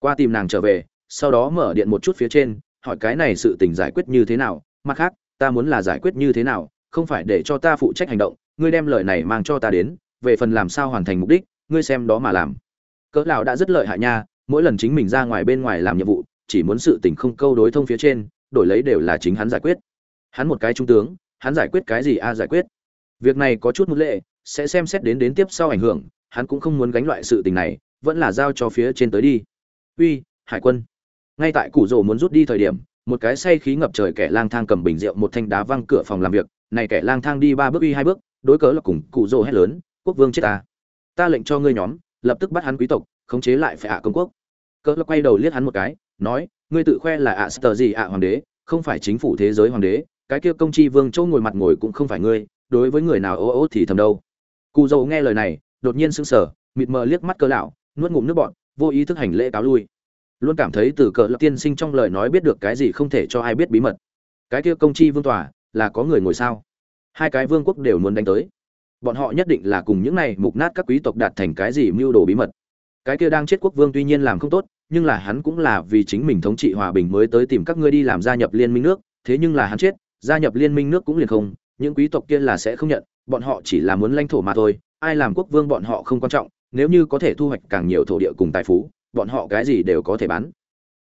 qua tìm nàng trở về, sau đó mở điện một chút phía trên, hỏi cái này sự tình giải quyết như thế nào, mặt khác, ta muốn là giải quyết như thế nào, không phải để cho ta phụ trách hành động, ngươi đem lời này mang cho ta đến, về phần làm sao hoàn thành mục đích, ngươi xem đó mà làm. Cỡ lão đã rất lợi hại nha, mỗi lần chính mình ra ngoài bên ngoài làm nhiệm vụ, chỉ muốn sự tình không câu đối thông phía trên, đổi lấy đều là chính hắn giải quyết. Hắn một cái trung tướng, hắn giải quyết cái gì a à giải quyết. Việc này có chút một lệ, sẽ xem xét đến đến tiếp sau ảnh hưởng, hắn cũng không muốn gánh loại sự tình này, vẫn là giao cho phía trên tới đi uy, hải quân. Ngay tại củ rồ muốn rút đi thời điểm, một cái say khí ngập trời kẻ lang thang cầm bình rượu một thanh đá văng cửa phòng làm việc. Này kẻ lang thang đi ba bước uy hai bước, đối cớ là cùng cụ rồ hét lớn, quốc vương chết ta. Ta lệnh cho ngươi nhóm, lập tức bắt hắn quý tộc, khống chế lại phải ạ công quốc. Cớ là quay đầu liếc hắn một cái, nói, ngươi tự khoe là ạ à gì ạ hoàng đế, không phải chính phủ thế giới hoàng đế, cái kia công chi vương chỗ ngồi mặt ngồi cũng không phải ngươi, đối với người nào ô ô thì thầm đâu. Cụ dầu nghe lời này, đột nhiên sững sờ, mịt mờ liếc mắt cơ lão, nuốt ngụm nước bọn vô ý thức hành lễ cáo lui. Luôn cảm thấy từ cờ lập tiên sinh trong lời nói biết được cái gì không thể cho ai biết bí mật. Cái kia công chi vương tòa, là có người ngồi sao? Hai cái vương quốc đều muốn đánh tới. Bọn họ nhất định là cùng những này mục nát các quý tộc đạt thành cái gì mưu đồ bí mật. Cái kia đang chết quốc vương tuy nhiên làm không tốt, nhưng là hắn cũng là vì chính mình thống trị hòa bình mới tới tìm các ngươi đi làm gia nhập liên minh nước, thế nhưng là hắn chết, gia nhập liên minh nước cũng liền không, những quý tộc kia là sẽ không nhận, bọn họ chỉ là muốn lãnh thổ mà thôi, ai làm quốc vương bọn họ không quan trọng nếu như có thể thu hoạch càng nhiều thổ địa cùng tài phú, bọn họ cái gì đều có thể bán.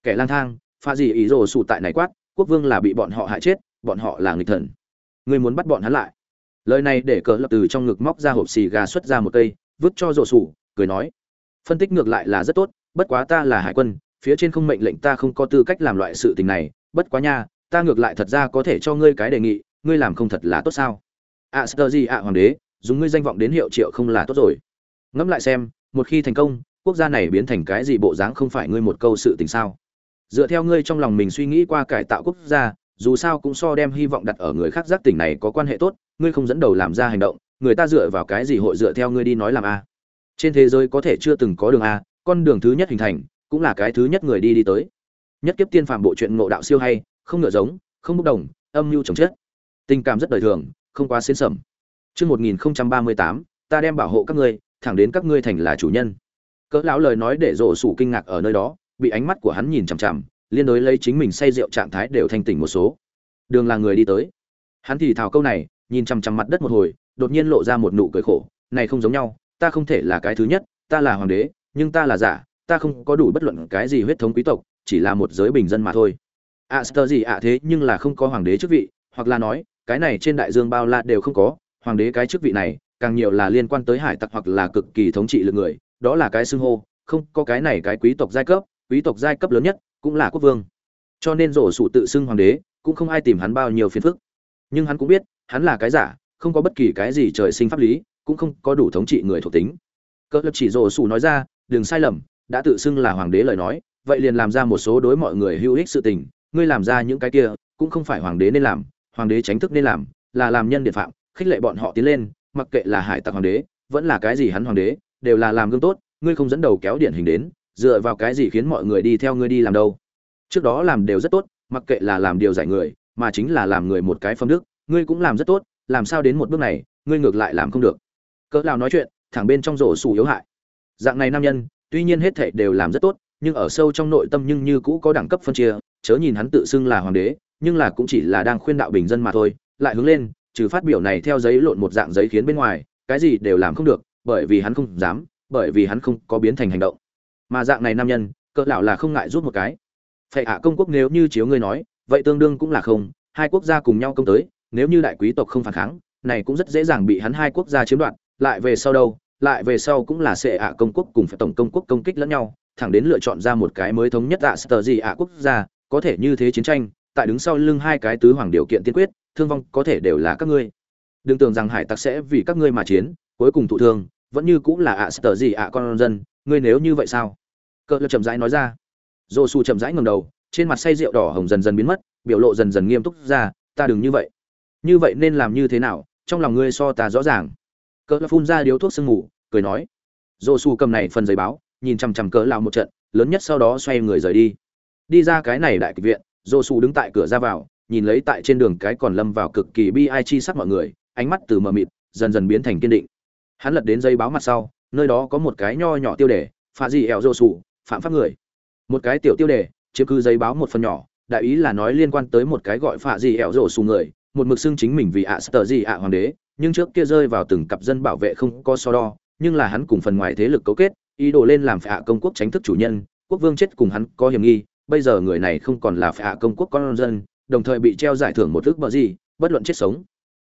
Kẻ lang thang pha gì ý rồ sụ tại này quát, quốc vương là bị bọn họ hại chết, bọn họ là nghịch thần. Ngươi muốn bắt bọn hắn lại. Lời này để cờ lập từ trong ngực móc ra hộp xì gà xuất ra một cây, vứt cho rồ sụ, cười nói. Phân tích ngược lại là rất tốt, bất quá ta là hải quân, phía trên không mệnh lệnh ta không có tư cách làm loại sự tình này, bất quá nha, ta ngược lại thật ra có thể cho ngươi cái đề nghị, ngươi làm không thật là tốt sao? Ạ sơ gì ạ hoàng đế, dùng ngươi danh vọng đến hiệu triệu không là tốt rồi ngẫm lại xem, một khi thành công, quốc gia này biến thành cái gì bộ dáng không phải ngươi một câu sự tình sao? Dựa theo ngươi trong lòng mình suy nghĩ qua cải tạo quốc gia, dù sao cũng so đem hy vọng đặt ở người khác giác tỉnh này có quan hệ tốt, ngươi không dẫn đầu làm ra hành động, người ta dựa vào cái gì hội dựa theo ngươi đi nói làm a? Trên thế giới có thể chưa từng có đường a, con đường thứ nhất hình thành, cũng là cái thứ nhất người đi đi tới. Nhất kiếp tiên phạm bộ truyện ngộ đạo siêu hay, không ngựa giống, không bốc đồng, âm mưu chồng chết. Tình cảm rất đời thường, không quá xến sầm chương một nghìn ba mươi tám, ta đem bảo hộ các ngươi thẳng đến các ngươi thành là chủ nhân. Cỡ lão lời nói để rổ sủ kinh ngạc ở nơi đó bị ánh mắt của hắn nhìn chằm chằm liên đối lấy chính mình say rượu trạng thái đều thanh tỉnh một số. Đường là người đi tới. Hắn thì thào câu này nhìn chằm chằm mặt đất một hồi đột nhiên lộ ra một nụ cười khổ này không giống nhau ta không thể là cái thứ nhất ta là hoàng đế nhưng ta là giả ta không có đủ bất luận cái gì huyết thống quý tộc chỉ là một giới bình dân mà thôi. Ạ à, gì ạ thế nhưng là không có hoàng đế chức vị hoặc là nói cái này trên đại dương bao la đều không có hoàng đế cái chức vị này càng nhiều là liên quan tới hải tặc hoặc là cực kỳ thống trị lực người, đó là cái xưng hô, không, có cái này cái quý tộc giai cấp, quý tộc giai cấp lớn nhất cũng là quốc vương. Cho nên rổ sụ tự xưng hoàng đế, cũng không ai tìm hắn bao nhiêu phiền phức. Nhưng hắn cũng biết, hắn là cái giả, không có bất kỳ cái gì trời sinh pháp lý, cũng không có đủ thống trị người thuộc tính. Cỡ lập chỉ rổ sụ nói ra, đừng sai lầm, đã tự xưng là hoàng đế lời nói, vậy liền làm ra một số đối mọi người hữu ích sự tình, ngươi làm ra những cái kia, cũng không phải hoàng đế nên làm, hoàng đế tránh thức nên làm, là làm nhân điện phạm, khích lệ bọn họ tiến lên mặc kệ là hải tặc hoàng đế, vẫn là cái gì hắn hoàng đế, đều là làm gương tốt, ngươi không dẫn đầu kéo điển hình đến, dựa vào cái gì khiến mọi người đi theo ngươi đi làm đâu. Trước đó làm đều rất tốt, mặc kệ là làm điều giải người, mà chính là làm người một cái phong đức, ngươi cũng làm rất tốt, làm sao đến một bước này, ngươi ngược lại làm không được. Cỡ nào nói chuyện, thẳng bên trong rổ xù yếu hại. Dạng này nam nhân, tuy nhiên hết thảy đều làm rất tốt, nhưng ở sâu trong nội tâm nhưng như cũ có đẳng cấp phân chia, chớ nhìn hắn tự xưng là hoàng đế, nhưng là cũng chỉ là đang khuyên đạo bình dân mà thôi, lại hướng lên trừ phát biểu này theo giấy lộn một dạng giấy khiến bên ngoài, cái gì đều làm không được, bởi vì hắn không dám, bởi vì hắn không có biến thành hành động. Mà dạng này nam nhân, cỡ lão là không ngại rút một cái. Phệ hạ công quốc nếu như chiếu ngươi nói, vậy tương đương cũng là không, hai quốc gia cùng nhau công tới, nếu như đại quý tộc không phản kháng, này cũng rất dễ dàng bị hắn hai quốc gia chiếm đoạt, lại về sau đâu, lại về sau cũng là sẽ ạ công quốc cùng phải tổng công quốc công kích lẫn nhau, thẳng đến lựa chọn ra một cái mới thống nhất ạ sờ gì ạ quốc gia, có thể như thế chiến tranh tại đứng sau lưng hai cái tứ hoàng điều kiện tiên quyết thương vong có thể đều là các ngươi. Đừng tưởng rằng hải tặc sẽ vì các ngươi mà chiến cuối cùng thụ thương vẫn như cũng là ạ sờ gì ạ con dân ngươi nếu như vậy sao? Cỡ lập chậm rãi nói ra. Dô su chậm rãi ngầm đầu trên mặt say rượu đỏ hồng dần dần biến mất biểu lộ dần dần nghiêm túc ra ta đừng như vậy. Như vậy nên làm như thế nào? Trong lòng ngươi so ta rõ ràng. Cỡ phun ra điếu thuốc sương ngủ, cười nói. Dô su cầm này phần giấy báo nhìn chằm chằm cỡ lão một trận lớn nhất sau đó xoay người rời đi. Đi ra cái này đại kịch viện dô su đứng tại cửa ra vào, nhìn lấy tại trên đường cái còn lâm vào cực kỳ bi ai chi sắc mọi người, ánh mắt từ mờ mịt, dần dần biến thành kiên định. Hắn lật đến giấy báo mặt sau, nơi đó có một cái nho nhỏ tiêu đề phá gì ẻo dô su phạm pháp người. Một cái tiểu tiêu đề, chiếm cứ giấy báo một phần nhỏ, đại ý là nói liên quan tới một cái gọi phạ gì ẻo rổ xù người, một mực xưng chính mình vì ạ à gì ạ hoàng đế, nhưng trước kia rơi vào từng cặp dân bảo vệ không có so đo, nhưng là hắn cùng phần ngoài thế lực cấu kết, ý đồ lên làm phạ công quốc tránh thức chủ nhân, quốc vương chết cùng hắn có hiểm nghi bây giờ người này không còn là phạ công quốc con dân, đồng thời bị treo giải thưởng một ước bờ gì, bất luận chết sống.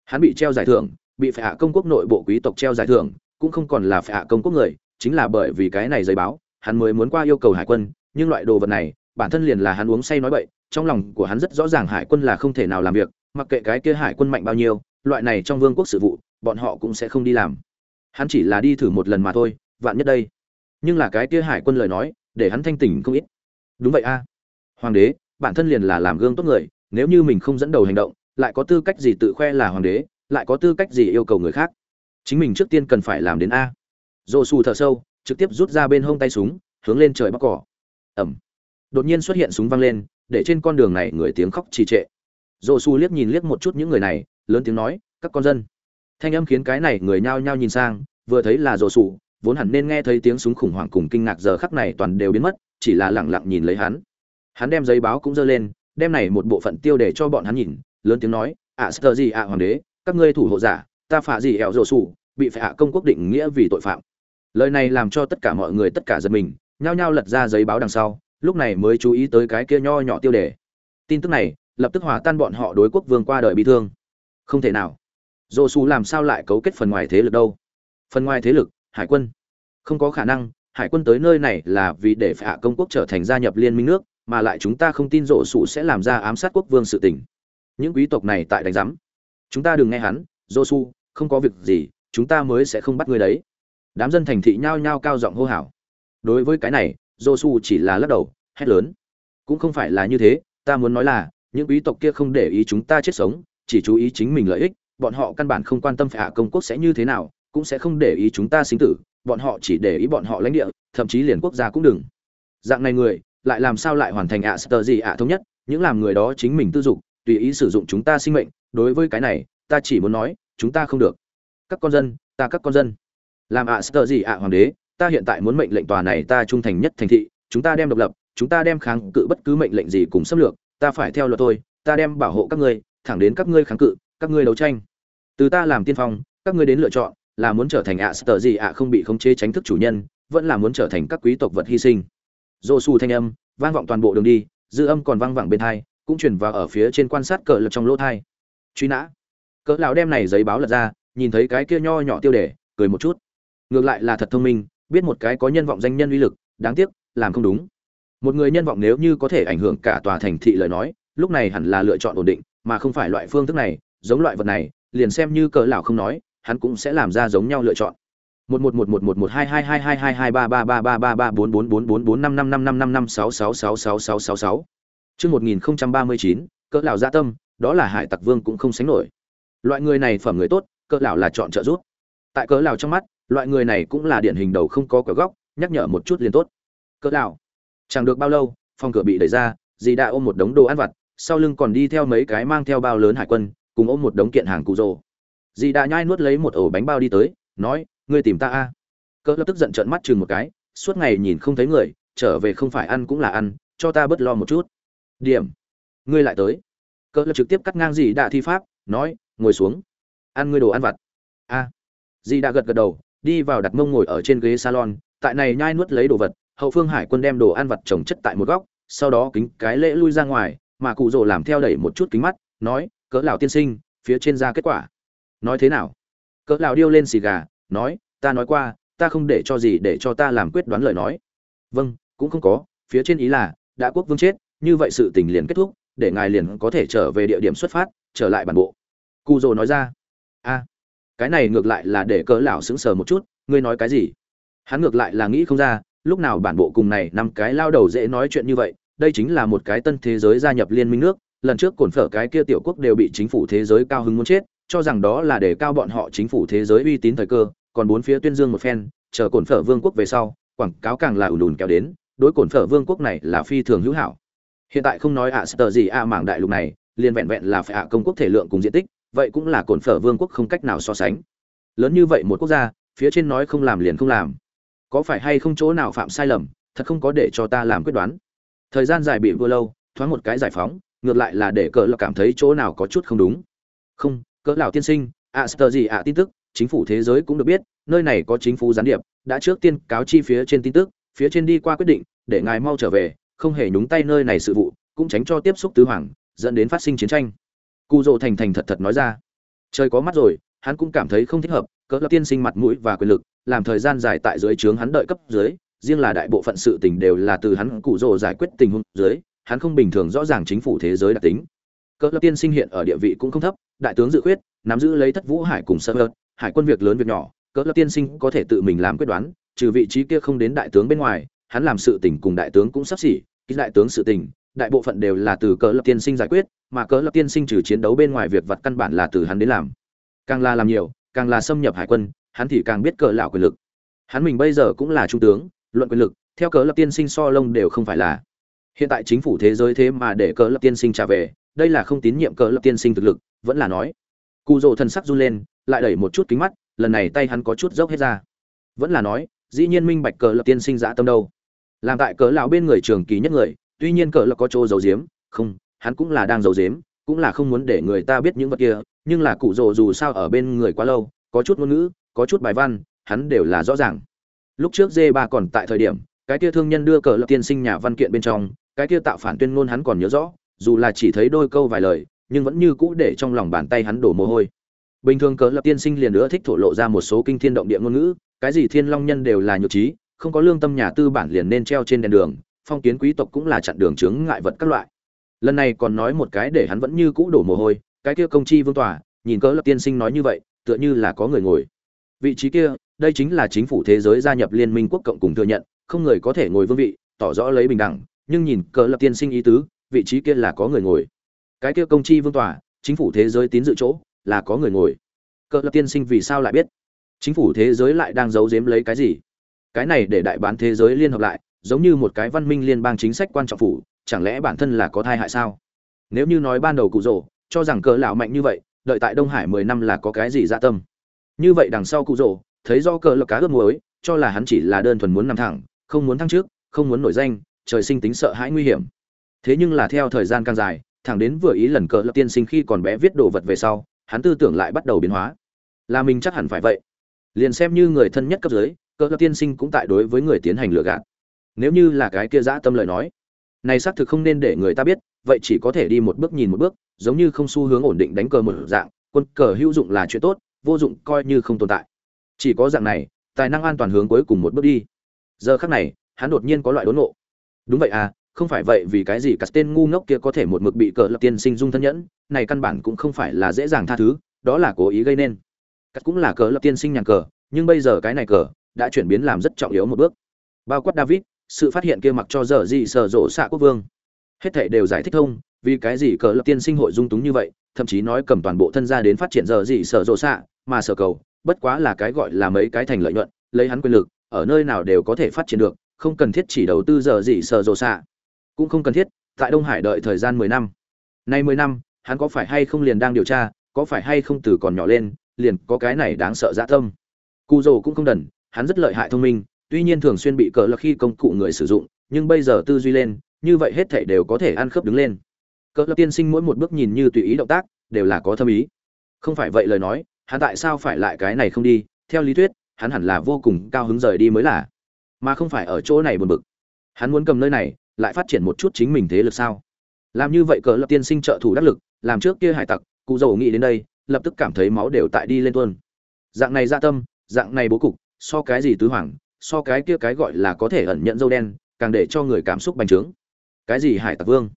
Hắn bị treo giải thưởng, bị phạ công quốc nội bộ quý tộc treo giải thưởng, cũng không còn là phạ công quốc người, chính là bởi vì cái này giấy báo, hắn mới muốn qua yêu cầu hải quân, nhưng loại đồ vật này, bản thân liền là hắn uống say nói bậy, trong lòng của hắn rất rõ ràng hải quân là không thể nào làm việc, mặc kệ cái kia hải quân mạnh bao nhiêu, loại này trong vương quốc sự vụ, bọn họ cũng sẽ không đi làm. Hắn chỉ là đi thử một lần mà thôi, vạn nhất đây. Nhưng là cái kia hải quân lời nói, để hắn thanh tỉnh không ít đúng vậy a. Hoàng đế, bản thân liền là làm gương tốt người, nếu như mình không dẫn đầu hành động, lại có tư cách gì tự khoe là hoàng đế, lại có tư cách gì yêu cầu người khác? Chính mình trước tiên cần phải làm đến a. Dồ xù thở sâu, trực tiếp rút ra bên hông tay súng, hướng lên trời bắc cỏ. Ẩm đột nhiên xuất hiện súng văng lên, để trên con đường này người tiếng khóc trì trệ. Dồ xù liếc nhìn liếc một chút những người này, lớn tiếng nói, các con dân. Thanh âm khiến cái này người nhao nhao nhìn sang, vừa thấy là dồ xù vốn hẳn nên nghe thấy tiếng súng khủng hoảng cùng kinh ngạc giờ khắc này toàn đều biến mất chỉ là lẳng lặng nhìn lấy hắn. Hắn đem giấy báo cũng dơ lên, đem này một bộ phận tiêu để cho bọn hắn nhìn, lớn tiếng nói, ạ sơ gì ạ, hoàng đế, các ngươi thủ hộ giả, ta phạ gì ẻo rồ sủ, bị phải hạ công quốc định nghĩa vì tội phạm. Lời này làm cho tất cả mọi người tất cả giật mình, nhao nhao lật ra giấy báo đằng sau, lúc này mới chú ý tới cái kia nho nhỏ tiêu đề. Tin tức này, lập tức hòa tan bọn họ đối quốc vương qua đời bị thương. Không thể nào. Dồ xù làm sao lại cấu kết phần ngoài thế lực đâu? Phần ngoài thế lực, hải quân. Không có khả năng hải quân tới nơi này là vì để phải hạ công quốc trở thành gia nhập liên minh nước, mà lại chúng ta không tin rổ sụ sẽ làm ra ám sát quốc vương sự tình. Những quý tộc này tại đánh giám. Chúng ta đừng nghe hắn rổ su không có việc gì, chúng ta mới sẽ không bắt người đấy. Đám dân thành thị nhao nhao cao giọng hô hào. Đối với cái này rổ su chỉ là lắc đầu, hét lớn. Cũng không phải là như thế, ta muốn nói là, những quý tộc kia không để ý chúng ta chết sống, chỉ chú ý chính mình lợi ích, bọn họ căn bản không quan tâm phải hạ công quốc sẽ như thế nào, cũng sẽ không để ý chúng ta sinh tử bọn họ chỉ để ý bọn họ lãnh địa, thậm chí liền quốc gia cũng đừng. Dạng này người, lại làm sao lại hoàn thành ạ sờ gì ạ thống nhất? Những làm người đó chính mình tư dục, tùy ý sử dụng chúng ta sinh mệnh. Đối với cái này, ta chỉ muốn nói, chúng ta không được. Các con dân, ta các con dân. Làm ạ sờ gì ạ hoàng đế, ta hiện tại muốn mệnh lệnh tòa này ta trung thành nhất thành thị. Chúng ta đem độc lập, chúng ta đem kháng cự bất cứ mệnh lệnh gì cùng xâm lược. Ta phải theo luật tôi ta đem bảo hộ các ngươi, thẳng đến các ngươi kháng cự, các ngươi đấu tranh. Từ ta làm tiên phong, các ngươi đến lựa chọn là muốn trở thành ạ sờ gì ạ không bị khống chế tránh thức chủ nhân, vẫn là muốn trở thành các quý tộc vật hy sinh. Dô su thanh âm, vang vọng toàn bộ đường đi, dư âm còn vang vẳng bên thai cũng chuyển vào ở phía trên quan sát cờ lật trong lỗ thai. Truy nã. Cỡ lão đem này giấy báo lật ra, nhìn thấy cái kia nho nhỏ tiêu đề, cười một chút. Ngược lại là thật thông minh, biết một cái có nhân vọng danh nhân uy lực, đáng tiếc, làm không đúng. Một người nhân vọng nếu như có thể ảnh hưởng cả tòa thành thị lời nói, lúc này hẳn là lựa chọn ổn định, mà không phải loại phương thức này, giống loại vật này, liền xem như cỡ lão không nói hắn cũng sẽ làm ra giống nhau lựa chọn. Một một một một một một hai hai hai hai hai hai ba ba ba ba ba ba bốn bốn bốn bốn bốn năm năm năm năm năm năm sáu sáu sáu sáu sáu sáu sáu. Chương một nghìn không trăm ba mươi chín, cỡ lão gia tâm, đó là hải tặc vương cũng không sánh nổi. Loại người này phẩm người tốt, cỡ lão là chọn trợ giúp. Tại cỡ lão trong mắt, loại người này cũng là điển hình đầu không có cửa góc, nhắc nhở một chút liền tốt. Cỡ lão, chẳng được bao lâu, phòng cửa bị đẩy ra, dì đã ôm một đống đồ ăn vặt, sau lưng còn đi theo mấy cái mang theo bao lớn hải quân, cùng ôm một đống kiện hàng cụ rồ dì đã nhai nuốt lấy một ổ bánh bao đi tới, nói, ngươi tìm ta a à? cỡ lập tức giận trợn mắt chừng một cái, suốt ngày nhìn không thấy người, trở về không phải ăn cũng là ăn, cho ta bớt lo một chút điểm, ngươi lại tới cỡ lập trực tiếp cắt ngang dì đã thi pháp, nói, ngồi xuống, ăn ngươi đồ ăn vặt a à. dì đã gật gật đầu, đi vào đặt mông ngồi ở trên ghế salon, tại này nhai nuốt lấy đồ vật, hậu phương hải quân đem đồ ăn vặt trồng chất tại một góc, sau đó kính cái lễ lui ra ngoài, mà cụ rồ làm theo đẩy một chút kính mắt, nói, cỡ lão tiên sinh, phía trên ra kết quả nói thế nào? Cỡ lão điêu lên xì gà, nói, ta nói qua, ta không để cho gì để cho ta làm quyết đoán lời nói. Vâng cũng không có, phía trên ý là, đã quốc vương chết, như vậy sự tình liền kết thúc, để ngài liền có thể trở về địa điểm xuất phát, trở lại bản bộ. Cụ dồ nói ra. A, cái này ngược lại là để cỡ lão sững sờ một chút, ngươi nói cái gì? Hắn ngược lại là nghĩ không ra, lúc nào bản bộ cùng này năm cái lao đầu dễ nói chuyện như vậy, đây chính là một cái tân thế giới gia nhập liên minh nước, lần trước cồn phở cái kia tiểu quốc đều bị chính phủ thế giới cao hứng muốn chết cho rằng đó là để cao bọn họ chính phủ thế giới uy tín thời cơ, còn bốn phía tuyên dương một phen, chờ cổn phở vương quốc về sau, quảng cáo càng là ủn ùn kéo đến, đối cổn phở vương quốc này là phi thường hữu hảo. Hiện tại không nói ạ à gì ạ mảng đại lục này, liền vẹn vẹn là phải ạ công quốc thể lượng cùng diện tích, vậy cũng là cổn phở vương quốc không cách nào so sánh. Lớn như vậy một quốc gia, phía trên nói không làm liền không làm. Có phải hay không chỗ nào phạm sai lầm, thật không có để cho ta làm quyết đoán. Thời gian dài bị vừa lâu, thoáng một cái giải phóng, ngược lại là để cờ là cảm thấy chỗ nào có chút không đúng. Không cỡ lão tiên sinh ạ sờ gì ạ, tin tức, chính phủ thế giới cũng được biết, nơi này có chính phủ gián điệp, đã trước tiên cáo chi phía trên tin tức, phía trên đi qua quyết định, để ngài mau trở về, không hề nhúng tay nơi này sự vụ, cũng tránh cho tiếp xúc tứ hoàng, dẫn đến phát sinh chiến tranh. Cụ rồ thành thành thật thật nói ra. Trời có mắt rồi, hắn cũng cảm thấy không thích hợp, cỡ lão tiên sinh mặt mũi và quyền lực, làm thời gian dài tại dưới trướng hắn đợi cấp dưới, riêng là đại bộ phận sự tình đều là từ hắn cụ rồ giải quyết tình huống dưới, hắn không bình thường rõ ràng chính phủ thế giới đặc tính cỡ lập tiên sinh hiện ở địa vị cũng không thấp, đại tướng dự quyết nắm giữ lấy thất vũ hải cùng sơ hớt hải quân việc lớn việc nhỏ cỡ lập tiên sinh có thể tự mình làm quyết đoán, trừ vị trí kia không đến đại tướng bên ngoài, hắn làm sự tình cùng đại tướng cũng sắp xỉ ký đại tướng sự tình, đại bộ phận đều là từ cỡ lập tiên sinh giải quyết, mà cỡ lập tiên sinh trừ chiến đấu bên ngoài việc vật căn bản là từ hắn đến làm. Càng là làm nhiều, càng là xâm nhập hải quân, hắn thì càng biết cỡ lão quyền lực. Hắn mình bây giờ cũng là trung tướng, luận quyền lực, theo cỡ lập tiên sinh so lông đều không phải là. Hiện tại chính phủ thế giới thế mà để cỡ lập tiên sinh trả về đây là không tín nhiệm cỡ lập tiên sinh thực lực, vẫn là nói. Cụ rồ thần sắc run lên, lại đẩy một chút kính mắt, lần này tay hắn có chút dốc hết ra. Vẫn là nói, dĩ nhiên minh bạch cờ lập tiên sinh dã tâm đâu. Làm tại cỡ lão bên người trường kỳ nhất người, tuy nhiên cờ lập có chỗ giấu giếm, không, hắn cũng là đang giấu giếm, cũng là không muốn để người ta biết những vật kia, nhưng là cụ rồ dù sao ở bên người quá lâu, có chút ngôn ngữ, có chút bài văn, hắn đều là rõ ràng. Lúc trước dê ba còn tại thời điểm, cái kia thương nhân đưa cờ lập tiên sinh nhà văn kiện bên trong, cái kia tạo phản tuyên ngôn hắn còn nhớ rõ dù là chỉ thấy đôi câu vài lời, nhưng vẫn như cũ để trong lòng bàn tay hắn đổ mồ hôi. Bình thường cờ lập tiên sinh liền nữa thích thổ lộ ra một số kinh thiên động địa ngôn ngữ, cái gì thiên long nhân đều là nhược trí, không có lương tâm nhà tư bản liền nên treo trên đèn đường, phong kiến quý tộc cũng là chặn đường chướng ngại vật các loại. Lần này còn nói một cái để hắn vẫn như cũ đổ mồ hôi, cái kia công chi vương tòa, nhìn cỡ lập tiên sinh nói như vậy, tựa như là có người ngồi. Vị trí kia, đây chính là chính phủ thế giới gia nhập liên minh quốc cộng cùng thừa nhận, không người có thể ngồi vương vị, tỏ rõ lấy bình đẳng, nhưng nhìn cỡ lập tiên sinh ý tứ vị trí kia là có người ngồi. Cái kia công chi vương tòa, chính phủ thế giới tín dự chỗ, là có người ngồi. Cỡ lập tiên sinh vì sao lại biết? Chính phủ thế giới lại đang giấu giếm lấy cái gì? Cái này để đại bán thế giới liên hợp lại, giống như một cái văn minh liên bang chính sách quan trọng phủ, chẳng lẽ bản thân là có thai hại sao? Nếu như nói ban đầu cụ rồ cho rằng cỡ lão mạnh như vậy, đợi tại đông hải mười năm là có cái gì dạ tâm? Như vậy đằng sau cụ rồ thấy do cỡ lập cá ướp muối, cho là hắn chỉ là đơn thuần muốn nằm thẳng, không muốn thăng trước không muốn nổi danh, trời sinh tính sợ hãi nguy hiểm thế nhưng là theo thời gian càng dài, thẳng đến vừa ý lần cờ lập tiên sinh khi còn bé viết đồ vật về sau, hắn tư tưởng lại bắt đầu biến hóa. Là mình chắc hẳn phải vậy. Liền xem như người thân nhất cấp dưới, cờ lập tiên sinh cũng tại đối với người tiến hành lừa gạt. Nếu như là cái kia dã tâm lời nói, này xác thực không nên để người ta biết, vậy chỉ có thể đi một bước nhìn một bước, giống như không xu hướng ổn định đánh cờ một dạng, quân cờ hữu dụng là chuyện tốt, vô dụng coi như không tồn tại. Chỉ có dạng này, tài năng an toàn hướng cuối cùng một bước đi. Giờ khắc này, hắn đột nhiên có loại đốn nộ đúng vậy à không phải vậy vì cái gì cả tên ngu ngốc kia có thể một mực bị cờ lập tiên sinh dung thân nhẫn, này căn bản cũng không phải là dễ dàng tha thứ, đó là cố ý gây nên. Cắt cũng là cờ lập tiên sinh nhàn cờ, nhưng bây giờ cái này cờ đã chuyển biến làm rất trọng yếu một bước. Bao quát david, sự phát hiện kia mặc cho dở gì sở rộ xạ quốc vương. Hết thảy đều giải thích thông, vì cái gì cờ lập tiên sinh hội dung túng như vậy, thậm chí nói cầm toàn bộ thân gia đến phát triển dở gì sở rộ xạ, mà sở cầu, bất quá là cái gọi là mấy cái thành lợi nhuận, lấy hắn quyền lực, ở nơi nào đều có thể phát triển được, không cần thiết chỉ đầu tư dở gì sở rộ xạ cũng không cần thiết, tại đông hải đợi thời gian mười năm. Nay mười năm, hắn có phải hay không liền đang điều tra, có phải hay không từ còn nhỏ lên, liền có cái này đáng sợ dã tâm. Cụ dồ cũng không đần, hắn rất lợi hại thông minh, tuy nhiên thường xuyên bị cờ là khi công cụ người sử dụng, nhưng bây giờ tư duy lên, như vậy hết thảy đều có thể ăn khớp đứng lên. Cờ lập tiên sinh mỗi một bước nhìn như tùy ý động tác, đều là có thâm ý. Không phải vậy lời nói, hắn tại sao phải lại cái này không đi? Theo lý thuyết, hắn hẳn là vô cùng cao hứng rời đi mới là. Mà không phải ở chỗ này buồn bực. Hắn muốn cầm nơi này lại phát triển một chút chính mình thế lực sao? Làm như vậy cờ lập tiên sinh trợ thủ đắc lực, làm trước kia hải tặc, cụ dầu nghĩ đến đây, lập tức cảm thấy máu đều tại đi lên tuôn. Dạng này dạ tâm, dạng này bố cục, so cái gì tứ hoàng, so cái kia cái gọi là có thể ẩn nhận dâu đen, càng để cho người cảm xúc bành trướng. Cái gì hải tặc vương?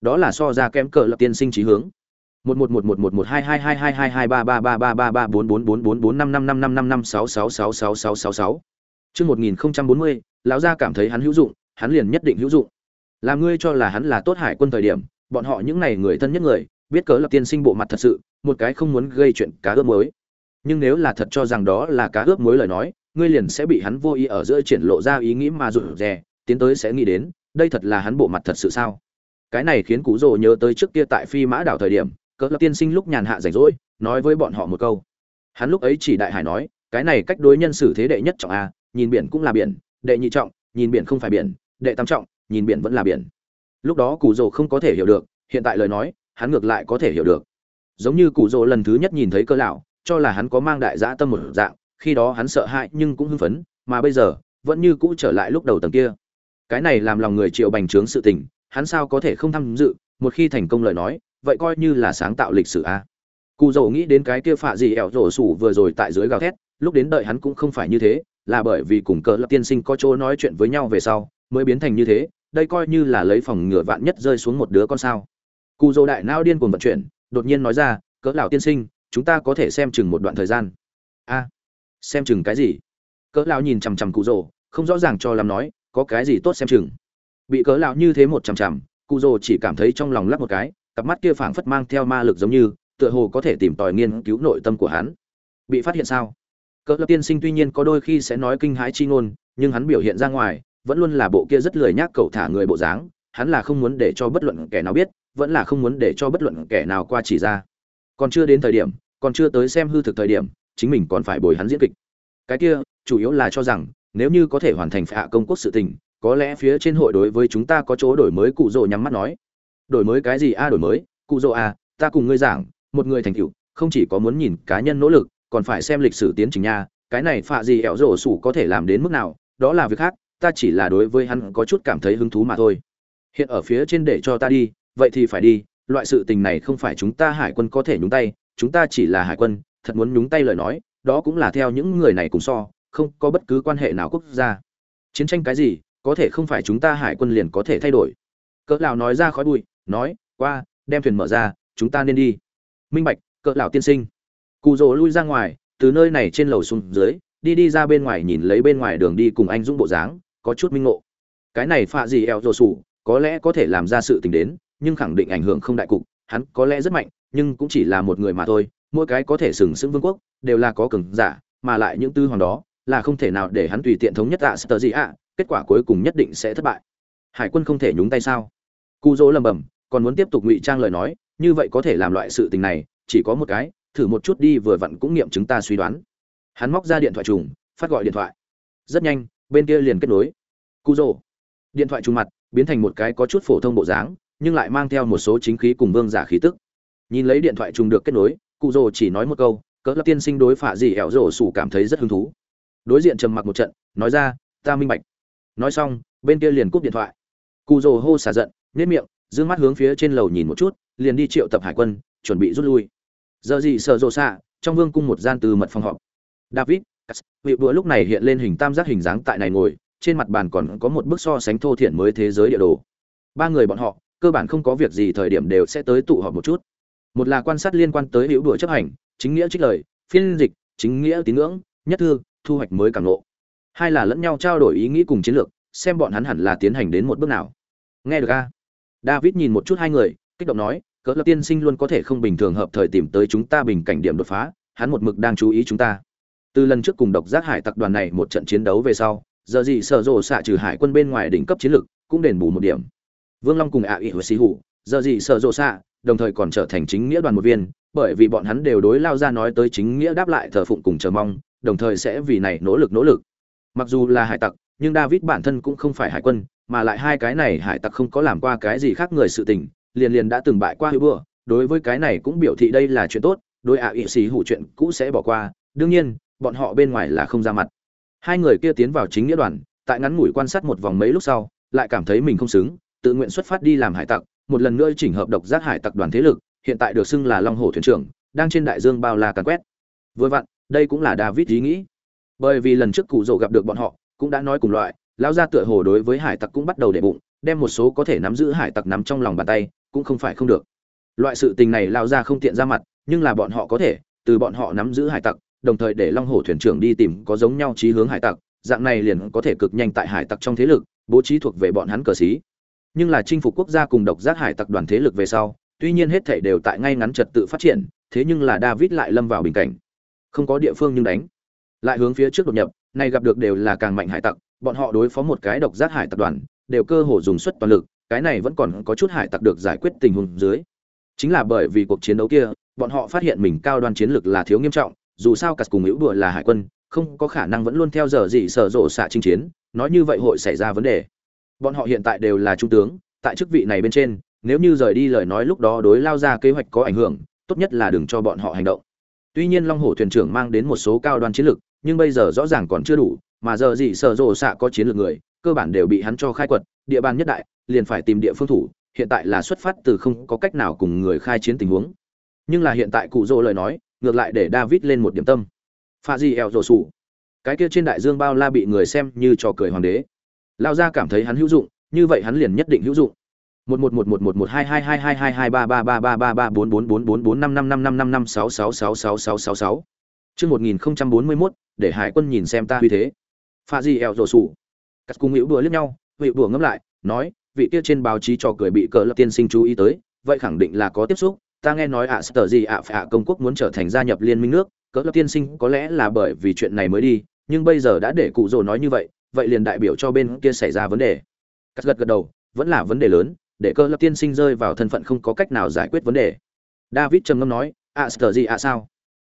Đó là so ra kém cờ lập tiên sinh trí hướng. Một một một một một một hai hai hai hai hai hai ba ba ba ba ba ba bốn bốn bốn bốn bốn năm năm năm năm năm năm sáu sáu sáu sáu sáu sáu sáu. Chương một nghìn không trăm bốn mươi, lão gia cảm thấy hắn hữu dụng, hắn liền nhất định hữu dụng làm ngươi cho là hắn là tốt hải quân thời điểm, bọn họ những này người thân nhất người, biết cớ lập tiên sinh bộ mặt thật sự, một cái không muốn gây chuyện cá ướp muối. Nhưng nếu là thật cho rằng đó là cá ướp muối lời nói, ngươi liền sẽ bị hắn vô ý ở giữa triển lộ ra ý nghĩ mà rụt rè, tiến tới sẽ nghĩ đến, đây thật là hắn bộ mặt thật sự sao? Cái này khiến cú rồ nhớ tới trước kia tại phi mã đảo thời điểm, cớ lập tiên sinh lúc nhàn hạ rảnh rỗi, nói với bọn họ một câu. Hắn lúc ấy chỉ đại hải nói, cái này cách đối nhân xử thế đệ nhất trọng a nhìn biển cũng là biển, đệ nhị trọng, nhìn biển không phải biển, đệ tam trọng nhìn biển vẫn là biển. Lúc đó cụ rồ không có thể hiểu được, hiện tại lời nói, hắn ngược lại có thể hiểu được. Giống như cụ rồ lần thứ nhất nhìn thấy cơ lão, cho là hắn có mang đại dã tâm một dạng, khi đó hắn sợ hãi nhưng cũng hưng phấn, mà bây giờ, vẫn như cũ trở lại lúc đầu tầng kia. Cái này làm lòng người triệu bành trướng sự tình, hắn sao có thể không tham dự, một khi thành công lời nói, vậy coi như là sáng tạo lịch sử a. Cụ dầu nghĩ đến cái kia phạ gì ẻo rổ sủ vừa rồi tại dưới gào thét, lúc đến đợi hắn cũng không phải như thế, là bởi vì cùng cờ lập tiên sinh có chỗ nói chuyện với nhau về sau, mới biến thành như thế đây coi như là lấy phòng ngừa vạn nhất rơi xuống một đứa con sao. Cụ dỗ đại nao điên cuồng vận chuyển, đột nhiên nói ra, cỡ lão tiên sinh, chúng ta có thể xem chừng một đoạn thời gian. A, xem chừng cái gì? Cỡ lão nhìn chằm chằm cụ dầu không rõ ràng cho làm nói, có cái gì tốt xem chừng? Bị cỡ lão như thế một chằm chằm, cụ dầu chỉ cảm thấy trong lòng lắc một cái, cặp mắt kia phảng phất mang theo ma lực giống như, tựa hồ có thể tìm tòi nghiên cứu nội tâm của hắn. Bị phát hiện sao? Cỡ lão tiên sinh tuy nhiên có đôi khi sẽ nói kinh hãi chi ngôn, nhưng hắn biểu hiện ra ngoài vẫn luôn là bộ kia rất lười nhác cậu thả người bộ dáng, hắn là không muốn để cho bất luận kẻ nào biết, vẫn là không muốn để cho bất luận kẻ nào qua chỉ ra. Còn chưa đến thời điểm, còn chưa tới xem hư thực thời điểm, chính mình còn phải bồi hắn diễn kịch. Cái kia, chủ yếu là cho rằng, nếu như có thể hoàn thành phạ công quốc sự tình, có lẽ phía trên hội đối với chúng ta có chỗ đổi mới cụ rồ nhắm mắt nói. Đổi mới cái gì? A, đổi mới. Cụ rồ a, ta cùng ngươi giảng, một người thành tựu, không chỉ có muốn nhìn cá nhân nỗ lực, còn phải xem lịch sử tiến trình nha. Cái này phạ gì ẻo rổ sủ có thể làm đến mức nào, đó là việc khác ta chỉ là đối với hắn có chút cảm thấy hứng thú mà thôi. Hiện ở phía trên để cho ta đi, vậy thì phải đi, loại sự tình này không phải chúng ta hải quân có thể nhúng tay, chúng ta chỉ là hải quân, thật muốn nhúng tay lời nói, đó cũng là theo những người này cùng so, không có bất cứ quan hệ nào quốc gia. Chiến tranh cái gì, có thể không phải chúng ta hải quân liền có thể thay đổi. Cỡ lão nói ra khói bụi, nói, qua, đem thuyền mở ra, chúng ta nên đi. Minh bạch, cỡ lão tiên sinh. Cụ rồ lui ra ngoài, từ nơi này trên lầu xuống dưới, đi đi ra bên ngoài nhìn lấy bên ngoài đường đi cùng anh dũng bộ dáng có chút minh ngộ. Cái này phạ gì eo rồ sủ, có lẽ có thể làm ra sự tình đến, nhưng khẳng định ảnh hưởng không đại cục, hắn có lẽ rất mạnh, nhưng cũng chỉ là một người mà thôi, mỗi cái có thể sừng sững vương quốc, đều là có cường giả, mà lại những tư hoàng đó, là không thể nào để hắn tùy tiện thống nhất ạ sơ gì ạ, kết quả cuối cùng nhất định sẽ thất bại. Hải quân không thể nhúng tay sao? Cụ dỗ lầm bầm còn muốn tiếp tục ngụy trang lời nói, như vậy có thể làm loại sự tình này, chỉ có một cái, thử một chút đi vừa vặn cũng nghiệm chứng ta suy đoán. Hắn móc ra điện thoại trùng, phát gọi điện thoại. Rất nhanh, bên kia liền kết nối cụ rồ điện thoại trùng mặt, biến thành một cái có chút phổ thông bộ dáng, nhưng lại mang theo một số chính khí cùng vương giả khí tức. Nhìn lấy điện thoại trùng được kết nối cụ rồ chỉ nói một câu, cỡ lập tiên sinh đối phạ gì ẻo rổ sủ cảm thấy rất hứng thú. Đối diện trầm mặc một trận, nói ra, ta minh bạch. Nói xong, bên kia liền cúp điện thoại. Cụ rồ hô xả giận nếp miệng d mắt hướng phía trên lầu nhìn một chút, liền đi triệu tập hải quân, chuẩn bị rút lui. Giờ gì sợ rộ xạ, trong vương cung một gian từ mật phòng họp. David vị bữa lúc này hiện lên hình tam giác hình dáng tại này ngồi trên mặt bàn còn có một bức so sánh thô thiển mới thế giới địa đồ. Ba người bọn họ, cơ bản không có việc gì, thời điểm đều sẽ tới tụ họp một chút. Một là quan sát liên quan tới hữu đùa chấp hành, chính nghĩa trích lời, phiên dịch, chính nghĩa tín ngưỡng, nhất thư, thu hoạch mới càng lộ. Hai là lẫn nhau trao đổi ý nghĩ cùng chiến lược, xem bọn hắn hẳn là tiến hành đến một bước nào. Nghe được a? David nhìn một chút hai người, kích động nói cỡ lập tiên sinh luôn có thể không bình thường hợp thời tìm tới chúng ta bình cảnh điểm đột phá, hắn một mực đang chú ý chúng ta. Từ lần trước cùng độc giác hải tặc đoàn này một trận chiến đấu về sau giờ gì sở rộ xạ trừ hải quân bên ngoài đỉnh cấp chiến lực cũng đền bù một điểm. Vương long cùng ạ ỉ hồi xì hủ giờ gì sở rộ xạ, đồng thời còn trở thành chính nghĩa đoàn một viên, bởi vì bọn hắn đều đối lao ra nói tới chính nghĩa đáp lại thờ phụng cùng chờ mong, đồng thời sẽ vì này nỗ lực nỗ lực. Mặc dù là hải tặc, nhưng david bản thân cũng không phải hải quân, mà lại hai cái này hải tặc không có làm qua cái gì khác người sự tình, liền liền đã từng bại qua hữu bừa đối với cái này cũng biểu thị đây là chuyện tốt, đối ạ ỵ sĩ hủ chuyện cũ sẽ bỏ qua, đương nhiên, bọn họ bên ngoài là không ra mặt hai người kia tiến vào chính nghĩa đoàn, tại ngắn ngủi quan sát một vòng mấy lúc sau, lại cảm thấy mình không xứng, tự nguyện xuất phát đi làm hải tặc, một lần nữa chỉnh hợp độc giác hải tặc đoàn thế lực, hiện tại được xưng là long hồ thuyền trưởng, đang trên đại dương bao la càn quét. Vừa vặn, đây cũng là david ý nghĩ. Bởi vì lần trước cụ rồ gặp được bọn họ, cũng đã nói cùng loại, lão gia tựa hồ đối với hải tặc cũng bắt đầu để bụng, đem một số có thể nắm giữ hải tặc nắm trong lòng bàn tay, cũng không phải không được. Loại sự tình này lao ra không tiện ra mặt, nhưng là bọn họ có thể, từ bọn họ nắm giữ hải tặc đồng thời để long hổ thuyền trưởng đi tìm có giống nhau chí hướng hải tặc, dạng này liền có thể cực nhanh tại hải tặc trong thế lực, bố trí thuộc về bọn hắn cờ xí. Nhưng là chinh phục quốc gia cùng độc giác hải tặc đoàn thế lực về sau, tuy nhiên hết thảy đều tại ngay ngắn trật tự phát triển, thế nhưng là david lại lâm vào bình cảnh. Không có địa phương nhưng đánh. Lại hướng phía trước đột nhập, nay gặp được đều là càng mạnh hải tặc, bọn họ đối phó một cái độc giác hải tặc đoàn, đều cơ hồ dùng suất toàn lực, cái này vẫn còn có chút hải tặc được giải quyết tình huống dưới. Chính là bởi vì cuộc chiến đấu kia, bọn họ phát hiện mình cao đoan chiến lực là thiếu nghiêm trọng dù sao cắt cùng hữu đùa là hải quân, không có khả năng vẫn luôn theo giờ gì sở rộ xạ chinh chiến, nói như vậy hội xảy ra vấn đề. Bọn họ hiện tại đều là trung tướng, tại chức vị này bên trên, nếu như rời đi lời nói lúc đó đối lao ra kế hoạch có ảnh hưởng, tốt nhất là đừng cho bọn họ hành động. Tuy nhiên long hổ thuyền trưởng mang đến một số cao đoan chiến lược nhưng bây giờ rõ ràng còn chưa đủ, mà giờ gì sở rộ xạ có chiến lược người, cơ bản đều bị hắn cho khai quật, địa bàn nhất đại, liền phải tìm địa phương thủ, hiện tại là xuất phát từ không có cách nào cùng người khai chiến tình huống. Nhưng là hiện tại cụ dỗ lời nói ngược lại để david lên một điểm tâm. Pha gì eo rồ sủ. Cái kia trên đại dương bao la bị người xem như trò cười hoàng đế. Lao ra cảm thấy hắn hữu dụng, như vậy hắn liền nhất định hữu dụng. Một chương một nghìn không trăm bốn mươi mốt, để hải quân nhìn xem ta uy thế. Pha gì eo rồ sủ. Cắt cung hữu đùa liếc nhau hữu đùa ngẫm lại, nói, vị kia trên báo chí trò cười bị cờ lập tiên sinh chú ý tới, vậy khẳng định là có tiếp xúc ta nghe nói ạ sở gì ạ phải ạ công quốc muốn trở thành gia nhập liên minh nước, cỡ lớp tiên sinh có lẽ là bởi vì chuyện này mới đi, nhưng bây giờ đã để cụ rồ nói như vậy vậy liền đại biểu cho bên kia xảy ra vấn đề. Cắt gật gật đầu, vẫn là vấn đề lớn, để cơ lập tiên sinh rơi vào thân phận không có cách nào giải quyết vấn đề. David trầm ngâm nói, ạ sở gì ạ sao?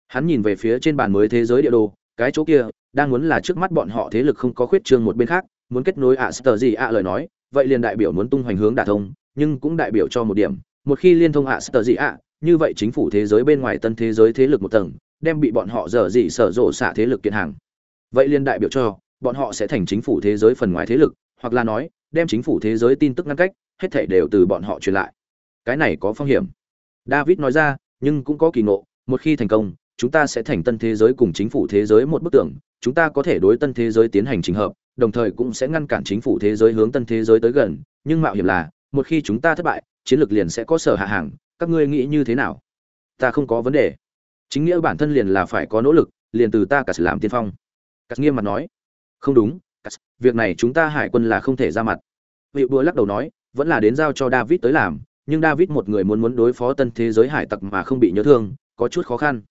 Hắn nhìn về phía trên bàn mới thế giới địa đồ, cái chỗ kia, đang muốn là trước mắt bọn họ thế lực không có khuyết trương một bên khác, muốn kết nối ạ sở gì ạ lời nói, vậy liền đại biểu muốn tung hoành hướng đả thông, nhưng cũng đại biểu cho một điểm một khi liên thông ạ sở gì ạ, như vậy chính phủ thế giới bên ngoài tân thế giới thế lực một tầng, đem bị bọn họ dở dị sở rộ xả thế lực kiện hàng. Vậy liên đại biểu cho, bọn họ sẽ thành chính phủ thế giới phần ngoài thế lực, hoặc là nói, đem chính phủ thế giới tin tức ngăn cách, hết thể đều từ bọn họ truyền lại. Cái này có phong hiểm. David nói ra, nhưng cũng có kỳ ngộ, một khi thành công, chúng ta sẽ thành tân thế giới cùng chính phủ thế giới một bức tường, chúng ta có thể đối tân thế giới tiến hành trình hợp, đồng thời cũng sẽ ngăn cản chính phủ thế giới hướng tân thế giới tới gần, nhưng mạo hiểm là, một khi chúng ta thất bại chiến lược liền sẽ có sở hạ hàng các ngươi nghĩ như thế nào? Ta không có vấn đề. Chính nghĩa bản thân liền là phải có nỗ lực liền từ ta cả sự làm tiên phong. Cắt nghiêm mặt nói. Không đúng cắt, việc này chúng ta hải quân là không thể ra mặt. Vị đua lắc đầu nói vẫn là đến giao cho david tới làm nhưng david một người muốn muốn đối phó tân thế giới hải tặc mà không bị nhớ thương có chút khó khăn.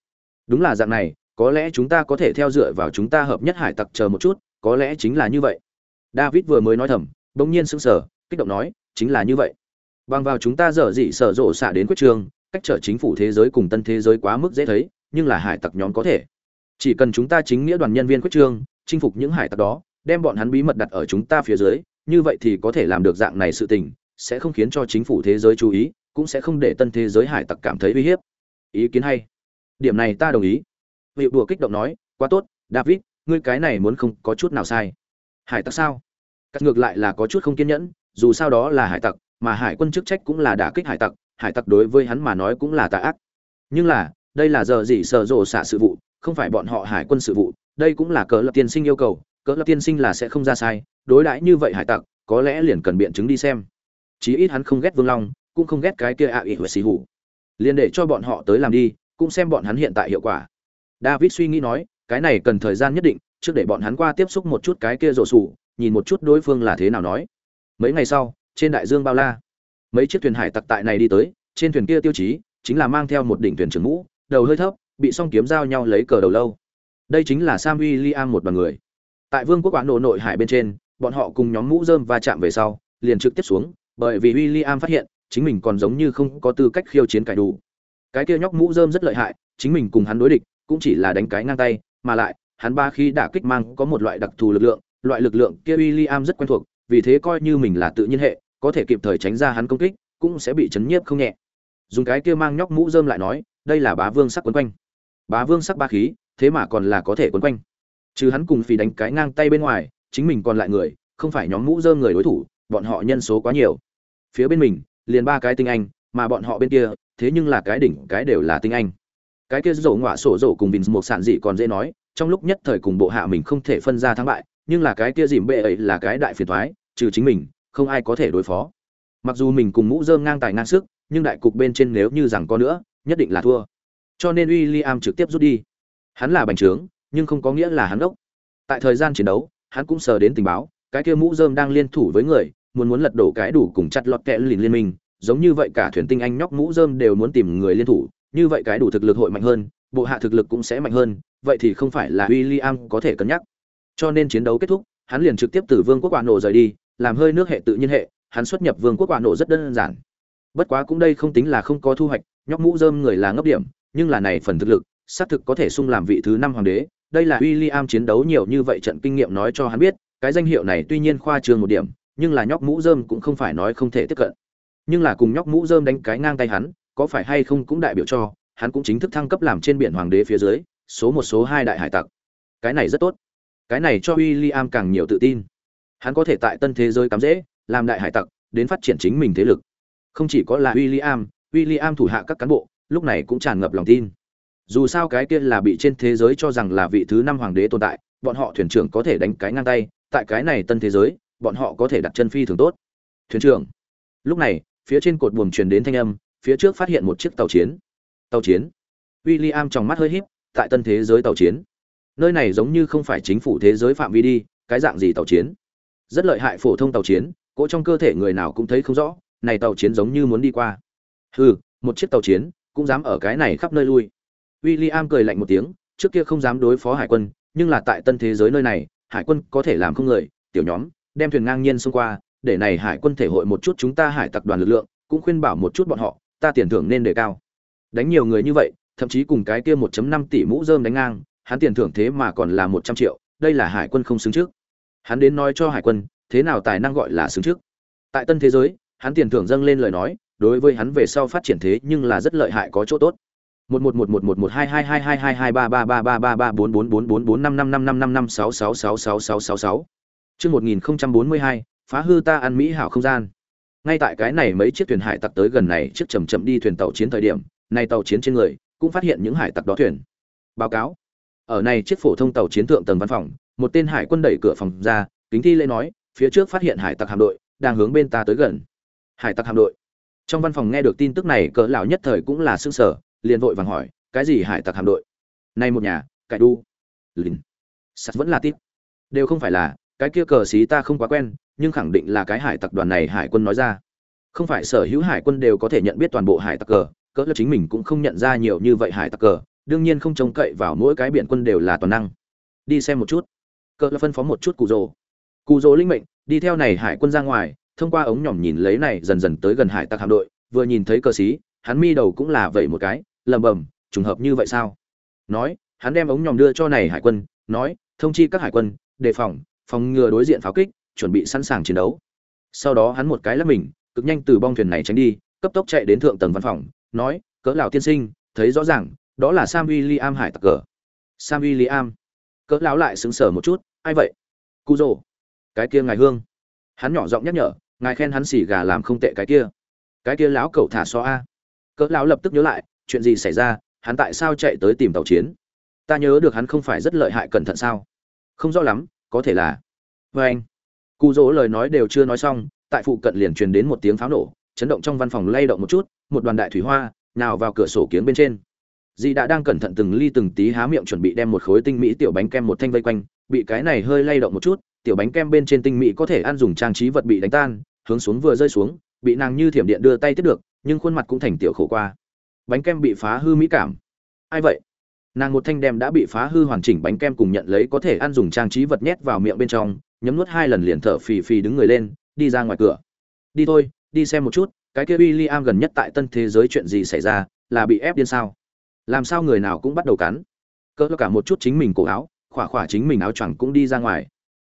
Đúng là dạng này có lẽ chúng ta có thể theo dựa vào chúng ta hợp nhất hải tặc chờ một chút có lẽ chính là như vậy. David vừa mới nói thầm bỗng nhiên sững sờ kích động nói chính là như vậy bằng vào chúng ta dở dị sở rộ xạ đến quyết trường, cách trở chính phủ thế giới cùng tân thế giới quá mức dễ thấy, nhưng là hải tặc nhóm có thể. Chỉ cần chúng ta chính nghĩa đoàn nhân viên quyết trương chinh phục những hải tặc đó, đem bọn hắn bí mật đặt ở chúng ta phía dưới, như vậy thì có thể làm được dạng này sự tình, sẽ không khiến cho chính phủ thế giới chú ý, cũng sẽ không để tân thế giới hải tặc cảm thấy uy hiếp. Ý kiến hay. Điểm này ta đồng ý. Hiệu đùa kích động nói, quá tốt, david, ngươi cái này muốn không có chút nào sai. Hải tặc sao? Cắt ngược lại là có chút không kiên nhẫn, dù sao đó là hải tặc mà hải quân chức trách cũng là đả kích hải tặc hải tặc đối với hắn mà nói cũng là tà ác. Nhưng là, đây là giờ gì sợ rộ xạ sự vụ, không phải bọn họ hải quân sự vụ, đây cũng là cỡ lập tiên sinh yêu cầu, cỡ lập tiên sinh là sẽ không ra sai, đối đãi như vậy hải tặc, có lẽ liền cần biện chứng đi xem. Chí ít hắn không ghét vương long, cũng không ghét cái kia ạ ỉ huệ xì hủ. Liền để cho bọn họ tới làm đi, cũng xem bọn hắn hiện tại hiệu quả. David suy nghĩ nói, cái này cần thời gian nhất định, trước để bọn hắn qua tiếp xúc một chút cái kia rổ sủ nhìn một chút đối phương là thế nào nói. Mấy ngày sau trên đại dương bao la. Mấy chiếc thuyền hải tặc tại này đi tới, trên thuyền kia tiêu chí chính là mang theo một đỉnh thuyền trưởng mũ, đầu hơi thấp, bị song kiếm giao nhau lấy cờ đầu lâu. Đây chính là sam liam một đoàn người. Tại vương quốc quán độ nội hải bên trên, bọn họ cùng nhóm mũ dơm va chạm về sau, liền trực tiếp xuống, bởi vì William phát hiện, chính mình còn giống như không có tư cách khiêu chiến cải đủ. Cái kia nhóc mũ dơm rất lợi hại, chính mình cùng hắn đối địch, cũng chỉ là đánh cái ngang tay, mà lại, hắn ba khi đả kích mang có một loại đặc thù lực lượng, loại lực lượng kia William rất quen thuộc vì thế coi như mình là tự nhiên hệ, có thể kịp thời tránh ra hắn công kích, cũng sẽ bị chấn nhiếp không nhẹ. Dùng cái kia mang nhóc mũ dơm lại nói, đây là bá vương sắc quấn quanh. Bá vương sắc ba khí, thế mà còn là có thể quấn quanh. Chứ hắn cùng phì đánh cái ngang tay bên ngoài, chính mình còn lại người, không phải nhóm mũ dơm người đối thủ, bọn họ nhân số quá nhiều. Phía bên mình, liền ba cái tinh anh, mà bọn họ bên kia, thế nhưng là cái đỉnh, cái đều là tinh anh. Cái kia rổ ngọa sổ rổ cùng bình một sản dị còn dễ nói, trong lúc nhất thời cùng bộ hạ mình không thể phân ra thắng bại, nhưng là cái kia dìm bệ ấy là cái đại phiền thoái trừ chính mình, không ai có thể đối phó. Mặc dù mình cùng mũ dơm ngang tài ngang sức, nhưng đại cục bên trên nếu như rằng có nữa, nhất định là thua. Cho nên William trực tiếp rút đi. Hắn là bành trướng, nhưng không có nghĩa là hắn ốc tại thời gian chiến đấu, hắn cũng sờ đến tình báo, cái kia mũ dơm đang liên thủ với người, muốn muốn lật đổ cái đủ cùng chặt lọt kẽ lìn liên minh, giống như vậy cả thuyền tinh anh nhóc mũ dơm đều muốn tìm người liên thủ, như vậy cái đủ thực lực hội mạnh hơn, bộ hạ thực lực cũng sẽ mạnh hơn, vậy thì không phải là William có thể cân nhắc. Cho nên chiến đấu kết thúc, hắn liền trực tiếp từ vương quốc quả nổ rời đi làm hơi nước hệ tự nhiên hệ, hắn xuất nhập vương quốc quả nổ rất đơn giản. Bất quá cũng đây không tính là không có thu hoạch, nhóc mũ dơm người là ngấp điểm, nhưng là này phần thực lực, xác thực có thể sung làm vị thứ năm hoàng đế. Đây là William chiến đấu nhiều như vậy trận kinh nghiệm nói cho hắn biết, cái danh hiệu này tuy nhiên khoa trương một điểm, nhưng là nhóc mũ rơm cũng không phải nói không thể tiếp cận. Nhưng là cùng nhóc mũ rơm đánh cái ngang tay hắn, có phải hay không cũng đại biểu cho, hắn cũng chính thức thăng cấp làm trên biển hoàng đế phía dưới, số một, số hai đại hải tặc. Cái này rất tốt. Cái này cho William càng nhiều tự tin hắn có thể tại tân thế giới cắm dễ, làm đại hải tặc, đến phát triển chính mình thế lực. Không chỉ có là William William thủ hạ các cán bộ, lúc này cũng tràn ngập lòng tin. Dù sao cái kia là bị trên thế giới cho rằng là vị thứ năm hoàng đế tồn tại, bọn họ thuyền trưởng có thể đánh cái ngang tay, tại cái này tân thế giới, bọn họ có thể đặt chân phi thường tốt. Thuyền trưởng. Lúc này, phía trên cột buồm truyền đến thanh âm, phía trước phát hiện một chiếc tàu chiến. Tàu chiến. William trong mắt hơi híp, tại tân thế giới tàu chiến. Nơi này giống như không phải chính phủ thế giới phạm vi đi, cái dạng gì tàu chiến? Rất lợi hại phổ thông tàu chiến, cỗ trong cơ thể người nào cũng thấy không rõ, này tàu chiến giống như muốn đi qua. Hừ, một chiếc tàu chiến, cũng dám ở cái này khắp nơi lui. William cười lạnh một tiếng, trước kia không dám đối phó hải quân, nhưng là tại tân thế giới nơi này, hải quân có thể làm không người, tiểu nhóm, đem thuyền ngang nhiên xông qua, để này hải quân thể hội một chút chúng ta hải tặc đoàn lực lượng, cũng khuyên bảo một chút bọn họ, ta tiền thưởng nên đề cao. Đánh nhiều người như vậy, thậm chí cùng cái kia 1.5 tỷ mũ rơm đánh ngang, hắn tiền thưởng thế mà còn là 100 triệu, đây là hải quân không xứng trước hắn đến nói cho hải quân, thế nào tài năng gọi là xứng trước. Tại tân thế giới, hắn tiền thưởng dâng lên lời nói, đối với hắn về sau phát triển thế nhưng là rất lợi hại có chỗ tốt. Một một một một một một hai hai hai hai hai hai ba ba ba ba ba ba bốn bốn bốn bốn bốn năm năm năm năm năm năm sáu sáu sáu sáu sáu sáu sáu. Chương một nghìn không trăm bốn mươi hai, phá hư ta ăn mỹ hảo không gian. Ngay tại cái này mấy chiếc thuyền hải tặc tới gần này chiếc chầm chậm đi thuyền tàu chiến thời điểm, này tàu chiến trên người cũng phát hiện những hải tặc đó thuyền. Báo cáo. Ở này chiếc phổ thông tàu chiến thượng tầng văn phòng một tên hải quân đẩy cửa phòng ra, kính thi lễ nói, phía trước phát hiện hải tặc hạm đội, đang hướng bên ta tới gần. Hải tặc hạm đội. Trong văn phòng nghe được tin tức này, cỡ lão nhất thời cũng là sương sở liền vội vàng hỏi, cái gì hải tặc hạm đội? Nay một nhà, cải đu. Lìn. Sắt vẫn là tiếp đều không phải là, cái kia cờ xí ta không quá quen, nhưng khẳng định là cái hải tặc đoàn này hải quân nói ra. Không phải sở hữu hải quân đều có thể nhận biết toàn bộ hải tặc cờ, cỡ là chính mình cũng không nhận ra nhiều như vậy hải tặc cờ, đương nhiên không trông cậy vào mỗi cái biển quân đều là toàn năng. Đi xem một chút cỡ là phân phó một chút cụ rồ. Cụ rồ linh mệnh, đi theo này hải quân ra ngoài, thông qua ống nhỏm nhìn lấy này dần dần tới gần hải tặc hạm đội, vừa nhìn thấy cờ xí hắn mi đầu cũng là vậy một cái lầm bầm trùng hợp như vậy sao? Nói, hắn đem ống nhòm đưa cho này hải quân, nói, thông chi các hải quân, đề phòng phòng ngừa đối diện pháo kích, chuẩn bị sẵn sàng chiến đấu. Sau đó hắn một cái lắp mình, cực nhanh từ bong thuyền này tránh đi, cấp tốc chạy đến thượng tầng văn phòng, nói, cỡ lào tiên sinh, thấy rõ ràng, đó là sam william hải tặc cờ. Sam william cỡ lão lại sững sờ một chút, ai vậy? Cu rồ cái kia ngài hương. Hắn nhỏ giọng nhắc nhở, ngài khen hắn xỉ gà làm không tệ cái kia. Cái kia lão cậu thả so a. Cỡ lão lập tức nhớ lại, chuyện gì xảy ra? Hắn tại sao chạy tới tìm tàu chiến? Ta nhớ được hắn không phải rất lợi hại cẩn thận sao? Không rõ lắm, có thể là. Vê anh. Cụ rồ lời nói đều chưa nói xong, tại phụ cận liền truyền đến một tiếng pháo nổ, chấn động trong văn phòng lay động một chút, một đoàn đại thủy hoa, nào vào cửa sổ kiếng bên trên dì đã đang cẩn thận từng ly từng tí há miệng chuẩn bị đem một khối tinh mỹ tiểu bánh kem một thanh vây quanh. Bị cái này hơi lay động một chút, tiểu bánh kem bên trên tinh mỹ có thể ăn dùng trang trí vật bị đánh tan, hướng xuống vừa rơi xuống, bị nàng như thiểm điện đưa tay tiếp được, nhưng khuôn mặt cũng thành tiểu khổ qua. Bánh kem bị phá hư mỹ cảm. Ai vậy? Nàng một thanh đem đã bị phá hư hoàn chỉnh bánh kem cùng nhận lấy có thể ăn dùng trang trí vật nhét vào miệng bên trong, nhấm nuốt hai lần liền thở phì phì đứng người lên, đi ra ngoài cửa. Đi thôi, đi xem một chút, cái kia William gần nhất tại tân thế giới chuyện gì xảy ra, là bị ép điên sao? Làm sao người nào cũng bắt đầu cắn. Cỡ cả một chút chính mình cổ áo, khỏa khỏa chính mình áo choàng cũng đi ra ngoài.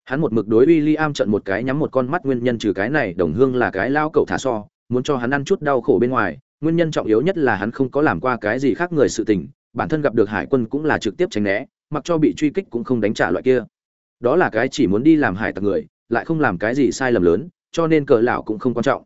Hắn một mực đối William trận một cái nhắm một con mắt nguyên nhân trừ cái này, đồng hương là cái lao cậu thả so, muốn cho hắn ăn chút đau khổ bên ngoài, nguyên nhân trọng yếu nhất là hắn không có làm qua cái gì khác người sự tình, bản thân gặp được hải quân cũng là trực tiếp tránh né, mặc cho bị truy kích cũng không đánh trả loại kia. Đó là cái chỉ muốn đi làm hải tặc người, lại không làm cái gì sai lầm lớn, cho nên cờ lão cũng không quan trọng.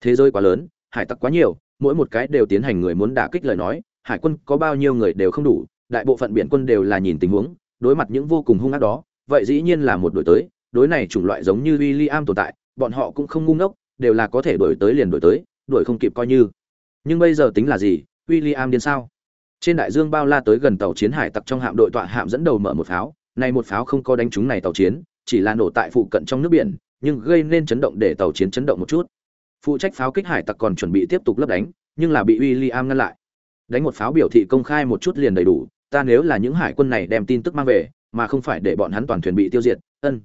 Thế giới quá lớn, hải tặc quá nhiều, mỗi một cái đều tiến hành người muốn đả kích lời nói hải quân có bao nhiêu người đều không đủ, đại bộ phận biển quân đều là nhìn tình huống, đối mặt những vô cùng hung ác đó, vậy dĩ nhiên là một đổi tới, đối này chủng loại giống như William tồn tại, bọn họ cũng không ngu ngốc, đều là có thể đổi tới liền đổi tới đổi không kịp coi như. Nhưng bây giờ tính là gì, William điên sao? Trên đại dương bao la tới gần tàu chiến hải tặc trong hạm đội tọa hạm dẫn đầu mở một pháo, này một pháo không có đánh trúng này tàu chiến, chỉ là nổ tại phụ cận trong nước biển, nhưng gây nên chấn động để tàu chiến chấn động một chút. Phụ trách pháo kích hải tặc còn chuẩn bị tiếp tục lấp đánh, nhưng là bị William ngăn lại đánh một pháo biểu thị công khai một chút liền đầy đủ, ta nếu là những hải quân này đem tin tức mang về, mà không phải để bọn hắn toàn thuyền bị tiêu diệt, ân.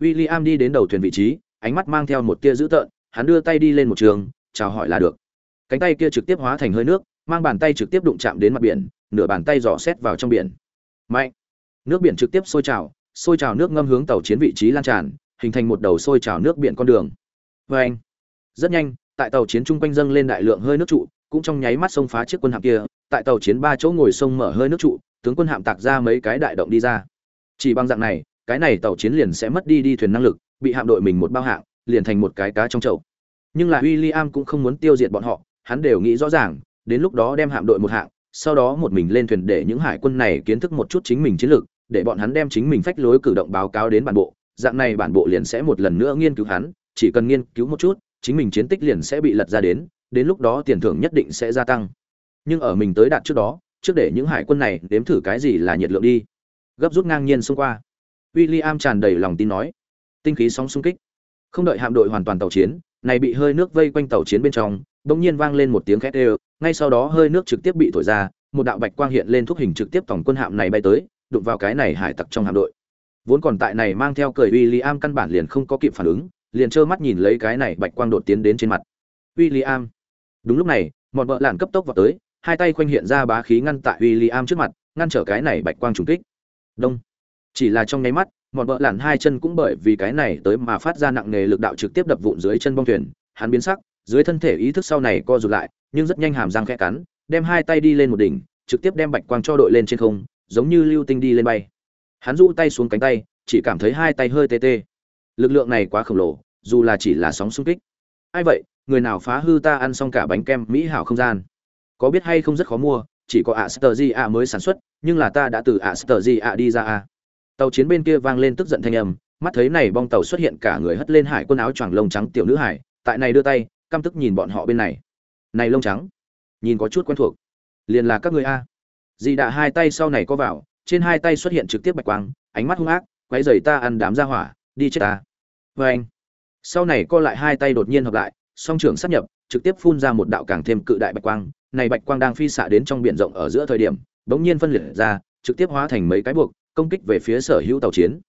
William đi đến đầu thuyền vị trí, ánh mắt mang theo một tia dữ tợn, hắn đưa tay đi lên một trường, chào hỏi là được. Cánh tay kia trực tiếp hóa thành hơi nước, mang bàn tay trực tiếp đụng chạm đến mặt biển, nửa bàn tay dò xét vào trong biển. Mạnh. Nước biển trực tiếp sôi trào sôi trào nước ngâm hướng tàu chiến vị trí lan tràn, hình thành một đầu sôi trào nước biển con đường. Vê anh rất nhanh, tại tàu chiến chung quanh dâng lên đại lượng hơi nước trụ cũng trong nháy mắt xông phá chiếc quân hạm kia, tại tàu chiến ba chỗ ngồi sông mở hơi nước trụ, tướng quân hạm tạc ra mấy cái đại động đi ra. Chỉ bằng dạng này, cái này tàu chiến liền sẽ mất đi đi thuyền năng lực, bị hạm đội mình một bao hạng, liền thành một cái cá trong chậu. Nhưng là William cũng không muốn tiêu diệt bọn họ, hắn đều nghĩ rõ ràng, đến lúc đó đem hạm đội một hạng, sau đó một mình lên thuyền để những hải quân này kiến thức một chút chính mình chiến lược, để bọn hắn đem chính mình phách lối cử động báo cáo đến bản bộ, dạng này bản bộ liền sẽ một lần nữa nghiên cứu hắn, chỉ cần nghiên cứu một chút, chính mình chiến tích liền sẽ bị lật ra đến đến lúc đó tiền thưởng nhất định sẽ gia tăng. Nhưng ở mình tới đạt trước đó, trước để những hải quân này đếm thử cái gì là nhiệt lượng đi. Gấp rút ngang nhiên xông qua. William tràn đầy lòng tin nói. Tinh khí sóng xung kích. Không đợi hạm đội hoàn toàn tàu chiến, này bị hơi nước vây quanh tàu chiến bên trong, bỗng nhiên vang lên một tiếng khét ê ngay sau đó hơi nước trực tiếp bị thổi ra, một đạo bạch quang hiện lên thúc hình trực tiếp tổng quân hạm này bay tới, đụng vào cái này hải tặc trong hạm đội. Vốn còn tại này mang theo cười William căn bản liền không có kịp phản ứng, liền trơ mắt nhìn lấy cái này bạch quang đột tiến đến trên mặt. William đúng lúc này, một vợ lạn cấp tốc vào tới, hai tay khoanh hiện ra bá khí ngăn tại William trước mặt, ngăn trở cái này bạch quang trùng kích. Đông. Chỉ là trong nháy mắt, một vợ lạn hai chân cũng bởi vì cái này tới mà phát ra nặng nề lực đạo trực tiếp đập vụn dưới chân bong thuyền. Hắn biến sắc, dưới thân thể ý thức sau này co rụt lại, nhưng rất nhanh hàm răng khẽ cắn, đem hai tay đi lên một đỉnh, trực tiếp đem bạch quang cho đội lên trên không, giống như lưu tinh đi lên bay. Hắn rũ tay xuống cánh tay, chỉ cảm thấy hai tay hơi tê tê. Lực lượng này quá khổng lồ, dù là chỉ là sóng xung kích. Ai vậy? Người nào phá hư ta ăn xong cả bánh kem mỹ hảo không gian. Có biết hay không rất khó mua, chỉ có ạ sờ ạ mới sản xuất, nhưng là ta đã từ ạ sờ ạ đi ra a. Tàu chiến bên kia vang lên tức giận thanh âm, mắt thấy này bong tàu xuất hiện cả người hất lên hải quân áo choàng lông trắng tiểu nữ hải, tại này đưa tay, căm tức nhìn bọn họ bên này. Này lông trắng, nhìn có chút quen thuộc. Liền là các người a. Dì đã hai tay sau này có vào, trên hai tay xuất hiện trực tiếp bạch quang, ánh mắt hung ác, quấy giày ta ăn đám ra hỏa, đi chết ta. Vê anh sau này co lại hai tay đột nhiên hợp lại song trưởng sắp nhập, trực tiếp phun ra một đạo càng thêm cự đại bạch quang. Này bạch quang đang phi xạ đến trong biển rộng ở giữa thời điểm, bỗng nhiên phân liệt ra, trực tiếp hóa thành mấy cái buộc, công kích về phía sở hữu tàu chiến.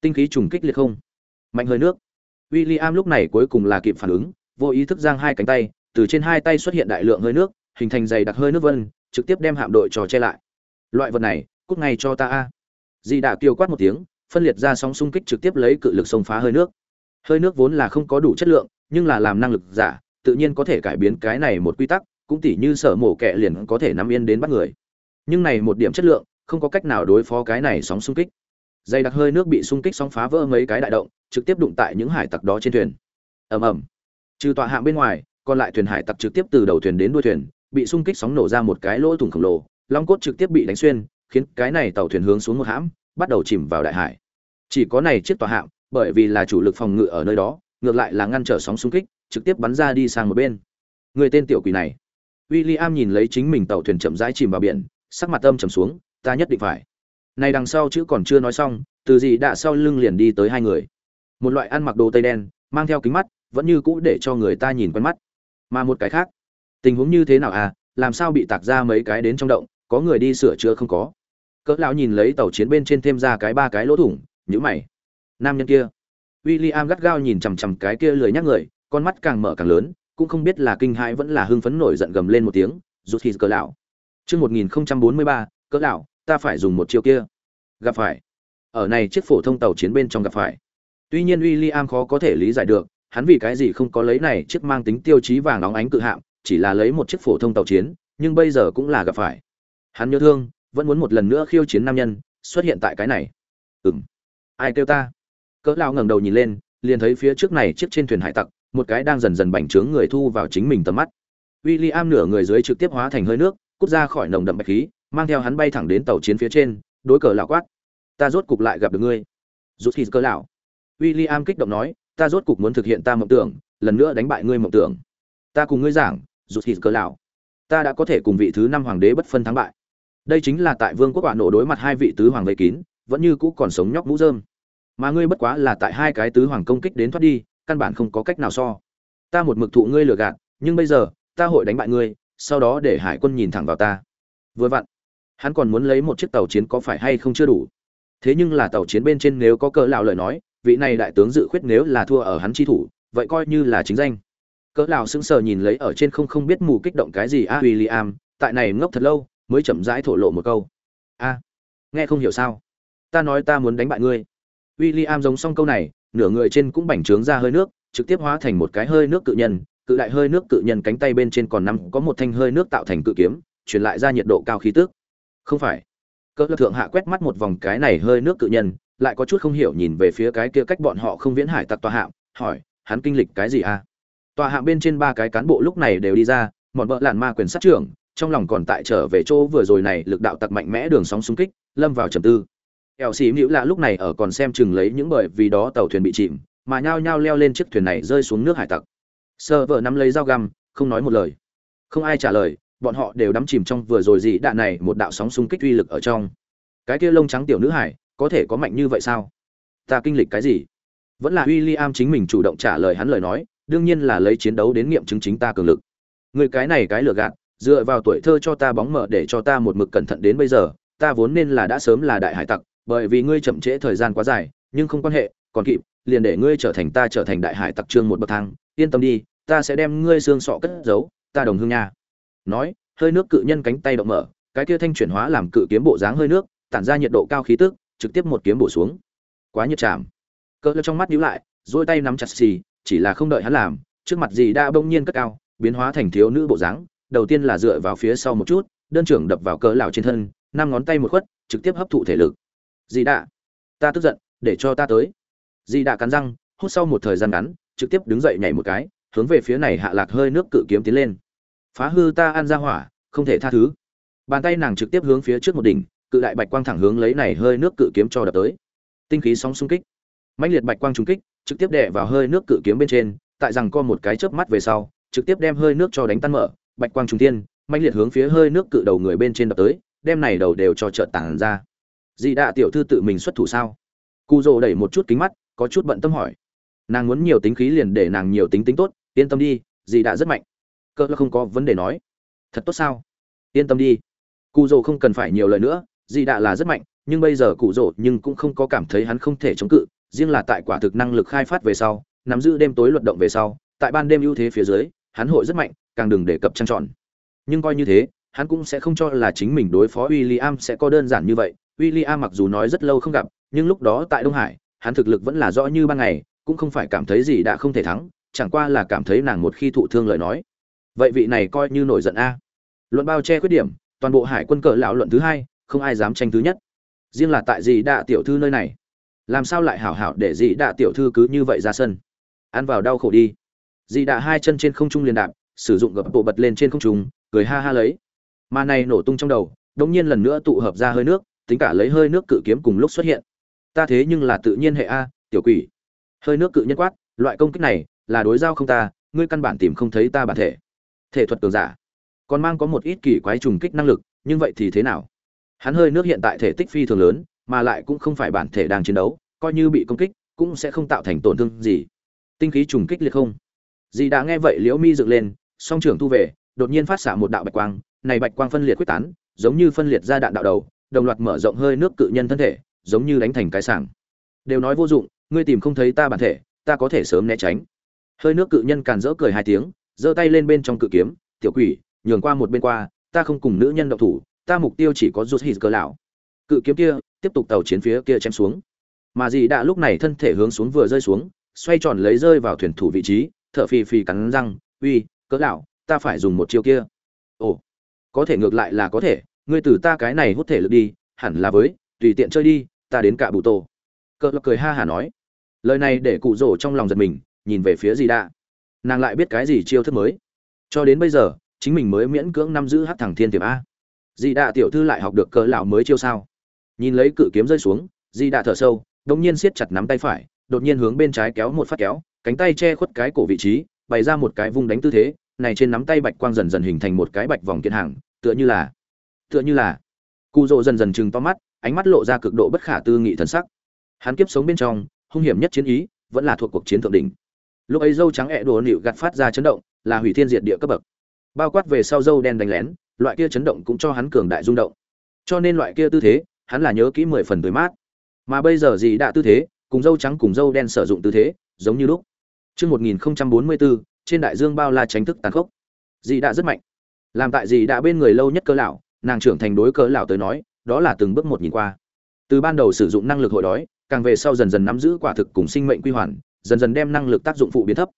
Tinh khí trùng kích liệt không. Mạnh hơi nước. William lúc này cuối cùng là kịp phản ứng, vô ý thức giang hai cánh tay, từ trên hai tay xuất hiện đại lượng hơi nước, hình thành dày đặc hơi nước vân, trực tiếp đem hạm đội trò che lại. Loại vật này, cút ngay cho ta a. Dì đã kêu quát một tiếng, phân liệt ra sóng xung kích trực tiếp lấy cự lực xông phá hơi nước. Hơi nước vốn là không có đủ chất lượng nhưng là làm năng lực giả, tự nhiên có thể cải biến cái này một quy tắc, cũng tỉ như sở mổ kẹ liền có thể nắm yên đến bắt người. Nhưng này một điểm chất lượng, không có cách nào đối phó cái này sóng xung kích. Dày đặc hơi nước bị xung kích sóng phá vỡ mấy cái đại động, trực tiếp đụng tại những hải tặc đó trên thuyền. Ầm ầm. Trừ tọa hạng bên ngoài, còn lại thuyền hải tặc trực tiếp từ đầu thuyền đến đuôi thuyền, bị xung kích sóng nổ ra một cái lỗ thủng khổng lồ, long cốt trực tiếp bị đánh xuyên, khiến cái này tàu thuyền hướng xuống một hãm, bắt đầu chìm vào đại hải. Chỉ có này chiếc tòa hạm, bởi vì là chủ lực phòng ngự ở nơi đó ngược lại là ngăn trở sóng xung kích, trực tiếp bắn ra đi sang một bên. Người tên tiểu quỷ này. William nhìn lấy chính mình tàu thuyền chậm rãi chìm vào biển, sắc mặt âm trầm xuống, ta nhất định phải. Này đằng sau chữ còn chưa nói xong, từ gì đã sau lưng liền đi tới hai người. Một loại ăn mặc đồ tây đen, mang theo kính mắt, vẫn như cũ để cho người ta nhìn quen mắt. Mà một cái khác. Tình huống như thế nào à? Làm sao bị tạc ra mấy cái đến trong động, có người đi sửa chữa không có? Cỡ lão nhìn lấy tàu chiến bên trên thêm ra cái ba cái lỗ thủng nhữ mày. Nam nhân kia. William gắt gao nhìn chằm chằm cái kia lười nhắc người con mắt càng mở càng lớn cũng không biết là kinh hãi vẫn là hưng phấn nổi giận gầm lên một tiếng rút hít cỡ lão. Chương 1043, cỡ lão ta phải dùng một chiêu kia. Gặp phải. Ở này chiếc phổ thông tàu chiến bên trong gặp phải. Tuy nhiên William khó có thể lý giải được hắn vì cái gì không có lấy này chiếc mang tính tiêu chí vàng óng ánh cự hạm chỉ là lấy một chiếc phổ thông tàu chiến nhưng bây giờ cũng là gặp phải. Hắn nhớ thương vẫn muốn một lần nữa khiêu chiến nam nhân xuất hiện tại cái này. Ừm. Ai kêu ta? Cỡ lao ngẩng đầu nhìn lên, liền thấy phía trước này chiếc trên thuyền hải tặc, một cái đang dần dần bành trướng người thu vào chính mình tầm mắt. William nửa người dưới trực tiếp hóa thành hơi nước, cút ra khỏi nồng đậm bạch khí, mang theo hắn bay thẳng đến tàu chiến phía trên, đối cờ lão quát, ta rốt cục lại gặp được ngươi. Rút khi cỡ lão. William kích động nói, ta rốt cục muốn thực hiện ta mộng tưởng, lần nữa đánh bại ngươi mộng tưởng. Ta cùng ngươi giảng, rút khi cỡ lão. Ta đã có thể cùng vị thứ năm hoàng đế bất phân thắng bại. Đây chính là tại vương quốc quả nổ đối mặt hai vị tứ hoàng vây kín, vẫn như cũ còn sống nhóc mũ dơm mà ngươi bất quá là tại hai cái tứ hoàng công kích đến thoát đi căn bản không có cách nào so. Ta một mực thụ ngươi lừa gạt nhưng bây giờ ta hội đánh bại ngươi sau đó để hải quân nhìn thẳng vào ta. Vừa vặn hắn còn muốn lấy một chiếc tàu chiến có phải hay không chưa đủ. Thế nhưng là tàu chiến bên trên nếu có cỡ lão lời nói vị này đại tướng dự khuyết nếu là thua ở hắn chi thủ vậy coi như là chính danh. Cỡ lão sững sờ nhìn lấy ở trên không không biết mù kích động cái gì a à, William tại này ngốc thật lâu mới chậm rãi thổ lộ một câu. A nghe không hiểu sao? Ta nói ta muốn đánh bại ngươi. William giống xong câu này, nửa người trên cũng bành trướng ra hơi nước, trực tiếp hóa thành một cái hơi nước cự nhân, cự đại hơi nước cự nhân cánh tay bên trên còn nằm có một thanh hơi nước tạo thành cự kiếm, truyền lại ra nhiệt độ cao khí tức. Không phải. Cỡ thượng hạ quét mắt một vòng cái này hơi nước cự nhân, lại có chút không hiểu nhìn về phía cái kia cách bọn họ không viễn hải tặc tòa hạng hỏi, hắn kinh lịch cái gì à tòa hạng bên trên ba cái cán bộ lúc này đều đi ra mọn vợ làn ma quyền sát trưởng, trong lòng còn tại trở về chỗ vừa rồi này, lực đạo tặc mạnh mẽ đường sóng xung kích, lâm vào trầm tư ẻo xì mữu lạ lúc này ở còn xem chừng lấy những bởi vì đó tàu thuyền bị chìm, mà nhao nhao leo lên chiếc thuyền này rơi xuống nước hải tặc. Sơ vợ nắm lấy dao găm, không nói một lời. Không ai trả lời, bọn họ đều đắm chìm trong vừa rồi gì đạn này một đạo sóng xung kích uy lực ở trong. Cái kia lông trắng tiểu nữ hải, có thể có mạnh như vậy sao? Ta kinh lịch cái gì? Vẫn là w i l l i am chính mình chủ động trả lời hắn lời nói, đương nhiên là lấy chiến đấu đến nghiệm chứng chính ta cường lực. Người cái này cái lừa gạt, dựa vào tuổi thơ cho ta bóng mở để cho ta một mực cẩn thận đến bây giờ, ta vốn nên là đã sớm là đại hải tặc bởi vì ngươi chậm trễ thời gian quá dài, nhưng không quan hệ, còn kịp, liền để ngươi trở thành ta trở thành đại hải tặc trương một bậc thang. Yên tâm đi, ta sẽ đem ngươi xương sọ cất giấu, ta đồng hương nha. Nói, hơi nước cự nhân cánh tay động mở, cái kia thanh chuyển hóa làm cự kiếm bộ dáng hơi nước, tản ra nhiệt độ cao khí tức, trực tiếp một kiếm bổ xuống. Quá nhiệt chạm. Cỡ trong mắt nhíu lại, duỗi tay nắm chặt xì, chỉ là không đợi hắn làm, trước mặt gì đã bỗng nhiên cất cao, biến hóa thành thiếu nữ bộ dáng, đầu tiên là dựa vào phía sau một chút, đơn trưởng đập vào cỡ lão trên thân, năm ngón tay một khuất, trực tiếp hấp thụ thể lực dì đạ. Ta tức giận, để cho ta tới. Dì đạ cắn răng, hút sau một thời gian ngắn, trực tiếp đứng dậy nhảy một cái, hướng về phía này hạ lạc hơi nước cự kiếm tiến lên. Phá hư ta ăn ra hỏa, không thể tha thứ. Bàn tay nàng trực tiếp hướng phía trước một đỉnh, cự đại bạch quang thẳng hướng lấy này hơi nước cự kiếm cho đập tới. Tinh khí sóng xung kích. Mãnh liệt bạch quang trung kích, trực tiếp đè vào hơi nước cự kiếm bên trên, tại rằng co một cái chớp mắt về sau, trực tiếp đem hơi nước cho đánh tan mở, bạch quang trung tiên mãnh liệt hướng phía hơi nước cự đầu người bên trên đập tới, đem này đầu đều cho trợn tản ra dị đạ tiểu thư tự mình xuất thủ sao? Cụ rồ đẩy một chút kính mắt, có chút bận tâm hỏi. Nàng muốn nhiều tính khí liền để nàng nhiều tính tính tốt, yên tâm đi dị đạ rất mạnh. Cơ là không có vấn đề nói. Thật tốt sao? Yên tâm đi. Cụ rồ không cần phải nhiều lời nữa dị đạ là rất mạnh, nhưng bây giờ cụ rồ nhưng cũng không có cảm thấy hắn không thể chống cự, riêng là tại quả thực năng lực khai phát về sau, nắm giữ đêm tối luận động về sau, tại ban đêm ưu thế phía dưới, hắn hội rất mạnh, càng đừng đề cập trăng tròn. Nhưng coi như thế, hắn cũng sẽ không cho là chính mình đối phó William sẽ có đơn giản như vậy. William mặc dù nói rất lâu không gặp, nhưng lúc đó tại Đông Hải, hắn thực lực vẫn là rõ như ban ngày, cũng không phải cảm thấy gì đã không thể thắng, chẳng qua là cảm thấy nàng một khi thụ thương lời nói. Vậy vị này coi như nổi giận a. Luận bao che khuyết điểm, toàn bộ hải quân cờ lão luận thứ hai, không ai dám tranh thứ nhất. Riêng là tại gì đạ tiểu thư nơi này, làm sao lại hảo hảo để gì đạ tiểu thư cứ như vậy ra sân? Ăn vào đau khổ đi. Dì đạ hai chân trên không trung liền đạp, sử dụng gập bộ bật lên trên không trung, cười ha ha lấy mà này nổ tung trong đầu đống nhiên lần nữa tụ hợp ra hơi nước tính cả lấy hơi nước cự kiếm cùng lúc xuất hiện. Ta thế nhưng là tự nhiên hệ a tiểu quỷ. Hơi nước cự nhân quát loại công kích này là đối giao không ta ngươi căn bản tìm không thấy ta bản thể. Thể thuật cường giả. Còn mang có một ít kỳ quái trùng kích năng lực nhưng vậy thì thế nào? Hắn hơi nước hiện tại thể tích phi thường lớn mà lại cũng không phải bản thể đang chiến đấu coi như bị công kích cũng sẽ không tạo thành tổn thương gì. Tinh khí trùng kích liệt không? Dì đã nghe vậy liễu mi dựng lên song trưởng thu về đột nhiên phát xạ một đạo bạch quang này bạch quang phân liệt quyết tán, giống như phân liệt ra đạn đạo đầu, đồng loạt mở rộng hơi nước cự nhân thân thể, giống như đánh thành cái sảng. Đều nói vô dụng, ngươi tìm không thấy ta bản thể, ta có thể sớm né tránh. Hơi nước cự nhân càn rỡ cười hai tiếng, giơ tay lên bên trong cự kiếm, tiểu quỷ, nhường qua một bên qua, ta không cùng nữ nhân động thủ, ta mục tiêu chỉ có rút hít cơ lão. Cự kiếm kia, tiếp tục tàu chiến phía kia chém xuống. Mà gì đã lúc này thân thể hướng xuống vừa rơi xuống, xoay tròn lấy rơi vào thuyền thủ vị trí, thở phì phì cắn răng, "Uy, cỡ lão, ta phải dùng một chiêu kia." Ồ, có thể ngược lại là có thể ngươi từ ta cái này hút thể lực đi, hẳn là với, tùy tiện chơi đi, ta đến cả bụ tô cỡ lộc cười ha hả nói. Lời này để cụ rổ trong lòng giật mình, nhìn về phía gì đã nàng lại biết cái gì chiêu thức mới. Cho đến bây giờ, chính mình mới miễn cưỡng năm giữ hát thẳng thiên tiềm a. Dì đạ tiểu thư lại học được cỡ lão mới chiêu sao? Nhìn lấy cự kiếm rơi xuống dì đạ thở sâu, đống nhiên siết chặt nắm tay phải, đột nhiên hướng bên trái kéo một phát kéo, cánh tay che khuất cái cổ vị trí, bày ra một cái vung đánh tư thế, này trên nắm tay bạch quang dần dần hình thành một cái bạch vòng kiện hàng, tựa như là tựa như là. Cụ rỗ dần dần chừng to mắt ánh mắt lộ ra cực độ bất khả tư nghị thần sắc. Hắn kiếp sống bên trong hung hiểm nhất chiến ý vẫn là thuộc cuộc chiến thượng đỉnh. Lúc ấy dâu trắng ẹ đồ nịu gạt phát ra chấn động là hủy thiên diệt địa cấp bậc. Bao quát về sau dâu đen đánh lén loại kia chấn động cũng cho hắn cường đại rung động. Cho nên loại kia tư thế hắn là nhớ kỹ mười phần tới mát. Mà bây giờ gì đã tư thế cùng dâu trắng cùng dâu đen sử dụng tư thế giống như lúc. Chương 1044, trên đại dương bao la tránh thức tàn khốc. Dì đã rất mạnh. Làm tại dì đã bên người lâu nhất cơ lão nàng trưởng thành đối cỡ lão tới nói, đó là từng bước một nhìn qua. Từ ban đầu sử dụng năng lực hội đói, càng về sau dần dần nắm giữ quả thực cùng sinh mệnh quy hoàn, dần dần đem năng lực tác dụng phụ biến thấp.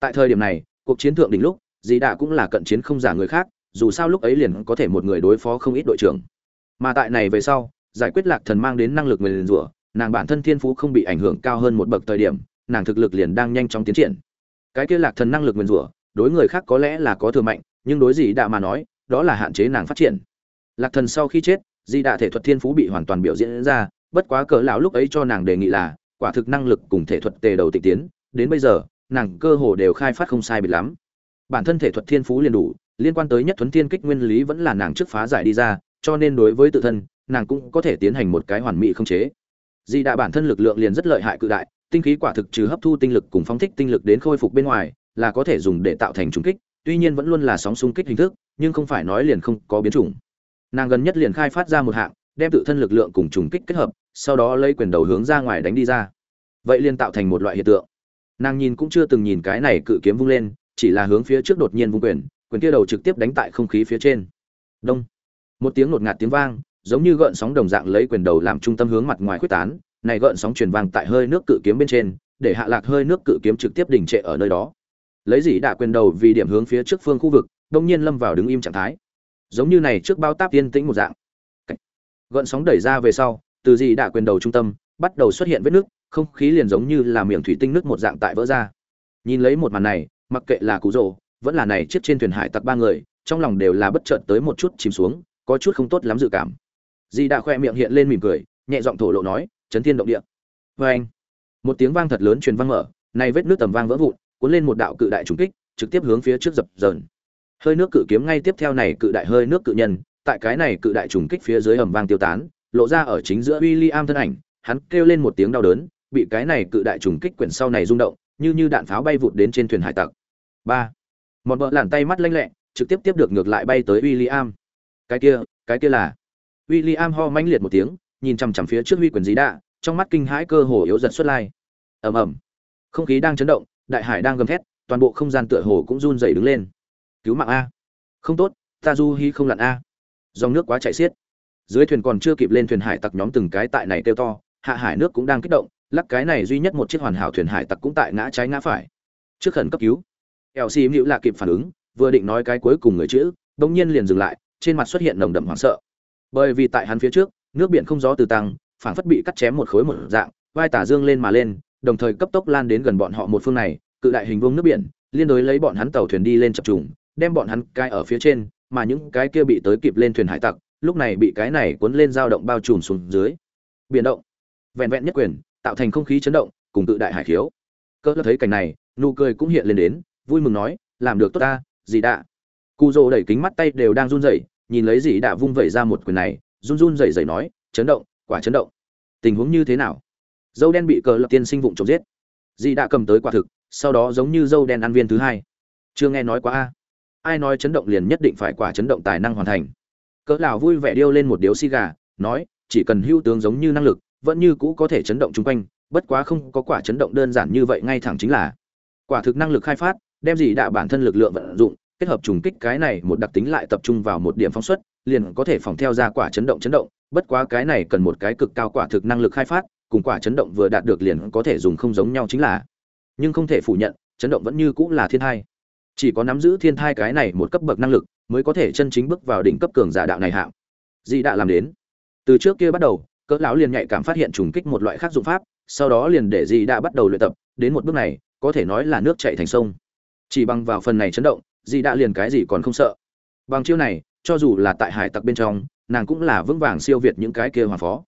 Tại thời điểm này, cuộc chiến thượng đỉnh lúc dì đạ cũng là cận chiến không giả người khác, dù sao lúc ấy liền có thể một người đối phó không ít đội trưởng. Mà tại này về sau, giải quyết lạc thần mang đến năng lực người liền rủa, nàng bản thân thiên phú không bị ảnh hưởng cao hơn một bậc thời điểm, nàng thực lực liền đang nhanh chóng tiến triển. Cái kia lạc thần năng lực nguyền rủa, đối người khác có lẽ là có thừa mạnh, nhưng đối dì đạ mà nói, đó là hạn chế nàng phát triển lạc thần sau khi chết, di đạ thể thuật thiên phú bị hoàn toàn biểu diễn ra, bất quá cỡ lão lúc ấy cho nàng đề nghị là, quả thực năng lực cùng thể thuật tề đầu tịch tiến, đến bây giờ, nàng cơ hồ đều khai phát không sai biệt lắm. Bản thân thể thuật thiên phú liền đủ, liên quan tới nhất thuấn thiên kích nguyên lý vẫn là nàng trước phá giải đi ra, cho nên đối với tự thân, nàng cũng có thể tiến hành một cái hoàn mỹ không chế. Di đạ bản thân lực lượng liền rất lợi hại cự đại, tinh khí quả thực trừ hấp thu tinh lực cùng phóng thích tinh lực đến khôi phục bên ngoài, là có thể dùng để tạo thành trùng kích, tuy nhiên vẫn luôn là sóng xung kích hình thức, nhưng không phải nói liền không có biến chủng nàng gần nhất liền khai phát ra một hạng, đem tự thân lực lượng cùng trùng kích kết hợp, sau đó lấy quyền đầu hướng ra ngoài đánh đi ra. Vậy liền tạo thành một loại hiện tượng. Nàng nhìn cũng chưa từng nhìn cái này cự kiếm vung lên, chỉ là hướng phía trước đột nhiên vung quyền quyền kia đầu trực tiếp đánh tại không khí phía trên. Đông. Một tiếng ngột ngạt tiếng vang, giống như gợn sóng đồng dạng lấy quyền đầu làm trung tâm hướng mặt ngoài khuếch tán, này gợn sóng truyền vang tại hơi nước cự kiếm bên trên, để hạ lạc hơi nước cự kiếm trực tiếp đình trệ ở nơi đó. Lấy dĩ đạ quyền đầu vì điểm hướng phía trước phương khu vực, đông nhiên lâm vào đứng im trạng thái giống như này trước bao táp yên tĩnh một dạng. Gợn sóng đẩy ra về sau từ dĩ đạ quyền đầu trung tâm bắt đầu xuất hiện vết nước không khí liền giống như là miệng thủy tinh nước một dạng tại vỡ ra. Nhìn lấy một màn này mặc kệ là cụ rồ vẫn là này chiếc trên thuyền hải tặc ba người trong lòng đều là bất chợt tới một chút chìm xuống có chút không tốt lắm dự cảm. Dì đã khoe miệng hiện lên mỉm cười nhẹ giọng thổ lộ nói chấn thiên động địa. Vê anh. Một tiếng vang thật lớn truyền vang mở này vết nước tầm vang vỡ vụn cuốn lên một đạo cự đại trùng kích, trực tiếp hướng phía trước dập dờn. Hơi nước cự kiếm ngay tiếp theo này cự đại hơi nước cự nhân, tại cái này cự đại trùng kích phía dưới ầm vang tiêu tán, lộ ra ở chính giữa William thân ảnh, hắn kêu lên một tiếng đau đớn, bị cái này cự đại trùng kích quyển sau này rung động, như như đạn pháo bay vụt đến trên thuyền hải tặc. ba Một vợ làn tay mắt lanh lẹ, trực tiếp tiếp được ngược lại bay tới William. Cái kia, cái kia là. William ho mãnh liệt một tiếng, nhìn chằm chằm phía trước huy quyền dí đạ, trong mắt kinh hãi cơ hồ yếu dần xuất lai. Ầm ầm. Không khí đang chấn động, đại hải đang gầm thét toàn bộ không gian tựa hồ cũng run rẩy đứng lên cứu mạng a. Không tốt ta du hi không lặn a. Dòng nước quá chảy xiết. Dưới thuyền còn chưa kịp lên thuyền hải tặc nhóm từng cái tại này kêu to hạ hải nước cũng đang kích động lắc cái này duy nhất một chiếc hoàn hảo thuyền hải tặc cũng tại ngã trái ngã phải. Trước khẩn cấp cứu eo im hữu là kịp phản ứng vừa định nói cái cuối cùng người chữ bỗng nhiên liền dừng lại trên mặt xuất hiện nồng đậm hoảng sợ. Bởi vì tại hắn phía trước nước biển không gió từ tăng phảng phất bị cắt chém một khối một dạng vai tả dương lên mà lên đồng thời cấp tốc lan đến gần bọn họ một phương này, cự đại hình vuông nước biển, liên đối lấy bọn hắn tàu thuyền đi lên chập trùng, đem bọn hắn cai ở phía trên, mà những cái kia bị tới kịp lên thuyền hải tặc, lúc này bị cái này cuốn lên dao động bao trùm xuống dưới. Biển động, vẹn vẹn nhất quyền, tạo thành không khí chấn động, cùng tự đại hải khiếu. Cỡ thấy cảnh này, nụ cười cũng hiện lên đến, vui mừng nói, làm được tốt ta, dì đã. cụ Dụ đẩy kính mắt tay đều đang run rẩy, nhìn lấy dì đã vung vẩy ra một quyền này, run run rẩy rẩy nói, chấn động, quả chấn động. Tình huống như thế nào? dâu đen bị cờ lập tiên sinh vụng trộm giết dì đã cầm tới quả thực sau đó giống như dâu đen ăn viên thứ hai chưa nghe nói quá a ai nói chấn động liền nhất định phải quả chấn động tài năng hoàn thành. Cỡ lão vui vẻ điêu lên một điếu xi gà, nói, chỉ cần hưu tướng giống như năng lực, vẫn như cũ có thể chấn động chung quanh, bất quá không có quả chấn động đơn giản như vậy ngay thẳng chính là. Quả thực năng lực khai phát, đem gì đạ bản thân lực lượng vận dụng, kết hợp trùng kích cái này một đặc tính lại tập trung vào một điểm phóng xuất, liền có thể phòng theo ra quả chấn động chấn động, bất quá cái này cần một cái cực cao quả thực năng lực khai phát, cùng quả chấn động vừa đạt được liền có thể dùng không giống nhau chính là. Nhưng không thể phủ nhận, chấn động vẫn như cũng là thiên hai chỉ có nắm giữ thiên thai cái này một cấp bậc năng lực mới có thể chân chính bước vào đỉnh cấp cường giả đạo này hạng. Dị đã làm đến. Từ trước kia bắt đầu, cỡ lão liền nhạy cảm phát hiện trùng kích một loại khác dụng pháp, sau đó liền để dị đã bắt đầu luyện tập, đến một bước này, có thể nói là nước chảy thành sông. Chỉ bằng vào phần này chấn động, dị đã liền cái gì còn không sợ. Bằng chiêu này, cho dù là tại hải tặc bên trong, nàng cũng là vững vàng siêu việt những cái kia hoàng phó.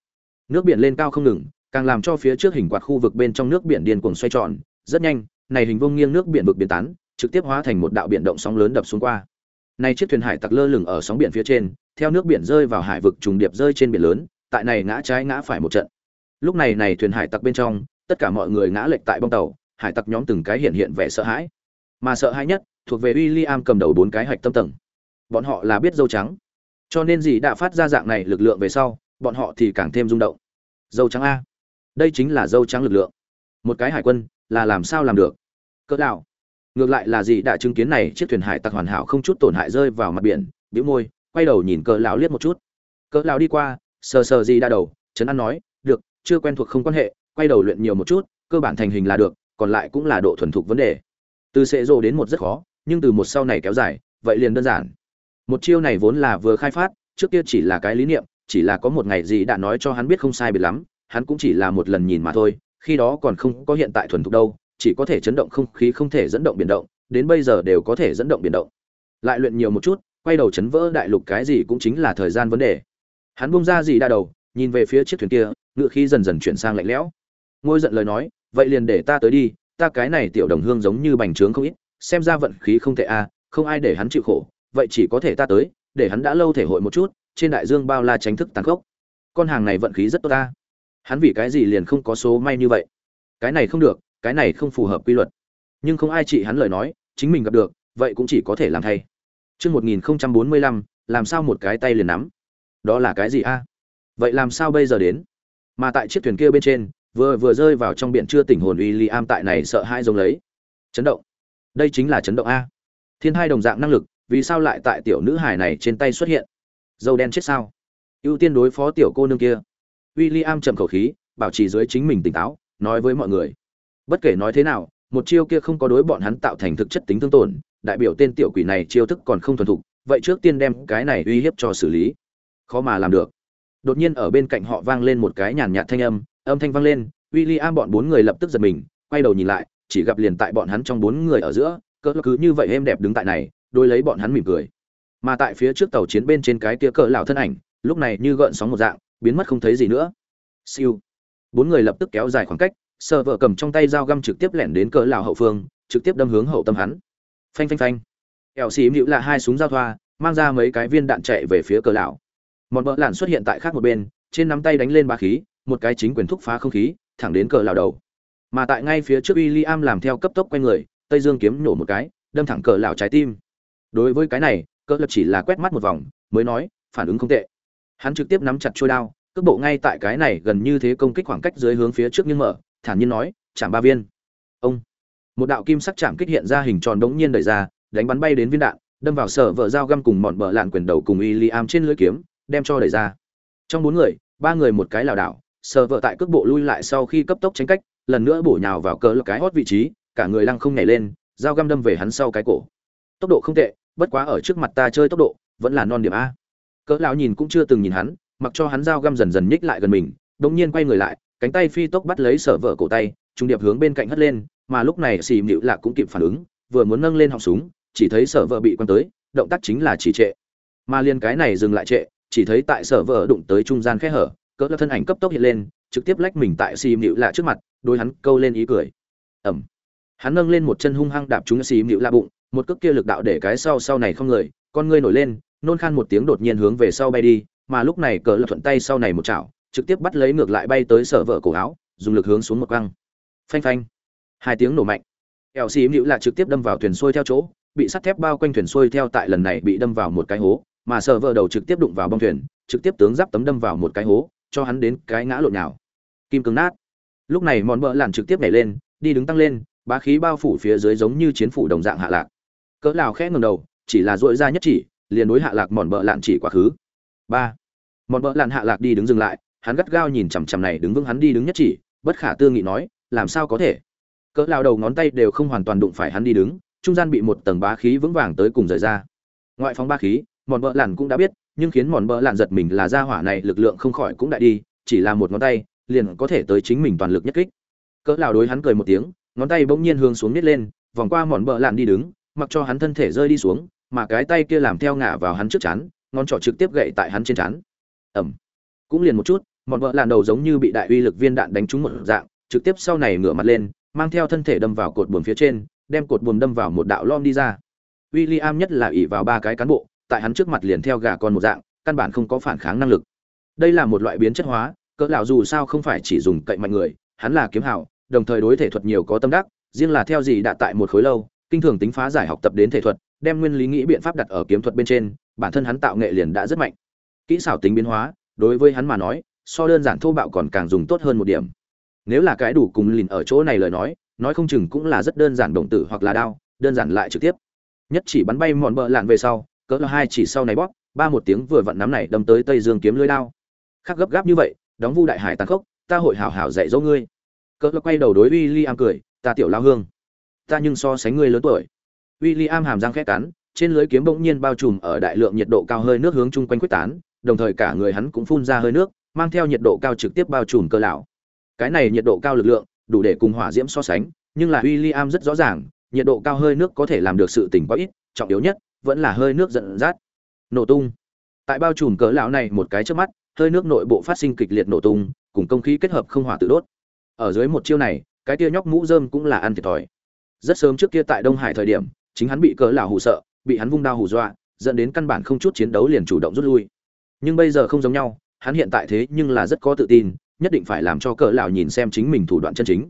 Nước biển lên cao không ngừng, càng làm cho phía trước hình quạt khu vực bên trong nước biển điên cuồng xoay tròn, rất nhanh, này hình vuông nghiêng nước biển vực biến tán trực tiếp hóa thành một đạo biển động sóng lớn đập xuống qua. Nay chiếc thuyền hải tặc lơ lửng ở sóng biển phía trên, theo nước biển rơi vào hải vực trùng điệp rơi trên biển lớn, tại này ngã trái ngã phải một trận. Lúc này này thuyền hải tặc bên trong, tất cả mọi người ngã lệch tại bong tàu, hải tặc nhóm từng cái hiện hiện vẻ sợ hãi. Mà sợ hãi nhất, thuộc về William cầm đầu bốn cái hạch tâm tầng. Bọn họ là biết dâu trắng. Cho nên gì đã phát ra dạng này lực lượng về sau, bọn họ thì càng thêm rung động. Dâu trắng a. Đây chính là dâu trắng lực lượng. Một cái hải quân là làm sao làm được? Cỡ đạo ngược lại là gì đã chứng kiến này, chiếc thuyền hải tặc hoàn hảo không chút tổn hại rơi vào mặt biển, bĩu môi, quay đầu nhìn cỡ lão liếc một chút. Cỡ lão đi qua, sờ sờ gì đã đầu chấn an nói, được, chưa quen thuộc không quan hệ, quay đầu luyện nhiều một chút, cơ bản thành hình là được, còn lại cũng là độ thuần thục vấn đề. Từ sệ rộ đến một rất khó, nhưng từ một sau này kéo dài, vậy liền đơn giản. Một chiêu này vốn là vừa khai phát, trước kia chỉ là cái lý niệm, chỉ là có một ngày gì đã nói cho hắn biết không sai biệt lắm, hắn cũng chỉ là một lần nhìn mà thôi, khi đó còn không có hiện tại thuần thục đâu chỉ có thể chấn động không khí không thể dẫn động biển động, đến bây giờ đều có thể dẫn động biển động. Lại luyện nhiều một chút, quay đầu chấn vỡ đại lục cái gì cũng chính là thời gian vấn đề. Hắn buông ra gì đa đầu, nhìn về phía chiếc thuyền kia, ngựa khí dần dần chuyển sang lạnh lẽo. Ngôi giận lời nói, vậy liền để ta tới đi, ta cái này tiểu đồng hương giống như bành trướng không ít, xem ra vận khí không tệ a không ai để hắn chịu khổ, vậy chỉ có thể ta tới, để hắn đã lâu thể hội một chút, trên đại dương bao la tránh thức tàn khốc. Con hàng này vận khí rất tốt ta. Hắn vì cái gì liền không có số may như vậy? Cái này không được cái này không phù hợp quy luật nhưng không ai trị hắn lời nói chính mình gặp được vậy cũng chỉ có thể làm thay Chương 1045, làm sao một cái tay liền nắm? Đó là cái gì a? Vậy làm sao bây giờ đến? Mà tại chiếc thuyền kia bên trên, vừa vừa rơi vào trong biển chưa tỉnh hồn William tại này sợ hãi giống lấy. Chấn động. Đây chính là chấn động a. Thiên hai đồng dạng năng lực, vì sao lại tại tiểu nữ hài này trên tay xuất hiện? Dâu đen chết sao? ưu tiên đối phó tiểu cô nương kia. William trầm khẩu khí, bảo trì dưới chính mình tỉnh táo, nói với mọi người. Bất kể nói thế nào, một chiêu kia không có đối bọn hắn tạo thành thực chất tính thương tổn, đại biểu tên tiểu quỷ này chiêu thức còn không thuần thục, vậy trước tiên đem cái này uy hiếp cho xử lý. Khó mà làm được. Đột nhiên ở bên cạnh họ vang lên một cái nhàn nhạt thanh âm, âm thanh vang lên, William bọn bốn người lập tức giật mình, quay đầu nhìn lại, chỉ gặp liền tại bọn hắn trong bốn người ở giữa, cỡ cứ như vậy êm đẹp đứng tại này, đôi lấy bọn hắn mỉm cười. Mà tại phía trước tàu chiến bên trên cái kia cỡ lão thân ảnh, lúc này như gợn sóng một dạng, biến mất không thấy gì nữa. Siêu. Bốn người lập tức kéo dài khoảng cách, sờ vợ cầm trong tay dao găm trực tiếp lẻn đến cỡ lão hậu phương, trực tiếp đâm hướng hậu tâm hắn. Phanh phanh phanh. Ẻo xì mịu là hai súng giao thoa mang ra mấy cái viên đạn chạy về phía cỡ lão. Một vợ lạn xuất hiện tại khác một bên trên nắm tay đánh lên ba khí một cái chính quyền thúc phá không khí thẳng đến cỡ lão đầu. Mà tại ngay phía trước William làm theo cấp tốc quay người tây dương kiếm nổ một cái đâm thẳng cỡ lão trái tim. Đối với cái này cỡ lập chỉ là quét mắt một vòng mới nói phản ứng không tệ. Hắn trực tiếp nắm chặt chuôi đao cước bộ ngay tại cái này gần như thế công kích khoảng cách dưới hướng phía trước nhưng mở thản nhiên nói, chạm ba viên. Ông. Một đạo kim sắc chạm kích hiện ra hình tròn đống nhiên đẩy ra, đánh bắn bay đến viên đạn, đâm vào sở vợ dao găm cùng mọn bờ lạn quyền đầu cùng y i am trên lưỡi kiếm, đem cho đẩy ra. Trong bốn người, ba người một cái lảo đảo, sở vợ tại cước bộ lui lại sau khi cấp tốc tránh cách, lần nữa bổ nhào vào cỡ cái hót vị trí, cả người lăng không nhảy lên, dao găm đâm về hắn sau cái cổ. Tốc độ không tệ, bất quá ở trước mặt ta chơi tốc độ, vẫn là non điểm a. Cỡ lão nhìn cũng chưa từng nhìn hắn, mặc cho hắn dao găm dần dần nhích lại gần mình, đống nhiên quay người lại cánh tay phi tốc bắt lấy sở vợ cổ tay trung điệp hướng bên cạnh hất lên, mà lúc này xì mịu lạ cũng kịp phản ứng, vừa muốn nâng lên họng súng, chỉ thấy sở vợ bị quăng tới, động tác chính là chỉ trệ. Mà liên cái này dừng lại trệ, chỉ thấy tại sở vợ đụng tới trung gian khe hở, cỡ thân ảnh cấp tốc hiện lên, trực tiếp lách mình tại xì mịu lạ trước mặt đôi hắn câu lên ý cười. Ẩm. Hắn nâng lên một chân hung hăng đạp chúng xì mịu lạ bụng, một cước kia lực đạo để cái sau sau này không người, con ngươi nổi lên, nôn khan một tiếng đột nhiên hướng về sau bay đi, mà lúc này cỡ là thuận tay sau này một chảo trực tiếp bắt lấy ngược lại bay tới sở vợ cổ áo, dùng lực hướng xuống một căng phanh phanh. Hai tiếng nổ mạnh. Kẹo xì mịu là trực tiếp đâm vào thuyền xuôi theo chỗ, bị sắt thép bao quanh thuyền xuôi theo tại lần này bị đâm vào một cái hố, mà sở vợ đầu trực tiếp đụng vào bông thuyền, trực tiếp tướng giáp tấm đâm vào một cái hố, cho hắn đến cái ngã lộn nào kim cứng nát. Lúc này mòn bỡ làn trực tiếp nhảy lên, đi đứng tăng lên, bá khí bao phủ phía dưới giống như chiến phủ đồng dạng hạ lạc. Cỡ lào khẽ ngầm đầu, chỉ là dội ra nhất chỉ, liền đối hạ lạc mòn bỡ lạn chỉ quá khứ. Ba. Mòn bỡ lạn hạ lạc đi đứng dừng lại hắn gắt gao nhìn chằm chằm này đứng vững hắn đi đứng nhất chỉ, bất khả tư nghị nói, làm sao có thể? Cỡ lao đầu ngón tay đều không hoàn toàn đụng phải hắn đi đứng, trung gian bị một tầng bá khí vững vàng tới cùng rời ra. Ngoại phóng bá khí, mòn bợ lặn cũng đã biết, nhưng khiến mòn bợ lặn giật mình là ra hỏa này lực lượng không khỏi cũng đại đi, chỉ là một ngón tay, liền có thể tới chính mình toàn lực nhất kích. Cỡ lao đối hắn cười một tiếng, ngón tay bỗng nhiên hướng xuống nít lên, vòng qua mòn bợ lặn đi đứng, mặc cho hắn thân thể rơi đi xuống, mà cái tay kia làm theo ngã vào hắn trước chắn ngón trỏ trực tiếp gậy tại hắn trên chắn ẩm cũng liền một chút mọn vợ làn đầu giống như bị đại uy lực viên đạn đánh trúng một dạng trực tiếp sau này ngửa mặt lên mang theo thân thể đâm vào cột buồm phía trên, đem cột buồm đâm vào một đạo lom đi ra. William nhất là ỷ vào ba cái cán bộ, tại hắn trước mặt liền theo gà con một dạng, căn bản không có phản kháng năng lực. Đây là một loại biến chất hóa, cỡ lão dù sao không phải chỉ dùng cậy mạnh người, hắn là kiếm hảo, đồng thời đối thể thuật nhiều có tâm đắc, riêng là theo gì đã tại một khối lâu, kinh thường tính phá giải học tập đến thể thuật, đem nguyên lý nghĩ biện pháp đặt ở kiếm thuật bên trên, bản thân hắn tạo nghệ liền đã rất mạnh. Kỹ xảo tính biến hóa, đối với hắn mà nói, so đơn giản thô bạo còn càng dùng tốt hơn một điểm. Nếu là cái đủ cùng lìn ở chỗ này lời nói nói không chừng cũng là rất đơn giản động tử hoặc là đao, đơn giản lại trực tiếp. Nhất chỉ bắn bay mòn bờ lạn về sau, cỡ hai chỉ sau này bóp, ba một tiếng vừa vặn nắm này đâm tới tây dương kiếm lưới đao. Khác gấp gáp như vậy, đóng vu đại hải tàn khốc, ta hội hảo hảo dạy dỗ ngươi. Cỡ quay đầu đối w i am cười, ta tiểu lao hương. Ta nhưng so sánh ngươi lớn tuổi. William hàm răng khẽ cắn, trên lưới kiếm bỗng nhiên bao trùm ở đại lượng nhiệt độ cao hơi nước hướng chung quanh quyết tán, đồng thời cả người hắn cũng phun ra hơi nước mang theo nhiệt độ cao trực tiếp bao trùm cơ lão. Cái này nhiệt độ cao lực lượng, đủ để cùng hỏa diễm so sánh, nhưng là William rất rõ ràng, nhiệt độ cao hơi nước có thể làm được sự tình quá ít, trọng yếu nhất, vẫn là hơi nước giận rát nổ tung. Tại bao trùm cỡ lão này một cái chớp mắt, hơi nước nội bộ phát sinh kịch liệt nổ tung, cùng công khí kết hợp không hỏa tự đốt. Ở dưới một chiêu này, cái tia nhóc mũ rơm cũng là ăn thiệt thòi. Rất sớm trước kia tại đông hải thời điểm, chính hắn bị cỡ lão hù sợ, bị hắn vung đao hù dọa, dẫn đến căn bản không chút chiến đấu liền chủ động rút lui. Nhưng bây giờ không giống nhau hắn hiện tại thế nhưng là rất có tự tin, nhất định phải làm cho cỡ lão nhìn xem chính mình thủ đoạn chân chính.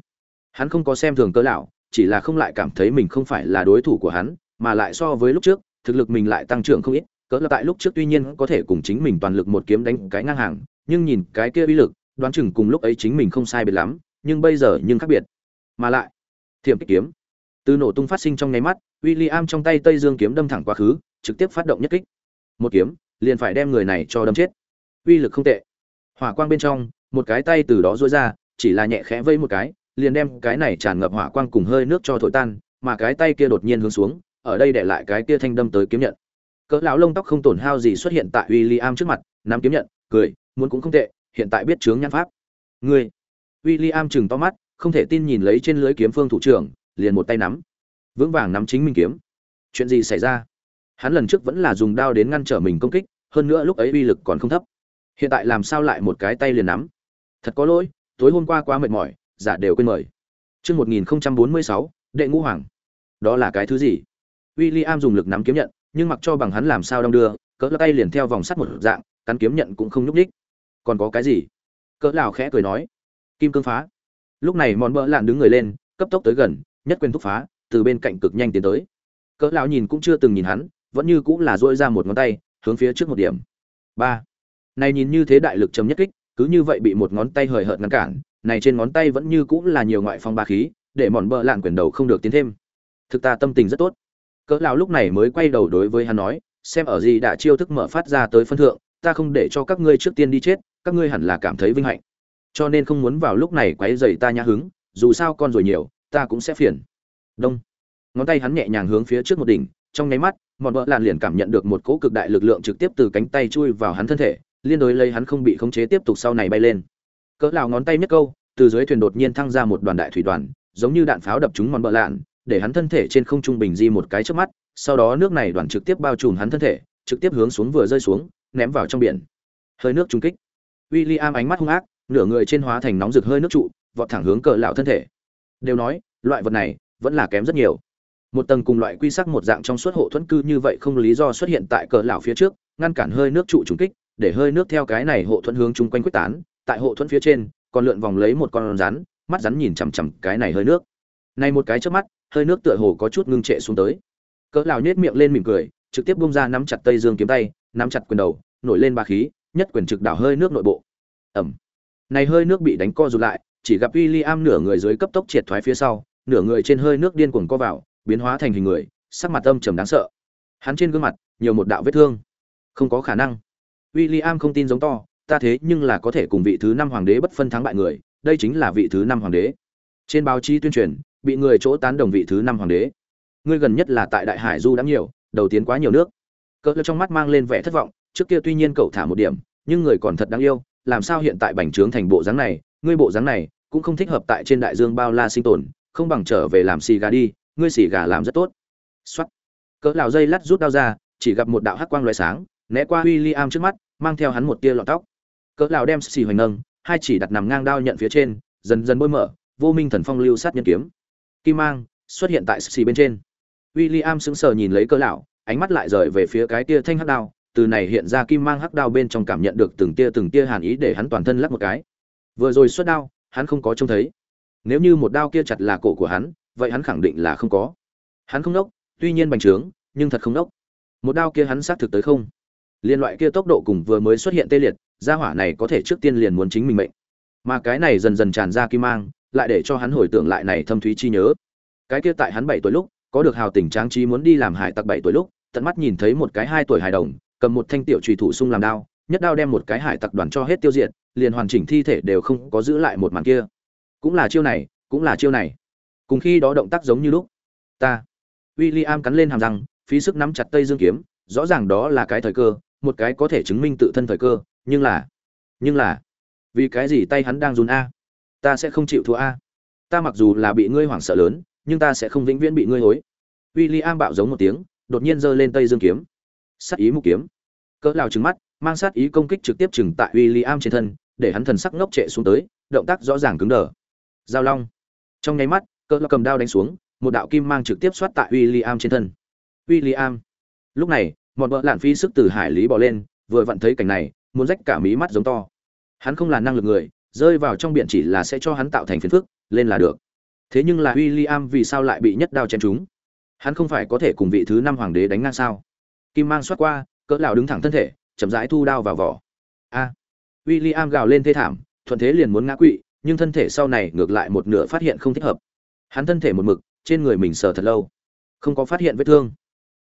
Hắn không có xem thường cỡ lão, chỉ là không lại cảm thấy mình không phải là đối thủ của hắn, mà lại so với lúc trước, thực lực mình lại tăng trưởng không ít. Cỡ là tại lúc trước tuy nhiên có thể cùng chính mình toàn lực một kiếm đánh cái ngang hàng, nhưng nhìn cái kia uy lực, đoán chừng cùng lúc ấy chính mình không sai biệt lắm, nhưng bây giờ nhưng khác biệt. Mà lại, thiểm kích kiếm. Từ nổ tung phát sinh trong nháy mắt, William trong tay tây dương kiếm đâm thẳng quá khứ, trực tiếp phát động nhất kích. Một kiếm, liền phải đem người này cho đâm chết uy lực không tệ. Hỏa quang bên trong, một cái tay từ đó duỗi ra, chỉ là nhẹ khẽ vây một cái, liền đem cái này tràn ngập hỏa quang cùng hơi nước cho thổi tan, mà cái tay kia đột nhiên hướng xuống, ở đây để lại cái kia thanh đâm tới kiếm nhận. Cỡ lão lông tóc không tổn hao gì xuất hiện tại William trước mặt, nắm kiếm nhận, cười, muốn cũng không tệ, hiện tại biết chướng nhãn pháp. Ngươi. William chừng to mắt, không thể tin nhìn lấy trên lưới kiếm phương thủ trưởng, liền một tay nắm. Vững vàng nắm chính mình kiếm. Chuyện gì xảy ra? Hắn lần trước vẫn là dùng đao đến ngăn trở mình công kích, hơn nữa lúc ấy uy lực còn không thấp hiện tại làm sao lại một cái tay liền nắm thật có lỗi tối hôm qua quá mệt mỏi giả đều quên mời chương một nghìn bốn mươi sáu đệ ngũ hoàng. Đó là cái thứ gì? William dùng lực nắm kiếm nhận, nhưng mặc cho bằng hắn làm sao đong đưa, cỡ tay liền theo vòng sắt một dạng, cắn kiếm nhận cũng không nhúc nhích. Còn có cái gì? Cỡ lão khẽ cười nói, kim cương phá. Lúc này mòn bỡ lạn đứng người lên, cấp tốc tới gần, nhất quyền thúc phá, từ bên cạnh cực nhanh tiến tới. Cỡ lão nhìn cũng chưa từng nhìn hắn, vẫn như cũng là duỗi ra một ngón tay, hướng phía trước một điểm. Ba. Này nhìn như thế đại lực chấm nhất kích, cứ như vậy bị một ngón tay hời hợt ngăn cản, này trên ngón tay vẫn như cũng là nhiều ngoại phong ba khí, để mòn bỡ lạn quyền đầu không được tiến thêm. Thực ta tâm tình rất tốt. Cỡ lão lúc này mới quay đầu đối với hắn nói xem ở gì đã chiêu thức mở phát ra tới phân thượng ta không để cho các ngươi trước tiên đi chết các ngươi hẳn là cảm thấy vinh hạnh. Cho nên không muốn vào lúc này quấy rầy ta nhã hứng dù sao con rồi nhiều ta cũng sẽ phiền. Đông. Ngón tay hắn nhẹ nhàng hướng phía trước một đỉnh trong nháy mắt mòn bờ lạn liền cảm nhận được một cỗ cực đại lực lượng trực tiếp từ cánh tay chui vào hắn thân thể liên đối lấy hắn không bị khống chế tiếp tục sau này bay lên cỡ lão ngón tay nhất câu từ dưới thuyền đột nhiên thăng ra một đoàn đại thủy đoàn giống như đạn pháo đập trúng mòn bờ lạn để hắn thân thể trên không trung bình di một cái trước mắt, sau đó nước này đoàn trực tiếp bao trùm hắn thân thể, trực tiếp hướng xuống vừa rơi xuống, ném vào trong biển. Hơi nước trung kích. William ánh mắt hung ác, nửa người trên hóa thành nóng rực hơi nước trụ, vọt thẳng hướng cờ lão thân thể. Đều nói, loại vật này vẫn là kém rất nhiều. Một tầng cùng loại quy sắc một dạng trong suốt hộ thuẫn cư như vậy không lý do xuất hiện tại cờ lão phía trước, ngăn cản hơi nước trụ trùng kích, để hơi nước theo cái này hộ thuẫn hướng chung quanh quyết tán, tại hộ thuẫn phía trên, còn lượn vòng lấy một con rắn, mắt rắn nhìn chằm chằm cái này hơi nước. Này một cái chớp mắt, hơi nước tựa hồ có chút ngưng trệ xuống tới. Cỡ lào nhếch miệng lên mỉm cười trực tiếp bung ra nắm chặt tây dương kiếm tay nắm chặt quyền đầu nổi lên ba khí nhất quyền trực đảo hơi nước nội bộ. Ẩm này hơi nước bị đánh co rụt lại chỉ gặp William nửa người dưới cấp tốc triệt thoái phía sau nửa người trên hơi nước điên cuồng co vào biến hóa thành hình người sắc mặt âm trầm đáng sợ. Hắn trên gương mặt nhiều một đạo vết thương. Không có khả năng. William không tin giống to, ta thế nhưng là có thể cùng vị thứ năm hoàng đế bất phân thắng bại người, đây chính là vị thứ năm hoàng đế. Trên báo chí tuyên truyền, bị người chỗ tán đồng vị thứ năm hoàng đế. Ngươi gần nhất là tại đại hải du đã nhiều, đầu tiến quá nhiều nước. Cỡ trong mắt mang lên vẻ thất vọng, trước kia tuy nhiên cậu thả một điểm, nhưng người còn thật đáng yêu, làm sao hiện tại bành trướng thành bộ dáng này, ngươi bộ dáng này cũng không thích hợp tại trên đại dương bao la sinh tồn, không bằng trở về làm xì gà đi, ngươi xì gà làm rất tốt. Xuất cỡ lão dây lắt rút đao ra, chỉ gặp một đạo hắc quang loại sáng né qua William trước mắt, mang theo hắn một tia lọn tóc. Cỡ lão đem xì hoành nâng, hai chỉ đặt nằm ngang đao nhận phía trên, dần dần bôi mở, vô minh thần phong lưu sát nhân kiếm. Kim mang xuất hiện tại xì bên trên. William sững sờ nhìn lấy cỡ lão, ánh mắt lại rời về phía cái tia thanh hắc đao, từ này hiện ra kim mang hắc đao bên trong cảm nhận được từng tia từng tia hàn ý để hắn toàn thân lắc một cái. Vừa rồi xuất đao, hắn không có trông thấy. Nếu như một đao kia chặt là cổ của hắn, vậy hắn khẳng định là không có. Hắn không nốc, tuy nhiên bành trướng, nhưng thật không nốc. Một đao kia hắn xác thực tới không liên loại kia tốc độ cùng vừa mới xuất hiện tê liệt, gia hỏa này có thể trước tiên liền muốn chính mình mệnh. Mà cái này dần dần tràn ra kim mang, lại để cho hắn hồi tưởng lại này thâm thúy chi nhớ. Cái kia tại hắn bảy tuổi lúc, có được hào tình tráng trí muốn đi làm hải tặc bảy tuổi lúc, tận mắt nhìn thấy một cái hai tuổi hài đồng, cầm một thanh tiểu trùy thủ sung làm đao, nhất đao đem một cái hải tặc đoàn cho hết tiêu diệt, liền hoàn chỉnh thi thể đều không có giữ lại một màn kia. Cũng là chiêu này, cũng là chiêu này. Cùng khi đó động tác giống như lúc. Ta. William cắn lên hàm răng, phí sức nắm chặt tây dương kiếm, rõ ràng đó là cái thời cơ một cái có thể chứng minh tự thân thời cơ, nhưng là nhưng là, vì cái gì tay hắn đang run a? Ta sẽ không chịu thua a. Ta mặc dù là bị ngươi hoảng sợ lớn, nhưng ta sẽ không vĩnh viễn bị ngươi hối. William bạo giống một tiếng, đột nhiên giơ lên tây dương kiếm. Sát ý mục kiếm. Cỡ lao trứng mắt, mang sát ý công kích trực tiếp chừng tại William trên thân, để hắn thần sắc ngốc trệ xuống tới, động tác rõ ràng cứng đờ. Giao long. Trong nháy mắt, cỡ lao cầm đao đánh xuống, một đạo kim mang trực tiếp xoát tại William trên thân. William. Lúc này một vợ lạn phi sức từ hải lý bỏ lên, vừa vặn thấy cảnh này, muốn rách cả mí mắt giống to. Hắn không là năng lực người, rơi vào trong biển chỉ là sẽ cho hắn tạo thành phiền phức, lên là được. Thế nhưng là William vì sao lại bị nhất đao chém trúng? Hắn không phải có thể cùng vị thứ năm hoàng đế đánh ngang sao? Kim mang xoát qua, cỡ lão đứng thẳng thân thể, chậm rãi thu đao vào vỏ. A! William gào lên thê thảm, thuận thế liền muốn ngã quỵ, nhưng thân thể sau này ngược lại một nửa phát hiện không thích hợp. Hắn thân thể một mực, trên người mình sờ thật lâu. Không có phát hiện vết thương.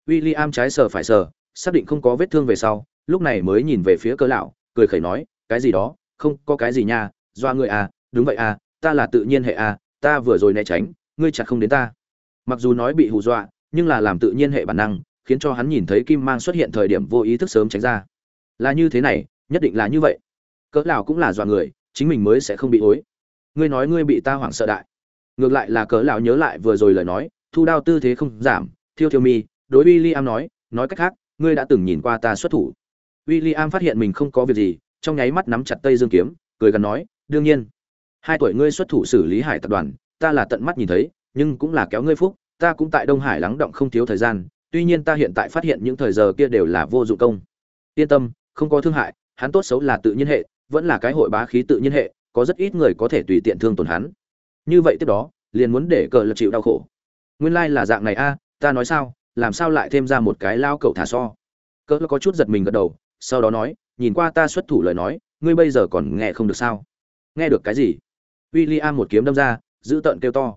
William trái sờ phải sờ xác định không có vết thương về sau, lúc này mới nhìn về phía cỡ lão, cười khẩy nói, cái gì đó? Không, có cái gì nha, doa người à đúng vậy à ta là tự nhiên hệ à ta vừa rồi né tránh, ngươi chặt không đến ta. Mặc dù nói bị hù dọa, nhưng là làm tự nhiên hệ bản năng, khiến cho hắn nhìn thấy kim mang xuất hiện thời điểm vô ý thức sớm tránh ra. Là như thế này, nhất định là như vậy. Cỡ lão cũng là dọa người, chính mình mới sẽ không bị ối. ngươi nói ngươi bị ta hoảng sợ đại. Ngược lại là cỡ lão nhớ lại vừa rồi lời nói, thu đao tư thế không giảm, thiêu thiêu mi, đối William nói nói cách khác ngươi đã từng nhìn qua ta xuất thủ. William phát hiện mình không có việc gì, trong nháy mắt nắm chặt tây dương kiếm, cười gần nói, đương nhiên, hai tuổi ngươi xuất thủ xử lý hải tập đoàn, ta là tận mắt nhìn thấy, nhưng cũng là kéo ngươi phúc, ta cũng tại đông hải lắng động không thiếu thời gian, tuy nhiên ta hiện tại phát hiện những thời giờ kia đều là vô dụng công. Yên tâm, không có thương hại, hắn tốt xấu là tự nhiên hệ, vẫn là cái hội bá khí tự nhiên hệ, có rất ít người có thể tùy tiện thương tổn hắn. Như vậy tiếp đó, liền muốn để cờ lật chịu đau khổ. Nguyên lai là dạng này a, ta nói sao? Làm sao lại thêm ra một cái lao cậu thả so? Cỡ có chút giật mình gật đầu, sau đó nói, nhìn qua ta xuất thủ lời nói, ngươi bây giờ còn nghe không được sao? Nghe được cái gì? William một kiếm đâm ra, giữ tợn kêu to.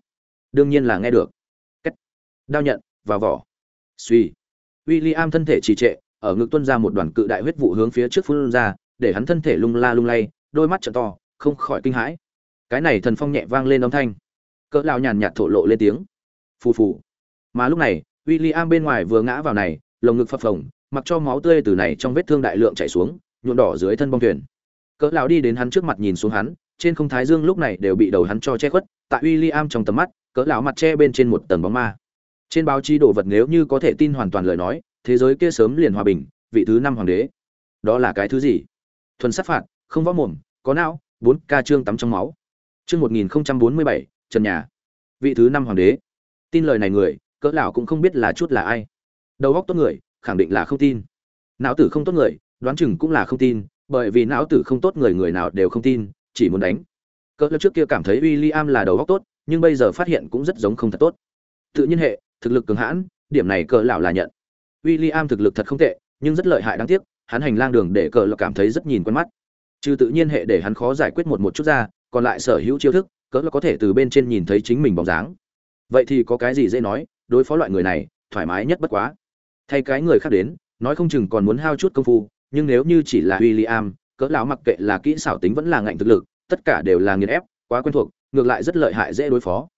Đương nhiên là nghe được. Cách. đao nhận, vào vỏ. Suy William thân thể trì trệ, ở ngực tuôn ra một đoàn cự đại huyết vụ hướng phía trước phun ra, để hắn thân thể lung la lung lay, đôi mắt trợ to, không khỏi kinh hãi. Cái này thần phong nhẹ vang lên âm thanh. Cỡ lao nhàn nhạt thổ lộ lên tiếng. Phù phù. Mà lúc này William bên ngoài vừa ngã vào này, lồng ngực phập phồng, mặc cho máu tươi từ này trong vết thương đại lượng chảy xuống, nhuộm đỏ dưới thân bong thuyền. Cỡ lão đi đến hắn trước mặt nhìn xuống hắn, trên không thái dương lúc này đều bị đầu hắn cho che khuất, tại William trong tầm mắt, cỡ lão mặt che bên trên một tầng bóng ma. Trên báo chí đồ vật nếu như có thể tin hoàn toàn lời nói, thế giới kia sớm liền hòa bình, vị thứ năm hoàng đế. Đó là cái thứ gì? Thuần sát phạt, không võ mồm, có não, bốn ca trương tắm trong máu. Chương một nghìn bốn mươi bảy, trần nhà. Vị thứ năm hoàng đế. Tin lời này người cỡ lão cũng không biết là chút là ai. Đầu óc tốt người, khẳng định là không tin. Não tử không tốt người, đoán chừng cũng là không tin, bởi vì não tử không tốt người người nào đều không tin, chỉ muốn đánh. Cỡ lão trước kia cảm thấy William là đầu óc tốt, nhưng bây giờ phát hiện cũng rất giống không thật tốt. Tự nhiên hệ, thực lực cường hãn, điểm này cỡ lão là nhận. William thực lực thật không tệ, nhưng rất lợi hại đáng tiếc, hắn hành lang đường để cỡ lão cảm thấy rất nhìn quen mắt. Trừ tự nhiên hệ để hắn khó giải quyết một một chút ra, còn lại sở hữu chiêu thức, cỡ lão có thể từ bên trên nhìn thấy chính mình bóng dáng. Vậy thì có cái gì dễ nói? Đối phó loại người này thoải mái nhất bất quá thay cái người khác đến nói không chừng còn muốn hao chút công phu nhưng nếu như chỉ là William, cỡ lão mặc kệ là kỹ xảo tính vẫn là ngạnh thực lực, tất cả đều là nghiền ép, quá quen thuộc, ngược lại rất lợi hại dễ đối phó.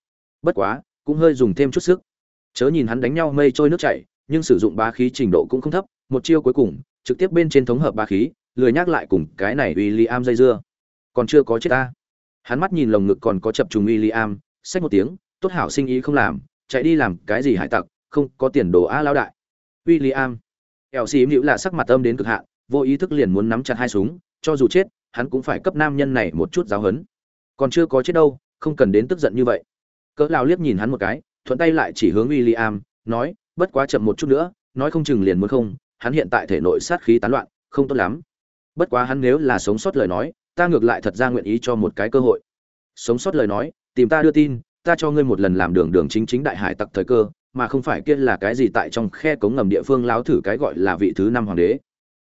Bất quá, cũng hơi dùng thêm chút sức. Chớ nhìn hắn đánh nhau mây trôi nước chảy, nhưng sử dụng bá khí trình độ cũng không thấp, một chiêu cuối cùng, trực tiếp bên trên thống hợp bá khí, lười nhắc lại cùng cái này William dây dưa. Còn chưa có chết ta. Hắn mắt nhìn lồng ngực còn có chập trùng William, xách một tiếng, tốt hảo sinh ý không làm, chạy đi làm cái gì hải tặc, không, có tiền đồ a lão đại. William. Eo xí hữu là sắc mặt âm đến cực hạn, vô ý thức liền muốn nắm chặt hai súng, cho dù chết, hắn cũng phải cấp nam nhân này một chút giáo huấn. Còn chưa có chết đâu, không cần đến tức giận như vậy. Cỡ lão liếc nhìn hắn một cái, thuận tay lại chỉ hướng William, nói, bất quá chậm một chút nữa, nói không chừng liền muốn không, hắn hiện tại thể nội sát khí tán loạn, không tốt lắm. Bất quá hắn nếu là sống sót lời nói, ta ngược lại thật ra nguyện ý cho một cái cơ hội. Sống sót lời nói, tìm ta đưa tin, ta cho ngươi một lần làm đường đường chính chính đại hải tặc thời cơ, mà không phải kia là cái gì tại trong khe cống ngầm địa phương láo thử cái gọi là vị thứ năm hoàng đế.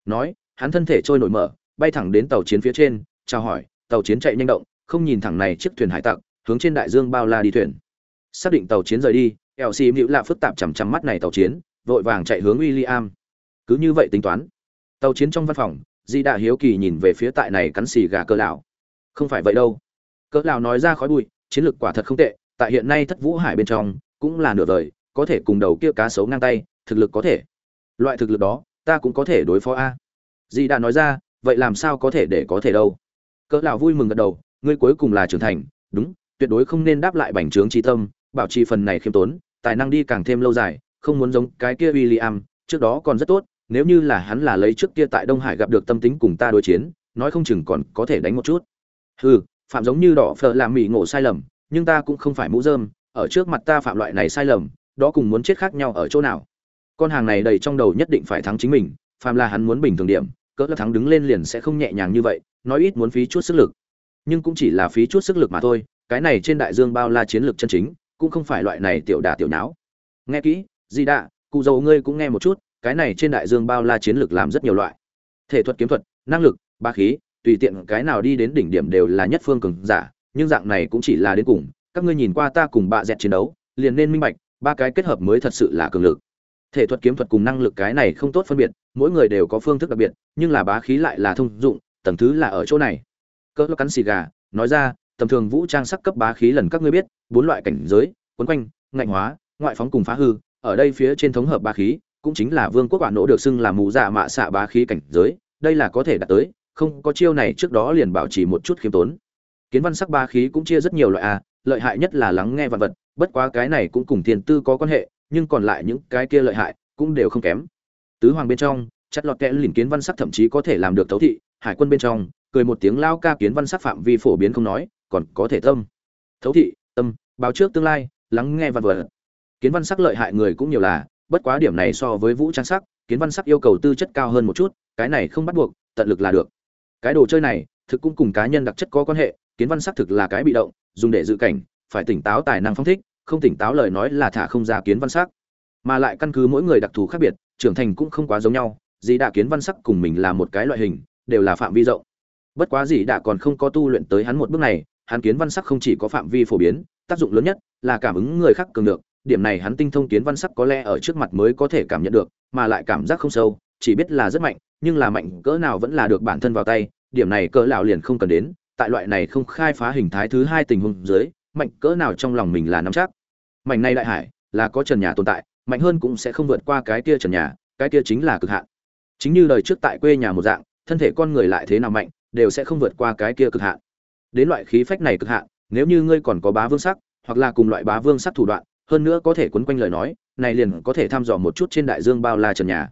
Nói hắn thân thể trôi nổi mở bay thẳng đến tàu chiến phía trên chào hỏi tàu chiến chạy nhanh động không nhìn thẳng này chiếc thuyền hải tặc hướng trên đại dương bao la đi thuyền. Xác định tàu chiến rời đi eo xì mịu lạ phức tạp chằm chằm mắt này tàu chiến vội vàng chạy hướng w i l l i am cứ như vậy tính toán tàu chiến trong văn phòng di đạ hiếu kỳ nhìn về phía tại này cắn xì gà cơ lão. Không phải vậy đâu. Cỡ lão nói ra khói bụi chiến lược quả thật không tệ tại hiện nay thất vũ hải bên trong cũng là nửa vời có thể cùng đầu kia cá sấu ngang tay thực lực có thể. Loại thực lực đó ta cũng có thể đối phó a. Dì đã nói ra vậy làm sao có thể để có thể đâu? Cỡ lão vui mừng gật đầu ngươi cuối cùng là trưởng thành đúng tuyệt đối không nên đáp lại bành trướng trí tâm bảo trì phần này khiêm tốn tài năng đi càng thêm lâu dài không muốn giống cái kia William, trước đó còn rất tốt nếu như là hắn là lấy trước kia tại đông hải gặp được tâm tính cùng ta đối chiến nói không chừng còn có thể đánh một chút. Hừ phạm giống như đỏ phở làm mỉ ngộ sai lầm nhưng ta cũng không phải mũ dơm, ở trước mặt ta phạm loại này sai lầm, đó cùng muốn chết khác nhau ở chỗ nào. Con hàng này đầy trong đầu nhất định phải thắng chính mình, phàm là hắn muốn bình thường điểm, cỡ là thắng đứng lên liền sẽ không nhẹ nhàng như vậy, nói ít muốn phí chút sức lực. Nhưng cũng chỉ là phí chút sức lực mà thôi, cái này trên đại dương bao la chiến lược chân chính, cũng không phải loại này tiểu đả tiểu não nghe kỹ, di đạ, cụ dầu ngươi cũng nghe một chút, cái này trên đại dương bao la chiến lược làm rất nhiều loại. Thể thuật kiếm thuật, năng lực, ba khí, tùy tiện cái nào đi đến đỉnh điểm đều là nhất phương cường giả nhưng dạng này cũng chỉ là đến cùng, các ngươi nhìn qua ta cùng bạ dẹt chiến đấu, liền nên minh bạch, ba cái kết hợp mới thật sự là cường lực. Thể thuật kiếm thuật cùng năng lực cái này không tốt phân biệt, mỗi người đều có phương thức đặc biệt, nhưng là bá khí lại là thông dụng, tầng thứ là ở chỗ này. Cỡ cắn xì gà, nói ra, tầm thường vũ trang sắc cấp bá khí lần các ngươi biết, bốn loại cảnh giới, quấn quanh, ngạnh hóa, ngoại phóng cùng phá hư, ở đây phía trên thống hợp bá khí, cũng chính là vương quốc quả nỗ được xưng là mù dạ mạ xạ bá khí cảnh giới, đây là có thể đạt tới, không có chiêu này trước đó liền bảo trì một chút khiêm tốn kiến văn sắc ba khí cũng chia rất nhiều loại a lợi hại nhất là lắng nghe vật vật, bất quá cái này cũng cùng tiền tư có quan hệ, nhưng còn lại những cái kia lợi hại cũng đều không kém. Tứ hoàng bên trong, chặt lọt kẽ lìn kiến văn sắc thậm chí có thể làm được thấu thị, hải quân bên trong, cười một tiếng lao ca kiến văn sắc phạm vi phổ biến không nói, còn có thể tâm. Thấu thị, tâm, báo trước tương lai, lắng nghe vạn vật. Kiến văn sắc lợi hại người cũng nhiều là, bất quá điểm này so với vũ trang sắc, kiến văn sắc yêu cầu tư chất cao hơn một chút, cái này không bắt buộc, tận lực là được. Cái đồ chơi này, thực cũng cùng cá nhân đặc chất có quan hệ kiến văn sắc thực là cái bị động, dùng để dự cảnh, phải tỉnh táo tài năng phong thích, không tỉnh táo lời nói là thả không ra kiến văn sắc. Mà lại căn cứ mỗi người đặc thù khác biệt, trưởng thành cũng không quá giống nhau dì đạ kiến văn sắc cùng mình là một cái loại hình, đều là phạm vi rộng. Bất quá dì đạ còn không có tu luyện tới hắn một bước này, hắn kiến văn sắc không chỉ có phạm vi phổ biến, tác dụng lớn nhất là cảm ứng người khác cường được, điểm này hắn tinh thông kiến văn sắc có lẽ ở trước mặt mới có thể cảm nhận được, mà lại cảm giác không sâu, chỉ biết là rất mạnh, nhưng là mạnh cỡ nào vẫn là được bản thân vào tay, điểm này cỡ lão liền không cần đến tại loại này không khai phá hình thái thứ hai tình huống dưới, mạnh cỡ nào trong lòng mình là nắm chắc. Mạnh này đại hải là có trần nhà tồn tại, mạnh hơn cũng sẽ không vượt qua cái kia trần nhà, cái kia chính là cực hạn. Chính như đời trước tại quê nhà một dạng, thân thể con người lại thế nào mạnh, đều sẽ không vượt qua cái kia cực hạn. Đến loại khí phách này cực hạn, nếu như ngươi còn có bá vương sắc, hoặc là cùng loại bá vương sắc thủ đoạn, hơn nữa có thể quấn quanh lời nói, này liền có thể thăm dò một chút trên đại dương bao la trần nhà.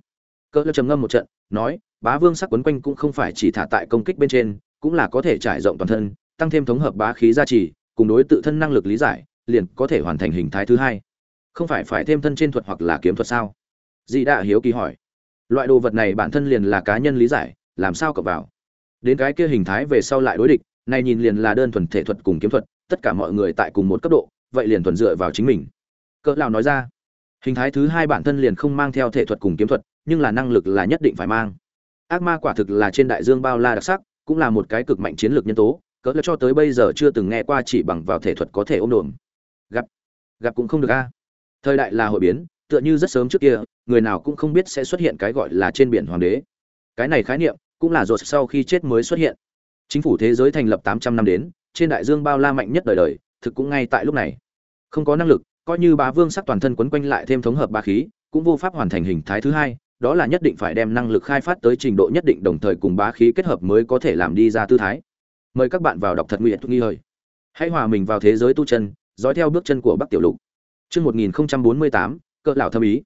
Cỡ trầm ngâm một trận, nói, bá vương sắc quấn quanh cũng không phải chỉ thả tại công kích bên trên cũng là có thể trải rộng toàn thân, tăng thêm thống hợp bá khí gia trì, cùng đối tự thân năng lực lý giải, liền có thể hoàn thành hình thái thứ hai. Không phải phải thêm thân trên thuật hoặc là kiếm thuật sao? Dị đạ hiếu kỳ hỏi. Loại đồ vật này bản thân liền là cá nhân lý giải, làm sao cập vào? Đến cái kia hình thái về sau lại đối địch, này nhìn liền là đơn thuần thể thuật cùng kiếm thuật, tất cả mọi người tại cùng một cấp độ, vậy liền thuần dựa vào chính mình. Cỡ lão nói ra. Hình thái thứ hai bản thân liền không mang theo thể thuật cùng kiếm thuật, nhưng là năng lực là nhất định phải mang. Ác ma quả thực là trên đại dương bao la đặc sắc cũng là một cái cực mạnh chiến lược nhân tố, cỡ là cho tới bây giờ chưa từng nghe qua chỉ bằng vào thể thuật có thể ôm đồm. Gặp gặp cũng không được a. Thời đại là hội biến, tựa như rất sớm trước kia, người nào cũng không biết sẽ xuất hiện cái gọi là trên biển hoàng đế. Cái này khái niệm cũng là rồi sau khi chết mới xuất hiện. Chính phủ thế giới thành lập 800 năm đến, trên đại dương bao la mạnh nhất đời đời, thực cũng ngay tại lúc này. Không có năng lực, coi như bá vương sắc toàn thân quấn quanh lại thêm thống hợp ba khí, cũng vô pháp hoàn thành hình thái thứ hai đó là nhất định phải đem năng lực khai phát tới trình độ nhất định đồng thời cùng bá khí kết hợp mới có thể làm đi ra tư thái. Mời các bạn vào đọc thật nguyện nghi hơi hãy hòa mình vào thế giới tu chân dõi theo bước chân của bắc tiểu lục. Chương một nghìn bốn mươi tám cỡ lão thâm ý.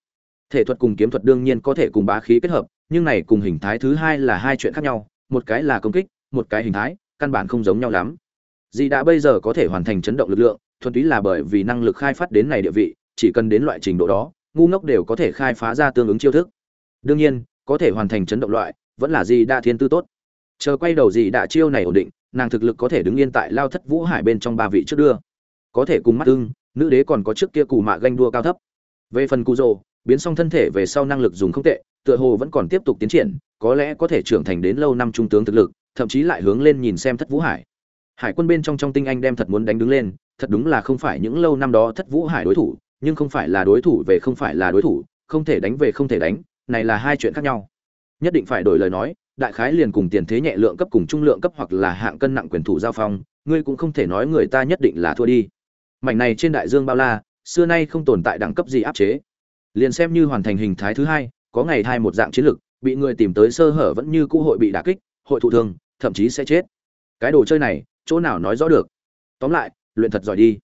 Thể thuật cùng kiếm thuật đương nhiên có thể cùng bá khí kết hợp nhưng này cùng hình thái thứ hai là hai chuyện khác nhau một cái là công kích một cái hình thái căn bản không giống nhau lắm. Dì đã bây giờ có thể hoàn thành chấn động lực lượng, thuần túy là bởi vì năng lực khai phát đến này địa vị, chỉ cần đến loại trình độ đó, ngu ngốc đều có thể khai phá ra tương ứng chiêu thức. Đương nhiên, có thể hoàn thành chấn động loại, vẫn là gì đa thiên tư tốt. Chờ quay đầu gì đã chiêu này ổn định, nàng thực lực có thể đứng yên tại Lao Thất Vũ Hải bên trong ba vị trước đưa. Có thể cùng mắt ưng, nữ đế còn có trước kia cù mạ ganh đua cao thấp. Về phần Cù rồ, biến xong thân thể về sau năng lực dùng không tệ, tựa hồ vẫn còn tiếp tục tiến triển, có lẽ có thể trưởng thành đến lâu năm trung tướng thực lực, thậm chí lại hướng lên nhìn xem Thất Vũ Hải hải quân bên trong trong tinh anh đem thật muốn đánh đứng lên thật đúng là không phải những lâu năm đó thất vũ hải đối thủ nhưng không phải là đối thủ về không phải là đối thủ không thể đánh về không thể đánh này là hai chuyện khác nhau. Nhất định phải đổi lời nói, đại khái liền cùng tiền thế nhẹ lượng cấp cùng trung lượng cấp hoặc là hạng cân nặng quyền thủ giao phong, ngươi cũng không thể nói người ta nhất định là thua đi. Mảnh này trên đại dương bao la, xưa nay không tồn tại đẳng cấp gì áp chế. Liền xem như hoàn thành hình thái thứ hai, có ngày hai một dạng chiến lực, bị người tìm tới sơ hở vẫn như cũ hội bị đả kích, hội thụ thương, thậm chí sẽ chết. Cái đồ chơi này, chỗ nào nói rõ được? Tóm lại, luyện thật giỏi đi.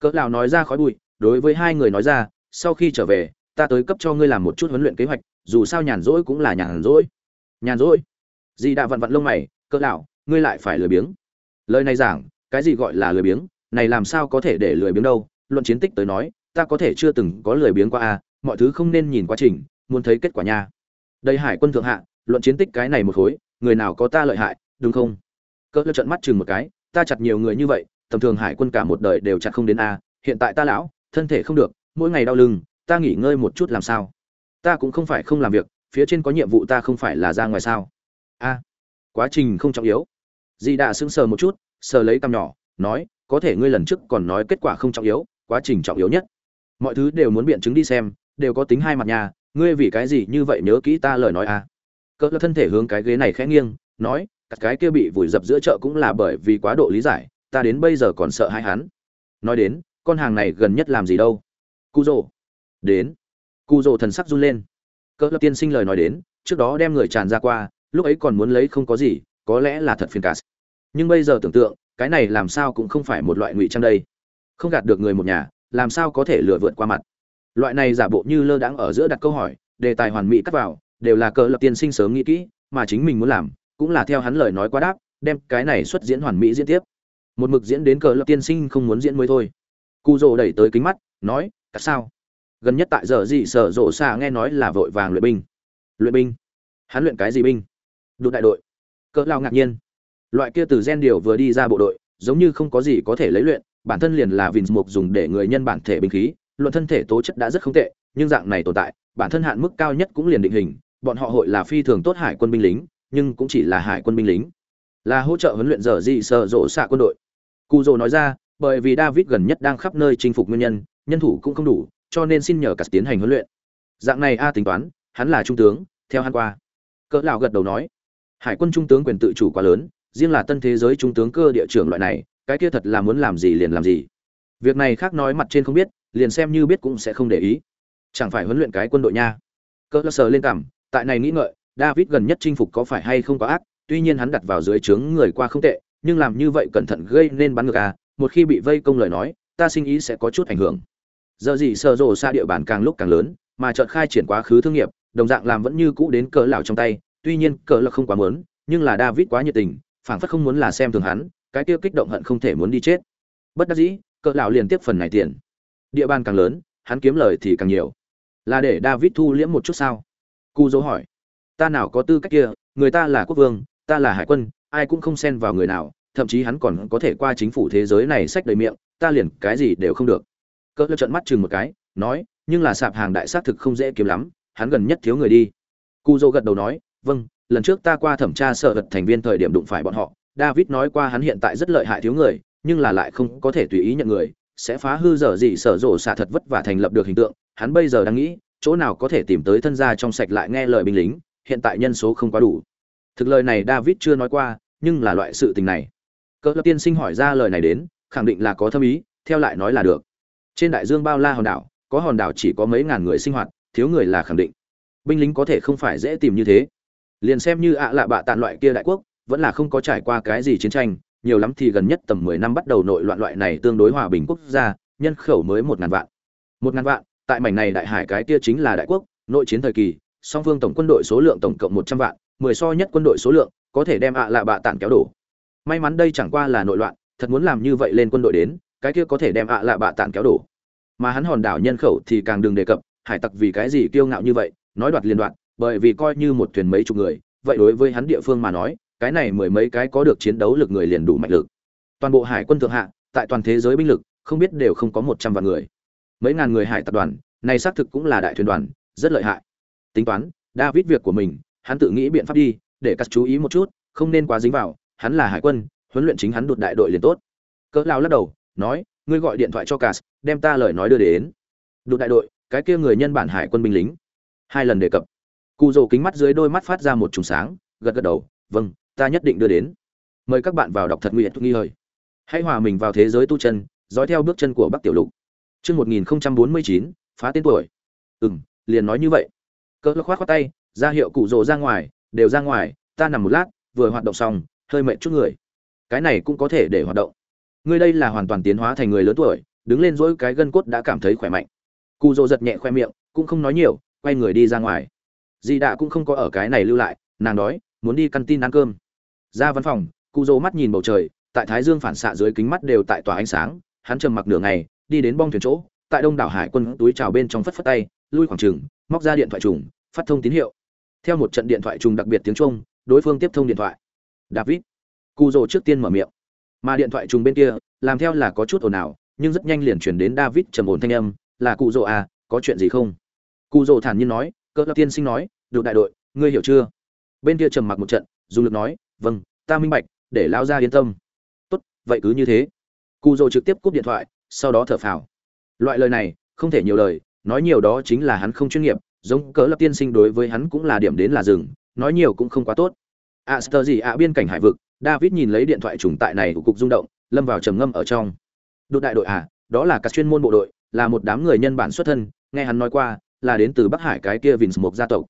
Cỡ nào nói ra khói bụi, đối với hai người nói ra, sau khi trở về, ta tới cấp cho ngươi làm một chút huấn luyện kế hoạch dù sao nhàn rỗi cũng là nhàn rỗi. Nhàn rỗi? Di đã vặn vặn lông mày cỡ lão, ngươi lại phải lười biếng. Lời này giảng cái gì gọi là lười biếng? Này làm sao có thể để lười biếng đâu? Luận chiến tích tới nói ta có thể chưa từng có lười biếng qua a mọi thứ không nên nhìn quá trình muốn thấy kết quả nha. Đây hải quân thượng hạ luận chiến tích cái này một khối người nào có ta lợi hại đúng không? Cỡ lão trợn mắt chừng một cái ta chặt nhiều người như vậy tầm thường hải quân cả một đời đều chặt không đến a hiện tại ta lão thân thể không được mỗi ngày đau lưng ta nghỉ ngơi một chút làm sao? Ta cũng không phải không làm việc, phía trên có nhiệm vụ ta không phải là ra ngoài sao? A, quá trình không trọng yếu. Dì đã sững sờ một chút, sờ lấy cằm nhỏ, nói, có thể ngươi lần trước còn nói kết quả không trọng yếu, quá trình trọng yếu nhất. Mọi thứ đều muốn biện chứng đi xem, đều có tính hai mặt nhà, ngươi vì cái gì như vậy nhớ kỹ ta lời nói à? Cỡ thân thể hướng cái ghế này khẽ nghiêng, nói các cái kia bị vùi dập giữa chợ cũng là bởi vì quá độ lý giải, ta đến bây giờ còn sợ hai hắn. Nói đến, con hàng này gần nhất làm gì đâu? Cu rồ đến cụ rồ thần sắc run lên. Cỡ tiên sinh lời nói đến, trước đó đem người tràn ra qua, lúc ấy còn muốn lấy không có gì, có lẽ là thật phiền cả. Nhưng bây giờ tưởng tượng, cái này làm sao cũng không phải một loại ngụy trang đây. Không gạt được người một nhà, làm sao có thể lừa vượt qua mặt? Loại này giả bộ như lơ đãng ở giữa đặt câu hỏi, đề tài hoàn mỹ cắt vào, đều là cỡ lập tiên sinh sớm nghĩ kỹ, mà chính mình muốn làm, cũng là theo hắn lời nói quá đáp, đem cái này xuất diễn hoàn mỹ diễn tiếp. Một mực diễn đến cỡ lập tiên sinh không muốn diễn mới thôi. Cu rồ đẩy tới kính mắt, nói cả sao? Gần nhất tại giờ gì sở rộ xa nghe nói là vội vàng luyện binh. Luyện binh? Hắn luyện cái gì binh? Đụng đại đội. Cỡ lao ngạc nhiên. Loại kia từ gen điều vừa đi ra bộ đội, giống như không có gì có thể lấy luyện, bản thân liền là vinh mục dùng để người nhân bản thể binh khí, luận thân thể tố chất đã rất không tệ, nhưng dạng này tồn tại, bản thân hạn mức cao nhất cũng liền định hình, bọn họ hội là phi thường tốt hải quân binh lính, nhưng cũng chỉ là hải quân binh lính. Là hỗ trợ huấn luyện giờ gì sợ rộ xạ quân đội. Cụ dồ nói ra, bởi vì david gần nhất đang khắp nơi chinh phục nguyên nhân nhân thủ cũng không đủ cho nên xin nhờ cả tiến hành huấn luyện. Dạng này a tính toán hắn là trung tướng theo hắn qua. Cỡ lão gật đầu nói hải quân trung tướng quyền tự chủ quá lớn riêng là tân thế giới trung tướng cơ địa trưởng loại này cái kia thật là muốn làm gì liền làm gì. Việc này khác nói mặt trên không biết liền xem như biết cũng sẽ không để ý. Chẳng phải huấn luyện cái quân đội nha. Cỡ lão sờ lên cằm, tại này nghĩ ngợi david gần nhất chinh phục có phải hay không có ác tuy nhiên hắn đặt vào dưới trướng người qua không tệ nhưng làm như vậy cẩn thận gây nên bắn ngược à một khi bị vây công lời nói ta sinh ý sẽ có chút ảnh hưởng giờ gì sở rồ xa địa bàn càng lúc càng lớn, mà chợt khai triển quá khứ thương nghiệp, đồng dạng làm vẫn như cũ đến cỡ lão trong tay, tuy nhiên cỡ là không quá muốn, nhưng là david quá nhiệt tình, phảng phất không muốn là xem thường hắn, cái kia kích động hận không thể muốn đi chết. Bất đắc dĩ, cỡ lão liền tiếp phần này tiền. Địa bàn càng lớn, hắn kiếm lời thì càng nhiều. Là để david thu liễm một chút sao? Cu dấu hỏi. Ta nào có tư cách kia, người ta là quốc vương, ta là hải quân, ai cũng không xen vào người nào, thậm chí hắn còn có thể qua chính phủ thế giới này sách đầy miệng, ta liền cái gì đều không được cỡ lơ trợn mắt chừng một cái, nói, nhưng là sạp hàng đại xác thực không dễ kiếm lắm, hắn gần nhất thiếu người đi. Cu dô gật đầu nói vâng lần trước ta qua thẩm tra sở vật thành viên thời điểm đụng phải bọn họ, david nói qua hắn hiện tại rất lợi hại thiếu người, nhưng là lại không có thể tùy ý nhận người, sẽ phá hư dở gì sở rộ xạ thật vất vả thành lập được hình tượng, hắn bây giờ đang nghĩ, chỗ nào có thể tìm tới thân gia trong sạch lại nghe lời binh lính, hiện tại nhân số không quá đủ. Thực lời này david chưa nói qua, nhưng là loại sự tình này. Cỡ lập tiên sinh hỏi ra lời này đến, khẳng định là có thâm ý, theo lại nói là được trên đại dương bao la hòn đảo, có hòn đảo chỉ có mấy ngàn người sinh hoạt, thiếu người là khẳng định. Binh lính có thể không phải dễ tìm như thế. Liền xem như ạ lạ bạ tàn loại kia đại quốc, vẫn là không có trải qua cái gì chiến tranh, nhiều lắm thì gần nhất tầm mười năm bắt đầu nội loạn loại này tương đối hòa bình quốc gia, nhân khẩu mới một ngàn vạn. Một ngàn vạn, tại mảnh này đại hải cái kia chính là đại quốc, nội chiến thời kỳ, song phương tổng quân đội số lượng tổng cộng một trăm vạn, mười so nhất quân đội số lượng, có thể đem ạ lạ bạ tàn kéo đổ. May mắn đây chẳng qua là nội loạn, thật muốn làm như vậy lên quân đội đến cái kia có thể đem ạ lạ bạ tạn kéo đổ. Mà hắn hòn đảo nhân khẩu thì càng đừng đề cập, hải tặc vì cái gì kiêu ngạo như vậy, nói đoạt liên đoạn bởi vì coi như một thuyền mấy chục người, vậy đối với hắn địa phương mà nói, cái này mười mấy cái có được chiến đấu lực người liền đủ mạnh lực. Toàn bộ hải quân thượng hạ, tại toàn thế giới binh lực, không biết đều không có một trăm vạn người. Mấy ngàn người hải tập đoàn, này xác thực cũng là đại thuyền đoàn, rất lợi hại. Tính toán, david việc của mình, hắn tự nghĩ biện pháp đi, để cắt chú ý một chút, không nên quá dính vào, hắn là hải quân, huấn luyện chính hắn đột đại đội liền tốt. Cỡ lao lắc đầu nói, ngươi gọi điện thoại cho cas, đem ta lời nói đưa đến. Đột đại đội, cái kia người nhân bản hải quân binh lính. Hai lần đề cập. Cụ rồ kính mắt dưới đôi mắt phát ra một trùng sáng, gật gật đầu vâng ta nhất định đưa đến. Mời các bạn vào đọc thật nguyện nghi hơi hãy hòa mình vào thế giới tu chân, dõi theo bước chân của bắc tiểu lục. Chương một nghìn bốn mươi chín, phá tên tuổi. Ừ m liền nói như vậy. Cỡ khoát khoát tay, ra hiệu cụ rồ ra ngoài, đều ra ngoài, ta nằm một lát, vừa hoạt động xong, hơi mệt chút người. Cái này cũng có thể để hoạt động ngươi đây là hoàn toàn tiến hóa thành người lớn tuổi, đứng lên dỗi cái gân cốt đã cảm thấy khỏe mạnh. Cụ dỗ giật nhẹ khoe miệng, cũng không nói nhiều, quay người đi ra ngoài. Dì đạ cũng không có ở cái này lưu lại, nàng đói, muốn đi căn tin ăn cơm. Ra văn phòng cụ dỗ mắt nhìn bầu trời, tại thái dương phản xạ dưới kính mắt đều tại tòa ánh sáng, hắn trầm mặc nửa ngày, đi đến bong thuyền chỗ, tại đông đảo hải quân túi trào bên trong phất phất tay, lui khoảng trừng móc ra điện thoại trùng, phát thông tín hiệu. Theo một trận điện thoại trùng đặc biệt tiếng trung, đối phương tiếp thông điện thoại. David. Cụ dỗ trước tiên mở miệng mà điện thoại trùng bên kia làm theo là có chút ồn ào nhưng rất nhanh liền chuyển đến david trầm ổn thanh âm là cụ rồ à có chuyện gì không? Cụ rồ thản nhiên nói cỡ lập tiên sinh nói được đại đội ngươi hiểu chưa? Bên kia trầm mặc một trận dùng lực nói vâng ta minh bạch để lão gia yên tâm. Tốt vậy cứ như thế. Cụ rồ trực tiếp cúp điện thoại sau đó thở phào. Loại lời này không thể nhiều lời nói nhiều đó chính là hắn không chuyên nghiệp giống cỡ lập tiên sinh đối với hắn cũng là điểm đến là rừng nói nhiều cũng không quá tốt. A à, gì ạ biên cảnh hải vực david nhìn lấy điện thoại trùng tại này của cục rung động, lâm vào trầm ngâm ở trong. Đội đại đội à đó là các chuyên môn bộ đội, là một đám người nhân bản xuất thân, nghe hắn nói qua, là đến từ bắc hải cái kia vins một gia tộc.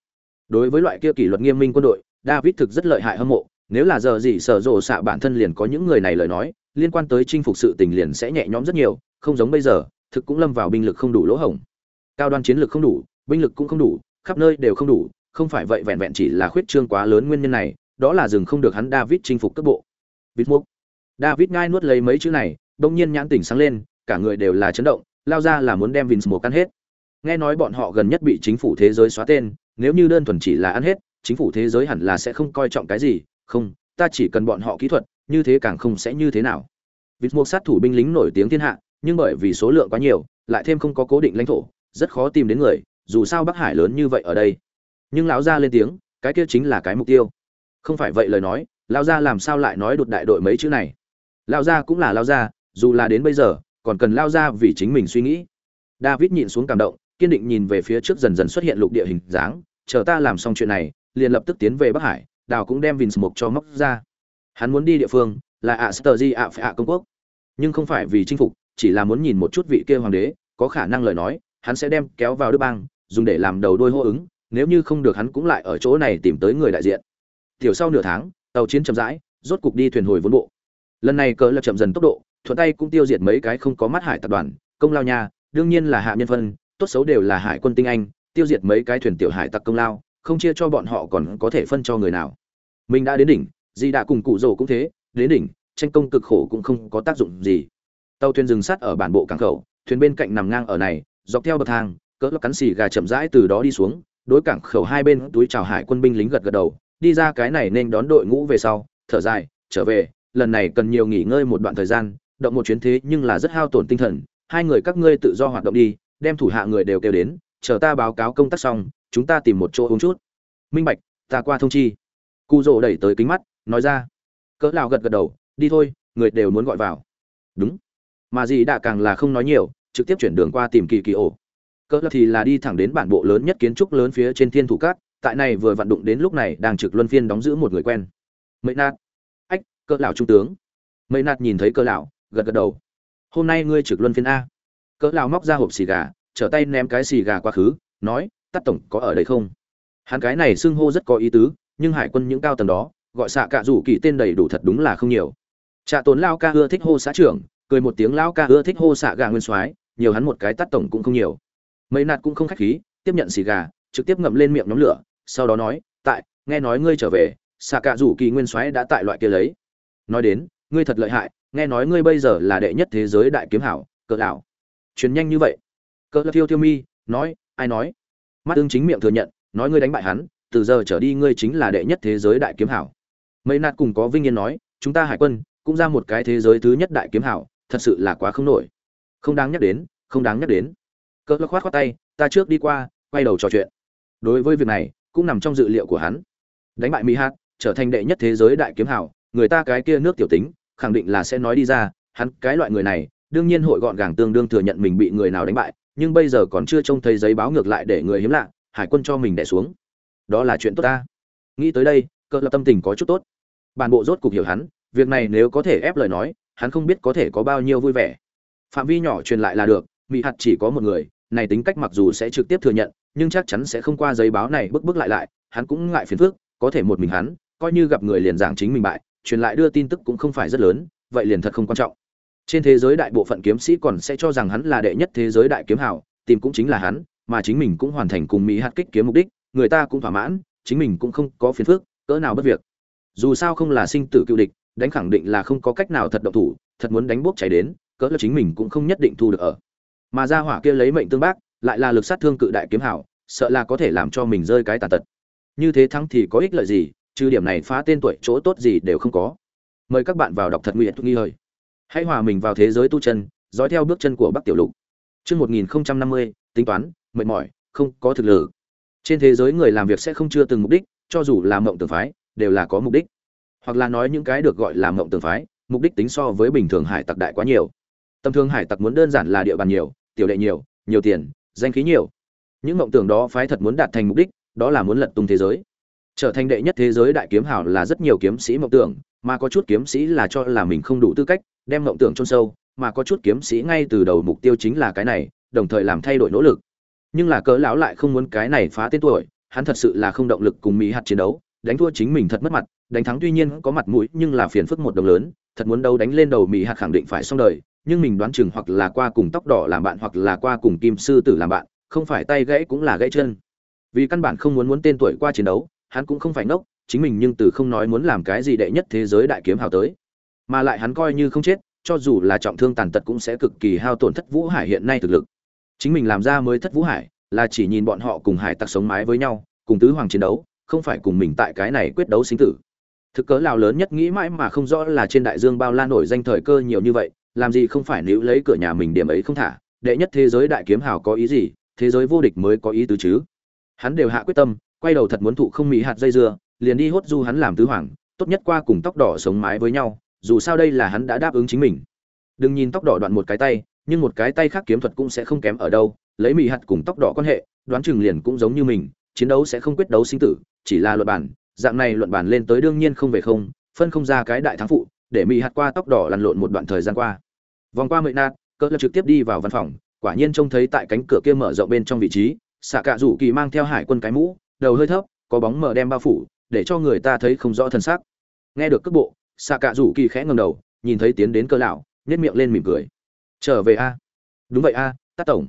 Đối với loại kia kỷ luật nghiêm minh quân đội, david thực rất lợi hại hâm mộ, nếu là giờ gì sở rộ xạ bản thân liền có những người này lời nói, liên quan tới chinh phục sự tình liền sẽ nhẹ nhõm rất nhiều, không giống bây giờ, thực cũng lâm vào binh lực không đủ lỗ hổng. Cao đoan chiến lược không đủ, binh lực cũng không đủ, khắp nơi đều không đủ, không phải vậy vẹn vẹn chỉ là khuyết trương quá lớn nguyên nhân này đó là dừng không được hắn david chinh phục cấp bộ. Vịt mục david ngay nuốt lấy mấy chữ này đột nhiên nhãn tỉnh sáng lên, cả người đều là chấn động, lao ra là muốn đem Vince một ăn hết. Nghe nói bọn họ gần nhất bị chính phủ thế giới xóa tên, nếu như đơn thuần chỉ là ăn hết, chính phủ thế giới hẳn là sẽ không coi trọng cái gì, không, ta chỉ cần bọn họ kỹ thuật, như thế càng không sẽ như thế nào. Vịt mục sát thủ binh lính nổi tiếng thiên hạ, nhưng bởi vì số lượng quá nhiều, lại thêm không có cố định lãnh thổ, rất khó tìm đến người, dù sao bắc hải lớn như vậy ở đây. Nhưng lão gia lên tiếng, cái kia chính là cái mục tiêu không phải vậy lời nói, lão gia làm sao lại nói đột đại đội mấy chữ này? Lão gia cũng là lão gia, dù là đến bây giờ, còn cần lao gia vì chính mình suy nghĩ. David nhìn xuống cảm động, kiên định nhìn về phía trước dần dần xuất hiện lục địa hình dáng, chờ ta làm xong chuyện này, liền lập tức tiến về bắc hải, đào cũng đem vins mục cho móc ra. Hắn muốn đi địa phương là ạ sơ di ạ phải ạ công quốc. Nhưng không phải vì chinh phục, chỉ là muốn nhìn một chút vị kia hoàng đế, có khả năng lời nói, hắn sẽ đem kéo vào đức bang, dùng để làm đầu đôi hô ứng, nếu như không được hắn cũng lại ở chỗ này tìm tới người đại diện tiểu sau nửa tháng, tàu chiến chậm rãi, rốt cục đi thuyền hồi vốn bộ. Lần này cỡ lập chậm dần tốc độ, thuận tay cũng tiêu diệt mấy cái không có mắt hải tập đoàn, công lao nha, đương nhiên là hạ nhân phân, tốt xấu đều là hải quân tinh anh, tiêu diệt mấy cái thuyền tiểu hải tặc công lao, không chia cho bọn họ còn có thể phân cho người nào. Mình đã đến đỉnh, di đã cùng cụ rồ cũng thế, đến đỉnh, tranh công cực khổ cũng không có tác dụng gì. Tàu thuyền dừng sát ở bản bộ cảng khẩu, thuyền bên cạnh nằm ngang ở này, dọc theo bậc thang, cỡ cắn xì gà chậm rãi từ đó đi xuống, đối cảng khẩu hai bên túi chào hải quân binh lính gật gật đầu đi ra cái này nên đón đội ngũ về sau, thở dài, trở về, lần này cần nhiều nghỉ ngơi một đoạn thời gian, động một chuyến thế nhưng là rất hao tổn tinh thần, hai người các ngươi tự do hoạt động đi, đem thủ hạ người đều kêu đến, chờ ta báo cáo công tác xong, chúng ta tìm một chỗ uống chút. Minh bạch, ta qua thông chi. Cụ rỗ đẩy tới kính mắt, nói ra. Cỡ lão gật gật đầu, đi thôi, người đều muốn gọi vào. Đúng. Mà gì đã càng là không nói nhiều, trực tiếp chuyển đường qua tìm kỳ kỳ ổ. Cỡ thì là đi thẳng đến bản bộ lớn nhất kiến trúc lớn phía trên thiên thủ cát tại này vừa vận động đến lúc này đang trực luân phiên đóng giữ một người quen. Mấy nạt. Ách, cỡ lão trung tướng. Mấy nạt nhìn thấy cỡ lão, gật gật đầu. Hôm nay ngươi trực luân phiên a. Cỡ lão móc ra hộp xì gà, trở tay ném cái xì gà qua khứ, nói, tắt tổng, có ở đây không? Hắn cái này xưng hô rất có ý tứ, nhưng hải quân những cao tầng đó, gọi xạ cạ rủ kỳ tên đầy đủ thật đúng là không nhiều. Trạ tốn lao ca ưa thích hô xã trưởng, cười một tiếng lao ca ưa thích hô xạ gà nguyên soái, nhiều hắn một cái tắt tổng cũng không nhiều. Mấy nạt cũng không khách khí, tiếp nhận xì gà, trực tiếp ngậm lên miệng nhóm lửa sau đó nói, tại, nghe nói ngươi trở về xạ cạ rủ kỳ nguyên soái đã tại loại kia lấy. Nói đến, ngươi thật lợi hại, nghe nói ngươi bây giờ là đệ nhất thế giới đại kiếm hảo, cỡ lão. Truyền nhanh như vậy. Cỡ lão thiêu thiêu mi nói, ai nói? Mắt tương chính miệng thừa nhận, nói ngươi đánh bại hắn, từ giờ trở đi ngươi chính là đệ nhất thế giới đại kiếm hảo. Mấy nạt cùng có vinh yên nói, chúng ta hải quân cũng ra một cái thế giới thứ nhất đại kiếm hảo, thật sự là quá không nổi. Không đáng nhắc đến, không đáng nhắc đến. Cỡ lão khoát khoát tay, ta trước đi qua, quay đầu trò chuyện. Đối với việc này cũng nằm trong dự liệu của hắn. Đánh bại mỹ hát trở thành đệ nhất thế giới đại kiếm hảo người ta cái kia nước tiểu tính, khẳng định là sẽ nói đi ra, hắn, cái loại người này, đương nhiên hội gọn gàng tương đương thừa nhận mình bị người nào đánh bại, nhưng bây giờ còn chưa trông thấy giấy báo ngược lại để người hiếm lạ, hải quân cho mình đẻ xuống. Đó là chuyện tốt ta. Nghĩ tới đây, cơ lập tâm tình có chút tốt. Bản bộ rốt cục hiểu hắn, việc này nếu có thể ép lời nói, hắn không biết có thể có bao nhiêu vui vẻ. Phạm vi nhỏ truyền lại là được mỹ hạt chỉ có một người này tính cách mặc dù sẽ trực tiếp thừa nhận, nhưng chắc chắn sẽ không qua giấy báo này bức bức lại lại, hắn cũng ngại phiền phức, có thể một mình hắn, coi như gặp người liền giảng chính mình bại, truyền lại đưa tin tức cũng không phải rất lớn, vậy liền thật không quan trọng. Trên thế giới đại bộ phận kiếm sĩ còn sẽ cho rằng hắn là đệ nhất thế giới đại kiếm hào, tìm cũng chính là hắn, mà chính mình cũng hoàn thành cùng mỹ hạt kích kiếm mục đích, người ta cũng thỏa mãn, chính mình cũng không có phiền phức, cỡ nào bất việc. Dù sao không là sinh tử cựu địch, đánh khẳng định là không có cách nào thật động thủ, thật muốn đánh bốc cháy đến, cỡ là chính mình cũng không nhất định thu được ở mà ra hỏa kia lấy mệnh tương bác lại là lực sát thương cự đại kiếm hảo sợ là có thể làm cho mình rơi cái tàn tật như thế thắng thì có ích lợi gì trừ điểm này phá tên tuổi chỗ tốt gì đều không có mời các bạn vào đọc thật nguyện nghi hơi hãy hòa mình vào thế giới tu chân dõi theo bước chân của bắc tiểu lục Trước 1050, tính toán, mệt mỏi, không có thực lực. Trên thế giới người làm việc sẽ không chưa từng mục đích, cho dù là mộng tưởng phái, đều là có mục đích. Hoặc là nói những cái được gọi là mộng tưởng phái, mục đích tính so với bình thường hải tặc đại quá nhiều. Tầm thường hải tặc muốn đơn giản là địa bàn nhiều, tiểu đệ nhiều, nhiều tiền, danh khí nhiều. Những mộng tưởng đó phái thật muốn đạt thành mục đích, đó là muốn lật tung thế giới. Trở thành đệ nhất thế giới đại kiếm hảo là rất nhiều kiếm sĩ mộng tưởng, mà có chút kiếm sĩ là cho là mình không đủ tư cách, đem mộng tưởng chôn sâu, mà có chút kiếm sĩ ngay từ đầu mục tiêu chính là cái này, đồng thời làm thay đổi nỗ lực. Nhưng là cớ lão lại không muốn cái này phá tên tuổi, hắn thật sự là không động lực cùng Mỹ hạt chiến đấu, đánh thua chính mình thật mất mặt, đánh thắng tuy nhiên có mặt mũi, nhưng là phiền phức một đồng lớn, thật muốn đâu đánh lên đầu Mỹ hạt khẳng định phải xong đời, nhưng mình đoán chừng hoặc là qua cùng tóc đỏ làm bạn hoặc là qua cùng kim sư tử làm bạn, không phải tay gãy cũng là gãy chân. Vì căn bản không muốn muốn tên tuổi qua chiến đấu, hắn cũng không phải ngốc, chính mình nhưng từ không nói muốn làm cái gì đệ nhất thế giới đại kiếm hào tới. Mà lại hắn coi như không chết, cho dù là trọng thương tàn tật cũng sẽ cực kỳ hao tổn thất vũ hải hiện nay thực lực chính mình làm ra mới thất vũ hải là chỉ nhìn bọn họ cùng hải tặc sống mái với nhau cùng tứ hoàng chiến đấu không phải cùng mình tại cái này quyết đấu sinh tử thực cớ lào lớn nhất nghĩ mãi mà không rõ là trên đại dương bao la nổi danh thời cơ nhiều như vậy làm gì không phải níu lấy cửa nhà mình điểm ấy không thả, đệ nhất thế giới đại kiếm hào có ý gì, thế giới vô địch mới có ý tứ chứ? Hắn đều hạ quyết tâm, quay đầu thật muốn thụ không mỹ hạt dây dưa, liền đi hốt du hắn làm tứ hoàng, tốt nhất qua cùng tóc đỏ sống mái với nhau, dù sao đây là hắn đã đáp ứng chính mình. Đừng nhìn tóc đỏ đoạn một cái tay, nhưng một cái tay khác kiếm thuật cũng sẽ không kém ở đâu, lấy mỹ hạt cùng tóc đỏ quan hệ, đoán chừng liền cũng giống như mình, chiến đấu sẽ không quyết đấu sinh tử, chỉ là luận bản dạng này luận bản lên tới đương nhiên không về không, phân không ra cái đại thắng phụ, để mỹ hạt qua tóc đỏ lăn lộn một đoạn thời gian qua vòng qua mệ nạt cỡ lập trực tiếp đi vào văn phòng quả nhiên trông thấy tại cánh cửa kia mở rộng bên trong vị trí xạ cạ rủ kỳ mang theo hải quân cái mũ đầu hơi thấp có bóng mờ đem bao phủ để cho người ta thấy không rõ thân xác. Nghe được cước bộ xạ cạ rủ kỳ khẽ ngầm đầu nhìn thấy tiến đến cỡ lão nhét miệng lên mỉm cười. Trở về a. Đúng vậy a à, tát tổng.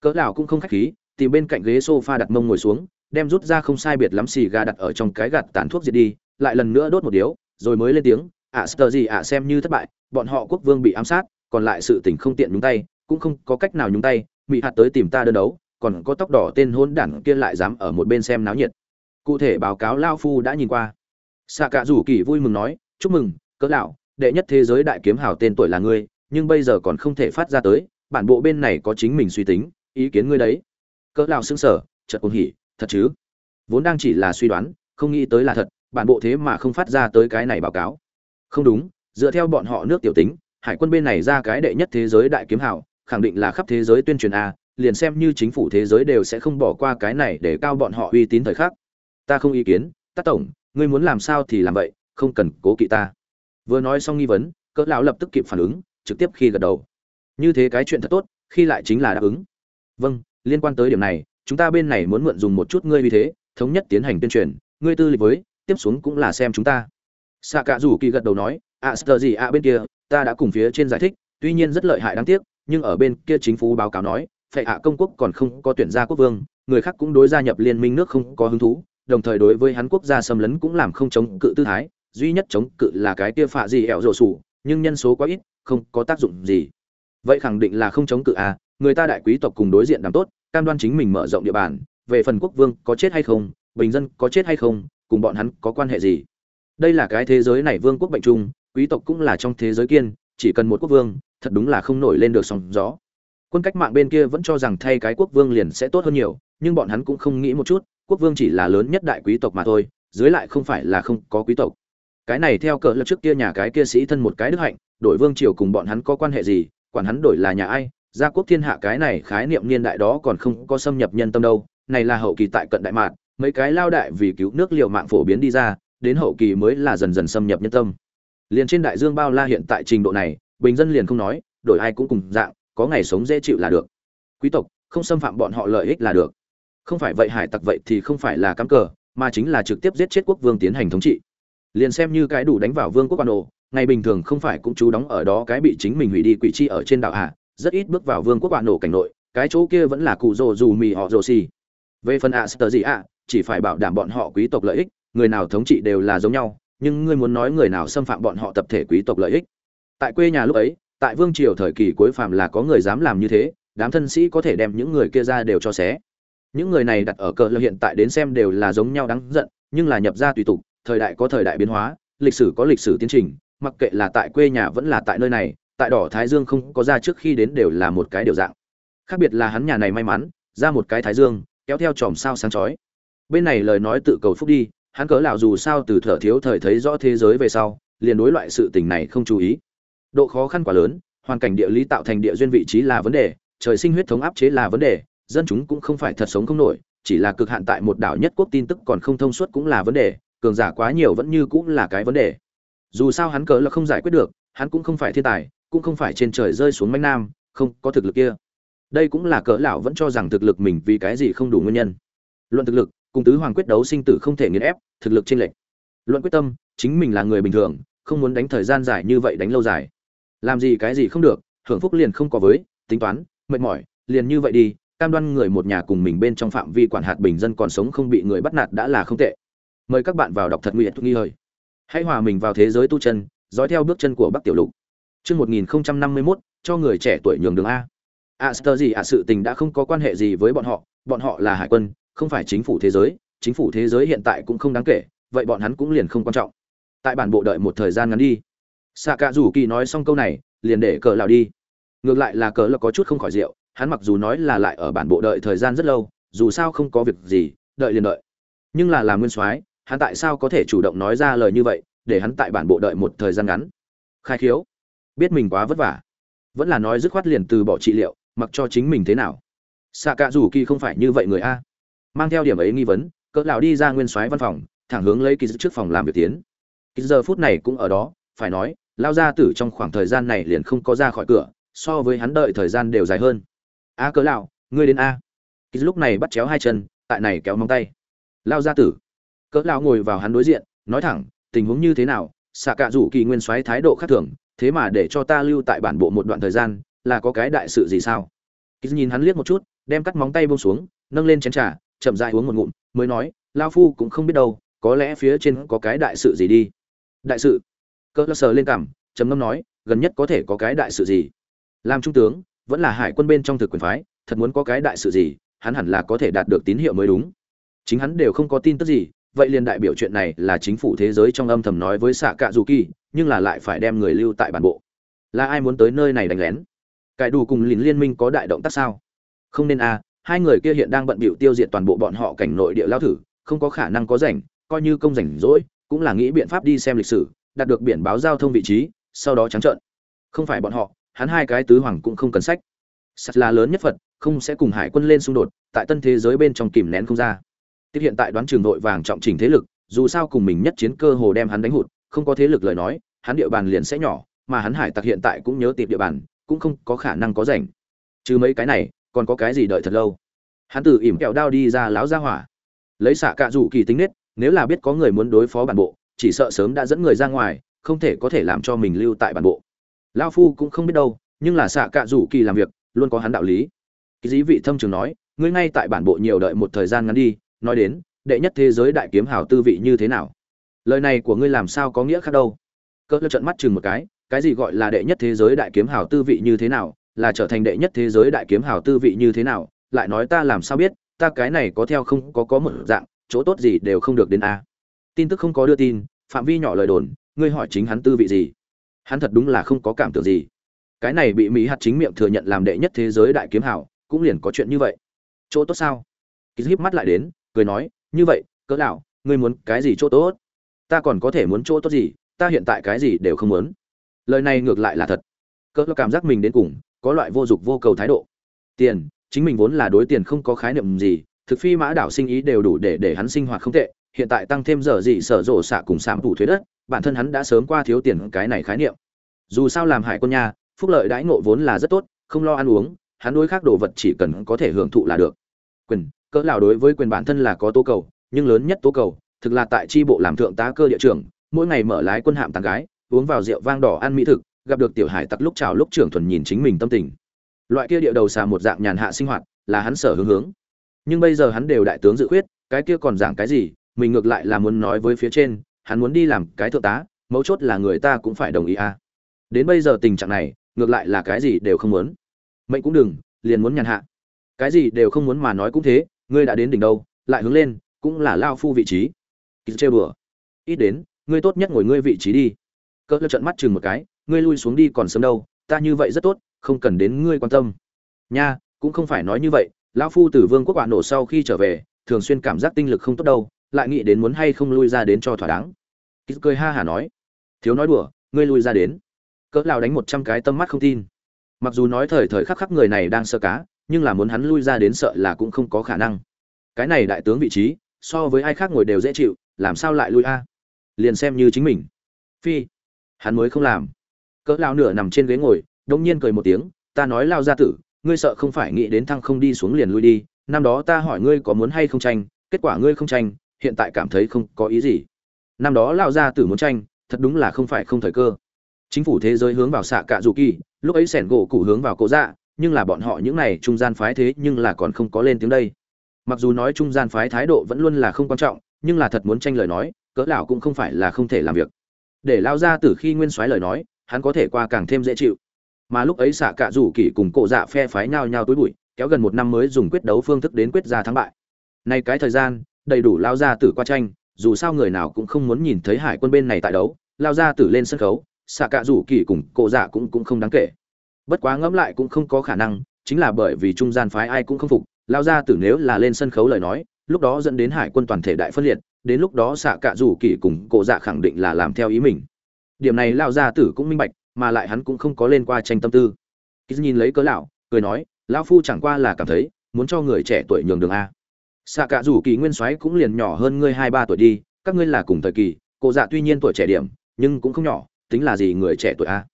Cỡ lão cũng không khách khí tìm bên cạnh ghế sofa đặt mông ngồi xuống đem rút ra không sai biệt lắm xì gà đặt ở trong cái gạt tàn thuốc diệt đi lại lần nữa đốt một điếu rồi mới lên tiếng ạ sờ gì ạ xem như thất bại bọn họ quốc vương bị ám sát còn lại sự tình không tiện nhúng tay, cũng không có cách nào nhúng tay mỹ hạt tới tìm ta đơn đấu, còn có tóc đỏ tên hôn đản kia lại dám ở một bên xem náo nhiệt. Cụ thể báo cáo lao phu đã nhìn qua. Xạ cả rủ kỳ vui mừng nói, chúc mừng, cỡ lão, đệ nhất thế giới đại kiếm hào tên tuổi là ngươi, nhưng bây giờ còn không thể phát ra tới, bản bộ bên này có chính mình suy tính, ý kiến ngươi đấy. Cỡ lão sững sờ, chợt cuồng hỉ, thật chứ? Vốn đang chỉ là suy đoán, không nghĩ tới là thật, bản bộ thế mà không phát ra tới cái này báo cáo. Không đúng, dựa theo bọn họ nước tiểu tính hải quân bên này ra cái đệ nhất thế giới đại kiếm hào khẳng định là khắp thế giới tuyên truyền a liền xem như chính phủ thế giới đều sẽ không bỏ qua cái này để cao bọn họ uy tín thời khắc. Ta không ý kiến tác tổng ngươi muốn làm sao thì làm vậy không cần cố kỵ ta. Vừa nói xong nghi vấn cỡ lão lập tức kịp phản ứng trực tiếp khi gật đầu. Như thế cái chuyện thật tốt khi lại chính là đáp ứng. Vâng liên quan tới điểm này chúng ta bên này muốn mượn dùng một chút ngươi uy thế thống nhất tiến hành tuyên truyền ngươi tư lịch với tiếp xuống cũng là xem chúng ta. Xạ cả rủ kỳ gật đầu nói ạ à, gì ạ bên kia ta đã cùng phía trên giải thích, tuy nhiên rất lợi hại đáng tiếc, nhưng ở bên kia chính phủ báo cáo nói, phệ hạ công quốc còn không có tuyển gia quốc vương, người khác cũng đối gia nhập liên minh nước không có hứng thú, đồng thời đối với hắn quốc gia xâm lấn cũng làm không chống cự tư thái, duy nhất chống cự là cái kia phạ gì ẻo rổ sủ, nhưng nhân số quá ít, không có tác dụng gì. Vậy khẳng định là không chống cự à người ta đại quý tộc cùng đối diện làm tốt, cam đoan chính mình mở rộng địa bàn, về phần quốc vương có chết hay không, bình dân có chết hay không, cùng bọn hắn có quan hệ gì. Đây là cái thế giới này vương quốc bệnh chung quý tộc cũng là trong thế giới kiên, chỉ cần một quốc vương, thật đúng là không nổi lên được sóng gió. Quân cách mạng bên kia vẫn cho rằng thay cái quốc vương liền sẽ tốt hơn nhiều, nhưng bọn hắn cũng không nghĩ một chút, quốc vương chỉ là lớn nhất đại quý tộc mà thôi, dưới lại không phải là không có quý tộc. Cái này theo cỡ lập trước kia nhà cái kia sĩ thân một cái đức hạnh, đổi vương triều cùng bọn hắn có quan hệ gì, quản hắn đổi là nhà ai, gia quốc thiên hạ cái này khái niệm niên đại đó còn không có xâm nhập nhân tâm đâu, này là hậu kỳ tại cận đại mạc mấy cái lao đại vì cứu nước liệu mạng phổ biến đi ra, đến hậu kỳ mới là dần dần xâm nhập nhân tâm liền trên đại dương bao la hiện tại trình độ này, bình dân liền không nói, đổi ai cũng cùng dạng, có ngày sống dễ chịu là được. Quý tộc, không xâm phạm bọn họ lợi ích là được. Không phải vậy hải tặc vậy thì không phải là cắm cờ, mà chính là trực tiếp giết chết quốc vương tiến hành thống trị. Liền xem như cái đủ đánh vào vương quốc quan đồ, ngày bình thường không phải cũng chú đóng ở đó cái bị chính mình hủy đi quỷ chi ở trên đảo hạ rất ít bước vào vương quốc quan nổ cảnh nội, cái chỗ kia vẫn là cụ rồ dù mì họ rồ xì. Về phần ạ sờ gì ạ, chỉ phải bảo đảm bọn họ quý tộc lợi ích, người nào thống trị đều là giống nhau nhưng ngươi muốn nói người nào xâm phạm bọn họ tập thể quý tộc lợi ích? Tại quê nhà lúc ấy, tại vương triều thời kỳ cuối phàm là có người dám làm như thế, đám thân sĩ có thể đem những người kia ra đều cho xé. Những người này đặt ở cờ là hiện tại đến xem đều là giống nhau đáng giận, nhưng là nhập ra tùy tục, thời đại có thời đại biến hóa, lịch sử có lịch sử tiến trình, mặc kệ là tại quê nhà vẫn là tại nơi này, tại đỏ thái dương không có ra trước khi đến đều là một cái điều dạng. Khác biệt là hắn nhà này may mắn, ra một cái thái dương, kéo theo chòm sao sáng chói. Bên này lời nói tự cầu phúc đi hắn cớ lão dù sao từ thở thiếu thời thấy rõ thế giới về sau, liền đối loại sự tình này không chú ý. Độ khó khăn quá lớn, hoàn cảnh địa lý tạo thành địa duyên vị trí là vấn đề, trời sinh huyết thống áp chế là vấn đề, dân chúng cũng không phải thật sống không nổi, chỉ là cực hạn tại một đảo nhất quốc tin tức còn không thông suốt cũng là vấn đề, cường giả quá nhiều vẫn như cũng là cái vấn đề. Dù sao hắn cớ là không giải quyết được, hắn cũng không phải thiên tài, cũng không phải trên trời rơi xuống mãnh nam, không có thực lực kia. Đây cũng là cỡ lão vẫn cho rằng thực lực mình vì cái gì không đủ nguyên nhân. Luận thực lực cùng tứ hoàng quyết đấu sinh tử không thể nghiền ép thực lực trên lệch. Luận quyết tâm chính mình là người bình thường không muốn đánh thời gian dài như vậy đánh lâu dài. Làm gì cái gì không được hưởng phúc liền không có với tính toán mệt mỏi liền như vậy đi cam đoan người một nhà cùng mình bên trong phạm vi quản hạt bình dân còn sống không bị người bắt nạt đã là không tệ. Mời các bạn vào đọc thật nguyện nghi hơi hãy hòa mình vào thế giới tu chân dõi theo bước chân của bắc tiểu lục. Trước 1051, cho người trẻ tuổi nhường đường A. Aster gì à? sự tình đã không có quan hệ gì với bọn họ, bọn họ là hải quân, không phải chính phủ thế giới, chính phủ thế giới hiện tại cũng không đáng kể, vậy bọn hắn cũng liền không quan trọng. Tại bản bộ đợi một thời gian ngắn đi. xạ Cạ Rủ Kỳ nói xong câu này, liền để cờ lão đi. Ngược lại là cờ là có chút không khỏi rượu, hắn mặc dù nói là lại ở bản bộ đợi thời gian rất lâu, dù sao không có việc gì, đợi liền đợi. Nhưng là làm nguyên soái, hắn tại sao có thể chủ động nói ra lời như vậy, để hắn tại bản bộ đợi một thời gian ngắn? Khai khiếu, biết mình quá vất vả, vẫn là nói dứt khoát liền từ bỏ trị liệu, mặc cho chính mình thế nào. xạ Cạ Rủ Kỳ không phải như vậy người a. Mang theo điểm ấy nghi vấn, cỡ lão đi ra nguyên soái văn phòng, thẳng hướng lấy kỳ trước phòng làm việc tiến. Kỳ giờ phút này cũng ở đó, phải nói, lao gia tử trong khoảng thời gian này liền không có ra khỏi cửa, so với hắn đợi thời gian đều dài hơn. A cỡ lão, ngươi đến a. Kỳ lúc này bắt chéo hai chân, tại này kéo móng tay. Lao gia tử. Cỡ lão ngồi vào hắn đối diện, nói thẳng, tình huống như thế nào? Sạ Cạ Rủ Kỳ nguyên soái thái độ khác thường, thế mà để cho ta lưu tại bản bộ một đoạn thời gian, là có cái đại sự gì sao? Kỳ nhìn hắn liếc một chút, đem cắt móng tay buông xuống, nâng lên chén trà, chậm rãi uống một ngụm, mới nói, lão phu cũng không biết đâu, có lẽ phía trên có cái đại sự gì đi. Đại sự? Cơ sở lên cằm, trầm ngâm nói, gần nhất có thể có cái đại sự gì? Làm trung tướng, vẫn là hải quân bên trong thực quyền phái, thật muốn có cái đại sự gì, hắn hẳn là có thể đạt được tín hiệu mới đúng. Chính hắn đều không có tin tức gì, vậy liền đại biểu chuyện này là chính phủ thế giới trong âm thầm nói với xạ cạ dù kỳ nhưng là lại phải đem người lưu tại bản bộ là ai muốn tới nơi này đánh lén cải đủ cùng lín liên minh có đại động tác sao không nên à, hai người kia hiện đang bận bịu tiêu diệt toàn bộ bọn họ cảnh nội địa lao thử, không có khả năng có rảnh, coi như công rảnh rỗi, cũng là nghĩ biện pháp đi xem lịch sử, đạt được biển báo giao thông vị trí, sau đó trắng trợn. Không phải bọn họ, hắn hai cái tứ hoàng cũng không cần sách. Sắt là lớn nhất phật, không sẽ cùng hải quân lên xung đột, tại tân thế giới bên trong kìm nén không ra. Tiếp hiện tại đoán trường nội vàng trọng chỉnh thế lực, dù sao cùng mình nhất chiến cơ hồ đem hắn đánh hụt, không có thế lực lời nói, hắn địa bàn liền sẽ nhỏ, mà hắn hải tặc hiện tại cũng nhớ tìm địa bàn, cũng không có khả năng có rảnh. Chứ mấy cái này còn có cái gì đợi thật lâu? Hắn từ ỉm kẹo đao đi ra láo ra hỏa. Lấy xạ cạ rủ kỳ tính nết, nếu là biết có người muốn đối phó bản bộ, chỉ sợ sớm đã dẫn người ra ngoài, không thể có thể làm cho mình lưu tại bản bộ. Lao phu cũng không biết đâu, nhưng là xạ cạ rủ kỳ làm việc, luôn có hắn đạo lý. Cái dí vị thâm trường nói, ngươi ngay tại bản bộ nhiều đợi một thời gian ngắn đi, nói đến, đệ nhất thế giới đại kiếm hào tư vị như thế nào? Lời này của ngươi làm sao có nghĩa khác đâu? Cỡ trận mắt chừng một cái cái gì gọi là đệ nhất thế giới đại kiếm hào tư vị như thế nào? Là trở thành đệ nhất thế giới đại kiếm hào tư vị như thế nào, lại nói ta làm sao biết, ta cái này có theo không có có một dạng, chỗ tốt gì đều không được đến a. Tin tức không có đưa tin, phạm vi nhỏ lời đồn, ngươi hỏi chính hắn tư vị gì? Hắn thật đúng là không có cảm tưởng gì. Cái này bị mỹ hạt chính miệng thừa nhận làm đệ nhất thế giới đại kiếm hào, cũng liền có chuyện như vậy. Chỗ tốt sao? Kýt híp mắt lại đến, cười nói, như vậy, cỡ lão ngươi muốn cái gì chỗ tốt? Ta còn có thể muốn chỗ tốt gì, ta hiện tại cái gì đều không muốn. Lời này ngược lại là thật. Cỡ cảm giác mình đến cùng có loại vô dục vô cầu thái độ. Tiền, chính mình vốn là đối tiền không có khái niệm gì, thực phi mã đảo sinh ý đều đủ để để hắn sinh hoạt không tệ, hiện tại tăng thêm giờ gì sở rộ xạ cùng sám thủ thuế đất, bản thân hắn đã sớm qua thiếu tiền cái này khái niệm. Dù sao làm hải quân nhà, phúc lợi đãi ngộ vốn là rất tốt, không lo ăn uống, hắn đối khác đồ vật chỉ cần có thể hưởng thụ là được. Quyền, cỡ lão đối với quyền bản thân là có tố cầu, nhưng lớn nhất tố cầu, thực là tại tri bộ làm thượng tá cơ địa trưởng, mỗi ngày mở lái quân hạm tàng gái, uống vào rượu vang đỏ ăn mỹ thực gặp được tiểu hải tặc lúc chào lúc trưởng thuần nhìn chính mình tâm tình. Loại kia địa đầu xà một dạng nhàn hạ sinh hoạt, là hắn sở hướng hướng. Nhưng bây giờ hắn đều đại tướng dự khuyết, cái kia còn giảng cái gì, mình ngược lại là muốn nói với phía trên, hắn muốn đi làm cái thượng tá, mấu chốt là người ta cũng phải đồng ý à. Đến bây giờ tình trạng này, ngược lại là cái gì đều không muốn. Mệnh cũng đừng, liền muốn nhàn hạ. Cái gì đều không muốn mà nói cũng thế, ngươi đã đến đỉnh đâu lại hướng lên, cũng là lao phu vị trí. Kýt chê bừa ít đến, ngươi tốt nhất ngồi ngươi vị trí đi. Cỡ trận mắt chừng một cái ngươi lui xuống đi còn sớm đâu, ta như vậy rất tốt, không cần đến ngươi quan tâm. Nha, cũng không phải nói như vậy, lão phu từ vương quốc quả nổ sau khi trở về, thường xuyên cảm giác tinh lực không tốt đâu, lại nghĩ đến muốn hay không lui ra đến cho thỏa đáng. Kýt cười ha hả nói. Thiếu nói đùa, ngươi lui ra đến. Cỡ lao đánh một trăm cái tâm mắt không tin. Mặc dù nói thời thời khắc khắc người này đang sơ cá, nhưng là muốn hắn lui ra đến sợ là cũng không có khả năng. Cái này đại tướng vị trí, so với ai khác ngồi đều dễ chịu, làm sao lại lui a? Liền xem như chính mình. Phi, hắn mới không làm cỡ lao nửa nằm trên ghế ngồi đông nhiên cười một tiếng, ta nói lao gia tử, ngươi sợ không phải nghĩ đến thăng không đi xuống liền lui đi, năm đó ta hỏi ngươi có muốn hay không tranh, kết quả ngươi không tranh, hiện tại cảm thấy không có ý gì. Năm đó lao gia tử muốn tranh, thật đúng là không phải không thời cơ. Chính phủ thế giới hướng vào xạ cạ dù kỳ, lúc ấy sẻn gỗ cụ hướng vào cổ dạ nhưng là bọn họ những này trung gian phái thế nhưng là còn không có lên tiếng đây. Mặc dù nói trung gian phái thái độ vẫn luôn là không quan trọng, nhưng là thật muốn tranh lời nói, cỡ lão cũng không phải là không thể làm việc. Để lao ra từ khi nguyên soái lời nói hắn có thể qua càng thêm dễ chịu. Mà lúc ấy xạ cạ rủ kỳ cùng cổ dạ phe phái nhau nhau túi bụi, kéo gần một năm mới dùng quyết đấu phương thức đến quyết ra thắng bại. Nay cái thời gian, đầy đủ lao ra tử qua tranh, dù sao người nào cũng không muốn nhìn thấy hải quân bên này tại đấu, lao ra tử lên sân khấu, xạ cạ rủ kỳ cùng cổ dạ cũng cũng không đáng kể. Bất quá ngẫm lại cũng không có khả năng, chính là bởi vì trung gian phái ai cũng không phục, lao ra tử nếu là lên sân khấu lời nói, lúc đó dẫn đến hải quân toàn thể đại phân liệt, đến lúc đó xạ cạ rủ kỳ cùng cổ dạ khẳng định là làm theo ý mình điểm này lão gia tử cũng minh bạch mà lại hắn cũng không có lên qua tranh tâm tư. Kýt nhìn lấy cớ lão cười nói lão phu chẳng qua là cảm thấy muốn cho người trẻ tuổi nhường đường a. Xạ cả rủ kỳ nguyên soái cũng liền nhỏ hơn ngươi hai ba tuổi đi các ngươi là cùng thời kỳ cụ dạ tuy nhiên tuổi trẻ điểm nhưng cũng không nhỏ tính là gì người trẻ tuổi a?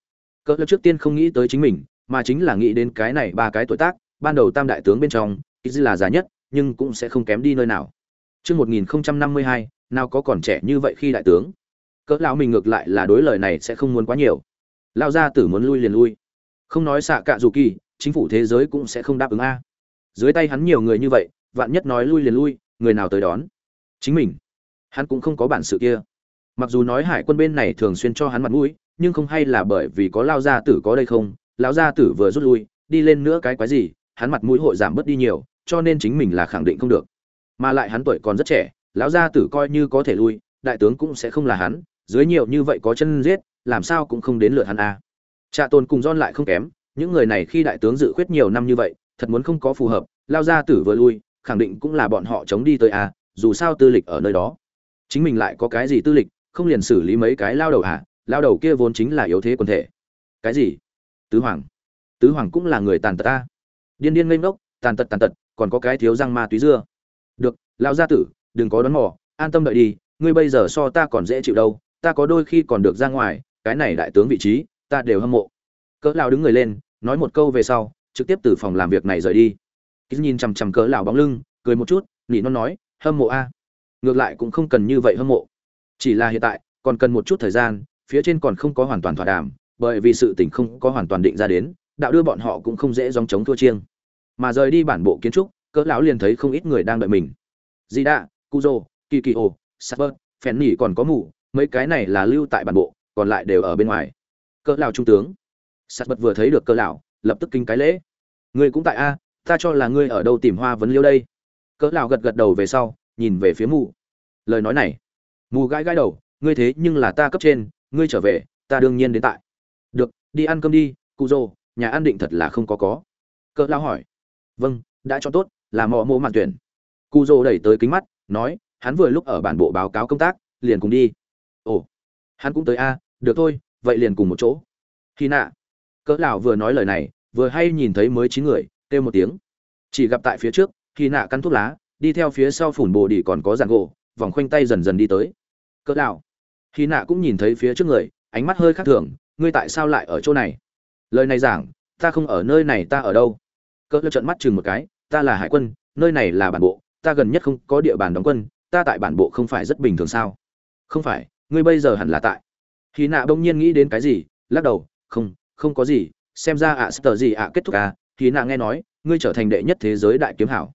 Cỡ lớp trước tiên không nghĩ tới chính mình mà chính là nghĩ đến cái này ba cái tuổi tác ban đầu tam đại tướng bên trong ít là già nhất nhưng cũng sẽ không kém đi nơi nào. Trước 1052, nào có còn trẻ như vậy khi đại tướng. Cỡ lão mình ngược lại là đối lời này sẽ không muốn quá nhiều. Lão gia tử muốn lui liền lui. Không nói xạ cạ dù kỳ, chính phủ thế giới cũng sẽ không đáp ứng a. Dưới tay hắn nhiều người như vậy, vạn nhất nói lui liền lui, người nào tới đón? Chính mình. Hắn cũng không có bản sự kia. Mặc dù nói hải quân bên này thường xuyên cho hắn mặt mũi, nhưng không hay là bởi vì có lao gia tử có đây không? Lão gia tử vừa rút lui, đi lên nữa cái quái gì, hắn mặt mũi hội giảm bớt đi nhiều, cho nên chính mình là khẳng định không được mà lại hắn tuổi còn rất trẻ lão gia tử coi như có thể lui đại tướng cũng sẽ không là hắn dưới nhiều như vậy có chân giết làm sao cũng không đến lượt hắn a. À. trạ tôn cùng don lại không kém những người này khi đại tướng dự khuyết nhiều năm như vậy thật muốn không có phù hợp lao gia tử vừa lui khẳng định cũng là bọn họ chống đi tới a à, dù sao tư lịch ở nơi đó. Chính mình lại có cái gì tư lịch không liền xử lý mấy cái lao đầu à lao đầu kia vốn chính là yếu thế quần thể. Cái gì? Tứ hoàng. Tứ hoàng cũng là người tàn tật ta điên điên ngây ngốc tàn tật tàn tật còn có cái thiếu răng ma túy dưa. Được lão gia tử đừng có đón mò an tâm đợi đi ngươi bây giờ so ta còn dễ chịu đâu ta có đôi khi còn được ra ngoài, cái này đại tướng vị trí, ta đều hâm mộ. Cỡ lão đứng người lên, nói một câu về sau, trực tiếp từ phòng làm việc này rời đi. Kýt nhìn chằm chằm cỡ lão bóng lưng, cười một chút, nỉ non nói, hâm mộ a. Ngược lại cũng không cần như vậy hâm mộ. Chỉ là hiện tại, còn cần một chút thời gian, phía trên còn không có hoàn toàn thỏa đàm, bởi vì sự tình không có hoàn toàn định ra đến, đạo đưa bọn họ cũng không dễ dòng chống thua chiêng. Mà rời đi bản bộ kiến trúc, cỡ lão liền thấy không ít người đang đợi mình. Di đạ cuzo kỳ kỳ ồ sapper phèn nỉ còn có mù mấy cái này là lưu tại bản bộ, còn lại đều ở bên ngoài. Cỡ lão trung tướng. Sapper vừa thấy được cỡ lão, lập tức kinh cái lễ. Ngươi cũng tại a, ta cho là ngươi ở đâu tìm hoa vấn liêu đây. Cỡ lão gật gật đầu về sau, nhìn về phía mù lời nói này. Mù gãi gãi đầu, ngươi thế nhưng là ta cấp trên, ngươi trở về, ta đương nhiên đến tại. Được, đi ăn cơm đi, cụ rồ, nhà ăn định thật là không có có. Cỡ lão hỏi. Vâng đã cho tốt, là mò mô mạn tuyển. Cụ rồ đẩy tới kính mắt, nói, hắn vừa lúc ở bản bộ báo cáo công tác, liền cùng đi hắn cũng tới a, được thôi, vậy liền cùng một chỗ. Khi nạ, cỡ lão vừa nói lời này, vừa hay nhìn thấy mới chín người, kêu một tiếng. Chỉ gặp tại phía trước, khi nạ cắn thuốc lá, đi theo phía sau phủn bồ đi còn có giàn gỗ, vòng khoanh tay dần dần đi tới. Cỡ lão, khi nạ cũng nhìn thấy phía trước người, ánh mắt hơi khác thường, ngươi tại sao lại ở chỗ này? Lời này giảng, ta không ở nơi này, ta ở đâu? Cỡ lão trợn mắt chừng một cái, ta là hải quân, nơi này là bản bộ, ta gần nhất không có địa bàn đóng quân, ta tại bản bộ không phải rất bình thường sao? Không phải ngươi bây giờ hẳn là tại. Khi nạ bỗng nhiên nghĩ đến cái gì lắc đầu không không có gì xem ra ạ à, sờ gì ạ kết thúc à. Khi nạ nghe nói ngươi trở thành đệ nhất thế giới đại kiếm hảo.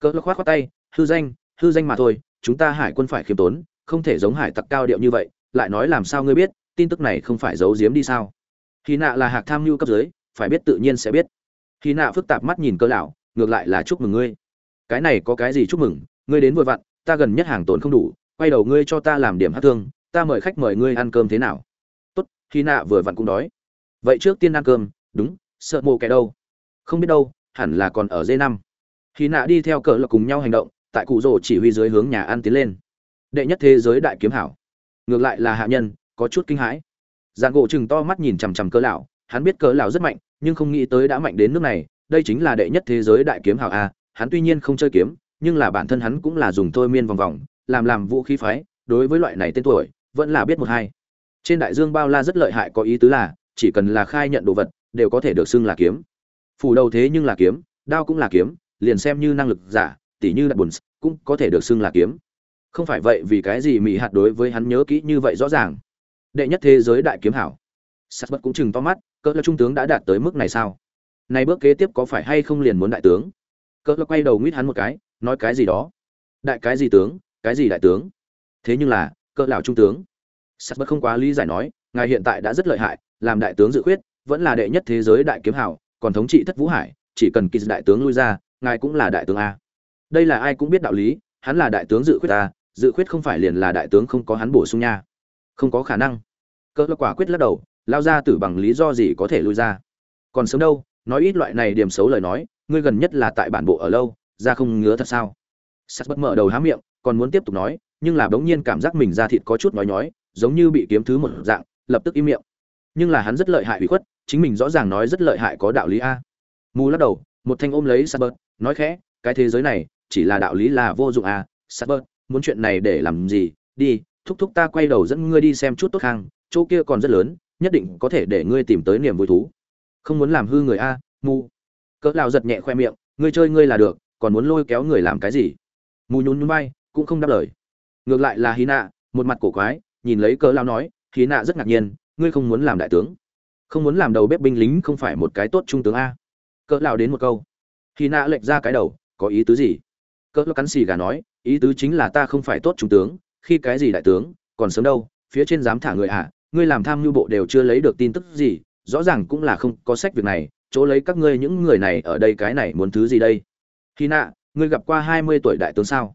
Cỡ khoát khoát tay hư danh hư danh mà thôi chúng ta hải quân phải khiêm tốn không thể giống hải tặc cao điệu như vậy lại nói làm sao ngươi biết tin tức này không phải giấu giếm đi sao. Khi nạ là hạc tham mưu cấp dưới phải biết tự nhiên sẽ biết. Khi nạ phức tạp mắt nhìn cơ lão ngược lại là chúc mừng ngươi. Cái này có cái gì chúc mừng ngươi đến vội vặn ta gần nhất hàng tồn không đủ quay đầu ngươi cho ta làm điểm hát thương ta mời khách mời ngươi ăn cơm thế nào? Tốt, khi nạ vừa vặn cũng đói. Vậy trước tiên ăn cơm, đúng, sợ mộ kẻ đâu? Không biết đâu, hẳn là còn ở dây năm. Khi nạ đi theo cờ là cùng nhau hành động, tại cụ rồ chỉ huy dưới hướng nhà ăn tiến lên. Đệ nhất thế giới đại kiếm hảo. Ngược lại là hạ nhân, có chút kinh hãi. Giàn gỗ chừng to mắt nhìn chằm chằm cỡ lão, hắn biết cỡ lão rất mạnh, nhưng không nghĩ tới đã mạnh đến nước này, đây chính là đệ nhất thế giới đại kiếm hảo a, hắn tuy nhiên không chơi kiếm, nhưng là bản thân hắn cũng là dùng thôi miên vòng vòng, làm làm vũ khí phái, đối với loại này tên tuổi vẫn là biết một hai. Trên đại dương bao la rất lợi hại có ý tứ là, chỉ cần là khai nhận đồ vật, đều có thể được xưng là kiếm. Phủ đầu thế nhưng là kiếm, đao cũng là kiếm, liền xem như năng lực giả, tỉ như đặt bùn cũng có thể được xưng là kiếm. Không phải vậy vì cái gì mỹ hạt đối với hắn nhớ kỹ như vậy rõ ràng. Đệ nhất thế giới đại kiếm hảo. Sắt bất cũng chừng to mắt, cỡ là trung tướng đã đạt tới mức này sao? Nay bước kế tiếp có phải hay không liền muốn đại tướng? Cỡ là quay đầu nguyết hắn một cái, nói cái gì đó? Đại cái gì tướng, cái gì đại tướng? Thế nhưng là cỡ lão trung tướng. Sắt bất không quá lý giải nói, ngài hiện tại đã rất lợi hại, làm đại tướng dự khuyết, vẫn là đệ nhất thế giới đại kiếm hảo còn thống trị thất vũ hải, chỉ cần kỳ đại tướng lui ra, ngài cũng là đại tướng a. Đây là ai cũng biết đạo lý, hắn là đại tướng dự khuyết ta dự khuyết không phải liền là đại tướng không có hắn bổ sung nha. Không có khả năng. Cỡ quả quyết lắc đầu, lao ra tử bằng lý do gì có thể lui ra. Còn sớm đâu, nói ít loại này điểm xấu lời nói, ngươi gần nhất là tại bản bộ ở lâu, ra không ngứa thật sao? Sắt bất mở đầu há miệng, còn muốn tiếp tục nói nhưng là bỗng nhiên cảm giác mình ra thịt có chút nói nhói giống như bị kiếm thứ một dạng lập tức im miệng. Nhưng là hắn rất lợi hại bị khuất chính mình rõ ràng nói rất lợi hại có đạo lý a. Mù lắc đầu một thanh ôm lấy sabert nói khẽ cái thế giới này chỉ là đạo lý là vô dụng a sabert muốn chuyện này để làm gì? Đi thúc thúc ta quay đầu dẫn ngươi đi xem chút tốt hàng, chỗ kia còn rất lớn nhất định có thể để ngươi tìm tới niềm vui thú. Không muốn làm hư người a mù. Cỡ lão giật nhẹ khoe miệng ngươi chơi ngươi là được còn muốn lôi kéo người làm cái gì? Mù nhún nhún bay cũng không đáp lời ngược lại là hy nạ, một mặt cổ quái, nhìn lấy cỡ lao nói hy nạ rất ngạc nhiên, ngươi không muốn làm đại tướng. Không muốn làm đầu bếp binh lính không phải một cái tốt trung tướng a. Cỡ lao đến một câu. Hy nạ lệch ra cái đầu, có ý tứ gì? Cỡ lao cắn xì gà nói, ý tứ chính là ta không phải tốt trung tướng, khi cái gì đại tướng, còn sớm đâu, phía trên dám thả người à ngươi làm tham mưu bộ đều chưa lấy được tin tức gì, rõ ràng cũng là không có sách việc này, chỗ lấy các ngươi những người này ở đây cái này muốn thứ gì đây? Hy nạ, ngươi gặp qua hai mươi tuổi đại tướng sao?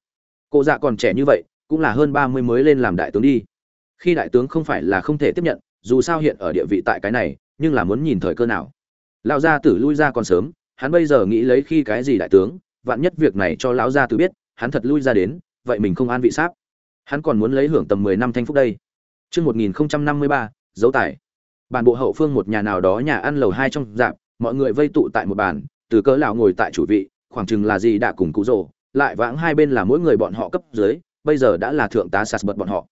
Cụ dạ còn trẻ như vậy cũng là hơn ba mươi mới lên làm đại tướng đi. Khi đại tướng không phải là không thể tiếp nhận dù sao hiện ở địa vị tại cái này nhưng là muốn nhìn thời cơ nào. Lão gia tử lui ra còn sớm hắn bây giờ nghĩ lấy khi cái gì đại tướng vạn nhất việc này cho lão gia tử biết hắn thật lui ra đến vậy mình không an vị sáp. Hắn còn muốn lấy hưởng tầm mười năm thanh phúc đây. Trước 1053, dấu tải. Bản bộ hậu phương một nhà nào đó nhà ăn lầu hai trong dạp, mọi người vây tụ tại một bàn, từ cỡ lão ngồi tại chủ vị, khoảng chừng là gì đã cùng cụ rồ, lại vãng hai bên là mỗi người bọn họ cấp dưới, bây giờ đã là thượng tá sạt bật bọn họ.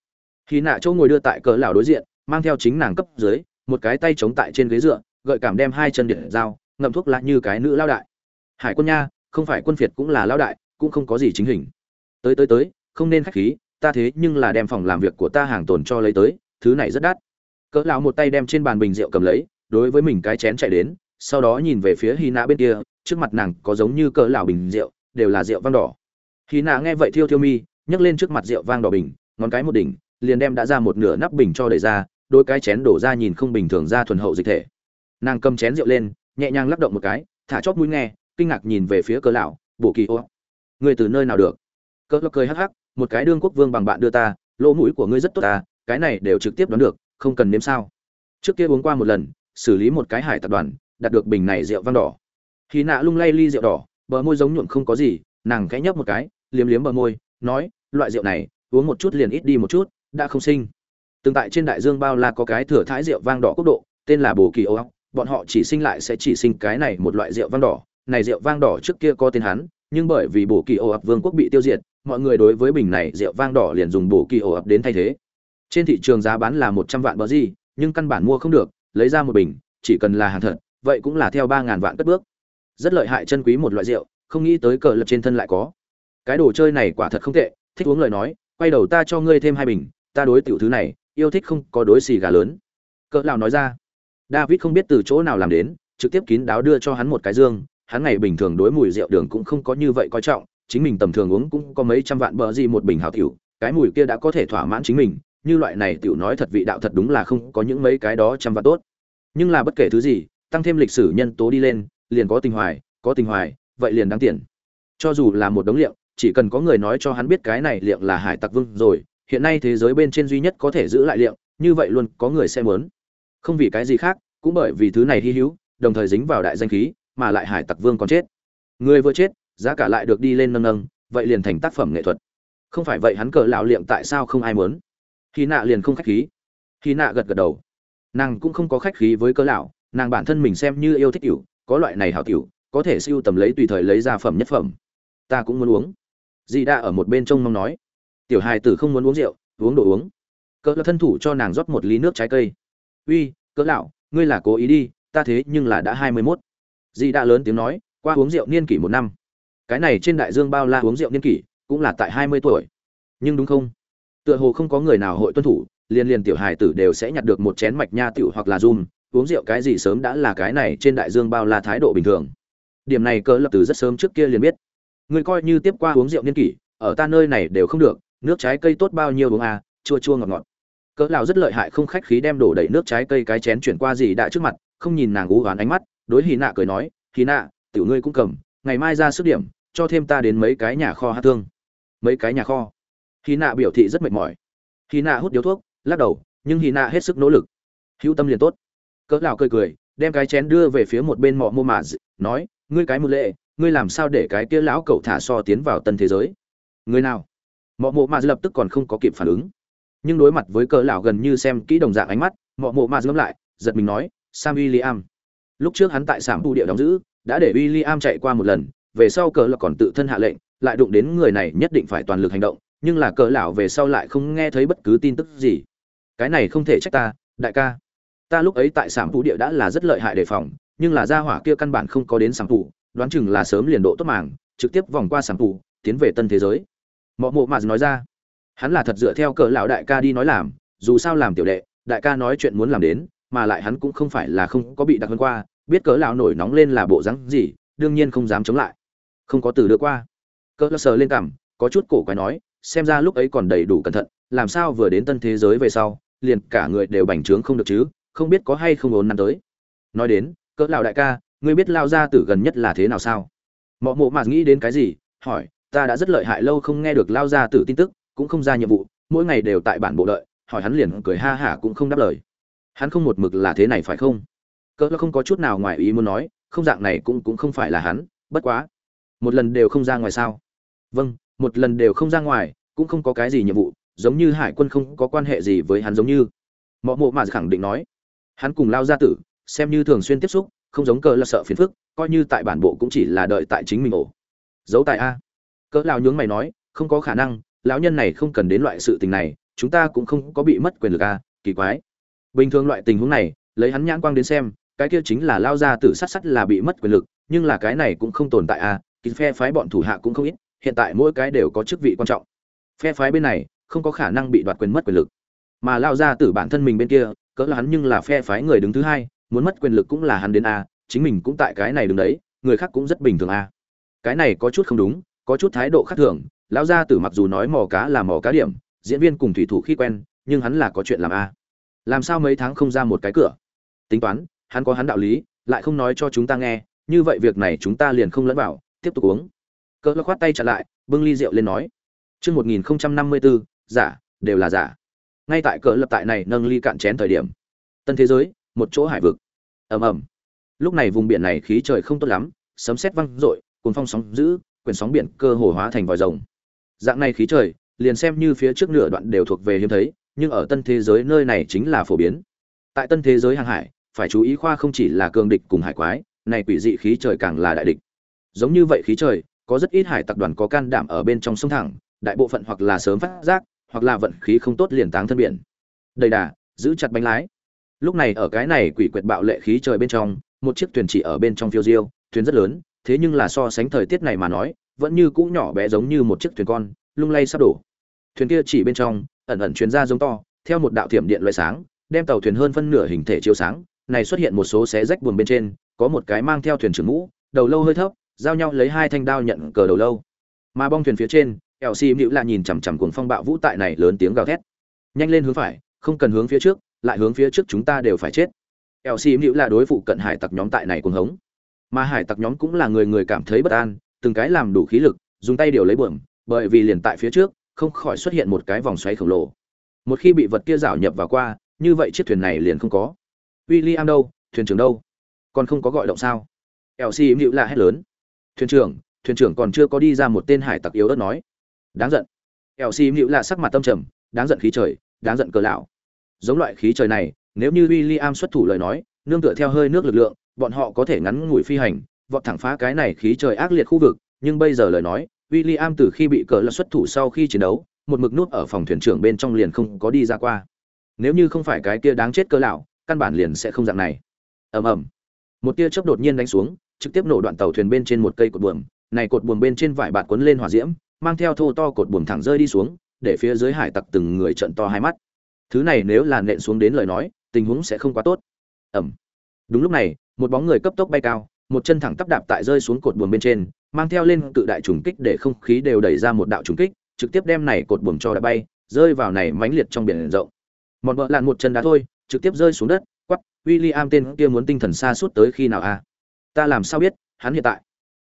Khi nạ chỗ ngồi đưa tại cỡ lão đối diện, mang theo chính nàng cấp dưới, một cái tay chống tại trên ghế dựa, gợi cảm đem hai chân điện dao, ngậm thuốc lá như cái nữ lao đại. Hải quân nha, không phải quân phiệt cũng là lao đại, cũng không có gì chính hình. Tới tới tới, không nên khách khí, ta thế nhưng là đem phòng làm việc của ta hàng tồn cho lấy tới thứ này rất đắt cỡ lão một tay đem trên bàn bình rượu cầm lấy đối với mình cái chén chạy đến sau đó nhìn về phía hy nã bên kia trước mặt nàng có giống như cỡ lão bình rượu đều là rượu vang đỏ hy nã nghe vậy thiêu thiêu mi nhấc lên trước mặt rượu vang đỏ bình, ngón cái một đỉnh, liền đem đã ra một nửa nắp bình cho đẩy ra, đôi cái chén đổ ra nhìn không bình thường ra thuần hậu dịch thể. Nàng cầm chén rượu lên, nhẹ nhàng lắc động một cái, thả chót mũi nghe, kinh ngạc nhìn về phía cỡ lão bộ kỳ ô người từ nơi nào được? Cỡ lão cười hắc hắc, một cái đương quốc vương bằng bạn đưa ta, lỗ mũi của ngươi rất tốt ta, cái này đều trực tiếp đoán được, không cần nếm sao. Trước kia uống qua một lần, xử lý một cái hải tập đoàn, đạt được bình này rượu vang đỏ. Khi nạ lung lay ly rượu đỏ, bờ môi giống nhuộm không có gì, nàng khẽ nhấp một cái, liếm liếm bờ môi, nói loại rượu này, uống một chút liền ít đi một chút, đã không sinh. Tương tại trên đại dương bao la có cái thừa thái rượu vang đỏ quốc độ, tên là bồ kỳ âu óc bọn họ chỉ sinh lại sẽ chỉ sinh cái này một loại rượu vang đỏ. Này rượu vang đỏ trước kia có tên hắn, nhưng bởi vì bồ kỳ âu óc vương quốc bị tiêu diệt, mọi người đối với bình này rượu vang đỏ liền dùng bổ kỳ âu ập đến thay thế. Trên thị trường giá bán là một trăm vạn bờ gì nhưng căn bản mua không được, lấy ra một bình, chỉ cần là hàng thật, vậy cũng là theo ba ngàn vạn cất bước. Rất lợi hại chân quý một loại rượu, không nghĩ tới cờ lập trên thân lại có. Cái đồ chơi này quả thật không tệ thích uống lời nói, quay đầu ta cho ngươi thêm hai bình, ta đối tiểu thứ này, yêu thích không có đối xì gà lớn. Cỡ lão nói ra. David không biết từ chỗ nào làm đến, trực tiếp kín đáo đưa cho hắn một cái dương. Hắn ngày bình thường đối mùi rượu đường cũng không có như vậy coi trọng, chính mình tầm thường uống cũng có mấy trăm vạn bờ gì một bình hảo tiểu. Cái mùi kia đã có thể thỏa mãn chính mình, như loại này tiểu nói thật vị đạo thật đúng là không có những mấy cái đó trăm vạn tốt. Nhưng là bất kể thứ gì, tăng thêm lịch sử nhân tố đi lên, liền có tình hoài, có tình hoài, vậy liền đáng tiền. Cho dù là một đống liệu chỉ cần có người nói cho hắn biết cái này liệng là hải tặc vương rồi, hiện nay thế giới bên trên duy nhất có thể giữ lại liệng, như vậy luôn có người sẽ muốn. Không vì cái gì khác, cũng bởi vì thứ này hy hữu, đồng thời dính vào đại danh khí, mà lại hải tặc vương còn chết. Người vừa chết, giá cả lại được đi lên nâng nâng, vậy liền thành tác phẩm nghệ thuật. Không phải vậy hắn cờ lão liệm tại sao không ai muốn? Khi nạ liền không khách khí. Khi nạ gật gật đầu. Nàng cũng không có khách khí với cờ lão, nàng bản thân mình xem như yêu thích tiểu, có loại này hảo tiểu, có thể siêu tầm lấy tùy thời lấy ra phẩm nhất phẩm. Ta cũng muốn uống dì đã ở một bên trông mong nói, tiểu hài tử không muốn uống rượu, uống đồ uống. Cỡ lão thân thủ cho nàng rót một ly nước trái cây. Uy, cỡ lão, ngươi là cố ý đi, ta thế nhưng là đã hai mươi mốt. Dì đã lớn tiếng nói, qua uống rượu niên kỷ một năm. Cái này trên đại dương bao la uống rượu niên kỷ, cũng là tại hai mươi tuổi. Nhưng đúng không? Tựa hồ không có người nào hội tuân thủ liên liên tiểu hài tử đều sẽ nhặt được một chén mạch nha tiểu hoặc là rum uống rượu cái gì sớm đã là cái này trên đại dương bao la thái độ bình thường. Điểm này cỡ lập từ rất sớm trước kia liền biết người coi như tiếp qua uống rượu niên kỷ, ở ta nơi này đều không được, nước trái cây tốt bao nhiêu uống à chua chua ngọt ngọt. Cỡ lão rất lợi hại không khách khí đem đổ đầy nước trái cây cái chén chuyển qua gì đã trước mặt, không nhìn nàng ú oán ánh mắt, đối hì nạ cười nói hì nạ, tiểu ngươi cũng cầm, ngày mai ra sức điểm, cho thêm ta đến mấy cái nhà kho hát thương. Mấy cái nhà kho? Hì nạ biểu thị rất mệt mỏi. Hì nạ hút điếu thuốc, lắc đầu, nhưng hì nạ hết sức nỗ lực. Hữu tâm liền tốt. Cỡ lão cười cười, đem cái chén đưa về phía một bên mọ mô mà nói, ngươi cái một lệ ngươi làm sao để cái kia lão cậu thả so tiến vào tân thế giới? Người nào? Mọi mộ mà lập tức còn không có kịp phản ứng. Nhưng đối mặt với cỡ lão gần như xem kỹ đồng dạng ánh mắt mọi mộ mà ngâm lại, giật mình nói, sam william. Lúc trước hắn tại sảm tu địa đóng giữ, đã để william chạy qua một lần, về sau cỡ là còn tự thân hạ lệnh, lại đụng đến người này nhất định phải toàn lực hành động, nhưng là cỡ lão về sau lại không nghe thấy bất cứ tin tức gì. Cái này không thể trách ta, đại ca. Ta lúc ấy tại sảm phụ địa đã là rất lợi hại đề phòng, nhưng là gia hỏa kia căn bản không có đến sảm phụ đoán chừng là sớm liền độ tốt màng, trực tiếp vòng qua sản phụ tiến về tân thế giới. Mộ mộ mà nói ra, hắn là thật dựa theo cỡ lão đại ca đi nói làm, dù sao làm tiểu đệ, đại ca nói chuyện muốn làm đến, mà lại hắn cũng không phải là không có bị đặc hơn qua, biết cỡ lão nổi nóng lên là bộ dáng gì, đương nhiên không dám chống lại. Không có từ đưa qua. Cỡ lão sờ lên cằm, có chút cổ quái nói, xem ra lúc ấy còn đầy đủ cẩn thận, làm sao vừa đến tân thế giới về sau, liền cả người đều bành trướng không được chứ, không biết có hay không ốn nắn tới. Nói đến cỡ lão đại ca ngươi biết lao gia tử gần nhất là thế nào sao? Mọ mộ mà nghĩ đến cái gì, hỏi, ta đã rất lợi hại lâu không nghe được lao gia tử tin tức, cũng không ra nhiệm vụ, mỗi ngày đều tại bản bộ đợi, hỏi hắn liền cười ha hả cũng không đáp lời. Hắn không một mực là thế này phải không? Cỡ không có chút nào ngoài ý muốn nói, không dạng này cũng cũng không phải là hắn, bất quá. Một lần đều không ra ngoài sao? Vâng một lần đều không ra ngoài, cũng không có cái gì nhiệm vụ, giống như hải quân không có quan hệ gì với hắn giống như. Mọ mộ mà khẳng định nói. Hắn cùng lao gia tử, xem như thường xuyên tiếp xúc không giống cỡ là sợ phiền phức, coi như tại bản bộ cũng chỉ là đợi tại chính mình ổ. Giấu tại a. Cỡ lao nhướng mày nói, không có khả năng, lão nhân này không cần đến loại sự tình này, chúng ta cũng không có bị mất quyền lực a, kỳ quái. Bình thường loại tình huống này, lấy hắn nhãn quang đến xem, cái kia chính là lao gia tử sát sắt là bị mất quyền lực, nhưng là cái này cũng không tồn tại a, kỳ phe phái bọn thủ hạ cũng không ít, hiện tại mỗi cái đều có chức vị quan trọng. Phe phái bên này, không có khả năng bị đoạt quyền mất quyền lực. Mà lao gia tử bản thân mình bên kia, cỡ là hắn nhưng là phe phái người đứng thứ hai muốn mất quyền lực cũng là hắn đến a, chính mình cũng tại cái này đứng đấy, người khác cũng rất bình thường a. Cái này có chút không đúng, có chút thái độ khác thường, lão gia tử mặc dù nói mò cá là mò cá điểm, diễn viên cùng thủy thủ khi quen, nhưng hắn là có chuyện làm a. Làm sao mấy tháng không ra một cái cửa? Tính toán, hắn có hắn đạo lý, lại không nói cho chúng ta nghe, như vậy việc này chúng ta liền không lẫn vào, tiếp tục uống. Cỡ lắc khoát tay trả lại, bưng ly rượu lên nói. Chương một nghìn năm mươi bốn giả, đều là giả. Ngay tại cỡ lập tại này nâng ly cạn chén thời điểm, tân thế giới một chỗ hải vực. Ầm ầm. Lúc này vùng biển này khí trời không tốt lắm, sấm sét văng rội cuốn phong sóng dữ quyển sóng biển cơ hồ hóa thành vòi rồng. Dạng này khí trời, liền xem như phía trước nửa đoạn đều thuộc về hiếm thấy, nhưng ở tân thế giới nơi này chính là phổ biến. Tại tân thế giới hàng hải, phải chú ý khoa không chỉ là cường địch cùng hải quái, này quỷ dị khí trời càng là đại địch. Giống như vậy khí trời, có rất ít hải tặc đoàn có can đảm ở bên trong sông thẳng, đại bộ phận hoặc là sớm phát giác, hoặc là vận khí không tốt liền táng thân biển. Đầy đà, giữ chặt bánh lái lúc này ở cái này quỷ quyệt bạo lệ khí trời bên trong, một chiếc thuyền chỉ ở bên trong phiêu diêu, thuyền rất lớn, thế nhưng là so sánh thời tiết này mà nói, vẫn như cũ nhỏ bé giống như một chiếc thuyền con, lung lay sắp đổ. Thuyền kia chỉ bên trong, ẩn ẩn chuyến ra giống to, theo một đạo thiểm điện loại sáng, đem tàu thuyền hơn phân nửa hình thể chiếu sáng, này xuất hiện một số xé rách buồn bên trên, có một cái mang theo thuyền trưởng mũ, đầu lâu hơi thấp, giao nhau lấy hai thanh đao nhận cờ đầu lâu. Mà bong thuyền phía trên kẹo xì mịu là nhìn chằm chằm cuồng phong bạo vũ tại này lớn tiếng gào thét. Nhanh lên hướng phải, không cần hướng phía trước lại hướng phía trước chúng ta đều phải chết. Eo xì là đối phụ cận hải tặc nhóm tại này cuồng hống. Mà hải tặc nhóm cũng là người người cảm thấy bất an, từng cái làm đủ khí lực, dùng tay điều lấy buồm bởi vì liền tại phía trước, không khỏi xuất hiện một cái vòng xoáy khổng lồ. Một khi bị vật kia rảo nhập vào qua, như vậy chiếc thuyền này liền không có. William đâu? Thuyền trưởng đâu? Còn không có gọi động sao? Elsie mịu là hét lớn. Thuyền trưởng thuyền trưởng còn chưa có đi ra một tên hải tặc yếu ớt nói. Đáng giận. Elsie mịu là sắc mặt tâm trầm, đáng giận khí trời, đáng giận cờ lão giống loại khí trời này, nếu như William xuất thủ lời nói, nương tựa theo hơi nước lực lượng, bọn họ có thể ngắn ngủi phi hành, vọt thẳng phá cái này khí trời ác liệt khu vực. Nhưng bây giờ lời nói, William từ khi bị cờ là xuất thủ sau khi chiến đấu, một mực nút ở phòng thuyền trưởng bên trong liền không có đi ra qua. Nếu như không phải cái kia đáng chết cơ lão, căn bản liền sẽ không dạng này. Ầm ầm. Một tia chớp đột nhiên đánh xuống, trực tiếp nổ đoạn tàu thuyền bên trên một cây cột buồm. Này cột buồm bên trên vải bạt cuốn lên hỏa diễm, mang theo thô to cột buồm thẳng rơi đi xuống, để phía dưới hải tặc từng người trợn to hai mắt thứ này nếu là nện xuống đến lời nói, tình huống sẽ không quá tốt. Ầm đúng lúc này, một bóng người cấp tốc bay cao, một chân thẳng tắp đạp tại rơi xuống cột buồm bên trên, mang theo lên cự đại trùng kích để không khí đều đẩy ra một đạo trùng kích, trực tiếp đem này cột buồm cho đã bay, rơi vào này mãnh liệt trong biển rộng. Mọn vợ lặn một chân đá thôi, trực tiếp rơi xuống đất, quắp, William tên kia muốn tinh thần xa suốt tới khi nào a ta làm sao biết, hắn hiện tại.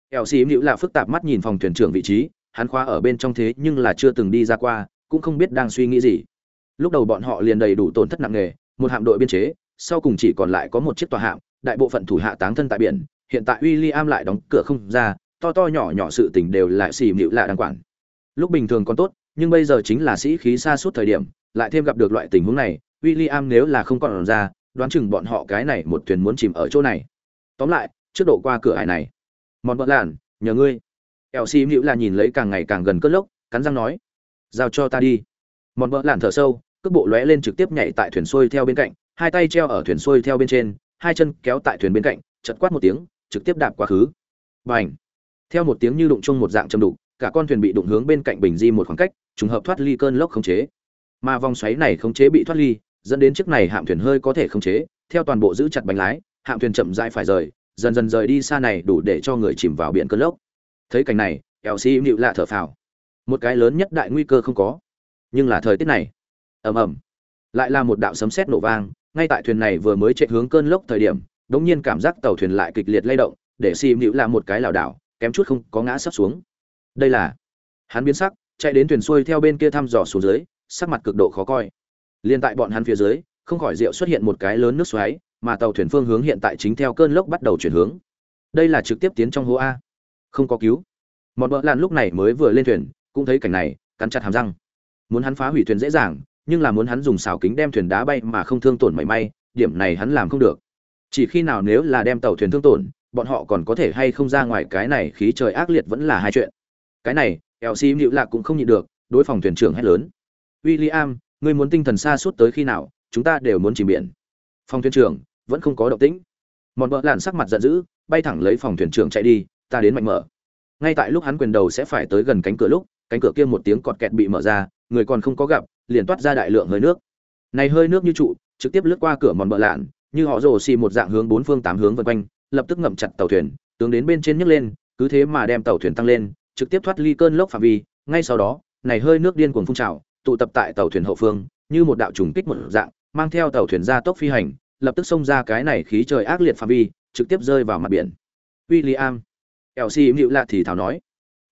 Eo xì hữu là phức tạp mắt nhìn phòng thuyền trưởng vị trí, hắn khóa ở bên trong thế nhưng là chưa từng đi ra qua, cũng không biết đang suy nghĩ gì lúc đầu bọn họ liền đầy đủ tổn thất nặng nề, một hạm đội biên chế, sau cùng chỉ còn lại có một chiếc tòa hạm, đại bộ phận thủ hạ táng thân tại biển, hiện tại William lại đóng cửa không ra, to to nhỏ nhỏ sự tình đều lại xì mịu lạ đàng quản. Lúc bình thường còn tốt, nhưng bây giờ chính là sĩ khí xa suốt thời điểm, lại thêm gặp được loại tình huống này, William nếu là không còn ra, đoán chừng bọn họ cái này một thuyền muốn chìm ở chỗ này. Tóm lại, trước độ qua cửa hải này. Mòn bợ làn nhờ ngươi. Eo xì mịu là nhìn lấy càng ngày càng gần cất lốc, cắn răng nói, giao cho ta đi mòn vợ lạn thở sâu, cước bộ lóe lên trực tiếp nhảy tại thuyền xuôi theo bên cạnh, hai tay treo ở thuyền xuôi theo bên trên, hai chân kéo tại thuyền bên cạnh, chật quát một tiếng, trực tiếp đạp quá khứ. Bành! Theo một tiếng như đụng chung một dạng châm đục, cả con thuyền bị đụng hướng bên cạnh bình di một khoảng cách, trùng hợp thoát ly cơn lốc khống chế. Mà vòng xoáy này khống chế bị thoát ly, dẫn đến chiếc này hạm thuyền hơi có thể khống chế, theo toàn bộ giữ chặt bánh lái, hạm thuyền chậm rãi phải rời, dần dần rời đi xa này đủ để cho người chìm vào biển cơn lốc. Thấy cảnh này, eo im nịu lạ thở phào. Một cái lớn nhất đại nguy cơ không có nhưng là thời tiết này. Ầm ầm. Lại là một đạo sấm sét nổ vang, ngay tại thuyền này vừa mới chạy hướng cơn lốc thời điểm, đống nhiên cảm giác tàu thuyền lại kịch liệt lay động, để xi nịu là một cái lảo đảo, kém chút không có ngã sắp xuống. Đây là hắn biến sắc, chạy đến thuyền xuôi theo bên kia thăm dò xuống dưới, sắc mặt cực độ khó coi. Liên tại bọn hắn phía dưới, không khỏi rượu xuất hiện một cái lớn nước xoáy, mà tàu thuyền phương hướng hiện tại chính theo cơn lốc bắt đầu chuyển hướng. Đây là trực tiếp tiến trong hố a. Không có cứu. Một vợ lan lúc này mới vừa lên thuyền, cũng thấy cảnh này, cắn chặt hàm răng muốn hắn phá hủy thuyền dễ dàng nhưng là muốn hắn dùng xào kính đem thuyền đá bay mà không thương tổn mảy may điểm này hắn làm không được. Chỉ khi nào nếu là đem tàu thuyền thương tổn bọn họ còn có thể hay không ra ngoài cái này khí trời ác liệt vẫn là hai chuyện. Cái này lc xi lạc cũng không nhịn được đối phòng thuyền trưởng hét lớn. William, ngươi muốn tinh thần xa suốt tới khi nào chúng ta đều muốn chìm biển. Phòng thuyền trưởng vẫn không có động tĩnh. Mòn vợ làn sắc mặt giận dữ bay thẳng lấy phòng thuyền trưởng chạy đi ta đến mạnh mở. Ngay tại lúc hắn quyền đầu sẽ phải tới gần cánh cửa lúc cánh cửa kia một tiếng cọt kẹt bị mở ra người còn không có gặp, liền toát ra đại lượng hơi nước. Này hơi nước như trụ, trực tiếp lướt qua cửa mòn bờ lạn, như họ rồ xì một dạng hướng bốn phương tám hướng vân quanh, lập tức ngậm chặt tàu thuyền, tướng đến bên trên nhấc lên, cứ thế mà đem tàu thuyền tăng lên, trực tiếp thoát ly cơn lốc phạm vi. Ngay sau đó, này hơi nước điên cuồng phun trào, tụ tập tại tàu thuyền hậu phương, như một đạo trùng kích một dạng, mang theo tàu thuyền ra tốc phi hành, lập tức xông ra cái này khí trời ác liệt phạm vi, trực tiếp rơi vào mặt biển. William Elsie im lạ thì thảo nói,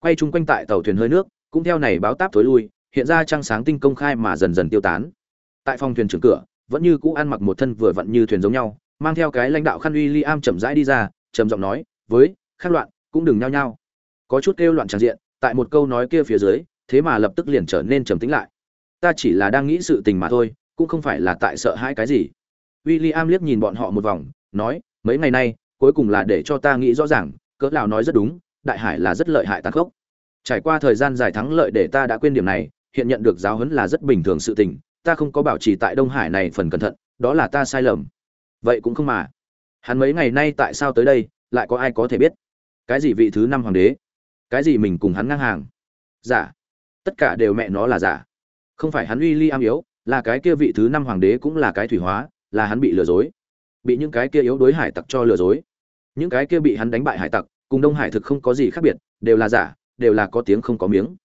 quay chung quanh tại tàu thuyền hơi nước, cũng theo này báo táp tối lui hiện ra trăng sáng tinh công khai mà dần dần tiêu tán. Tại phòng thuyền trưởng cửa, vẫn như cũ ăn mặc một thân vừa vặn như thuyền giống nhau, mang theo cái lãnh đạo khăn uy liam chậm rãi đi ra, trầm giọng nói, với, khác loạn, cũng đừng nhao nhao. Có chút kêu loạn tràn diện, tại một câu nói kia phía dưới, thế mà lập tức liền trở nên trầm tĩnh lại. Ta chỉ là đang nghĩ sự tình mà thôi, cũng không phải là tại sợ hãi cái gì. William liếc nhìn bọn họ một vòng, nói, mấy ngày nay, cuối cùng là để cho ta nghĩ rõ ràng, cỡ nào nói rất đúng, đại hải là rất lợi hại tàn khốc. Trải qua thời gian dài thắng lợi để ta đã quên điểm này hiện nhận được giáo huấn là rất bình thường sự tình, ta không có bảo trì tại đông hải này phần cẩn thận, đó là ta sai lầm. Vậy cũng không mà. Hắn mấy ngày nay tại sao tới đây, lại có ai có thể biết? Cái gì vị thứ năm hoàng đế? Cái gì mình cùng hắn ngang hàng? Giả. Tất cả đều mẹ nó là giả. Không phải hắn uy ly am yếu, là cái kia vị thứ năm hoàng đế cũng là cái thủy hóa, là hắn bị lừa dối. Bị những cái kia yếu đối hải tặc cho lừa dối. Những cái kia bị hắn đánh bại hải tặc, cùng đông hải thực không có gì khác biệt, đều là giả, đều là có tiếng không có miếng.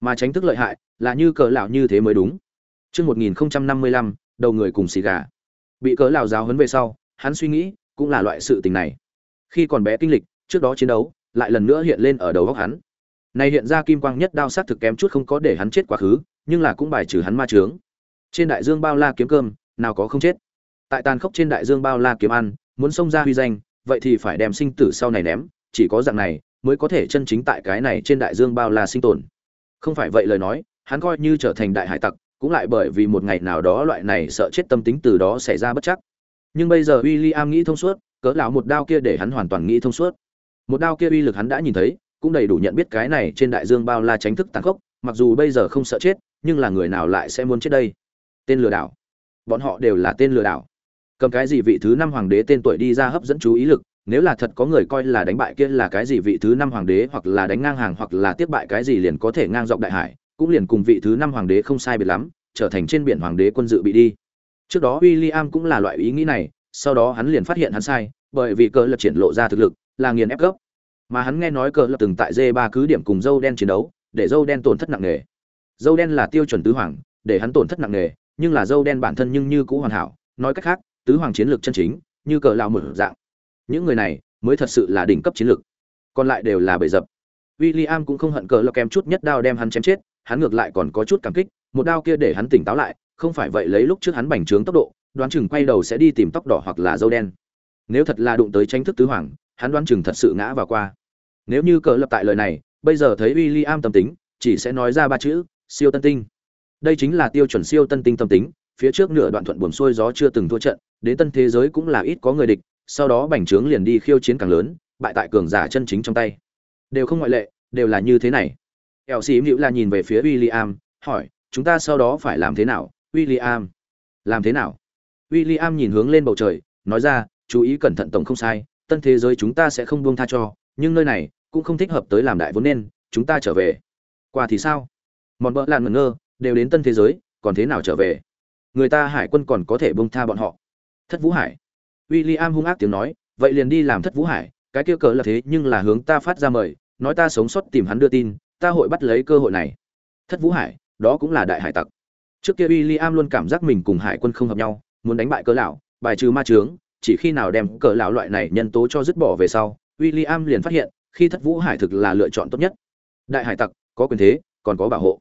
Mà tránh thức lợi hại là như cỡ lão như thế mới đúng Trước 1055, đầu người cùng xì gà. Bị cỡ lão giáo huấn về sau, hắn suy nghĩ, cũng là loại sự tình này. Khi còn bé kinh lịch, trước đó chiến đấu, lại lần nữa hiện lên ở đầu óc hắn. Này hiện ra kim quang nhất đao sát thực kém chút không có để hắn chết quá khứ, nhưng là cũng bài trừ hắn ma chướng. Trên đại dương bao la kiếm cơm, nào có không chết. Tại tàn khốc trên đại dương bao la kiếm ăn, muốn xông ra huy danh, vậy thì phải đem sinh tử sau này ném, chỉ có dạng này mới có thể chân chính tại cái này trên đại dương bao la sinh tồn. Không phải vậy lời nói, hắn coi như trở thành đại hải tặc, cũng lại bởi vì một ngày nào đó loại này sợ chết tâm tính từ đó xảy ra bất chắc. Nhưng bây giờ William nghĩ thông suốt, cỡ lão một đao kia để hắn hoàn toàn nghĩ thông suốt. Một đao kia uy lực hắn đã nhìn thấy, cũng đầy đủ nhận biết cái này trên đại dương bao la tránh thức tàn khốc, mặc dù bây giờ không sợ chết, nhưng là người nào lại sẽ muốn chết đây? Tên lừa đảo. Bọn họ đều là tên lừa đảo. Cầm cái gì vị thứ năm hoàng đế tên tuổi đi ra hấp dẫn chú ý lực, nếu là thật có người coi là đánh bại kia là cái gì vị thứ năm hoàng đế hoặc là đánh ngang hàng hoặc là tiếp bại cái gì liền có thể ngang dọc đại hải, cũng liền cùng vị thứ năm hoàng đế không sai biệt lắm, trở thành trên biển hoàng đế quân dự bị đi. Trước đó William cũng là loại ý nghĩ này, sau đó hắn liền phát hiện hắn sai, bởi vì cờ lập triển lộ ra thực lực, là nghiền ép gốc. Mà hắn nghe nói cờ lập từng tại G3 cứ điểm cùng dâu đen chiến đấu, để dâu đen tổn thất nặng nề. Dâu đen là tiêu chuẩn tứ hoàng, để hắn tổn thất nặng nề, nhưng là dâu đen bản thân nhưng như cũ hoàn hảo, nói cách khác, tứ hoàng chiến lược chân chính, như cờ lão mở dạng. Những người này mới thật sự là đỉnh cấp chiến lược. Còn lại đều là bầy dập. William cũng không hận cờ lập kém chút nhất đao đem hắn chém chết, hắn ngược lại còn có chút cảm kích, một đao kia để hắn tỉnh táo lại, không phải vậy lấy lúc trước hắn bành trướng tốc độ, đoán chừng quay đầu sẽ đi tìm tóc đỏ hoặc là dâu đen. Nếu thật là đụng tới tranh thức tứ hoàng, hắn đoán chừng thật sự ngã vào qua. Nếu như cờ lập tại lời này, bây giờ thấy William tâm tính, chỉ sẽ nói ra ba chữ, siêu tân tinh. Đây chính là tiêu chuẩn siêu tân tinh tâm tính, phía trước nửa đoạn thuận buồm xuôi gió chưa từng thua trận, đến tân thế giới cũng là ít có người địch, sau đó bành trướng liền đi khiêu chiến càng lớn, bại tại cường giả chân chính trong tay. Đều không ngoại lệ, đều là như thế này. Eo sĩ mịu là nhìn về phía William, hỏi, chúng ta sau đó phải làm thế nào? William, làm thế nào? William nhìn hướng lên bầu trời, nói ra, chú ý cẩn thận tổng không sai, tân thế giới chúng ta sẽ không buông tha cho, nhưng nơi này cũng không thích hợp tới làm đại vốn nên, chúng ta trở về. Qua thì sao? Mòn bỡ lạn ngẩn ngơ, đều đến tân thế giới, còn thế nào trở về? Người ta hải quân còn có thể buông tha bọn họ. Thất Vũ Hải. William hung ác tiếng nói, vậy liền đi làm Thất Vũ Hải, cái kia cỡ là thế nhưng là hướng ta phát ra mời, nói ta sống sót tìm hắn đưa tin, ta hội bắt lấy cơ hội này. Thất Vũ Hải, đó cũng là đại hải tặc. Trước kia William luôn cảm giác mình cùng hải quân không hợp nhau, muốn đánh bại cỡ lão, bài trừ ma chướng, chỉ khi nào đem cỡ lão loại này nhân tố cho dứt bỏ về sau, William liền phát hiện, khi Thất Vũ Hải thực là lựa chọn tốt nhất. Đại hải tặc có quyền thế, còn có bảo hộ.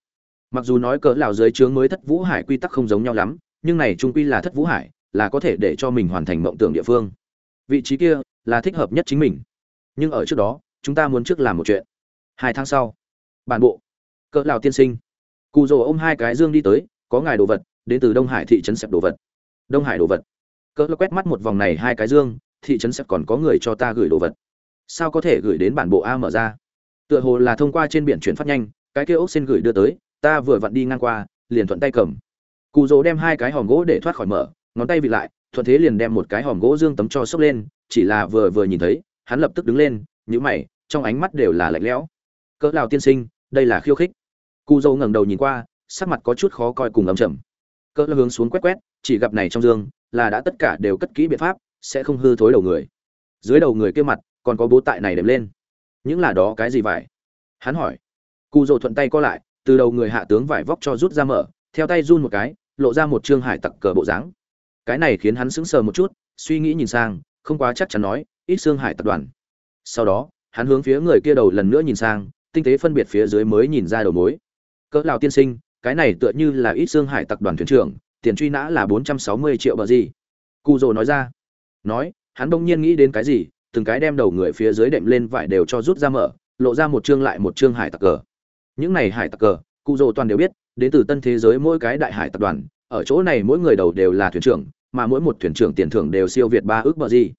Mặc dù nói cỡ lão dưới trướng mới Thất Vũ Hải quy tắc không giống nhau lắm, nhưng này trung quy là Thất Vũ Hải, là có thể để cho mình hoàn thành mộng tưởng địa phương. Vị trí kia là thích hợp nhất chính mình. Nhưng ở trước đó, chúng ta muốn trước làm một chuyện. Hai tháng sau, bản bộ, cỡ lão tiên sinh, Cù Dỗ ôm hai cái dương đi tới, có ngài đồ vật, đến từ Đông Hải thị trấn sẹp đồ vật. Đông Hải đồ vật. Cỡ quét mắt một vòng này hai cái dương, thị trấn sẹp còn có người cho ta gửi đồ vật. Sao có thể gửi đến bản bộ A mở ra? Tựa hồ là thông qua trên biển chuyển phát nhanh, cái kia ốc xin gửi đưa tới, ta vừa vặn đi ngang qua, liền thuận tay cầm. Cù Dỗ đem hai cái hòm gỗ để thoát khỏi mở, ngón tay vị lại, thuận thế liền đem một cái hòm gỗ dương tấm cho sốc lên, chỉ là vừa vừa nhìn thấy, hắn lập tức đứng lên, nhữ mày, trong ánh mắt đều là lạnh lẽo. Cỡ lão tiên sinh, đây là khiêu khích. cụ dâu ngẩng đầu nhìn qua, sắc mặt có chút khó coi cùng ấm chầm. Cỡ hướng xuống quét quét, chỉ gặp này trong dương là đã tất cả đều cất kỹ biện pháp, sẽ không hư thối đầu người. Dưới đầu người kia mặt còn có bố tại này đệm lên. Những là đó cái gì vậy? Hắn hỏi. cụ Dỗ thuận tay co lại, từ đầu người hạ tướng vải vóc cho rút ra mở, theo tay run một cái, lộ ra một trương hải tặc cờ bộ dáng cái này khiến hắn sững sờ một chút suy nghĩ nhìn sang không quá chắc chắn nói ít xương hải tập đoàn sau đó hắn hướng phía người kia đầu lần nữa nhìn sang tinh tế phân biệt phía dưới mới nhìn ra đầu mối. Cỡ lào tiên sinh, cái này tựa như là ít xương hải tập đoàn thuyền trưởng, tiền truy nã là bốn trăm sáu mươi triệu bờ gì? Cụ rồ nói ra. Nói, hắn bỗng nhiên nghĩ đến cái gì, từng cái đem đầu người phía dưới đệm lên vải đều cho rút ra mở, lộ ra một chương lại một chương hải tặc cờ. Những này hải tặc cờ cụ rồ toàn đều biết, đến từ tân thế giới mỗi cái đại hải tập đoàn, ở chỗ này mỗi người đầu đều là thuyền trưởng, mà mỗi một thuyền trưởng tiền thưởng đều siêu việt ba ước bờ gì.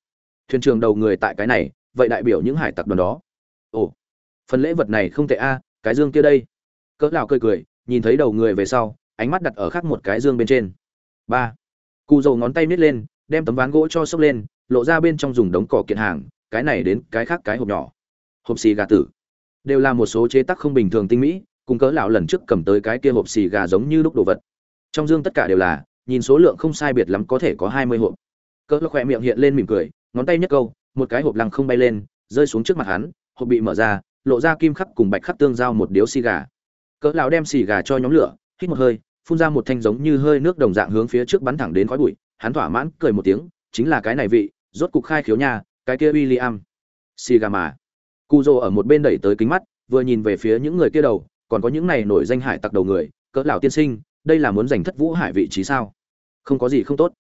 Thuyền trưởng đầu người tại cái này, vậy đại biểu những hải tặc đoàn đó. Ồ phần lễ vật này không tệ a, cái dương kia đây. Cỡ lão cười cười, nhìn thấy đầu người về sau, ánh mắt đặt ở khác một cái dương bên trên. Ba. Cụ dầu ngón tay miết lên, đem tấm ván gỗ cho sốc lên, lộ ra bên trong dùng đống cỏ kiện hàng, cái này đến cái khác cái hộp nhỏ. Hộp xì gà tử. Đều là một số chế tác không bình thường tinh mỹ, cùng cỡ lão lần trước cầm tới cái kia hộp xì gà giống như lúc đồ vật. Trong dương tất cả đều là, nhìn số lượng không sai biệt lắm có thể có hai mươi hộp. Cỡ lão khỏe miệng hiện lên mỉm cười, ngón tay nhấc câu, một cái hộp lăng không bay lên, rơi xuống trước mặt hắn, hộp bị mở ra lộ ra kim khắc cùng bạch khắc tương giao một điếu xì gà. Cỡ lão đem xì gà cho nhóm lửa, hít một hơi, phun ra một thanh giống như hơi nước đồng dạng hướng phía trước bắn thẳng đến khói bụi. Hắn thỏa mãn cười một tiếng, chính là cái này vị, rốt cục khai khiếu nha, cái kia William. Xì gà mà. Cu ở một bên đẩy tới kính mắt, vừa nhìn về phía những người kia đầu, còn có những này nổi danh hải tặc đầu người, cỡ lão tiên sinh, đây là muốn giành thất vũ hải vị trí sao? Không có gì không tốt.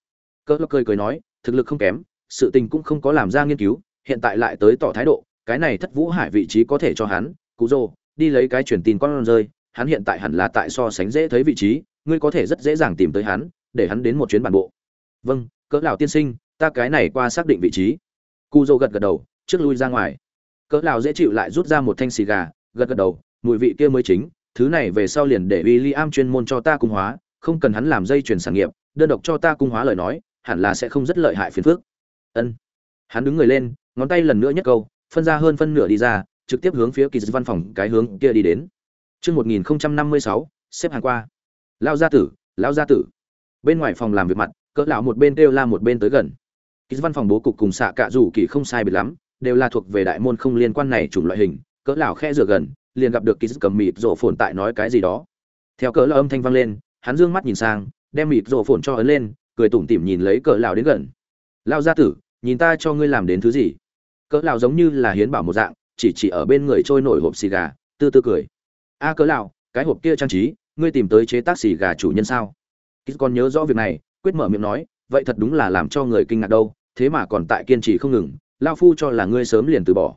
Cỡ lão cười cười nói, thực lực không kém, sự tình cũng không có làm ra nghiên cứu, hiện tại lại tới tỏ thái độ cái này thất vũ hải vị trí có thể cho hắn, cụ rồ, đi lấy cái truyền tin con rơi, hắn hiện tại hẳn là tại so sánh dễ thấy vị trí, ngươi có thể rất dễ dàng tìm tới hắn, để hắn đến một chuyến bản bộ. Vâng cỡ lão tiên sinh, ta cái này qua xác định vị trí. Cụ rồ gật gật đầu, trước lui ra ngoài. Cỡ lão dễ chịu lại rút ra một thanh xì gà, gật gật đầu, mùi vị kia mới chính, thứ này về sau liền để William chuyên môn cho ta cung hóa, không cần hắn làm dây chuyển sản nghiệp, đơn độc cho ta cung hóa lời nói, hẳn là sẽ không rất lợi hại phiền phức. Ân. Hắn đứng người lên, ngón tay lần nữa nhất câu phân ra hơn phân nửa đi ra, trực tiếp hướng phía kỳ dịch văn phòng cái hướng kia đi đến. Chương một nghìn năm mươi sáu, xếp hàng qua. Lão gia tử, lão gia tử. Bên ngoài phòng làm việc mặt, cỡ lão một bên kêu la một bên tới gần. Kỳ văn phòng bố cục cùng xạ cạ rủ kỳ không sai biệt lắm, đều là thuộc về đại môn không liên quan này chủng loại hình, cỡ lão khẽ rửa gần, liền gặp được kỳ cầm mịt rổ phồn tại nói cái gì đó. Theo cỡ lão âm thanh vang lên, hắn dương mắt nhìn sang, đem mịt rổ phồn cho ấn lên, cười tủm tỉm nhìn lấy cỡ lão đến gần. Lão gia tử, nhìn ta cho ngươi làm đến thứ gì? Cỡ lão giống như là hiến bảo một dạng, chỉ chỉ ở bên người trôi nổi hộp xì gà, tư tư cười. A, cỡ lão cái hộp kia trang trí, ngươi tìm tới chế tác xì gà chủ nhân sao? Kýt còn nhớ rõ việc này, quyết mở miệng nói, vậy thật đúng là làm cho người kinh ngạc đâu, thế mà còn tại kiên trì không ngừng, lao phu cho là ngươi sớm liền từ bỏ.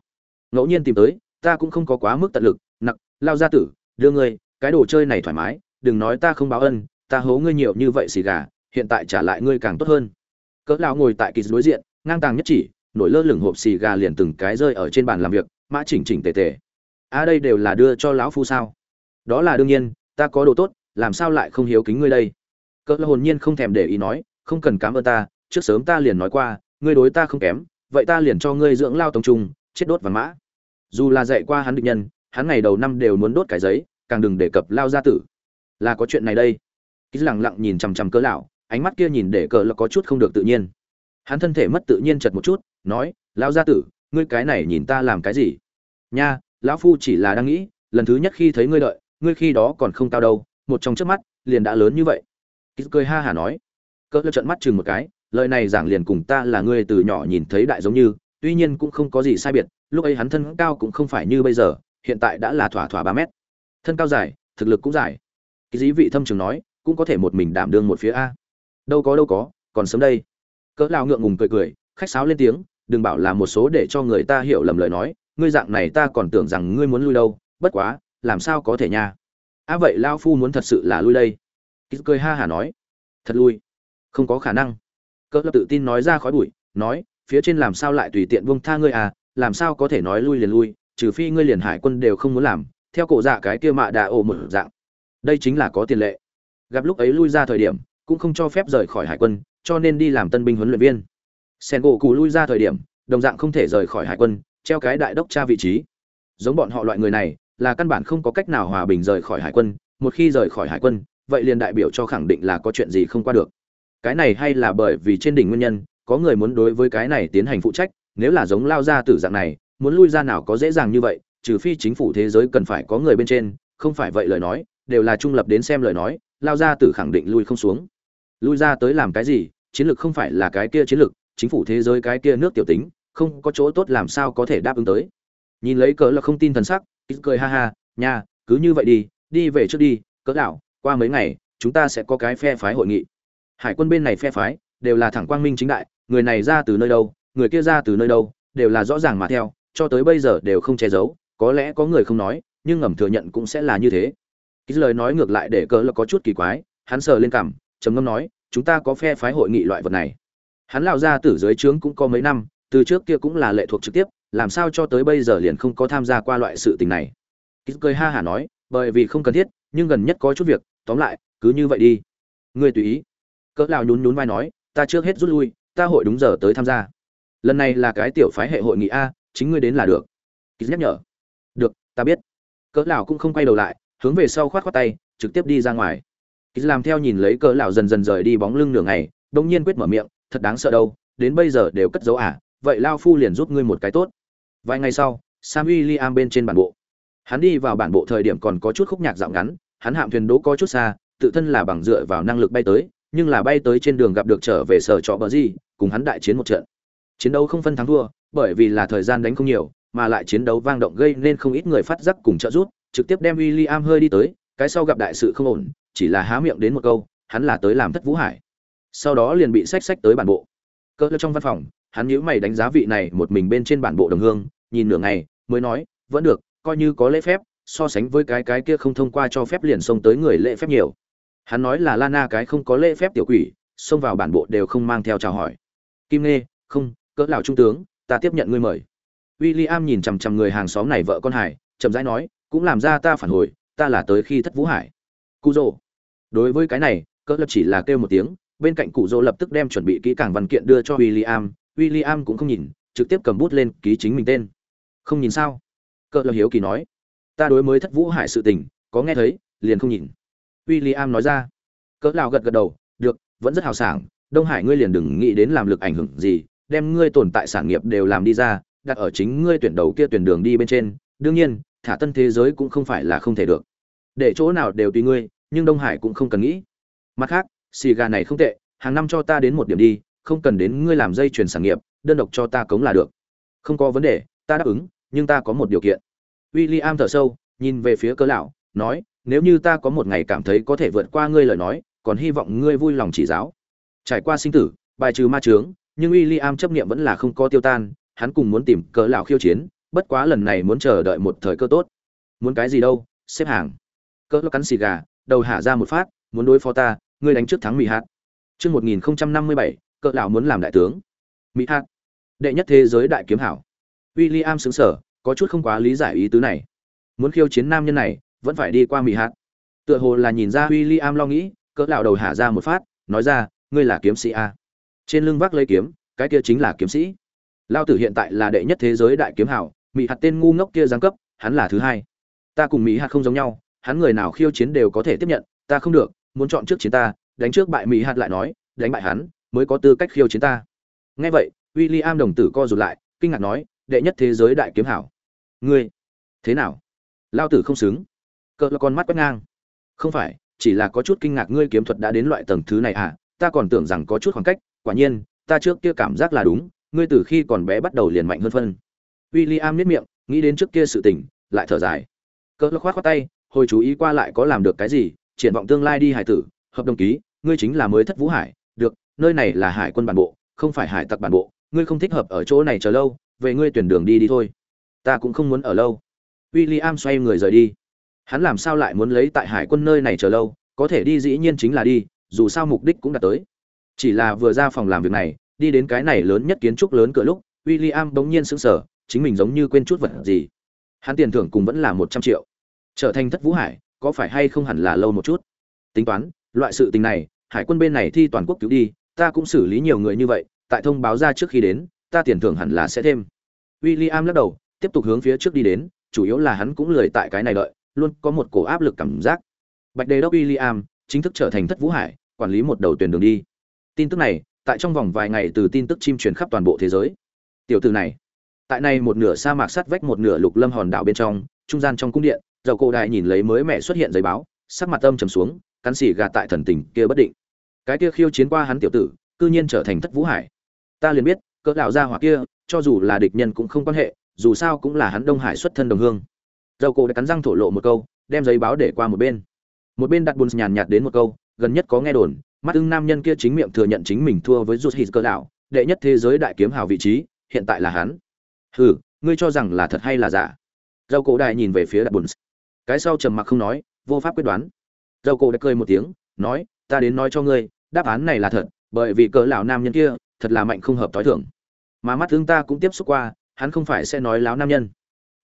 Ngẫu nhiên tìm tới, ta cũng không có quá mức tận lực, nặc, lao gia tử, đưa ngươi, cái đồ chơi này thoải mái, đừng nói ta không báo ân, ta hố ngươi nhiều như vậy xì gà, hiện tại trả lại ngươi càng tốt hơn. Cỡ lão ngồi tại kỳ đối diện, ngang tàng nhất chỉ nổi lơ lửng hộp xì gà liền từng cái rơi ở trên bàn làm việc, mã chỉnh chỉnh tề tề. A à đây đều là đưa cho lão phu sao? Đó là đương nhiên, ta có đồ tốt, làm sao lại không hiếu kính ngươi đây? Cỡ lão hồn nhiên không thèm để ý nói, không cần cảm ơn ta, trước sớm ta liền nói qua, ngươi đối ta không kém, vậy ta liền cho ngươi dưỡng lao tông trung, chết đốt vàng mã. Dù là dạy qua hắn địch nhân, hắn ngày đầu năm đều muốn đốt cái giấy, càng đừng đề cập lao gia tử. Là có chuyện này đây. Ký lẳng lặng nhìn chằm chằm cỡ lão, ánh mắt kia nhìn để cỡ là có chút không được tự nhiên. Hắn thân thể mất tự nhiên chật một chút nói, lão gia tử, ngươi cái này nhìn ta làm cái gì? Nha, lão phu chỉ là đang nghĩ, lần thứ nhất khi thấy ngươi đợi, ngươi khi đó còn không cao đâu, một trong trước mắt, liền đã lớn như vậy. Ký cười ha hả nói. Cỡ lơ trận mắt chừng một cái, lời này giảng liền cùng ta là ngươi từ nhỏ nhìn thấy đại giống như, tuy nhiên cũng không có gì sai biệt, lúc ấy hắn thân cao cũng không phải như bây giờ, hiện tại đã là thỏa thỏa ba mét. Thân cao dài, thực lực cũng dài. Cái dí vị thâm trường nói, cũng có thể một mình đảm đương một phía a. Đâu có đâu có, còn sớm đây. Cỡ lao ngượng ngùng cười cười, khách sáo lên tiếng đừng bảo là một số để cho người ta hiểu lầm lời nói, ngươi dạng này ta còn tưởng rằng ngươi muốn lui đâu, bất quá, làm sao có thể nha? À vậy lao phu muốn thật sự là lui đây. Kýt cười ha hả nói. Thật lui? Không có khả năng. Cỡ tự tin nói ra khói bụi, nói, phía trên làm sao lại tùy tiện buông tha ngươi à làm sao có thể nói lui liền lui, trừ phi ngươi liền hải quân đều không muốn làm, theo cổ dạ cái kia mạ đà ổ một dạng. Đây chính là có tiền lệ. Gặp lúc ấy lui ra thời điểm, cũng không cho phép rời khỏi hải quân, cho nên đi làm tân binh huấn luyện viên sen gỗ cù lui ra thời điểm, đồng dạng không thể rời khỏi hải quân, treo cái đại đốc tra vị trí. Giống bọn họ loại người này, là căn bản không có cách nào hòa bình rời khỏi hải quân, một khi rời khỏi hải quân, vậy liền đại biểu cho khẳng định là có chuyện gì không qua được. Cái này hay là bởi vì trên đỉnh nguyên nhân, có người muốn đối với cái này tiến hành phụ trách, nếu là giống lao ra tử dạng này, muốn lui ra nào có dễ dàng như vậy, trừ phi chính phủ thế giới cần phải có người bên trên, không phải vậy lời nói, đều là trung lập đến xem lời nói, lao ra tử khẳng định lui không xuống. Lui ra tới làm cái gì, chiến lược không phải là cái kia chiến lược chính phủ thế giới cái kia nước tiểu tính, không có chỗ tốt làm sao có thể đáp ứng tới. Nhìn lấy cỡ là không tin thần sắc ít cười ha ha, nha, cứ như vậy đi đi về trước đi, cỡ đảo qua mấy ngày, chúng ta sẽ có cái phe phái hội nghị. Hải quân bên này phe phái, đều là thẳng quang minh chính đại, người này ra từ nơi đâu, người kia ra từ nơi đâu, đều là rõ ràng mà theo, cho tới bây giờ đều không che giấu, có lẽ có người không nói, nhưng ngầm thừa nhận cũng sẽ là như thế. Cái lời nói ngược lại để cỡ là có chút kỳ quái, hắn sờ lên cằm, trầm ngâm nói, chúng ta có phe phái hội nghị loại vật này hắn lao ra từ dưới trướng cũng có mấy năm, từ trước kia cũng là lệ thuộc trực tiếp, làm sao cho tới bây giờ liền không có tham gia qua loại sự tình này. Kýt cười ha hả nói, bởi vì không cần thiết, nhưng gần nhất có chút việc, tóm lại, cứ như vậy đi. Ngươi tùy ý. Cỡ lao nhún nhún vai nói, ta trước hết rút lui, ta hội đúng giờ tới tham gia. Lần này là cái tiểu phái hệ hội nghị a, chính ngươi đến là được. Ký nhắc nhở. Được, ta biết. Cỡ lão cũng không quay đầu lại, hướng về sau khoát khoát tay, trực tiếp đi ra ngoài. Ký làm theo nhìn lấy cỡ lão dần dần rời đi bóng lưng nửa ngày đông nhiên quyết mở miệng thật đáng sợ đâu, đến bây giờ đều cất giấu à vậy lao phu liền giúp ngươi một cái tốt. Vài ngày sau, sam Liam bên trên bản bộ. Hắn đi vào bản bộ thời điểm còn có chút khúc nhạc dạo ngắn, hắn hạm thuyền đỗ có chút xa, tự thân là bằng dựa vào năng lực bay tới, nhưng là bay tới trên đường gặp được trở về sở trọ bờ gì, cùng hắn đại chiến một trận. Chiến đấu không phân thắng thua, bởi vì là thời gian đánh không nhiều, mà lại chiến đấu vang động gây nên không ít người phát giác cùng trợ rút trực tiếp đem William hơi đi tới, cái sau gặp đại sự không ổn, chỉ là há miệng đến một câu, hắn là tới làm thất vũ hải sau đó liền bị sách sách tới bản bộ. Cỡ trong văn phòng, hắn nhíu mày đánh giá vị này một mình bên trên bản bộ đồng hương, nhìn nửa ngày, mới nói, vẫn được, coi như có lễ phép, so sánh với cái cái kia không thông qua cho phép liền xông tới người lễ phép nhiều. Hắn nói là lana cái không có lễ phép tiểu quỷ, xông vào bản bộ đều không mang theo chào hỏi. Kim nghe không, cỡ lão trung tướng, ta tiếp nhận ngươi mời. William nhìn chằm chằm người hàng xóm này vợ con hải, chậm rãi nói, cũng làm ra ta phản hồi, ta là tới khi thất vũ hải. Cu rồ đối với cái này, cỡ lập chỉ là kêu một tiếng bên cạnh cụ dỗ lập tức đem chuẩn bị kỹ càng văn kiện đưa cho William. William cũng không nhìn, trực tiếp cầm bút lên ký chính mình tên. Không nhìn sao? Cỡ lập hiếu kỳ nói. Ta đối mới thất vũ hải sự tình, có nghe thấy, liền không nhìn. William nói ra. Cỡ lão gật gật đầu. Được, vẫn rất hào sảng. Đông hải ngươi liền đừng nghĩ đến làm lực ảnh hưởng gì, đem ngươi tồn tại sản nghiệp đều làm đi ra, đặt ở chính ngươi tuyển đầu kia tuyển đường đi bên trên. Đương nhiên, thả tân thế giới cũng không phải là không thể được. Để chỗ nào đều tùy ngươi, nhưng đông hải cũng không cần nghĩ. Mặt khác xì gà này không tệ, hàng năm cho ta đến một điểm đi, không cần đến ngươi làm dây chuyền sản nghiệp, đơn độc cho ta cống là được. Không có vấn đề, ta đáp ứng, nhưng ta có một điều kiện. W i l l i am thở sâu, nhìn về phía cớ lão, nói, nếu như ta có một ngày cảm thấy có thể vượt qua ngươi lời nói, còn hy vọng ngươi vui lòng chỉ giáo. Trải qua sinh tử, bài trừ ma trướng nhưng w i l l i am chấp niệm vẫn là không có tiêu tan, hắn cùng muốn tìm cớ lão khiêu chiến, bất quá lần này muốn chờ đợi một thời cơ tốt. Muốn cái gì đâu, xếp hàng. Cỡ cắn xì gà, đầu hạ ra một phát, muốn đối phó ta ngươi đánh trước thắng mỹ hạt. Chương một nghìn năm mươi bảy, cỡ lão muốn làm đại tướng. Mỹ hạt. Đệ nhất thế giới đại kiếm hảo. W i l l i am xứng sở có chút không quá lý giải ý tứ này. Muốn khiêu chiến nam nhân này, vẫn phải đi qua mỹ hạt. Tựa hồ là nhìn ra w i l l i am lo nghĩ, cỡ lão đầu hạ ra một phát, nói ra, ngươi là kiếm sĩ a? Trên lưng vác lấy kiếm, cái kia chính là kiếm sĩ. Lao tử hiện tại là đệ nhất thế giới đại kiếm hảo mỹ hạt tên ngu ngốc kia giáng cấp, hắn là thứ hai. Ta cùng mỹ hạt không giống nhau, hắn người nào khiêu chiến đều có thể tiếp nhận, ta không được muốn chọn trước chiến ta, đánh trước bại mỹ hạt lại nói, đánh bại hắn, mới có tư cách khiêu chiến ta. Nghe vậy, William đồng tử co rụt lại, kinh ngạc nói, đệ nhất thế giới đại kiếm hảo. Ngươi, thế nào? Lao tử không xứng. Cỡ là con mắt quét ngang. Không phải, chỉ là có chút kinh ngạc ngươi kiếm thuật đã đến loại tầng thứ này à ta còn tưởng rằng có chút khoảng cách, quả nhiên, ta trước kia cảm giác là đúng, ngươi từ khi còn bé bắt đầu liền mạnh hơn phân. William i miệng, nghĩ đến trước kia sự tình, lại thở dài. Cỡ khoát khoát tay, hồi chú ý qua lại có làm được cái gì triển vọng tương lai đi hải tử, hợp đồng ký, ngươi chính là mới thất vũ hải, được, nơi này là hải quân bản bộ, không phải hải tặc bản bộ, ngươi không thích hợp ở chỗ này chờ lâu, về ngươi tuyển đường đi đi thôi. Ta cũng không muốn ở lâu. W i l l i am xoay người rời đi. Hắn làm sao lại muốn lấy tại hải quân nơi này chờ lâu, có thể đi dĩ nhiên chính là đi, dù sao mục đích cũng đã tới. Chỉ là vừa ra phòng làm việc này, đi đến cái này lớn nhất kiến trúc lớn cửa lúc w i l l i am bỗng nhiên sững sờ, chính mình giống như quên chút vật gì. Hắn tiền thưởng cùng vẫn là một trăm triệu. Trở thành thất vũ hải có phải hay không hẳn là lâu một chút? Tính toán, loại sự tình này, hải quân bên này thi toàn quốc cứu đi, ta cũng xử lý nhiều người như vậy, tại thông báo ra trước khi đến, ta tiền thưởng hẳn là sẽ thêm. W i l l i am lắc đầu, tiếp tục hướng phía trước đi đến, chủ yếu là hắn cũng lười tại cái này đợi, luôn có một cổ áp lực cảm giác. Bạch đề đốc w i l l i am chính thức trở thành thất vũ hải, quản lý một đầu tuyển đường đi. Tin tức này, tại trong vòng vài ngày từ tin tức chim truyền khắp toàn bộ thế giới. Tiểu từ này, tại này một nửa sa mạc sát vách một nửa lục lâm hòn đảo bên trong, trung gian trong cung điện dầu cổ đại nhìn lấy mới mẹ xuất hiện giấy báo, sắc mặt âm trầm xuống, cắn xỉ gạt tại thần tình kia bất định. Cái kia khiêu chiến qua hắn tiểu tử, cư nhiên trở thành thất vũ hải. Ta liền biết, cỡ đạo gia hỏa kia, cho dù là địch nhân cũng không quan hệ, dù sao cũng là hắn đông hải xuất thân đồng hương. Dầu cổ đã cắn răng thổ lộ một câu, đem giấy báo để qua một bên. Một bên đặt bùn nhàn nhạt đến một câu, gần nhất có nghe đồn, mắt ưng nam nhân kia chính miệng thừa nhận chính mình thua với rút hít cỡ đạo đệ nhất thế giới đại kiếm hào vị trí, hiện tại là hắn. Hừ, ngươi cho rằng là thật hay là giả? Dầu cổ đại nhìn về phía đặt bùn cái sau trầm mặc không nói, vô pháp quyết đoán. Dầu cổ đã cười một tiếng, nói, ta đến nói cho ngươi, đáp án này là thật, bởi vì cỡ lão nam nhân kia, thật là mạnh không hợp tối thường. mà mắt thương ta cũng tiếp xúc qua, hắn không phải sẽ nói láo nam nhân.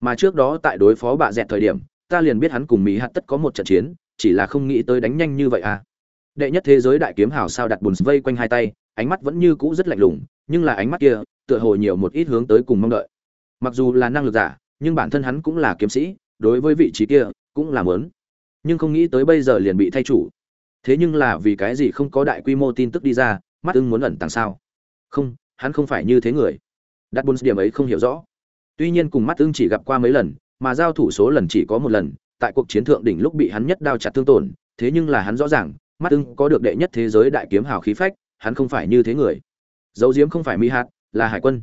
Mà trước đó tại đối phó bà dẹt thời điểm, ta liền biết hắn cùng mỹ hạt tất có một trận chiến, chỉ là không nghĩ tới đánh nhanh như vậy à. Đệ nhất thế giới đại kiếm hào sao đặt bùn vây quanh hai tay, ánh mắt vẫn như cũ rất lạnh lùng, nhưng là ánh mắt kia, tựa hồ nhiều một ít hướng tới cùng mong đợi. Mặc dù là năng lực giả, nhưng bản thân hắn cũng là kiếm sĩ đối với vị trí kia cũng là muốn. Nhưng không nghĩ tới bây giờ liền bị thay chủ. Thế nhưng là vì cái gì không có đại quy mô tin tức đi ra, mắt ưng muốn ẩn tàng sao? Không, hắn không phải như thế người. Đặt bốn điểm ấy không hiểu rõ. Tuy nhiên cùng mắt ưng chỉ gặp qua mấy lần, mà giao thủ số lần chỉ có một lần, tại cuộc chiến thượng đỉnh lúc bị hắn nhất đao chặt thương tổn, thế nhưng là hắn rõ ràng, mắt ưng có được đệ nhất thế giới đại kiếm hào khí phách, hắn không phải như thế người. Dấu diếm không phải mỹ hạt, là hải quân.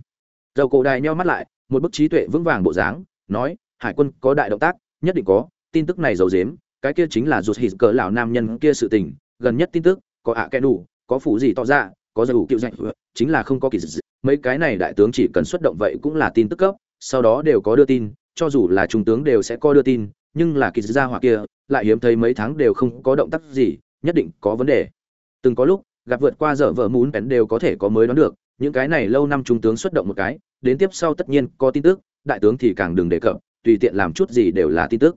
Dầu cổ đài nheo mắt lại, một bức trí tuệ vững vàng bộ dáng, nói hải quân có đại động tác, nhất định có, tin tức này giấu dếm cái kia chính là rụt hít cỡ lão nam nhân kia sự tình, gần nhất tin tức, có ạ à đủ có phủ gì tỏ ra dạ, có giải đủ kiệu dạnh chính là không có kỳ dị mấy cái này đại tướng chỉ cần xuất động vậy cũng là tin tức cấp, sau đó đều có đưa tin, cho dù là trung tướng đều sẽ có đưa tin, nhưng là kỳ gia hỏa kia, lại hiếm thấy mấy tháng đều không có động tác gì, nhất định có vấn đề. Từng có lúc, gặp vượt qua dở vợ muốn bén đều có thể có mới đoán được, những cái này lâu năm trung tướng xuất động một cái, đến tiếp sau tất nhiên có tin tức, đại tướng thì càng đừng đề cập tùy tiện làm chút gì đều là tin tức.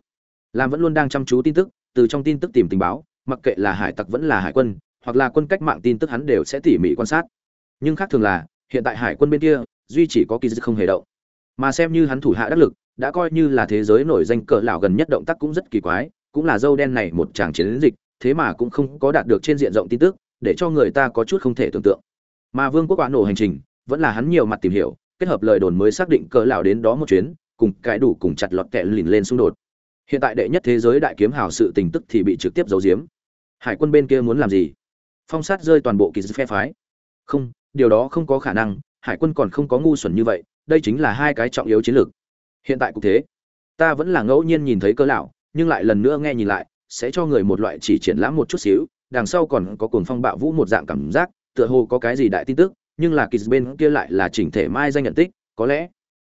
Làm vẫn luôn đang chăm chú tin tức, từ trong tin tức tìm tình báo, mặc kệ là hải tặc vẫn là hải quân, hoặc là quân cách mạng tin tức hắn đều sẽ tỉ mỉ quan sát. Nhưng khác thường là, hiện tại hải quân bên kia, duy chỉ có kỳ dư không hề động. Mà xem như hắn thủ hạ đắc lực, đã coi như là thế giới nổi danh cỡ lão gần nhất động tác cũng rất kỳ quái, cũng là dâu đen này một tràng chiến dịch, thế mà cũng không có đạt được trên diện rộng tin tức, để cho người ta có chút không thể tưởng tượng. Mà vương quốc quả nổ hành trình, vẫn là hắn nhiều mặt tìm hiểu, kết hợp lời đồn mới xác định cỡ lão đến đó một chuyến cùng cái đủ cùng chặt lọt kẹ lìn lên xung đột. Hiện tại đệ nhất thế giới đại kiếm hào sự tình tức thì bị trực tiếp giấu giếm. Hải quân bên kia muốn làm gì? Phong sát rơi toàn bộ kỳ phe phái. Không, điều đó không có khả năng, hải quân còn không có ngu xuẩn như vậy, đây chính là hai cái trọng yếu chiến lược. Hiện tại cũng thế. Ta vẫn là ngẫu nhiên nhìn thấy cơ lão, nhưng lại lần nữa nghe nhìn lại, sẽ cho người một loại chỉ triển lãm một chút xíu, đằng sau còn có cuồng phong bạo vũ một dạng cảm giác, tựa hồ có cái gì đại tin tức, nhưng là kỳ bên kia lại là chỉnh thể mai danh nhận tích, có lẽ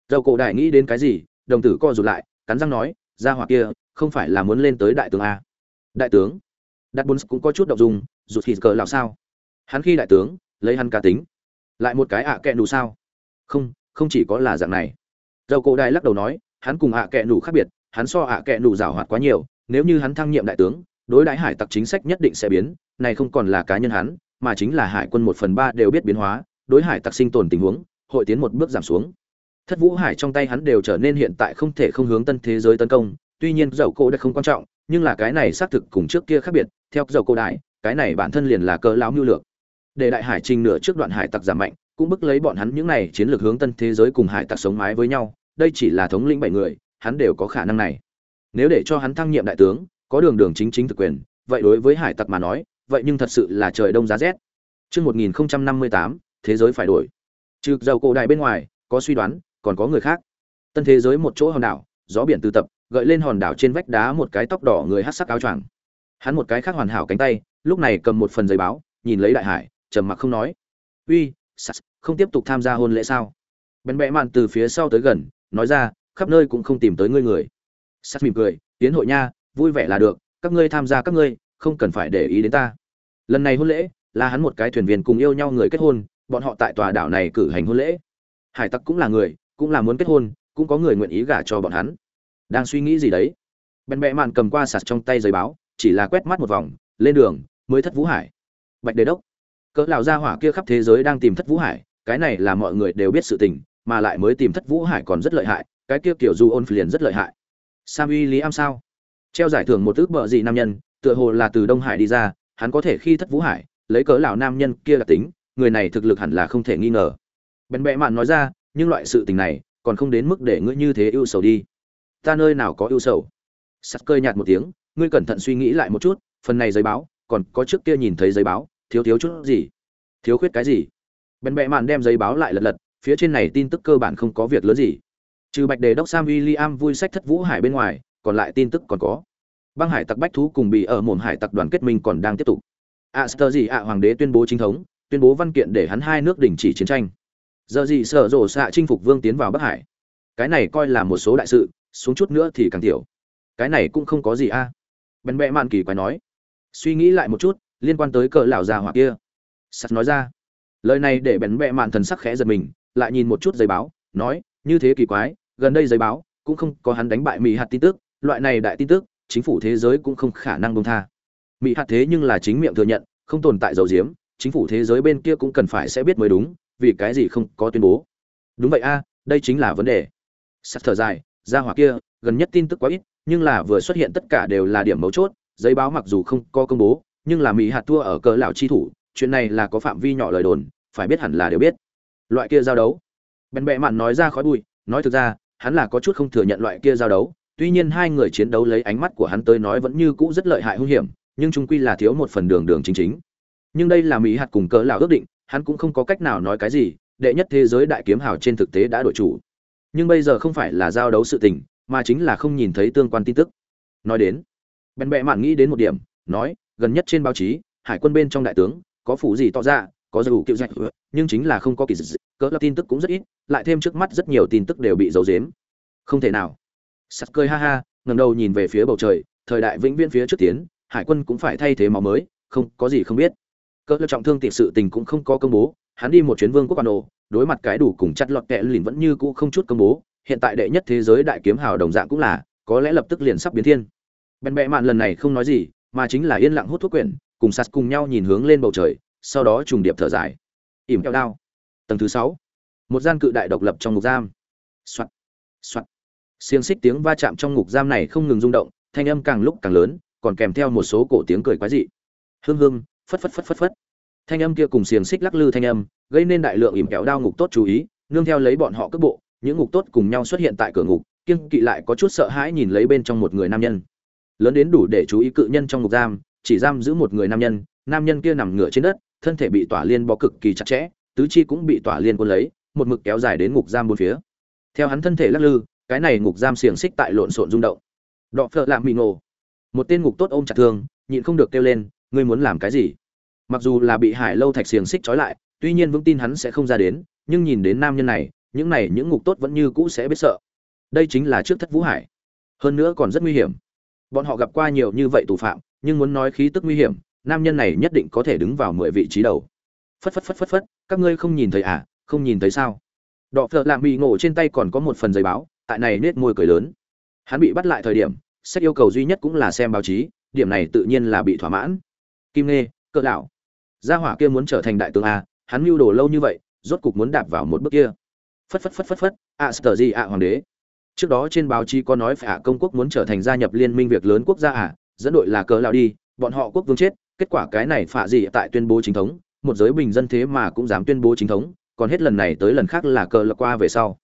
dầu cổ đại nghĩ đến cái gì, đồng tử co rụt lại, cắn răng nói ra hỏa kia, không phải là muốn lên tới đại tướng a. Đại tướng? Đặt bốn cũng có chút động dung, rụt thịt cờ lão sao? Hắn khi đại tướng, lấy hắn cá tính. Lại một cái ạ à kẹ nù sao? Không không chỉ có là dạng này. Dầu cổ đại lắc đầu nói, hắn cùng ạ à kẹ nù khác biệt, hắn so ạ à kẹ nù giảo hoạt quá nhiều, nếu như hắn thăng nhiệm đại tướng, đối đãi hải tặc chính sách nhất định sẽ biến, này không còn là cá nhân hắn, mà chính là hải quân một phần ba đều biết biến hóa, đối hải tặc sinh tồn tình huống, hội tiến một bước giảm xuống thất vũ hải trong tay hắn đều trở nên hiện tại không thể không hướng tân thế giới tấn công tuy nhiên dầu cổ đã không quan trọng nhưng là cái này xác thực cùng trước kia khác biệt theo dầu cổ đại cái này bản thân liền là cơ lão mưu lược. Để đại hải trình nửa trước đoạn hải tặc giảm mạnh cũng bức lấy bọn hắn những này chiến lược hướng tân thế giới cùng hải tặc sống mái với nhau đây chỉ là thống lĩnh bảy người hắn đều có khả năng này. Nếu để cho hắn thăng nhiệm đại tướng có đường đường chính chính thực quyền vậy đối với hải tặc mà nói vậy nhưng thật sự là trời đông giá rét. Trước 1058, thế giới phải đổi. Trừ dầu cổ đại bên ngoài, có suy đoán, còn có người khác. Tân thế giới một chỗ hòn đảo, gió biển từ tập, gợi lên hòn đảo trên vách đá một cái tóc đỏ người hắc sắc áo choàng. Hắn một cái khác hoàn hảo cánh tay, lúc này cầm một phần giấy báo, nhìn lấy đại hải, trầm mặc không nói. "Uy, không tiếp tục tham gia hôn lễ sao?" Bén bẽ mạn từ phía sau tới gần, nói ra, khắp nơi cũng không tìm tới ngươi người. Sắt mỉm cười, tiến hội nha, vui vẻ là được, các ngươi tham gia các ngươi, không cần phải để ý đến ta. Lần này hôn lễ, là hắn một cái thuyền viên cùng yêu nhau người kết hôn, bọn họ tại tòa đảo này cử hành hôn lễ. Hải tặc cũng là người, cũng là muốn kết hôn, cũng có người nguyện ý gả cho bọn hắn. Đang suy nghĩ gì đấy? Bèn bẹ mạn cầm qua sạt trong tay giấy báo, chỉ là quét mắt một vòng, lên đường, mới thất Vũ Hải. Bạch Đề đốc, cỡ lão gia hỏa kia khắp thế giới đang tìm thất Vũ Hải, cái này là mọi người đều biết sự tình, mà lại mới tìm thất Vũ Hải còn rất lợi hại, cái kia kiểu du ôn liền rất lợi hại. Sam uy lý am sao? Treo giải thưởng một ước bợ gì nam nhân, tựa hồ là từ Đông Hải đi ra, hắn có thể khi thất Vũ Hải, lấy cớ lão nam nhân kia là tính người này thực lực hẳn là không thể nghi ngờ bèn bẹ mạn nói ra nhưng loại sự tình này còn không đến mức để ngươi như thế ưu sầu đi. Ta nơi nào có ưu sầu? Sắt cơi nhạt một tiếng, ngươi cẩn thận suy nghĩ lại một chút, phần này giấy báo, còn có trước kia nhìn thấy giấy báo, thiếu thiếu chút gì? Thiếu khuyết cái gì? Bèn bẹ mạn đem giấy báo lại lật lật, phía trên này tin tức cơ bản không có việc lớn gì. Trừ bạch đề đốc sam william vui sách thất vũ hải bên ngoài, còn lại tin tức còn có. Băng hải tặc bách thú cùng bị ở mồm hải tặc đoàn kết minh còn đang tiếp tục. A sơ gì ạ, hoàng đế tuyên bố chính thống, tuyên bố văn kiện để hắn hai nước đình chỉ chiến tranh giờ gì sở rộ xạ chinh phục vương tiến vào bắc hải? Cái này coi là một số đại sự, xuống chút nữa thì càng tiểu. Cái này cũng không có gì a. À. bèn bẹ mạn kỳ quái nói. Suy nghĩ lại một chút, liên quan tới cỡ lão già hoặc kia. Sắt nói ra. Lời này để bèn bẹ mạn thần sắc khẽ giật mình, lại nhìn một chút giấy báo, nói, như thế kỳ quái, gần đây giấy báo cũng không có hắn đánh bại mỹ hạt tin tức, loại này đại tin tức, chính phủ thế giới cũng không khả năng bông tha. Mỹ hạt thế nhưng là chính miệng thừa nhận, không tồn tại dầu diếm, chính phủ thế giới bên kia cũng cần phải sẽ biết mới đúng vì cái gì không có tuyên bố. Đúng vậy a, đây chính là vấn đề. Sắt thở dài, ra hỏa kia, gần nhất tin tức quá ít, nhưng là vừa xuất hiện tất cả đều là điểm mấu chốt, giấy báo mặc dù không có công bố, nhưng là mỹ hạt thua ở cờ lão chi thủ, chuyện này là có phạm vi nhỏ lời đồn, phải biết hẳn là đều biết. Loại kia giao đấu. Bèn bẹ mạn nói ra khói bụi, nói thực ra, hắn là có chút không thừa nhận loại kia giao đấu, tuy nhiên hai người chiến đấu lấy ánh mắt của hắn tới nói vẫn như cũ rất lợi hại hung hiểm, nhưng trung quy là thiếu một phần đường đường chính chính. Nhưng đây là mỹ hạt cùng cỡ lão ước định hắn cũng không có cách nào nói cái gì, đệ nhất thế giới đại kiếm hào trên thực tế đã đổi chủ. Nhưng bây giờ không phải là giao đấu sự tình, mà chính là không nhìn thấy tương quan tin tức. Nói đến, bèn bẹ mạn nghĩ đến một điểm, nói, gần nhất trên báo chí, hải quân bên trong đại tướng, có phủ gì tỏ ra, có dù kiệu dạch, nhưng chính là không có kỳ dị cỡ là tin tức cũng rất ít, lại thêm trước mắt rất nhiều tin tức đều bị giấu giếm. Không thể nào. Sắt cười ha ha, ngẩng đầu nhìn về phía bầu trời, thời đại vĩnh viễn phía trước tiến, hải quân cũng phải thay thế máu mới, không, có gì không biết cỡ trọng thương tiệp sự tình cũng không có công bố, hắn đi một chuyến vương quốc quan đồ đối mặt cái đủ cùng chặt lọt kẹ lìn vẫn như cũ không chút công bố, hiện tại đệ nhất thế giới đại kiếm hào đồng dạng cũng là, có lẽ lập tức liền sắp biến thiên. Bèn bẹ mạn lần này không nói gì, mà chính là yên lặng hút thuốc quyển, cùng sạt cùng nhau nhìn hướng lên bầu trời, sau đó trùng điệp thở dài. Ỉm keo đao. Tầng thứ sáu. Một gian cự đại độc lập trong ngục giam. Soạt. Soạt. Xiềng xích tiếng va chạm trong ngục giam này không ngừng rung động, thanh âm càng lúc càng lớn, còn kèm theo một số cổ tiếng cười quái dị. Hương hương phất phất phất phất phất. Thanh âm kia cùng xiềng xích lắc lư thanh âm, gây nên đại lượng ỉm kéo đao ngục tốt chú ý, nương theo lấy bọn họ cước bộ, những ngục tốt cùng nhau xuất hiện tại cửa ngục, kiêng kỵ lại có chút sợ hãi nhìn lấy bên trong một người nam nhân. Lớn đến đủ để chú ý cự nhân trong ngục giam, chỉ giam giữ một người nam nhân nam nhân kia nằm ngửa trên đất, thân thể bị tỏa liên bó cực kỳ chặt chẽ, tứ chi cũng bị tỏa liên quân lấy, một mực kéo dài đến ngục giam bốn phía. Theo hắn thân thể lắc lư, cái này ngục giam xiềng xích tại lộn xộn rung động. Đọ phợ lạm bị ngộ. Một tên ngục tốt ôm chặt thương, nhịn không được kêu lên ngươi muốn làm cái gì? Mặc dù là bị hải lâu thạch xiềng xích trói lại, tuy nhiên vững tin hắn sẽ không ra đến, nhưng nhìn đến nam nhân này, những này, những ngục tốt vẫn như cũ sẽ biết sợ. Đây chính là trước thất vũ hải. Hơn nữa còn rất nguy hiểm. Bọn họ gặp qua nhiều như vậy tù phạm, nhưng muốn nói khí tức nguy hiểm, nam nhân này nhất định có thể đứng vào mười vị trí đầu. Phất phất phất phất phất, các ngươi không nhìn thấy à không nhìn thấy sao? Đọ phợ lạ bị ngộ trên tay còn có một phần giấy báo, tại này nết môi cười lớn. Hắn bị bắt lại thời điểm, sách yêu cầu duy nhất cũng là xem báo chí, điểm này tự nhiên là bị thỏa mãn kim nê cỡ lão. Gia hỏa kia muốn trở thành đại tướng a, hắn mưu đồ lâu như vậy, rốt cục muốn đạp vào một bước kia. Phất phất phất phất phất ạ sờ gì ạ hoàng đế. Trước đó trên báo chí có nói phải ạ công quốc muốn trở thành gia nhập liên minh việc lớn quốc gia ạ dẫn đội là cỡ lão đi, bọn họ quốc vương chết, kết quả cái này phạ gì tại tuyên bố chính thống, một giới bình dân thế mà cũng dám tuyên bố chính thống, còn hết lần này tới lần khác là cờ lật qua về sau.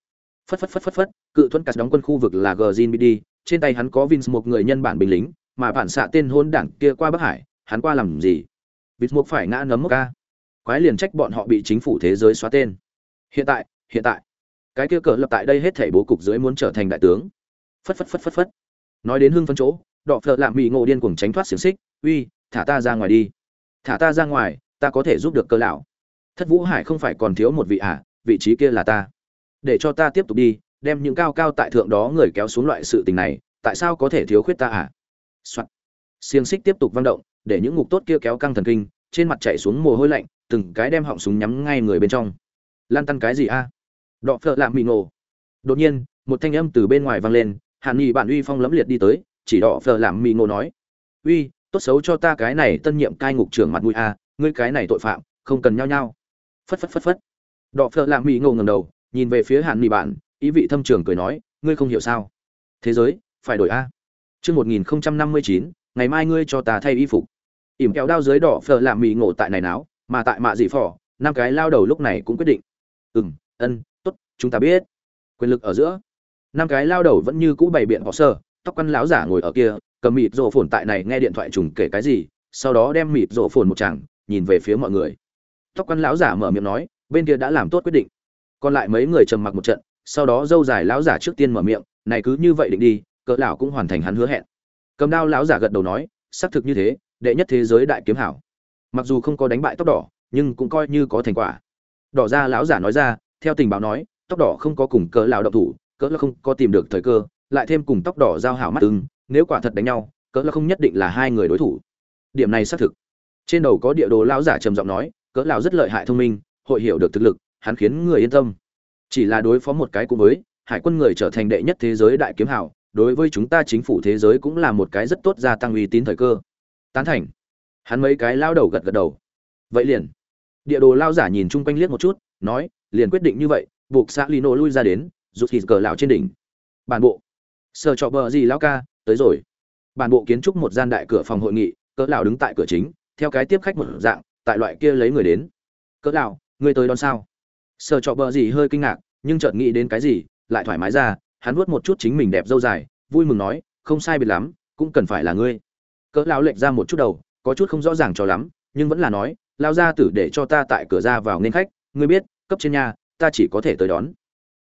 Phất phất phất phất phất, cự thuẫn cắt đóng quân khu vực là gờ bd trên tay hắn có vins một người nhân bản binh lính, mà bản xạ tên hôn đảng kia qua bắc hải hắn qua làm gì? Vịt mục phải ngã nấm mốc ca. Quái liền trách bọn họ bị chính phủ thế giới xóa tên. Hiện tại hiện tại. Cái kia cờ lập tại đây hết thảy bố cục dưới muốn trở thành đại tướng. Phất phất phất phất phất. Nói đến hưng phân chỗ đọ phợ lạm bị ngộ điên cuồng tránh thoát xiềng xích, uy, thả ta ra ngoài đi. Thả ta ra ngoài, ta có thể giúp được cơ lão. Thất vũ hải không phải còn thiếu một vị à vị trí kia là ta. Để cho ta tiếp tục đi, đem những cao cao tại thượng đó người kéo xuống loại sự tình này, tại sao có thể thiếu khuyết ta à? Xiềng xích tiếp tục vang động để những ngục tốt kia kéo căng thần kinh, trên mặt chạy xuống mồ hôi lạnh, từng cái đem họng súng nhắm ngay người bên trong. Lan tăn cái gì a? À? đọ phợ lạm mị ngộ. Đột nhiên, một thanh âm từ bên ngoài vang lên, hàn nghị bạn uy phong lẫm liệt đi tới, chỉ đọ phợ lạm mị ngộ nói, uy, tốt xấu cho ta cái này tân nhiệm cai ngục trưởng mặt mũi a, ngươi cái này tội phạm, không cần nhao nhao. Phất phất phất phất. Đọ phợ lạ mỹ ngộ ngầm đầu, nhìn về phía hàn nghị bạn ý vị thâm trường cười nói, ngươi không hiểu sao? Thế giới, phải đổi a. Chương một nghìn năm mươi chín, ngày mai ngươi cho ta thay y phục ỉm kéo đao dưới đỏ phở làm mì ngộ tại này náo, mà tại mạ dị phỏ, năm cái lao đầu lúc này cũng quyết định. Ừ ân t ố t chúng ta biết. Quyền lực ở giữa. Năm cái lao đầu vẫn như cũ bày biện họ sơ, tóc căn láo giả ngồi ở kia, cầm mịt rộ phồn tại này nghe điện thoại trùng kể cái gì, sau đó đem mịt rộ phồn một chàng, nhìn về phía mọi người. Tóc căn lão giả mở miệng nói, bên kia đã làm tốt quyết định. Còn lại mấy người trầm mặc một trận, sau đó dâu dài lão giả trước tiên mở miệng, này cứ như vậy định đi, cỡ lão cũng hoàn thành hắn hứa hẹn. Cầm đao lão giả gật đầu nói, xác thực như thế đệ nhất thế giới đại kiếm hảo. Mặc dù không có đánh bại tóc đỏ, nhưng cũng coi như có thành quả. Đỏ ra lão giả nói ra, theo tình báo nói, tóc đỏ không có cùng cỡ lão động thủ, cỡ là không có tìm được thời cơ, lại thêm cùng tóc đỏ giao hảo mắt ưng, nếu quả thật đánh nhau, cỡ là không nhất định là hai người đối thủ. Điểm này xác thực. Trên đầu có địa đồ lão giả trầm giọng nói, cỡ lão rất lợi hại thông minh, hội hiểu được thực lực, hắn khiến người yên tâm. Chỉ là đối phó một cái cũng với, hải quân người trở thành đệ nhất thế giới đại kiếm hảo, đối với chúng ta chính phủ thế giới cũng là một cái rất tốt gia tăng uy tín thời cơ tán thành. Hắn mấy cái lao đầu gật gật đầu. Vậy liền. Địa đồ lao giả nhìn chung quanh liếc một chút, nói, liền quyết định như vậy, buộc xã lino lui ra đến, rút thịt cờ lão trên đỉnh. Bản bộ. Sợ trọ bờ gì lão ca, tới rồi. Bản bộ kiến trúc một gian đại cửa phòng hội nghị cỡ lão đứng tại cửa chính, theo cái tiếp khách một dạng, tại loại kia lấy người đến. Cỡ lão, ngươi tới đón sao? Sợ trọ bờ gì hơi kinh ngạc, nhưng chợt nghĩ đến cái gì, lại thoải mái ra, hắn vuốt một chút chính mình đẹp dâu dài, vui mừng nói, không sai biệt lắm, cũng cần phải là ngươi cỡ lão lệch ra một chút đầu, có chút không rõ ràng cho lắm, nhưng vẫn là nói lao ra tử để cho ta tại cửa ra vào nên khách, ngươi biết, cấp trên nhà, ta chỉ có thể tới đón.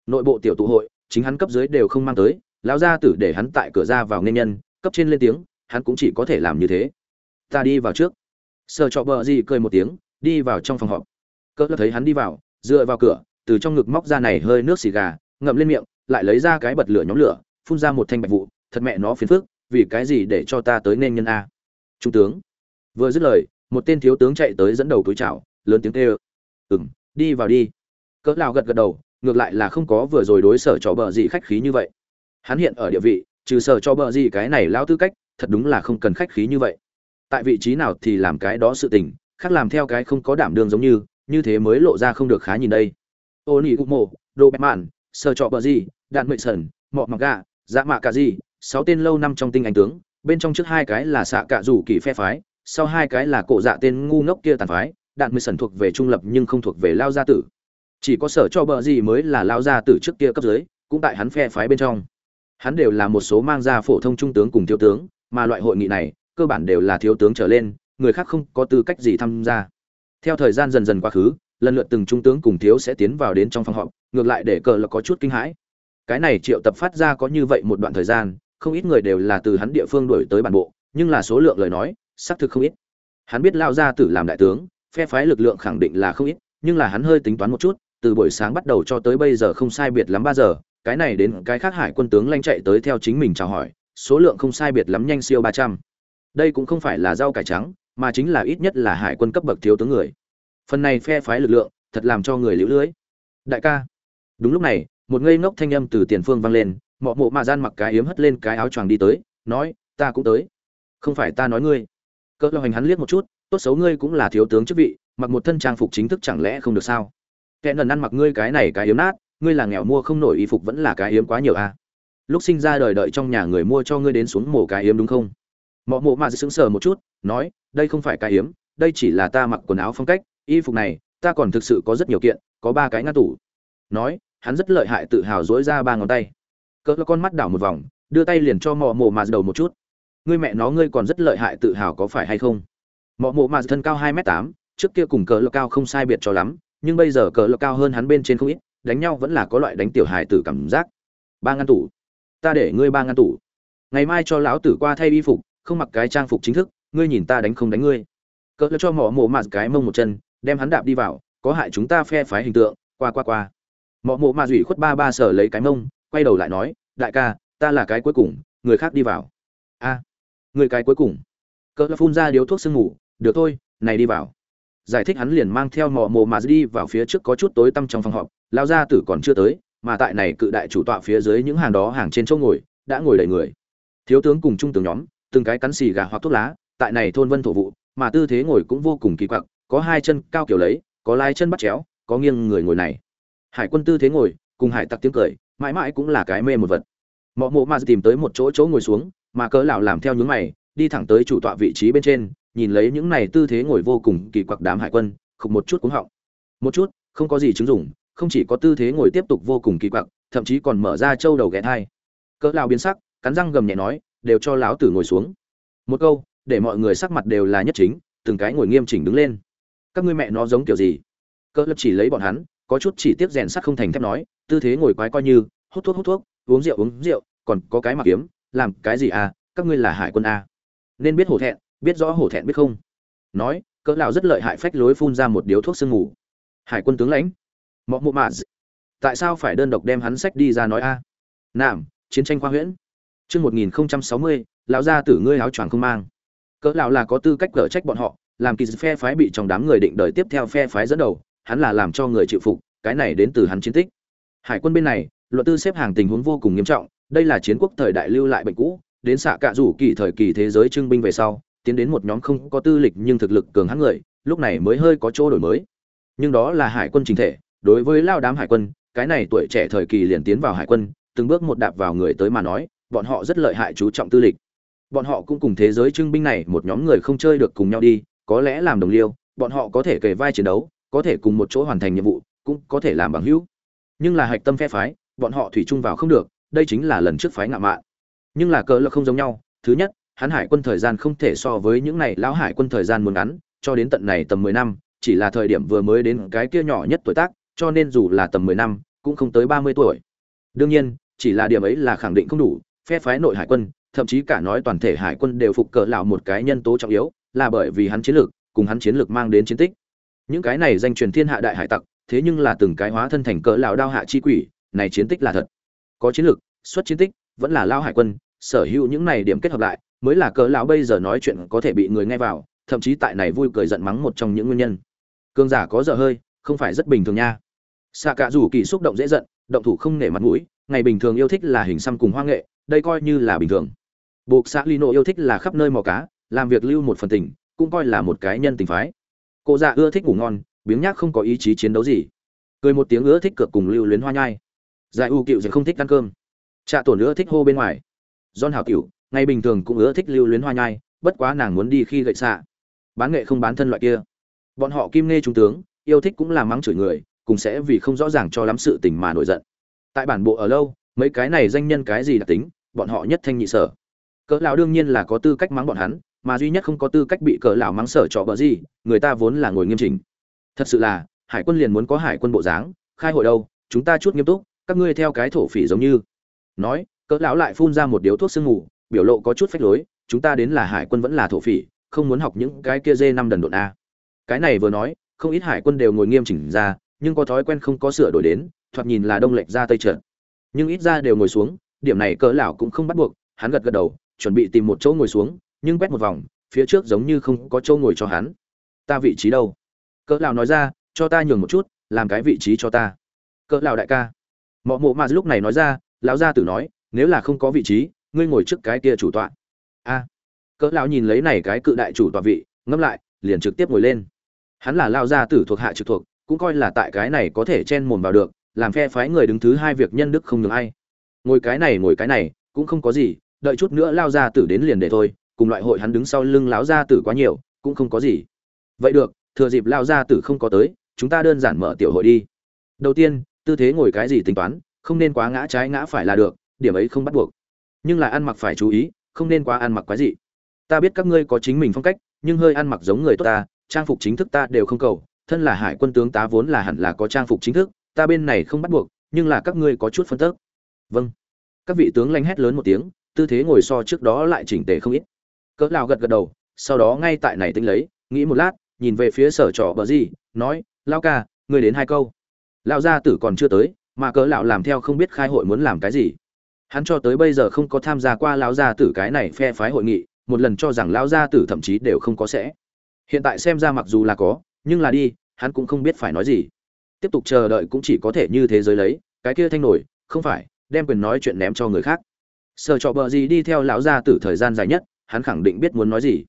Nội bộ tiểu tụ hội, chính hắn cấp dưới đều không mang tới, lão gia tử để hắn tại cửa ra vào nên nhân, cấp trên lên tiếng, hắn cũng chỉ có thể làm như thế. Ta đi vào trước. Sợ trọ bờ gì cười một tiếng, đi vào trong phòng họp. Cỡ thấy hắn đi vào, dựa vào cửa, từ trong ngực móc ra này hơi nước xì gà, ngậm lên miệng, lại lấy ra cái bật lửa nhóm lửa, phun ra một thanh bạch vụ, thật mẹ nó phiền phức vì cái gì để cho ta tới nên nhân a? Trung tướng. Vừa dứt lời, một tên thiếu tướng chạy tới dẫn đầu túi chảo, lớn tiếng kêu. Ừng đi vào đi. Cỡ lao gật gật đầu, ngược lại là không có vừa rồi đối sở cho bờ gì khách khí như vậy. Hắn hiện ở địa vị, trừ sở cho bờ gì cái này lao tư cách, thật đúng là không cần khách khí như vậy. Tại vị trí nào thì làm cái đó sự tình, khác làm theo cái không có đảm đương giống như như thế mới lộ ra không được khá nhìn đây. Ô nỉ ụ mộ đô bẹp mạn sở trò bờ gì, đạn mệ sần, mọ mặc gà dạ mạ cả gì sáu tên lâu năm trong tinh anh tướng, bên trong trước hai cái là xạ cạ rủ kỳ phe phái, sau hai cái là cổ dạ tên ngu ngốc kia tàn phái, đạn mười sần thuộc về trung lập nhưng không thuộc về lao gia tử. Chỉ có sở cho bờ gì mới là lao gia tử trước kia cấp dưới, cũng tại hắn phe phái bên trong. Hắn đều là một số mang ra phổ thông trung tướng cùng thiếu tướng, mà loại hội nghị này, cơ bản đều là thiếu tướng trở lên, người khác không có tư cách gì tham gia. Theo thời gian dần dần quá khứ, lần lượt từng trung tướng cùng thiếu sẽ tiến vào đến trong phòng họp, ngược lại để cờ là có chút kinh hãi. Cái này triệu tập phát ra có như vậy một đoạn thời gian không ít người đều là từ hắn địa phương đổi tới bản bộ, nhưng là số lượng lời nói, xác thực không ít. Hắn biết lao ra tử làm đại tướng, phe phái lực lượng khẳng định là không ít, nhưng là hắn hơi tính toán một chút, từ buổi sáng bắt đầu cho tới bây giờ không sai biệt lắm ba giờ, cái này đến cái khác hải quân tướng lanh chạy tới theo chính mình chào hỏi, số lượng không sai biệt lắm nhanh siêu ba trăm. Đây cũng không phải là rau cải trắng, mà chính là ít nhất là hải quân cấp bậc thiếu tướng người. Phần này phe phái lực lượng, thật làm cho người liễu lưới. Đại ca. Đúng lúc này, một ngây ngốc thanh âm từ tiền phương vang lên mọ mộ mà gian mặc cái yếm hất lên cái áo choàng đi tới, nói, ta cũng tới. Không phải ta nói ngươi. Cỡ lo hành hắn liếc một chút, tốt xấu ngươi cũng là thiếu tướng chức vị, mặc một thân trang phục chính thức chẳng lẽ không được sao? Kẻ nần ăn mặc ngươi cái này cái yếm nát, ngươi là nghèo mua không nổi y phục vẫn là cái yếm quá nhiều à. lúc sinh ra đời đợi trong nhà người mua cho ngươi đến xuống mổ cái yếm đúng không? Mọ mộ mà sững sờ một chút, nói, đây không phải cái yếm, đây chỉ là ta mặc quần áo phong cách, y phục này, ta còn thực sự có rất nhiều kiện, có ba cái ngăn tủ. Nói, hắn rất lợi hại tự hào dỗi ra ba ngón tay cỡ con mắt đảo một vòng, đưa tay liền cho mọ mộ mà đầu một chút. Ngươi mẹ nó ngươi còn rất lợi hại tự hào có phải hay không? Mọ mộ mà thân cao hai m tám, trước kia cùng cỡ lơ cao không sai biệt cho lắm, nhưng bây giờ cỡ lơ cao hơn hắn bên trên không ít, đánh nhau vẫn là có loại đánh tiểu hài tử cảm giác. Ba ngăn tủ. Ta để ngươi ba ngăn tủ. Ngày mai cho lão tử qua thay y phục, không mặc cái trang phục chính thức, ngươi nhìn ta đánh không đánh ngươi. Cỡ cho mọ mộ mà cái mông một chân, đem hắn đạp đi vào, có hại chúng ta phe phái hình tượng, qua qua qua. Mọ mộ mà dủy khuất ba ba sở lấy cái mông quay đầu lại nói, đại ca, ta là cái cuối cùng, người khác đi vào. A, người cái cuối cùng? Cỡ phun ra điếu thuốc sương ngủ được thôi, này đi vào. Giải thích hắn liền mang theo mò mồ mà đi vào phía trước có chút tối tăm trong phòng họp lao ra tử còn chưa tới, mà tại này cự đại chủ tọa phía dưới những hàng đó hàng trên chỗ ngồi, đã ngồi đầy người. Thiếu tướng cùng trung tướng nhóm, từng cái cắn xì gà hoặc thuốc lá, tại này thôn vân thổ vụ, mà tư thế ngồi cũng vô cùng kỳ quặc, có hai chân cao kiểu lấy, có lai chân bắt chéo, có nghiêng người ngồi này. Hải quân tư thế ngồi, cùng hải tặc tiếng cười mãi mãi cũng là cái mê một vật. Mọ mộ mà tìm tới một chỗ chỗ ngồi xuống, mà cỡ lão làm theo những mày, đi thẳng tới chủ tọa vị trí bên trên, nhìn lấy những này tư thế ngồi vô cùng kỳ quặc đám hải quân, khục một chút cũng họng. Một chút, không có gì chứng dụng, không chỉ có tư thế ngồi tiếp tục vô cùng kỳ quặc, thậm chí còn mở ra châu đầu ghé thai. Cỡ lão biến sắc, cắn răng gầm nhẹ nói, đều cho lão tử ngồi xuống. Một câu, để mọi người sắc mặt đều là nhất chính, từng cái ngồi nghiêm chỉnh đứng lên. Các ngươi mẹ nó giống kiểu gì? Cỡ lập chỉ lấy bọn hắn có chút chỉ tiếp rèn sắt không thành thép nói, tư thế ngồi quái coi như, hút thuốc hút thuốc, uống rượu uống rượu, còn có cái mặc kiếm, làm cái gì à các ngươi là hải quân à? Nên biết hổ thẹn, biết rõ hổ thẹn biết không? Nói, cỡ lão rất lợi hại phách lối phun ra một điếu thuốc sương ngủ hải quân tướng lãnh. Mọ mụ mạ tại sao phải đơn độc đem hắn sách đi ra nói a? À? nam chiến tranh khoa huyễn. Chương 1060 lão gia tử ngươi áo choàng không mang. Cỡ lão là có tư cách gỡ trách bọn họ, làm kỳ phe phái bị trong đám người định đời tiếp theo phe phái dẫn đầu hắn là làm cho người chịu phục, cái này đến từ hắn chiến tích. Hải quân bên này, luật tư xếp hàng tình huống vô cùng nghiêm trọng, đây là chiến quốc thời đại lưu lại bệnh cũ, đến xạ cạ rủ kỳ thời kỳ thế giới trưng binh về sau, tiến đến một nhóm không có tư lịch nhưng thực lực cường hãn người, lúc này mới hơi có chỗ đổi mới. Nhưng đó là hải quân chính thể, đối với lao đám hải quân, cái này tuổi trẻ thời kỳ liền tiến vào hải quân, từng bước một đạp vào người tới mà nói, bọn họ rất lợi hại chú trọng tư lịch. Bọn họ cũng cùng thế giới trưng binh này một nhóm người không chơi được cùng nhau đi, có lẽ làm đồng liêu, bọn họ có thể kề vai chiến đấu có thể cùng một chỗ hoàn thành nhiệm vụ, cũng có thể làm bằng hữu. Nhưng là hạch tâm phe phái, bọn họ thủy chung vào không được, đây chính là lần trước phái ngạo mạn. Nhưng là cỡ là không giống nhau, thứ nhất, hắn hải quân thời gian không thể so với những này lão hải quân thời gian muốn ngắn, cho đến tận này tầm mười năm, chỉ là thời điểm vừa mới đến cái kia nhỏ nhất tuổi tác, cho nên dù là tầm mười năm, cũng không tới ba mươi tuổi. Đương nhiên, chỉ là điểm ấy là khẳng định không đủ, phe phái nội hải quân, thậm chí cả nói toàn thể hải quân đều phục cỡ lão một cái nhân tố trọng yếu, là bởi vì hắn chiến lược, cùng hắn chiến lược mang đến chiến tích những cái này danh truyền thiên hạ đại hải tặc, thế nhưng là từng cái hóa thân thành cỡ lão đao hạ chi quỷ, này chiến tích là thật. Có chiến lược, xuất chiến tích, vẫn là lao hải quân, sở hữu những này điểm kết hợp lại, mới là cỡ lão bây giờ nói chuyện có thể bị người nghe vào, thậm chí tại này vui cười giận mắng một trong những nguyên nhân. Cương giả có dở hơi, không phải rất bình thường nha. Xạ cả rủ kỳ xúc động dễ giận, động thủ không nể mặt mũi, ngày bình thường yêu thích là hình xăm cùng hoa nghệ, đây coi như là bình thường. Buộc xã lino yêu thích là khắp nơi mò cá, làm việc lưu một phần tình, cũng coi là một cái nhân tình phái cô dạ ưa thích ngủ ngon, biếng nhác không có ý chí chiến đấu gì. Cười một tiếng ưa thích cược cùng lưu luyến hoa nhai. Giải u cựu thì không thích ăn cơm. Trạ tổn ưa thích hô bên ngoài. Don hảo cựu ngày bình thường cũng ưa thích lưu luyến hoa nhai, bất quá nàng muốn đi khi gậy xạ. Bán nghệ không bán thân loại kia. Bọn họ kim nghe trung tướng, yêu thích cũng là mắng chửi người cùng sẽ vì không rõ ràng cho lắm sự tình mà nổi giận. Tại bản bộ ở lâu, mấy cái này danh nhân cái gì đặc tính, bọn họ nhất thanh nhị sở. Cỡ lão đương nhiên là có tư cách mắng bọn hắn mà duy nhất không có tư cách bị cỡ lão mắng sở trò bờ gì người ta vốn là ngồi nghiêm chỉnh. Thật sự là hải quân liền muốn có hải quân bộ dáng khai hội đâu chúng ta chút nghiêm túc các ngươi theo cái thổ phỉ giống như. Nói cỡ lão lại phun ra một điếu thuốc sương ngủ biểu lộ có chút phách lối chúng ta đến là hải quân vẫn là thổ phỉ không muốn học những cái kia dê năm đần độn a. Cái này vừa nói không ít hải quân đều ngồi nghiêm chỉnh ra nhưng có thói quen không có sửa đổi đến thoạt nhìn là đông lệch ra tây trận, nhưng ít ra đều ngồi xuống điểm này cỡ lão cũng không bắt buộc hắn gật gật đầu chuẩn bị tìm một chỗ ngồi xuống nhưng quét một vòng, phía trước giống như không có chỗ ngồi cho hắn. Ta vị trí đâu? Cỡ lão nói ra, cho ta nhường một chút, làm cái vị trí cho ta. Cỡ lão đại ca. Mọ mộ mà lúc này nói ra, lão gia tử nói, nếu là không có vị trí, ngươi ngồi trước cái kia chủ tọa. A. Cỡ lão nhìn lấy này cái cự đại chủ tọa vị, ngâm lại, liền trực tiếp ngồi lên. Hắn là lão gia tử thuộc hạ trực thuộc, cũng coi là tại cái này có thể chen mồm vào được, làm phe phái người đứng thứ hai việc nhân đức không nhường ai. Ngồi cái này, ngồi cái này, cũng không có gì, đợi chút nữa lao gia tử đến liền để thôi cùng loại hội hắn đứng sau lưng lão gia tử quá nhiều, cũng không có gì. Vậy được, thừa dịp Lão gia tử không có tới, chúng ta đơn giản mở tiểu hội đi. Đầu tiên, tư thế ngồi cái gì tính toán, không nên quá ngã trái ngã phải là được, điểm ấy không bắt buộc. Nhưng là ăn mặc phải chú ý, không nên quá ăn mặc quái dị. Ta biết các ngươi có chính mình phong cách, nhưng hơi ăn mặc giống người tốt ta, trang phục chính thức ta đều không cầu, thân là hải quân tướng tá vốn là hẳn là có trang phục chính thức, ta bên này không bắt buộc, nhưng là các ngươi có chút phân tức vâng. Các vị tướng lanh hét lớn một tiếng, tư thế ngồi so trước đó lại chỉnh tề không ít cỡ lão gật gật đầu, sau đó ngay tại này tính lấy, nghĩ một lát, nhìn về phía sở trọ bờ gì, nói, lao ca, ngươi đến hai câu. Lao gia tử còn chưa tới, mà cỡ lão làm theo không biết khai hội muốn làm cái gì. Hắn cho tới bây giờ không có tham gia qua lão gia tử cái này phe phái hội nghị, một lần cho rằng lão gia tử thậm chí đều không có sẽ. Hiện tại xem ra mặc dù là có, nhưng là đi, hắn cũng không biết phải nói gì. Tiếp tục chờ đợi cũng chỉ có thể như thế giới lấy, cái kia thanh nổi, không phải, đem quyền nói chuyện ném cho người khác. Sợ trọ bờ gì đi theo lão gia tử thời gian dài nhất hắn khẳng định biết muốn nói gì.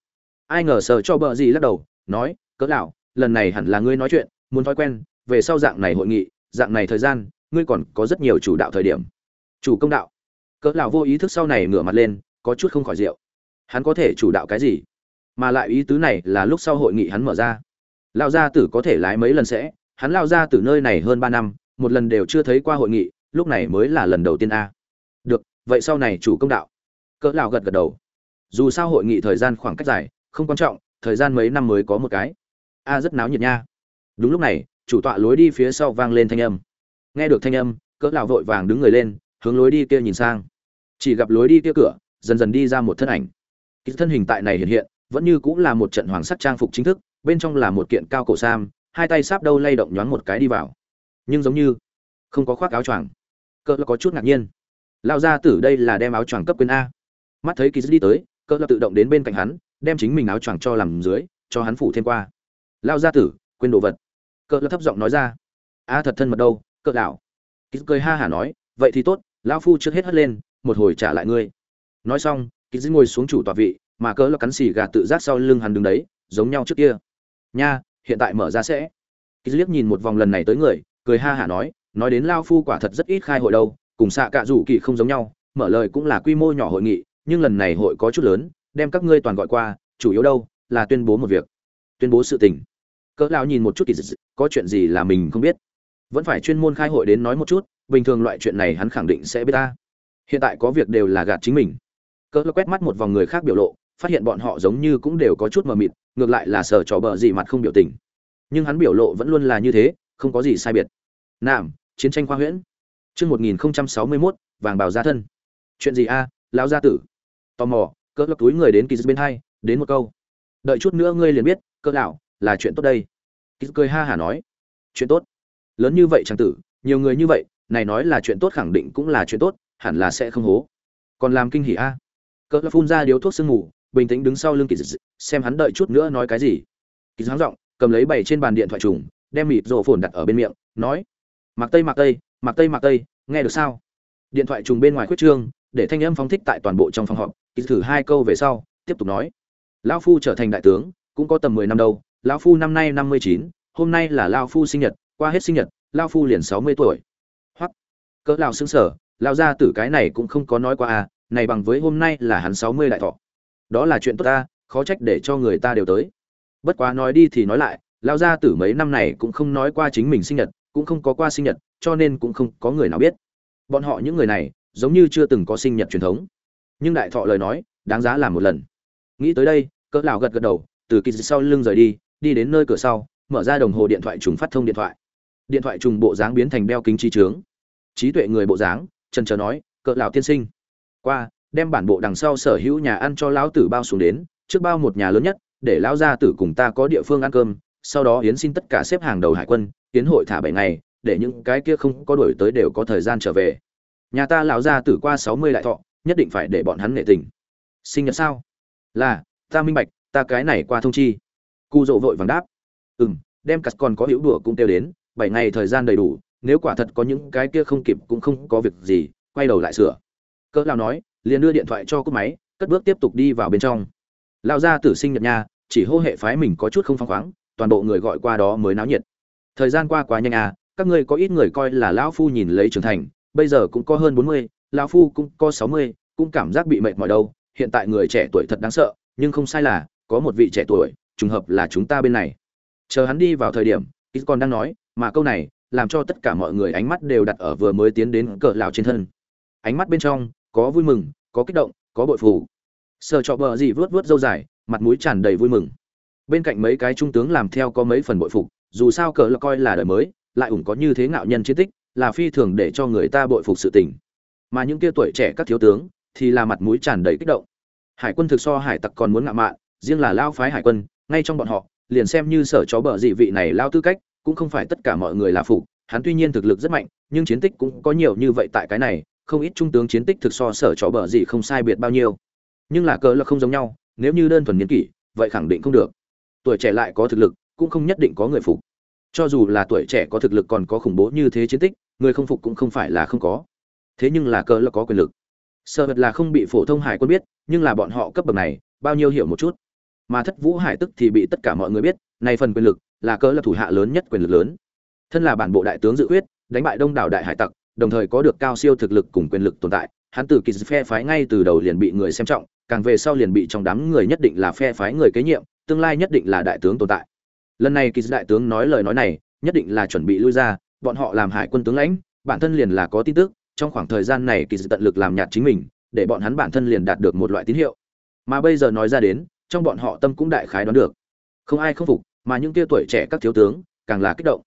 Ai ngờ sợ cho bờ gì lắc đầu, nói, cỡ lão, lần này hẳn là ngươi nói chuyện, muốn thói quen, về sau dạng này hội nghị, dạng này thời gian, ngươi còn có rất nhiều chủ đạo thời điểm. Chủ công đạo. Cỡ lão vô ý thức sau này ngửa mặt lên, có chút không khỏi rượu. Hắn có thể chủ đạo cái gì? Mà lại ý tứ này là lúc sau hội nghị hắn mở ra. Lão gia tử có thể lái mấy lần sẽ, hắn lao ra từ nơi này hơn ba năm, một lần đều chưa thấy qua hội nghị, lúc này mới là lần đầu tiên a. Được, vậy sau này chủ công đạo. Cỡ lão gật gật đầu dù sao hội nghị thời gian khoảng cách dài, không quan trọng, thời gian mấy năm mới có một cái. A, rất náo nhiệt nha. Đúng lúc này, chủ tọa lối đi phía sau vang lên thanh âm. Nghe được thanh âm, cỡ lão vội vàng đứng người lên, hướng lối đi kia nhìn sang. Chỉ gặp lối đi kia cửa, dần dần đi ra một thân ảnh. Cái thân hình tại này hiện hiện, vẫn như cũng là một trận hoàng sắc trang phục chính thức, bên trong là một kiện cao cổ sam, hai tay sáp đâu lay động nhoáng một cái đi vào. Nhưng giống như không có khoác áo choàng. Cỡ có chút ngạc nhiên. Lao ra tử đây là đem áo choàng cấp quyền a. Mắt thấy kỳ đi tới cỡ tự động đến bên cạnh hắn đem chính mình áo choàng cho làm dưới cho hắn phủ thêm qua. Lao gia tử quên đồ vật. Cỡ thấp giọng nói ra. A thật thân mật đâu cỡ đạo kýt cười ha hả nói vậy thì tốt lao phu trước hết hất lên một hồi trả lại ngươi. Nói xong kýt ngồi xuống chủ tọa vị mà cỡ cắn xì gà tự giác sau lưng hắn đứng đấy giống nhau trước kia. Nha hiện tại mở ra sẽ. Kýt liếc nhìn một vòng lần này tới người, cười ha hả nói, nói đến lao phu quả thật rất ít khai hội đâu cùng xạ cạ rủ kỳ không giống nhau mở lời cũng là quy mô nhỏ hội nghị nhưng lần này hội có chút lớn đem các ngươi toàn gọi qua chủ yếu đâu là tuyên bố một việc. Tuyên bố sự tình. Cỡ lão nhìn một chút kỳ dị có chuyện gì là mình không biết. Vẫn phải chuyên môn khai hội đến nói một chút bình thường loại chuyện này hắn khẳng định sẽ biết ta. Hiện tại có việc đều là gạt chính mình. Cỡ lão quét mắt một vòng người khác biểu lộ phát hiện bọn họ giống như cũng đều có chút mờ mịt ngược lại là sở trò bờ gì mặt không biểu tình. Nhưng hắn biểu lộ vẫn luôn là như thế không có gì sai biệt. Nam chiến tranh khoa huyễn. Chương một nghìn sáu mươi 1061, vàng bào gia thân. Chuyện gì a lão gia tử? Tò mò, cỡ lập túi người đến kỳ bên hai, đến một câu. Đợi chút nữa ngươi liền biết, cỡ lão, là chuyện tốt đây. Kỳ cười ha hả nói. Chuyện tốt. Lớn như vậy chẳng tử, nhiều người như vậy, này nói là chuyện tốt khẳng định cũng là chuyện tốt, hẳn là sẽ không hố. Còn làm kinh hỉ a. Cỡ lập phun ra điếu thuốc sương mù, bình tĩnh đứng sau lưng kỳ xem hắn đợi chút nữa nói cái gì. Kỳ sáng giọng, cầm lấy bảy trên bàn điện thoại trùng, đem mịt rổ phồn đặt ở bên miệng, nói mặc tây mặc tây mặc tây mặc tây, nghe được sao? Điện thoại trùng bên ngoài khuyết trương, để thanh âm phóng thích tại toàn bộ trong phòng họp kỳ thử hai câu về sau, tiếp tục nói. Lão phu trở thành đại tướng, cũng có tầm mười năm đâu. Lão phu năm nay năm mươi chín, hôm nay là lão phu sinh nhật, qua hết sinh nhật, lão phu liền sáu mươi tuổi. Hoặc cỡ lão xứng sở lão gia tử cái này cũng không có nói qua à này bằng với hôm nay là hắn sáu mươi đại thọ. Đó là chuyện tốt ta, khó trách để cho người ta đều tới. Bất quá nói đi thì nói lại, lão gia tử mấy năm này cũng không nói qua chính mình sinh nhật, cũng không có qua sinh nhật, cho nên cũng không có người nào biết. Bọn họ những người này, giống như chưa từng có sinh nhật truyền thống nhưng đại thọ lời nói, đáng giá làm một lần. Nghĩ tới đây, cỡ lão gật gật đầu, từ kỳ sau lưng rời đi đi đến nơi cửa sau, mở ra đồng hồ điện thoại trùng phát thông điện thoại. Điện thoại trùng bộ dáng biến thành đeo kính trí trướng. Trí tuệ người bộ dáng trần chờ nói, cỡ lão tiên sinh. Qua, đem bản bộ đằng sau sở hữu nhà ăn cho lão tử bao xuống đến, trước bao một nhà lớn nhất, để lão gia tử cùng ta có địa phương ăn cơm, sau đó yến xin tất cả xếp hàng đầu hải quân yến hội thả bảy ngày, để những cái kia không có đổi tới đều có thời gian trở về. Nhà ta lão gia tử qua sáu mươi đại thọ nhất định phải để bọn hắn nghệ tình. Sinh nhật sao? Là, ta minh bạch, ta cái này qua thông chi. Cu dỗ vội vàng đáp. Ừ m đem cắt còn có hữu đùa cũng kêu đến, bảy ngày thời gian đầy đủ, nếu quả thật có những cái kia không kịp cũng không có việc gì, quay đầu lại sửa. Cỡ lao nói, liền đưa điện thoại cho cúp máy, cất bước tiếp tục đi vào bên trong. Lao ra tử sinh nhật nha, chỉ hô hệ phái mình có chút không phăng khoáng, toàn bộ người gọi qua đó mới náo nhiệt. Thời gian qua quá nhanh à các ngươi có ít người coi là lão phu nhìn lấy trưởng thành, bây giờ cũng có hơn bốn mươi lão phu cũng có sáu mươi, cũng cảm giác bị mệt mỏi đâu, hiện tại người trẻ tuổi thật đáng sợ, nhưng không sai là, có một vị trẻ tuổi, trùng hợp là chúng ta bên này. Chờ hắn đi vào thời điểm ít còn đang nói, mà câu này, làm cho tất cả mọi người ánh mắt đều đặt ở vừa mới tiến đến cỡ lão trên thân. Ánh mắt bên trong, có vui mừng, có kích động, có bội phục. Sờ cho bờ gì vớt vớt dâu dài, mặt mũi tràn đầy vui mừng. Bên cạnh mấy cái trung tướng làm theo có mấy phần bội phục, dù sao cỡ là coi là đời mới, lại ủng có như thế ngạo nhân chiến tích, là phi thường để cho người ta bội phục sự tình mà những kia tuổi trẻ các thiếu tướng thì là mặt mũi tràn đầy kích động. Hải quân thực so hải tặc còn muốn ngạo mạn, riêng là lao phái hải quân, ngay trong bọn họ, liền xem như sở chó bờ dị vị này lao tư cách, cũng không phải tất cả mọi người là phục. Hắn tuy nhiên thực lực rất mạnh, nhưng chiến tích cũng có nhiều như vậy tại cái này, không ít trung tướng chiến tích thực so sở chó bờ dị không sai biệt bao nhiêu. Nhưng là cỡ là không giống nhau, nếu như đơn thuần niên kỷ, vậy khẳng định không được. Tuổi trẻ lại có thực lực, cũng không nhất định có người phục. Cho dù là tuổi trẻ có thực lực còn có khủng bố như thế chiến tích, người không phục cũng không phải là không có thế nhưng là cỡ là có quyền lực. Sợ vật là không bị phổ thông hải quân biết, nhưng là bọn họ cấp bậc này, bao nhiêu hiểu một chút. Mà thất vũ hải tức thì bị tất cả mọi người biết, này phần quyền lực là cỡ là thủ hạ lớn nhất quyền lực lớn. Thân là bản bộ đại tướng dự quyết đánh bại đông đảo đại hải tặc, đồng thời có được cao siêu thực lực cùng quyền lực tồn tại, hắn từ kỳ phe phái ngay từ đầu liền bị người xem trọng, càng về sau liền bị trong đám người nhất định là phe phái người kế nhiệm, tương lai nhất định là đại tướng tồn tại. Lần này kỳ đại tướng nói lời nói này, nhất định là chuẩn bị lui ra, bọn họ làm hải quân tướng lãnh, bản thân liền là có tin tức trong khoảng thời gian này kỳ tận lực làm nhạt chính mình, để bọn hắn bản thân liền đạt được một loại tín hiệu. Mà bây giờ nói ra đến, trong bọn họ tâm cũng đại khái đoán được. Không ai không phục, mà những tia tuổi trẻ các thiếu tướng, càng là kích động.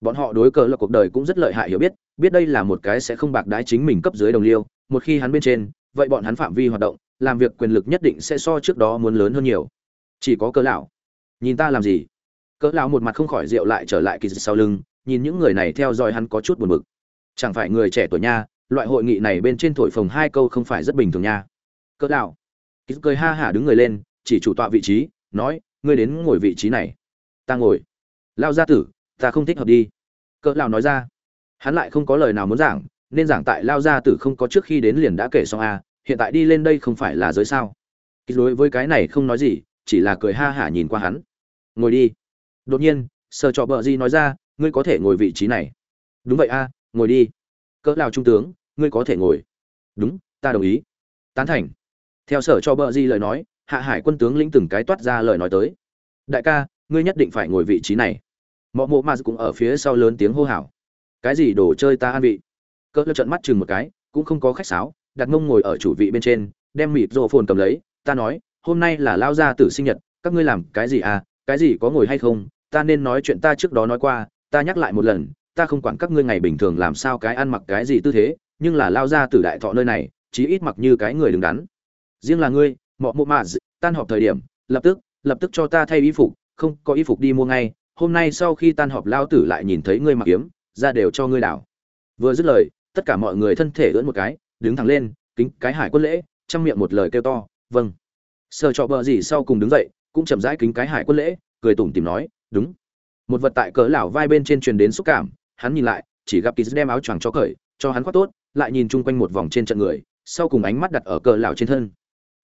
Bọn họ đối cờ là cuộc đời cũng rất lợi hại hiểu biết biết đây là một cái sẽ không bạc đái chính mình cấp dưới đồng liêu, một khi hắn bên trên, vậy bọn hắn phạm vi hoạt động, làm việc quyền lực nhất định sẽ so trước đó muốn lớn hơn nhiều. Chỉ có cỡ lão. Nhìn ta làm gì? Cỡ lão một mặt không khỏi rượu lại trở lại kỳ dịch sau lưng, nhìn những người này theo dõi hắn có chút buồn bực chẳng phải người trẻ tuổi nha, loại hội nghị này bên trên thổi phồng hai câu không phải rất bình thường nha. Cỡ đạo kỳ cười ha hả đứng người lên, chỉ chủ tọa vị trí, nói, ngươi đến ngồi vị trí này. Ta ngồi. Lao gia tử, ta không thích hợp đi. Cỡ lão nói ra. Hắn lại không có lời nào muốn giảng, nên giảng tại lao gia tử không có trước khi đến liền đã kể xong a hiện tại đi lên đây không phải là giới sao. Ký đối với cái này không nói gì, chỉ là cười ha hả nhìn qua hắn. Ngồi đi. Đột nhiên, sở trọ bợ di nói ra, ngươi có thể ngồi vị trí này. Đúng vậy a ngồi đi. Cỡ lao trung tướng, ngươi có thể ngồi. Đúng, ta đồng ý. Tán thành. Theo sở cho bờ di lời nói, hạ hải quân tướng lĩnh từng cái toát ra lời nói tới. Đại ca, ngươi nhất định phải ngồi vị trí này. Mọi mộ mà cũng ở phía sau lớn tiếng hô hào. Cái gì đồ chơi ta an vị? Cỡ lơ trận mắt chừng một cái, cũng không có khách sáo, đặt mông ngồi ở chủ vị bên trên, đem mịt rộ phồn cầm lấy, ta nói, hôm nay là lao gia tử sinh nhật, các ngươi làm cái gì à? Cái gì có ngồi hay không? Ta nên nói chuyện ta trước đó nói qua, ta nhắc lại một lần ta không quản các ngươi ngày bình thường làm sao cái ăn mặc cái gì tư thế, nhưng là lao ra từ đại thọ nơi này, chí ít mặc như cái người đứng đắn. Riêng là ngươi, mọ mộ mạ tan họp thời điểm, lập tức lập tức cho ta thay y phục, không, có y phục đi mua ngay, hôm nay sau khi tan họp lao tử lại nhìn thấy ngươi mặc kiếm, ra đều cho ngươi đảo. Vừa dứt lời, tất cả mọi người thân thể ưỡn một cái, đứng thẳng lên, kính cái hải quân lễ, trong miệng một lời kêu to vâng. Sợ trọ bờ gì sau cùng đứng dậy, cũng chậm rãi kính cái hải quân lễ, cười tủm tìm nói, đúng. Một vật tại cỡ lão vai bên trên truyền đến xúc cảm hắn nhìn lại, chỉ gặp kỳ đem áo choàng cho cởi, cho hắn khoác tốt, lại nhìn chung quanh một vòng trên trận người, sau cùng ánh mắt đặt ở cờ lão trên thân.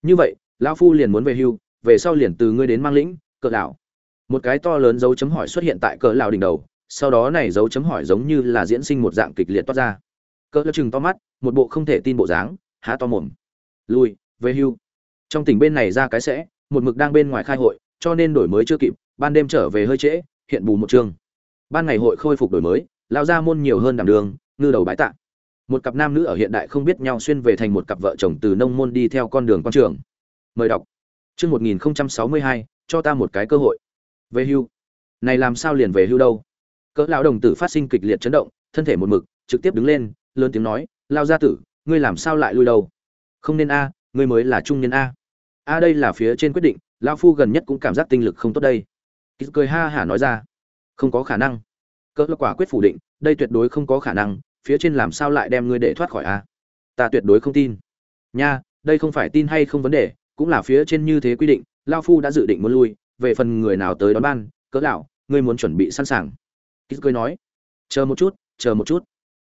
Như vậy, lão phu liền muốn về hưu, về sau liền từ ngươi đến mang lĩnh, cờ lão. Một cái to lớn dấu chấm hỏi xuất hiện tại cờ lão đỉnh đầu, sau đó này dấu chấm hỏi giống như là diễn sinh một dạng kịch liệt toát ra. Cờ lão chừng to mắt, một bộ không thể tin bộ dáng, há to mồm. Lui, về hưu. Trong tỉnh bên này ra cái sẽ, một mực đang bên ngoài khai hội, cho nên đổi mới chưa kịp, ban đêm trở về hơi trễ, hiện bù một chương ban ngày hội khôi phục đổi mới lao ra môn nhiều hơn đảm đường, ngư đầu bái tạ. Một cặp nam nữ ở hiện đại không biết nhau xuyên về thành một cặp vợ chồng từ nông môn đi theo con đường quan trường. Mời đọc. Chương một nghìn sáu mươi hai, cho ta một cái cơ hội. Về hưu. Này làm sao liền về hưu đâu? Cỡ lão đồng tử phát sinh kịch liệt chấn động, thân thể một mực, trực tiếp đứng lên, lớn tiếng nói, lao gia tử, ngươi làm sao lại lui đâu? Không nên a, ngươi mới là trung niên a. A đây là phía trên quyết định lao phu gần nhất cũng cảm giác tinh lực không tốt đây. Cười ha hả nói ra, không có khả năng cỡ quả quyết phủ định, đây tuyệt đối không có khả năng, phía trên làm sao lại đem ngươi để thoát khỏi a? Ta tuyệt đối không tin. Nha, đây không phải tin hay không vấn đề, cũng là phía trên như thế quy định, lao phu đã dự định muốn lui, về phần người nào tới đón ban, cỡ lão, ngươi muốn chuẩn bị sẵn sàng. Kýt cười nói, chờ một chút, chờ một chút.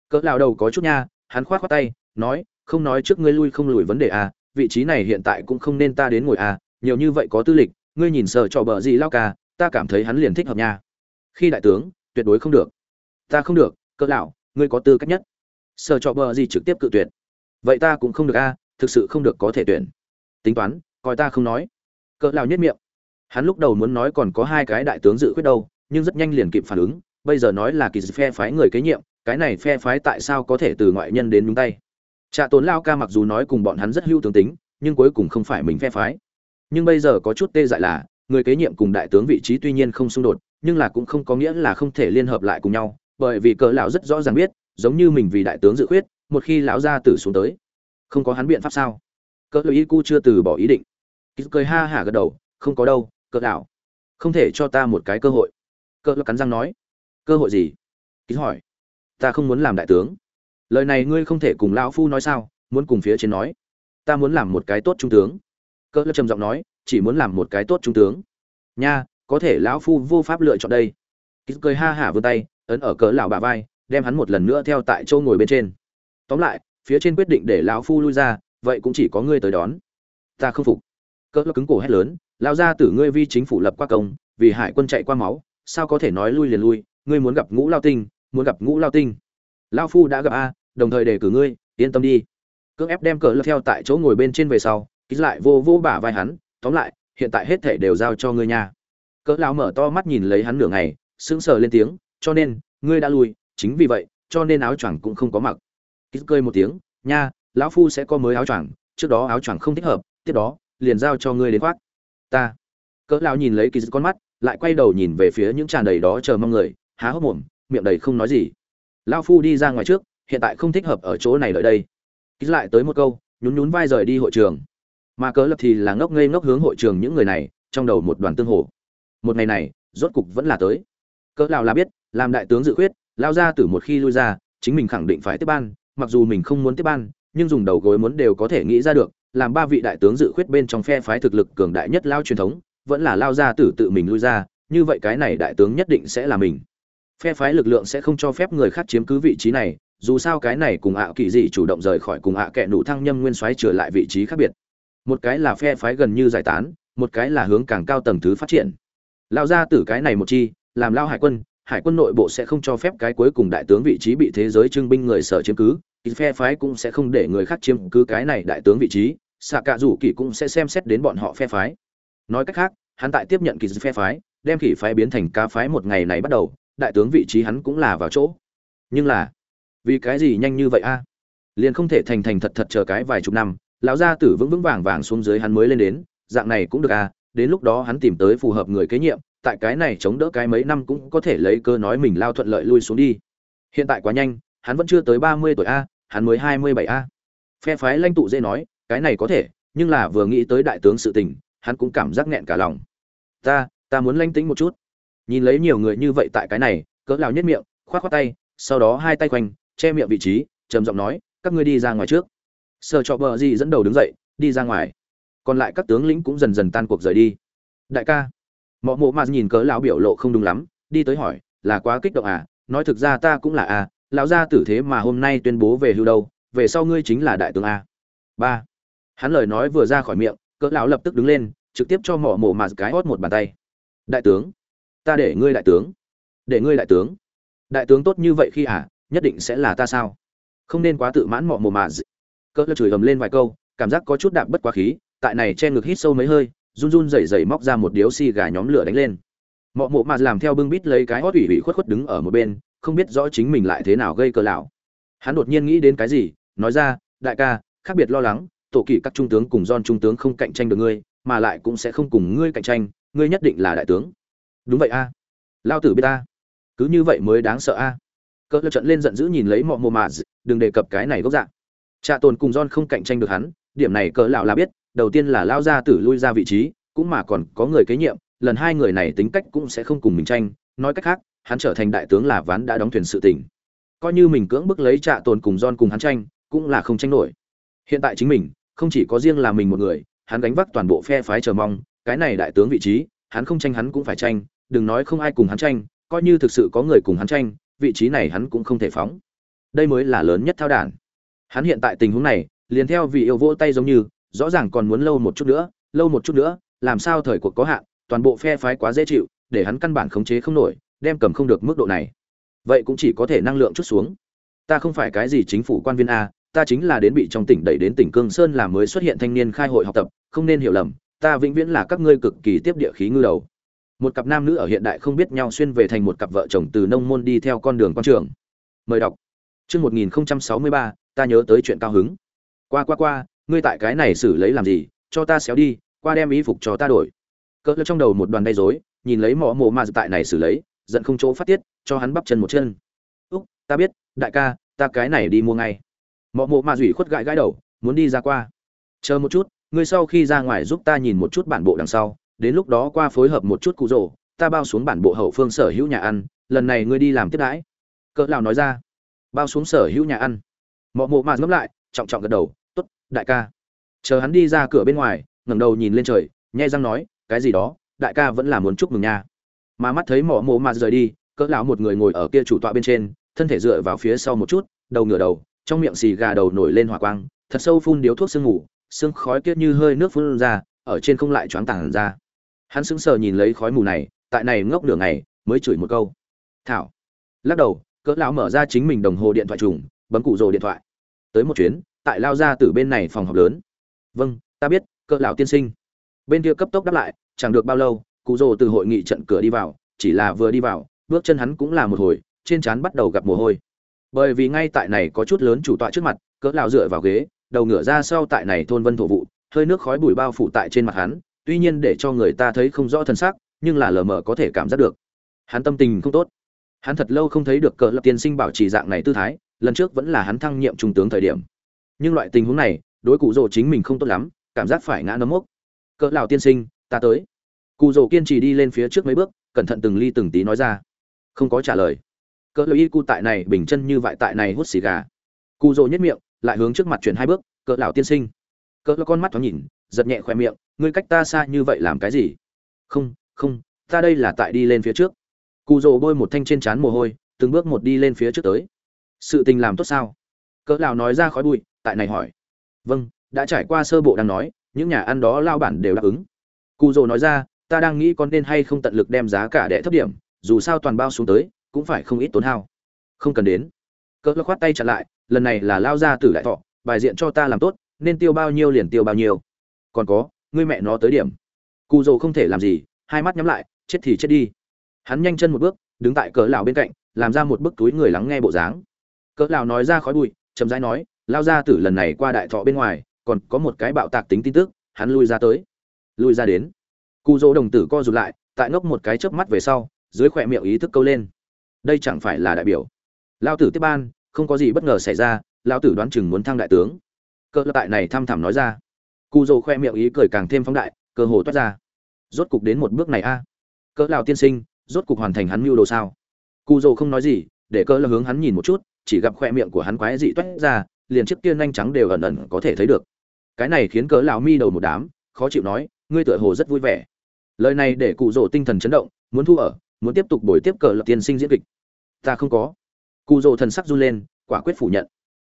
Cỡ lão đầu có chút nha, hắn khoát khoát tay, nói, không nói trước ngươi lui không lùi vấn đề a, vị trí này hiện tại cũng không nên ta đến ngồi a, nhiều như vậy có tư lịch, ngươi nhìn sợ trò bờ gì lao ca, ta cảm thấy hắn liền thích hợp nha. Khi đại tướng tuyệt đối không được. Ta không được, cỡ lão, ngươi có tư cách nhất. Sở trọ bờ gì trực tiếp cự tuyệt. Vậy ta cũng không được a, thực sự không được có thể tuyển. Tính toán, coi ta không nói. Cỡ lão nhất miệng. Hắn lúc đầu muốn nói còn có hai cái đại tướng dự quyết đâu, nhưng rất nhanh liền kịp phản ứng, bây giờ nói là kỳ phe phái người kế nhiệm, cái này phe phái tại sao có thể từ ngoại nhân đến nhúng tay? Trạ tốn lao ca mặc dù nói cùng bọn hắn rất hưu tướng tính, nhưng cuối cùng không phải mình phe phái. Nhưng bây giờ có chút tê dại là, người kế nhiệm cùng đại tướng vị trí tuy nhiên không xung đột nhưng là cũng không có nghĩa là không thể liên hợp lại cùng nhau, bởi vì cỡ lão rất rõ ràng biết, giống như mình vì đại tướng dự khuyết, một khi lão gia tử xuống tới, không có hắn biện pháp sao? Cỡ lão y cu chưa từ bỏ ý định. Cười ha hả gật đầu, không có đâu cỡ lão, không thể cho ta một cái cơ hội. Cỡ lão cắn răng nói, cơ hội gì? Ký hỏi, ta không muốn làm đại tướng. Lời này ngươi không thể cùng lão phu nói sao? Muốn cùng phía trên nói, ta muốn làm một cái tốt trung tướng. Cỡ lão trầm giọng nói, chỉ muốn làm một cái tốt trung tướng. Nha có thể lão phu vô pháp lựa chọn đây. Kýt cười ha hả vươn tay, ấn ở cỡ lão bà vai, đem hắn một lần nữa theo tại chỗ ngồi bên trên. Tóm lại, phía trên quyết định để lão phu lui ra, vậy cũng chỉ có ngươi tới đón. Ta không phục. Cỡ cứng cổ hét lớn, lão gia tử ngươi vi chính phủ lập qua công, vì hải quân chạy qua máu, sao có thể nói lui liền lui, ngươi muốn gặp ngũ lao tinh, muốn gặp ngũ lao tinh. Lão phu đã gặp a, đồng thời đề cử ngươi, yên tâm đi. Cưỡng ép đem cỡ lơ theo tại chỗ ngồi bên trên về sau, ký lại vô vô bả vai hắn, tóm lại, hiện tại hết thể đều giao cho ngươi nha cỡ lão mở to mắt nhìn lấy hắn nửa ngày, sững sờ lên tiếng, cho nên, ngươi đã lui chính vì vậy, cho nên áo choàng cũng không có mặc. Ký cười một tiếng, nha, lão phu sẽ có mới áo choàng, trước đó áo choàng không thích hợp, tiếp đó, liền giao cho ngươi đến khoác. Ta. Cỡ lão nhìn lấy kỳ con mắt, lại quay đầu nhìn về phía những tràn đầy đó chờ mong người, há hốc mồm, miệng đầy không nói gì. Lão phu đi ra ngoài trước, hiện tại không thích hợp ở chỗ này đợi đây. Ký lại tới một câu, nhún nhún vai rời đi hội trường. Mà cớ lập thì là ngốc ngây ngốc hướng hội trường những người này, trong đầu một đoàn tương hồ một ngày này, rốt cục vẫn là tới. Cỡ lão là biết, làm đại tướng dự khuyết lao ra từ một khi lui ra, chính mình khẳng định phải tiếp ban, mặc dù mình không muốn tiếp ban, nhưng dùng đầu gối muốn đều có thể nghĩ ra được, làm ba vị đại tướng dự khuyết bên trong phe phái thực lực cường đại nhất lao truyền thống, vẫn là lao ra tử tự mình lui ra, như vậy cái này đại tướng nhất định sẽ là mình. Phe phái lực lượng sẽ không cho phép người khác chiếm cứ vị trí này, dù sao cái này cùng ạ kỳ dị chủ động rời khỏi cùng ạ à kẻ nụ thăng nhâm nguyên soái trở lại vị trí khác biệt. Một cái là phe phái gần như giải tán, một cái là hướng càng cao tầng thứ phát triển lao ra tử cái này một chi, làm lao hải quân hải quân nội bộ sẽ không cho phép cái cuối cùng đại tướng vị trí bị thế giới trưng binh người sở chiếm cứ. Phe phái cũng sẽ không để người khác chiếm cứ cái này đại tướng vị trí. Xạ cạ rủ kỳ cũng sẽ xem xét đến bọn họ phe phái. Nói cách khác, hắn tại tiếp nhận kỳ phe phái, đem kỳ phái biến thành cá phái một ngày này bắt đầu, đại tướng vị trí hắn cũng là vào chỗ. Nhưng là, vì cái gì nhanh như vậy a? Liền không thể thành thành thật thật chờ cái vài chục năm, lão gia tử vững vững vàng vàng xuống dưới hắn mới lên đến, dạng này cũng được a đến lúc đó hắn tìm tới phù hợp người kế nhiệm, tại cái này chống đỡ cái mấy năm cũng có thể lấy cơ nói mình lao thuận lợi lui xuống đi. Hiện tại quá nhanh, hắn vẫn chưa tới ba mươi tuổi a, hắn mới hai mươi bảy a. Phe phái lãnh tụ dễ nói, cái này có thể, nhưng là vừa nghĩ tới đại tướng sự tình, hắn cũng cảm giác nghẹn cả lòng. Ta ta muốn lanh tĩnh một chút. Nhìn lấy nhiều người như vậy tại cái này, cỡ lão nhất miệng, khoát khoát tay, sau đó hai tay quanh, che miệng vị trí, trầm giọng nói, các ngươi đi ra ngoài trước. Sở trọ bờ gì dẫn đầu đứng dậy, đi ra ngoài còn lại các tướng lĩnh cũng dần dần tan cuộc rời đi. Đại ca, mọ mộ mà nhìn cỡ lão biểu lộ không đúng lắm, đi tới hỏi, là quá kích động à? Nói thực ra ta cũng là à lão gia tử thế mà hôm nay tuyên bố về hưu đâu, về sau ngươi chính là đại tướng a. Ba, hắn lời nói vừa ra khỏi miệng cỡ lão lập tức đứng lên, trực tiếp cho mọ mộ mà cái hót một bàn tay. Đại tướng, ta để ngươi đại tướng, để ngươi đại tướng. Đại tướng tốt như vậy khi à nhất định sẽ là ta sao? Không nên quá tự mãn mọ mồ mà. Cỡ lão chửi ầm lên vài câu, cảm giác có chút đạp bất quá khí tại này che ngực hít sâu mấy hơi, run run rẩy rẩy móc ra một điếu xì gà nhóm lửa đánh lên mọ mộ mà làm theo bưng bít lấy cái hót ủy ủy khuất khuất đứng ở một bên, không biết rõ chính mình lại thế nào gây cờ lão hắn đột nhiên nghĩ đến cái gì, nói ra, đại ca, khác biệt lo lắng, tổ kỷ các trung tướng cùng don trung tướng không cạnh tranh được ngươi, mà lại cũng sẽ không cùng ngươi cạnh tranh, ngươi nhất định là đại tướng đúng vậy a à. lao tử biết ta, cứ như vậy mới đáng sợ a à. cỡ trận lên giận dữ nhìn lấy mọ mồ mà, đừng đề cập cái này gốc dạng trạ tồn cùng don không cạnh tranh được hắn điểm này cỡ lão là biết, đầu tiên là lao ra tử lui ra vị trí, cũng mà còn có người kế nhiệm, lần hai người này tính cách cũng sẽ không cùng mình tranh, nói cách khác, hắn trở thành đại tướng là ván đã đóng thuyền sự tình coi như mình cưỡng bức lấy trạ tồn cùng don cùng hắn tranh, cũng là không tranh nổi. Hiện tại chính mình, không chỉ có riêng là mình một người, hắn gánh vác toàn bộ phe phái chờ mong, cái này đại tướng vị trí, hắn không tranh hắn cũng phải tranh, đừng nói không ai cùng hắn tranh, coi như thực sự có người cùng hắn tranh, vị trí này hắn cũng không thể phóng. Đây mới là lớn nhất thao đản. Hắn hiện tại tình huống này liền theo vị yêu vỗ tay giống như, rõ ràng còn muốn lâu một chút nữa, lâu một chút nữa, làm sao thời cuộc có hạn, toàn bộ phe phái quá dễ chịu, để hắn căn bản khống chế không nổi, đem cầm không được mức độ này. Vậy cũng chỉ có thể năng lượng chút xuống. Ta không phải cái gì chính phủ quan viên a, ta chính là đến bị trong tỉnh đẩy đến tỉnh cương sơn là mới xuất hiện thanh niên khai hội học tập, không nên hiểu lầm, ta vĩnh viễn là các ngươi cực kỳ tiếp địa khí ngư đầu. Một cặp nam nữ ở hiện đại không biết nhau xuyên về thành một cặp vợ chồng từ nông môn đi theo con đường quan trường. Mời đọc. Chương một nghìn sáu mươi ba, ta nhớ tới chuyện cao hứng qua qua qua ngươi tại cái này xử lấy làm gì cho ta xéo đi qua đem y phục cho ta đổi. Cỡ trong đầu một đoàn gây rối nhìn lấy mỏ mồ mà tại này xử lấy giận không chỗ phát tiết cho hắn bắp chân một chân. Úc ta biết đại ca ta cái này đi mua ngay. Mỏ mộ mà dủy khuất gãi gãi đầu muốn đi ra qua. Chờ một chút ngươi sau khi ra ngoài giúp ta nhìn một chút bản bộ đằng sau đến lúc đó qua phối hợp một chút cụ rổ, ta bao xuống bản bộ hậu phương sở hữu nhà ăn lần này ngươi đi làm tiếp đãi. Cỡ lão nói ra. Bao xuống sở hữu nhà ăn. Mọ mộ mà ngấp lại trọng trọng gật đầu đại ca. Chờ hắn đi ra cửa bên ngoài, ngẩng đầu nhìn lên trời nhai răng nói, cái gì đó, đại ca vẫn là muốn chúc mừng nha. Mà mắt thấy mỏ mộ mà rời đi, cỡ lão một người ngồi ở kia chủ tọa bên trên, thân thể dựa vào phía sau một chút, đầu ngửa đầu, trong miệng xì gà đầu nổi lên hỏa quang, thật sâu phun điếu thuốc sương ngủ, sương khói kiết như hơi nước phun ra, ở trên không lại choáng tảng ra. Hắn sững sờ nhìn lấy khói mù này, tại này ngốc nửa ngày, mới chửi một câu. Thảo. Lắc đầu, cỡ lão mở ra chính mình đồng hồ điện thoại trùng, bấm cụ rồ điện thoại. Tới một chuyến tại lao ra từ bên này phòng họp lớn. Vâng ta biết, cỡ lão tiên sinh. Bên kia cấp tốc đáp lại, chẳng được bao lâu, cụ rồ từ hội nghị trận cửa đi vào, chỉ là vừa đi vào, bước chân hắn cũng là một hồi, trên trán bắt đầu gặp mồ hôi. Bởi vì ngay tại này có chút lớn chủ tọa trước mặt, cỡ lão dựa vào ghế, đầu ngửa ra sau tại này thôn vân thổ vụ, hơi nước khói bụi bao phủ tại trên mặt hắn, tuy nhiên để cho người ta thấy không rõ thân xác nhưng là lờ mờ có thể cảm giác được. Hắn tâm tình không tốt. Hắn thật lâu không thấy được cỡ lập tiên sinh bảo trì dạng này tư thái, lần trước vẫn là hắn thăng nhiệm trung tướng thời điểm nhưng loại tình huống này, đối cụ rồ chính mình không tốt lắm, cảm giác phải ngã nấm mốc. Cỡ lão tiên sinh, ta tới. Cụ rồ kiên trì đi lên phía trước mấy bước, cẩn thận từng ly từng tí nói ra. Không có trả lời. Cỡ lão y cụ tại này, bình chân như vậy tại này hút xì gà. Cụ rồ nhất miệng, lại hướng trước mặt chuyển hai bước, cỡ lão tiên sinh. Cỡ lão con mắt thoáng nhìn, giật nhẹ khoe miệng, ngươi cách ta xa như vậy làm cái gì? Không không, ta đây là tại đi lên phía trước. Cụ rồ bôi một thanh trên trán mồ hôi, từng bước một đi lên phía trước tới. Sự tình làm tốt sao? Cỡ lão nói ra khói bụi, tại này hỏi. Vâng đã trải qua sơ bộ đang nói, những nhà ăn đó lao bản đều đáp ứng. Cụ rồ nói ra, ta đang nghĩ con nên hay không tận lực đem giá cả để thấp điểm, dù sao toàn bao xuống tới, cũng phải không ít tốn hao. Không cần đến. Cỡ lão khoát tay chặn lại, lần này là lao ra tử đại thọ, bài diện cho ta làm tốt, nên tiêu bao nhiêu liền tiêu bao nhiêu. Còn có, ngươi mẹ nó tới điểm. Cụ dầu không thể làm gì, hai mắt nhắm lại, chết thì chết đi. Hắn nhanh chân một bước, đứng tại cỡ lão bên cạnh, làm ra một bức túi người lắng nghe bộ dáng. Cỡ lão nói ra khói bụi chậm rãi nói, lao ra tử lần này qua đại thọ bên ngoài, còn có một cái bạo tạc tính tin tức, hắn lui ra tới. Lui ra đến. Cụ dỗ đồng tử co rụt lại, tại ngốc một cái chớp mắt về sau, dưới khỏe miệng ý thức câu lên. Đây chẳng phải là đại biểu. Lao tử tiếp ban, không có gì bất ngờ xảy ra lao tử đoán chừng muốn thăng đại tướng. Cơ tại này thăm thẳm nói ra. Cụ dỗ khoe miệng ý cười càng thêm phóng đại, cơ hồ toát ra. Rốt cục đến một bước này a. À. cỡ lào tiên sinh, rốt cục hoàn thành hắn mưu đồ sao? Cụ dỗ không nói gì, để cơ là hướng hắn nhìn một chút chỉ gặp khoe miệng của hắn quái dị toét ra, liền chiếc kia nhanh trắng đều ẩn ẩn có thể thấy được. Cái này khiến cỡ lão mi đầu một đám, khó chịu nói, ngươi tựa hồ rất vui vẻ. Lời này để cụ rỗ tinh thần chấn động, muốn thu ở, muốn tiếp tục bồi tiếp cờ lập tiên sinh diễn kịch. Ta không có. Cụ rỗ thần sắc run lên, quả quyết phủ nhận.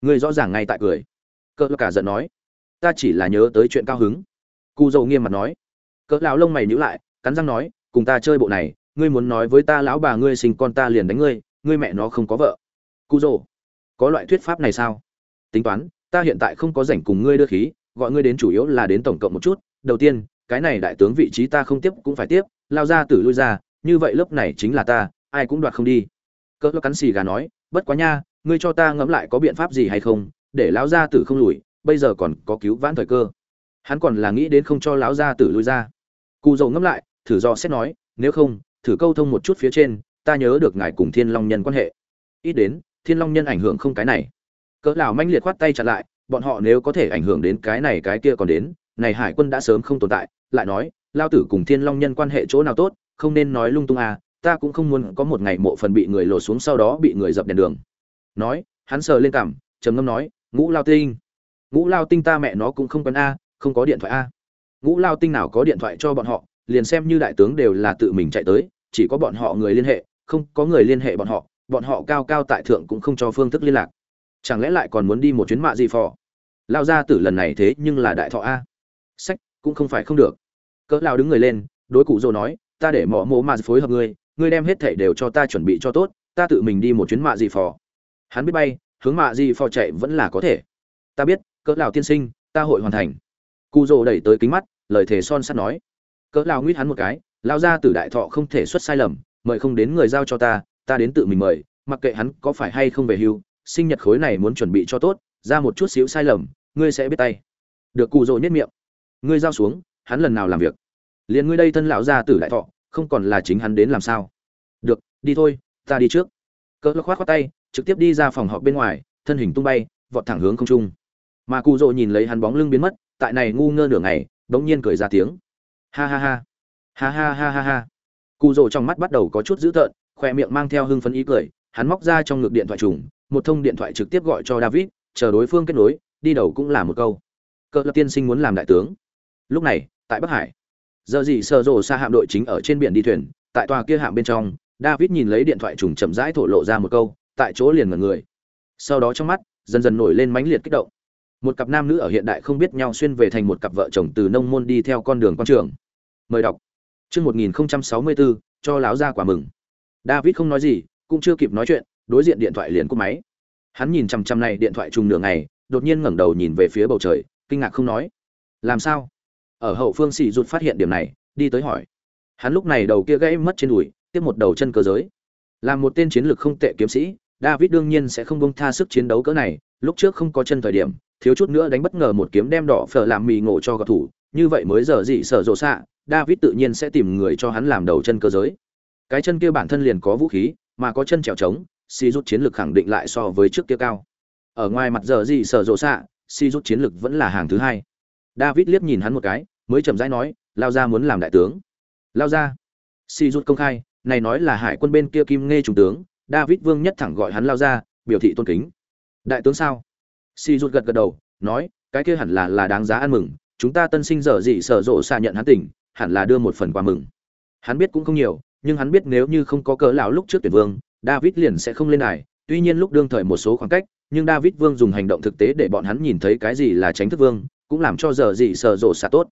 Ngươi rõ ràng ngay tại cười. Cỡ cả giận nói, ta chỉ là nhớ tới chuyện cao hứng. Cụ rỗ nghiêm mặt nói. Cỡ lão lông mày nhíu lại, cắn răng nói, cùng ta chơi bộ này, ngươi muốn nói với ta lão bà ngươi sinh con ta liền đánh ngươi ngươi mẹ nó không có vợ cụ rồ có loại thuyết pháp này sao? Tính toán, ta hiện tại không có rảnh cùng ngươi đưa khí, gọi ngươi đến chủ yếu là đến tổng cộng một chút. Đầu tiên, cái này đại tướng vị trí ta không tiếp cũng phải tiếp, lao ra tử lui ra, như vậy lớp này chính là ta, ai cũng đoạt không đi. Cỡ cắn xì gà nói, bất quá nha, ngươi cho ta ngẫm lại có biện pháp gì hay không, để lão gia tử không lùi, bây giờ còn có cứu vãn thời cơ. Hắn còn là nghĩ đến không cho lão gia tử lui ra. Cụ dầu ngẫm lại, thử do xét nói, nếu không, thử câu thông một chút phía trên, ta nhớ được ngài cùng thiên long nhân quan hệ. Ít đến thiên long nhân ảnh hưởng không cái này. Cỡ lão manh liệt khoát tay chặn lại, bọn họ nếu có thể ảnh hưởng đến cái này cái kia còn đến, này hải quân đã sớm không tồn tại, lại nói lao tử cùng thiên long nhân quan hệ chỗ nào tốt, không nên nói lung tung à ta cũng không muốn có một ngày mộ phần bị người lột xuống sau đó bị người dập đèn đường. Nói, hắn sờ lên cằm, trầm ngâm nói, ngũ lao tinh, ngũ lao tinh ta mẹ nó cũng không cần a, không có điện thoại a. Ngũ lao tinh nào có điện thoại cho bọn họ, liền xem như đại tướng đều là tự mình chạy tới, chỉ có bọn họ người liên hệ, không có người liên hệ bọn họ bọn họ cao cao tại thượng cũng không cho phương thức liên lạc. Chẳng lẽ lại còn muốn đi một chuyến mạ gì phò? Lao ra tử lần này thế nhưng là đại thọ a. Sách, cũng không phải không được. Cỡ lao đứng người lên, đối cụ dô nói, ta để mỏ mộ mà phối hợp ngươi ngươi đem hết thảy đều cho ta chuẩn bị cho tốt, ta tự mình đi một chuyến mạ gì phò. Hắn biết bay, hướng mạ gì phò chạy vẫn là có thể. Ta biết, cỡ lao tiên sinh, ta hội hoàn thành. Cụ dô đẩy tới kính mắt, lời thề son sắt nói. Cỡ lao nguyết hắn một cái, lao ra tử đại thọ không thể xuất sai lầm, mời không đến người giao cho ta ta đến tự mình mời, mặc kệ hắn có phải hay không về hưu, sinh nhật khối này muốn chuẩn bị cho tốt, ra một chút xíu sai lầm, ngươi sẽ biết tay. Được cụ rỗ nhất miệng. Ngươi giao xuống, hắn lần nào làm việc? Liền ngươi đây thân lão gia tử đại thọ, không còn là chính hắn đến làm sao? Được, đi thôi, ta đi trước. Cỡ khoát khoát tay, trực tiếp đi ra phòng họp bên ngoài, thân hình tung bay, vọt thẳng hướng không trung. Mà cụ rỗ nhìn lấy hắn bóng lưng biến mất, tại này ngu ngơ nửa ngày, bỗng nhiên cười ra tiếng. Ha ha ha. Ha ha ha ha ha. Cụ rỗ trong mắt bắt đầu có chút dữ tợn khoe miệng mang theo hưng phấn ý cười, hắn móc ra trong ngực điện thoại trùng, một thông điện thoại trực tiếp gọi cho david, chờ đối phương kết nối, đi đầu cũng là một câu. Cỡ lập tiên sinh muốn làm đại tướng. Lúc này, tại bắc hải, giờ gì sơ rồ xa hạm đội chính ở trên biển đi thuyền, tại tòa kia hạm bên trong, david nhìn lấy điện thoại trùng chậm rãi thổ lộ ra một câu, tại chỗ liền ngẩn người. Sau đó trong mắt, dần dần nổi lên mãnh liệt kích động. Một cặp nam nữ ở hiện đại không biết nhau xuyên về thành một cặp vợ chồng từ nông môn đi theo con đường quan trường. Mời đọc. Chương một nghìn sáu mươi bốn, cho láo ra quả mừng david không nói gì, cũng chưa kịp nói chuyện, đối diện điện thoại liền cúp máy. Hắn nhìn chằm chằm này điện thoại trùng nửa ngày, đột nhiên ngẩng đầu nhìn về phía bầu trời, kinh ngạc không nói. Làm sao? Ở hậu phương xì rụt phát hiện điểm này, đi tới hỏi. Hắn lúc này đầu kia gãy mất trên đùi, tiếp một đầu chân cơ giới. Làm một tên chiến lược không tệ kiếm sĩ, david đương nhiên sẽ không bông tha sức chiến đấu cỡ này, lúc trước không có chân thời điểm, thiếu chút nữa đánh bất ngờ một kiếm đem đỏ phở làm mì ngộ cho gọt thủ, như vậy mới giờ dị sở rộ xạ, david tự nhiên sẽ tìm người cho hắn làm đầu chân cơ giới cái chân kia bản thân liền có vũ khí, mà có chân trèo trống si rút chiến lược khẳng định lại so với trước kia cao. Ở ngoài mặt giờ gì sở rộ xạ si rút chiến lược vẫn là hàng thứ hai. David liếc nhìn hắn một cái, mới chậm rãi nói, lao ra muốn làm đại tướng. Lao ra si rút công khai, này nói là hải quân bên kia kim nghe trung tướng, david vương nhất thẳng gọi hắn lao ra biểu thị tôn kính. Đại tướng sao? Si rút gật gật đầu, nói, cái kia hẳn là là đáng giá ăn mừng, chúng ta tân sinh dở dị sở rộ xa nhận hắn tỉnh, hẳn là đưa một phần quà mừng. Hắn biết cũng không nhiều nhưng hắn biết nếu như không có cỡ lão lúc trước tuyển vương david liền sẽ không lên đài. Tuy nhiên lúc đương thời một số khoảng cách nhưng David Vương dùng hành động thực tế để bọn hắn nhìn thấy cái gì là tránh thức vương, cũng làm cho giờ gì sở rộ xạ tốt.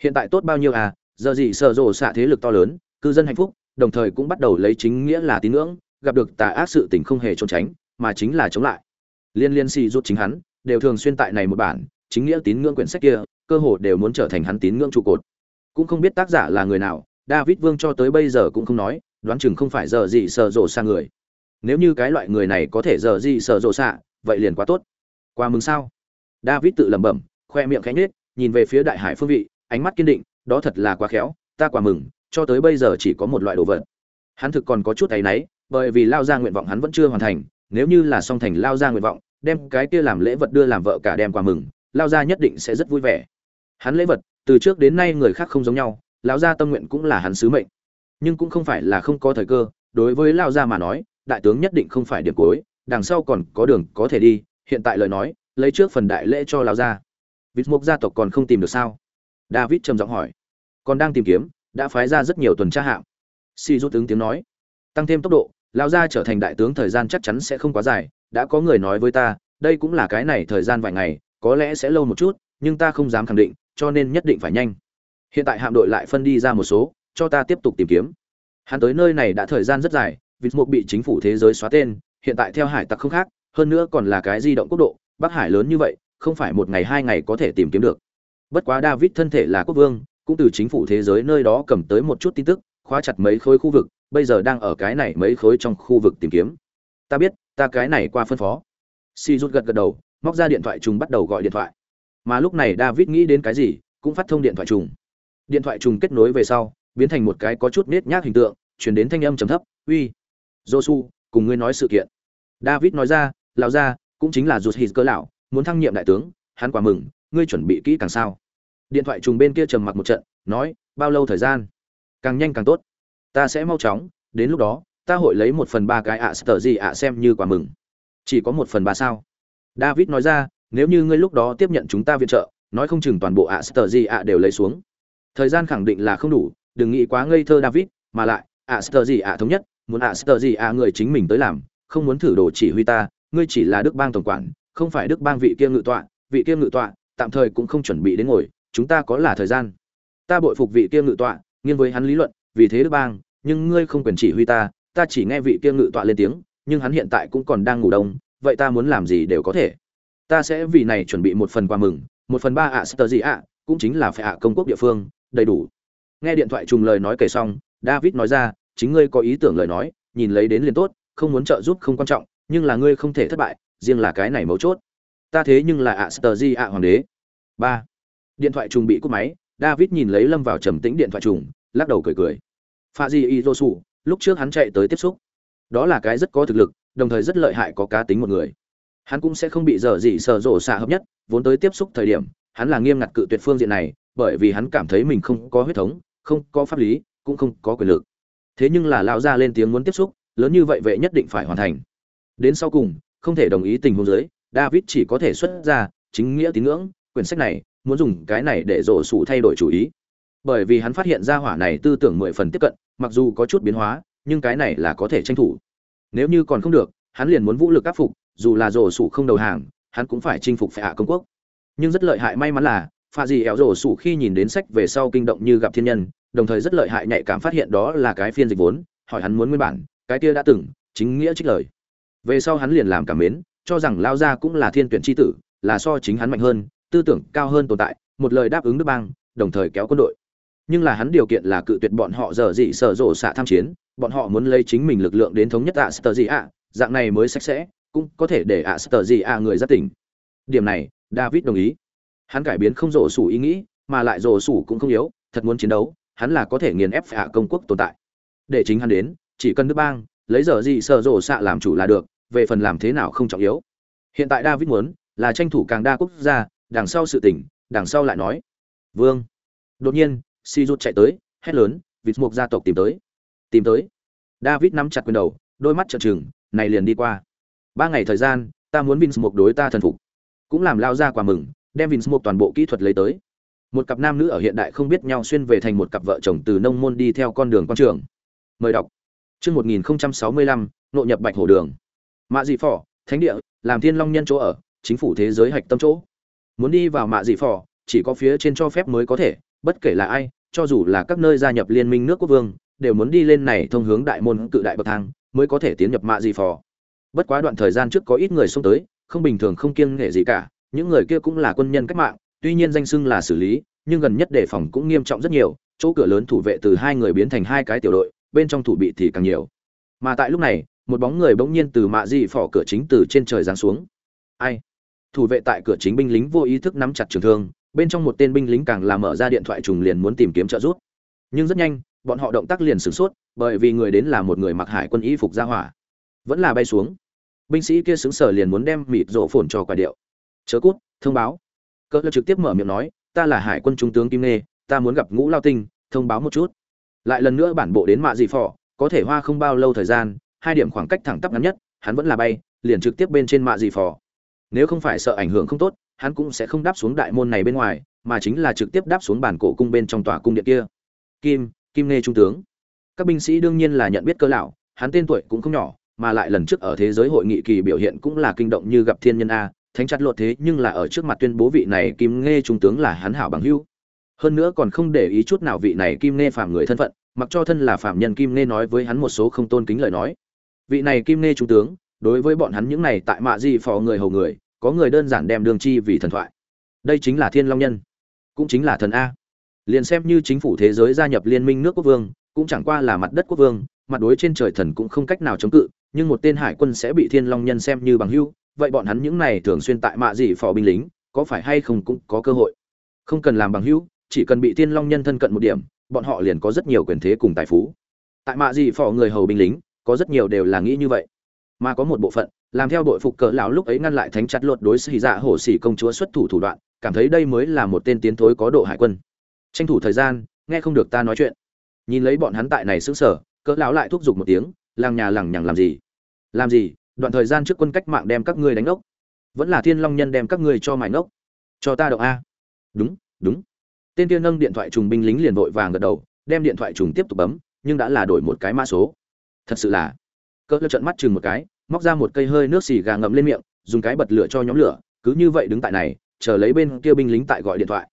Hiện tại tốt bao nhiêu à, giờ gì sở rộ xạ thế lực to lớn, cư dân hạnh phúc, đồng thời cũng bắt đầu lấy chính nghĩa là tín ngưỡng, gặp được tà ác sự tình không hề trốn tránh mà chính là chống lại. Liên liên si rút chính hắn đều thường xuyên tại này một bản chính nghĩa tín ngưỡng quyển sách kia cơ hồ đều muốn trở thành hắn tín ngưỡng trụ cột. Cũng không biết tác giả là người nào david vương cho tới bây giờ cũng không nói đoán chừng không phải giờ gì sợ rồ xa người. Nếu như cái loại người này có thể giờ gì sợ rồ xa, vậy liền quá tốt. Qua mừng sao? David tự lẩm bẩm khoe miệng khẽ nhếch nhìn về phía đại hải phương vị ánh mắt kiên định đó thật là quá khéo ta quả mừng cho tới bây giờ chỉ có một loại đồ vật. Hắn thực còn có chút áy nấy, bởi vì lao ra nguyện vọng hắn vẫn chưa hoàn thành nếu như là song thành lao ra nguyện vọng đem cái kia làm lễ vật đưa làm vợ cả đem quà mừng lao ra nhất định sẽ rất vui vẻ. Hắn lễ vật từ trước đến nay người khác không giống nhau lão gia tâm nguyện cũng là hắn sứ mệnh. Nhưng cũng không phải là không có thời cơ, đối với Lão gia mà nói, đại tướng nhất định không phải điểm cuối, đằng sau còn có đường có thể đi, hiện tại lời nói, lấy trước phần đại lễ cho Lão gia. Vịt mục gia tộc còn không tìm được sao? David trầm giọng hỏi. Còn đang tìm kiếm, đã phái ra rất nhiều tuần tra hạm. Si rút ứng tiếng nói. Tăng thêm tốc độ, Lão gia trở thành đại tướng thời gian chắc chắn sẽ không quá dài, đã có người nói với ta, đây cũng là cái này thời gian vài ngày, có lẽ sẽ lâu một chút, nhưng ta không dám khẳng định, cho nên nhất định phải nhanh hiện tại hạm đội lại phân đi ra một số, cho ta tiếp tục tìm kiếm. Hắn tới nơi này đã thời gian rất dài vịt mục bị chính phủ thế giới xóa tên, hiện tại theo hải tặc không khác, hơn nữa còn là cái di động quốc độ, bắc hải lớn như vậy, không phải một ngày hai ngày có thể tìm kiếm được. Bất quá david thân thể là quốc vương, cũng từ chính phủ thế giới nơi đó cầm tới một chút tin tức, khóa chặt mấy khối khu vực, bây giờ đang ở cái này mấy khối trong khu vực tìm kiếm. Ta biết, ta cái này qua phân phó. Si rút gật gật đầu, móc ra điện thoại trùng bắt đầu gọi điện thoại. Mà lúc này david nghĩ đến cái gì, cũng phát thông điện thoại trùng điện thoại trùng kết nối về sau, biến thành một cái có chút nết nhác hình tượng, chuyển đến thanh âm trầm thấp, uy, josu, cùng ngươi nói sự kiện. David nói ra, lão ra cũng chính là rụt hít cơ lão, muốn thăng nhiệm đại tướng, hắn quả mừng, ngươi chuẩn bị kỹ càng sao? Điện thoại trùng bên kia trầm mặc một trận, nói, bao lâu thời gian? Càng nhanh càng tốt. Ta sẽ mau chóng, đến lúc đó, ta hội lấy một phần ba cái ạ à gì ạ xem như quả mừng. Chỉ có một phần ba sao? David nói ra, nếu như ngươi lúc đó tiếp nhận chúng ta viện trợ, nói không chừng toàn bộ ạ à gì ạ đều lấy xuống thời gian khẳng định là không đủ, đừng nghĩ quá ngây thơ david, mà lại, ạ sờ gì ạ thống nhất, muốn ạ sờ gì ạ người chính mình tới làm, không muốn thử đồ chỉ huy ta, ngươi chỉ là đức bang tổng quản, không phải đức bang vị kia ngự tọa, vị kia ngự tọa, tạm thời cũng không chuẩn bị đến ngồi, chúng ta có là thời gian. Ta bội phục vị kia ngự tọa, nghiêng với hắn lý luận, vì thế đức bang, nhưng ngươi không quyền chỉ huy ta ta chỉ nghe vị kia ngự tọa lên tiếng, nhưng hắn hiện tại cũng còn đang ngủ đông, vậy ta muốn làm gì đều có thể. Ta sẽ vì này chuẩn bị một phần quà mừng, một phần ba ạ sơ gì ạ, cũng chính là phải ạ công quốc địa phương đầy đủ. Nghe điện thoại trùng lời nói kể xong, david nói ra, chính ngươi có ý tưởng lời nói, nhìn lấy đến liền tốt, không muốn trợ giúp không quan trọng, nhưng là ngươi không thể thất bại, riêng là cái này mấu chốt. Ta thế nhưng là ạ sơ ạ hoàng đế. Ba. Điện thoại trùng bị cúp máy, david nhìn lấy lâm vào trầm tĩnh điện thoại trùng, lắc đầu cười cười. Pha di y lúc trước hắn chạy tới tiếp xúc. Đó là cái rất có thực lực, đồng thời rất lợi hại có cá tính một người. Hắn cũng sẽ không bị dở gì sờ rổ xạ hợp nhất, vốn tới tiếp xúc thời điểm, hắn là nghiêm ngặt cự tuyệt phương diện này bởi vì hắn cảm thấy mình không có huyết thống, không có pháp lý, cũng không có quyền lực. Thế nhưng là lão gia lên tiếng muốn tiếp xúc, lớn như vậy vệ nhất định phải hoàn thành. Đến sau cùng, không thể đồng ý tình huống dưới, david chỉ có thể xuất ra chính nghĩa tín ngưỡng, quyển sách này, muốn dùng cái này để rổ sủ thay đổi chủ ý. Bởi vì hắn phát hiện ra hỏa này tư tưởng mười phần tiếp cận, mặc dù có chút biến hóa, nhưng cái này là có thể tranh thủ. Nếu như còn không được, hắn liền muốn vũ lực áp phục, dù là rổ sủ không đầu hàng, hắn cũng phải chinh phục phệ hạ công quốc. Nhưng rất lợi hại may mắn là pha gì éo rổ sủ khi nhìn đến sách về sau kinh động như gặp thiên nhân, đồng thời rất lợi hại nhạy cảm phát hiện đó là cái phiên dịch vốn, hỏi hắn muốn nguyên bản, cái kia đã từng, chính nghĩa trích lời. Về sau hắn liền làm cảm mến, cho rằng lao gia cũng là thiên tuyển tri tử, là so chính hắn mạnh hơn, tư tưởng cao hơn tồn tại, một lời đáp ứng nước bang, đồng thời kéo quân đội. Nhưng là hắn điều kiện là cự tuyệt bọn họ dở dị sở rộ xạ tham chiến, bọn họ muốn lấy chính mình lực lượng đến thống nhất ạ sờ dị ạ, dạng này mới sạch sẽ, cũng có thể để ạ sờ dị ạ người rất tỉnh. Điểm này, david đồng ý hắn cải biến không rổ sủ ý nghĩ, mà lại rổ sủ cũng không yếu, thật muốn chiến đấu, hắn là có thể nghiền ép hạ công quốc tồn tại. Để chính hắn đến, chỉ cần nước bang, lấy giờ gì sở rổ xạ làm chủ là được, về phần làm thế nào không trọng yếu. Hiện tại david muốn, là tranh thủ càng đa quốc gia, đằng sau sự tỉnh đằng sau lại nói. Vương. Đột nhiên si rút chạy tới, hét lớn, vịt mục gia tộc tìm tới. Tìm tới? David nắm chặt quyền đầu, đôi mắt trợn trừng, này liền đi qua. Ba ngày thời gian, ta muốn vince mục đối ta thần phục. Cũng làm lao ra quả mừng đem vince một toàn bộ kỹ thuật lấy tới. Một cặp nam nữ ở hiện đại không biết nhau xuyên về thành một cặp vợ chồng từ nông môn đi theo con đường quan trường. Mời đọc. Chương một nghìn sáu mươi lăm, nội nhập bạch hổ đường. Mạ dị phỏ, thánh địa, làm thiên long nhân chỗ ở, chính phủ thế giới hạch tâm chỗ. Muốn đi vào mạ dị phỏ, chỉ có phía trên cho phép mới có thể, bất kể là ai, cho dù là các nơi gia nhập liên minh nước quốc vương, đều muốn đi lên này thông hướng đại môn cự đại bậc thang, mới có thể tiến nhập mạ Dị phò bất quá đoạn thời gian trước có ít người xông tới, không bình thường không kiêng nghệ gì cả những người kia cũng là quân nhân cách mạng, tuy nhiên danh xưng là xử lý, nhưng gần nhất đề phòng cũng nghiêm trọng rất nhiều, chỗ cửa lớn thủ vệ từ hai người biến thành hai cái tiểu đội, bên trong thủ bị thì càng nhiều. Mà tại lúc này, một bóng người bỗng nhiên từ mạ dị phỏ cửa chính từ trên trời giáng xuống. Ai? Thủ vệ tại cửa chính binh lính vô ý thức nắm chặt trường thương, bên trong một tên binh lính càng là mở ra điện thoại trùng liền muốn tìm kiếm trợ giúp. Nhưng rất nhanh, bọn họ động tác liền sửng sốt, bởi vì người đến là một người mặc hải quân y phục ra hỏa. Vẫn là bay xuống. Binh sĩ kia sững sở liền muốn đem mịt rộ phồn cho quả điệu chớ cút, thông báo. Cỡ trực tiếp mở miệng nói, ta là hải quân trung tướng kim nê ta muốn gặp ngũ lao tinh, thông báo một chút. Lại lần nữa bản bộ đến mạ dị phò, có thể hoa không bao lâu thời gian, hai điểm khoảng cách thẳng tắp ngắn nhất, hắn vẫn là bay, liền trực tiếp bên trên mạ dị phò. Nếu không phải sợ ảnh hưởng không tốt, hắn cũng sẽ không đáp xuống đại môn này bên ngoài, mà chính là trực tiếp đáp xuống bản cổ cung bên trong tòa cung điện kia. Kim kim nghe trung tướng. Các binh sĩ đương nhiên là nhận biết cơ lão, hắn tên tuổi cũng không nhỏ, mà lại lần trước ở thế giới hội nghị kỳ biểu hiện cũng là kinh động như gặp thiên nhân a thánh chặt lột thế nhưng là ở trước mặt tuyên bố vị này kim nghe trung tướng là hắn hảo bằng hữu. Hơn nữa còn không để ý chút nào vị này kim nghe phạm người thân phận, mặc cho thân là phạm nhân kim nghe nói với hắn một số không tôn kính lời nói. Vị này kim nghe trung tướng, đối với bọn hắn những này tại mạ di phò người hầu người, có người đơn giản đem đường chi vì thần thoại. Đây chính là thiên long nhân, cũng chính là thần a. Liền xem như chính phủ thế giới gia nhập liên minh nước quốc vương, cũng chẳng qua là mặt đất quốc vương, mặt đối trên trời thần cũng không cách nào chống cự, nhưng một tên hải quân sẽ bị thiên long nhân xem như bằng hưu vậy bọn hắn những này thường xuyên tại mạ dị phò binh lính, có phải hay không cũng có cơ hội? Không cần làm bằng hữu, chỉ cần bị tiên long nhân thân cận một điểm, bọn họ liền có rất nhiều quyền thế cùng tài phú. Tại mạ dị phò người hầu binh lính, có rất nhiều đều là nghĩ như vậy. Mà có một bộ phận, làm theo đội phục cỡ lão lúc ấy ngăn lại thánh chặt luật đối xì dạ hổ xỉ công chúa xuất thủ thủ đoạn, cảm thấy đây mới là một tên tiến thối có độ hải quân. Tranh thủ thời gian, nghe không được ta nói chuyện. Nhìn lấy bọn hắn tại này sững sờ, cỡ lão lại thúc giục một tiếng làng nhà lằng nhằng làm gì? Làm gì? Đoạn thời gian trước quân cách mạng đem các ngươi đánh ốc vẫn là thiên long nhân đem các ngươi cho mài ngốc. Cho ta động a. Đúng đúng. Tên tiên nâng điện thoại trùng binh lính liền vội vàng gật đầu, đem điện thoại trùng tiếp tục bấm, nhưng đã là đổi một cái mã số. Thật sự là. Cỡ trận mắt chừng một cái, móc ra một cây hơi nước xì gà ngậm lên miệng, dùng cái bật lửa cho nhóm lửa, cứ như vậy đứng tại này, chờ lấy bên kia binh lính tại gọi điện thoại.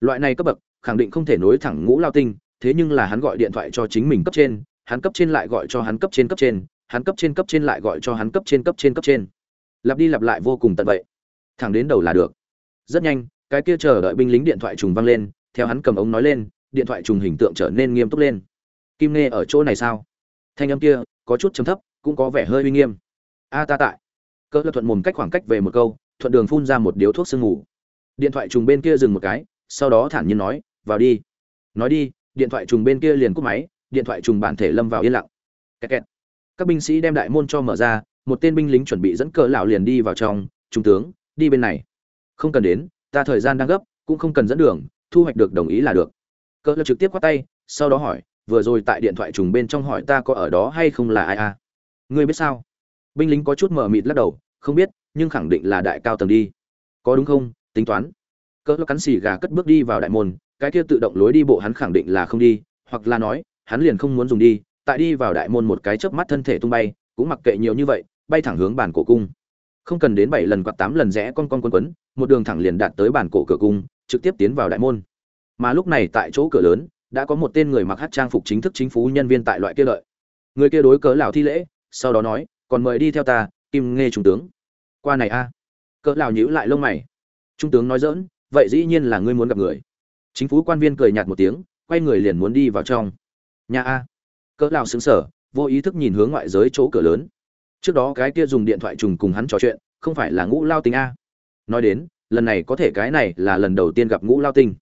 Loại này cấp bậc, khẳng định không thể nối thẳng ngũ lao tinh, thế nhưng là hắn gọi điện thoại cho chính mình cấp trên, hắn cấp trên lại gọi cho hắn cấp trên cấp trên hắn cấp trên cấp trên lại gọi cho hắn cấp trên cấp trên cấp trên. Lặp đi lặp lại vô cùng tận vậy. Thẳng đến đầu là được. Rất nhanh, cái kia chờ đợi binh lính điện thoại trùng vang lên, theo hắn cầm ống nói lên, điện thoại trùng hình tượng trở nên nghiêm túc lên. Kim nghe ở chỗ này sao? Thanh âm kia, có chút trầm thấp, cũng có vẻ hơi uy nghiêm. A ta tại. Cỡ thuận mồm cách khoảng cách về một câu, thuận đường phun ra một điếu thuốc sương ngủ điện thoại trùng bên kia dừng một cái, sau đó thản nhiên nói, vào đi. Nói đi, điện thoại trùng bên kia liền cúp máy, điện thoại trùng bản thể lâm vào yên lặng. Kẹt kẹt các binh sĩ đem đại môn cho mở ra, một tên binh lính chuẩn bị dẫn cỡ lão liền đi vào trong, trung tướng, đi bên này. Không cần đến, ta thời gian đang gấp, cũng không cần dẫn đường, thu hoạch được đồng ý là được. Cỡ lão trực tiếp quát tay, sau đó hỏi, vừa rồi tại điện thoại trùng bên trong hỏi ta có ở đó hay không là ai à? Ngươi biết sao? Binh lính có chút mờ mịt lắc đầu, không biết, nhưng khẳng định là đại cao tầng đi. Có đúng không? Tính toán. Cỡ lão cắn xì gà cất bước đi vào đại môn, cái kia tự động lối đi bộ hắn khẳng định là không đi, hoặc là nói, hắn liền không muốn dùng đi tại đi vào đại môn một cái chớp mắt thân thể tung bay, cũng mặc kệ nhiều như vậy, bay thẳng hướng bản cổ cung. Không cần đến bảy lần quạt tám lần rẽ con con quấn quấn, một đường thẳng liền đạt tới bản cổ cửa cung, trực tiếp tiến vào đại môn. Mà lúc này tại chỗ cửa lớn, đã có một tên người mặc hát trang phục chính thức chính phủ nhân viên tại loại kia lợi người kia đối cớ lão thi lễ, sau đó nói, còn mời đi theo ta, kim nghe trung tướng. Qua này a. Cỡ lão nhíu lại lông mày. Trung tướng nói dỡn vậy dĩ nhiên là ngươi muốn gặp người. Chính phủ quan viên cười nhạt một tiếng, quay người liền muốn đi vào trong. Nhà a cỡ lão sững sờ vô ý thức nhìn hướng ngoại giới chỗ cửa lớn. Trước đó cái kia dùng điện thoại trùng cùng hắn trò chuyện, không phải là ngũ lao tinh a. Nói đến, lần này có thể cái này là lần đầu tiên gặp ngũ lao tinh.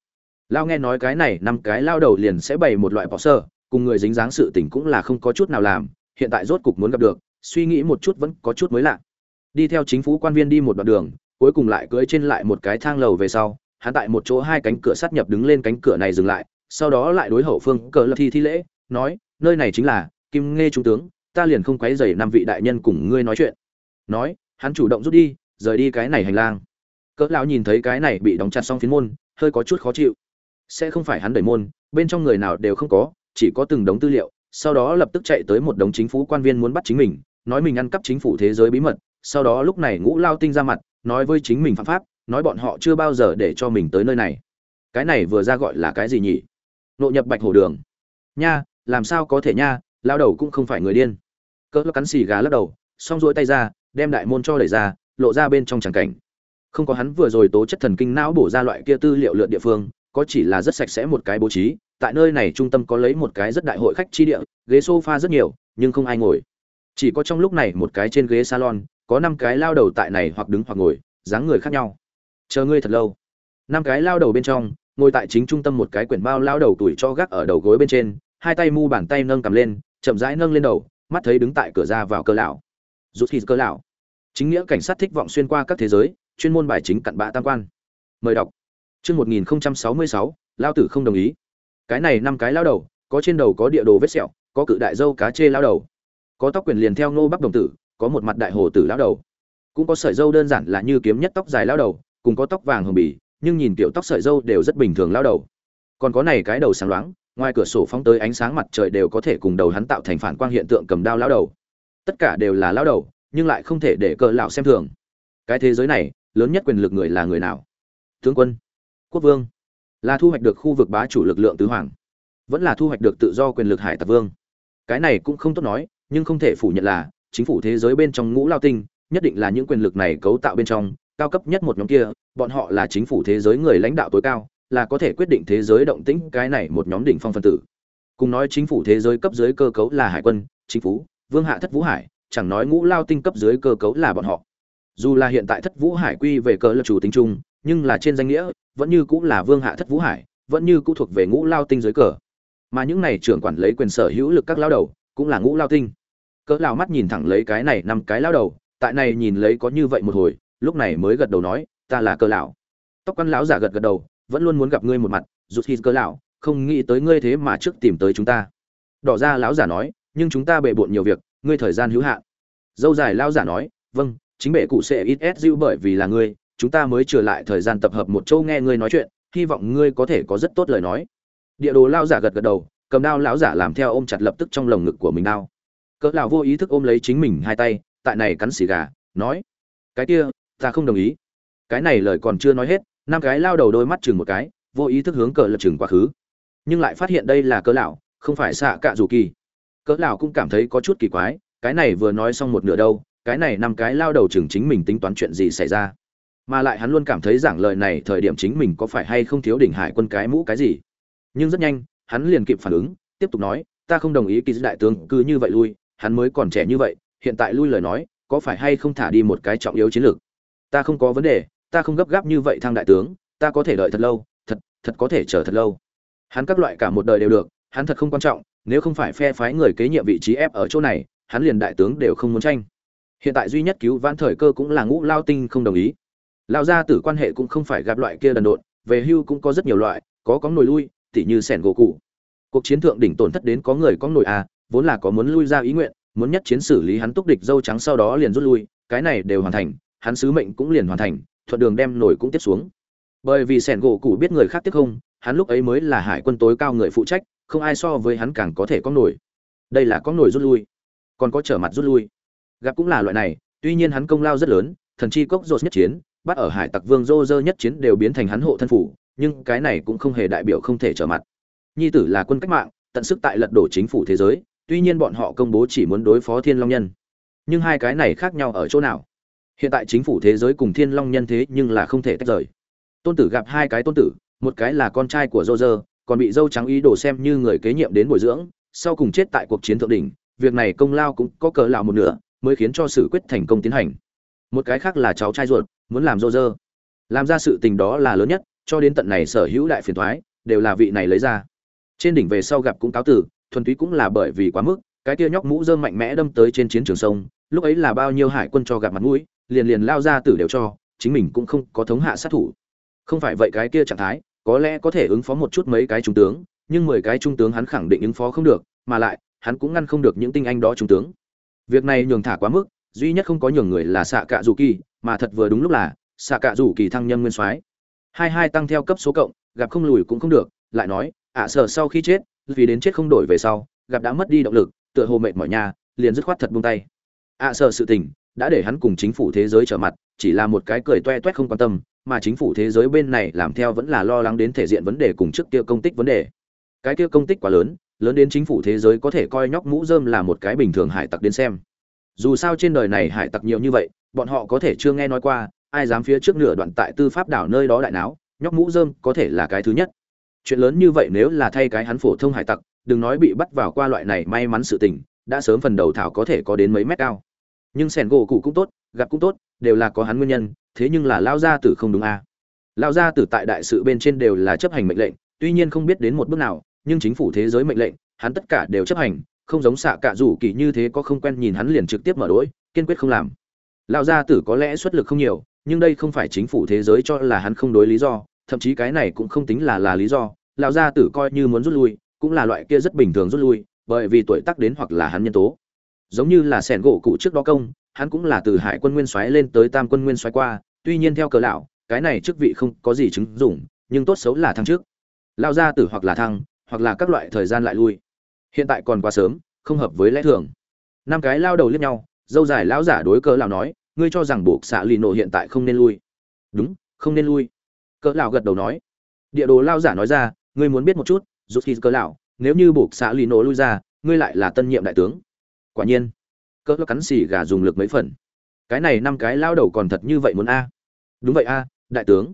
Lao nghe nói cái này, năm cái lao đầu liền sẽ bày một loại bỏ sơ, cùng người dính dáng sự tình cũng là không có chút nào làm, hiện tại rốt cục muốn gặp được, suy nghĩ một chút vẫn có chút mới lạ. Đi theo chính phủ quan viên đi một đoạn đường, cuối cùng lại cưỡi trên lại một cái thang lầu về sau, hắn tại một chỗ hai cánh cửa sát nhập đứng lên cánh cửa này dừng lại, sau đó lại đối hậu phương cờ lập thi thi lễ, nói nơi này chính là, kim nghe trung tướng, ta liền không quấy rầy năm vị đại nhân cùng ngươi nói chuyện. Nói, hắn chủ động rút đi, rời đi cái này hành lang. Cỡ lão nhìn thấy cái này bị đóng chặt xong phiến môn, hơi có chút khó chịu. Sẽ không phải hắn đẩy môn, bên trong người nào đều không có, chỉ có từng đống tư liệu, sau đó lập tức chạy tới một đống chính phủ quan viên muốn bắt chính mình, nói mình ăn cắp chính phủ thế giới bí mật, sau đó lúc này ngũ lao tinh ra mặt, nói với chính mình phạm pháp, nói bọn họ chưa bao giờ để cho mình tới nơi này. Cái này vừa ra gọi là cái gì nhỉ? Nội nhập bạch hồ đường. Nha làm sao có thể nha lao đầu cũng không phải người điên. Cỡ cắn xì gà lắc đầu, xong rỗi tay ra, đem đại môn cho đẩy ra, lộ ra bên trong tràng cảnh. Không có hắn vừa rồi tố chất thần kinh não bổ ra loại kia tư liệu lượn địa phương, có chỉ là rất sạch sẽ một cái bố trí, tại nơi này trung tâm có lấy một cái rất đại hội khách chi địa, ghế sofa rất nhiều, nhưng không ai ngồi. Chỉ có trong lúc này một cái trên ghế salon, có năm cái lao đầu tại này hoặc đứng hoặc ngồi, dáng người khác nhau. Chờ ngươi thật lâu. Năm cái lao đầu bên trong, ngồi tại chính trung tâm một cái quyển bao lao đầu tuổi cho gác ở đầu gối bên trên hai tay mu bàn tay nâng cầm lên, chậm rãi nâng lên đầu, mắt thấy đứng tại cửa ra vào cơ lão. Rút khi cơ lão. Chính nghĩa cảnh sát thích vọng xuyên qua các thế giới, chuyên môn bài chính cặn bạ tam quan. Mời đọc. Chương một nghìn sáu mươi sáu lao tử không đồng ý. Cái này năm cái lao đầu, có trên đầu có địa đồ vết sẹo, có cự đại dâu cá chê lao đầu. Có tóc quyền liền theo ngô bắc đồng tử, có một mặt đại hồ tử lao đầu. Cũng có sợi dâu đơn giản là như kiếm nhất tóc dài lao đầu, cùng có tóc vàng hồng bì, nhưng nhìn kiểu tóc sợi dâu đều rất bình thường lao đầu. Còn có này cái đầu sáng loáng ngoài cửa sổ phóng tới ánh sáng mặt trời đều có thể cùng đầu hắn tạo thành phản quang hiện tượng cầm đao lao đầu. Tất cả đều là lao đầu, nhưng lại không thể để cỡ lão xem thường. Cái thế giới này, lớn nhất quyền lực người là người nào? Tướng quân, quốc vương. Là thu hoạch được khu vực bá chủ lực lượng tứ hoàng. Vẫn là thu hoạch được tự do quyền lực hải tặc vương. Cái này cũng không tốt nói, nhưng không thể phủ nhận là, chính phủ thế giới bên trong ngũ lao tinh, nhất định là những quyền lực này cấu tạo bên trong, cao cấp nhất một nhóm kia, bọn họ là chính phủ thế giới người lãnh đạo tối cao là có thể quyết định thế giới động tĩnh cái này một nhóm đỉnh phong phân tử. Cùng nói chính phủ thế giới cấp dưới cơ cấu là hải quân, chính phủ, vương hạ thất vũ hải, chẳng nói ngũ lao tinh cấp dưới cơ cấu là bọn họ. Dù là hiện tại thất vũ hải quy về cờ lập chủ tính chung, nhưng là trên danh nghĩa, vẫn như cũng là vương hạ thất vũ hải, vẫn như cũ thuộc về ngũ lao tinh dưới cờ. Mà những này trưởng quản lấy quyền sở hữu lực các lao đầu, cũng là ngũ lao tinh. Cỡ lao mắt nhìn thẳng lấy cái này năm cái lao đầu, tại này nhìn lấy có như vậy một hồi, lúc này mới gật đầu nói, ta là cờ lão. Tóc quan lão giả gật gật đầu vẫn luôn muốn gặp ngươi một mặt rút khi cơ lão, không nghĩ tới ngươi thế mà trước tìm tới chúng ta. Đỏ ra lão giả nói, nhưng chúng ta bệ bộn nhiều việc, ngươi thời gian hữu hạn. Dâu dài lão giả nói vâng chính bệ cụ sẽ ít ép dịu bởi vì là ngươi, chúng ta mới trở lại thời gian tập hợp một châu nghe ngươi nói chuyện, hy vọng ngươi có thể có rất tốt lời nói. Địa đồ lão giả gật gật đầu, cầm đao lão giả làm theo ôm chặt lập tức trong lồng ngực của mình đao. Cỡ lão vô ý thức ôm lấy chính mình hai tay, tại này cắn xì gà, nói, cái kia, ta không đồng ý. Cái này lời còn chưa nói hết năm cái lao đầu đôi mắt chừng một cái, vô ý thức hướng cờ lật chừng quá khứ. Nhưng lại phát hiện đây là cỡ lão, không phải xạ cạ dù kỳ. Cỡ lão cũng cảm thấy có chút kỳ quái, cái này vừa nói xong một nửa đâu, cái này năm cái lao đầu chừng chính mình tính toán chuyện gì xảy ra. Mà lại hắn luôn cảm thấy giảng lời này thời điểm chính mình có phải hay không thiếu đỉnh hải quân cái mũ cái gì. Nhưng rất nhanh, hắn liền kịp phản ứng, tiếp tục nói, ta không đồng ý kỳ đại tướng cứ như vậy lui, hắn mới còn trẻ như vậy, hiện tại lui lời nói, có phải hay không thả đi một cái trọng yếu chiến lược? Ta không có vấn đề ta không gấp gáp như vậy thăng đại tướng, ta có thể đợi thật lâu, thật thật có thể chờ thật lâu. Hắn các loại cả một đời đều được, hắn thật không quan trọng, nếu không phải phe phái người kế nhiệm vị trí ép ở chỗ này, hắn liền đại tướng đều không muốn tranh. Hiện tại duy nhất cứu vãn thời cơ cũng là ngũ lao tinh không đồng ý. Lao gia tử quan hệ cũng không phải gặp loại kia đần độn, về hưu cũng có rất nhiều loại, có có nổi lui, tỉ như sẻn gỗ cụ. Cuộc chiến thượng đỉnh tổn thất đến có người có nổi à vốn là có muốn lui ra ý nguyện, muốn nhất chiến xử lý hắn túc địch dâu trắng sau đó liền rút lui, cái này đều hoàn thành, hắn sứ mệnh cũng liền hoàn thành thuận đường đem nổi cũng tiếp xuống. Bởi vì sẻn gỗ cụ biết người khác tiếp không, hắn lúc ấy mới là hải quân tối cao người phụ trách, không ai so với hắn càng có thể có nổi. Đây là có nổi rút lui, còn có trở mặt rút lui. Gặp cũng là loại này, tuy nhiên hắn công lao rất lớn, thần chi cốc rột nhất chiến, bắt ở hải tặc vương dô dơ nhất chiến đều biến thành hắn hộ thân phủ, nhưng cái này cũng không hề đại biểu không thể trở mặt. Nhi tử là quân cách mạng, tận sức tại lật đổ chính phủ thế giới, tuy nhiên bọn họ công bố chỉ muốn đối phó thiên long nhân. Nhưng hai cái này khác nhau ở chỗ nào? Hiện tại chính phủ thế giới cùng thiên long nhân thế nhưng là không thể tách rời. Tôn tử gặp hai cái tôn tử, một cái là con trai của dô dơ còn bị dâu trắng ý đồ xem như người kế nhiệm đến bồi dưỡng, sau cùng chết tại cuộc chiến thượng đỉnh, việc này công lao cũng có cờ lạo một nửa, mới khiến cho sự quyết thành công tiến hành. Một cái khác là cháu trai ruột, muốn làm dô dơ làm ra sự tình đó là lớn nhất, cho đến tận này sở hữu đại phiền thoái, đều là vị này lấy ra. Trên đỉnh về sau gặp cũng cáo tử, thuần túy cũng là bởi vì quá mức cái kia nhóc mũ dơm mạnh mẽ đâm tới trên chiến trường sông, lúc ấy là bao nhiêu hải quân cho gặp mặt mũi, liền liền lao ra tử đều cho, chính mình cũng không có thống hạ sát thủ. Không phải vậy cái kia trạng thái, có lẽ có thể ứng phó một chút mấy cái trung tướng, nhưng mười cái trung tướng hắn khẳng định ứng phó không được, mà lại, hắn cũng ngăn không được những tinh anh đó trung tướng. Việc này nhường thả quá mức, duy nhất không có nhường người là xạ cạ dù kỳ, mà thật vừa đúng lúc là xạ cạ dù kỳ thăng nhân nguyên soái. Hai hai tăng theo cấp số cộng, gặp không lùi cũng không được, lại nói ạ à sở sau khi chết, vì đến chết không đổi về sau, gặp đã mất đi động lực tựa hồ mệt mỏi nhà liền dứt khoát thật buông tay. Ạ à sở sự tình, đã để hắn cùng chính phủ thế giới trở mặt, chỉ là một cái cười toe toét không quan tâm, mà chính phủ thế giới bên này làm theo vẫn là lo lắng đến thể diện vấn đề cùng trước kia công tích vấn đề. Cái kia công tích quá lớn lớn đến chính phủ thế giới có thể coi nhóc mũ rơm là một cái bình thường hải tặc đến xem. Dù sao trên đời này hải tặc nhiều như vậy, bọn họ có thể chưa nghe nói qua, ai dám phía trước nửa đoạn tại tư pháp đảo nơi đó đại náo, nhóc mũ rơm có thể là cái thứ nhất. Chuyện lớn như vậy nếu là thay cái hắn phổ thông hải tặc đừng nói bị bắt vào qua loại này may mắn sự tình, đã sớm phần đầu thảo có thể có đến mấy mét cao nhưng sẻn gỗ cụ cũng tốt, gặp cũng tốt, đều là có hắn nguyên nhân, thế nhưng là lao gia tử không đúng a à. lao gia tử tại đại sự bên trên đều là chấp hành mệnh lệnh, tuy nhiên không biết đến một bước nào, nhưng chính phủ thế giới mệnh lệnh, hắn tất cả đều chấp hành, không giống xạ cả rủ kỳ như thế có không quen nhìn hắn liền trực tiếp mở đỗi kiên quyết không làm lao gia tử có lẽ xuất lực không nhiều, nhưng đây không phải chính phủ thế giới cho là hắn không đối lý do, thậm chí cái này cũng không tính là là lý do lão gia tử coi như muốn rút lui cũng là loại kia rất bình thường rút lui, bởi vì tuổi tác đến hoặc là hắn nhân tố. Giống như là sẻn gỗ cụ trước đó công, hắn cũng là từ hải quân nguyên soái lên tới tam quân nguyên soái qua, tuy nhiên theo cờ lão, cái này chức vị không có gì chứng dụng, nhưng tốt xấu là thăng trước lao ra tử hoặc là thăng, hoặc là các loại thời gian lại lui. Hiện tại còn quá sớm, không hợp với lẽ thường. Năm cái lao đầu liếc nhau, dâu dài lão giả đối cỡ lão nói, ngươi cho rằng buộc xạ lì nổ hiện tại không nên lui. Đúng, không nên lui. Cỡ lão gật đầu nói. Địa đồ lao giả nói ra, ngươi muốn biết một chút rút khi cỡ lão, nếu như buộc xã lì nổ lui ra, ngươi lại là tân nhiệm đại tướng. Quả nhiên cỡ lão cắn xì gà dùng lực mấy phần. Cái này năm cái lao đầu còn thật như vậy muốn a? Đúng vậy a, đại tướng.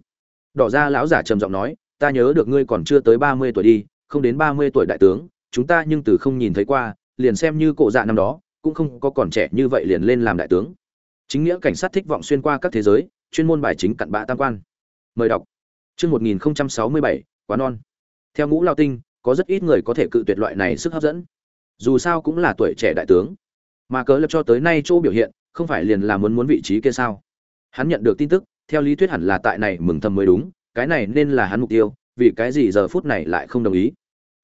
Đỏ ra lão giả trầm giọng nói, ta nhớ được ngươi còn chưa tới ba mươi tuổi đi, không đến ba mươi tuổi đại tướng, chúng ta nhưng từ không nhìn thấy qua, liền xem như cổ dạ năm đó, cũng không có còn trẻ như vậy liền lên làm đại tướng. Chính nghĩa cảnh sát thích vọng xuyên qua các thế giới, chuyên môn bài chính cặn bạ tam quan. Mời đọc. Chương một nghìn sáu mươi bảy quá non theo ngũ lao tinh, có rất ít người có thể cự tuyệt loại này sức hấp dẫn. Dù sao cũng là tuổi trẻ đại tướng. Mà cớ lập cho tới nay chỗ biểu hiện, không phải liền là muốn muốn vị trí kia sao? Hắn nhận được tin tức, theo lý thuyết hẳn là tại này mừng thầm mới đúng, cái này nên là hắn mục tiêu, vì cái gì giờ phút này lại không đồng ý?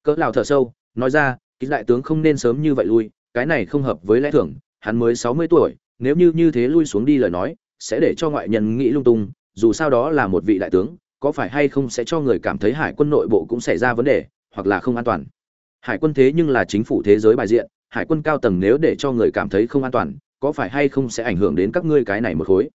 Cỡ lào thở sâu, nói ra, ký đại tướng không nên sớm như vậy lui, cái này không hợp với lẽ thường, hắn mới sáu mươi tuổi, nếu như như thế lui xuống đi lời nói, sẽ để cho ngoại nhân nghĩ lung tung, dù sao đó là một vị đại tướng có phải hay không sẽ cho người cảm thấy hải quân nội bộ cũng xảy ra vấn đề, hoặc là không an toàn? Hải quân thế nhưng là chính phủ thế giới bài diện, hải quân cao tầng nếu để cho người cảm thấy không an toàn, có phải hay không sẽ ảnh hưởng đến các ngươi cái này một khối?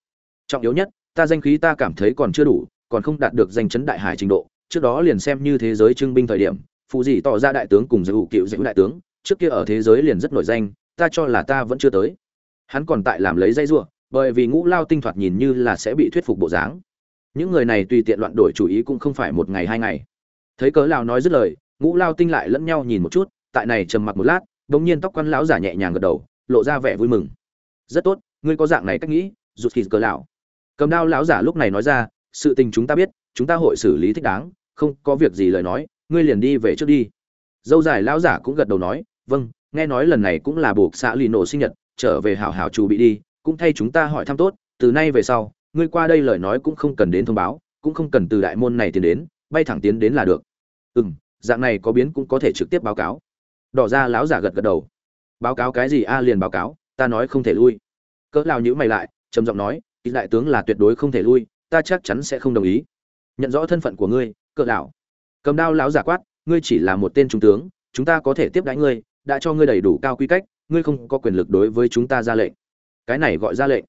Trọng yếu nhất, ta danh khí ta cảm thấy còn chưa đủ, còn không đạt được danh chấn đại hải trình độ, trước đó liền xem như thế giới trưng binh thời điểm, phụ dị tỏ ra đại tướng cùng giữ cựu giữ đại tướng, trước kia ở thế giới liền rất nổi danh, ta cho là ta vẫn chưa tới. Hắn còn tại làm lấy dây giụa bởi vì ngũ lao tinh thoạt nhìn như là sẽ bị thuyết phục bộ dáng những người này tùy tiện loạn đổi chủ ý cũng không phải một ngày hai ngày. Thấy cớ lao nói dứt lời, ngũ lao tinh lại lẫn nhau nhìn một chút, tại này trầm mặc một lát bỗng nhiên tóc quan lão giả nhẹ nhàng gật đầu, lộ ra vẻ vui mừng. Rất tốt, ngươi có dạng này cách nghĩ, rụt thịt cớ lão cầm đao lão giả lúc này nói ra, sự tình chúng ta biết, chúng ta hội xử lý thích đáng, không có việc gì lời nói, ngươi liền đi về trước đi. Dâu dài lão giả cũng gật đầu nói vâng nghe nói lần này cũng là buộc xã lì nổ sinh nhật, trở về hảo hảo chủ bị đi, cũng thay chúng ta hỏi thăm tốt, từ nay về sau ngươi qua đây lời nói cũng không cần đến thông báo, cũng không cần từ đại môn này tiến đến, bay thẳng tiến đến là được. Ừ m dạng này có biến cũng có thể trực tiếp báo cáo. Đỏ ra láo giả gật gật đầu. Báo cáo cái gì a, liền báo cáo, ta nói không thể lui. Cỡ lao nhữ mày lại, trầm giọng nói ý đại tướng là tuyệt đối không thể lui, ta chắc chắn sẽ không đồng ý. Nhận rõ thân phận của ngươi, cỡ lão. Cầm đao láo giả quát, ngươi chỉ là một tên trung tướng, chúng ta có thể tiếp đãi ngươi, đã cho ngươi đầy đủ cao quy cách, ngươi không có quyền lực đối với chúng ta ra lệnh. Cái này gọi ra lệnh.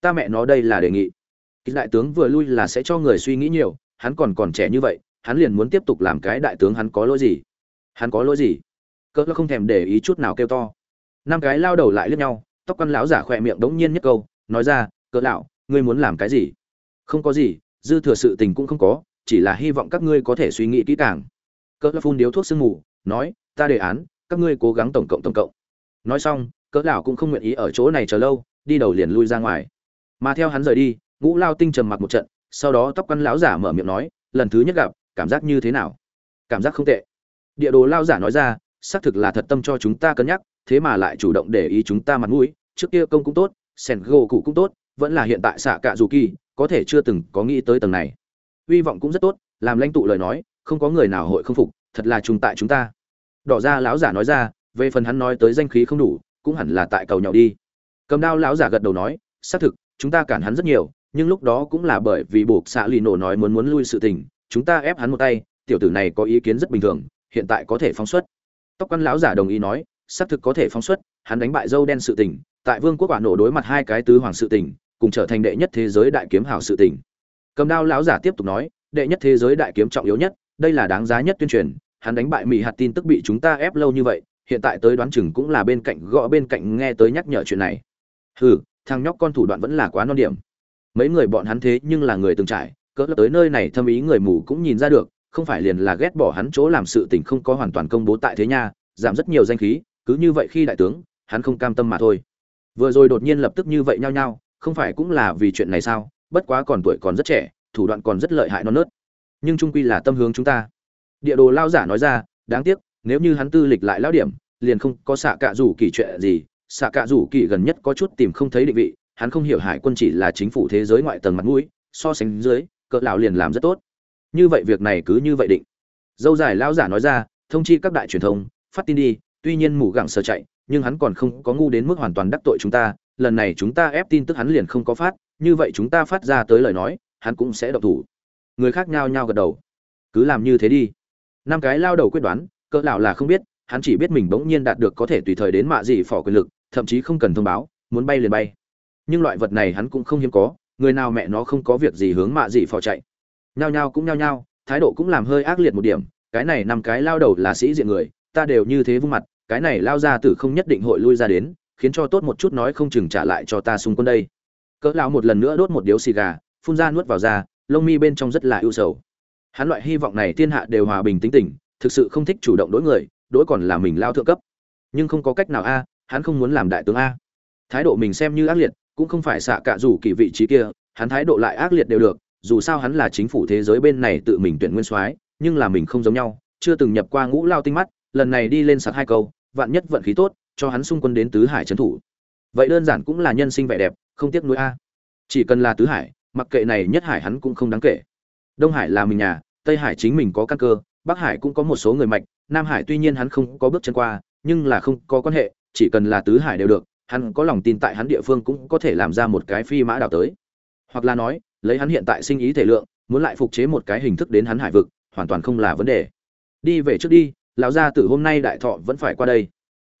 Ta mẹ nó đây là đề nghị. Kỷ đại tướng vừa lui là sẽ cho người suy nghĩ nhiều, hắn còn còn trẻ như vậy, hắn liền muốn tiếp tục làm cái đại tướng hắn có lỗi gì? Hắn có lỗi gì? Cỡ không thèm để ý chút nào kêu to. Năm cái lao đầu lại liếc nhau, tóc quan lão giả khỏe miệng đống nhiên nhất câu, nói ra cỡ lão, ngươi muốn làm cái gì? Không có gì, dư thừa sự tình cũng không có, chỉ là hy vọng các ngươi có thể suy nghĩ kỹ càng. Cỡ phun điếu thuốc sương mù, nói, ta đề án, các ngươi cố gắng tổng cộng tổng cộng. Nói xong cỡ lão cũng không nguyện ý ở chỗ này chờ lâu, đi đầu liền lui ra ngoài. Mà theo hắn rời đi ngũ lao tinh trầm mặc một trận, sau đó tóc quăn lão giả mở miệng nói, lần thứ nhất gặp, cảm giác như thế nào? Cảm giác không tệ. Địa đồ lao giả nói ra, xác thực là thật tâm cho chúng ta cân nhắc, thế mà lại chủ động để ý chúng ta mặt mũi, trước kia công cũng tốt sen gỗ cụ cũng tốt, vẫn là hiện tại xạ cạ dù kỳ, có thể chưa từng có nghĩ tới tầng này. Hy vọng cũng rất tốt, làm lãnh tụ lời nói, không có người nào hội không phục, thật là trùng tại chúng ta. Đỏ ra lão giả nói ra, về phần hắn nói tới danh khí không đủ, cũng hẳn là tại cầu nhau đi. Cầm đao lão giả gật đầu nói, xác thực, chúng ta cản hắn rất nhiều nhưng lúc đó cũng là bởi vì buộc xạ lì nổ nói muốn muốn lui sự tình, chúng ta ép hắn một tay, tiểu tử này có ý kiến rất bình thường, hiện tại có thể phóng xuất. Tóc quan lão giả đồng ý nói, xác thực có thể phóng xuất, hắn đánh bại dâu đen sự tình, tại vương quốc quả nổ đối mặt hai cái tứ hoàng sự tình, cùng trở thành đệ nhất thế giới đại kiếm hảo sự tình. Cầm đao lão giả tiếp tục nói, đệ nhất thế giới đại kiếm trọng yếu nhất, đây là đáng giá nhất tuyên truyền, hắn đánh bại mỹ hạt tin tức bị chúng ta ép lâu như vậy, hiện tại tới đoán chừng cũng là bên cạnh gõ bên cạnh nghe tới nhắc nhở chuyện này. Hừ, thằng nhóc con thủ đoạn vẫn là quá non điểm mấy người bọn hắn thế nhưng là người từng trải, cỡ tới nơi này thâm ý người mù cũng nhìn ra được, không phải liền là ghét bỏ hắn chỗ làm sự tình không có hoàn toàn công bố tại thế nha, giảm rất nhiều danh khí, cứ như vậy khi đại tướng, hắn không cam tâm mà thôi. Vừa rồi đột nhiên lập tức như vậy nhao nhao, không phải cũng là vì chuyện này sao, bất quá còn tuổi còn rất trẻ, thủ đoạn còn rất lợi hại non nớt. Nhưng trung quy là tâm hướng chúng ta. Địa đồ lao giả nói ra, đáng tiếc, nếu như hắn tư lịch lại lão điểm, liền không có xạ cạ rủ kỳ chuyện gì, xạ cạ rủ kỳ gần nhất có chút tìm không thấy định vị hắn không hiểu hải quân chỉ là chính phủ thế giới ngoại tầng mặt mũi, so sánh dưới, cỡ lão liền làm rất tốt. Như vậy việc này cứ như vậy định. Dâu dài lão giả nói ra, thông chi các đại truyền thông, phát tin đi, tuy nhiên mù gặng sờ chạy, nhưng hắn còn không có ngu đến mức hoàn toàn đắc tội chúng ta, lần này chúng ta ép tin tức hắn liền không có phát, như vậy chúng ta phát ra tới lời nói, hắn cũng sẽ độc thủ. Người khác nhao nhao gật đầu. Cứ làm như thế đi. Năm cái lao đầu quyết đoán, cỡ lão là không biết, hắn chỉ biết mình bỗng nhiên đạt được có thể tùy thời đến mạ gì phỏ quyền lực, thậm chí không cần thông báo, muốn bay liền bay nhưng loại vật này hắn cũng không hiếm có, người nào mẹ nó không có việc gì hướng mạ gì phò chạy. Nhao nhao cũng nhao nhao, thái độ cũng làm hơi ác liệt một điểm, cái này năm cái lao đầu là sĩ diện người, ta đều như thế vung mặt, cái này lao ra tử không nhất định hội lui ra đến, khiến cho tốt một chút nói không chừng trả lại cho ta xung quân đây. Cỡ lão một lần nữa đốt một điếu xì gà, phun ra nuốt vào ra lông mi bên trong rất là ưu sầu. Hắn loại hy vọng này thiên hạ đều hòa bình tính tình, thực sự không thích chủ động đối người, đối còn là mình lao thượng cấp. Nhưng không có cách nào a, hắn không muốn làm đại tướng a. Thái độ mình xem như ác liệt cũng không phải xạ cả dù kỳ vị trí kia, hắn thái độ lại ác liệt đều được, dù sao hắn là chính phủ thế giới bên này tự mình tuyển nguyên soái, nhưng là mình không giống nhau, chưa từng nhập qua ngũ lao tinh mắt, lần này đi lên sạc hai câu, vạn nhất vận khí tốt, cho hắn xung quân đến tứ hải trấn thủ. Vậy đơn giản cũng là nhân sinh vẻ đẹp, không tiếc nuối a. Chỉ cần là tứ hải, mặc kệ này nhất hải hắn cũng không đáng kể. Đông hải là mình nhà, tây hải chính mình có căn cơ, bắc hải cũng có một số người mạch, nam hải tuy nhiên hắn không có bước chân qua, nhưng là không có quan hệ, chỉ cần là tứ hải đều được hắn có lòng tin tại hắn địa phương cũng có thể làm ra một cái phi mã đào tới. Hoặc là nói lấy hắn hiện tại sinh ý thể lượng muốn lại phục chế một cái hình thức đến hắn hải vực hoàn toàn không là vấn đề. Đi về trước đi lão gia tử hôm nay đại thọ vẫn phải qua đây.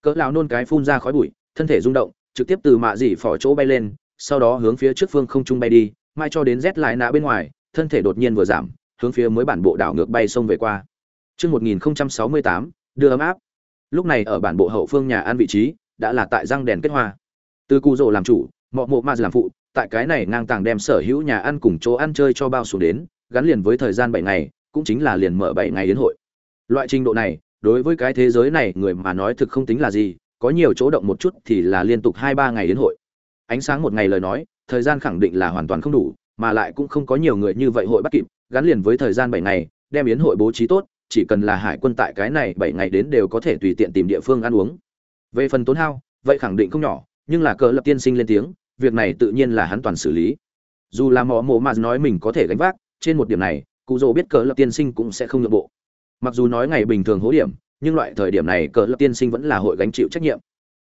Cỡ lão nôn cái phun ra khói bụi thân thể rung động trực tiếp từ mạ dỉ phỏ chỗ bay lên sau đó hướng phía trước phương không trung bay đi mai cho đến rét lại nã bên ngoài thân thể đột nhiên vừa giảm hướng phía mới bản bộ đảo ngược bay sông về qua. Trước 1068, đưa ấm áp. Lúc này ở bản bộ hậu phương nhà ăn vị trí, đã là tại răng đèn kết hoa. Từ cụ rỗ làm chủ, mọ mộ ma làm phụ, tại cái này ngang tàng đem sở hữu nhà ăn cùng chỗ ăn chơi cho bao xuống đến, gắn liền với thời gian bảy ngày, cũng chính là liền mở bảy ngày đến hội. Loại trình độ này, đối với cái thế giới này người mà nói thực không tính là gì, có nhiều chỗ động một chút thì là liên tục 2 3 ngày đến hội. Ánh sáng một ngày lời nói, thời gian khẳng định là hoàn toàn không đủ, mà lại cũng không có nhiều người như vậy hội bắt kịp, gắn liền với thời gian bảy ngày, đem yến hội bố trí tốt, chỉ cần là hải quân tại cái này bảy ngày đến đều có thể tùy tiện tìm địa phương ăn uống. Về phần tốn hao, vậy khẳng định không nhỏ, nhưng là cờ lập tiên sinh lên tiếng, việc này tự nhiên là hắn toàn xử lý. Dù là mò mồ mà nói mình có thể gánh vác, trên một điểm này, cụ dỗ biết cờ lập tiên sinh cũng sẽ không nhượng bộ. Mặc dù nói ngày bình thường hố điểm, nhưng loại thời điểm này cờ lập tiên sinh vẫn là hội gánh chịu trách nhiệm.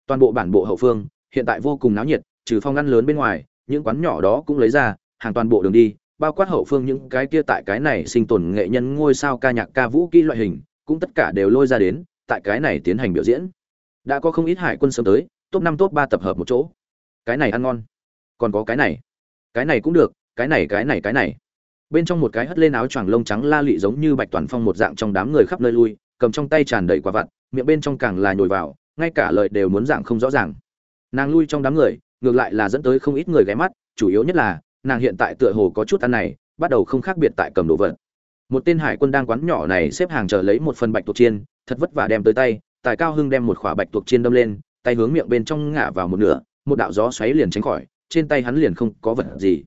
Toàn bộ bản bộ hậu phương, hiện tại vô cùng náo nhiệt, trừ phong ngăn lớn bên ngoài, những quán nhỏ đó cũng lấy ra, hàng toàn bộ đường đi, bao quát hậu phương những cái kia tại cái này sinh tồn nghệ nhân ngôi sao ca nhạc ca vũ kỹ loại hình, cũng tất cả đều lôi ra đến, tại cái này tiến hành biểu diễn. Đã có không ít hải quân sớm tới, top năm top ba tập hợp một chỗ. Cái này ăn ngon. Còn có cái này. Cái này cũng được, cái này cái này cái này. Bên trong một cái hất lên áo choàng lông trắng la lị giống như Bạch Toàn Phong một dạng trong đám người khắp nơi lui, cầm trong tay tràn đầy quả vặt, miệng bên trong càng là nhồi vào, ngay cả lời đều muốn dạng không rõ ràng. Nàng lui trong đám người, ngược lại là dẫn tới không ít người ghé mắt, chủ yếu nhất là nàng hiện tại tựa hồ có chút ăn này bắt đầu không khác biệt tại cầm đồ vật một tên hải quân đang quán nhỏ này xếp hàng chờ lấy một phần bạch tuộc chiên thật vất vả đem tới tay tài cao hưng đem một khỏa bạch tuộc chiên đâm lên, tay hướng miệng bên trong ngả vào một nửa, một đạo gió xoáy liền tránh khỏi, trên tay hắn liền không có vật gì.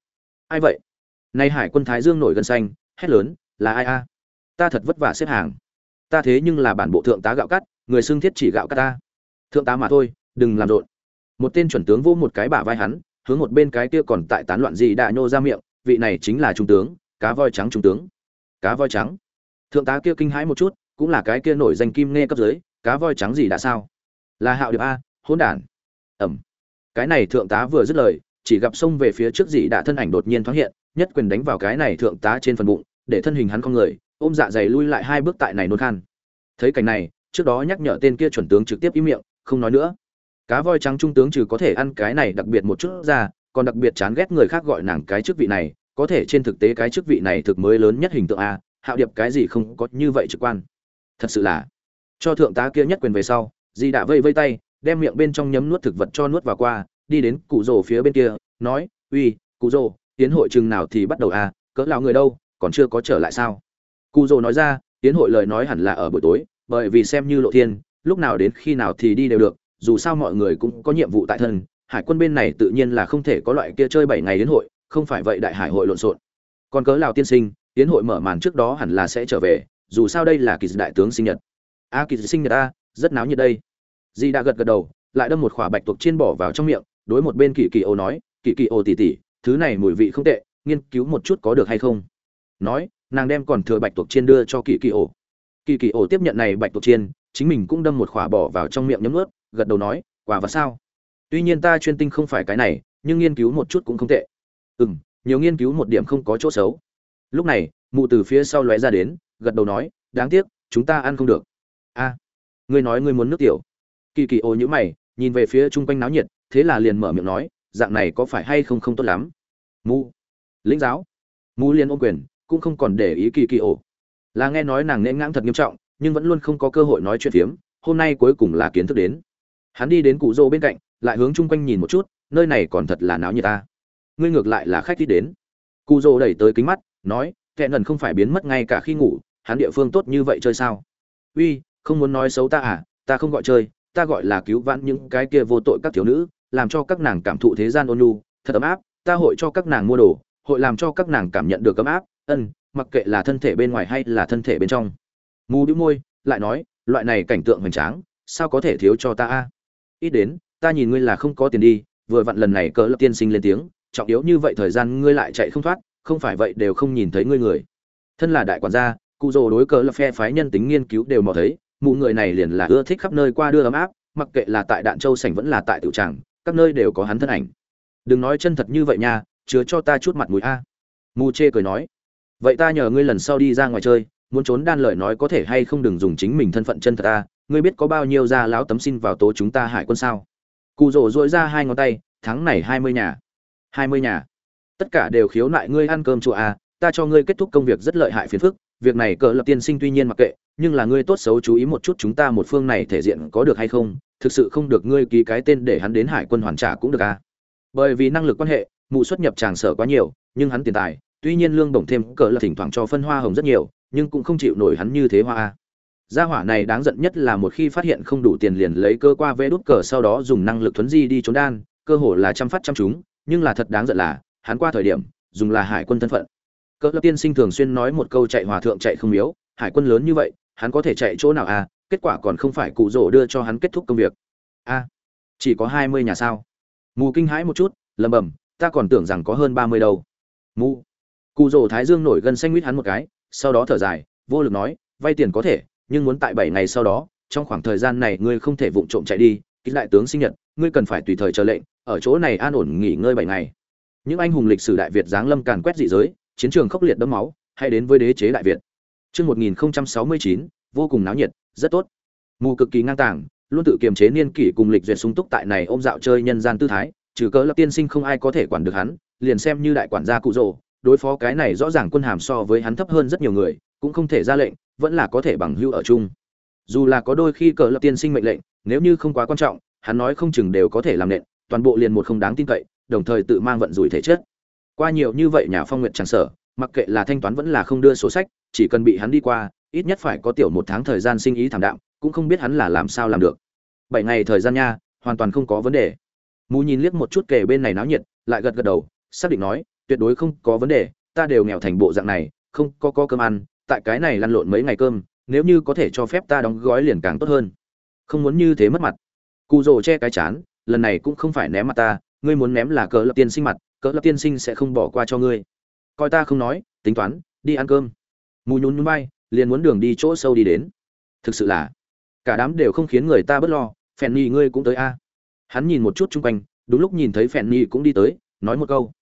Ai vậy? Nay hải quân thái dương nổi gân xanh, hét lớn, là ai a? Ta thật vất vả xếp hàng. Ta thế nhưng là bản bộ thượng tá gạo cắt, người xưng thiết chỉ gạo cắt ta. Thượng tá mà thôi, đừng làm rộn. Một tên chuẩn tướng vô một cái bả vai hắn, hướng một bên cái kia còn tại tán loạn gì đã nhô ra miệng, vị này chính là trung tướng, cá voi trắng trung tướng. Cá voi trắng. Thượng tá kia kinh hãi một chút, cũng là cái kia nổi danh kim nghe cấp dưới cá voi trắng gì đã sao? Là hạo điệp a, hỗn đản. Ẩm. Cái này thượng tá vừa dứt lời, chỉ gặp sông về phía trước dị đã thân ảnh đột nhiên thoáng hiện, nhất quyền đánh vào cái này thượng tá trên phần bụng, để thân hình hắn con người, ôm dạ dày lui lại hai bước tại này nôn khan. Thấy cảnh này, trước đó nhắc nhở tên kia chuẩn tướng trực tiếp im miệng, không nói nữa. Cá voi trắng trung tướng trừ có thể ăn cái này đặc biệt một chút ra, còn đặc biệt chán ghét người khác gọi nàng cái chức vị này, có thể trên thực tế cái chức vị này thực mới lớn nhất hình tượng a, hạo điệp cái gì không có như vậy trực quan. Thật sự là cho thượng tá kia nhất quyền về sau, di đã vây vây tay, đem miệng bên trong nhấm nuốt thực vật cho nuốt vào qua, đi đến cụ rồ phía bên kia, nói, uy, cụ rồ, tiến hội chừng nào thì bắt đầu à cỡ lão người đâu, còn chưa có trở lại sao? Cụ rồ nói ra, tiến hội lời nói hẳn là ở buổi tối, bởi vì xem như lộ thiên, lúc nào đến khi nào thì đi đều được, dù sao mọi người cũng có nhiệm vụ tại thân, hải quân bên này tự nhiên là không thể có loại kia chơi bảy ngày đến hội, không phải vậy đại hải hội lộn xộn. Còn cớ lào tiên sinh, tiến hội mở màn trước đó hẳn là sẽ trở về, dù sao đây là kỳ đại tướng sinh nhật a à, kỳ sinh nhật a rất náo nhiệt đây. Di đã gật gật đầu lại đâm một khỏa bạch tuộc chiên bỏ vào trong miệng đối một bên kỳ kỳ ô nói kỳ kỳ ô tỉ tỉ thứ này mùi vị không tệ nghiên cứu một chút có được hay không? Nói nàng đem còn thừa bạch tuộc chiên đưa cho kỳ kỳ ô kỳ kỳ ô tiếp nhận này bạch tuộc chiên chính mình cũng đâm một khỏa bỏ vào trong miệng nhấm ướt gật đầu nói quả và sao? Tuy nhiên ta chuyên tinh không phải cái này nhưng nghiên cứu một chút cũng không tệ. Ừ m nhiều nghiên cứu một điểm không có chỗ xấu. Lúc này mụ từ phía sau lóe ra đến gật đầu nói đáng tiếc chúng ta ăn không được a, ngươi nói ngươi muốn nước tiểu. Kỳ kỳ ô nhữ mày, nhìn về phía chung quanh náo nhiệt, thế là liền mở miệng nói, dạng này có phải hay không không tốt lắm? Mu lĩnh giáo. Mu liền ôm quyền, cũng không còn để ý kỳ kỳ ô. Là nghe nói nàng nên ngãng thật nghiêm trọng, nhưng vẫn luôn không có cơ hội nói chuyện phiếm, hôm nay cuối cùng là kiến thức đến. Hắn đi đến cụ rô bên cạnh, lại hướng chung quanh nhìn một chút, nơi này còn thật là náo nhiệt ta. Ngươi ngược lại là khách đi đến. Cụ rô đẩy tới kính mắt, nói, kẻ ngần không phải biến mất ngay cả khi ngủ, hắn địa phương tốt như vậy chơi sao? Uy không muốn nói xấu ta à ta không gọi chơi, ta gọi là cứu vãn những cái kia vô tội các thiếu nữ, làm cho các nàng cảm thụ thế gian ôn nhu, thật ấm áp, ta hội cho các nàng mua đồ, hội làm cho các nàng cảm nhận được ấm áp, ân, mặc kệ là thân thể bên ngoài hay là thân thể bên trong. Mù đĩu môi, lại nói, loại này cảnh tượng hoành tráng, sao có thể thiếu cho ta a? Ít đến, ta nhìn ngươi là không có tiền đi, vừa vặn lần này cỡ lập tiên sinh lên tiếng, trọng yếu như vậy thời gian ngươi lại chạy không thoát, không phải vậy đều không nhìn thấy ngươi người. Thân là đại quản gia, cụ rồ đối cỡ lập phe phái nhân tính nghiên cứu đều mò thấy mụ người này liền là ưa thích khắp nơi qua đưa ấm áp, mặc kệ là tại đạn châu sảnh vẫn là tại tiểu tràng, các nơi đều có hắn thân ảnh. Đừng nói chân thật như vậy nha, chứa cho ta chút mặt mũi a. Mù chê cười nói. Vậy ta nhờ ngươi lần sau đi ra ngoài chơi, muốn trốn đan lời nói có thể hay không đừng dùng chính mình thân phận chân thật ta ngươi biết có bao nhiêu gia lão tấm xin vào tố chúng ta hải quân sao? Cụ rổ dội ra hai ngón tay, tháng này hai mươi nhà, hai mươi nhà, tất cả đều khiếu nại ngươi ăn cơm chùa à ta cho ngươi kết thúc công việc rất lợi hại phiền phức, việc này cỡ lập tiên sinh tuy nhiên mặc kệ, nhưng là ngươi tốt xấu chú ý một chút chúng ta một phương này thể diện có được hay không, thực sự không được ngươi ký cái tên để hắn đến hải quân hoàn trả cũng được à. Bởi vì năng lực quan hệ, mụ xuất nhập tràng sở quá nhiều, nhưng hắn tiền tài, tuy nhiên lương bổng thêm cỡ là thỉnh thoảng cho phân hoa hồng rất nhiều, nhưng cũng không chịu nổi hắn như thế hoa à. gia hỏa này đáng giận nhất là một khi phát hiện không đủ tiền liền lấy cơ qua vé đút cờ sau đó dùng năng lực thuấn di đi trốn đan, cơ hồ là chăm phát chăm chúng nhưng là thật đáng giận là, hắn qua thời điểm, dùng là hải quân thân phận cỡ lập tiên sinh thường xuyên nói một câu chạy hòa thượng chạy không miếu, hải quân lớn như vậy, hắn có thể chạy chỗ nào à? Kết quả còn không phải cụ rỗ đưa cho hắn kết thúc công việc. A chỉ có hai mươi nhà sao? Mù kinh hãi một chút lầm bầm ta còn tưởng rằng có hơn ba mươi đâu. Mù. Cụ rỗ thái dương nổi gân xanh mít hắn một cái, sau đó thở dài, vô lực nói, vay tiền có thể, nhưng muốn tại bảy ngày sau đó, trong khoảng thời gian này ngươi không thể vụng trộm chạy đi kích đại tướng sinh nhật, ngươi cần phải tùy thời chờ lệnh, ở chỗ này an ổn nghỉ ngơi bảy ngày. Những anh hùng lịch sử đại việt giáng lâm càn quét dị giới chiến trường khốc liệt đẫm máu hay đến với đế chế đại việt Chương 1069, vô cùng náo nhiệt, rất tốt. Mù cực kỳ ngang tàng, luôn tự kiềm chế niên kỷ cùng lịch duyệt sung túc tại này ôm dạo chơi nhân gian tư thái, trừ cớ lập tiên sinh không ai có thể quản được hắn, liền xem như đại quản gia cụ rồ, đối phó cái này rõ ràng quân hàm so với hắn thấp hơn rất nhiều người, cũng không thể ra lệnh, vẫn là có thể bằng hữu ở chung. Dù là có đôi khi cờ lập tiên sinh mệnh lệnh, nếu như không quá quan trọng, hắn nói không chừng đều có thể làm nện, toàn bộ liền một không đáng tin cậy, đồng thời tự mang vận rủi thể chất. Qua nhiều như vậy nhà phong nguyện chẳng sở, mặc kệ là thanh toán vẫn là không đưa sổ sách, chỉ cần bị hắn đi qua, ít nhất phải có tiểu một tháng thời gian sinh ý thảm đạm, cũng không biết hắn là làm sao làm được. Bảy ngày thời gian nha, hoàn toàn không có vấn đề. Mù nhìn liếc một chút kề bên này náo nhiệt, lại gật gật đầu, xác định nói, tuyệt đối không có vấn đề, ta đều nghèo thành bộ dạng này, không có có cơm ăn, tại cái này lăn lộn mấy ngày cơm, nếu như có thể cho phép ta đóng gói liền càng tốt hơn. Không muốn như thế mất mặt. Cù rồ che cái chán, lần này cũng không phải ném mặt ta, ngươi muốn ném là cỡ lập tiên sinh mặt, cỡ lập tiên sinh sẽ không bỏ qua cho ngươi. Coi ta không nói, tính toán, đi ăn cơm. Mù nhún nhún bay liền muốn đường đi chỗ sâu đi đến. Thực sự là cả đám đều không khiến người ta bớt lo phèn nhi ngươi cũng tới a. Hắn nhìn một chút chung quanh đúng lúc nhìn thấy phèn nhi cũng đi tới nói một câu.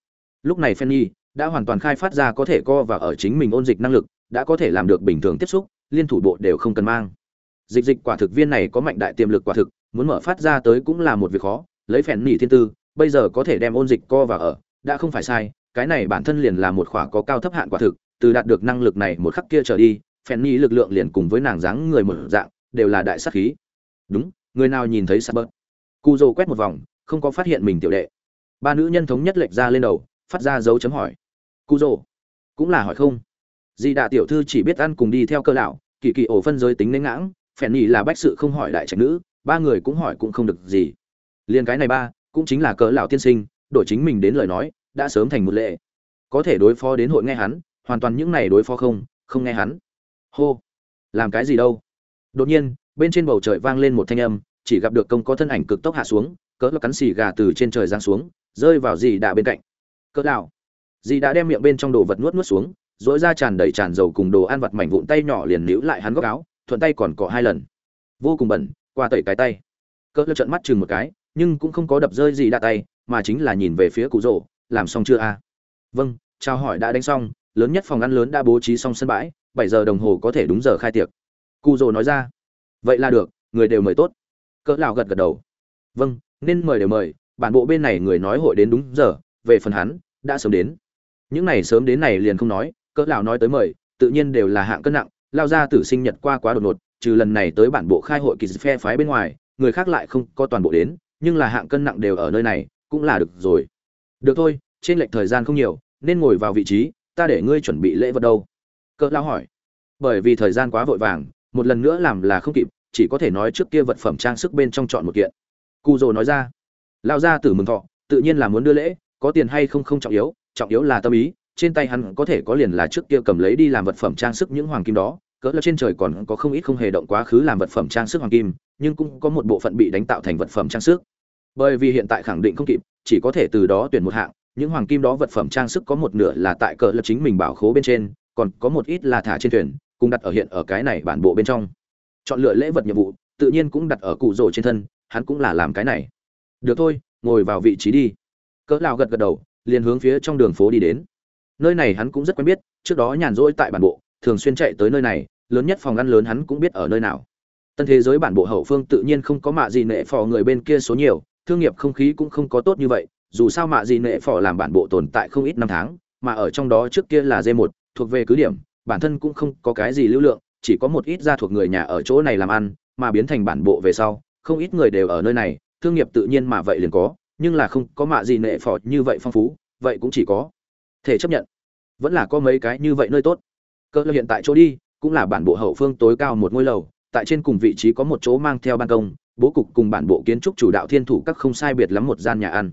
Lúc này phèn nhi đã hoàn toàn khai phát ra có thể co và ở chính mình ôn dịch năng lực đã có thể làm được bình thường tiếp xúc liên thủ bộ đều không cần mang. Dịch dịch quả thực viên này có mạnh đại tiềm lực quả thực muốn mở phát ra tới cũng là một việc khó lấy phèn Nhi thiên tư bây giờ có thể đem ôn dịch co và ở đã không phải sai, cái này bản thân liền là một khỏa có cao thấp hạn quả thực, từ đạt được năng lực này một khắc kia trở đi phen nhi lực lượng liền cùng với nàng dáng người một dạng, đều là đại sắc khí. Đúng, người nào nhìn thấy sạt bớt cu dô quét một vòng, không có phát hiện mình tiểu đệ. Ba nữ nhân thống nhất lệch ra lên đầu, phát ra dấu chấm hỏi. Cu dô cũng là hỏi không? Di đạ tiểu thư chỉ biết ăn cùng đi theo cơ lão, kỳ kỳ ổ phân giới tính nến ngãng, phèn nhi là bách sự không hỏi đại trạch nữ, ba người cũng hỏi cũng không được gì. Liền cái này ba, cũng chính là cỡ lão tiên sinh đổi chính mình đến lời nói, đã sớm thành một lệ. Có thể đối phó đến hội nghe hắn, hoàn toàn những này đối phó không không nghe hắn. Hô. Làm cái gì đâu? Đột nhiên, bên trên bầu trời vang lên một thanh âm, chỉ gặp được công có thân ảnh cực tốc hạ xuống, cỡ cắn xì gà từ trên trời giáng xuống, rơi vào dì đạ bên cạnh. Cỡ đạo dì đã đem miệng bên trong đồ vật nuốt nuốt xuống dỗi ra tràn đầy tràn dầu cùng đồ ăn vặt mảnh vụn tay nhỏ liền níu lại hắn góc áo, thuận tay còn cọ hai lần. Vô cùng bẩn, qua tẩy cái tay. Cỡ trận mắt chừng một cái, nhưng cũng không có đập rơi gì đạ tay mà chính là nhìn về phía cụ rỗ, làm xong chưa a? Vâng chào hỏi đã đánh xong, lớn nhất phòng ăn lớn đã bố trí xong sân bãi, bảy giờ đồng hồ có thể đúng giờ khai tiệc. Cụ rỗ nói ra. Vậy là được, người đều mời tốt. Cỡ lão gật gật đầu. Vâng nên mời đều mời, bản bộ bên này người nói hội đến đúng giờ, về phần hắn, đã sớm đến. Những này sớm đến này liền không nói, cỡ lão nói tới mời, tự nhiên đều là hạng cân nặng, lao ra tử sinh nhật qua quá đột ngột, trừ lần này tới bản bộ khai hội kỳ phe phái bên ngoài, người khác lại không có toàn bộ đến, nhưng là hạng cân nặng đều ở nơi này cũng là được rồi. Được thôi, trên lệch thời gian không nhiều, nên ngồi vào vị trí, ta để ngươi chuẩn bị lễ vật đâu. Cỡ lão hỏi. Bởi vì thời gian quá vội vàng, một lần nữa làm là không kịp, chỉ có thể nói trước kia vật phẩm trang sức bên trong chọn một kiện. Cụ rồ nói ra. Lao ra tử mừng thọ, tự nhiên là muốn đưa lễ, có tiền hay không không trọng yếu trọng yếu là tâm ý, trên tay hắn có thể có liền là trước kia cầm lấy đi làm vật phẩm trang sức những hoàng kim đó, cỡ là trên trời còn có không ít không hề động quá khứ làm vật phẩm trang sức hoàng kim, nhưng cũng có một bộ phận bị đánh tạo thành vật phẩm trang sức bởi vì hiện tại khẳng định không kịp, chỉ có thể từ đó tuyển một hạng. Những hoàng kim đó vật phẩm trang sức có một nửa là tại cờ lập chính mình bảo khố bên trên, còn có một ít là thả trên thuyền, cùng đặt ở hiện ở cái này bản bộ bên trong. Chọn lựa lễ vật nhiệm vụ, tự nhiên cũng đặt ở cụ rồ trên thân, hắn cũng là làm cái này. Được thôi, ngồi vào vị trí đi. Cỡ lao gật gật đầu, liền hướng phía trong đường phố đi đến. Nơi này hắn cũng rất quen biết, trước đó nhàn rỗi tại bản bộ, thường xuyên chạy tới nơi này, lớn nhất phòng ăn lớn hắn cũng biết ở nơi nào. Tân thế giới bản bộ hậu phương tự nhiên không có mạ gì nệ phò người bên kia số nhiều thương nghiệp không khí cũng không có tốt như vậy, dù sao mạ gì nệ phò làm bản bộ tồn tại không ít năm tháng, mà ở trong đó trước kia là d một, thuộc về cứ điểm, bản thân cũng không có cái gì lưu lượng, chỉ có một ít gia thuộc người nhà ở chỗ này làm ăn, mà biến thành bản bộ về sau, không ít người đều ở nơi này, thương nghiệp tự nhiên mà vậy liền có, nhưng là không có mạ gì nệ phò như vậy phong phú, vậy cũng chỉ có thể chấp nhận. Vẫn là có mấy cái như vậy nơi tốt. Cơ hiện tại chỗ đi, cũng là bản bộ hậu phương tối cao một ngôi lầu, tại trên cùng vị trí có một chỗ mang theo ban công bố cục cùng bản bộ kiến trúc chủ đạo thiên thủ các không sai biệt lắm một gian nhà ăn.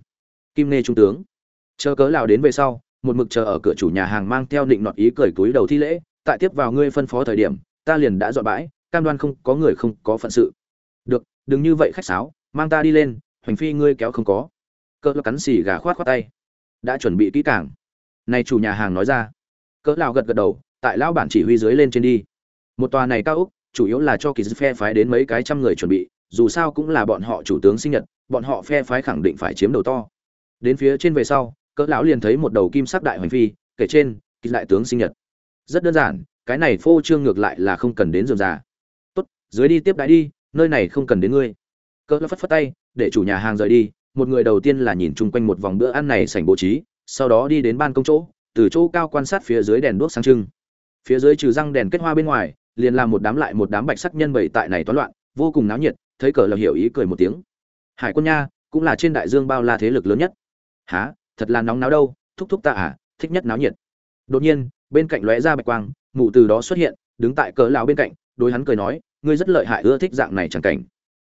Kim nê trung tướng. Chờ cớ lào đến về sau, một mực chờ ở cửa chủ nhà hàng mang theo định nọt ý cười túi đầu thi lễ, tại tiếp vào ngươi phân phó thời điểm, ta liền đã dọn bãi, cam đoan không có người không có phận sự. Được, đừng như vậy khách sáo, mang ta đi lên, hoành phi ngươi kéo không có. Cỡ cắn xì gà khoát khoát tay. Đã chuẩn bị kỹ càng. Này chủ nhà hàng nói ra. Cỡ lão gật gật đầu, tại lão bản chỉ huy dưới lên trên đi. Một tòa này cao úc chủ yếu là cho kỳ phe phái đến mấy cái trăm người chuẩn bị dù sao cũng là bọn họ chủ tướng sinh nhật, bọn họ phe phái khẳng định phải chiếm đầu to. Đến phía trên về sau, cỡ lão liền thấy một đầu kim sắc đại hoành phi, kể trên, kỳ đại tướng sinh nhật. Rất đơn giản, cái này phô trương ngược lại là không cần đến dườm già. Tốt, dưới đi tiếp đãi đi, nơi này không cần đến ngươi. Cỡ lão phất phất tay, để chủ nhà hàng rời đi, một người đầu tiên là nhìn chung quanh một vòng bữa ăn này sảnh bố trí, sau đó đi đến ban công chỗ, từ chỗ cao quan sát phía dưới đèn đuốc sáng trưng. Phía dưới trừ răng đèn kết hoa bên ngoài, liền làm một đám lại một đám bạch sắc nhân bầy tại này toán loạn, vô cùng náo nhiệt thấy cờ là hiểu ý cười một tiếng. Hải quân nha, cũng là trên đại dương bao la thế lực lớn nhất. Há thật là nóng náo đâu, thúc thúc ta à thích nhất náo nhiệt. Đột nhiên, bên cạnh lóe ra bạch quang, mụ từ đó xuất hiện, đứng tại cờ lão bên cạnh, đối hắn cười nói, ngươi rất lợi hại, ưa thích dạng này chẳng cảnh.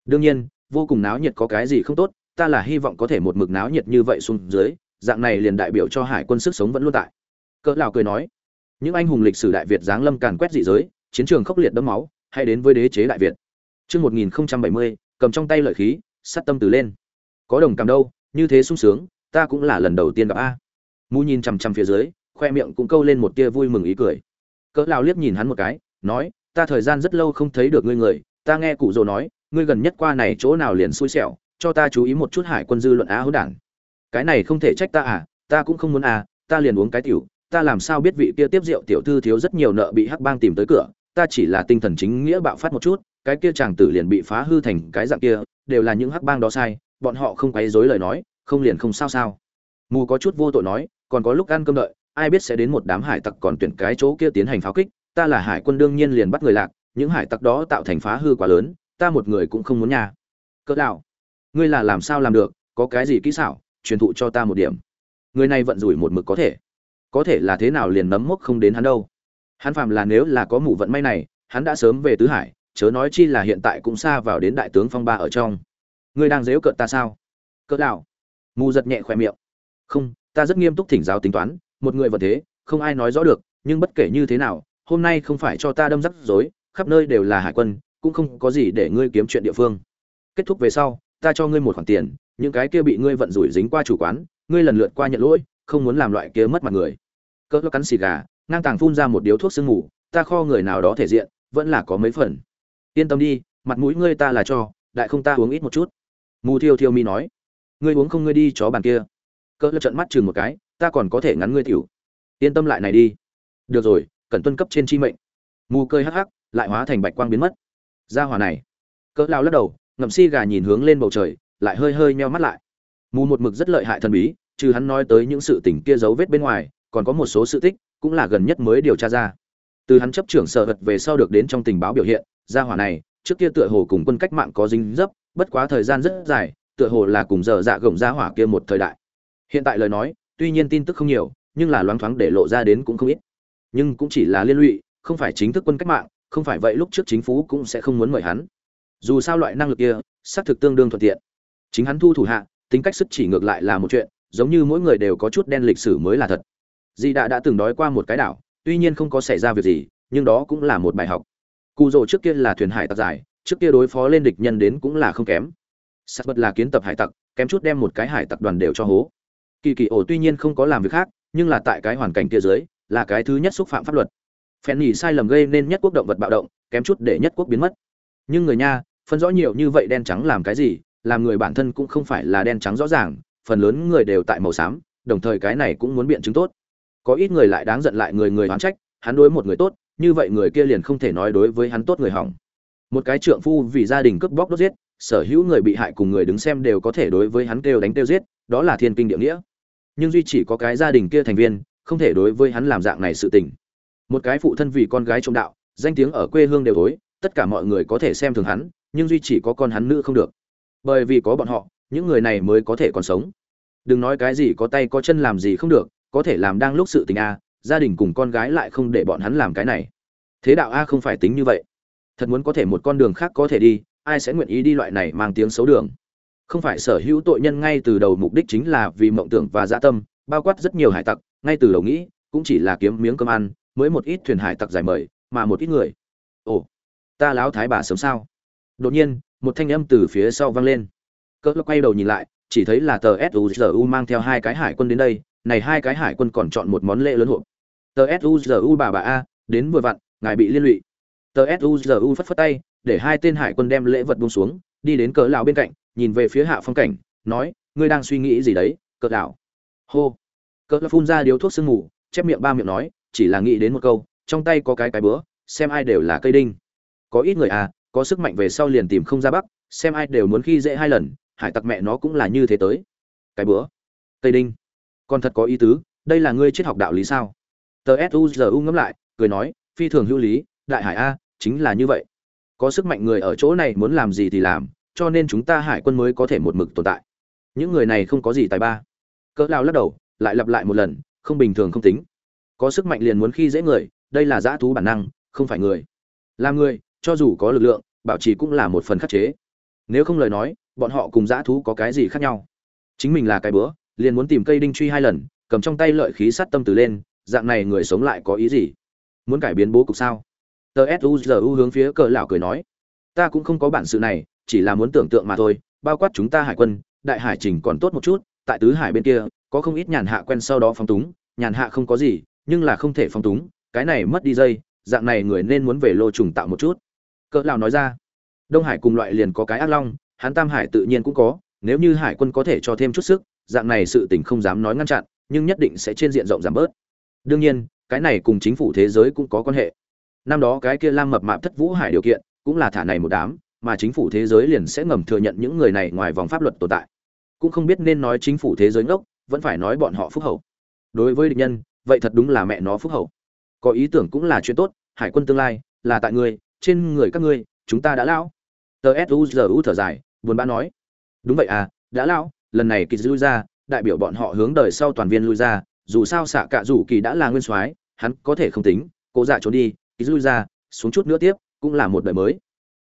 Đương nhiên, vô cùng náo nhiệt có cái gì không tốt, ta là hy vọng có thể một mực náo nhiệt như vậy xuống dưới, dạng này liền đại biểu cho hải quân sức sống vẫn luôn tại. Cỡ lão cười nói, những anh hùng lịch sử đại việt giáng lâm càn quét dị giới, chiến trường khốc liệt đẫm máu hay đến với đế chế đại việt chương 1070 cầm trong tay lợi khí, sát tâm từ lên. Có đồng cảm đâu, như thế sung sướng, ta cũng là lần đầu tiên gặp a. Mu nhìn chằm chằm phía dưới, khoe miệng cũng câu lên một tia vui mừng ý cười. Cỡ lão liếc nhìn hắn một cái, nói, ta thời gian rất lâu không thấy được ngươi người, ta nghe cụ rồ nói, ngươi gần nhất qua này chỗ nào liền xui xẻo, cho ta chú ý một chút hải quân dư luận á hữu đảng. Cái này không thể trách ta à ta cũng không muốn à ta liền uống cái tiểu, ta làm sao biết vị kia tiếp rượu tiểu thư thiếu rất nhiều nợ bị hắc bang tìm tới cửa, ta chỉ là tinh thần chính nghĩa bạo phát một chút cái kia chàng tử liền bị phá hư thành cái dạng kia, đều là những hắc bang đó sai, bọn họ không quấy rối lời nói, không liền không sao sao. Mù có chút vô tội nói, còn có lúc ăn cơm đợi, ai biết sẽ đến một đám hải tặc còn tuyển cái chỗ kia tiến hành pháo kích, ta là hải quân đương nhiên liền bắt người lạc, những hải tặc đó tạo thành phá hư quá lớn, ta một người cũng không muốn nhà cỡ đạo ngươi là làm sao làm được, có cái gì kỹ xảo, truyền thụ cho ta một điểm. Người này vận rủi một mực có thể. Có thể là thế nào liền nấm mốc không đến hắn đâu. Hắn phàm là nếu là có mụ vận may này, hắn đã sớm về tứ hải chớ nói chi là hiện tại cũng xa vào đến đại tướng phong ba ở trong. Ngươi đang dếu cợt ta sao? Cỡ đạo mù giật nhẹ khoe miệng. Không, ta rất nghiêm túc thỉnh giáo tính toán, một người vật thế, không ai nói rõ được, nhưng bất kể như thế nào, hôm nay không phải cho ta đâm rắc rối, khắp nơi đều là hải quân, cũng không có gì để ngươi kiếm chuyện địa phương. Kết thúc về sau, ta cho ngươi một khoản tiền, những cái kia bị ngươi vận rủi dính qua chủ quán, ngươi lần lượt qua nhận lỗi, không muốn làm loại kia mất mặt người. Cỡ cắn xì gà, ngang tàng phun ra một điếu thuốc sương mù, ta kho người nào đó thể diện, vẫn là có mấy phần yên tâm đi, mặt mũi ngươi ta là cho, đại không ta uống ít một chút. Mù thiêu thiêu mi nói. Ngươi uống không ngươi đi chó bàn kia. Cỡ trận mắt chừng một cái, ta còn có thể ngắn ngươi tiểu. Yên tâm lại này đi. Được rồi, cần tuân cấp trên chi mệnh. Mù cơi hắc hắc, lại hóa thành bạch quang biến mất. Ra hỏa này. Cỡ lao lắc đầu, ngậm si gà nhìn hướng lên bầu trời, lại hơi hơi meo mắt lại. Mù một mực rất lợi hại thần bí, trừ hắn nói tới những sự tình kia dấu vết bên ngoài, còn có một số sự tích, cũng là gần nhất mới điều tra ra. Từ hắn chấp trưởng sở vật về sau được đến trong tình báo biểu hiện gia hỏa này, trước kia tựa hồ cùng quân cách mạng có dính dấp, bất quá thời gian rất dài, tựa hồ là cùng giờ dạ gồng gia hỏa kia một thời đại. Hiện tại lời nói, tuy nhiên tin tức không nhiều, nhưng là loáng thoáng để lộ ra đến cũng không ít. Nhưng cũng chỉ là liên lụy, không phải chính thức quân cách mạng, không phải vậy lúc trước chính phủ cũng sẽ không muốn mời hắn. Dù sao loại năng lực kia, xác thực tương đương thuận tiện. Chính hắn thu thủ hạ, tính cách sức chỉ ngược lại là một chuyện, giống như mỗi người đều có chút đen lịch sử mới là thật. Di đã đã từng đói qua một cái đảo, tuy nhiên không có xảy ra việc gì, nhưng đó cũng là một bài học cụ rồ trước kia là thuyền hải tặc dài, trước kia đối phó lên địch nhân đến cũng là không kém. Sắt bật là kiến tập hải tặc, kém chút đem một cái hải tặc đoàn đều cho hố. Kỳ kỳ ổ tuy nhiên không có làm việc khác, nhưng là tại cái hoàn cảnh kia dưới, là cái thứ nhất xúc phạm pháp luật. Phen nhì sai lầm gây nên nhất quốc động vật bạo động, kém chút để nhất quốc biến mất. Nhưng người nha, phân rõ nhiều như vậy đen trắng làm cái gì, làm người bản thân cũng không phải là đen trắng rõ ràng, phần lớn người đều tại màu xám, đồng thời cái này cũng muốn biện chứng tốt. Có ít người lại đáng giận lại người người oán trách, hắn đối một người tốt như vậy người kia liền không thể nói đối với hắn tốt người hỏng. Một cái trượng phu vì gia đình cướp bóc đốt giết, sở hữu người bị hại cùng người đứng xem đều có thể đối với hắn kêu đánh kêu giết, đó là thiên kinh địa nghĩa. Nhưng duy chỉ có cái gia đình kia thành viên, không thể đối với hắn làm dạng này sự tình. Một cái phụ thân vì con gái trộm đạo, danh tiếng ở quê hương đều tối tất cả mọi người có thể xem thường hắn, nhưng duy chỉ có con hắn nữ không được. Bởi vì có bọn họ, những người này mới có thể còn sống. Đừng nói cái gì có tay có chân làm gì không được, có thể làm đang lúc sự tình a gia đình cùng con gái lại không để bọn hắn làm cái này. Thế đạo a không phải tính như vậy. Thật muốn có thể một con đường khác có thể đi, ai sẽ nguyện ý đi loại này mang tiếng xấu đường? Không phải sở hữu tội nhân ngay từ đầu mục đích chính là vì mộng tưởng và dạ tâm, bao quát rất nhiều hải tặc, ngay từ đầu nghĩ, cũng chỉ là kiếm miếng cơm ăn, mới một ít thuyền hải tặc giải mời, mà một ít người. Ồ, ta láo thái bà sớm sao? Đột nhiên, một thanh âm từ phía sau vang lên. Cỡ quay đầu nhìn lại, chỉ thấy là tờ suzu mang theo hai cái hải quân đến đây này hai cái hải quân còn chọn một món lễ lớn hộp. Tờ suzu bà bà a đến vừa vặn ngài bị liên lụy. Tờ suzu phất phất tay để hai tên hải quân đem lễ vật buông xuống đi đến cỡ lão bên cạnh nhìn về phía hạ phong cảnh nói ngươi đang suy nghĩ gì đấy cỡ lão? Hô. Cỡ lão phun ra điếu thuốc sương ngủ, chép miệng ba miệng nói chỉ là nghĩ đến một câu trong tay có cái cái bữa xem ai đều là cây đinh. Có ít người à có sức mạnh về sau liền tìm không ra bắc xem ai đều muốn khi dễ hai lần hải tặc mẹ nó cũng là như thế tới. Cái bữa? Cây đinh còn thật có ý tứ, đây là ngươi triết học đạo lý sao? Tờ suzu ngẫm lại, cười nói, phi thường hữu lý, đại hải a, chính là như vậy. Có sức mạnh người ở chỗ này muốn làm gì thì làm, cho nên chúng ta hải quân mới có thể một mực tồn tại. Những người này không có gì tài ba. Cỡ lao lắc đầu, lại lặp lại một lần, không bình thường không tính. Có sức mạnh liền muốn khi dễ người, đây là dã thú bản năng, không phải người. Làm người, cho dù có lực lượng, bảo trì cũng là một phần khắc chế. Nếu không lời nói, bọn họ cùng dã thú có cái gì khác nhau? Chính mình là cái bữa liền muốn tìm cây đinh truy hai lần, cầm trong tay lợi khí sát tâm từ lên, dạng này người sống lại có ý gì? Muốn cải biến bố cục sao? Tờ suzu hướng phía cờ lão cười nói, ta cũng không có bản sự này, chỉ là muốn tưởng tượng mà thôi, bao quát chúng ta hải quân, đại hải trình còn tốt một chút, tại tứ hải bên kia, có không ít nhàn hạ quen sau đó phóng túng, nhàn hạ không có gì, nhưng là không thể phóng túng, cái này mất đi dây, dạng này người nên muốn về lô trùng tạo một chút. Cỡ lão nói ra. Đông hải cùng loại liền có cái ác long, hắn tam hải tự nhiên cũng có, nếu như hải quân có thể cho thêm chút sức dạng này sự tình không dám nói ngăn chặn, nhưng nhất định sẽ trên diện rộng giảm bớt. Đương nhiên, cái này cùng chính phủ thế giới cũng có quan hệ. Năm đó cái kia lam mập mạp thất vũ hải điều kiện, cũng là thả này một đám, mà chính phủ thế giới liền sẽ ngầm thừa nhận những người này ngoài vòng pháp luật tồn tại. Cũng không biết nên nói chính phủ thế giới ngốc, vẫn phải nói bọn họ phúc hậu. Đối với địch nhân, vậy thật đúng là mẹ nó phúc hậu. Có ý tưởng cũng là chuyện tốt, hải quân tương lai, là tại ngươi, trên người các ngươi, chúng ta đã lão tsu thở dài, buồn bã nói. Đúng vậy à đã lão lần này kỳ lui ra đại biểu bọn họ hướng đời sau toàn viên lui ra dù sao xạ cạ rủ kỳ đã là nguyên soái hắn có thể không tính cố dạ trốn đi kỳ lui ra xuống chút nữa tiếp cũng là một đời mới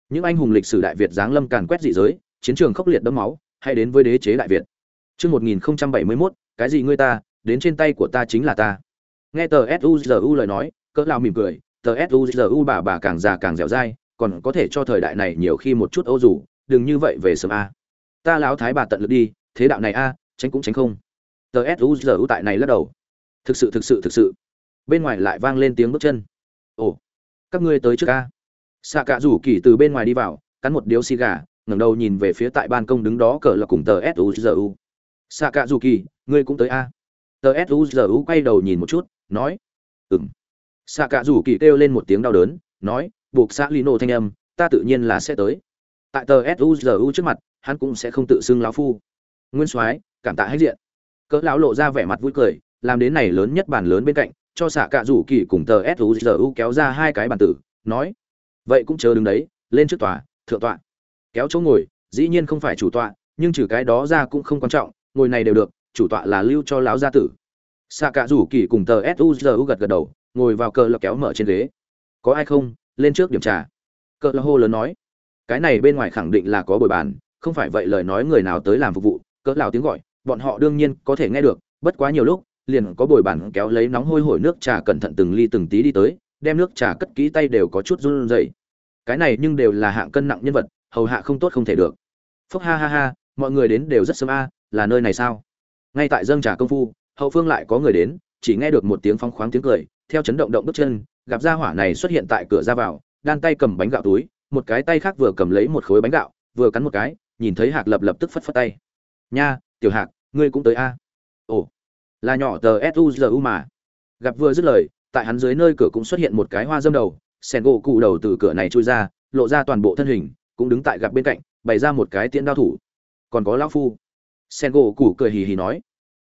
những anh hùng lịch sử đại việt giáng lâm càn quét dị giới chiến trường khốc liệt đẫm máu hay đến với đế chế đại việt Trước 1071, cái gì ngươi ta, đến trên tay của ta chính là ta. Nghe tờ SUZU lời nói, cỡ lao mỉm cười, tờ SUZU bà bà càng già càng dẻo dai, còn có thể cho thời đại này nhiều khi một chút ô dù, đừng như vậy về sớm a. Ta lão thái bà tận lực đi, thế đạo này a, tránh cũng tránh không. Tờ SUZU tại này lắc đầu. Thực sự thực sự thực sự. Bên ngoài lại vang lên tiếng bước chân. Ồ, các ngươi tới trước a. xạ Cạ rủ kỳ từ bên ngoài đi vào, cắn một điếu xì gà, ngẩng đầu nhìn về phía tại ban công đứng đó cờ là cùng tờ SUZU xạ cạ rủ kỳ ngươi cũng tới a tờ suzu quay đầu nhìn một chút nói ừng xạ cạ rủ kỳ kêu lên một tiếng đau đớn nói buộc xã lino thanh âm ta tự nhiên là sẽ tới tại tờ suzu trước mặt hắn cũng sẽ không tự xưng lão phu nguyên soái, cảm tạ hãnh diện. Cỡ lão lộ ra vẻ mặt vui cười, làm đến này lớn nhất bàn lớn bên cạnh, cho xạ cạ rủ kỳ cùng tờ suzu kéo ra hai cái bàn tử, nói, vậy cũng chờ đứng đấy, lên trước tòa, thượng tọa. Kéo chỗ ngồi, dĩ nhiên không phải chủ tọa, nhưng trừ cái đó ra cũng không quan trọng, ngồi này đều được, chủ tọa là lưu cho lão gia tử. Xạ cả rủ kỳ cùng tờ suzu gật gật đầu, ngồi vào cờ lọc kéo mở trên ghế. Có ai không? Lên trước điểm trà. Cờ lọc hô lớn nói, cái này bên ngoài khẳng định là có bồi bàn, không phải vậy lời nói người nào tới làm phục vụ cỡ lào tiếng gọi, bọn họ đương nhiên có thể nghe được, bất quá nhiều lúc, liền có bồi bàn kéo lấy nóng hôi hổi nước trà cẩn thận từng ly từng tí đi tới, đem nước trà cất kỹ tay đều có chút run rẩy. Cái này nhưng đều là hạng cân nặng nhân vật, hầu hạ không tốt không thể được. Phúc ha ha ha, mọi người đến đều rất sớm a, là nơi này sao? Ngay tại dâng trà công phu, hậu phương lại có người đến, chỉ nghe được một tiếng phong khoáng tiếng cười, theo chấn động động bước chân, gặp gia hỏa này xuất hiện tại cửa ra vào, đan tay cầm bánh gạo túi, một cái tay khác vừa cầm lấy một khối bánh gạo, vừa cắn một cái, nhìn thấy hạc lập lập tức phất phất tay nha, tiểu hạc, ngươi cũng tới a. Ồ, là nhỏ tờ suzu mà. Gặp vừa dứt lời, tại hắn dưới nơi cửa cũng xuất hiện một cái hoa dâm đầu sen gỗ cụ đầu từ cửa này trôi ra, lộ ra toàn bộ thân hình, cũng đứng tại gặp bên cạnh, bày ra một cái tiễn đao thủ. Còn có lão phu. Sen gỗ cụ cười hì hì nói,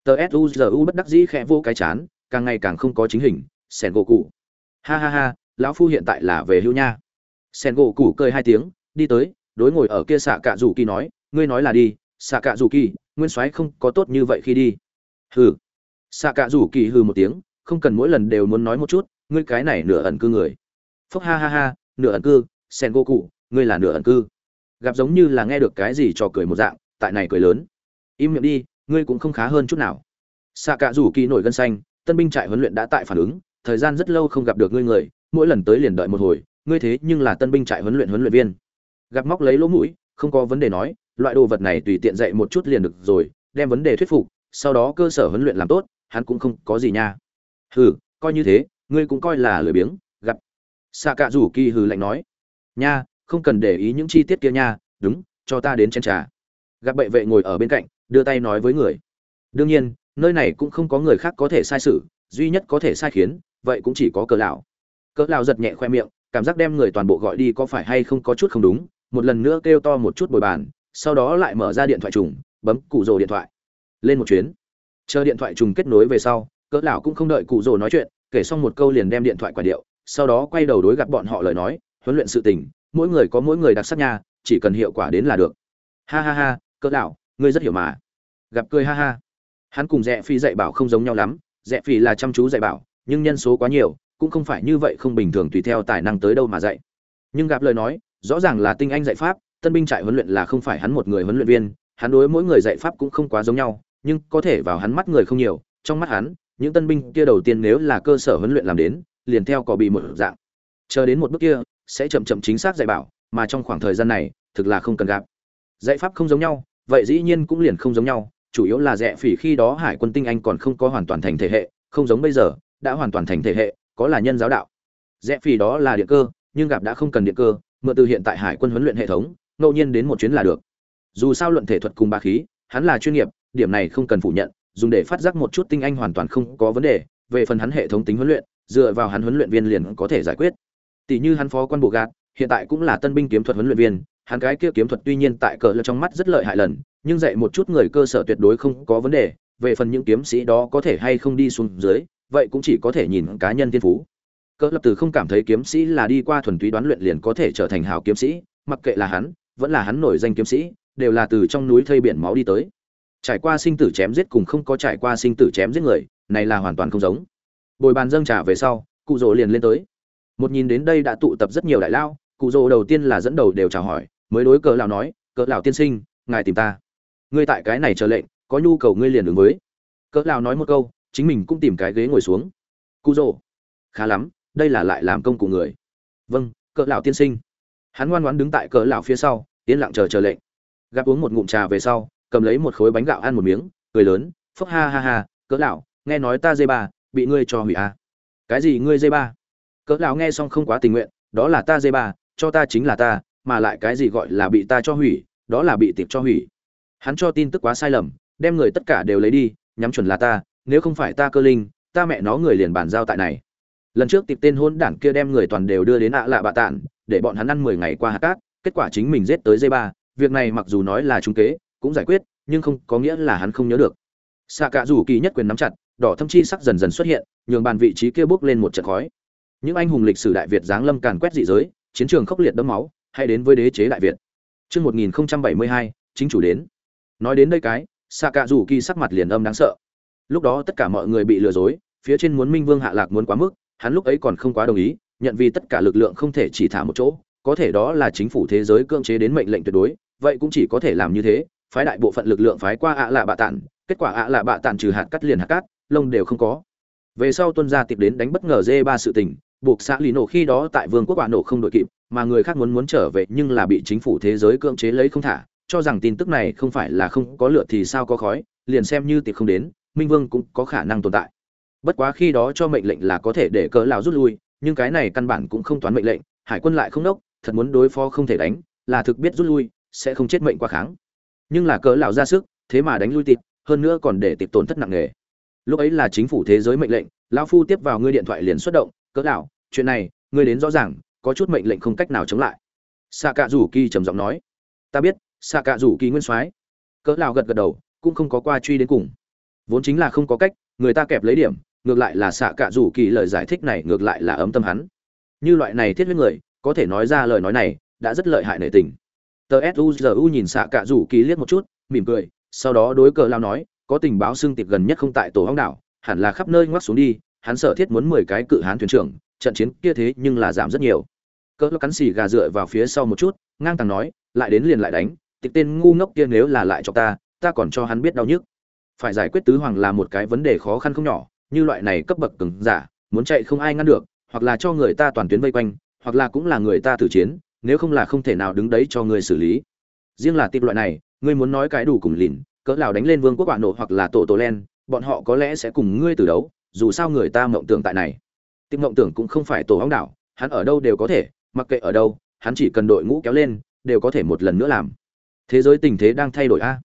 tờ suzu bất đắc dĩ khẽ vô cái chán, càng ngày càng không có chính hình sen gỗ cụ. Ha ha ha, lão phu hiện tại là về hưu nha. Sen gỗ cụ cười hai tiếng, đi tới, đối ngồi ở kia xạ cạ rủ kỳ nói, ngươi nói là đi xạ cạ rủ kỳ nguyên soái không có tốt như vậy khi đi. Hừ. Xạ cạ rủ kỳ hừ một tiếng, không cần mỗi lần đều muốn nói một chút, ngươi cái này nửa ẩn cư người. Phúc ha ha ha, nửa ẩn cư sen gỗ cụ ngươi là nửa ẩn cư. Gặp giống như là nghe được cái gì trò cười một dạng, tại này cười lớn. Im miệng đi, ngươi cũng không khá hơn chút nào. Xạ cạ rủ kỳ nổi gân xanh, tân binh trại huấn luyện đã tại phản ứng, thời gian rất lâu không gặp được ngươi người, mỗi lần tới liền đợi một hồi, ngươi thế nhưng là tân binh trại huấn luyện huấn luyện viên. Gặp móc lấy lỗ mũi, không có vấn đề nói loại đồ vật này tùy tiện dạy một chút liền được rồi, đem vấn đề thuyết phục, sau đó cơ sở huấn luyện làm tốt, hắn cũng không có gì nha. Hừ, coi như thế, ngươi cũng coi là lười biếng, gặp. Sạ cạ rủ kỳ hừ lạnh nói. Nha, không cần để ý những chi tiết kia nha, đúng, cho ta đến chén trà. Gặp bệ vệ ngồi ở bên cạnh, đưa tay nói với người. Đương nhiên, nơi này cũng không có người khác có thể sai sự duy nhất có thể sai khiến, vậy cũng chỉ có cỡ lão. Cỡ lão giật nhẹ khoe miệng, cảm giác đem người toàn bộ gọi đi có phải hay không có chút không đúng, một lần nữa kêu to một chút bồi bàn sau đó lại mở ra điện thoại trùng, bấm cụ rồ điện thoại. Lên một chuyến. Chờ điện thoại trùng kết nối về sau, cỡ lão cũng không đợi cụ rồ nói chuyện, kể xong một câu liền đem điện thoại quả điệu, sau đó quay đầu đối gặp bọn họ lời nói, huấn luyện sự tình, mỗi người có mỗi người đặc sắc nha, chỉ cần hiệu quả đến là được. Ha ha ha, cỡ lão, ngươi rất hiểu mà. Gặp cười ha ha. Hắn cùng rẽ phi dạy bảo không giống nhau lắm rẽ phi là chăm chú dạy bảo, nhưng nhân số quá nhiều, cũng không phải như vậy không bình thường tùy theo tài năng tới đâu mà dạy. Nhưng gặp lời nói, rõ ràng là tinh anh dạy pháp tân binh trại huấn luyện là không phải hắn một người huấn luyện viên, hắn đối mỗi người dạy pháp cũng không quá giống nhau, nhưng có thể vào hắn mắt người không nhiều, trong mắt hắn, những tân binh kia đầu tiên nếu là cơ sở huấn luyện làm đến, liền theo có bị một dạng. Chờ đến một bước kia, sẽ chậm chậm chính xác dạy bảo, mà trong khoảng thời gian này, thực là không cần gặp. Dạy pháp không giống nhau, vậy dĩ nhiên cũng liền không giống nhau, chủ yếu là rẻ phỉ khi đó hải quân tinh anh còn không có hoàn toàn thành thể hệ, không giống bây giờ, đã hoàn toàn thành thể hệ, có là nhân giáo đạo. Rẻ phỉ đó là điện cơ, nhưng gặp đã không cần điện cơ, mượn từ hiện tại hải quân huấn luyện hệ thống ngẫu nhiên đến một chuyến là được. Dù sao luận thể thuật cùng ba khí, hắn là chuyên nghiệp, điểm này không cần phủ nhận, dùng để phát giác một chút tinh anh hoàn toàn không có vấn đề, về phần hắn hệ thống tính huấn luyện, dựa vào hắn huấn luyện viên liền có thể giải quyết. Tỷ như hắn phó quan bộ gạt, hiện tại cũng là tân binh kiếm thuật huấn luyện viên, hắn cái kia kiếm thuật tuy nhiên tại cờ lơ trong mắt rất lợi hại lần, nhưng dạy một chút người cơ sở tuyệt đối không có vấn đề, về phần những kiếm sĩ đó có thể hay không đi xuống dưới, vậy cũng chỉ có thể nhìn cá nhân thiên phú. Cỡ lập từ không cảm thấy kiếm sĩ là đi qua thuần túy đoán luyện liền có thể trở thành hảo kiếm sĩ, mặc kệ là hắn vẫn là hắn nổi danh kiếm sĩ, đều là từ trong núi thây biển máu đi tới. Trải qua sinh tử chém giết cùng không có trải qua sinh tử chém giết người, này là hoàn toàn không giống. Bồi bàn dâng trả về sau, cụ rỗ liền lên tới. Một nhìn đến đây đã tụ tập rất nhiều đại lao, cụ rỗ đầu tiên là dẫn đầu đều chào hỏi, mới đối cỡ lão nói cỡ lão tiên sinh, ngài tìm ta. Ngươi tại cái này chờ lệnh, có nhu cầu ngươi liền ứng với. Cỡ lão nói một câu, chính mình cũng tìm cái ghế ngồi xuống. Cụ rỗ. Khá lắm, đây là lại làm công cụ người. Vâng cỡ lão tiên sinh hắn ngoan ngoãn đứng tại cỡ lão phía sau, yên lặng chờ chờ lệnh. Gặp uống một ngụm trà về sau, cầm lấy một khối bánh gạo ăn một miếng, cười lớn, phốc ha ha ha, cỡ lão, nghe nói ta dây ba, bị ngươi cho hủy à? Cái gì ngươi dây ba? Cỡ lão nghe xong không quá tình nguyện, đó là ta dây ba, cho ta chính là ta, mà lại cái gì gọi là bị ta cho hủy, đó là bị tiệp cho hủy. Hắn cho tin tức quá sai lầm, đem người tất cả đều lấy đi, nhắm chuẩn là ta, nếu không phải ta cơ linh, ta mẹ nó người liền bàn giao tại này. Lần trước tiệp tên hôn đảng kia đem người toàn đều đưa đến ạ lạ bạ tạn để bọn hắn ăn mười ngày qua hạt cát kết quả chính mình giết tới dây ba việc này mặc dù nói là trung kế cũng giải quyết nhưng không có nghĩa là hắn không nhớ được xạ cả rủ kỳ nhất quyền nắm chặt đỏ thâm chi sắc dần dần xuất hiện nhường bàn vị trí kia bước lên một trận khói những anh hùng lịch sử đại việt giáng lâm càn quét dị giới chiến trường khốc liệt đẫm máu hay đến với đế chế đại việt Trước 1072, chính chủ đến. Nói đến đây cái, xạ cả rủ kỳ sắc mặt liền âm đáng sợ. Lúc đó tất cả mọi người bị lừa dối, phía trên muốn Minh Vương hạ lạc muốn quá mức, hắn lúc ấy còn không quá đồng ý, nhận vì tất cả lực lượng không thể chỉ thả một chỗ, có thể đó là chính phủ thế giới cưỡng chế đến mệnh lệnh tuyệt đối, vậy cũng chỉ có thể làm như thế, phái đại bộ phận lực lượng phái qua ạ lạ bạ tản, kết quả ạ lạ bạ tản trừ hạt cắt liền hạt cát, lông đều không có. Về sau tuân gia tiệp đến đánh bất ngờ dê ba sự tình, buộc xã lì nổ khi đó tại vương quốc quả nổ không đội kịp, mà người khác muốn muốn trở về nhưng là bị chính phủ thế giới cưỡng chế lấy không thả, cho rằng tin tức này không phải là không có lửa thì sao có khói, liền xem như tiệp không đến, Minh Vương cũng có khả năng tồn tại bất quá khi đó cho mệnh lệnh là có thể để cỡ lão rút lui nhưng cái này căn bản cũng không toán mệnh lệnh hải quân lại không đốc thật muốn đối phó không thể đánh là thực biết rút lui sẽ không chết mệnh qua kháng. Nhưng là cỡ lão ra sức thế mà đánh lui tịt, hơn nữa còn để tịp tổn thất nặng nề. Lúc ấy là chính phủ thế giới mệnh lệnh lão phu tiếp vào ngươi điện thoại liền xuất động cỡ lão chuyện này ngươi đến rõ ràng có chút mệnh lệnh không cách nào chống lại. Xạ cạ rủ kỳ trầm giọng nói. Ta biết xạ cạ rủ kỳ nguyên soái. Cỡ lão gật gật đầu cũng không có qua truy đến cùng. Vốn chính là không có cách người ta kẹp lấy điểm ngược lại là xạ cạ rủ kỳ lời giải thích này ngược lại là ấm tâm hắn. Như loại này thiết huyết người, có thể nói ra lời nói này, đã rất lợi hại nể tình. Tờ suzu nhìn xạ cạ rủ kỳ liếc một chút, mỉm cười, sau đó đối cờ lao nói, có tình báo xưng tiệp gần nhất không tại tổ hóng đảo, hẳn là khắp nơi ngoắc xuống đi, hắn sợ thiết muốn mười cái cự hán thuyền trưởng, trận chiến kia thế nhưng là giảm rất nhiều. Cỡ cắn xì gà dựa vào phía sau một chút, ngang tàng nói, lại đến liền lại đánh tịch tên ngu ngốc kia nếu là lại cho ta ta còn cho hắn biết đau nhức. Phải giải quyết tứ hoàng là một cái vấn đề khó khăn không nhỏ như loại này cấp bậc cứng giả, muốn chạy không ai ngăn được, hoặc là cho người ta toàn tuyến vây quanh, hoặc là cũng là người ta thử chiến, nếu không là không thể nào đứng đấy cho người xử lý. Riêng là tịp loại này, ngươi muốn nói cái đủ cùng lìn cỡ nào đánh lên vương quốc quả nổ hoặc là tổ tổ len, bọn họ có lẽ sẽ cùng ngươi từ đấu, dù sao người ta mộng tưởng tại này. Tịp mộng tưởng cũng không phải tổ hóng đảo, hắn ở đâu đều có thể, mặc kệ ở đâu, hắn chỉ cần đội ngũ kéo lên, đều có thể một lần nữa làm. Thế giới tình thế đang thay đổi a.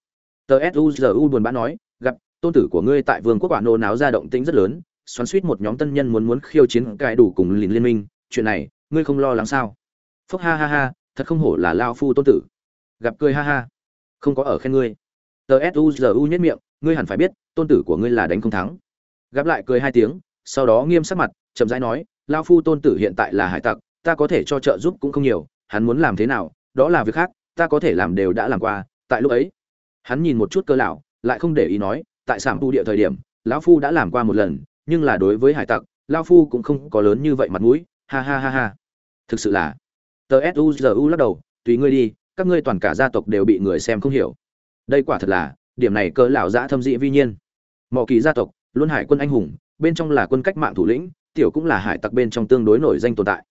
Tờ suzu buồn bã nói, gặp tôn tử của ngươi tại vương quốc quả nô náo ra động tĩnh rất lớn, xoắn suýt một nhóm tân nhân muốn muốn khiêu chiến cải đủ cùng lìn liên minh, chuyện này, ngươi không lo lắng sao? Phúc ha ha ha, thật không hổ là lao phu tôn tử. Gặp cười ha ha. Không có ở khen ngươi. Tờ suzu nhất miệng, ngươi hẳn phải biết, tôn tử của ngươi là đánh không thắng. Gặp lại cười hai tiếng, sau đó nghiêm sắc mặt, chậm rãi nói, lao phu tôn tử hiện tại là hải tặc, ta có thể cho trợ giúp cũng không nhiều, hắn muốn làm thế nào, đó là việc khác, ta có thể làm đều đã làm qua, tại lúc ấy. Hắn nhìn một chút cơ lão, lại không để ý nói tại sảm tu địa thời điểm, lão phu đã làm qua một lần, nhưng là đối với hải tặc, lão phu cũng không có lớn như vậy mặt mũi, ha ha ha ha. Thực sự là, tờ suzu lắc đầu, tùy ngươi đi, các ngươi toàn cả gia tộc đều bị người xem không hiểu. Đây quả thật là, điểm này cỡ lão dã thâm dị vi nhiên. Mọi kỳ gia tộc, luôn hải quân anh hùng, bên trong là quân cách mạng thủ lĩnh, tiểu cũng là hải tặc bên trong tương đối nổi danh tồn tại.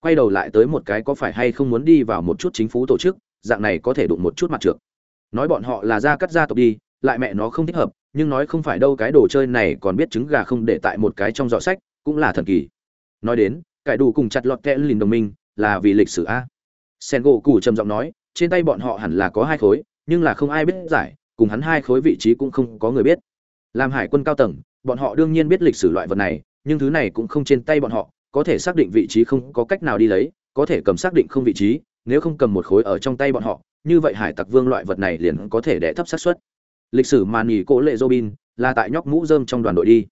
Quay đầu lại tới một cái có phải hay không muốn đi vào một chút chính phủ tổ chức, dạng này có thể đụng một chút mặt trượt nói bọn họ là gia cắt gia tộc đi lại mẹ nó không thích hợp, nhưng nói không phải đâu, cái đồ chơi này còn biết trứng gà không để tại một cái trong giỏ sách, cũng là thần kỳ. Nói đến, cải đủ cùng chặt lọt kẽ lìn đồng minh, là vì lịch sử a. Sen gỗ cù trầm giọng nói, trên tay bọn họ hẳn là có hai khối, nhưng là không ai biết giải, cùng hắn hai khối vị trí cũng không có người biết. Làm hải quân cao tầng, bọn họ đương nhiên biết lịch sử loại vật này, nhưng thứ này cũng không trên tay bọn họ, có thể xác định vị trí không có cách nào đi lấy, có thể cầm xác định không vị trí, nếu không cầm một khối ở trong tay bọn họ, như vậy hải tặc vương loại vật này liền có thể đẻ thấp xác suất lịch sử mà nghỉ cỗ lệ robin, là tại nhóc mũ dơm trong đoàn đội đi.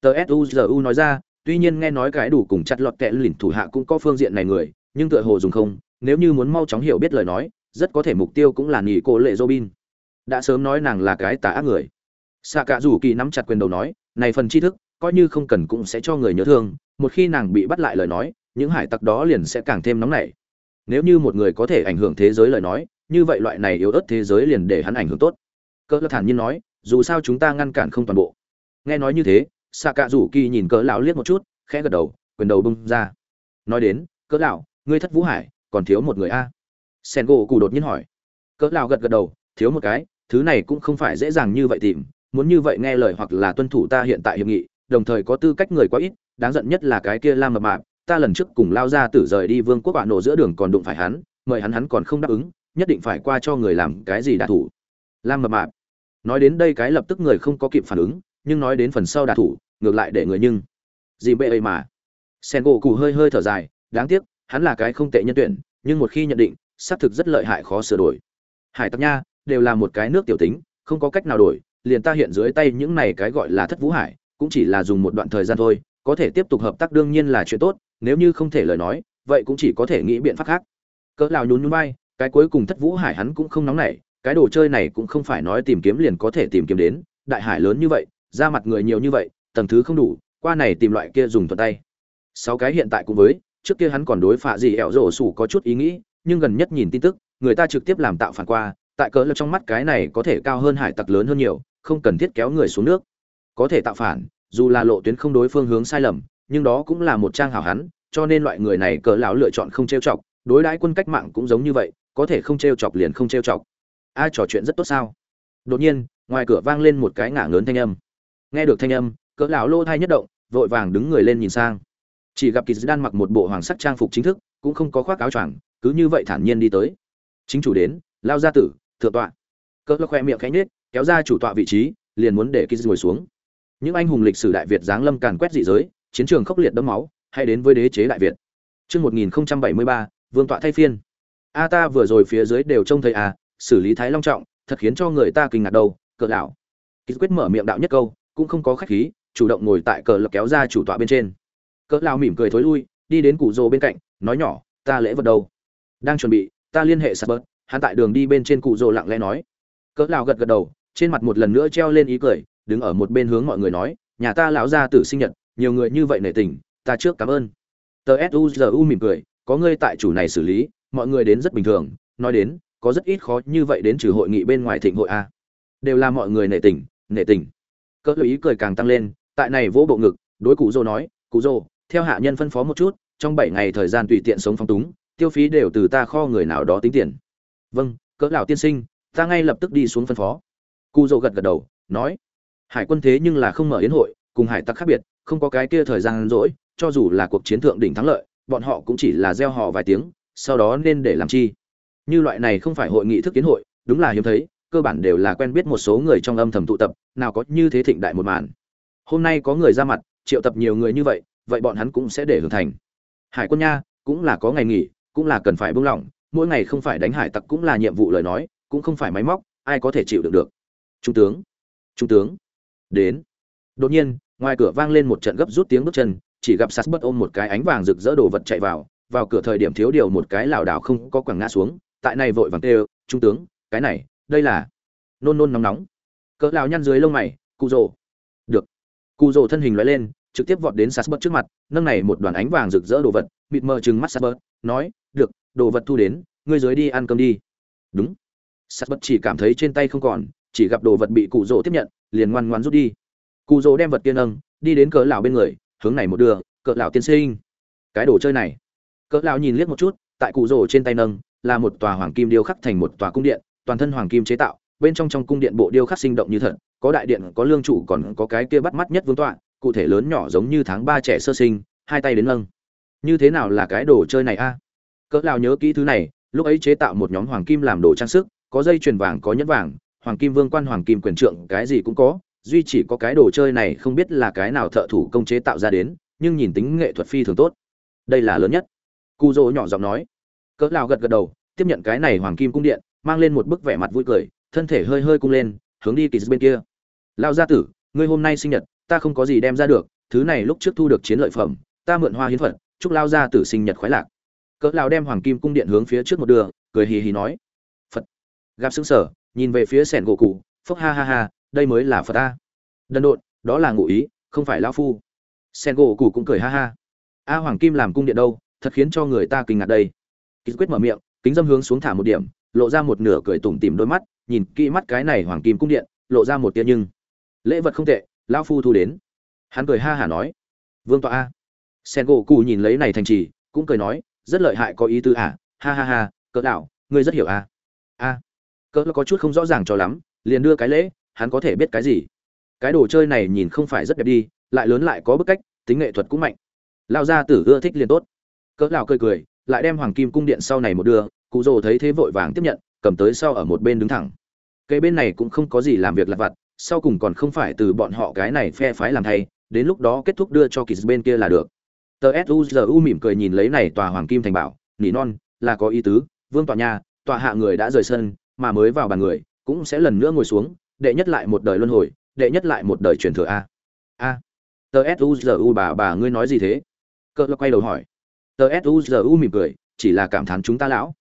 Tờ suzu nói ra, tuy nhiên nghe nói cái đủ cùng chặt lọt kẹ lỉnh thủ hạ cũng có phương diện này người, nhưng tựa hồ dùng không, nếu như muốn mau chóng hiểu biết lời nói, rất có thể mục tiêu cũng là nghỉ cô lệ robin. Đã sớm nói nàng là cái tà ác người. Xạ cả rủ kỳ nắm chặt quyền đầu nói, này phần tri thức, coi như không cần cũng sẽ cho người nhớ thương, một khi nàng bị bắt lại lời nói, những hải tặc đó liền sẽ càng thêm nóng nảy. Nếu như một người có thể ảnh hưởng thế giới lời nói, như vậy loại này yếu ớt thế giới liền để hắn ảnh hưởng tốt cỡ thản nhiên nói, dù sao chúng ta ngăn cản không toàn bộ. Nghe nói như thế xạ cạ rủ kỳ nhìn cỡ lão liếc một chút, khẽ gật đầu, quyền đầu bung ra. Nói đến, cỡ lão, ngươi thất vũ hải, còn thiếu một người a? Sen gỗ cụ đột nhiên hỏi. Cỡ lão gật gật đầu, thiếu một cái, thứ này cũng không phải dễ dàng như vậy tìm, muốn như vậy nghe lời hoặc là tuân thủ ta hiện tại hiệp nghị, đồng thời có tư cách người quá ít, đáng giận nhất là cái kia lam mập mạp, ta lần trước cùng lao ra tử rời đi vương quốc bạo nổ giữa đường còn đụng phải hắn, mời hắn hắn còn không đáp ứng, nhất định phải qua cho người làm cái gì đả thủ. Lam mập mạp nói đến đây cái lập tức người không có kịp phản ứng, nhưng nói đến phần sau đạt thủ, ngược lại để người nhưng gì bệ ấy mà. Sen gỗ cụ hơi hơi thở dài, đáng tiếc, hắn là cái không tệ nhân tuyển, nhưng một khi nhận định, xác thực rất lợi hại khó sửa đổi. Hải tặc nha, đều là một cái nước tiểu tính, không có cách nào đổi, liền ta hiện dưới tay những này cái gọi là thất vũ hải, cũng chỉ là dùng một đoạn thời gian thôi, có thể tiếp tục hợp tác đương nhiên là chuyện tốt, nếu như không thể lời nói, vậy cũng chỉ có thể nghĩ biện pháp khác. Cỡ lào nhún nhún bay cái cuối cùng thất vũ hải hắn cũng không nóng nảy cái đồ chơi này cũng không phải nói tìm kiếm liền có thể tìm kiếm đến, đại hải lớn như vậy ra mặt người nhiều như vậy, tầng thứ không đủ, qua này tìm loại kia dùng thuận tay. Sáu cái hiện tại cũng với, trước kia hắn còn đối phạ gì ẻo rổ sủ có chút ý nghĩ, nhưng gần nhất nhìn tin tức, người ta trực tiếp làm tạo phản qua, tại cỡ lập trong mắt cái này có thể cao hơn hải tặc lớn hơn nhiều, không cần thiết kéo người xuống nước. Có thể tạo phản, dù là lộ tuyến không đối phương hướng sai lầm, nhưng đó cũng là một trang hảo hắn, cho nên loại người này cỡ lão lựa chọn không trêu chọc, đối đãi quân cách mạng cũng giống như vậy, có thể không trêu chọc liền không trêu chọc ai trò chuyện rất tốt sao? Đột nhiên ngoài cửa vang lên một cái ngả ngớn thanh âm. Nghe được thanh âm cỡ lão lô thai nhất động vội vàng đứng người lên nhìn sang. Chỉ gặp kỳ đan mặc một bộ hoàng sắc trang phục chính thức cũng không có khoác áo choàng cứ như vậy thản nhiên đi tới. Chính chủ đến lao gia tử thượng tọa. Cỡ lão khoe miệng khẽ nhếch kéo ra chủ tọa vị trí liền muốn để kỳ ngồi xuống. Những anh hùng lịch sử đại việt giáng lâm càn quét dị giới chiến trường khốc liệt đẫm máu hay đến với đế chế đại việt. Trước 1073, vương tọa thay phiên. A ta vừa rồi phía dưới đều trông thấy à, xử lý thái long trọng, thật khiến cho người ta kinh ngạc đầu, cỡ lão. Kỳ quyết mở miệng đạo nhất câu, cũng không có khách khí, chủ động ngồi tại cờ lập kéo ra chủ tọa bên trên. Cỡ lão mỉm cười thối lui, đi đến cụ rồ bên cạnh, nói nhỏ, ta lễ vật đâu? Đang chuẩn bị, ta liên hệ Sabert, hắn tại đường đi bên trên cụ rồ lặng lẽ nói. Cỡ lão gật gật đầu, trên mặt một lần nữa treo lên ý cười, đứng ở một bên hướng mọi người nói, nhà ta lão gia tử sinh nhật, nhiều người như vậy nể tình, ta trước cảm ơn tờ suzu mỉm cười có ngươi tại chủ này xử lý mọi người đến rất bình thường nói đến có rất ít khó như vậy đến trừ hội nghị bên ngoài thịnh hội a. Đều là mọi người nể tình nể tình. Cỡ ý cười càng tăng lên, tại này vỗ bộ ngực, đối cụ dô nói, cụ dô, theo hạ nhân phân phó một chút, trong bảy ngày thời gian tùy tiện sống phong túng, tiêu phí đều từ ta kho người nào đó tính tiền. Vâng cỡ lão tiên sinh, ta ngay lập tức đi xuống phân phó. Cụ dô gật gật đầu, nói, hải quân thế nhưng là không mở yến hội, cùng hải tặc khác biệt, không có cái kia thời gian rỗi, cho dù là cuộc chiến thượng đỉnh thắng lợi, bọn họ cũng chỉ là gieo họ vài tiếng, sau đó nên để làm chi? Như loại này không phải hội nghị thức kiến hội, đúng là hiếm thấy, cơ bản đều là quen biết một số người trong âm thầm tụ tập, nào có như thế thịnh đại một màn. Hôm nay có người ra mặt, triệu tập nhiều người như vậy vậy bọn hắn cũng sẽ để hưởng thành. Hải quân nha, cũng là có ngày nghỉ, cũng là cần phải buông lỏng, mỗi ngày không phải đánh hải tặc cũng là nhiệm vụ lời nói, cũng không phải máy móc, ai có thể chịu được được. Trung tướng trung tướng, đến. Đột nhiên, ngoài cửa vang lên một trận gấp rút tiếng bước chân, chỉ gặp sas bất ôm một cái ánh vàng rực rỡ đồ vật chạy vào vào cửa thời điểm thiếu điều một cái lảo đảo không có quẳng ngã xuống tại này vội vàng kêu, trung tướng, cái này, đây là nôn nôn nóng nóng. Cỡ lão nhăn dưới lông mày, cụ rồ. Được. Cụ rồ thân hình lóe lên, trực tiếp vọt đến sas trước mặt, nâng này một đoàn ánh vàng rực rỡ đồ vật, mịt mờ trừng mắt sas nói, được, đồ vật thu đến, ngươi dưới đi ăn cơm đi. Đúng. Sas chỉ cảm thấy trên tay không còn, chỉ gặp đồ vật bị cụ rồ tiếp nhận, liền ngoan ngoan rút đi. Cụ rồ đem vật tiên nâng, đi đến cỡ lão bên người, hướng này một đường, cỡ lão tiên sinh. Cái đồ chơi này. Cỡ lão nhìn liếc một chút tại cụ rồ trên tay nâng, là một tòa hoàng kim điêu khắc thành một tòa cung điện, toàn thân hoàng kim chế tạo, bên trong trong cung điện bộ điêu khắc sinh động như thật, có đại điện, có lương trụ, còn có cái kia bắt mắt nhất vương tọa, cụ thể lớn nhỏ giống như tháng ba trẻ sơ sinh, hai tay đến nâng. Như thế nào là cái đồ chơi này a? Cỡ nào nhớ kỹ thứ này, lúc ấy chế tạo một nhóm hoàng kim làm đồ trang sức, có dây chuyền vàng, có nhẫn vàng, hoàng kim vương quan, hoàng kim quyền trượng, cái gì cũng có, duy chỉ có cái đồ chơi này không biết là cái nào thợ thủ công chế tạo ra đến, nhưng nhìn tính nghệ thuật phi thường tốt. Đây là lớn nhất cu dỗ nhỏ giọng nói. Cỡ lao gật gật đầu, tiếp nhận cái này hoàng kim cung điện, mang lên một bức vẻ mặt vui cười, thân thể hơi hơi cung lên, hướng đi kỳ bên kia. Lao gia tử, ngươi hôm nay sinh nhật, ta không có gì đem ra được, thứ này lúc trước thu được chiến lợi phẩm, ta mượn hoa hiến phật chúc lao gia tử sinh nhật khoái lạc. Cỡ lao đem hoàng kim cung điện hướng phía trước một đường, cười hì hì nói. Phật. Gặp xứng sở nhìn về phía sẻn gỗ cụ phốc ha ha ha, đây mới là phật ta. Đần độn, đó là ngụ ý, không phải lão phu. Sen gỗ cụ cũng cười ha ha. A hoàng kim làm cung điện đâu? Thật khiến cho người ta kinh ngạc đây. Ký quyết mở miệng, kính dâm hướng xuống thả một điểm, lộ ra một nửa cười tủm tỉm đôi mắt, nhìn kỹ mắt cái này hoàng kim cung điện, lộ ra một tia nhưng. Lễ vật không tệ, lão phu thu đến. Hắn cười ha hả nói. Vương tọa a. Sen gỗ cụ nhìn lấy này thành trì, cũng cười nói, rất lợi hại có ý tư à ha ha ha, cỡ đạo, ngươi rất hiểu a a. Cỡ có chút không rõ ràng cho lắm, liền đưa cái lễ, hắn có thể biết cái gì. Cái đồ chơi này nhìn không phải rất đẹp đi, lại lớn lại có bức cách, tính nghệ thuật cũng mạnh. Lao gia tử ưa thích liền tốt cỡ lão cười cười, lại đem hoàng kim cung điện sau này một đưa, cụ rồ thấy thế vội vàng tiếp nhận, cầm tới sau ở một bên đứng thẳng. Cây bên này cũng không có gì làm việc lặt vặt, sau cùng còn không phải từ bọn họ cái này phe phái làm thay, đến lúc đó kết thúc đưa cho kỳ bên kia là được. Tờ suzu mỉm cười nhìn lấy này tòa hoàng kim thành bảo, nỉ non, là có ý tứ, vương tòa nhà tòa hạ người đã rời sân, mà mới vào bàn người, cũng sẽ lần nữa ngồi xuống, đệ nhất lại một đời luân hồi, đệ nhất lại một đời truyền thừa a. A. Tờ suzu bà bà ngươi nói gì thế? Cỡ quay đầu hỏi. TSUZU mỉm cười, chỉ là cảm thán chúng ta lão.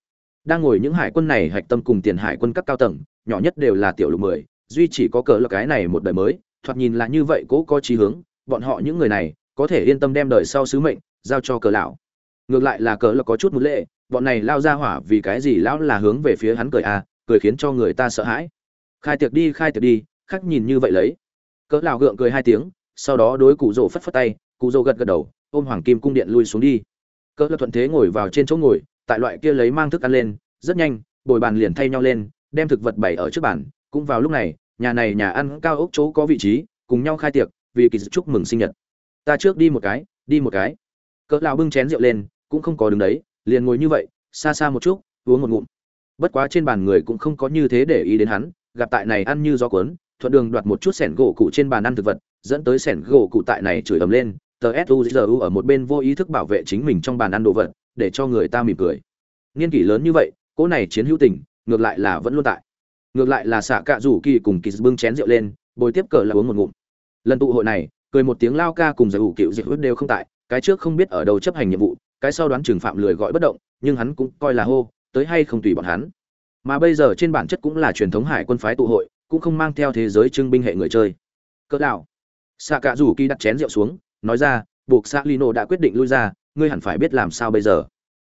Đang ngồi những hải quân này hạch tâm cùng tiền hải quân các cao tầng, nhỏ nhất đều là tiểu lục mười, duy chỉ có cờ là cái này một đời mới, thoạt nhìn là như vậy cố có chí hướng, bọn họ những người này, có thể yên tâm đem đời sau sứ mệnh, giao cho cờ lão. Ngược lại là cờ là có chút một lệ, bọn này lao ra hỏa vì cái gì lão là hướng về phía hắn cười à cười khiến cho người ta sợ hãi. Khai tiệc đi, khai tiệc đi khắc nhìn như vậy lấy. Cỡ lão gượng cười hai tiếng, sau đó đối cụ rồ phất phất tay, cụ rồ gật gật đầu, ôm hoàng kim cung điện lui xuống đi cỡ là thuận thế ngồi vào trên chỗ ngồi, tại loại kia lấy mang thức ăn lên, rất nhanh, bồi bàn liền thay nhau lên, đem thực vật bày ở trước bàn. Cũng vào lúc này, nhà này nhà ăn cao ốc chỗ có vị trí, cùng nhau khai tiệc, vì kỳ chúc mừng sinh nhật. Ta trước đi một cái, đi một cái. Cỡ lão bưng chén rượu lên, cũng không có đứng đấy, liền ngồi như vậy, xa xa một chút, uống một ngụm. Bất quá trên bàn người cũng không có như thế để ý đến hắn, gặp tại này ăn như gió cuốn, thuận đường đoạt một chút sẻn gỗ cụ trên bàn ăn thực vật, dẫn tới sẻn gỗ cụ tại này chửi ầm lên tờ suzu ở một bên vô ý thức bảo vệ chính mình trong bàn ăn đồ vật, để cho người ta mỉm cười. Niên kỷ lớn như vậy, cỗ này chiến hữu tình, ngược lại là vẫn luôn tại. Ngược lại là xạ cạ rủ kỳ cùng kỳ bưng chén rượu lên, bồi tiếp cờ là uống một ngụm. Lần tụ hội này, cười một tiếng lao ca cùng giải ủ cựu diệt đều không tại, cái trước không biết ở đâu chấp hành nhiệm vụ, cái sau đoán trừng phạm lười gọi bất động, nhưng hắn cũng coi là hô, tới hay không tùy bọn hắn. Mà bây giờ trên bản chất cũng là truyền thống hải quân phái tụ hội, cũng không mang theo thế giới trưng binh hệ người chơi. Cỡ đạo xạ cạ rủ kỳ đặt chén rượu xuống nói ra, buộc xạ lino đã quyết định lui ra, ngươi hẳn phải biết làm sao bây giờ.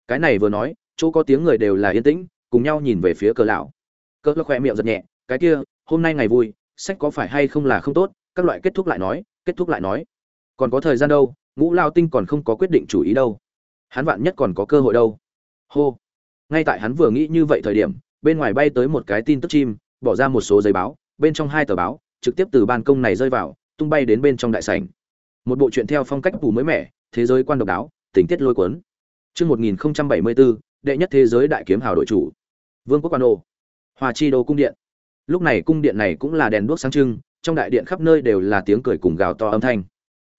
Cái này vừa nói, chỗ có tiếng người đều là yên tĩnh, cùng nhau nhìn về phía cờ lão. Cờ lão khỏe miệng giật nhẹ, cái kia, hôm nay ngày vui, sách có phải hay không là không tốt? Các loại kết thúc lại nói, kết thúc lại nói, còn có thời gian đâu, ngũ lao tinh còn không có quyết định chủ ý đâu. Hắn vạn nhất còn có cơ hội đâu. Hô. Ngay tại hắn vừa nghĩ như vậy thời điểm, bên ngoài bay tới một cái tin tức chim, bỏ ra một số giấy báo, bên trong hai tờ báo, trực tiếp từ ban công này rơi vào, tung bay đến bên trong đại sảnh một bộ truyện theo phong cách phù mới mẻ, thế giới quan độc đáo, tình tiết lôi cuốn. Chương 1074 đệ nhất thế giới đại kiếm hào đội chủ. Vương quốc quan ô. Hòa chi đô cung điện. Lúc này cung điện này cũng là đèn đuốc sáng trưng, trong đại điện khắp nơi đều là tiếng cười cùng gào to âm thanh.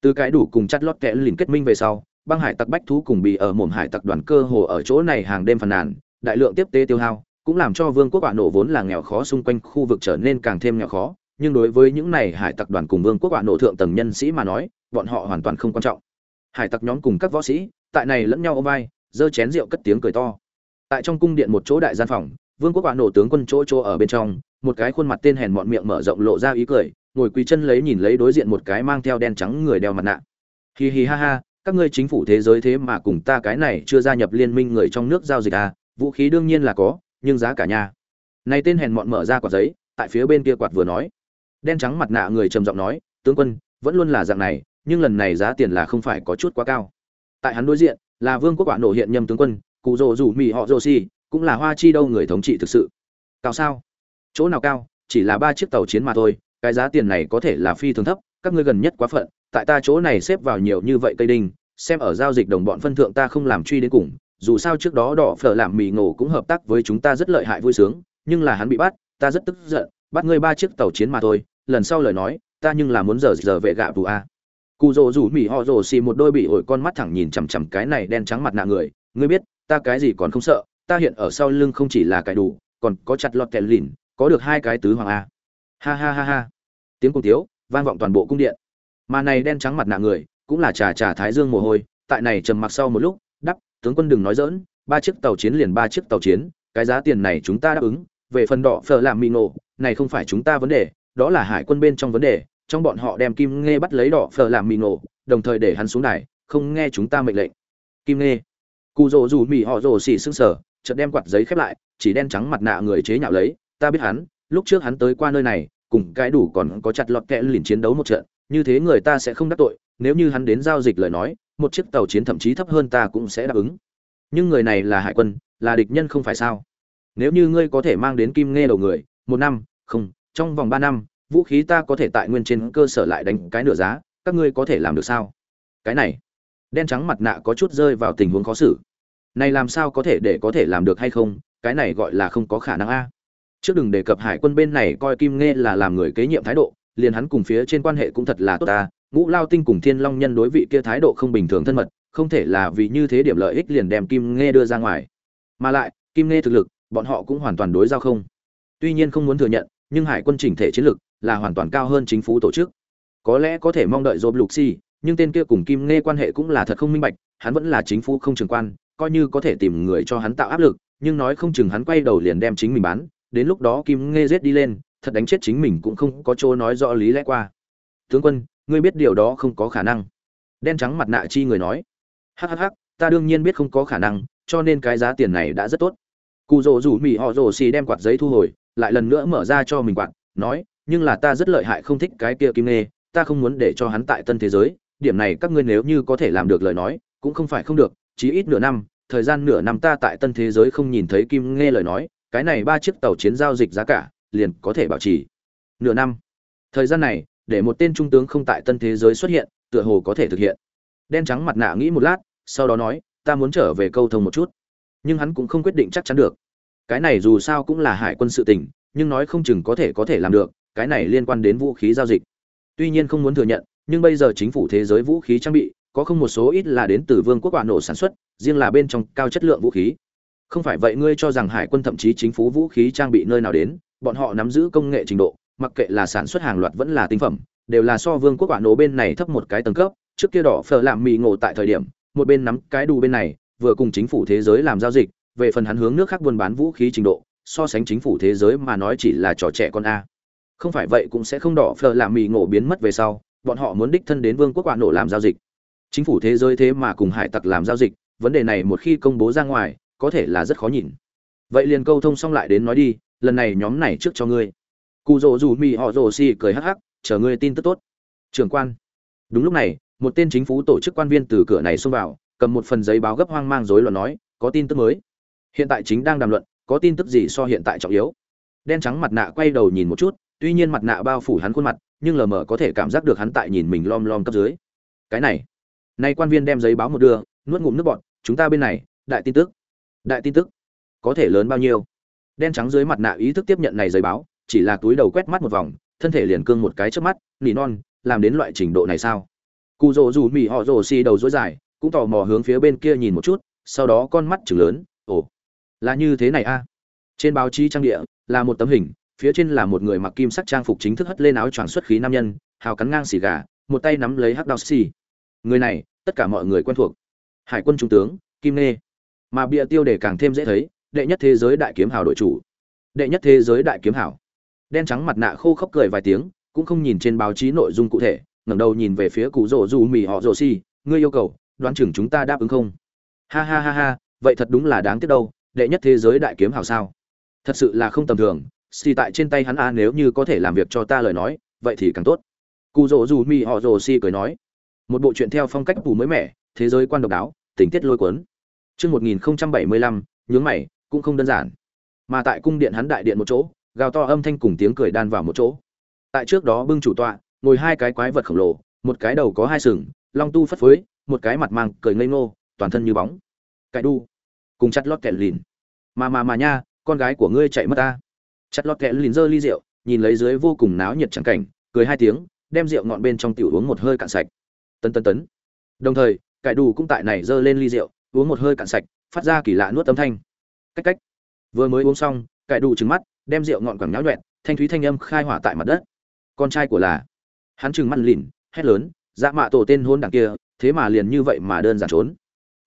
Từ cái đủ cùng chặt lót kẽ liền kết minh về sau, băng hải tặc bách thú cùng bị ở mồm hải tặc đoàn cơ hồ ở chỗ này hàng đêm phàn nàn, đại lượng tiếp tế tiêu hao, cũng làm cho vương quốc quan nổ vốn là nghèo khó xung quanh khu vực trở nên càng thêm nghèo khó nhưng đối với những này hải tặc đoàn cùng vương quốc quả nổ thượng tầng nhân sĩ mà nói, bọn họ hoàn toàn không quan trọng. Hải tặc nhóm cùng các võ sĩ, tại này lẫn nhau ôm vai, giơ chén rượu cất tiếng cười to. Tại trong cung điện một chỗ đại gian phòng, vương quốc quả nổ tướng quân chỗ chỗ ở bên trong, một cái khuôn mặt tên hèn mọn miệng mở rộng lộ ra ý cười, ngồi quỳ chân lấy nhìn lấy đối diện một cái mang theo đen trắng người đeo mặt nạ. Hi hi ha ha, các ngươi chính phủ thế giới thế mà cùng ta cái này chưa gia nhập liên minh người trong nước giao dịch à vũ khí đương nhiên là có, nhưng giá cả nhà này tên hèn mọn mở ra quạt giấy, tại phía bên kia quạt vừa nói đen trắng mặt nạ người trầm giọng nói, tướng quân, vẫn luôn là dạng này, nhưng lần này giá tiền là không phải có chút quá cao. Tại hắn đối diện, là vương quốc quả nổ hiện nhâm tướng quân, cụ rồ rủ mỹ họ rồ xì, cũng là hoa chi đâu người thống trị thực sự. Cao sao? Chỗ nào cao? Chỉ là ba chiếc tàu chiến mà thôi, cái giá tiền này có thể là phi thường thấp, các ngươi gần nhất quá phận, tại ta chỗ này xếp vào nhiều như vậy cây đinh, xem ở giao dịch đồng bọn phân thượng ta không làm truy đến cùng, dù sao trước đó đỏ phở làm mì ngổ cũng hợp tác với chúng ta rất lợi hại vui sướng, nhưng là hắn bị bắt, ta rất tức giận, bắt ngươi ba chiếc tàu chiến mà thôi lần sau lời nói, ta nhưng là muốn giờ giờ vệ gạ tù a. Cụ rồ rủ mỹ họ rồ xì một đôi bị ổi con mắt thẳng nhìn chằm chằm cái này đen trắng mặt nạ người. Ngươi biết, ta cái gì còn không sợ, ta hiện ở sau lưng không chỉ là cái đủ, còn có chặt lọt kèn lìn, có được hai cái tứ hoàng a. Ha ha ha ha. Tiếng cùng tiếu, vang vọng toàn bộ cung điện. Mà này đen trắng mặt nạ người, cũng là trà trà thái dương mồ hôi, tại này trầm mặc sau một lúc, đắp, tướng quân đừng nói dỡn ba chiếc tàu chiến liền ba chiếc tàu chiến, cái giá tiền này chúng ta đáp ứng, về phần đỏ phở làm mì nổ này không phải chúng ta vấn đề đó là hải quân bên trong vấn đề, trong bọn họ đem kim nghe bắt lấy đỏ phở làm mì nổ đồng thời để hắn xuống đài, không nghe chúng ta mệnh lệnh. Kim nghe cụ rồ dù mì họ rồ xỉ sưng sở, chợt đem quạt giấy khép lại, chỉ đen trắng mặt nạ người chế nhạo lấy, ta biết hắn, lúc trước hắn tới qua nơi này, cùng cái đủ còn có chặt lọt kẽ liền chiến đấu một trận, như thế người ta sẽ không đắc tội, nếu như hắn đến giao dịch lời nói, một chiếc tàu chiến thậm chí thấp hơn ta cũng sẽ đáp ứng. Nhưng người này là hải quân, là địch nhân không phải sao? Nếu như ngươi có thể mang đến kim nghe đầu người, một năm, không trong vòng ba năm, vũ khí ta có thể tại nguyên trên cơ sở lại đánh cái nửa giá, các ngươi có thể làm được sao? Cái này, đen trắng mặt nạ có chút rơi vào tình huống khó xử. Này làm sao có thể để có thể làm được hay không? Cái này gọi là không có khả năng a. Trước đừng đề cập hải quân bên này coi kim nghe là làm người kế nhiệm thái độ, liền hắn cùng phía trên quan hệ cũng thật là tốt ta. Ngũ lao tinh cùng thiên long nhân đối vị kia thái độ không bình thường thân mật, không thể là vì như thế điểm lợi ích liền đem kim nghe đưa ra ngoài. Mà lại, kim nghe thực lực, bọn họ cũng hoàn toàn đối giao không. Tuy nhiên không muốn thừa nhận nhưng hải quân chỉnh thể chiến lực là hoàn toàn cao hơn chính phủ tổ chức. Có lẽ có thể mong đợi dồn lục si nhưng tên kia cùng kim nghe quan hệ cũng là thật không minh bạch, hắn vẫn là chính phủ không trường quan, coi như có thể tìm người cho hắn tạo áp lực, nhưng nói không chừng hắn quay đầu liền đem chính mình bán, đến lúc đó kim nghe giết đi lên, thật đánh chết chính mình cũng không có chỗ nói rõ lý lẽ qua. Tướng quân, ngươi biết điều đó không có khả năng. Đen trắng mặt nạ chi người nói. Hhh ta đương nhiên biết không có khả năng, cho nên cái giá tiền này đã rất tốt. Cụ rồ rủ mỹ họ rồ xì đem quạt giấy thu hồi lại lần nữa mở ra cho mình quạt, nói, nhưng là ta rất lợi hại không thích cái kia kim nê ta không muốn để cho hắn tại tân thế giới, điểm này các ngươi nếu như có thể làm được lời nói, cũng không phải không được, chí ít nửa năm, thời gian nửa năm ta tại tân thế giới không nhìn thấy kim nghe lời nói, cái này ba chiếc tàu chiến giao dịch giá cả, liền có thể bảo trì. Nửa năm. Thời gian này, để một tên trung tướng không tại tân thế giới xuất hiện, tựa hồ có thể thực hiện. Đen trắng mặt nạ nghĩ một lát, sau đó nói, ta muốn trở về câu thông một chút. Nhưng hắn cũng không quyết định chắc chắn được cái này dù sao cũng là hải quân sự tình, nhưng nói không chừng có thể có thể làm được, cái này liên quan đến vũ khí giao dịch. Tuy nhiên không muốn thừa nhận, nhưng bây giờ chính phủ thế giới vũ khí trang bị, có không một số ít là đến từ vương quốc quả nổ sản xuất, riêng là bên trong cao chất lượng vũ khí. Không phải vậy ngươi cho rằng hải quân thậm chí chính phủ vũ khí trang bị nơi nào đến, bọn họ nắm giữ công nghệ trình độ, mặc kệ là sản xuất hàng loạt vẫn là tinh phẩm, đều là so vương quốc quả nổ bên này thấp một cái tầng cấp. Trước kia đỏ phở làm mì ngộ tại thời điểm, một bên nắm cái đù bên này, vừa cùng chính phủ thế giới làm giao dịch về phần hắn hướng nước khác buôn bán vũ khí trình độ, so sánh chính phủ thế giới mà nói chỉ là trò trẻ con a. Không phải vậy cũng sẽ không đỏ phờ làm mì ngộ biến mất về sau, bọn họ muốn đích thân đến vương quốc quả nổ làm giao dịch. Chính phủ thế giới thế mà cùng hải tặc làm giao dịch, vấn đề này một khi công bố ra ngoài, có thể là rất khó nhìn. Vậy liền câu thông xong lại đến nói đi, lần này nhóm này trước cho ngươi. Cụ rỗ dù mì họ rồ xì cười hắc hắc, chờ ngươi tin tức tốt. Trưởng quan. Đúng lúc này, một tên chính phủ tổ chức quan viên từ cửa này xông vào, cầm một phần giấy báo gấp hoang mang rối loạn nói, có tin tức mới hiện tại chính đang đàm luận, có tin tức gì so hiện tại trọng yếu? Đen trắng mặt nạ quay đầu nhìn một chút, tuy nhiên mặt nạ bao phủ hắn khuôn mặt, nhưng lờ mờ có thể cảm giác được hắn tại nhìn mình lom lom cấp dưới. Cái này, nay quan viên đem giấy báo một đưa nuốt ngụm nước bọt, chúng ta bên này, đại tin tức. Đại tin tức? Có thể lớn bao nhiêu? Đen trắng dưới mặt nạ ý thức tiếp nhận này giấy báo, chỉ là túi đầu quét mắt một vòng, thân thể liền cương một cái trước mắt, nỉ non, làm đến loại trình độ này sao? Cụ rồ dù mỉ họ rồ xì đầu dối dài, cũng tò mò hướng phía bên kia nhìn một chút, sau đó con mắt chừng lớn, ồ là như thế này a. À? trên báo chí trang địa là một tấm hình, phía trên là một người mặc kim sắc trang phục chính thức hất lên áo choàng xuất khí nam nhân, hào cắn ngang xì gà, một tay nắm lấy hắc đao xì. Người này, tất cả mọi người quen thuộc. Hải quân trung tướng, kim nê mà bịa tiêu đề càng thêm dễ thấy, đệ nhất thế giới đại kiếm hào đội chủ. Đệ nhất thế giới đại kiếm hào. Đen trắng mặt nạ khô khốc cười vài tiếng, cũng không nhìn trên báo chí nội dung cụ thể, ngẩng đầu nhìn về phía cụ rổ dù mì họ rổ xi ngươi yêu cầu, đoán chừng chúng ta đáp ứng không? Ha ha ha ha, vậy thật đúng là đáng tiếc đâu đệ nhất thế giới đại kiếm hào sao? Thật sự là không tầm thường, xì tại trên tay hắn a, nếu như có thể làm việc cho ta lời nói, vậy thì càng tốt. Cụ rỗ dù mi họ rồ xi cười nói, một bộ truyện theo phong cách phù mới mẻ, thế giới quan độc đáo, tình tiết lôi cuốn. Chương một nghìn bảy mươi lăm, nhướng mày, cũng không đơn giản. Mà tại cung điện hắn đại điện một chỗ, gào to âm thanh cùng tiếng cười đan vào một chỗ. Tại trước đó bưng chủ tọa, ngồi hai cái quái vật khổng lồ, một cái đầu có hai sừng, long tu phất phới, một cái mặt mang cười ngây ngô, toàn thân như bóng. Cái đu cùng chặt lót kẹt lìn. Mà mà mà nha, con gái của ngươi chạy mất ta. Chặt lót kẹt lìn giơ ly rượu, nhìn lấy dưới vô cùng náo nhiệt chẳng cảnh, cười hai tiếng, đem rượu ngọn bên trong tiểu uống một hơi cạn sạch. Tân tân tấn. Đồng thời, cải đủ cũng tại này giơ lên ly rượu, uống một hơi cạn sạch, phát ra kỳ lạ nuốt âm thanh. Cách cách. Vừa mới uống xong, cải đủ trừng mắt, đem rượu ngọn quẳng nháo nhuẹn, thanh thúy thanh âm khai hỏa tại mặt đất. Con trai của là. Hắn trừng mắt lìn, hét lớn dạ mạ tổ tên hôn đằng kia, thế mà liền như vậy mà đơn giản trốn.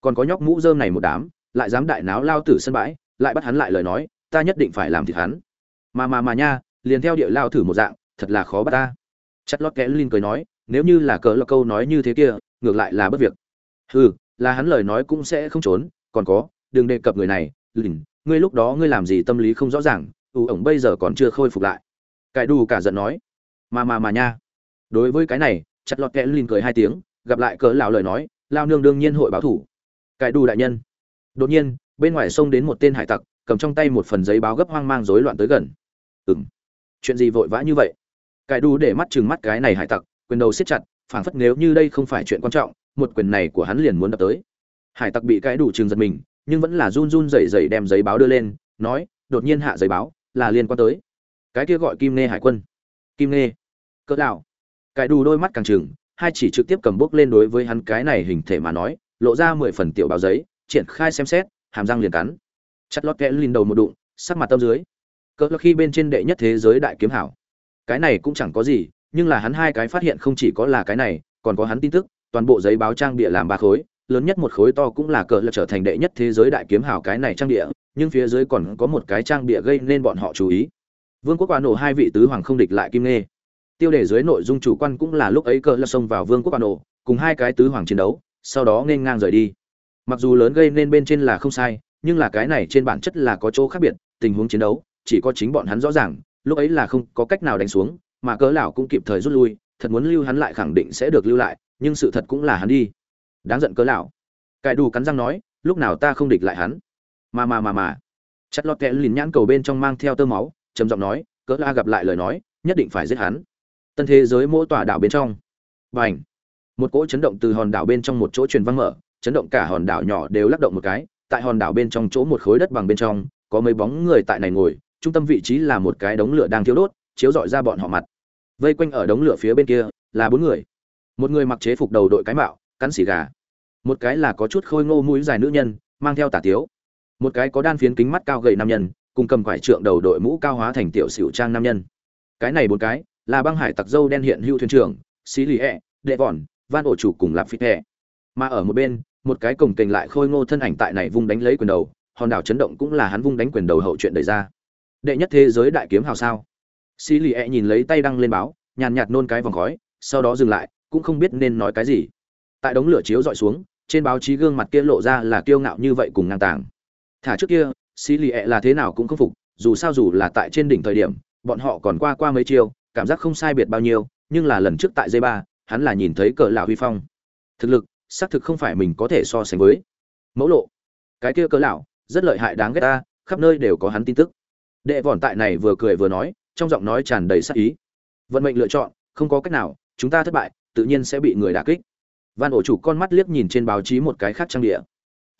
Còn có nhóc mũ dơm này một đám lại dám đại náo lao tử sân bãi, lại bắt hắn lại lời nói, ta nhất định phải làm thịt hắn. Mà mà mà nha, liền theo địa lao thử một dạng, thật là khó bắt ta. Chất lót kẽ linh cười nói, nếu như là cỡ là câu nói như thế kia, ngược lại là bất việc. Hừ, là hắn lời nói cũng sẽ không trốn, còn có, đừng đề cập người này lìn ngươi lúc đó ngươi làm gì tâm lý không rõ ràng ủ ổng bây giờ còn chưa khôi phục lại. Cải đủ cả giận nói, mà mà mà nha. Đối với cái này, chặt lọt kẽ linh cười hai tiếng, gặp lại cỡ lão lời nói, lao nương đương nhiên hội báo thủ. Cải đủ đại nhân đột nhiên, bên ngoài sông đến một tên hải tặc, cầm trong tay một phần giấy báo gấp hoang mang rối loạn tới gần. Ừng chuyện gì vội vã như vậy? Cải đủ để mắt chừng mắt cái này hải tặc, quyền đầu siết chặt, phảng phất nếu như đây không phải chuyện quan trọng, một quyền này của hắn liền muốn đập tới. Hải tặc bị cái đủ chừng giật mình, nhưng vẫn là run run rẩy rẩy đem giấy báo đưa lên, nói, đột nhiên hạ giấy báo, là liên quan tới. Cái kia gọi kim nê hải quân. Kim nê cỡ đạo cái đủ đôi mắt càng chừng hai chỉ trực tiếp cầm bốc lên đối với hắn cái này hình thể mà nói, lộ ra mười phần tiểu báo giấy triển khai xem xét hàm răng liền cắn. Chặt lót kẽ lìn đầu một đụng sắc mặt tâm dưới. Cỡ khi bên trên đệ nhất thế giới đại kiếm hảo. Cái này cũng chẳng có gì nhưng là hắn hai cái phát hiện không chỉ có là cái này còn có hắn tin tức toàn bộ giấy báo trang bịa làm ba khối lớn nhất một khối to cũng là cỡ là trở thành đệ nhất thế giới đại kiếm hào cái này trang địa nhưng phía dưới còn có một cái trang bịa gây nên bọn họ chú ý. Vương quốc quả nổ hai vị tứ hoàng không địch lại kim nghe, tiêu đề dưới nội dung chủ quan cũng là lúc ấy cỡ là xông vào vương quốc quả nổ cùng hai cái tứ hoàng chiến đấu sau đó nên ngang rời đi mặc dù lớn gây nên bên trên là không sai nhưng là cái này trên bản chất là có chỗ khác biệt tình huống chiến đấu chỉ có chính bọn hắn rõ ràng lúc ấy là không có cách nào đánh xuống mà cỡ lão cũng kịp thời rút lui thật muốn lưu hắn lại khẳng định sẽ được lưu lại nhưng sự thật cũng là hắn đi. Đáng giận cỡ lão. Cải đủ cắn răng nói lúc nào ta không địch lại hắn? Mà mà mà mà chặt lọt kẽ lìn nhãn cầu bên trong mang theo tơ máu trầm giọng nói cỡ la gặp lại lời nói nhất định phải giết hắn. Tân thế giới mỗi tòa đảo bên trong. Bảnh, một cỗ chấn động từ hòn đảo bên trong một chỗ truyền vang mở chấn động cả hòn đảo nhỏ đều lắc động một cái, tại hòn đảo bên trong chỗ một khối đất bằng bên trong, có mấy bóng người tại này ngồi, trung tâm vị trí là một cái đống lửa đang thiêu đốt, chiếu rọi ra bọn họ mặt. Vây quanh ở đống lửa phía bên kia là bốn người. Một người mặc chế phục đầu đội cái mạo, cắn xì gà. Một cái là có chút khôi ngô mũi dài nữ nhân, mang theo tả tiếu. Một cái có đan phiến kính mắt cao gầy nam nhân, cùng cầm quải trượng đầu đội mũ cao hóa thành tiểu xỉu trang nam nhân. Cái này bốn cái là băng hải tặc dâu đen hiện hữu thuyền trưởng, xí lì hẹ, đệ vòn, van ổ chủ cùng lạp phít hẹ mà ở một bên, một cái cổng kềnh lại khôi ngô thân ảnh tại này vung đánh lấy quyền đầu, hòn đảo chấn động cũng là hắn vung đánh quyền đầu hậu chuyện đẩy ra. Đệ nhất thế giới đại kiếm hào sao? Xì lì ẹ、e、nhìn nhìn lấy tay đăng lên báo, nhàn nhạt nôn cái vòng khói, sau đó dừng lại, cũng không biết nên nói cái gì. Tại đống lửa chiếu dọi xuống, trên báo chí gương mặt kia lộ ra là kiêu ngạo như vậy cùng ngang tàng. Thả trước kia xì lì ẹ、e、là là thế nào cũng không phục, dù sao dù là tại trên đỉnh thời điểm, bọn họ còn qua qua mấy chiêu, cảm giác không sai biệt bao nhiêu, nhưng là lần trước tại dây ba, hắn là nhìn thấy cờ lão huy phong. Thực lực xác thực không phải mình có thể so sánh với. Mẫu lộ, cái kia cờ lão, rất lợi hại đáng ghét ta, khắp nơi đều có hắn tin tức. Đệ vòn tại này vừa cười vừa nói, trong giọng nói tràn đầy sắc ý. Vận mệnh lựa chọn, không có cách nào, chúng ta thất bại, tự nhiên sẽ bị người đả kích. Van ổ chủ con mắt liếc nhìn trên báo chí một cái khác trang địa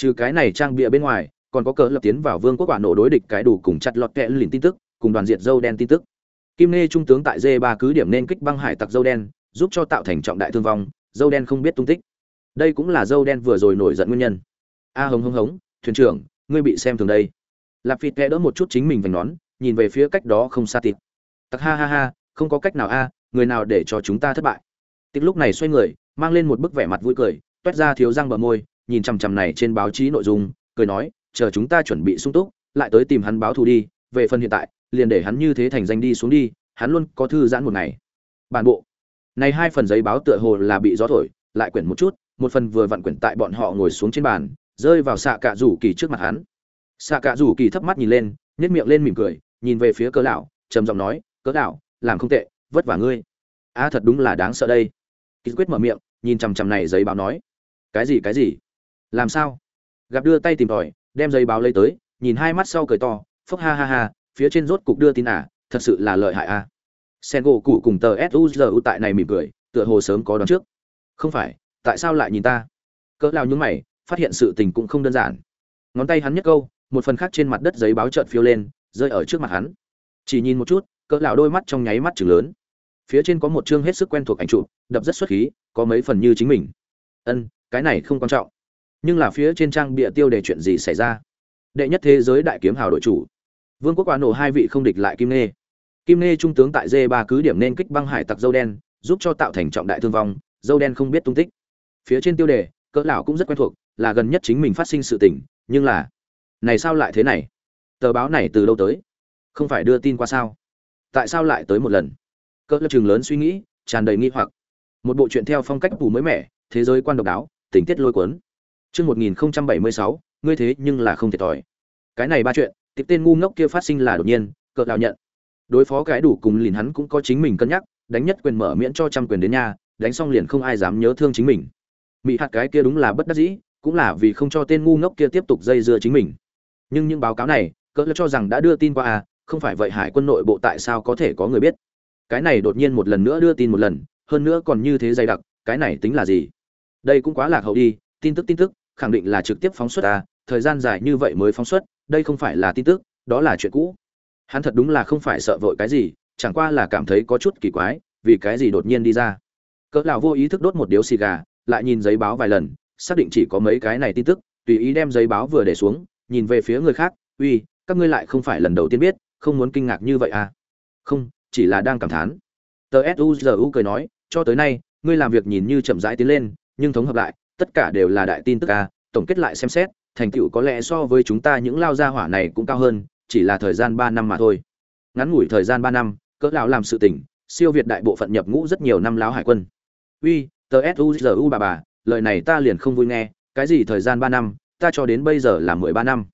trừ cái này trang bịa bên ngoài, còn có cờ lập tiến vào vương quốc quả nổ đối địch cái đủ cùng chặt lọt kẽ lìn tin tức, cùng đoàn diệt dâu đen tin tức. Kim nê trung tướng tại d ba cứ điểm nên kích băng hải tặc dâu đen, giúp cho tạo thành trọng đại thương vong, dâu đen không biết tung tích đây cũng là dâu đen vừa rồi nổi giận nguyên nhân. A à, hống hống hống thuyền trưởng ngươi bị xem thường đây. Lạp phịt kẽ đỡ một chút chính mình vành nón nhìn về phía cách đó không xa tịt. Tặc ha ha ha không có cách nào a người nào để cho chúng ta thất bại. Tịt lúc này xoay người mang lên một bức vẻ mặt vui cười toét ra thiếu răng bờ môi nhìn chằm chằm này trên báo chí nội dung cười nói chờ chúng ta chuẩn bị sung túc lại tới tìm hắn báo thù đi về phần hiện tại liền để hắn như thế thành danh đi xuống đi hắn luôn có thư giãn một ngày. Bản bộ. Này hai phần giấy báo tựa hồ là bị gió thổi lại quyển một chút một phần vừa vặn quyển tại bọn họ ngồi xuống trên bàn, rơi vào xạ cạ rủ kỳ trước mặt hắn. Xạ cạ rủ kỳ thấp mắt nhìn lên nhét miệng lên mỉm cười, nhìn về phía cỡ lão, trầm giọng nói, cỡ lão, làm không tệ, vất vả ngươi. A, thật đúng là đáng sợ đây. Kỳ quyết mở miệng, nhìn chằm chằm này giấy báo nói, cái gì cái gì? Làm sao? Gặp đưa tay tìm tòi, đem giấy báo lấy tới, nhìn hai mắt sau cười to, phốc ha ha ha, phía trên rốt cục đưa tin à thật sự là lợi hại à. Sen gỗ cụ cùng tờ suzu tại này mỉm cười, tựa hồ sớm có đón trước. Không phải tại sao lại nhìn ta? Cỡ lao nhúng mày, phát hiện sự tình cũng không đơn giản. Ngón tay hắn nhấc câu, một phần khác trên mặt đất giấy báo trợn phiêu lên, rơi ở trước mặt hắn. Chỉ nhìn một chút, cỡ lão đôi mắt trong nháy mắt chừng lớn. Phía trên có một chương hết sức quen thuộc ảnh chụp, đập rất xuất khí, có mấy phần như chính mình. Ân, cái này không quan trọng. Nhưng là phía trên trang bịa tiêu đề chuyện gì xảy ra? Đệ nhất thế giới đại kiếm hào đội chủ. Vương quốc quả nổ hai vị không địch lại kim nê kim nê trung tướng tại d ba cứ điểm nên kích băng hải tặc dâu đen, giúp cho tạo thành trọng đại thương vong, dâu đen không biết tung tích phía trên tiêu đề, cỡ lão cũng rất quen thuộc, là gần nhất chính mình phát sinh sự tình, nhưng là, này sao lại thế này? Tờ báo này từ đâu tới? Không phải đưa tin qua sao? Tại sao lại tới một lần? Cỡ lão trường lớn suy nghĩ, tràn đầy nghi hoặc. Một bộ truyện theo phong cách phủ mới mẻ, thế giới quan độc đáo, tình tiết lôi cuốn. Chương 1076 ngươi thế nhưng là không thể tỏi. Cái này ba chuyện, tiếp tên ngu ngốc kia phát sinh là đột nhiên, cỡ lão nhận. Đối phó cái đủ cùng liền hắn cũng có chính mình cân nhắc, đánh nhất quyền mở miễn cho trăm quyền đến nhà, đánh xong liền không ai dám nhớ thương chính mình mỹ hạt cái kia đúng là bất đắc dĩ, cũng là vì không cho tên ngu ngốc kia tiếp tục dây dưa chính mình. Nhưng những báo cáo này, cỡ cho rằng đã đưa tin qua à không phải vậy hải quân nội bộ tại sao có thể có người biết? Cái này đột nhiên một lần nữa đưa tin một lần, hơn nữa còn như thế dày đặc, cái này tính là gì? Đây cũng quá lạc hậu đi, tin tức tin tức, khẳng định là trực tiếp phóng xuất à thời gian dài như vậy mới phóng xuất, đây không phải là tin tức, đó là chuyện cũ. Hắn thật đúng là không phải sợ vội cái gì, chẳng qua là cảm thấy có chút kỳ quái, vì cái gì đột nhiên đi ra. Cỡ lão vô ý thức đốt một điếu xì gà lại nhìn giấy báo vài lần, xác định chỉ có mấy cái này tin tức, tùy ý đem giấy báo vừa để xuống, nhìn về phía người khác, uy, các ngươi lại không phải lần đầu tiên biết, không muốn kinh ngạc như vậy à? Không, chỉ là đang cảm thán. Tờ suzu cười nói, cho tới nay, ngươi làm việc nhìn như chậm rãi tiến lên, nhưng thống hợp lại, tất cả đều là đại tin tức à tổng kết lại xem xét, thành tựu có lẽ so với chúng ta những lao gia hỏa này cũng cao hơn, chỉ là thời gian ba năm mà thôi. Ngắn ngủi thời gian ba năm, cỡ lão làm sự tình siêu việt đại bộ phận nhập ngũ rất nhiều năm láo hải quân. Uy tờ suzu bà bà, lời này ta liền không vui nghe, cái gì thời gian ba năm, ta cho đến bây giờ là mười ba năm.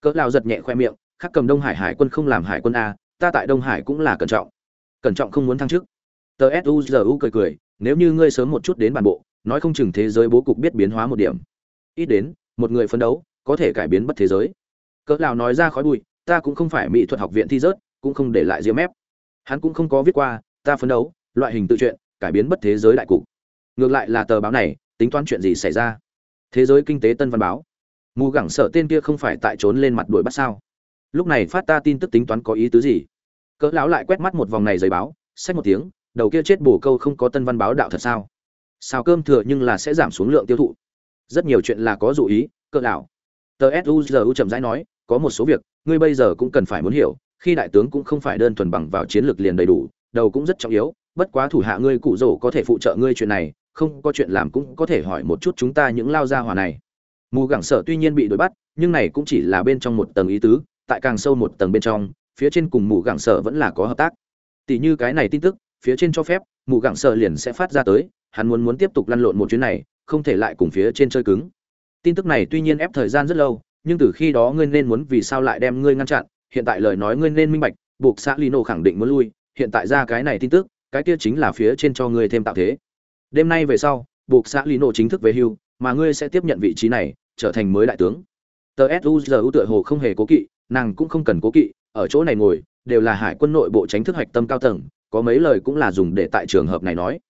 Cỡ lão giật nhẹ khoe miệng, khắc cầm đông hải hải quân không làm hải quân a, ta tại đông hải cũng là cẩn trọng. Cẩn trọng không muốn thăng chức. Tờ suzu cười cười, nếu như ngươi sớm một chút đến bản bộ, nói không chừng thế giới bố cục biết biến hóa một điểm. Ít đến, một người phấn đấu, có thể cải biến bất thế giới. Cỡ lão nói ra khói bụi, ta cũng không phải mỹ thuật học viện thi rớt, cũng không để lại diêm mép. Hắn cũng không có viết qua, ta phấn đấu, loại hình tự truyện, cải biến bất thế giới đại cục ngược lại là tờ báo này, tính toán chuyện gì xảy ra? Thế giới kinh tế tân văn báo. Mù gẳng sợ tên kia không phải tại trốn lên mặt đuổi bắt sao? Lúc này phát ta tin tức tính toán có ý tứ gì? Cỡ lão lại quét mắt một vòng này giấy báo, xách một tiếng, đầu kia chết bổ câu không có tân văn báo đạo thật sao? Xào cơm thừa nhưng là sẽ giảm xuống lượng tiêu thụ. Rất nhiều chuyện là có dụ ý, cỡ lão. Tờ suzu chậm rãi nói, có một số việc, ngươi bây giờ cũng cần phải muốn hiểu, khi đại tướng cũng không phải đơn thuần bằng vào chiến lược liền đầy đủ, đầu cũng rất trọng yếu, bất quá thủ hạ ngươi cụ rổ có thể phụ trợ ngươi chuyện này không có chuyện làm cũng có thể hỏi một chút chúng ta những lao gia hỏa này. Mù gẳng sở tuy nhiên bị đuổi bắt, nhưng này cũng chỉ là bên trong một tầng ý tứ, tại càng sâu một tầng bên trong, phía trên cùng mù gẳng sở vẫn là có hợp tác. Tỷ như cái này tin tức, phía trên cho phép, mù gẳng sở liền sẽ phát ra tới, hắn muốn muốn tiếp tục lăn lộn một chuyến này, không thể lại cùng phía trên chơi cứng. Tin tức này tuy nhiên ép thời gian rất lâu, nhưng từ khi đó ngươi nên muốn vì sao lại đem ngươi ngăn chặn, hiện tại lời nói ngươi nên minh bạch, buộc xã lino khẳng định muốn lui, hiện tại ra cái này tin tức, cái kia chính là phía trên cho ngươi thêm tạo thế đêm nay về sau, buộc xã lý lino chính thức về hưu, mà ngươi sẽ tiếp nhận vị trí này, trở thành mới đại tướng. Tờ suzu tựa hồ không hề cố kỵ, nàng cũng không cần cố kỵ, ở chỗ này ngồi, đều là hải quân nội bộ tránh thức hoạch tâm cao tầng, có mấy lời cũng là dùng để tại trường hợp này nói.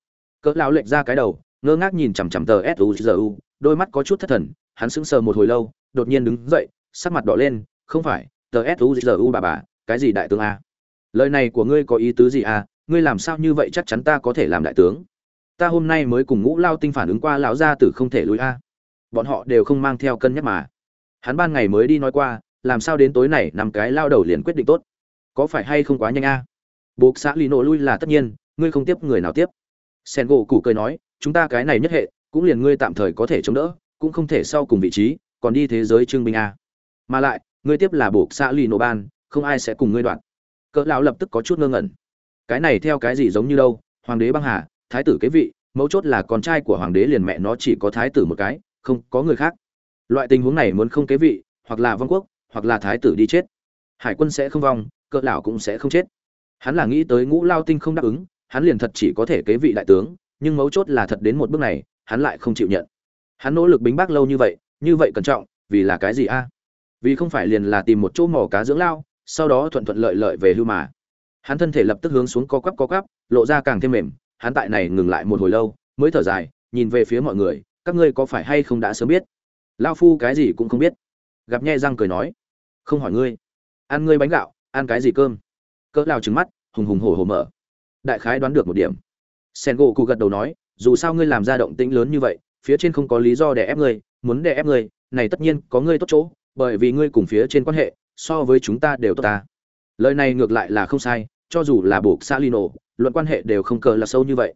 Cỡ lão lệch ra cái đầu, ngơ ngác nhìn chằm chằm tờ suzu đôi mắt có chút thất thần, hắn sững sờ một hồi lâu, đột nhiên đứng dậy, sắc mặt đỏ lên, không phải, tờ suzu bà bà, cái gì đại tướng a? Lời này của ngươi có ý tứ gì a? Ngươi làm sao như vậy chắc chắn ta có thể làm đại tướng? Ta hôm nay mới cùng ngũ lao tinh phản ứng qua lão gia tử không thể lùi a. Bọn họ đều không mang theo cân nhắc mà. Hắn ban ngày mới đi nói qua, làm sao đến tối này năm cái lao đầu liền quyết định tốt. Có phải hay không quá nhanh a? Buộc xã lì nổ lui là tất nhiên, ngươi không tiếp người nào tiếp. Sen gỗ củ cười nói, chúng ta cái này nhất hệ, cũng liền ngươi tạm thời có thể chống đỡ, cũng không thể sau cùng vị trí, còn đi thế giới trương binh a. Mà lại, ngươi tiếp là buộc xã lì nổ ban, không ai sẽ cùng ngươi đoạn. Cỡ lão lập tức có chút ngơ ngẩn. Cái này theo cái gì giống như đâu, hoàng đế băng hà thái tử kế vị, mấu chốt là con trai của hoàng đế liền mẹ nó chỉ có thái tử một cái, không có người khác. Loại tình huống này muốn không kế vị, hoặc là vong quốc, hoặc là thái tử đi chết. Hải quân sẽ không vong, cỡ lão cũng sẽ không chết. Hắn là nghĩ tới ngũ lao tinh không đáp ứng, hắn liền thật chỉ có thể kế vị đại tướng, nhưng mấu chốt là thật đến một bước này, hắn lại không chịu nhận. Hắn nỗ lực bính bác lâu như vậy như vậy cẩn trọng, vì là cái gì a? Vì không phải liền là tìm một chỗ mỏ cá dưỡng lao, sau đó thuận thuận lợi lợi về hưu mà. Hắn thân thể lập tức hướng xuống co quắp co quắp, lộ ra càng thêm mềm hắn tại này ngừng lại một hồi lâu, mới thở dài, nhìn về phía mọi người, các ngươi có phải hay không đã sớm biết? Lao phu cái gì cũng không biết. Gặp nhe răng cười nói, không hỏi ngươi. Ăn ngươi bánh gạo, ăn cái gì cơm? Cỡ lao trứng mắt, hùng hùng hổ hổ mở. Đại khái đoán được một điểm. Sen gỗ cụ gật đầu nói, dù sao ngươi làm ra động tĩnh lớn như vậy, phía trên không có lý do để ép ngươi, muốn để ép ngươi, này tất nhiên có ngươi tốt chỗ, bởi vì ngươi cùng phía trên quan hệ, so với chúng ta đều tốt ta. Lời này ngược lại là không sai cho dù là buộc xa lino luận quan hệ đều không cờ là sâu như vậy.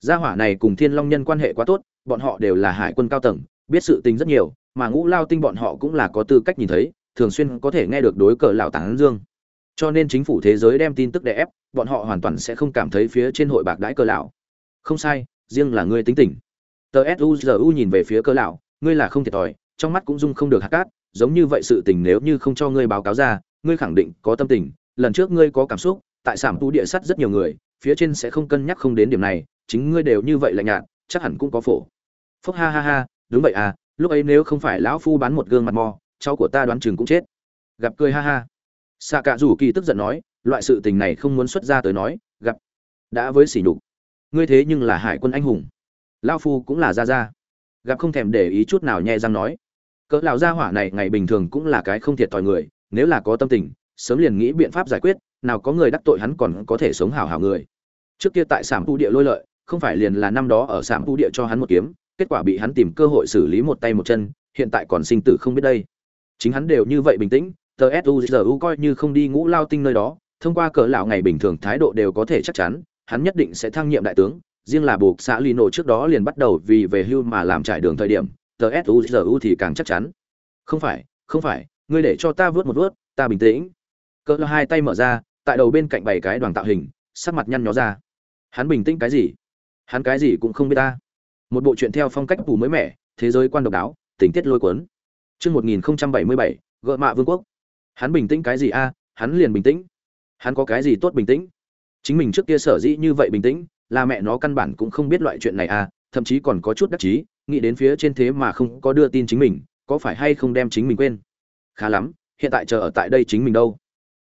Gia hỏa này cùng thiên long nhân quan hệ quá tốt, bọn họ đều là hải quân cao tầng, biết sự tình rất nhiều, mà ngũ lao tinh bọn họ cũng là có tư cách nhìn thấy, thường xuyên có thể nghe được đối cờ lão tán dương. Cho nên chính phủ thế giới đem tin tức đè ép, bọn họ hoàn toàn sẽ không cảm thấy phía trên hội bạc đãi cờ lão. Không sai, riêng là ngươi tính tình. Tờ suzu nhìn về phía cờ lão, ngươi là không thiệt thòi, trong mắt cũng dung không được hạt cát, giống như vậy sự tình nếu như không cho ngươi báo cáo ra, ngươi khẳng định có tâm tình, lần trước ngươi có cảm xúc tại sảm tu địa sắt rất nhiều người, phía trên sẽ không cân nhắc không đến điểm này, chính ngươi đều như vậy lạnh nhạt, chắc hẳn cũng có phổ. Phúc ha ha ha, đúng vậy à lúc ấy nếu không phải lão phu bán một gương mặt mò, cháu của ta đoán chừng cũng chết. Gặp cười ha ha. Xạ cả rủ kỳ tức giận nói, loại sự tình này không muốn xuất ra tới nói, gặp. Đã với sỉ nhục. Ngươi thế nhưng là hải quân anh hùng. Lão phu cũng là ra ra gặp không thèm để ý chút nào nhẹ răng nói. Cỡ lão gia hỏa này ngày bình thường cũng là cái không thiệt thòi người, nếu là có tâm tình sớm liền nghĩ biện pháp giải quyết, nào có người đắc tội hắn còn có thể sống hảo hảo người. Trước kia tại sảm tu địa lôi lợi, không phải liền là năm đó ở sảm tu địa cho hắn một kiếm, kết quả bị hắn tìm cơ hội xử lý một tay một chân, hiện tại còn sinh tử không biết đây. Chính hắn đều như vậy bình tĩnh, tờ suzu coi như không đi ngũ lao tinh nơi đó, thông qua cỡ lão ngày bình thường thái độ đều có thể chắc chắn, hắn nhất định sẽ thăng nhiệm đại tướng, riêng là buộc xã lino trước đó liền bắt đầu vì về hưu mà làm trải đường thời điểm, tờ suzu thì càng chắc chắn. Không phải không phải, ngươi để cho ta vớt một vớt, ta bình tĩnh cỡ lão hai tay mở ra, tại đầu bên cạnh bảy cái đoàn tạo hình, sắc mặt nhăn nhó ra. Hắn bình tĩnh cái gì? Hắn cái gì cũng không biết ta. Một bộ truyện theo phong cách phù mới mẻ, thế giới quan độc đáo, tình tiết lôi cuốn. Chương một nghìn bảy mươi bảy, gợ mạ vương quốc. Hắn bình tĩnh cái gì a? Hắn liền bình tĩnh. Hắn có cái gì tốt bình tĩnh? Chính mình trước kia sở dĩ như vậy bình tĩnh, là mẹ nó căn bản cũng không biết loại chuyện này a, thậm chí còn có chút đắc chí, nghĩ đến phía trên thế mà không có đưa tin chính mình, có phải hay không đem chính mình quên? Khá lắm, hiện tại chờ ở tại đây chính mình đâu?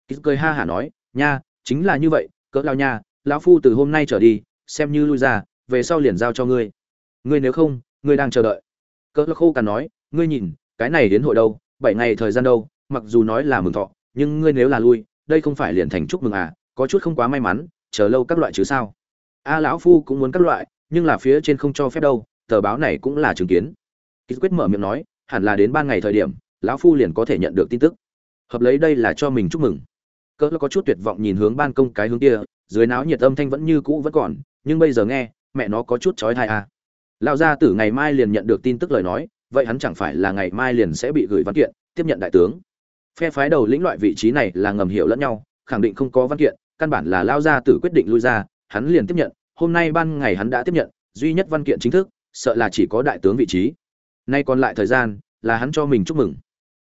Kýt cười ha hả nói, nha, chính là như vậy, cỡ lao nha, lão phu từ hôm nay trở đi, xem như lui ra, về sau liền giao cho ngươi. Ngươi nếu không, ngươi đang chờ đợi. Cỡ lão khô cằn nói, ngươi nhìn, cái này đến hội đâu, bảy ngày thời gian đâu, mặc dù nói là mừng thọ, nhưng ngươi nếu là lui, đây không phải liền thành chúc mừng à có chút không quá may mắn, chờ lâu các loại chứ sao? A lão phu cũng muốn các loại, nhưng là phía trên không cho phép đâu, tờ báo này cũng là chứng kiến. Kýt quyết mở miệng nói, hẳn là đến ban ngày thời điểm, lão phu liền có thể nhận được tin tức. Hợp lấy đây là cho mình chúc mừng cỡ có chút tuyệt vọng nhìn hướng ban công cái hướng kia, dưới náo nhiệt âm thanh vẫn như cũ vẫn còn, nhưng bây giờ nghe, mẹ nó có chút chói tai à. Lão gia tử ngày mai liền nhận được tin tức lời nói, vậy hắn chẳng phải là ngày mai liền sẽ bị gửi văn kiện, tiếp nhận đại tướng. Phe phái đầu lĩnh loại vị trí này là ngầm hiểu lẫn nhau, khẳng định không có văn kiện, căn bản là lao gia tử quyết định lui ra, hắn liền tiếp nhận, hôm nay ban ngày hắn đã tiếp nhận, duy nhất văn kiện chính thức, sợ là chỉ có đại tướng vị trí. Nay còn lại thời gian, là hắn cho mình chúc mừng.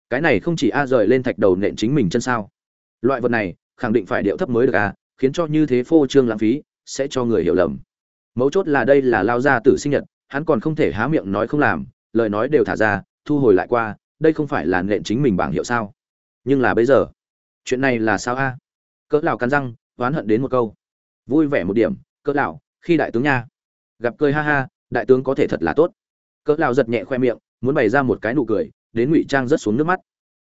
Cái này không chỉ a rời lên thạch đầu nện chính mình chân sao loại vật này, khẳng định phải điệu thấp mới được à khiến cho như thế phô trương lãng phí, sẽ cho người hiểu lầm. Mấu chốt là đây là lao gia tử sinh nhật, hắn còn không thể há miệng nói không làm, lời nói đều thả ra, thu hồi lại qua, đây không phải là nện chính mình bảng hiệu sao? Nhưng là bây giờ, chuyện này là sao a? Cỡ lão cắn răng, oán hận đến một câu. Vui vẻ một điểm, cỡ lão, khi đại tướng nha. Gặp cười ha ha, đại tướng có thể thật là tốt. Cỡ lão giật nhẹ khoe miệng, muốn bày ra một cái nụ cười, đến ngụy trang rất xuống nước mắt.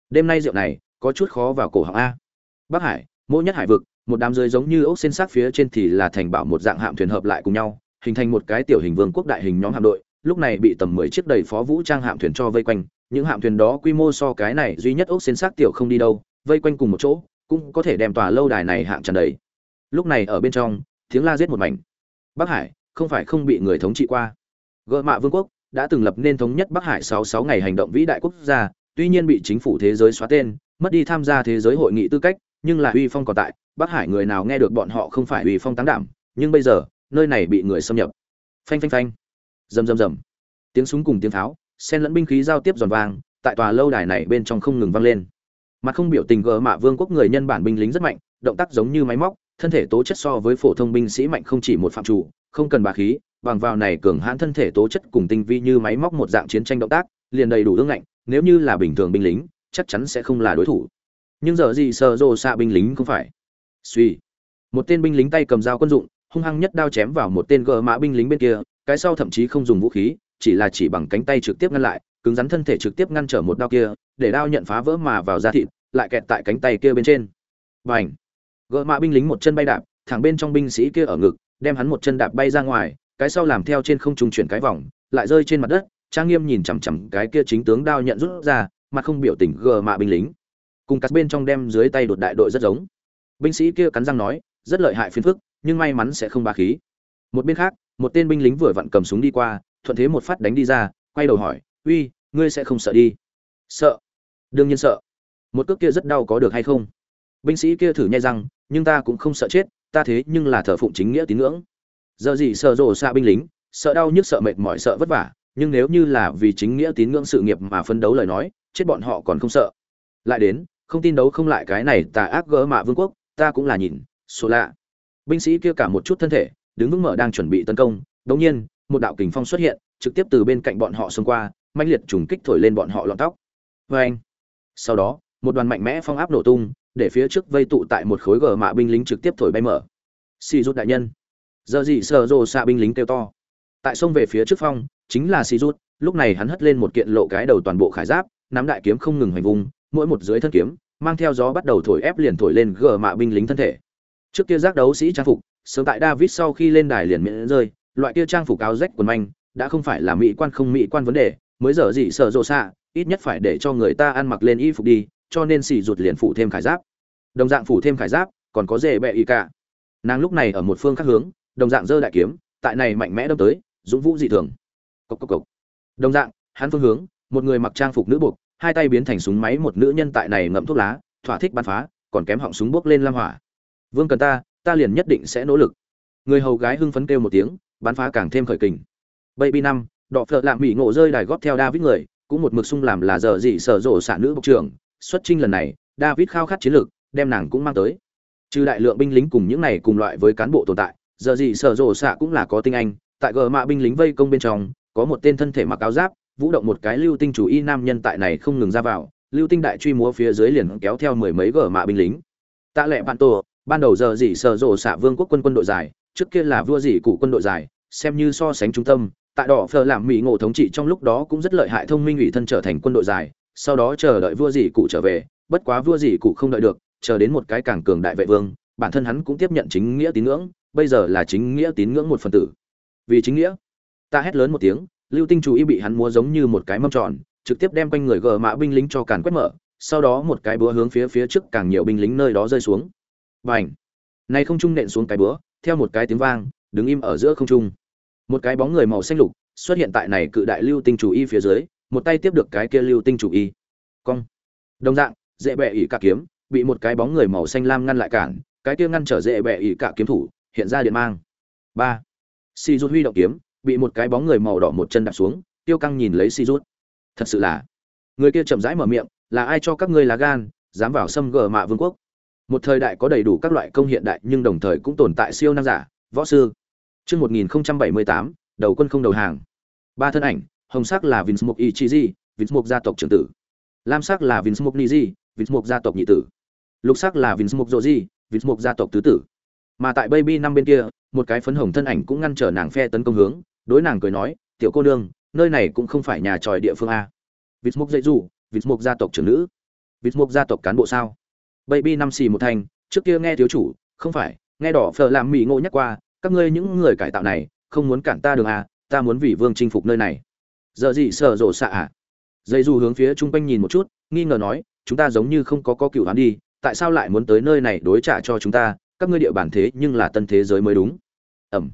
Đêm nay rượu này, có chút khó vào cổ họng a bắc hải, mỗi nhất hải vực, một đám dưới giống như ốc xên xác phía trên thì là thành bảo một dạng hạm thuyền hợp lại cùng nhau, hình thành một cái tiểu hình vương quốc đại hình nhóm hạm đội, lúc này bị tầm mười chiếc đầy phó vũ trang hạm thuyền cho vây quanh, những hạm thuyền đó quy mô so cái này duy nhất ốc xên xác tiểu không đi đâu, vây quanh cùng một chỗ, cũng có thể đem tòa lâu đài này hạng tràn đầy. Lúc này ở bên trong, tiếng la giết một mảnh. Bắc hải, không phải không bị người thống trị qua. Gợ mạ vương quốc đã từng lập nên thống nhất bắc hải sáu sáu ngày hành động vĩ đại quốc gia, tuy nhiên bị chính phủ thế giới xóa tên, mất đi tham gia thế giới hội nghị tư cách nhưng là uy phong còn tại, bắc hải người nào nghe được bọn họ không phải uy phong táng đảm, nhưng bây giờ, nơi này bị người xâm nhập. Phanh phanh phanh. Rầm rầm rầm. Tiếng súng cùng tiếng tháo xen lẫn binh khí giao tiếp giòn vang, tại tòa lâu đài này bên trong không ngừng vang lên. Mặt không biểu tình gờ mạ vương quốc người nhân bản binh lính rất mạnh, động tác giống như máy móc, thân thể tố chất so với phổ thông binh sĩ mạnh không chỉ một phạm chủ, không cần bà khí, bằng vào này cường hãn thân thể tố chất cùng tinh vi như máy móc một dạng chiến tranh động tác, liền đầy đủ ương ngạnh, nếu như là bình thường binh lính, chắc chắn sẽ không là đối thủ nhưng giờ gì sợ rồ xạ binh lính không phải? Suy. Một tên binh lính tay cầm dao quân dụng, hung hăng nhất đao chém vào một tên gờ mã binh lính bên kia, cái sau thậm chí không dùng vũ khí, chỉ là chỉ bằng cánh tay trực tiếp ngăn lại, cứng rắn thân thể trực tiếp ngăn trở một đao kia, để đao nhận phá vỡ mà vào da thịt, lại kẹt tại cánh tay kia bên trên. Và ảnh gợ mạ binh lính một chân bay đạp, thẳng bên trong binh sĩ kia ở ngực, đem hắn một chân đạp bay ra ngoài, cái sau làm theo trên không trung chuyển cái vòng, lại rơi trên mặt đất, trang nghiêm nhìn chằm chằm cái kia chính tướng đao nhận rút ra, mặt không biểu tình gờ mạ binh lính cùng cắt bên trong đem dưới tay đột đại đội rất giống. Binh sĩ kia cắn răng nói, rất lợi hại phiền phức, nhưng may mắn sẽ không ba khí. Một bên khác, một tên binh lính vừa vặn cầm súng đi qua, thuận thế một phát đánh đi ra, quay đầu hỏi, uy, ngươi sẽ không sợ đi? Sợ? Đương nhiên sợ. Một cước kia rất đau có được hay không? Binh sĩ kia thử nhai răng, nhưng ta cũng không sợ chết, ta thế nhưng là thờ phụng chính nghĩa tín ngưỡng. Giờ gì sợ rồ xa binh lính, sợ đau nhức sợ mệt mỏi sợ vất vả, nhưng nếu như là vì chính nghĩa tín ngưỡng sự nghiệp mà phấn đấu lời nói, chết bọn họ còn không sợ. Lại đến không tin đấu không lại cái này tà ác gỡ mạ vương quốc, ta cũng là nhìn số lạ. Binh sĩ kia cả một chút thân thể, đứng vững mở đang chuẩn bị tấn công, đống nhiên, một đạo kình phong xuất hiện, trực tiếp từ bên cạnh bọn họ xông qua mạnh liệt trùng kích thổi lên bọn họ lọn tóc. Vê anh, sau đó, một đoàn mạnh mẽ phong áp nổ tung, để phía trước vây tụ tại một khối gờ mạ binh lính trực tiếp thổi bay mở. Xì rút đại nhân. Giờ gì sợ rồ xạ binh lính kêu to. Tại sông về phía trước phong, chính là xì rút, lúc này hắn hất lên một kiện lộ cái đầu toàn bộ khải giáp, nắm đại kiếm không ngừng hành vùng mỗi một dưới thân kiếm, mang theo gió bắt đầu thổi ép liền thổi lên gờ mạ binh lính thân thể. Trước kia giác đấu sĩ trang phục, sớm tại david sau khi lên đài liền miễn rơi, loại kia trang phục áo rách quần manh, đã không phải là mỹ quan không mỹ quan vấn đề, mới giờ gì sợ rộ xạ, ít nhất phải để cho người ta ăn mặc lên y phục đi, cho nên xì rụt liền phủ thêm khải giáp. Đồng dạng phủ thêm khải giáp, còn có dễ bẹ y cả. Nàng lúc này ở một phương khác hướng, đồng dạng giơ đại kiếm, tại này mạnh mẽ đâm tới, dũng vũ dị thường. Cốc cốc cốc. đồng dạng, hắn phương hướng, một người mặc trang phục nữ buộc hai tay biến thành súng máy, một nữ nhân tại này ngậm thuốc lá, thỏa thích bắn phá, còn kém họng súng bốc lên lam hỏa. Vương cần ta ta liền nhất định sẽ nỗ lực. Người hầu gái hưng phấn kêu một tiếng, bắn phá càng thêm khởi kình. Baby năm, đọ phợ lạm mỹ ngộ rơi đài góp theo david người, cũng một mực sung làm là giờ gì sở rộ xả nữ bộc trưởng, xuất trinh lần này, david khao khát chiến lược, đem nàng cũng mang tới. Trừ đại lượng binh lính cùng những này cùng loại với cán bộ tồn tại, giờ gì sở rộ xạ cũng là có tinh anh, tại gờ mạ binh lính vây công bên trong, có một tên thân thể mặc áo giáp vũ động một cái lưu tinh chủ y nam nhân tại này không ngừng ra vào, lưu tinh đại truy múa phía dưới liền kéo theo mười mấy gở mạ binh lính. Tạ lệ bạn tổ, ban đầu giờ gì sờ rộ xạ vương quốc quân quân đội dài trước kia là vua gì cụ quân đội dài xem như so sánh trung tâm tại đỏ phờ làm mỹ ngộ thống trị trong lúc đó cũng rất lợi hại thông minh ủy thân trở thành quân đội dài sau đó chờ đợi vua gì cụ trở về, bất quá vua gì cụ không đợi được, chờ đến một cái càng cường đại vệ vương, bản thân hắn cũng tiếp nhận chính nghĩa tín ngưỡng, bây giờ là chính nghĩa tín ngưỡng một phần tử. Vì chính nghĩa, ta hét lớn một tiếng lưu tinh chú ý bị hắn múa giống như một cái mâm tròn, trực tiếp đem quanh người gờ mã binh lính cho càn quét mở, sau đó một cái búa hướng phía phía trước càng nhiều binh lính nơi đó rơi xuống. Và ảnh này không trung nện xuống cái búa, theo một cái tiếng vang, đứng im ở giữa không trung. Một cái bóng người màu xanh lục xuất hiện tại này cự đại lưu tinh chủ y phía dưới, một tay tiếp được cái kia lưu tinh chủ y cong! Đồng dạng, dễ bẹ ỉ cả kiếm, bị một cái bóng người màu xanh lam ngăn lại cản, cái kia ngăn trở dễ bẹ ỉ cả kiếm thủ, hiện ra điện mang. Ba! Si rút huy động kiếm bị một cái bóng người màu đỏ một chân đạp xuống tiêu căng nhìn lấy si rút thật sự là người kia chậm rãi mở miệng là ai cho các ngươi lá gan dám vào xâm gờ mạ vương quốc một thời đại có đầy đủ các loại công hiện đại nhưng đồng thời cũng tồn tại siêu năng giả võ sư Trước 1078, đầu quân không đầu hàng. Ba thân ảnh, hồng sắc là Vinsmoke Ichiji, Vinsmoke gia tộc trưởng tử. Lam sắc là Vinsmoke Niji, Vinsmoke gia tộc nhị tử. Lục sắc là Vinsmoke Joji, Vinsmoke gia tộc tứ tử. Mà tại Baby năm bên kia, một cái phấn hồng thân ảnh cũng ngăn trở nàng phe tấn công hướng, đối nàng cười nói, "Tiểu cô nương, nơi này cũng không phải nhà tròi địa phương a." Mục dạy dù, Vinsmoke gia tộc trưởng nữ. Vinsmoke gia tộc cán bộ sao? Baby năm xì một thành, trước kia nghe thiếu chủ, không phải, nghe đỏ phở làm mỹ ngộ nhắc qua, các ngươi những người cải tạo này không muốn cản ta đường à ta muốn vì vương chinh phục nơi này giờ gì sợ rộ xạ à dây du hướng phía chung quanh nhìn một chút nghi ngờ nói chúng ta giống như không có có cựu hắn đi tại sao lại muốn tới nơi này đối trả cho chúng ta các ngươi địa bàn thế nhưng là tân thế giới mới đúng ẩm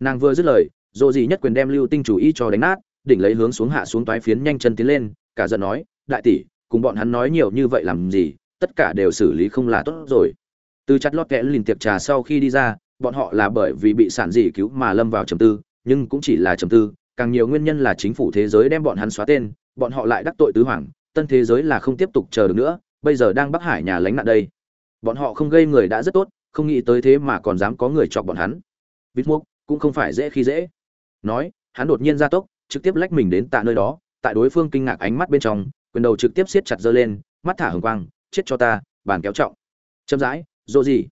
nàng vừa dứt lời dồ gì nhất quyền đem lưu tinh chủ ý cho đánh nát đỉnh lấy hướng xuống hạ xuống toái phiến nhanh chân tiến lên cả giận nói đại tỷ cùng bọn hắn nói nhiều như vậy làm gì tất cả đều xử lý không là tốt rồi từ chặt lót kẽ lìn tiệc trà sau khi đi ra bọn họ là bởi vì bị sản dị cứu mà lâm vào trầm tư, nhưng cũng chỉ là trầm tư, càng nhiều nguyên nhân là chính phủ thế giới đem bọn hắn xóa tên, bọn họ lại đắc tội tứ hoàng, tân thế giới là không tiếp tục chờ được nữa, bây giờ đang Bắc Hải nhà lánh nạn đây. Bọn họ không gây người đã rất tốt, không nghĩ tới thế mà còn dám có người chọc bọn hắn. Vít Mục cũng không phải dễ khi dễ. Nói, hắn đột nhiên ra tốc, trực tiếp lách mình đến tạ nơi đó, tại đối phương kinh ngạc ánh mắt bên trong, quyền đầu trực tiếp siết chặt giơ lên, mắt thả hừng quang, chết cho ta, bàn kéo trọng. Chậm rãi, dỗ gì?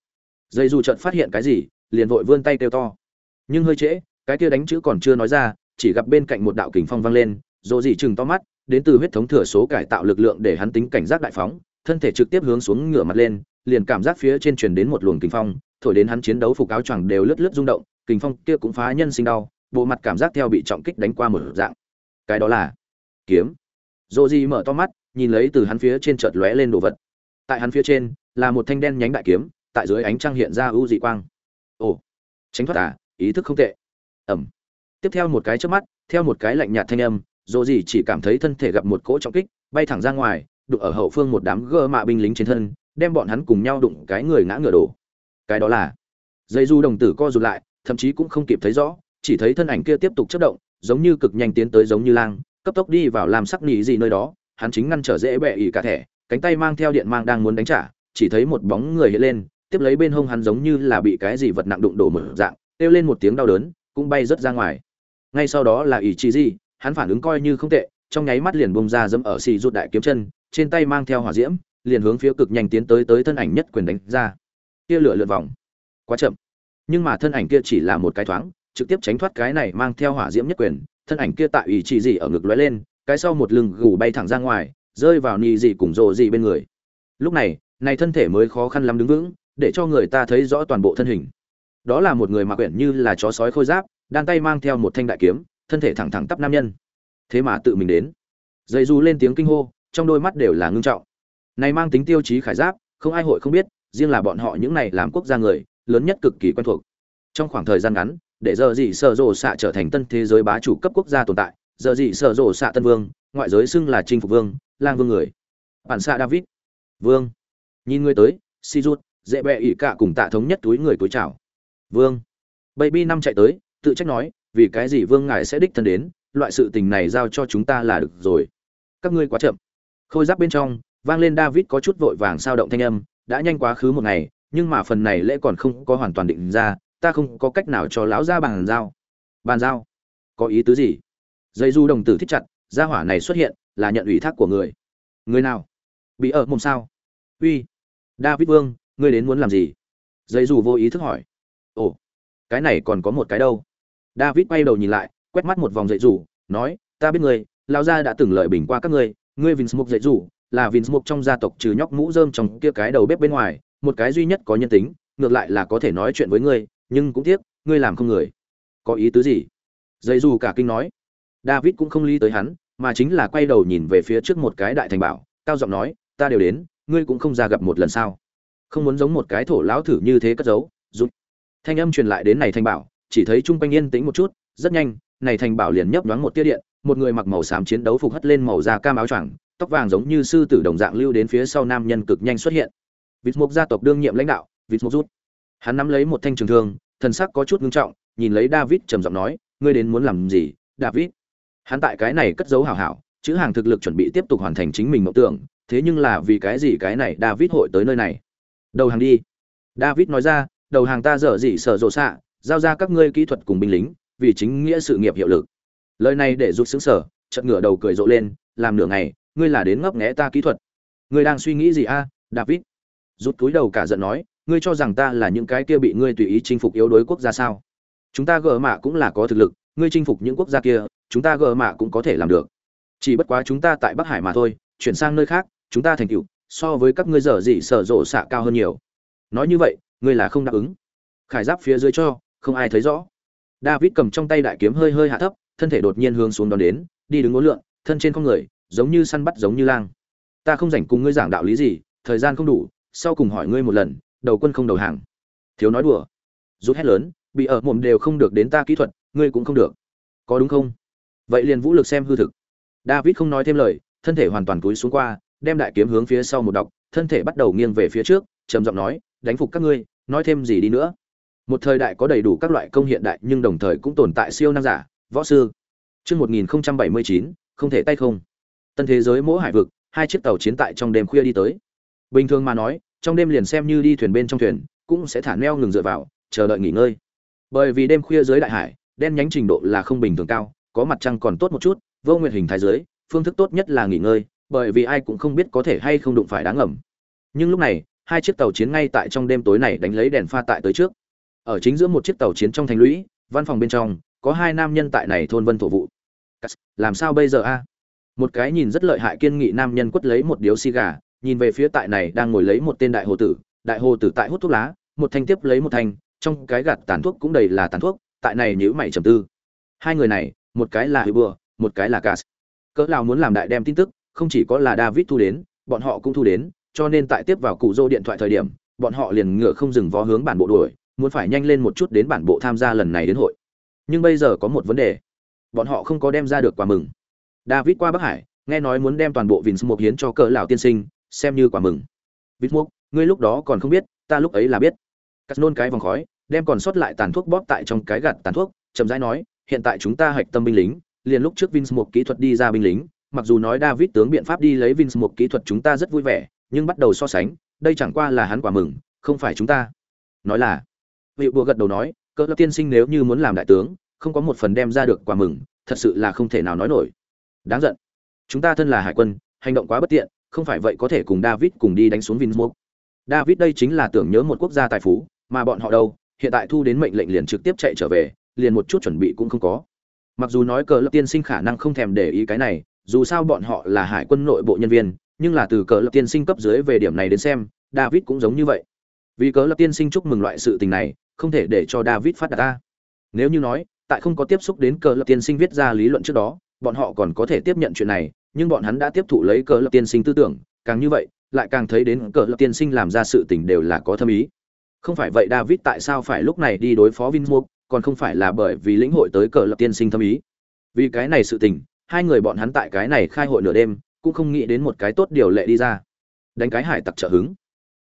Dây dù trận phát hiện cái gì, liền vội vươn tay kêu to nhưng hơi trễ cái kia đánh chữ còn chưa nói ra chỉ gặp bên cạnh một đạo kình phong vang lên dỗ gì chừng to mắt đến từ huyết thống thừa số cải tạo lực lượng để hắn tính cảnh giác đại phóng thân thể trực tiếp hướng xuống ngửa mặt lên liền cảm giác phía trên truyền đến một luồng kình phong thổi đến hắn chiến đấu phục áo choàng đều lướt lướt rung động kình phong kia cũng phá nhân sinh đau bộ mặt cảm giác theo bị trọng kích đánh qua một dạng. Cái đó là kiếm. Dồ dị mở to mắt, nhìn lấy từ hắn phía trên chợt lóe lên đồ vật. Tại hắn phía trên, là một thanh đen nhánh đại kiếm, tại dưới ánh trăng hiện ra ưu dị quang. Ồ, tránh thoát à ý thức không tệ. Ẩm. Tiếp theo một cái trước mắt, theo một cái lạnh nhạt thanh âm dồ gì chỉ cảm thấy thân thể gặp một cỗ trọng kích, bay thẳng ra ngoài, đụng ở hậu phương một đám gơ mạ binh lính trên thân, đem bọn hắn cùng nhau đụng cái người ngã ngựa đổ. Cái đó là. Dây du đồng tử co rụt lại, thậm chí cũng không kịp thấy rõ chỉ thấy thân ảnh kia tiếp tục chất động, giống như cực nhanh tiến tới giống như lang, cấp tốc đi vào làm sắc nỉ gì nơi đó, hắn chính ngăn trở dễ bẹ ỉ cả thẻ, cánh tay mang theo điện mang đang muốn đánh trả, chỉ thấy một bóng người hiện lên, tiếp lấy bên hông hắn giống như là bị cái gì vật nặng đụng đổ mở dạng, kêu lên một tiếng đau đớn, cũng bay rất ra ngoài. Ngay sau đó là ỷ chi di, hắn phản ứng coi như không tệ, trong nháy mắt liền bông ra dẫm ở xì rút đại kiếm chân, trên tay mang theo hỏa diễm, liền hướng phía cực nhanh tiến tới tới thân ảnh nhất quyền đánh ra. Kia lửa lượn vòng. Quá chậm. Nhưng mà thân ảnh kia chỉ là một cái thoáng trực tiếp tránh thoát cái này mang theo hỏa diễm nhất quyền, thân ảnh kia tại ủy chỉ gì ở ngực lóe lên, cái sau một lưng gù bay thẳng ra ngoài, rơi vào nì gì cùng rộ gì bên người. Lúc này này thân thể mới khó khăn lắm đứng vững, để cho người ta thấy rõ toàn bộ thân hình. Đó là một người mặc quyển như là chó sói khôi giáp, đan tay mang theo một thanh đại kiếm, thân thể thẳng thẳng tắp nam nhân. Thế mà tự mình đến. Dây du lên tiếng kinh hô, trong đôi mắt đều là ngưng trọng. Này mang tính tiêu chí khải giáp, không ai hội không biết, riêng là bọn họ những này làm quốc gia người, lớn nhất cực kỳ quen thuộc. Trong khoảng thời gian ngắn để giờ gì sở rộ xạ trở thành tân thế giới bá chủ cấp quốc gia tồn tại. Giờ gì sở rộ xạ tân vương, ngoại giới xưng là chinh phục vương, lang vương người. Bản xạ david. Vương. Nhìn người tới si rút dễ bẹ ỉ cả cùng tạ thống nhất túi người túi chào. Vương. Baby năm chạy tới, tự trách nói, vì cái gì vương ngài sẽ đích thân đến, loại sự tình này giao cho chúng ta là được rồi. Các ngươi quá chậm. Khôi giáp bên trong, vang lên david có chút vội vàng sao động thanh âm, đã nhanh quá khứ một ngày, nhưng mà phần này lễ còn không có hoàn toàn định ra ta không có cách nào cho lão ra bàn giao. Bàn giao? Có ý tứ gì? Dây du đồng tử thích chặt, gia hỏa này xuất hiện, là nhận ủy thác của người. Người nào? Bị ở mồm sao? Uy. David vương, ngươi đến muốn làm gì? Dây du vô ý thức hỏi. Ồ, cái này còn có một cái đâu. David quay đầu nhìn lại, quét mắt một vòng dây dù nói, ta biết ngươi, lão gia đã từng lợi bình qua các ngươi ngươi vince dây dạy dù là vince trong gia tộc trừ nhóc mũ rơm trong kia cái đầu bếp bên ngoài, một cái duy nhất có nhân tính, ngược lại là có thể nói chuyện với ngươi nhưng cũng tiếc, ngươi làm không người. Có ý tứ gì? Dây dù cả kinh nói. David cũng không lý tới hắn, mà chính là quay đầu nhìn về phía trước một cái đại thành bảo, cao giọng nói, ta đều đến, ngươi cũng không ra gặp một lần sao? Không muốn giống một cái thổ lão thử như thế cất giấu giúp thanh âm truyền lại đến này thành bảo, chỉ thấy trung quanh yên tĩnh một chút, rất nhanh, này thành bảo liền nhấp nhoáng một tia điện, một người mặc màu xám chiến đấu phục hất lên màu da cam áo choàng, tóc vàng giống như sư tử đồng dạng lưu đến phía sau nam nhân cực nhanh xuất hiện. Vịt mục gia tộc đương nhiệm lãnh đạo, vịt mục rút hắn nắm lấy một thanh trường thương, thần sắc có chút ngưng trọng, nhìn lấy david trầm giọng nói, ngươi đến muốn làm gì, david? Hắn tại cái này cất giấu hảo hảo, chữ hàng thực lực chuẩn bị tiếp tục hoàn thành chính mình mộng tưởng, thế nhưng là vì cái gì cái này david hội tới nơi này? Đầu hàng đi. David nói ra, đầu hàng ta dở gì sở rộ xạ, giao ra các ngươi kỹ thuật cùng binh lính, vì chính nghĩa sự nghiệp hiệu lực. Lời này để rút xứng sở chợt ngửa đầu cười rộ lên, làm nửa ngày, ngươi là đến ngấp nghé ta kỹ thuật. Ngươi đang suy nghĩ gì a, david? Rút túi đầu cả giận nói ngươi cho rằng ta là những cái kia bị ngươi tùy ý chinh phục yếu đuối quốc gia sao? Chúng ta gỡ mạ cũng là có thực lực, ngươi chinh phục những quốc gia kia, chúng ta gỡ mạ cũng có thể làm được. Chỉ bất quá chúng ta tại bắc hải mà thôi, chuyển sang nơi khác, chúng ta thành tựu, so với các ngươi dở dị sở rộ xạ cao hơn nhiều. Nói như vậy, ngươi là không đáp ứng. Khải giáp phía dưới cho, không ai thấy rõ. David cầm trong tay đại kiếm hơi hơi hạ thấp, thân thể đột nhiên hướng xuống đón đến, đi đứng ngố lượn, thân trên con người, giống như săn bắt giống như lang. Ta không rảnh cùng ngươi giảng đạo lý gì, thời gian không đủ, sau cùng hỏi ngươi một lần đầu quân không đầu hàng. Thiếu nói đùa. Rút hét lớn, bị ở mồm đều không được đến ta kỹ thuật, ngươi cũng không được. Có đúng không? Vậy liền vũ lực xem hư thực. David không nói thêm lời, thân thể hoàn toàn cúi xuống qua, đem đại kiếm hướng phía sau một đọc, thân thể bắt đầu nghiêng về phía trước, trầm giọng nói, đánh phục các ngươi, nói thêm gì đi nữa. Một thời đại có đầy đủ các loại công hiện đại nhưng đồng thời cũng tồn tại siêu năng giả, võ sư. Chương một nghìn bảy mươi chín, không thể tay không. Tân thế giới mỗi hải vực, hai chiếc tàu chiến tại trong đêm khuya đi tới. Bình thường mà nói trong đêm liền xem như đi thuyền bên trong thuyền, cũng sẽ thả neo ngừng dựa vào, chờ đợi nghỉ ngơi. Bởi vì đêm khuya dưới đại hải, đen nhánh trình độ là không bình thường cao, có mặt trăng còn tốt một chút, vô nguyện hình thái giới phương thức tốt nhất là nghỉ ngơi, bởi vì ai cũng không biết có thể hay không đụng phải đáng ngầm. Nhưng lúc này, hai chiếc tàu chiến ngay tại trong đêm tối này đánh lấy đèn pha tại tới trước. Ở chính giữa một chiếc tàu chiến trong thành lũy, văn phòng bên trong, có hai nam nhân tại này thôn vân thổ vụ. Làm sao bây giờ a? Một cái nhìn rất lợi hại kiên nghị nam nhân quất lấy một điếu xì gà nhìn về phía tại này đang ngồi lấy một tên đại hồ tử, đại hồ tử tại hút thuốc lá, một thanh tiếp lấy một thanh, trong cái gạt tàn thuốc cũng đầy là tàn thuốc, tại này nhữ mày trầm tư. Hai người này, một cái là hư bừa một cái là cas. Cỡ nào muốn làm đại đem tin tức, không chỉ có là david thu đến, bọn họ cũng thu đến, cho nên tại tiếp vào cụ dô điện thoại thời điểm, bọn họ liền ngựa không dừng vó hướng bản bộ đuổi, muốn phải nhanh lên một chút đến bản bộ tham gia lần này đến hội. Nhưng bây giờ có một vấn đề. Bọn họ không có đem ra được quà mừng. David qua bắc hải, nghe nói muốn đem toàn bộ vins một hiến cho cỡ lão tiên sinh xem như quả mừng vít mục ngươi lúc đó còn không biết ta lúc ấy là biết cắt nôn cái vòng khói đem còn sót lại tàn thuốc bóp tại trong cái gạt tàn thuốc chậm rãi nói hiện tại chúng ta hạch tâm binh lính liền lúc trước Vince một kỹ thuật đi ra binh lính, mặc dù nói David tướng biện pháp đi lấy Vince một kỹ thuật chúng ta rất vui vẻ, nhưng bắt đầu so sánh, đây chẳng qua là hắn quả mừng, không phải chúng ta. Nói là, vị bùa gật đầu nói, cỡ lập tiên sinh nếu như muốn làm đại tướng, không có một phần đem ra được quả mừng, thật sự là không thể nào nói nổi. Đáng giận. Chúng ta thân là hải quân, hành động quá bất tiện, không phải vậy có thể cùng David cùng đi đánh xuống Vinsmoke. David đây chính là tưởng nhớ một quốc gia tài phú, mà bọn họ đâu, hiện tại thu đến mệnh lệnh liền trực tiếp chạy trở về, liền một chút chuẩn bị cũng không có. Mặc dù nói cờ lập tiên sinh khả năng không thèm để ý cái này dù sao bọn họ là hải quân nội bộ nhân viên nhưng là từ cờ lập tiên sinh cấp dưới về điểm này đến xem david cũng giống như vậy. Vì cờ lập tiên sinh chúc mừng loại sự tình này không thể để cho david phát đạt ta. Nếu như nói tại không có tiếp xúc đến cờ lập tiên sinh viết ra lý luận trước đó bọn họ còn có thể tiếp nhận chuyện này nhưng bọn hắn đã tiếp thụ lấy cờ lập tiên sinh tư tưởng, càng như vậy, lại càng thấy đến cờ lập tiên sinh làm ra sự tình đều là có thâm ý. Không phải vậy david tại sao phải lúc này đi đối phó vinmuk còn không phải là bởi vì lĩnh hội tới cờ lập tiên sinh thâm ý. Vì cái này sự tình, hai người bọn hắn tại cái này khai hội nửa đêm, cũng không nghĩ đến một cái tốt điều lệ đi ra. Đánh cái hải tặc trợ hứng.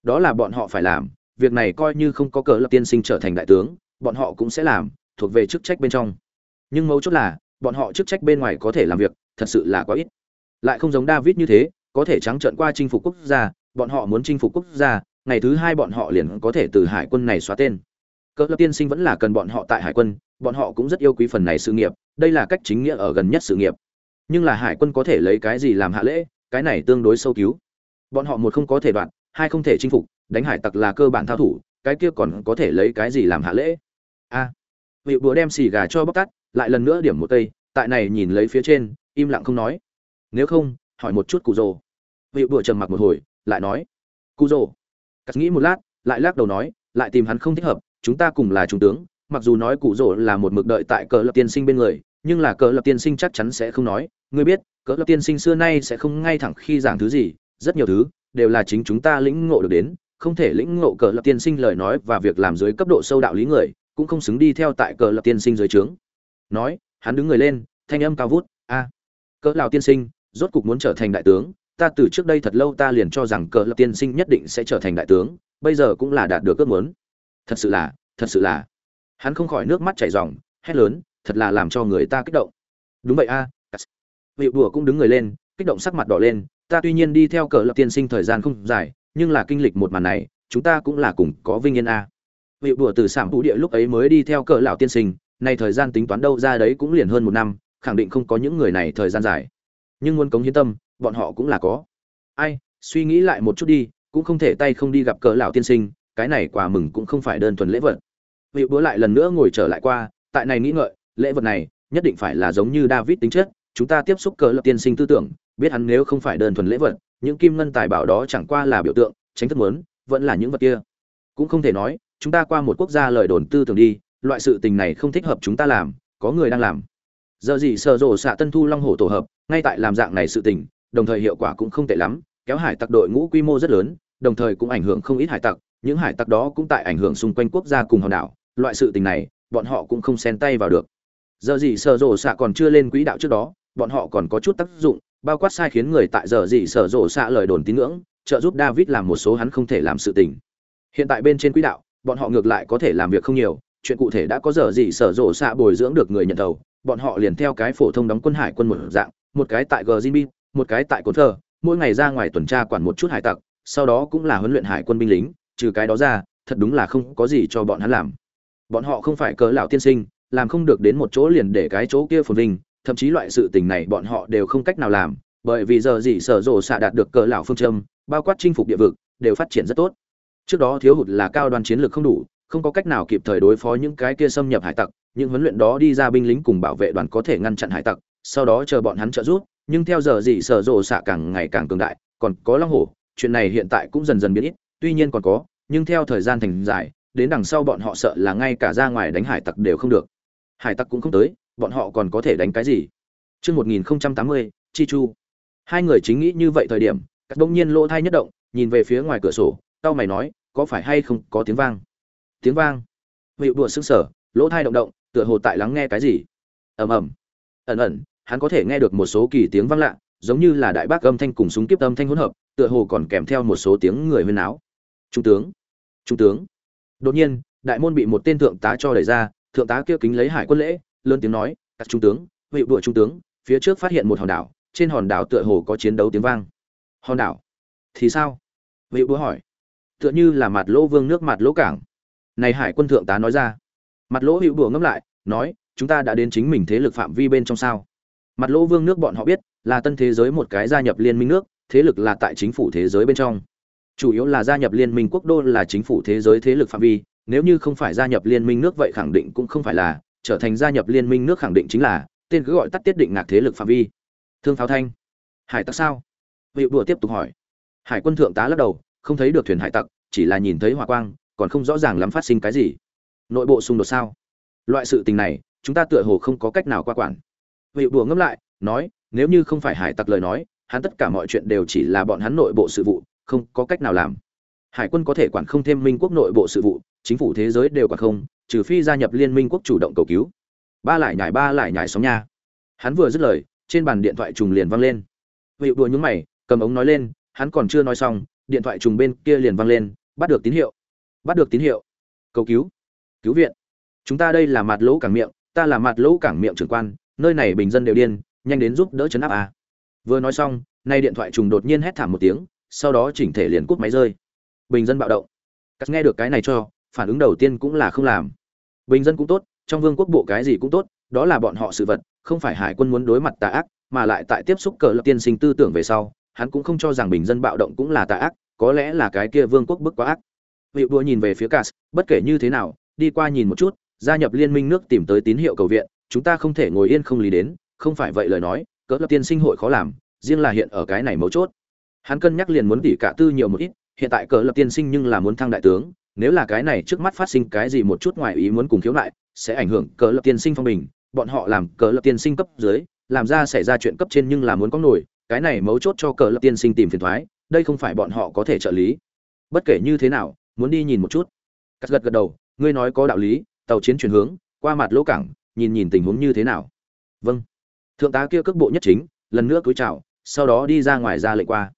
Đó là bọn họ phải làm, việc này coi như không có cờ lập tiên sinh trở thành đại tướng, bọn họ cũng sẽ làm, thuộc về chức trách bên trong. Nhưng mấu chốt là, bọn họ chức trách bên ngoài có thể làm việc, thật sự là quá ít lại không giống david như thế có thể trắng trợn qua chinh phục quốc gia bọn họ muốn chinh phục quốc gia ngày thứ hai bọn họ liền có thể từ hải quân này xóa tên. Cỡ lập tiên sinh vẫn là cần bọn họ tại hải quân bọn họ cũng rất yêu quý phần này sự nghiệp đây là cách chính nghĩa ở gần nhất sự nghiệp. Nhưng là hải quân có thể lấy cái gì làm hạ lễ cái này tương đối sâu cứu bọn họ một không có thể đoạn hai không thể chinh phục đánh hải tặc là cơ bản thao thủ cái kia còn có thể lấy cái gì làm hạ lễ? A. À, vị búa đem xì gà cho bóc tắt lại lần nữa điểm một cây tại này nhìn lấy phía trên im lặng không nói nếu không, hỏi một chút cụ rồ vị bữa trầm mặc một hồi, lại nói cụ rồ cắt nghĩ một lát, lại lắc đầu nói, lại tìm hắn không thích hợp, chúng ta cùng là trung tướng, mặc dù nói cụ rồ là một mực đợi tại cờ lập tiên sinh bên người, nhưng là cờ lập tiên sinh chắc chắn sẽ không nói, ngươi biết, cờ lập tiên sinh xưa nay sẽ không ngay thẳng khi giảng thứ gì, rất nhiều thứ đều là chính chúng ta lĩnh ngộ được đến, không thể lĩnh ngộ cờ lập tiên sinh lời nói và việc làm dưới cấp độ sâu đạo lý người, cũng không xứng đi theo tại cờ lập tiên sinh dưới trướng. Nói, hắn đứng người lên, thanh âm cao vút, a, cỡ lào tiên sinh rốt cục muốn trở thành đại tướng, ta từ trước đây thật lâu ta liền cho rằng cờ lập tiên sinh nhất định sẽ trở thành đại tướng, bây giờ cũng là đạt được ước muốn. Thật sự là, thật sự là. Hắn không khỏi nước mắt chảy ròng, hét lớn, thật là làm cho người ta kích động. Đúng vậy a vị đùa cũng đứng người lên, kích động sắc mặt đỏ lên, ta tuy nhiên đi theo cờ lập tiên sinh thời gian không dài, nhưng là kinh lịch một màn này, chúng ta cũng là cùng có vinh yên a. Vị đùa từ sảng vũ địa lúc ấy mới đi theo cờ lão tiên sinh, nay thời gian tính toán đâu ra đấy cũng liền hơn một năm, khẳng định không có những người này thời gian dài nhưng muốn cống hiến tâm, bọn họ cũng là có. Ai, suy nghĩ lại một chút đi, cũng không thể tay không đi gặp cỡ lão tiên sinh, cái này quà mừng cũng không phải đơn thuần lễ vật. Vị búa lại lần nữa ngồi trở lại qua, tại này nghĩ ngợi, lễ vật này nhất định phải là giống như david tính chất, chúng ta tiếp xúc cỡ lão tiên sinh tư tưởng, biết hắn nếu không phải đơn thuần lễ vật, những kim ngân tài bảo đó chẳng qua là biểu tượng, tránh thức muốn, vẫn là những vật kia. Cũng không thể nói, chúng ta qua một quốc gia lời đồn tư tưởng đi, loại sự tình này không thích hợp chúng ta làm, có người đang làm. Giờ gì sợ rộ xạ tân thu long hổ tổ hợp ngay tại làm dạng này sự tình, đồng thời hiệu quả cũng không tệ lắm, kéo hải tặc đội ngũ quy mô rất lớn, đồng thời cũng ảnh hưởng không ít hải tặc, những hải tặc đó cũng tại ảnh hưởng xung quanh quốc gia cùng hòn đảo, loại sự tình này, bọn họ cũng không xen tay vào được. Giờ gì sở rộ xạ còn chưa lên quỹ đạo trước đó, bọn họ còn có chút tác dụng, bao quát sai khiến người tại giờ gì sở rộ xạ lời đồn tín ngưỡng, trợ giúp david làm một số hắn không thể làm sự tình. Hiện tại bên trên quỹ đạo, bọn họ ngược lại có thể làm việc không nhiều, chuyện cụ thể đã có giờ gì sở rộ xạ bồi dưỡng được người nhận thầu, bọn họ liền theo cái phổ thông đóng quân hải quân một dạng một cái tại gzb một cái tại cồn thờ, mỗi ngày ra ngoài tuần tra quản một chút hải tặc, sau đó cũng là huấn luyện hải quân binh lính, trừ cái đó ra, thật đúng là không có gì cho bọn hắn làm. Bọn họ không phải cỡ lão tiên sinh, làm không được đến một chỗ liền để cái chỗ kia phồn vinh, thậm chí loại sự tình này bọn họ đều không cách nào làm, bởi vì giờ gì sở rồ xạ đạt được cờ lão phương châm, bao quát chinh phục địa vực, đều phát triển rất tốt. Trước đó thiếu hụt là cao đoàn chiến lược không đủ, không có cách nào kịp thời đối phó những cái kia xâm nhập hải tặc, những huấn luyện đó đi ra binh lính cùng bảo vệ đoàn có thể ngăn chặn hải tặc sau đó chờ bọn hắn trợ giúp nhưng theo giờ gì sở rộ xạ càng ngày càng cường đại còn có long hổ chuyện này hiện tại cũng dần dần biến ít tuy nhiên còn có nhưng theo thời gian thành dài đến đằng sau bọn họ sợ là ngay cả ra ngoài đánh hải tặc đều không được hải tặc cũng không tới bọn họ còn có thể đánh cái gì Trước 1080, Chi Chu. Hai người chính nghĩ như vậy thời điểm, các đông nhiên lỗ thai nhất động, nhìn về phía ngoài cửa sổ, tao mày nói, có phải hay không có tiếng vang? Tiếng vang. Vị đùa sững sở, lỗ thai động động, tựa hồ tại lắng nghe cái gì ầm ầm ẩn ẩn hắn có thể nghe được một số kỳ tiếng vang lạ, giống như là đại bác âm thanh cùng súng kiếp âm thanh hỗn hợp, tựa hồ còn kèm theo một số tiếng người huyên náo. Trung tướng trung tướng. Đột nhiên, đại môn bị một tên thượng tá cho đẩy ra, thượng tá kia kính lấy hải quân lễ, lớn tiếng nói, các trung tướng, vị đuổi trung tướng, phía trước phát hiện một hòn đảo, trên hòn đảo tựa hồ có chiến đấu tiếng vang. Hòn đảo? Thì sao? Vị đuổi hỏi. Tựa như là mặt lỗ vương nước mặt lỗ cảng. Này hải quân thượng tá nói ra. Mặt lỗ hữu đùa ngâm lại, nói, chúng ta đã đến chính mình thế lực phạm vi bên trong sao? Mặt lỗ vương nước bọn họ biết, là tân thế giới một cái gia nhập liên minh nước, thế lực là tại chính phủ thế giới bên trong. Chủ yếu là gia nhập liên minh quốc đô là chính phủ thế giới thế lực phạm vi, nếu như không phải gia nhập liên minh nước vậy khẳng định cũng không phải là, trở thành gia nhập liên minh nước khẳng định chính là, tên cứ gọi tắt tiết định ngạc thế lực phạm vi. Thương pháo thanh, hải tặc sao? Vị đùa tiếp tục hỏi. Hải quân thượng tá lắc đầu, không thấy được thuyền hải tặc, chỉ là nhìn thấy hỏa quang, còn không rõ ràng lắm phát sinh cái gì. Nội bộ xung đột sao? Loại sự tình này, chúng ta tựa hồ không có cách nào qua quản vị đùa ngâm lại, nói, nếu như không phải hải tặc lời nói, hắn tất cả mọi chuyện đều chỉ là bọn hắn nội bộ sự vụ, không có cách nào làm. Hải quân có thể quản không thêm minh quốc nội bộ sự vụ, chính phủ thế giới đều quản không, trừ phi gia nhập liên minh quốc chủ động cầu cứu. Ba lại nhảy, ba lại nhảy sóng nha. Hắn vừa dứt lời, trên bàn điện thoại trùng liền vang lên. Vị đùa nhúng mày, cầm ống nói lên, hắn còn chưa nói xong, điện thoại trùng bên kia liền vang lên, bắt được tín hiệu, bắt được tín hiệu, cầu cứu cứu viện. Chúng ta đây là mặt lỗ cảng miệng, ta là mặt lỗ cảng miệng trưởng quan nơi này bình dân đều điên, nhanh đến giúp đỡ chấn áp à. vừa nói xong, nay điện thoại trùng đột nhiên hét thảm một tiếng, sau đó chỉnh thể liền cút máy rơi. Bình dân bạo động. Cắt nghe được cái này cho, phản ứng đầu tiên cũng là không làm. Bình dân cũng tốt, trong vương quốc bộ cái gì cũng tốt, đó là bọn họ sự vật, không phải hải quân muốn đối mặt tà ác, mà lại tại tiếp xúc cờ lập tiên sinh tư tưởng về sau, hắn cũng không cho rằng bình dân bạo động cũng là tà ác, có lẽ là cái kia vương quốc bức quá ác. Vị đua nhìn về phía cas, bất kể như thế nào, đi qua nhìn một chút, gia nhập liên minh nước tìm tới tín hiệu cầu viện chúng ta không thể ngồi yên không lý đến, không phải vậy lời nói, cỡ lập tiên sinh hội khó làm, riêng là hiện ở cái này mấu chốt. Hắn cân nhắc liền muốn tỉ cả tư nhiều một ít, hiện tại cỡ lập tiên sinh nhưng là muốn thăng đại tướng, nếu là cái này trước mắt phát sinh cái gì một chút ngoài ý muốn cùng khiếu nại, sẽ ảnh hưởng cỡ lập tiên sinh phong bình, bọn họ làm cỡ lập tiên sinh cấp dưới, làm ra xảy ra chuyện cấp trên nhưng là muốn có nổi, cái này mấu chốt cho cỡ lập tiên sinh tìm phiền thoái, đây không phải bọn họ có thể trợ lý. Bất kể như thế nào, muốn đi nhìn một chút. Cắt gật gật đầu, ngươi nói có đạo lý, tàu chiến chuyển hướng, qua mặt lỗ cảng nhìn nhìn tình huống như thế nào. Vâng. Thượng tá kia cước bộ nhất chính, lần nữa cúi chào, sau đó đi ra ngoài ra lệnh qua.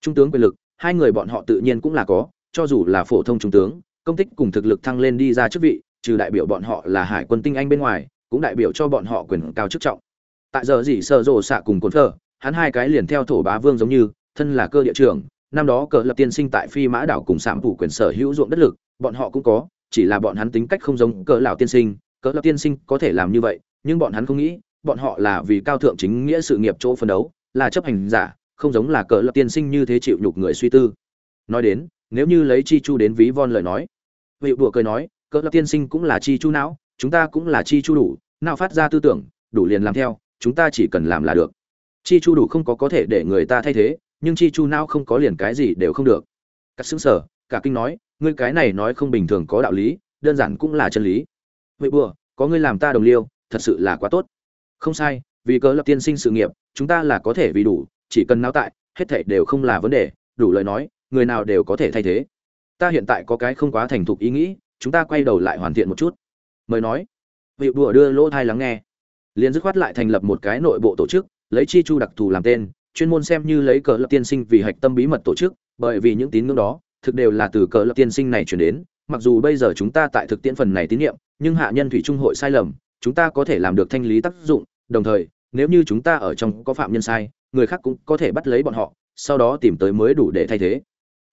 Trung tướng quyền lực, hai người bọn họ tự nhiên cũng là có, cho dù là phổ thông trung tướng, công tích cùng thực lực thăng lên đi ra chức vị, trừ đại biểu bọn họ là hải quân tinh anh bên ngoài, cũng đại biểu cho bọn họ quyền cao chức trọng. Tại giờ gì sơ rồ xạ cùng cồn phở hắn hai cái liền theo thổ bá vương giống như, thân là cơ địa trưởng, năm đó cờ lập tiên sinh tại phi mã đảo cùng sạm phủ quyền sở hữu ruộng đất lực, bọn họ cũng có, chỉ là bọn hắn tính cách không giống cờ lão tiên sinh Cỡ lập tiên sinh có thể làm như vậy, nhưng bọn hắn không nghĩ, bọn họ là vì cao thượng chính nghĩa sự nghiệp chỗ phân đấu, là chấp hành giả, không giống là cỡ lập tiên sinh như thế chịu nhục người suy tư. Nói đến, nếu như lấy chi chu đến ví von lời nói vị đùa cười nói cỡ lập tiên sinh cũng là chi chu não, chúng ta cũng là chi chu đủ, nào phát ra tư tưởng, đủ liền làm theo, chúng ta chỉ cần làm là được. Chi chu đủ không có có thể để người ta thay thế, nhưng chi chu não không có liền cái gì đều không được. Cắt xứng sở, cả kinh nói, ngươi cái này nói không bình thường có đạo lý, đơn giản cũng là chân lý huệ bùa, có ngươi làm ta đồng liêu, thật sự là quá tốt. Không sai, vì cớ lập tiên sinh sự nghiệp, chúng ta là có thể vì đủ, chỉ cần não tại, hết thảy đều không là vấn đề, đủ lời nói, người nào đều có thể thay thế. Ta hiện tại có cái không quá thành thục ý nghĩ, chúng ta quay đầu lại hoàn thiện một chút. Mời nói. Vị bùa đưa lỗ thai lắng nghe. Liền dứt khoát lại thành lập một cái nội bộ tổ chức, lấy chi chu đặc thù làm tên, chuyên môn xem như lấy cờ lập tiên sinh vì hạch tâm bí mật tổ chức, bởi vì những tín ngưỡng đó, thực đều là từ cờ lập tiên sinh này chuyển đến mặc dù bây giờ chúng ta tại thực tiễn phần này tín nhiệm, nhưng hạ nhân thủy trung hội sai lầm, chúng ta có thể làm được thanh lý tác dụng. Đồng thời, nếu như chúng ta ở trong có phạm nhân sai, người khác cũng có thể bắt lấy bọn họ, sau đó tìm tới mới đủ để thay thế.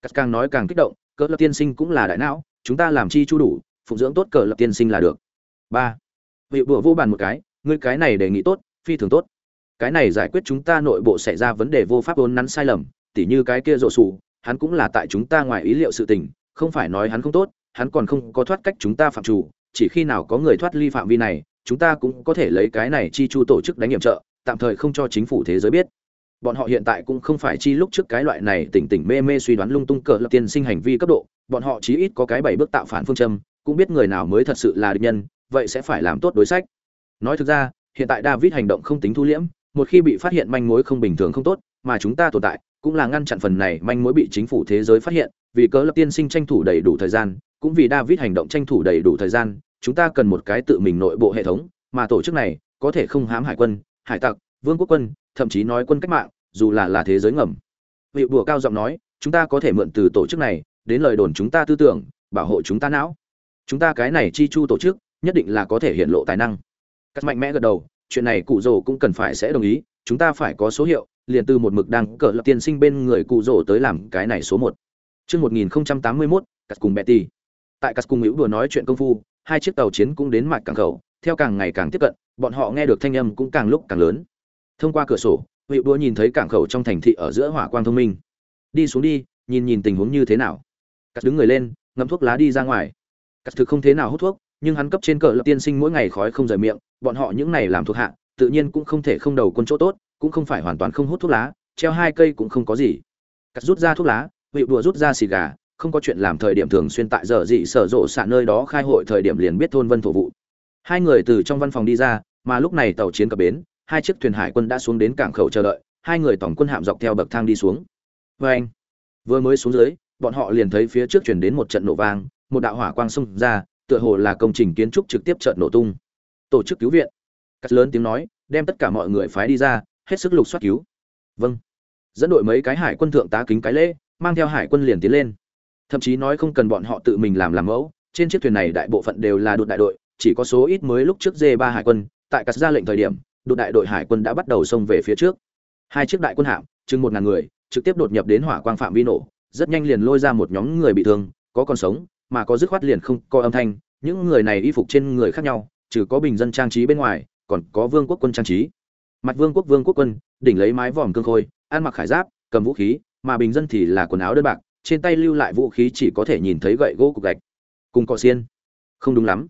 Cắt càng nói càng kích động, cỡ lập tiên sinh cũng là đại não, chúng ta làm chi chu đủ, phụng dưỡng tốt cỡ lập tiên sinh là được. Ba. Vị bùa vô bàn một cái, ngươi cái này đề nghị tốt, phi thường tốt. Cái này giải quyết chúng ta nội bộ xảy ra vấn đề vô pháp vốn nắn sai lầm, tỉ như cái kia rộ sụ hắn cũng là tại chúng ta ngoài ý liệu sự tình, không phải nói hắn không tốt hắn còn không có thoát cách chúng ta phạm chủ, chỉ khi nào có người thoát ly phạm vi này, chúng ta cũng có thể lấy cái này chi chu tổ chức đánh nhiệm trợ, tạm thời không cho chính phủ thế giới biết. Bọn họ hiện tại cũng không phải chi lúc trước cái loại này tỉnh tỉnh mê mê suy đoán lung tung cờ lập tiên sinh hành vi cấp độ, bọn họ chí ít có cái bảy bước tạo phản phương châm, cũng biết người nào mới thật sự là địch nhân, vậy sẽ phải làm tốt đối sách. Nói thực ra, hiện tại david hành động không tính thu liễm, một khi bị phát hiện manh mối không bình thường không tốt, mà chúng ta tồn tại, cũng là ngăn chặn phần này manh mối bị chính phủ thế giới phát hiện, vì cớ lập tiên sinh tranh thủ đầy đủ thời gian cũng vì david hành động tranh thủ đầy đủ thời gian chúng ta cần một cái tự mình nội bộ hệ thống mà tổ chức này có thể không hãm hải quân hải tặc vương quốc quân thậm chí nói quân cách mạng dù là là thế giới ngầm. Vị bùa cao giọng nói chúng ta có thể mượn từ tổ chức này đến lời đồn chúng ta tư tưởng bảo hộ chúng ta não. Chúng ta cái này chi chu tổ chức nhất định là có thể hiện lộ tài năng. Cắt mạnh mẽ gật đầu chuyện này cụ rồ cũng cần phải sẽ đồng ý chúng ta phải có số hiệu liền từ một mực đang cờ lập tiên sinh bên người cụ rồ tới làm cái này số một. Trước 1081, cắt cùng Betty. Tại cắt cùng hữu đùa nói chuyện công phu, hai chiếc tàu chiến cũng đến mạch cảng khẩu, theo càng ngày càng tiếp cận, bọn họ nghe được thanh âm cũng càng lúc càng lớn. Thông qua cửa sổ, hữu đùa nhìn thấy cảng khẩu trong thành thị ở giữa hỏa quang thông minh. Đi xuống đi, nhìn nhìn tình huống như thế nào. Cắt đứng người lên, ngậm thuốc lá đi ra ngoài. Cắt thực không thế nào hút thuốc, nhưng hắn cấp trên cờ lập tiên sinh mỗi ngày khói không rời miệng, bọn họ những này làm thuộc hạ, tự nhiên cũng không thể không đầu quân chỗ tốt, cũng không phải hoàn toàn không hút thuốc lá, treo hai cây cũng không có gì. Cắt rút ra thuốc lá, vị đùa rút ra xì gà, không có chuyện làm thời điểm thường xuyên tại giờ dị sở rộ xạ nơi đó khai hội thời điểm liền biết thôn vân thổ vụ. Hai người từ trong văn phòng đi ra, mà lúc này tàu chiến cập bến, hai chiếc thuyền hải quân đã xuống đến cảng khẩu chờ đợi, hai người tổng quân hạm dọc theo bậc thang đi xuống. vê anh, vừa mới xuống dưới, bọn họ liền thấy phía trước truyền đến một trận nổ vang, một đạo hỏa quang xông ra, tựa hồ là công trình kiến trúc trực tiếp trận nổ tung. Tổ chức cứu viện. Cắt lớn tiếng nói, đem tất cả mọi người phái đi ra, hết sức lục soát cứu. Vâng. Dẫn đội mấy cái hải quân thượng tá kính cái lễ, mang theo hải quân liền tiến lên. Thậm chí nói không cần bọn họ tự mình làm làm mẫu, trên chiếc thuyền này đại bộ phận đều là đột đại đội, chỉ có số ít mới lúc trước dê ba hải quân, tại cắt ra lệnh thời điểm, đột đại đội hải quân đã bắt đầu xông về phía trước. Hai chiếc đại quân hạm, chừng một ngàn người, trực tiếp đột nhập đến hỏa quang phạm vi nổ, rất nhanh liền lôi ra một nhóm người bị thương, có còn sống, mà có dứt khoát liền không có âm thanh, những người này y phục trên người khác nhau, trừ có bình dân trang trí bên ngoài, còn có vương quốc quân trang trí. Mặt vương quốc vương quốc quân, đỉnh lấy mái vòm cương khôi, ăn mặc khải giáp, cầm vũ khí, mà bình dân thì là quần áo đơn bạc, trên tay lưu lại vũ khí chỉ có thể nhìn thấy gậy gỗ cục gạch. Cùng cọ xiên. Không đúng lắm.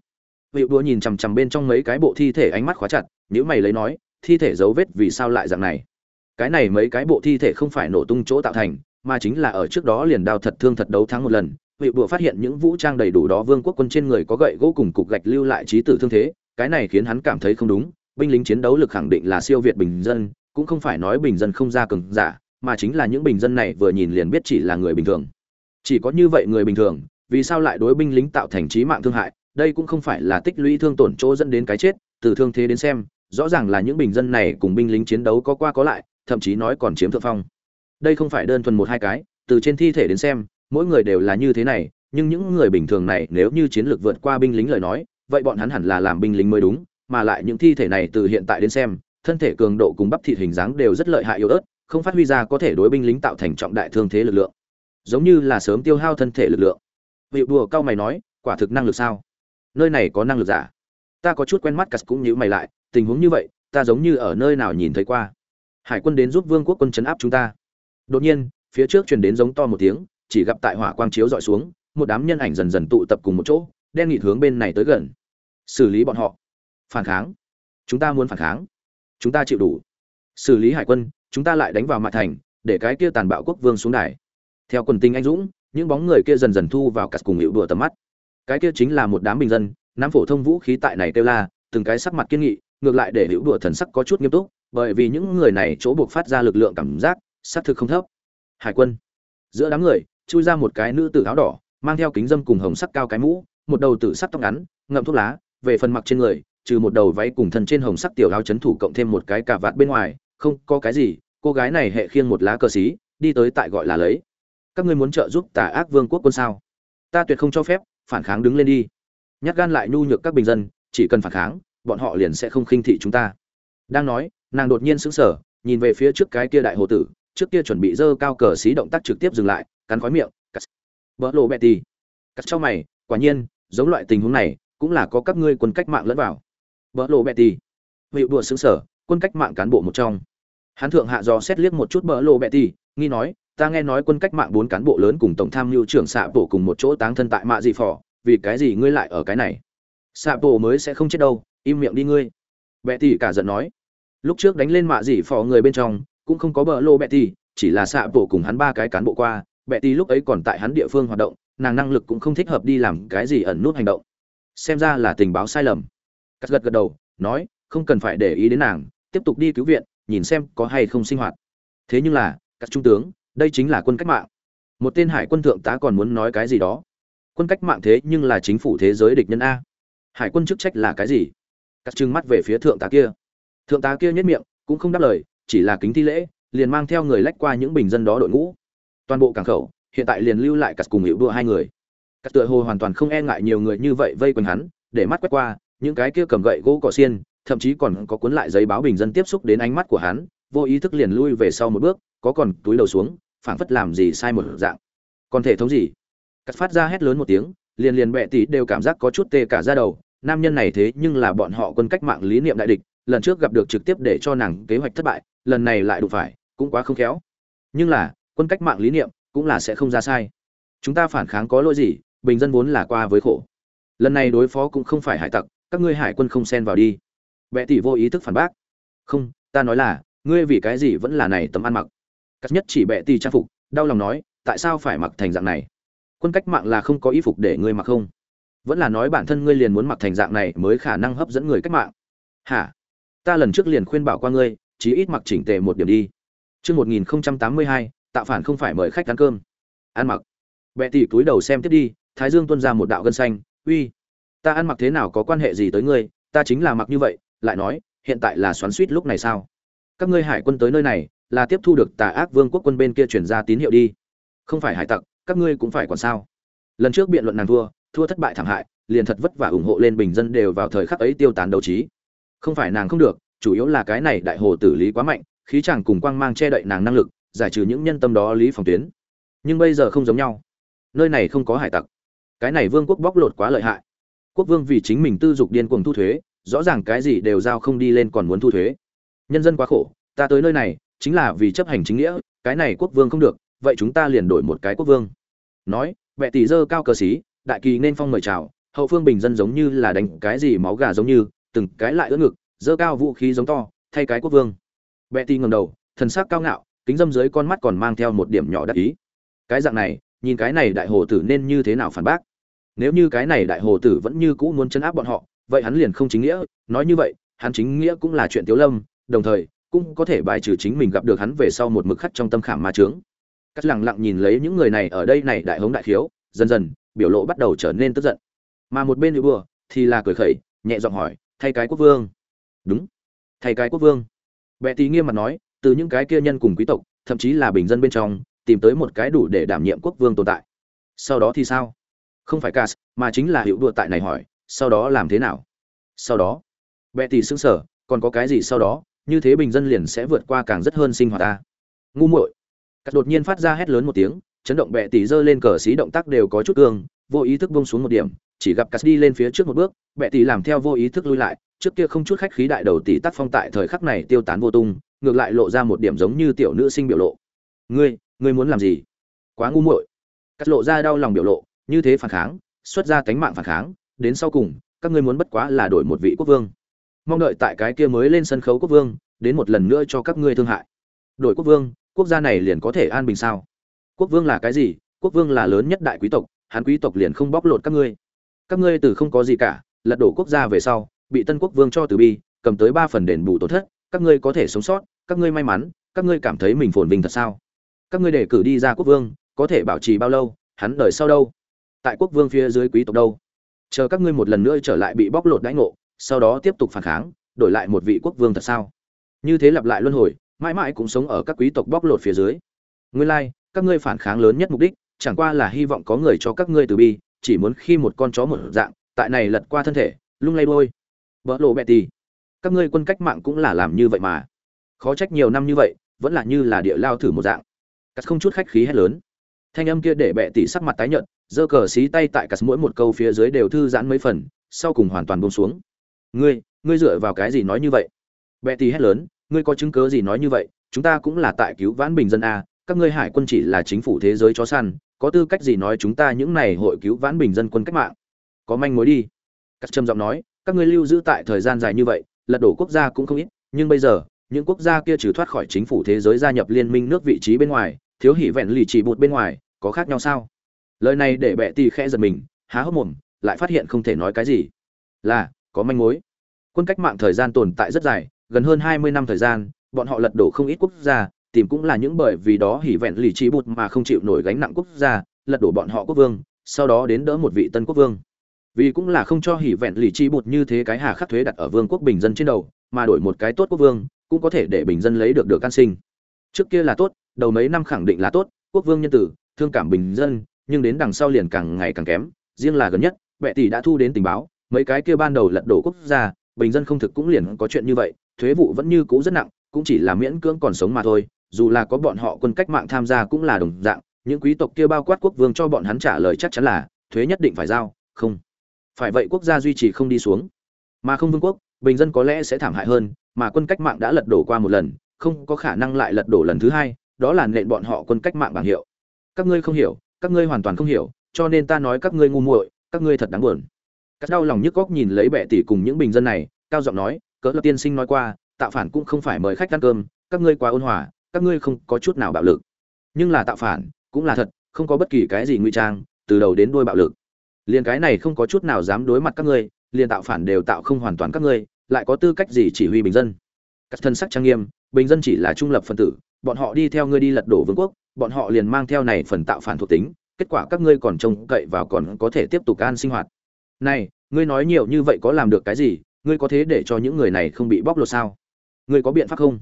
Vị đua nhìn chằm chằm bên trong mấy cái bộ thi thể ánh mắt khóa chặt, nếu mày lấy nói, thi thể dấu vết vì sao lại dạng này? Cái này mấy cái bộ thi thể không phải nổ tung chỗ tạo thành, mà chính là ở trước đó liền đao thật thương thật đấu thắng một lần, vị bùa phát hiện những vũ trang đầy đủ đó vương quốc quân trên người có gậy gỗ cùng cục gạch lưu lại trí tử thương thế cái này khiến hắn cảm thấy không đúng binh lính chiến đấu lực khẳng định là siêu việt bình dân cũng không phải nói bình dân không ra cường giả mà chính là những bình dân này vừa nhìn liền biết chỉ là người bình thường. Chỉ có như vậy người bình thường, vì sao lại đối binh lính tạo thành trí mạng thương hại? Đây cũng không phải là tích lũy thương tổn chỗ dẫn đến cái chết, từ thương thế đến xem, rõ ràng là những bình dân này cùng binh lính chiến đấu có qua có lại, thậm chí nói còn chiếm thượng phong. Đây không phải đơn thuần một hai cái, từ trên thi thể đến xem, mỗi người đều là như thế này, nhưng những người bình thường này nếu như chiến lược vượt qua binh lính lời nói, vậy bọn hắn hẳn là làm binh lính mới đúng, mà lại những thi thể này từ hiện tại đến xem, thân thể cường độ cùng bắp thịt hình dáng đều rất lợi hại yếu ớt không phát huy ra có thể đối binh lính tạo thành trọng đại thương thế lực lượng, giống như là sớm tiêu hao thân thể lực lượng. Vị đùa cao mày nói, quả thực năng lực sao? Nơi này có năng lực giả? Ta có chút quen mắt, cắt cũng nhíu mày lại, tình huống như vậy, ta giống như ở nơi nào nhìn thấy qua. Hải quân đến giúp vương quốc quân chấn áp chúng ta. Đột nhiên, phía trước truyền đến giống to một tiếng, chỉ gặp tại hỏa quang chiếu dọi xuống, một đám nhân ảnh dần dần tụ tập cùng một chỗ, đen nghịt hướng bên này tới gần. Xử lý bọn họ. Phản kháng. Chúng ta muốn phản kháng. Chúng ta chịu đủ xử lý hải quân, chúng ta lại đánh vào mặt thành, để cái kia tàn bạo quốc vương xuống đài. Theo quần tinh anh dũng, những bóng người kia dần dần thu vào cặt cùng hiệu đùa tầm mắt. Cái kia chính là một đám bình dân, nắm phổ thông vũ khí tại này kêu la, từng cái sắc mặt kiên nghị, ngược lại để hữu đùa thần sắc có chút nghiêm túc, bởi vì những người này chỗ buộc phát ra lực lượng cảm giác xác thực không thấp. Hải quân. Giữa đám người, chui ra một cái nữ tử áo đỏ, mang theo kính dâm cùng hồng sắc cao cái mũ, một đầu tử sắc tóc ngắn, ngậm thuốc lá, về phần mặc trên người, trừ một đầu váy cùng thân trên hồng sắc tiểu áo chấn thủ cộng thêm một cái cà vạt bên ngoài không có cái gì, cô gái này hệ khiêng một lá cờ xí, đi tới tại gọi là lấy. Các ngươi muốn trợ giúp tà ác vương quốc quân sao? Ta tuyệt không cho phép, phản kháng đứng lên đi. Nhát gan lại nhu nhược các bình dân, chỉ cần phản kháng, bọn họ liền sẽ không khinh thị chúng ta. Đang nói, nàng đột nhiên sững sờ, nhìn về phía trước cái kia đại hồ tử, trước kia chuẩn bị dơ cao cờ xí động tác trực tiếp dừng lại, cắn khói miệng, cắt. Bỡ lộ bẹ tì. Cắt trong mày, quả nhiên, giống loại tình huống này, cũng là có các ngươi quân cách mạng lẫn vào. Bỡ lộ bẹ tì. Hiệu đùa xứng sở quân cách mạng cán bộ một trong. Hắn thượng hạ dò xét liếc một chút bỡ lộ bẹ tì nghi nói, ta nghe nói quân cách mạng bốn cán bộ lớn cùng tổng tham mưu trưởng xạ bộ cùng một chỗ táng thân tại mạ dị phò, vì cái gì ngươi lại ở cái này? Xạ bộ mới sẽ không chết đâu, im miệng đi ngươi. Bẹ tì cả giận nói. Lúc trước đánh lên mạ dị phò người bên trong, cũng không có bờ lô bẹ tì chỉ là xạ bộ cùng hắn ba cái cán bộ qua bẹ tì lúc ấy còn tại hắn địa phương hoạt động, nàng năng lực cũng không thích hợp đi làm cái gì ẩn nút hành động. Xem ra là tình báo sai lầm. Cắt gật gật đầu, nói, không cần phải để ý đến nàng tiếp tục đi cứu viện, nhìn xem có hay không sinh hoạt. Thế nhưng là, các trung tướng, đây chính là quân cách mạng. Một tên hải quân thượng tá còn muốn nói cái gì đó. Quân cách mạng thế nhưng là chính phủ thế giới địch nhân a. Hải quân chức trách là cái gì? Các trừng mắt về phía thượng tá kia. Thượng tá kia nhất miệng, cũng không đáp lời, chỉ là kính thi lễ, liền mang theo người lách qua những bình dân đó đội ngũ. Toàn bộ cảng khẩu, hiện tại liền lưu lại cắt cùng hiệu đua hai người. Cắt tựa hồ hoàn toàn không e ngại nhiều người như vậy vây quanh hắn, để mắt quét qua, những cái kia cầm gậy gỗ cỏ xiên thậm chí còn có cuốn lại giấy báo bình dân tiếp xúc đến ánh mắt của hắn, vô ý thức liền lui về sau một bước, có còn túi đầu xuống, phảng phất làm gì sai một dạng. Còn thể thống gì? Cắt phát ra hét lớn một tiếng, liền liền bệ tỷ đều cảm giác có chút tê cả da đầu, nam nhân này thế nhưng là bọn họ quân cách mạng lý niệm đại địch, lần trước gặp được trực tiếp để cho nàng kế hoạch thất bại, lần này lại đủ phải, cũng quá không khéo. Nhưng là, quân cách mạng lý niệm cũng là sẽ không ra sai. Chúng ta phản kháng có lỗi gì, bình dân vốn là qua với khổ. Lần này đối phó cũng không phải hải tặc, các ngươi hải quân không xen vào đi bệ tỷ vô ý thức phản bác. Không ta nói là ngươi vì cái gì vẫn là này tấm ăn mặc? Cắt nhất chỉ bệ tỷ trang phục đau lòng nói tại sao phải mặc thành dạng này? Quân cách mạng là không có y phục để ngươi mặc không? Vẫn là nói bản thân ngươi liền muốn mặc thành dạng này mới khả năng hấp dẫn người cách mạng. Hả? Ta lần trước liền khuyên bảo qua ngươi chí ít mặc chỉnh tề một điểm đi. Chương 1082, tạo phản không phải mời khách ăn cơm. Ăn mặc. Bệ tỷ túi đầu xem tiếp đi, Thái Dương tuôn ra một đạo gân xanh, "Uy, ta ăn mặc thế nào có quan hệ gì tới ngươi, ta chính là mặc như vậy." Lại nói, hiện tại là xoắn suýt lúc này sao? Các ngươi hải quân tới nơi này, là tiếp thu được Tà Ác Vương quốc quân bên kia truyền ra tín hiệu đi. Không phải hải tặc, các ngươi cũng phải còn sao? Lần trước biện luận nàng thua, thua thất bại thảm hại, liền thật vất vả ủng hộ lên bình dân đều vào thời khắc ấy tiêu tán đấu trí. Không phải nàng không được, chủ yếu là cái này đại hồ tử lý quá mạnh, khí chàng cùng quang mang che đậy nàng năng lực giải trừ những nhân tâm đó lý phòng tuyến nhưng bây giờ không giống nhau nơi này không có hải tặc cái này vương quốc bóc lột quá lợi hại quốc vương vì chính mình tư dục điên cuồng thu thuế rõ ràng cái gì đều giao không đi lên còn muốn thu thuế nhân dân quá khổ ta tới nơi này chính là vì chấp hành chính nghĩa cái này quốc vương không được vậy chúng ta liền đổi một cái quốc vương nói vệ tỷ dơ cao cờ xí đại kỳ nên phong mời chào hậu phương bình dân giống như là đánh cái gì máu gà giống như từng cái lại ưỡn ngực dơ cao vũ khí giống to thay cái quốc vương Bệ Tỷ ngẩng đầu, thần sắc cao ngạo, kính dâm dưới con mắt còn mang theo một điểm nhỏ đắc ý. Cái dạng này, nhìn cái này đại hồ tử nên như thế nào phản bác? Nếu như cái này đại hồ tử vẫn như cũ muốn chấn áp bọn họ, vậy hắn liền không chính nghĩa, nói như vậy, hắn chính nghĩa cũng là chuyện Tiếu Lâm, đồng thời cũng có thể bài trừ chính mình gặp được hắn về sau một mực khắc trong tâm khảm ma trướng. Cắt lặng lặng nhìn lấy những người này ở đây này đại hống đại khiếu, dần dần, biểu lộ bắt đầu trở nên tức giận. Mà một bên Bùa thì là cười khẩy, nhẹ giọng hỏi, thay cái quốc vương. Đúng, thay cái quốc vương. Bệ tí nghiêm mặt nói, từ những cái kia nhân cùng quý tộc, thậm chí là bình dân bên trong, tìm tới một cái đủ để đảm nhiệm quốc vương tồn tại. Sau đó thì sao? Không phải Cas, mà chính là hiệu đùa tại này hỏi, sau đó làm thế nào? Sau đó, Bệ tỷ sững sở, còn có cái gì sau đó, như thế bình dân liền sẽ vượt qua càng rất hơn sinh hoạt ta. Ngu muội. Cắt đột nhiên phát ra hét lớn một tiếng, chấn động bệ tỷ giơ lên cờ xí động tác đều có chút cương, vô ý thức buông xuống một điểm, chỉ gặp Cắt đi lên phía trước một bước, bệ tỷ làm theo vô ý thức lui lại, trước kia không chút khách khí đại đầu tỷ tác phong tại thời khắc này tiêu tán vô tung ngược lại lộ ra một điểm giống như tiểu nữ sinh biểu lộ ngươi ngươi muốn làm gì quá ngu muội cắt lộ ra đau lòng biểu lộ như thế phản kháng xuất ra cánh mạng phản kháng đến sau cùng, các ngươi muốn bất quá là đổi một vị quốc vương. Mong đợi tại cái kia mới lên sân khấu quốc vương, đến một lần nữa cho các ngươi thương hại. Đổi quốc vương, quốc gia này liền có thể an bình sao? Quốc vương là cái gì? Quốc vương là lớn nhất đại quý tộc, hắn quý tộc liền không bóc lột các ngươi. Các ngươi từ không có gì cả, lật đổ quốc gia về sau, bị tân quốc vương cho từ bi, cầm tới ba phần đền bù tổn thất, các ngươi có thể sống sót, các ngươi may mắn, các ngươi cảm thấy mình phồn vinh thật sao? Các ngươi để cử đi ra quốc vương, có thể bảo trì bao lâu, hắn đời sau đâu? Tại quốc vương phía dưới quý tộc đâu? Chờ các ngươi một lần nữa trở lại bị bóc lột đãi ngộ sau đó tiếp tục phản kháng đổi lại một vị quốc vương thật sao? Như thế lặp lại luân hồi mãi mãi cũng sống ở các quý tộc bóc lột phía dưới. Nguyên lai like, các ngươi phản kháng lớn nhất mục đích chẳng qua là hy vọng có người cho các ngươi từ bi chỉ muốn khi một con chó một dạng tại này lật qua thân thể lung lay đôi vỡ lộ bẹ tì. Các ngươi quân cách mạng cũng là làm như vậy mà. Khó trách nhiều năm như vậy vẫn là như là địa lao thử một dạng. Cắt không chút khách khí hết lớn. Thanh âm kia để bẹ tỉ sắc mặt tái nhợt giơ cờ xí tay tại cắt mỗi một câu phía dưới đều thư giãn mấy phần, sau cùng hoàn toàn buông xuống. Ngươi ngươi dựa vào cái gì nói như vậy? Bẹ tì hét lớn, ngươi có chứng cớ gì nói như vậy? Chúng ta cũng là tại cứu vãn bình dân a, các ngươi hải quân chỉ là chính phủ thế giới chó săn, có tư cách gì nói chúng ta những này hội cứu vãn bình dân quân cách mạng? Có manh mối đi. Cắt trầm giọng nói, các ngươi lưu giữ tại thời gian dài như vậy, lật đổ quốc gia cũng không ít, nhưng bây giờ, những quốc gia kia trừ thoát khỏi chính phủ thế giới gia nhập liên minh nước vị trí bên ngoài, thiếu hỉ vẹn lì chỉ bụt bên ngoài, có khác nhau sao? Lời này để bệ tỷ khẽ giật mình, há hốc mồm, lại phát hiện không thể nói cái gì. Là, có manh mối. Quân cách mạng thời gian tồn tại rất dài, gần hơn hai mươi năm thời gian, bọn họ lật đổ không ít quốc gia, tìm cũng là những bởi vì đó hỉ vẹn lì trí bụt mà không chịu nổi gánh nặng quốc gia, lật đổ bọn họ quốc vương, sau đó đến đỡ một vị tân quốc vương. Vì cũng là không cho hỉ vẹn lì chi bụt như thế cái hà khắc thuế đặt ở vương quốc bình dân trên đầu, mà đổi một cái tốt quốc vương, cũng có thể để bình dân lấy được được can sinh. Trước kia là tốt, đầu mấy năm khẳng định là tốt, quốc vương nhân tử, thương cảm bình dân nhưng đến đằng sau liền càng ngày càng kém, riêng là gần nhất vệ tỷ đã thu đến tình báo, mấy cái kia ban đầu lật đổ quốc gia, bình dân không thực cũng liền có chuyện như vậy, thuế vụ vẫn như cũ rất nặng, cũng chỉ là miễn cưỡng còn sống mà thôi, dù là có bọn họ quân cách mạng tham gia cũng là đồng dạng, những quý tộc kia bao quát quốc vương cho bọn hắn trả lời chắc chắn là, thuế nhất định phải giao, không. Phải vậy quốc gia duy trì không đi xuống. Mà không vương quốc, bình dân có lẽ sẽ thảm hại hơn, mà quân cách mạng đã lật đổ qua một lần, không có khả năng lại lật đổ lần thứ hai, đó là nện bọn họ quân cách mạng bảng hiệu. Các ngươi không hiểu các ngươi hoàn toàn không hiểu, cho nên ta nói các ngươi ngu muội, các ngươi thật đáng buồn. Cắt đau lòng nhức góc nhìn lấy bệ tỷ cùng những bình dân này, cao giọng nói cỡ lập tiên sinh nói qua, tạo phản cũng không phải mời khách ăn cơm, các ngươi quá ôn hòa, các ngươi không có chút nào bạo lực. Nhưng là tạo phản, cũng là thật, không có bất kỳ cái gì nguy trang, từ đầu đến đuôi bạo lực. Liền cái này không có chút nào dám đối mặt các ngươi, liền tạo phản đều tạo không hoàn toàn các ngươi, lại có tư cách gì chỉ huy bình dân? Các thân sắc trang nghiêm, bình dân chỉ là trung lập phân tử, bọn họ đi theo ngươi đi lật đổ vương quốc bọn họ liền mang theo này phần tạo phản thuộc tính, kết quả các ngươi còn trông cậy vào còn có thể tiếp tục an sinh hoạt. Này, ngươi nói nhiều như vậy có làm được cái gì? Ngươi có thế để cho những người này không bị bóc lột sao? Ngươi có biện pháp không?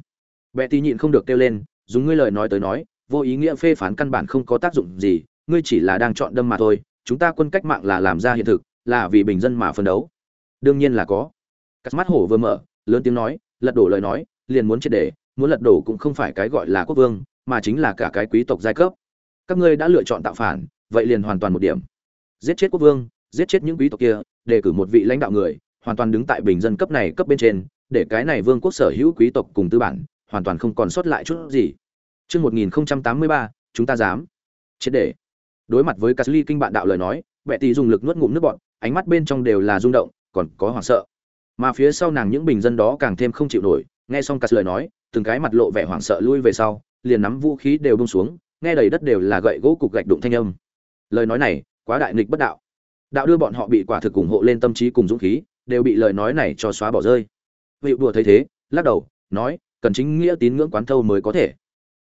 Bệ tí nhịn không được kêu lên, dùng ngươi lời nói tới nói, vô ý nghĩa phê phán căn bản không có tác dụng gì, ngươi chỉ là đang chọn đâm mà thôi, chúng ta quân cách mạng là làm ra hiện thực, là vì bình dân mà phấn đấu. Đương nhiên là có. Cắt mắt hổ vừa mở, lớn tiếng nói, lật đổ lời nói, liền muốn triệt để, muốn lật đổ cũng không phải cái gọi là quốc vương mà chính là cả cái quý tộc giai cấp các ngươi đã lựa chọn tạo phản vậy liền hoàn toàn một điểm giết chết quốc vương giết chết những quý tộc kia đề cử một vị lãnh đạo người hoàn toàn đứng tại bình dân cấp này cấp bên trên để cái này vương quốc sở hữu quý tộc cùng tư bản hoàn toàn không còn sót lại chút gì Trước 1083, chúng ta dám. Chết để. Đối mặt với Casly kinh bạn đạo lời nói, Bệ tỷ dùng lực nuốt ngụm nước bọt, ánh mắt bên trong đều là rung động, còn có hoảng sợ. Mà phía sau nàng những bình dân đó càng thêm không chịu nổi, nghe xong Cas lời nói, từng cái mặt lộ vẻ hoảng sợ lui về sau, liền nắm vũ khí đều bông xuống, nghe đầy đất đều là gậy gỗ cục gạch đụng thanh âm. Lời nói này, quá đại nghịch bất đạo. Đạo đưa bọn họ bị quả thực ủng hộ lên tâm trí cùng dũng khí, đều bị lời nói này cho xóa bỏ rơi. Vị đùa thấy thế, lắc đầu, nói, cần chính nghĩa tín ngưỡng quán thâu mới có thể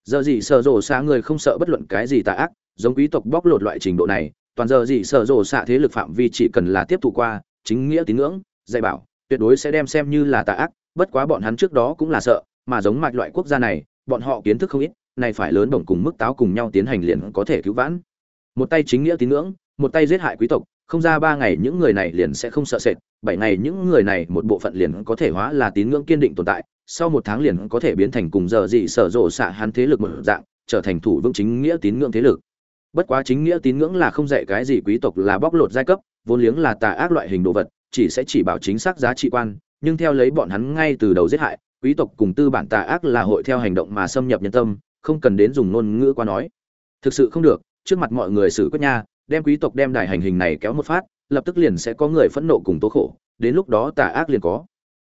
giờ gì sợ rồ xa người không sợ bất luận cái gì tà ác giống quý tộc bóc lột loại trình độ này toàn giờ gì sợ rồ xạ thế lực phạm vi chỉ cần là tiếp tục qua chính nghĩa tín ngưỡng dạy bảo tuyệt đối sẽ đem xem như là tà ác bất quá bọn hắn trước đó cũng là sợ mà giống mạch loại quốc gia này bọn họ kiến thức không ít, này phải lớn đồng cùng mức táo cùng nhau tiến hành liền có thể cứu vãn. Một tay chính nghĩa tín ngưỡng, một tay giết hại quý tộc, không ra ba ngày những người này liền sẽ không sợ sệt, bảy ngày những người này một bộ phận liền có thể hóa là tín ngưỡng kiên định tồn tại, sau một tháng liền có thể biến thành cùng giờ dị sở rộ xạ hắn thế lực một dạng, trở thành thủ vững chính nghĩa tín ngưỡng thế lực. Bất quá chính nghĩa tín ngưỡng là không dạy cái gì quý tộc là bóc lột giai cấp, vốn liếng là tà ác loại hình đồ vật, chỉ sẽ chỉ bảo chính xác giá trị quan, nhưng theo lấy bọn hắn ngay từ đầu giết hại quý tộc cùng tư bản tà ác là hội theo hành động mà xâm nhập nhân tâm, không cần đến dùng ngôn ngữ qua nói. Thực sự không được, trước mặt mọi người xử quyết nha, đem quý tộc đem đài hành hình này kéo một phát, lập tức liền sẽ có người phẫn nộ cùng tố khổ, đến lúc đó tà ác liền có.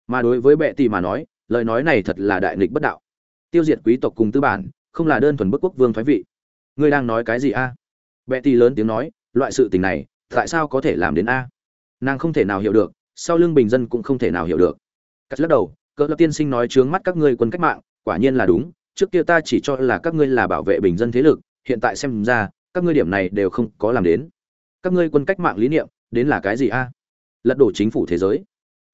Mà đối với bệ tỷ mà nói, lời nói này thật là đại nghịch bất đạo. Tiêu diệt quý tộc cùng tư bản, không là đơn thuần bức quốc vương thoái vị. Ngươi đang nói cái gì a? Bệ tỷ lớn tiếng nói, loại sự tình này, tại sao có thể làm đến a? Nàng không thể nào hiểu được, sau lưng bình dân cũng không thể nào hiểu được. Cắt lắc đầu cỡ lập tiên sinh nói trướng mắt các ngươi quân cách mạng, quả nhiên là đúng, trước kia ta chỉ cho là các ngươi là bảo vệ bình dân thế lực, hiện tại xem ra, các ngươi điểm này đều không có làm đến. Các ngươi quân cách mạng lý niệm, đến là cái gì a? Lật đổ chính phủ thế giới.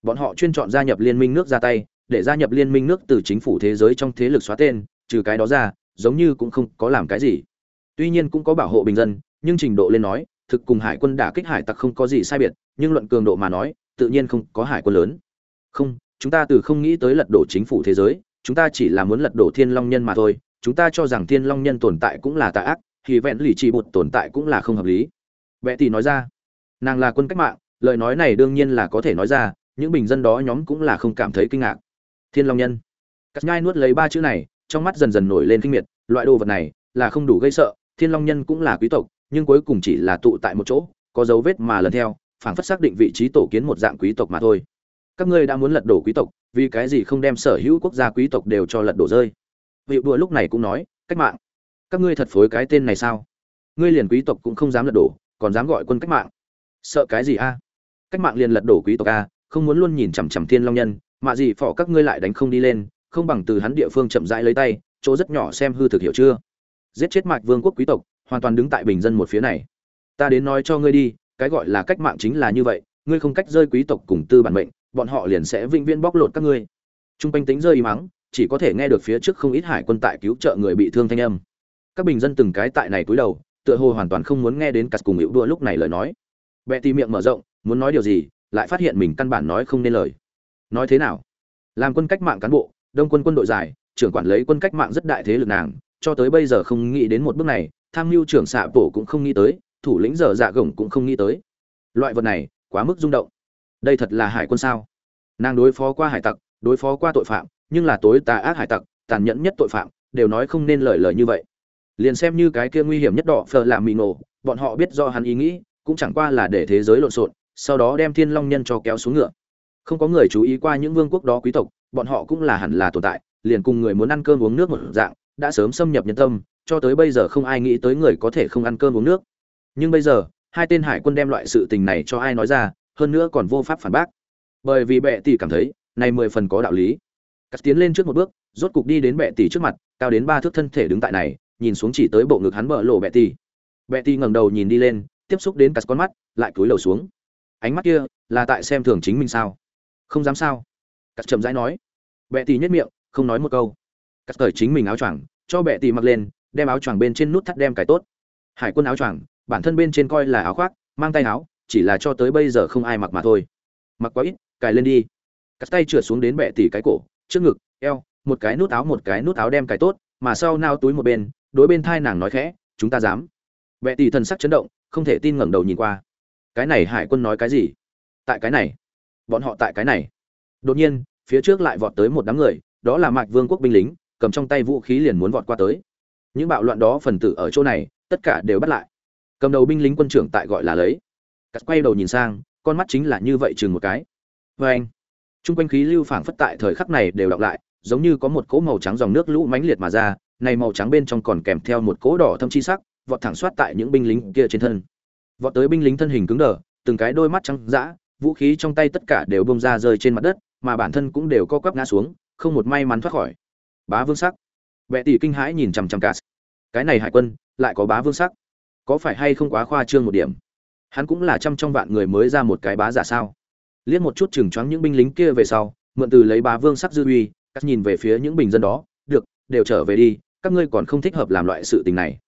Bọn họ chuyên chọn gia nhập liên minh nước ra tay, để gia nhập liên minh nước từ chính phủ thế giới trong thế lực xóa tên, trừ cái đó ra, giống như cũng không có làm cái gì. Tuy nhiên cũng có bảo hộ bình dân, nhưng trình độ lên nói, thực cùng hải quân đả kích hải tặc không có gì sai biệt, nhưng luận cường độ mà nói, tự nhiên không có hải quân lớn. Không chúng ta từ không nghĩ tới lật đổ chính phủ thế giới, chúng ta chỉ là muốn lật đổ thiên long nhân mà thôi, chúng ta cho rằng thiên long nhân tồn tại cũng là tà ác, thì vẹn lì trị bột tồn tại cũng là không hợp lý. Vẽ tỷ nói ra, nàng là quân cách mạng, lời nói này đương nhiên là có thể nói ra, những bình dân đó nhóm cũng là không cảm thấy kinh ngạc. Thiên long nhân. Cắt nhai nuốt lấy ba chữ này, trong mắt dần dần nổi lên kinh miệt, loại đồ vật này là không đủ gây sợ, thiên long nhân cũng là quý tộc, nhưng cuối cùng chỉ là tụ tại một chỗ, có dấu vết mà lần theo, phảng phất xác định vị trí tổ kiến một dạng quý tộc mà thôi các ngươi đã muốn lật đổ quý tộc, vì cái gì không đem sở hữu quốc gia quý tộc đều cho lật đổ rơi? Vị đùa lúc này cũng nói, cách mạng. Các ngươi thật phối cái tên này sao? Ngươi liền quý tộc cũng không dám lật đổ, còn dám gọi quân cách mạng. Sợ cái gì a? Cách mạng liền lật đổ quý tộc a, không muốn luôn nhìn chằm chằm thiên long nhân. Mà gì phỏ các ngươi lại đánh không đi lên, không bằng từ hắn địa phương chậm rãi lấy tay, chỗ rất nhỏ xem hư thực hiểu chưa? Giết chết mạch vương quốc quý tộc, hoàn toàn đứng tại bình dân một phía này. Ta đến nói cho ngươi đi, cái gọi là cách mạng chính là như vậy, ngươi không cách rơi quý tộc cùng tư bản mệnh bọn họ liền sẽ vĩnh viễn bóc lột các ngươi. Trung quanh tính rơi im mắng, chỉ có thể nghe được phía trước không ít hải quân tại cứu trợ người bị thương thanh âm. Các bình dân từng cái tại này cúi đầu, tựa hồ hoàn toàn không muốn nghe đến cắt cùng hữu đua lúc này lời nói. Bẹ tì miệng mở rộng, muốn nói điều gì, lại phát hiện mình căn bản nói không nên lời. Nói thế nào? Làm quân cách mạng cán bộ, đông quân quân đội dài trưởng quản lấy quân cách mạng rất đại thế lực nàng, cho tới bây giờ không nghĩ đến một bước này, tham mưu trưởng xạ bổ cũng không nghĩ tới, thủ lĩnh giờ dạ gồng cũng không nghĩ tới. Loại vật này, quá mức rung động đây thật là hải quân sao? Nàng đối phó qua hải tặc, đối phó qua tội phạm, nhưng là tối tà ác hải tặc, tàn nhẫn nhất tội phạm, đều nói không nên lời lời như vậy. Liền xem như cái kia nguy hiểm nhất đỏ phờ làm mì nổ bọn họ biết do hắn ý nghĩ, cũng chẳng qua là để thế giới lộn xộn, sau đó đem thiên long nhân cho kéo xuống ngựa. Không có người chú ý qua những vương quốc đó quý tộc, bọn họ cũng là hẳn là tồn tại, liền cùng người muốn ăn cơm uống nước một dạng, đã sớm xâm nhập nhân tâm, cho tới bây giờ không ai nghĩ tới người có thể không ăn cơm uống nước. Nhưng bây giờ, hai tên hải quân đem loại sự tình này cho ai nói ra hơn nữa còn vô pháp phản bác. Bởi vì bệ tỷ cảm thấy, này mười phần có đạo lý. Cắt tiến lên trước một bước, rốt cục đi đến bệ tỷ trước mặt, cao đến ba thước thân thể đứng tại này, nhìn xuống chỉ tới bộ ngực hắn bờ lộ bệ tỷ. Bệ tỷ ngẩng đầu nhìn đi lên, tiếp xúc đến cắt con mắt, lại cúi đầu xuống. Ánh mắt kia là tại xem thường chính mình sao? Không dám sao? Cắt chậm rãi nói. Bệ tỷ nhất miệng, không nói một câu. Cắt cởi chính mình áo choàng, cho bệ tỷ mặc lên, đem áo choàng bên trên nút thắt đem cài tốt. Hải quân áo choàng, bản thân bên trên coi là áo khoác, mang tay áo chỉ là cho tới bây giờ không ai mặc mà thôi. Mặc quá ít, cài lên đi. Cắt tay trượt xuống đến bẹ tỉ cái cổ, trước ngực, eo, một cái nút áo, một cái nút áo đem cài tốt, mà sau nao túi một bên, đối bên thai nàng nói khẽ, chúng ta dám. Bẹ tỉ thần sắc chấn động, không thể tin ngẩng đầu nhìn qua. Cái này hải quân nói cái gì? Tại cái này. Bọn họ tại cái này. Đột nhiên, phía trước lại vọt tới một đám người, đó là mạc vương quốc binh lính, cầm trong tay vũ khí liền muốn vọt qua tới. Những bạo loạn đó phần tử ở chỗ này, tất cả đều bắt lại. Cầm đầu binh lính quân trưởng tại gọi là lấy cắt quay đầu nhìn sang, con mắt chính là như vậy chừng một cái. Vê anh, chung quanh khí lưu phảng phất tại thời khắc này đều đọc lại, giống như có một cỗ màu trắng dòng nước lũ mãnh liệt mà ra, này màu trắng bên trong còn kèm theo một cỗ đỏ thâm chi sắc, vọt thẳng soát tại những binh lính kia trên thân. Vọt tới binh lính thân hình cứng đờ, từng cái đôi mắt trắng dã, vũ khí trong tay tất cả đều bông ra rơi trên mặt đất, mà bản thân cũng đều co quắp ngã xuống, không một may mắn thoát khỏi. Bá vương sắc. Vệ tỷ kinh hãi nhìn chằm chằm cả cái này hải quân, lại có bá vương sắc. Có phải hay không quá khoa trương một điểm? Hắn cũng là trăm trong vạn người mới ra một cái bá giả sao? Liếc một chút chừng choáng những binh lính kia về sau mượn từ lấy bá vương sắc dư uy cắt nhìn về phía những bình dân đó được đều trở về đi các ngươi còn không thích hợp làm loại sự tình này.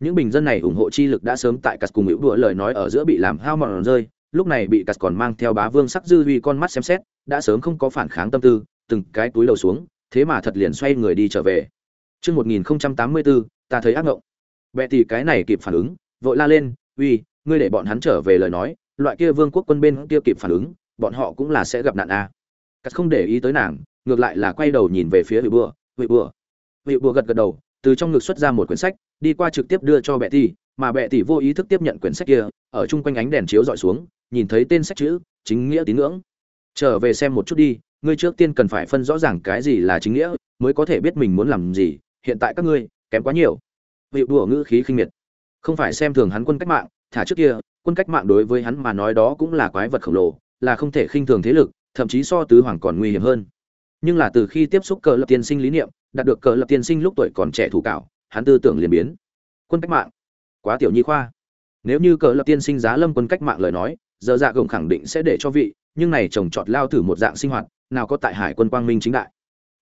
Những bình dân này ủng hộ chi lực đã sớm tại cắt cùng hữu đùa lời nói ở giữa bị làm hao mòn rơi lúc này bị cắt còn mang theo bá vương sắc dư uy con mắt xem xét đã sớm không có phản kháng tâm tư từng cái túi đầu xuống thế mà thật liền xoay người đi trở về. Trước 1084, ta thấy ác ngộng. Bệ tỷ cái này kịp phản ứng, vội la lên, "Uy, ngươi để bọn hắn trở về lời nói, loại kia vương quốc quân bên kia kịp phản ứng, bọn họ cũng là sẽ gặp nạn a." À. Cắt không để ý tới nàng, ngược lại là quay đầu nhìn về phía Vị Bùa, "Vị Bùa." Vị Bùa gật gật đầu, từ trong ngực xuất ra một quyển sách, đi qua trực tiếp đưa cho Bệ tỷ, mà Bệ tỷ vô ý thức tiếp nhận quyển sách kia, ở chung quanh ánh đèn chiếu dọi xuống, nhìn thấy tên sách chữ, chính nghĩa tín ngưỡng. Trở về xem một chút đi, ngươi trước tiên cần phải phân rõ ràng cái gì là chính nghĩa, mới có thể biết mình muốn làm gì, hiện tại các ngươi kém quá nhiều. Vị đùa ngữ khí khinh miệt. Không phải xem thường hắn quân cách mạng, thả trước kia, quân cách mạng đối với hắn mà nói đó cũng là quái vật khổng lồ, là không thể khinh thường thế lực, thậm chí so tứ hoàng còn nguy hiểm hơn. Nhưng là từ khi tiếp xúc cờ lập tiên sinh lý niệm, đạt được cờ lập tiên sinh lúc tuổi còn trẻ thủ cảo, hắn tư tưởng liền biến. Quân cách mạng, quá tiểu nhi khoa. Nếu như cờ lập tiên sinh giá lâm quân cách mạng lời nói, giờ dạ gồng khẳng định sẽ để cho vị, nhưng này trồng trọt lao thử một dạng sinh hoạt, nào có tại hải quân quang minh chính đại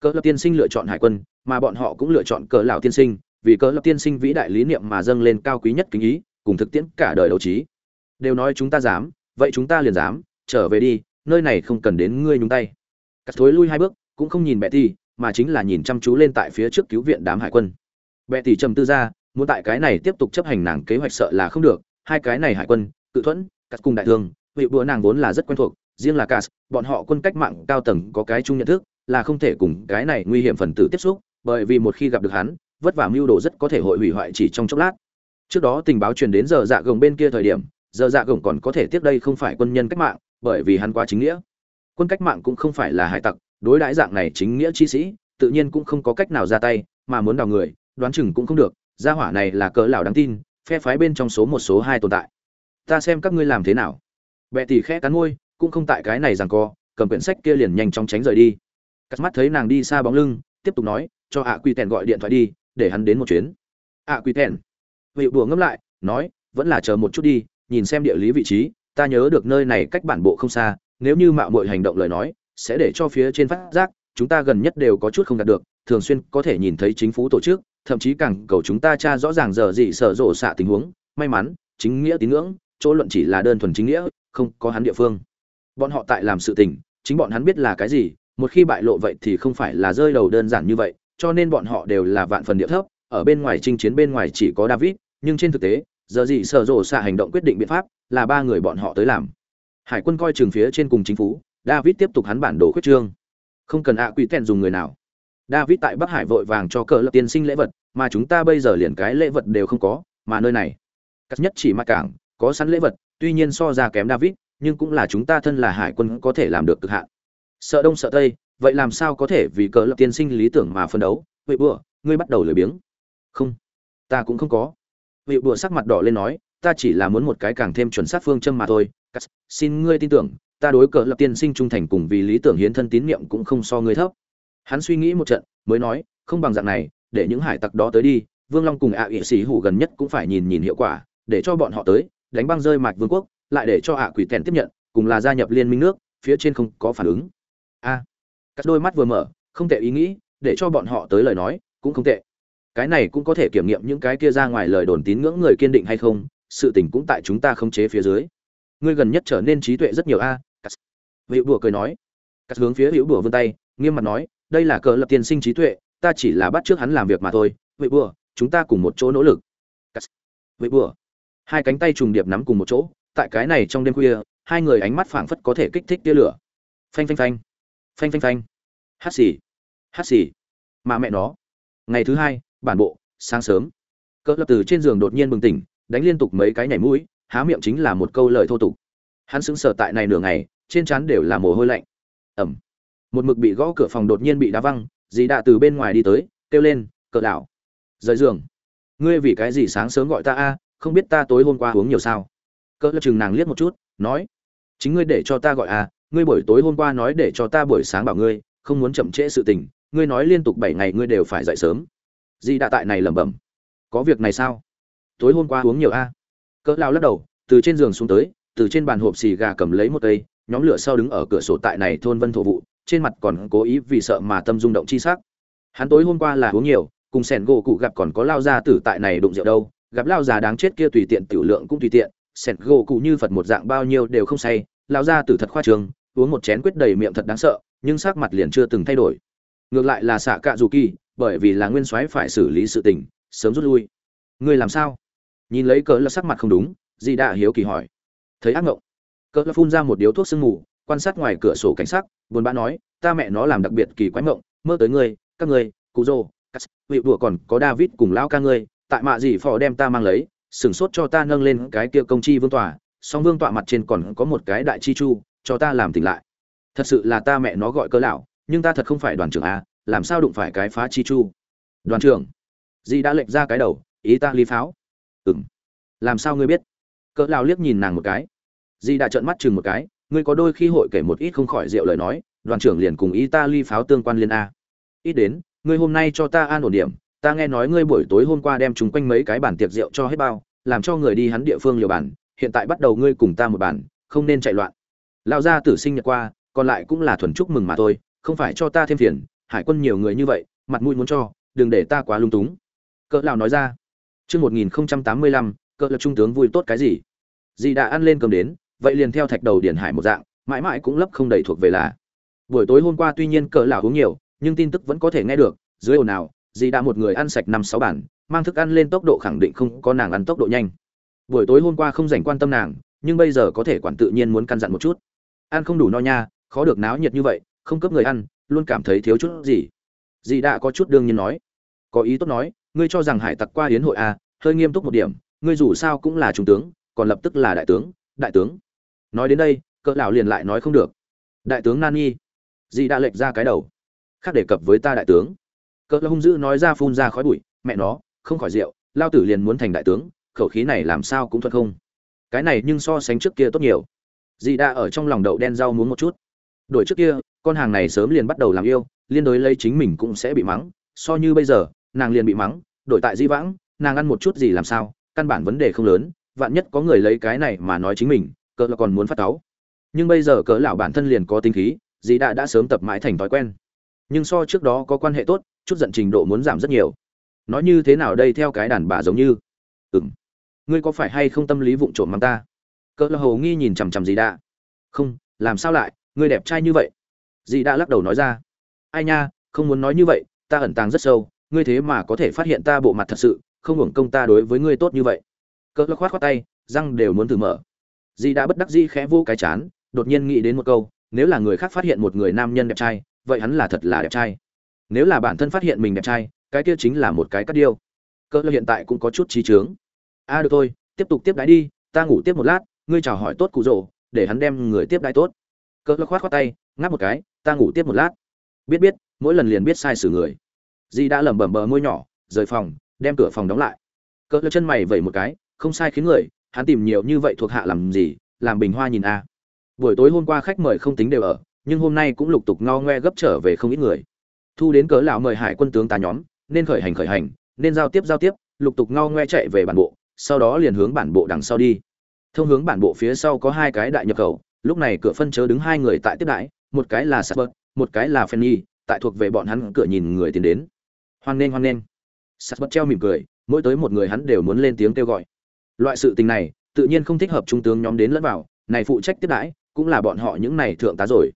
cờ lập tiên sinh lựa chọn hải quân mà bọn họ cũng lựa chọn cờ lão tiên sinh vì cờ lập tiên sinh vĩ đại lý niệm mà dâng lên cao quý nhất kính ý cùng thực tiễn cả đời đấu trí. Đều nói chúng ta dám vậy chúng ta liền dám trở về đi nơi này không cần đến ngươi nhúng tay. Cắt thối lui hai bước cũng không nhìn bẹ tỷ mà chính là nhìn chăm chú lên tại phía trước cứu viện đám hải quân. Bẹ tỷ trầm tư ra muốn tại cái này tiếp tục chấp hành nàng kế hoạch sợ là không được hai cái này hải quân cự thuẫn cắt cùng đại thương vị bữa nàng vốn là rất quen thuộc riêng là Cas, bọn họ quân cách mạng cao tầng có cái chung nhận thức, là không thể cùng cái này nguy hiểm phần tử tiếp xúc, bởi vì một khi gặp được hắn, vất vả mưu đồ rất có thể hội hủy hoại chỉ trong chốc lát. Trước đó tình báo truyền đến giờ dạ gồng bên kia thời điểm, giờ dạ gồng còn có thể tiếp đây không phải quân nhân cách mạng, bởi vì hắn quá chính nghĩa. Quân cách mạng cũng không phải là hải tặc, đối đãi dạng này chính nghĩa chi sĩ, tự nhiên cũng không có cách nào ra tay, mà muốn đào người, đoán chừng cũng không được, gia hỏa này là cỡ lão đáng tin, phe phái bên trong số một số hai tồn tại. Ta xem các ngươi làm thế nào. Bệ tỷ khẽ cắn môi, cũng không tại cái này rằng co cầm quyển sách kia liền nhanh chóng tránh rời đi cắt mắt thấy nàng đi xa bóng lưng tiếp tục nói cho ạ quy tèn gọi điện thoại đi để hắn đến một chuyến ạ quy tèn vị đùa ngâm lại, nói, vẫn là chờ một chút đi, nhìn xem địa lý vị trí, ta nhớ được nơi này cách bản bộ không xa, nếu như mạo muội hành động lời nói, sẽ để cho phía trên phát giác, chúng ta gần nhất đều có chút không đạt được, thường xuyên có thể nhìn thấy chính phủ tổ chức, thậm chí càng cầu chúng ta tra rõ ràng giờ gì sở rộ xạ tình huống, may mắn, chính nghĩa tín ngưỡng, chỗ luận chỉ là đơn thuần chính nghĩa, không có hắn địa phương. Bọn họ tại làm sự tình, chính bọn hắn biết là cái gì, một khi bại lộ vậy thì không phải là rơi đầu đơn giản như vậy, cho nên bọn họ đều là vạn phần địa thấp, ở bên ngoài chinh chiến bên ngoài chỉ có david nhưng trên thực tế, giờ gì sở rộ xạ hành động quyết định biện pháp là ba người bọn họ tới làm. Hải quân coi trường phía trên cùng chính phủ, david tiếp tục hắn bản đồ khuyết trương. Không cần ạ quỷ tèn dùng người nào. David tại bắc hải vội vàng cho cờ lập tiên sinh lễ vật, mà chúng ta bây giờ liền cái lễ vật đều không có, mà nơi này. Cắt nhất chỉ mặc cảng, có sẵn lễ vật, tuy nhiên so ra kém david, nhưng cũng là chúng ta thân là hải quân có thể làm được cực hạn. Sợ đông sợ tây, vậy làm sao có thể vì cờ lập tiên sinh lý tưởng mà phân đấu? Vậy bữa, ngươi bắt đầu lười biếng. Không, ta cũng không có vị bùa sắc mặt đỏ lên nói ta chỉ là muốn một cái càng thêm chuẩn xác phương châm mà thôi. Cắt, xin ngươi tin tưởng ta đối cờ lập tiên sinh trung thành cùng vì lý tưởng hiến thân tín nhiệm cũng không so ngươi thấp. Hắn suy nghĩ một trận mới nói không bằng dạng này để những hải tặc đó tới đi vương long cùng ạ ỵ sĩ hủ gần nhất cũng phải nhìn nhìn hiệu quả để cho bọn họ tới đánh băng rơi mạch vương quốc lại để cho ạ quỷ tèn tiếp nhận cùng là gia nhập liên minh nước phía trên không có phản ứng. A. À, đôi mắt vừa mở không tệ ý nghĩ để cho bọn họ tới lời nói cũng không tệ cái này cũng có thể kiểm nghiệm những cái kia ra ngoài lời đồn tín ngưỡng người kiên định hay không, sự tình cũng tại chúng ta không chế phía dưới. Ngươi gần nhất trở nên trí tuệ rất nhiều a à. vị bùa cười nói. Cắt hướng phía hữu bùa vươn tay, nghiêm mặt nói, đây là cờ lập tiên sinh trí tuệ, ta chỉ là bắt trước hắn làm việc mà thôi. Vị bùa, chúng ta cùng một chỗ nỗ lực. Cắt vị bùa. Hai cánh tay trùng điệp nắm cùng một chỗ, tại cái này trong đêm khuya, hai người ánh mắt phảng phất có thể kích thích tia lửa. Phanh phanh phanh. Phanh phanh phanh. Hát xì. Hát xì. Mà mẹ nó. Ngày thứ hai bản bộ, sáng sớm. Cỡ lập từ trên giường đột nhiên bừng tỉnh, đánh liên tục mấy cái nhảy mũi, há miệng chính là một câu lời thô tục. Hắn sững sờ tại này nửa ngày, trên trán đều là mồ hôi lạnh. Ẩm một mực bị gõ cửa phòng đột nhiên bị đá văng, dì đạ từ bên ngoài đi tới, kêu lên cỡ đảo rời giường. Ngươi vì cái gì sáng sớm gọi ta a, không biết ta tối hôm qua uống nhiều sao? Cỡ lập chừng nàng liếc một chút, nói, chính ngươi để cho ta gọi a, ngươi buổi tối hôm qua nói để cho ta buổi sáng bảo ngươi, không muốn chậm trễ sự tình, ngươi nói liên tục bảy ngày ngươi đều phải dậy sớm di đã tại này lẩm bẩm. Có việc này sao? Tối hôm qua uống nhiều a. Cỡ lao lắc đầu, từ trên giường xuống tới, từ trên bàn hộp xì gà cầm lấy một cây, nhóm lửa sau đứng ở cửa sổ tại này thôn vân thổ vụ, trên mặt còn cố ý vì sợ mà tâm rung động chi sắc. Hắn tối hôm qua là uống nhiều, cùng sẻn gỗ cụ gặp còn có lao ra tử tại này đụng rượu đâu, gặp lao già đáng chết kia tùy tiện tiểu lượng cũng tùy tiện, sẻn gỗ cụ như phật một dạng bao nhiêu đều không say, lao ra tử thật khoa trường uống một chén quyết đầy miệng thật đáng sợ, nhưng sắc mặt liền chưa từng thay đổi ngược lại là xạ cạ dù kỳ, bởi vì là nguyên soái phải xử lý sự tình, sớm rút lui. Ngươi làm sao? Nhìn lấy cỡ là sắc mặt không đúng, di đạ hiếu kỳ hỏi. Thấy ác ngộng. Cỡ là phun ra một điếu thuốc sương mù, quan sát ngoài cửa sổ cảnh sắc, buồn bã nói, ta mẹ nó làm đặc biệt kỳ quái ngộng, mơ tới ngươi, các ngươi, cụ rô cắt vị đùa còn có david cùng lão ca ngươi, tại mạ gì phò đem ta mang lấy sửng sốt cho ta nâng lên cái kia công chi vương tỏa song vương tọa mặt trên còn có một cái đại chi chu, cho ta làm tỉnh lại. Thật sự là ta mẹ nó gọi cơ lão nhưng ta thật không phải đoàn trưởng a làm sao đụng phải cái phá chi chu? Đoàn trưởng dì đã lệnh ra cái đầu ý ta ly pháo. Ừm, làm sao ngươi biết? Cỡ lao liếc nhìn nàng một cái. Dì đã trợn mắt chừng một cái ngươi có đôi khi hội kể một ít không khỏi rượu lời nói đoàn trưởng liền cùng ý ta ly pháo tương quan liên a. Ít đến ngươi hôm nay cho ta an ổn điểm ta nghe nói ngươi buổi tối hôm qua đem chúng quanh mấy cái bản tiệc rượu cho hết bao làm cho người đi hắn địa phương liều bản hiện tại bắt đầu ngươi cùng ta một bản không nên chạy loạn. Lao ra tử sinh nhật qua còn lại cũng là thuần chúc mừng mà thôi không phải cho ta thêm phiền, hải quân nhiều người như vậy, mặt mũi muốn cho, đừng để ta quá lung túng. Cỡ lão nói ra. Chương một nghìn tám mươi lăm, cỡ là trung tướng vui tốt cái gì? Dì đã ăn lên cơm đến, vậy liền theo thạch đầu điển hải một dạng, mãi mãi cũng lấp không đầy thuộc về là. Buổi tối hôm qua tuy nhiên cỡ lão uống nhiều, nhưng tin tức vẫn có thể nghe được, dưới ồn nào dì đã một người ăn sạch năm sáu bản, mang thức ăn lên tốc độ khẳng định không có nàng ăn tốc độ nhanh. Buổi tối hôm qua không dành quan tâm nàng, nhưng bây giờ có thể quản tự nhiên muốn căn dặn một chút. Ăn không đủ no nha, khó được náo nhiệt như vậy không cấp người ăn luôn cảm thấy thiếu chút gì. Dì đã có chút đương nhiên nói. Có ý tốt nói ngươi cho rằng hải tặc qua hiến hội à, hơi nghiêm túc một điểm ngươi dù sao cũng là trung tướng còn lập tức là đại tướng đại tướng. Nói đến đây cỡ lão liền lại nói không được. Đại tướng nan nhi. Dì đã lệch ra cái đầu. Khác đề cập với ta đại tướng. Cỡ lão hung dữ nói ra phun ra khói bụi mẹ nó không khỏi rượu lao tử liền muốn thành đại tướng khẩu khí này làm sao cũng thuận không. Cái này nhưng so sánh trước kia tốt nhiều. Dì đã ở trong lòng đậu đen rau muốn một chút. Đổi trước kia con hàng này sớm liền bắt đầu làm yêu, liên đối lấy chính mình cũng sẽ bị mắng. So như bây giờ, nàng liền bị mắng, đổi tại di vãng, nàng ăn một chút gì làm sao, căn bản vấn đề không lớn, vạn nhất có người lấy cái này mà nói chính mình, cỡ là còn muốn phát táo nhưng bây giờ cỡ lão bản thân liền có tinh khí dì đã đã sớm tập mãi thành thói quen. Nhưng so trước đó có quan hệ tốt, chút giận trình độ muốn giảm rất nhiều. Nói như thế nào đây theo cái đàn bà giống như? Ừm. Ngươi có phải hay không tâm lý vụng trộm mắng ta? Cỡ là hầu nghi nhìn chằm chằm dì đã không, làm sao lại, ngươi đẹp trai như vậy? Dì đã lắc đầu nói ra. Ai nha không muốn nói như vậy ta ẩn tàng rất sâu ngươi thế mà có thể phát hiện ta bộ mặt thật sự không hưởng công ta đối với ngươi tốt như vậy. Cỡ lắc khoát khoát tay răng đều muốn thử mở. Dì đã bất đắc dĩ khẽ vô cái chán đột nhiên nghĩ đến một câu nếu là người khác phát hiện một người nam nhân đẹp trai vậy hắn là thật là đẹp trai. Nếu là bản thân phát hiện mình đẹp trai cái kia chính là một cái cắt điêu. Cỡ hiện tại cũng có chút trí trướng a à, được thôi tiếp tục tiếp đái đi ta ngủ tiếp một lát ngươi chào hỏi tốt cụ rỗ để hắn đem người tiếp đái tốt. Cỡ khoát khoát tay ngáp một cái ta ngủ tiếp một lát. Biết biết, mỗi lần liền biết sai xử người. Di đã lẩm bẩm bờ môi nhỏ, rời phòng, đem cửa phòng đóng lại. Cỡ chân mày vẩy một cái, không sai khiến người, hắn tìm nhiều như vậy thuộc hạ làm gì, làm bình hoa nhìn a. Buổi tối hôm qua khách mời không tính đều ở, nhưng hôm nay cũng lục tục ngao ngoe gấp trở về không ít người. Thu đến cớ lão mời hải quân tướng tá nhóm, nên khởi hành khởi hành, nên giao tiếp giao tiếp, lục tục ngao ngoe chạy về bản bộ, sau đó liền hướng bản bộ đằng sau đi. Thông hướng bản bộ phía sau có hai cái đại nhập khẩu, lúc này cửa phân chớ đứng hai người tại tiếp đãi một cái là sạt một cái là Fanny, tại thuộc về bọn hắn cửa nhìn người tiến đến. Hoan nên hoan nên. Sạt treo mỉm cười, mỗi tới một người hắn đều muốn lên tiếng kêu gọi. Loại sự tình này, tự nhiên không thích hợp trung tướng nhóm đến lẫn vào, này phụ trách tiếp đãi, cũng là bọn họ những này thượng tá rồi.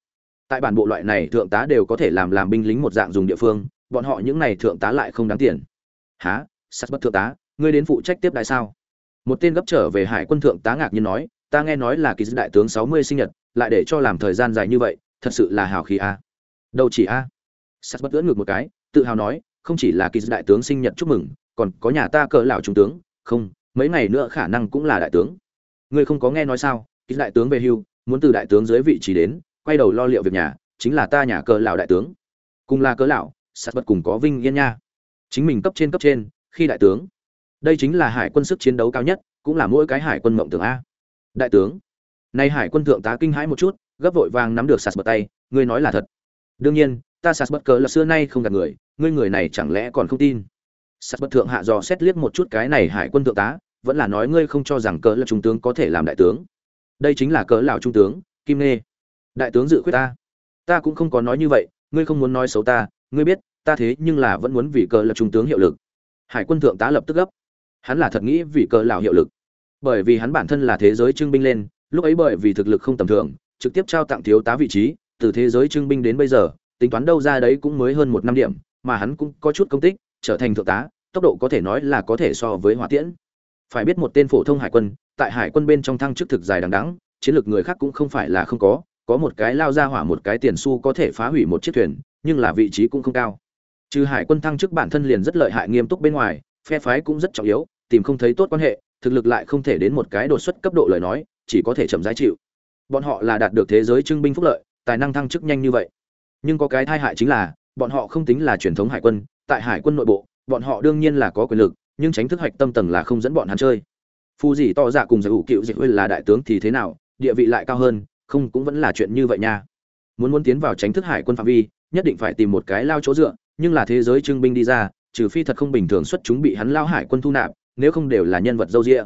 Tại bản bộ loại này thượng tá đều có thể làm làm binh lính một dạng dùng địa phương, bọn họ những này thượng tá lại không đáng tiền. Hả? Sạt thượng tá, ngươi đến phụ trách tiếp đãi sao? Một tên gấp trở về hải quân thượng tá ngạc nhiên nói, ta nghe nói là kỳ đại tướng 60 sinh nhật, lại để cho làm thời gian dài như vậy, thật sự là hào khí a. Đâu chỉ a. À. sắt bất ưỡn ngược một cái, tự hào nói, không chỉ là kỳ đại tướng sinh nhật chúc mừng, còn có nhà ta cỡ lão trung tướng, không, mấy ngày nữa khả năng cũng là đại tướng. Ngươi không có nghe nói sao, kỳ đại tướng về hưu, muốn từ đại tướng dưới vị trí đến, quay đầu lo liệu việc nhà, chính là ta nhà cỡ lão đại tướng. Cùng là cỡ lão, sắt bất cùng có vinh yên nha. Chính mình cấp trên cấp trên, khi đại tướng. Đây chính là hải quân sức chiến đấu cao nhất, cũng là mỗi cái hải quân mộng tưởng a. Đại tướng. Nay hải quân thượng tá kinh hãi một chút gấp vội vàng nắm được sạt bật tay, ngươi nói là thật. Đương nhiên, ta sạt bất cờ là xưa nay không gạt người, ngươi người này chẳng lẽ còn không tin? Sạt bất thượng hạ dò xét liếc một chút cái này hải quân thượng tá, vẫn là nói, ngươi không cho rằng cỡ là trung tướng có thể làm đại tướng. Đây chính là cỡ lão trung tướng, kim nê đại tướng dự quyết ta. Ta cũng không có nói như vậy, ngươi không muốn nói xấu ta, ngươi biết, ta thế nhưng là vẫn muốn vì cỡ là trung tướng hiệu lực. Hải quân thượng tá lập tức gấp. Hắn là thật nghĩ vì cỡ lão hiệu lực. Bởi vì hắn bản thân là thế giới trưng binh lên, lúc ấy bởi vì thực lực không tầm thường trực tiếp trao tặng thiếu tá vị trí, từ thế giới trưng binh đến bây giờ, tính toán đâu ra đấy cũng mới hơn một năm điểm, mà hắn cũng có chút công tích, trở thành thượng tá, tốc độ có thể nói là có thể so với hỏa tiễn. Phải biết một tên phổ thông hải quân, tại hải quân bên trong thăng chức thực dài đằng đẵng, chiến lược người khác cũng không phải là không có có một cái lao ra hỏa một cái tiền xu có thể phá hủy một chiếc thuyền, nhưng là vị trí cũng không cao. Trừ hải quân thăng chức bản thân liền rất lợi hại nghiêm túc bên ngoài, phe phái cũng rất trọng yếu, tìm không thấy tốt quan hệ, thực lực lại không thể đến một cái đột xuất cấp độ lời nói, chỉ có thể chậm giá chịu bọn họ là đạt được thế giới trưng binh phúc lợi, tài năng thăng chức nhanh như vậy. Nhưng có cái tai hại chính là, bọn họ không tính là truyền thống hải quân, tại hải quân nội bộ, bọn họ đương nhiên là có quyền lực, nhưng tránh thức hoạch tâm tầng là không dẫn bọn hắn chơi. Phù gì to dạ cùng giải hữu cựu dịch là đại tướng thì thế nào, địa vị lại cao hơn, không cũng vẫn là chuyện như vậy nha. Muốn muốn tiến vào tránh thức hải quân phạm vi, nhất định phải tìm một cái lao chỗ dựa, nhưng là thế giới trưng binh đi ra, trừ phi thật không bình thường xuất chúng bị hắn lao hải quân thu nạp, nếu không đều là nhân vật dâu rịa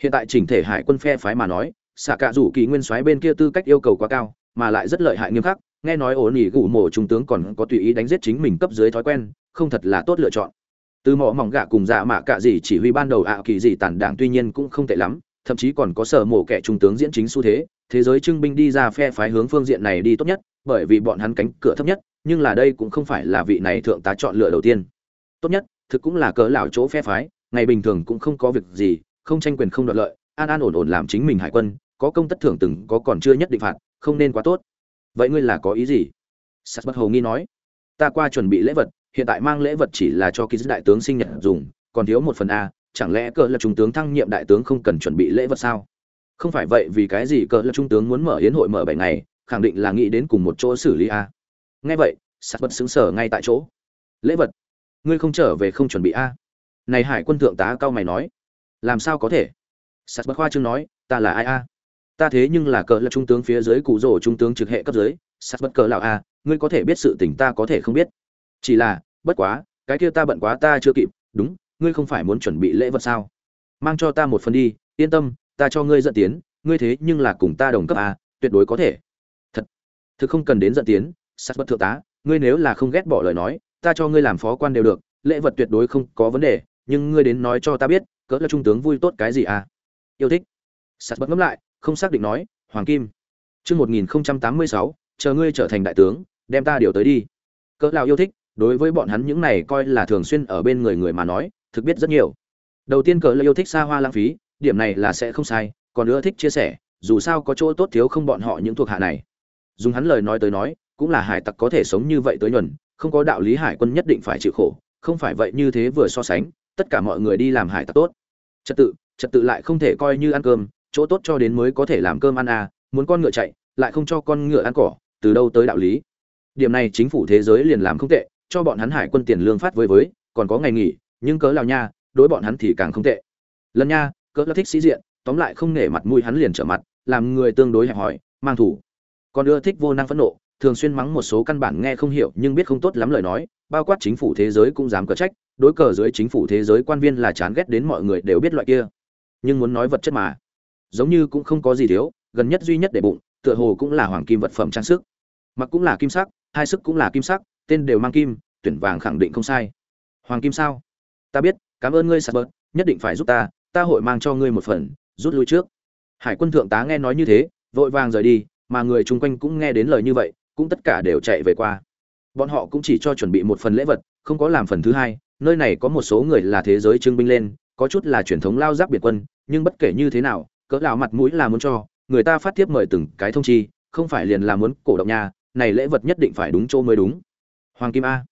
hiện tại chỉnh thể hải quân phe phái mà nói xạ cạ rủ kỳ nguyên soái bên kia tư cách yêu cầu quá cao, mà lại rất lợi hại nghiêm khắc, nghe nói ổn ỉ gủ mổ trung tướng còn có tùy ý đánh giết chính mình cấp dưới thói quen, không thật là tốt lựa chọn. Từ mỏ mỏng gạ cùng dạ mạ cạ gì chỉ huy ban đầu ạ kỳ gì tàn đảng tuy nhiên cũng không tệ lắm, thậm chí còn có sở mổ kẻ trung tướng diễn chính xu thế thế giới trưng binh đi ra phe phái hướng phương diện này đi tốt nhất, bởi vì bọn hắn cánh cửa thấp nhất, nhưng là đây cũng không phải là vị này thượng tá chọn lựa đầu tiên. Tốt nhất, thực cũng là cỡ lão chỗ phe phái, ngày bình thường cũng không có việc gì, không tranh quyền không đoạt lợi an an ổn ổn làm chính mình hải quân, có công tất thưởng từng, có còn chưa nhất định phạt, không nên quá tốt. Vậy ngươi là có ý gì? Sắt bất hầu nghi nói. Ta qua chuẩn bị lễ vật, hiện tại mang lễ vật chỉ là cho ký đại tướng sinh nhật dùng, còn thiếu một phần a, chẳng lẽ cờ là trung tướng thăng nhiệm đại tướng không cần chuẩn bị lễ vật sao? Không phải vậy vì cái gì cờ là trung tướng muốn mở hiến hội mở bảy ngày, khẳng định là nghĩ đến cùng một chỗ xử lý a. Nghe vậy sắt bất xứng sở ngay tại chỗ. Lễ vật? Ngươi không trở về không chuẩn bị a. Này hải quân thượng tá cao mày nói. Làm sao có thể? Sắt bất khoa trương nói ta là ai a? Ta thế nhưng là cờ là trung tướng phía dưới cụ rổ trung tướng trực hệ cấp dưới. Sắt bất cờ lão a ngươi có thể biết sự tình ta có thể không biết. Chỉ là bất quá cái kia ta bận quá ta chưa kịp. Đúng ngươi không phải muốn chuẩn bị lễ vật sao? Mang cho ta một phần đi yên tâm ta cho ngươi dẫn tiến. Ngươi thế nhưng là cùng ta đồng cấp à, tuyệt đối có thể. Thật thực không cần đến dẫn tiến. Sắt bất thượng tá ngươi nếu là không ghét bỏ lời nói ta cho ngươi làm phó quan đều được. Lễ vật tuyệt đối không có vấn đề nhưng ngươi đến nói cho ta biết cỡ là trung tướng vui tốt cái gì à yêu thích. Sát bật ngẫm lại, không xác định nói, hoàng kim, chương một nghìn tám mươi sáu, chờ ngươi trở thành đại tướng, đem ta điều tới đi. Cỡ nào yêu thích, đối với bọn hắn những này coi là thường xuyên ở bên người người mà nói, thực biết rất nhiều. Đầu tiên cỡ lao yêu thích xa hoa lãng phí, điểm này là sẽ không sai, còn nữa thích chia sẻ, dù sao có chỗ tốt thiếu không bọn họ những thuộc hạ này. Dùng hắn lời nói tới nói, cũng là hải tặc có thể sống như vậy tới nhuần, không có đạo lý hải quân nhất định phải chịu khổ, không phải vậy như thế vừa so sánh, tất cả mọi người đi làm hải tặc tốt. Trật tự trật tự lại không thể coi như ăn cơm, chỗ tốt cho đến mới có thể làm cơm ăn à muốn con ngựa chạy, lại không cho con ngựa ăn cỏ, từ đâu tới đạo lý? Điểm này chính phủ thế giới liền làm không tệ, cho bọn hắn hải quân tiền lương phát với với, còn có ngày nghỉ, nhưng cớ lào nha, đối bọn hắn thì càng không tệ. Lần nha, cớ là thích sĩ diện, tóm lại không nể mặt mũi hắn liền trở mặt, làm người tương đối hẹp hòi, mang thủ. Còn ưa thích vô năng phẫn nộ, thường xuyên mắng một số căn bản nghe không hiểu nhưng biết không tốt lắm lời nói, bao quát chính phủ thế giới cũng dám cờ trách, đối cờ dưới chính phủ thế giới quan viên là chán ghét đến mọi người đều biết loại kia nhưng muốn nói vật chất mà. Giống như cũng không có gì thiếu, gần nhất duy nhất để bụng, tựa hồ cũng là hoàng kim vật phẩm trang sức. Mặc cũng là kim sắc, hai sức cũng là kim sắc, tên đều mang kim, tuyển vàng khẳng định không sai. Hoàng kim sao? Ta biết, cảm ơn ngươi, sạt bớt, nhất định phải giúp ta ta hội mang cho ngươi một phần, rút lui trước. Hải quân thượng tá nghe nói như thế, vội vàng rời đi, mà người chung quanh cũng nghe đến lời như vậy, cũng tất cả đều chạy về qua. Bọn họ cũng chỉ cho chuẩn bị một phần lễ vật, không có làm phần thứ hai, nơi này có một số người là thế giới trưng binh lên, có chút là truyền thống lao giáp biệt quân nhưng bất kể như thế nào, cỡ lão mặt mũi là muốn cho, người ta phát tiếp mời từng cái thông chi, không phải liền là muốn cổ động nhà, này lễ vật nhất định phải đúng chỗ mới đúng. Hoàng kim a.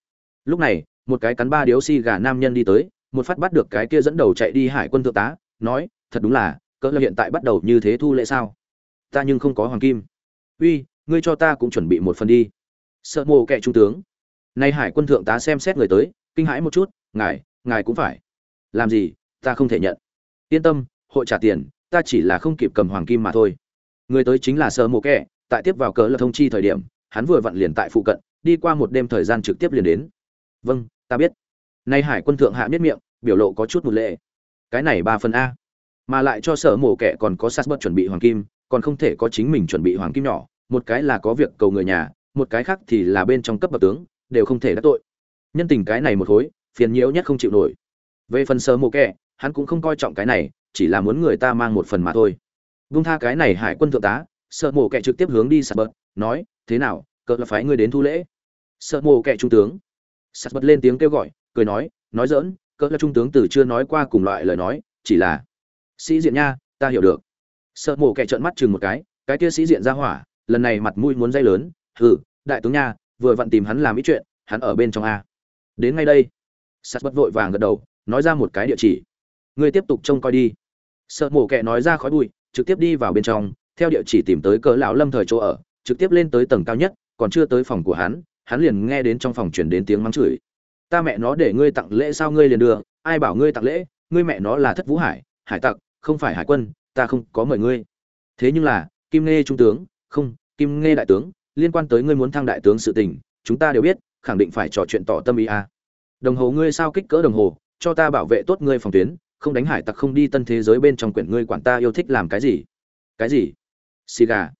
Lúc này, một cái cắn ba điếu xi si gà nam nhân đi tới, một phát bắt được cái kia dẫn đầu chạy đi hải quân thượng tá, nói, thật đúng là, cỡ lão hiện tại bắt đầu như thế thu lễ sao? Ta nhưng không có hoàng kim. Uy, ngươi cho ta cũng chuẩn bị một phần đi. Sợ mồ kệ trung tướng. Nay hải quân thượng tá xem xét người tới, kinh hãi một chút, ngài ngài cũng phải. Làm gì? Ta không thể nhận. Yên tâm hội trả tiền, ta chỉ là không kịp cầm hoàng kim mà thôi. Người tới chính là sơ mộ kẻ, tại tiếp vào cỡ là thông chi thời điểm, hắn vừa vặn liền tại phụ cận, đi qua một đêm thời gian trực tiếp liền đến. Vâng ta biết. Nay hải quân thượng hạ biết miệng, biểu lộ có chút một lệ. Cái này ba phần a. Mà lại cho sở mổ kẻ còn có sát bớt chuẩn bị hoàng kim, còn không thể có chính mình chuẩn bị hoàng kim nhỏ. Một cái là có việc cầu người nhà, một cái khác thì là bên trong cấp bậc tướng, đều không thể đắc tội. Nhân tình cái này một khối phiền nhiễu nhất không chịu nổi. Về phần sở mổ kẻ, hắn cũng không coi trọng cái này chỉ là muốn người ta mang một phần mà thôi. Vung tha cái này hải quân thượng tá, sợ mổ kẻ trực tiếp hướng đi sạt bớt, nói, thế nào cỡ là phái ngươi đến thu lễ? Sợ mổ kẻ trung tướng. Sạt bớt lên tiếng kêu gọi, cười nói nói dỡn cỡ là trung tướng từ chưa nói qua cùng loại lời nói, chỉ là sĩ diện nha, ta hiểu được. Sợ mổ kẻ trợn mắt chừng một cái cái kia sĩ diện ra hỏa, lần này mặt mũi muốn dây lớn, hừ, đại tướng nha, vừa vặn tìm hắn làm ý chuyện, hắn ở bên trong a. Đến ngay đây sắt bất vội vàng gật đầu, nói ra một cái địa chỉ. Ngươi tiếp tục trông coi đi sợ mổ kẹ nói ra khói bụi, trực tiếp đi vào bên trong, theo địa chỉ tìm tới cỡ lão lâm thời chỗ ở, trực tiếp lên tới tầng cao nhất, còn chưa tới phòng của hắn hắn liền nghe đến trong phòng truyền đến tiếng mắng chửi. Ta mẹ nó để ngươi tặng lễ sao ngươi liền đưa, ai bảo ngươi tặng lễ, ngươi mẹ nó là thất vũ hải hải tặc, không phải hải quân, ta không có mời ngươi. Thế nhưng là, kim nghe trung tướng, không, kim nghe đại tướng, liên quan tới ngươi muốn thăng đại tướng sự tình, chúng ta đều biết, khẳng định phải trò chuyện tỏ tâm ý a đồng hồ ngươi sao kích cỡ đồng hồ, cho ta bảo vệ tốt ngươi phòng tuyến không đánh hải tặc không đi tân thế giới bên trong quyển ngươi quản ta yêu thích làm cái gì? Cái gì? Xì gà.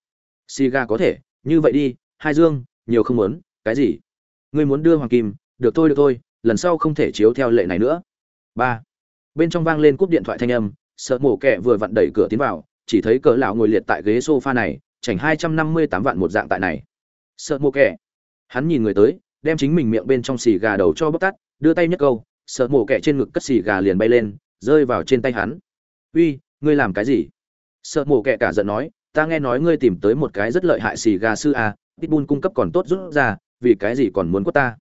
Xì gà có thể. Như vậy đi, hai dương, nhiều không muốn. Cái gì? Ngươi muốn đưa hoàng kim, được thôi được thôi, lần sau không thể chiếu theo lệ này nữa. Ba. Bên trong vang lên cúp điện thoại thanh âm, sợ mổ kẹ vừa vặn đẩy cửa tiến vào, chỉ thấy cỡ lão ngồi liệt tại ghế sofa này, chảnh hai trăm năm mươi tám vạn một dạng tại này. Sợ mổ kẹ. Hắn nhìn người tới, đem chính mình miệng bên trong xì gà đầu cho bóc tắt đưa tay nhấc câu, sợ mổ kẹ trên ngực cất xì gà liền bay lên rơi vào trên tay hắn. Uy, ngươi làm cái gì? Sợ mổ kẹ cả giận nói, ta nghe nói ngươi tìm tới một cái rất lợi hại xì gà sư a, pitbull cung cấp còn tốt rút ra, vì cái gì còn muốn quất ta?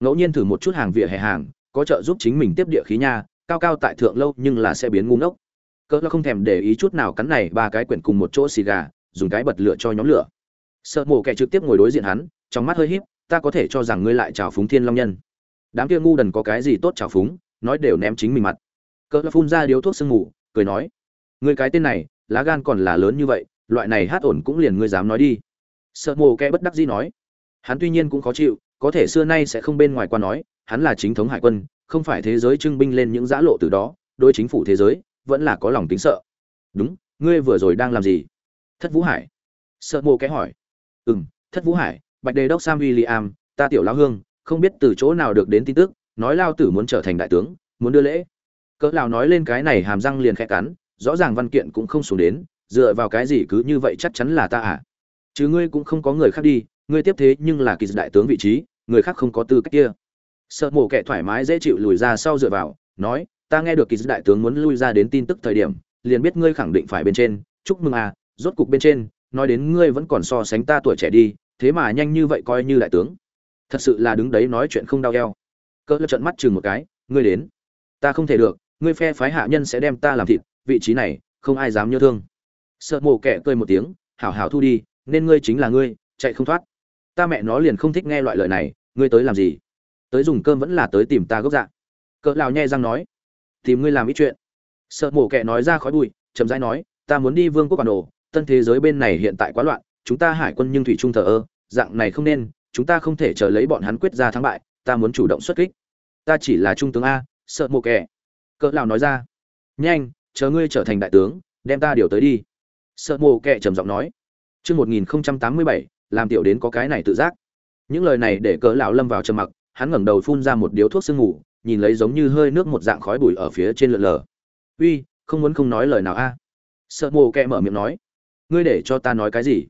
Ngẫu nhiên thử một chút hàng vỉa hè hàng, có trợ giúp chính mình tiếp địa khí nha, cao cao tại thượng lâu nhưng là sẽ biến ngu ngốc. Cỡ là không thèm để ý chút nào cắn này ba cái quyển cùng một chỗ xì gà, dùng cái bật lửa cho nhóm lửa. Sợ mồ kẻ trực tiếp ngồi đối diện hắn, trong mắt hơi híp, ta có thể cho rằng ngươi lại chào phúng thiên long nhân. Đám kia ngu đần có cái gì tốt chào phúng, nói đều ném chính mình mặt cỡ là phun ra điếu thuốc sương mù, cười nói, ngươi cái tên này, lá gan còn là lớn như vậy, loại này hát ổn cũng liền ngươi dám nói đi. Sợ mồ kẽ bất đắc dĩ nói, hắn tuy nhiên cũng khó chịu, có thể xưa nay sẽ không bên ngoài qua nói, hắn là chính thống hải quân, không phải thế giới trưng binh lên những giã lộ từ đó, đối chính phủ thế giới, vẫn là có lòng tính sợ. Đúng, ngươi vừa rồi đang làm gì? Thất vũ hải. Sợ mộ kẽ hỏi ừ m thất vũ hải, bạch đề đốc sam w i l l i am ta tiểu lao hương, không biết từ chỗ nào được đến tin tức, nói lao tử muốn trở thành đại tướng, muốn đưa lễ cỡ lão nói lên cái này hàm răng liền khẽ cắn, rõ ràng văn kiện cũng không xuống đến, dựa vào cái gì cứ như vậy chắc chắn là ta à? Chứ ngươi cũng không có người khác đi, ngươi tiếp thế nhưng là kỳ đại tướng vị trí, người khác không có tư cách kia. Sợ mổ kẻ thoải mái dễ chịu lùi ra sau dựa vào, nói, ta nghe được kỳ đại tướng muốn lui ra đến tin tức thời điểm, liền biết ngươi khẳng định phải bên trên, chúc mừng à rốt cục bên trên, nói đến ngươi vẫn còn so sánh ta tuổi trẻ đi, thế mà nhanh như vậy coi như đại tướng. Thật sự là đứng đấy nói chuyện không đau eo. Cỡ lập trận mắt chừng một cái, ngươi đến. Ta không thể được ngươi phe phái hạ nhân sẽ đem ta làm thịt, vị trí này, không ai dám nhớ thương. Sợ mổ kẻ cười một tiếng, hảo hảo thu đi, nên ngươi chính là ngươi, chạy không thoát. Ta mẹ nó liền không thích nghe loại lời này, ngươi tới làm gì? Tới dùng cơm vẫn là tới tìm ta gốc dạ. Cỡ lào nhẹ răng nói, tìm ngươi làm ít chuyện. Sợ mổ kẻ nói ra khói bụi, chậm rãi nói, ta muốn đi vương quốc bản đồ, tân thế giới bên này hiện tại quá loạn, chúng ta hải quân nhưng thủy trung thờ ơ, dạng này không nên, chúng ta không thể chờ lấy bọn hắn quyết ra thắng bại, ta muốn chủ động xuất kích. Ta chỉ là trung tướng a, sợ mổ kẻ cỡ lão nói ra nhanh chờ ngươi trở thành đại tướng đem ta điều tới đi sợ mồ kệ trầm giọng nói Chương 1087, làm tiểu đến có cái này tự giác. Những lời này để cỡ lão lâm vào trầm mặc, hắn ngẩng đầu phun ra một điếu thuốc sương ngủ, nhìn lấy giống như hơi nước một dạng khói bụi ở phía trên lượn lờ. "Uy, không muốn không nói lời nào a?" À? Sợ mồ Kệ mở miệng nói. "Ngươi để cho ta nói cái gì?"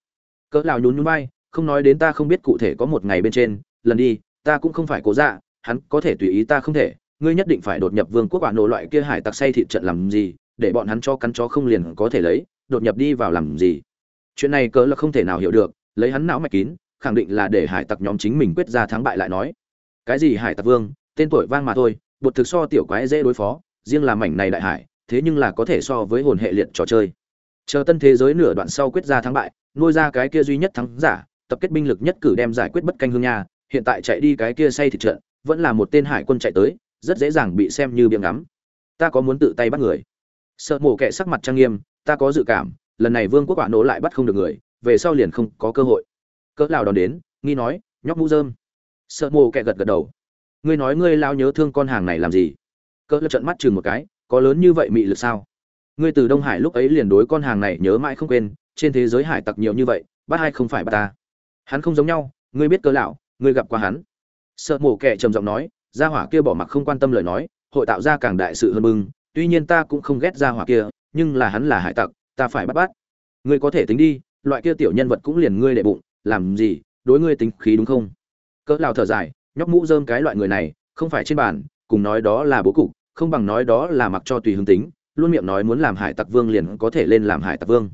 Cỡ lão nhún nhún vai, không nói đến ta không biết cụ thể có một ngày bên trên, lần đi, ta cũng không phải cố dạ, hắn có thể tùy ý ta không thể, ngươi nhất định phải đột nhập vương quốc quả nổ loại kia hải tặc say thịt trận làm gì, để bọn hắn cho cắn chó không liền có thể lấy, đột nhập đi vào làm gì? chuyện này cỡ là không thể nào hiểu được lấy hắn não mạch kín khẳng định là để hải tặc nhóm chính mình quyết ra thắng bại lại nói cái gì hải tặc vương tên tuổi vang mà thôi bột thực so tiểu quái dễ đối phó riêng là mảnh này đại hải thế nhưng là có thể so với hồn hệ liệt trò chơi chờ tân thế giới nửa đoạn sau quyết ra thắng bại nuôi ra cái kia duy nhất thắng giả tập kết binh lực nhất cử đem giải quyết bất canh hương nha hiện tại chạy đi cái kia say thịt trận vẫn là một tên hải quân chạy tới rất dễ dàng bị xem như biếng ngắm. Ta có muốn tự tay bắt người? Sợ mổ kệ sắc mặt trang nghiêm, ta có dự cảm, lần này vương quốc quả nổ lại bắt không được người, về sau liền không có cơ hội. Cỡ Lão đón đến, nghi nói, nhóc mũ dơm sợ mồ kệ gật gật đầu. Ngươi nói ngươi lao nhớ thương con hàng này làm gì? Cỡ Lão trận mắt chừng một cái, có lớn như vậy mị lực sao? Ngươi từ đông hải lúc ấy liền đối con hàng này nhớ mãi không quên, trên thế giới hải tặc nhiều như vậy, bắt hay không phải bắt ta? Hắn không giống nhau, ngươi biết cỡ lão ngươi gặp qua hắn. Sợ mổ kệ trầm giọng nói gia hỏa kia bỏ mặc không quan tâm lời nói, hội tạo ra càng đại sự hơn mừng. tuy nhiên ta cũng không ghét gia hỏa kia, nhưng là hắn là hải tặc, ta phải bắt bắt. Ngươi có thể tính đi, loại kia tiểu nhân vật cũng liền ngươi đệ bụng, làm gì, đối ngươi tính khí đúng không? Cỡ lao thở dài, nhóc mũ dơm cái loại người này, không phải trên bàn, cùng nói đó là bố cục, không bằng nói đó là mặc cho tùy hứng tính, luôn miệng nói muốn làm hải tặc vương liền có thể lên làm hải tặc vương.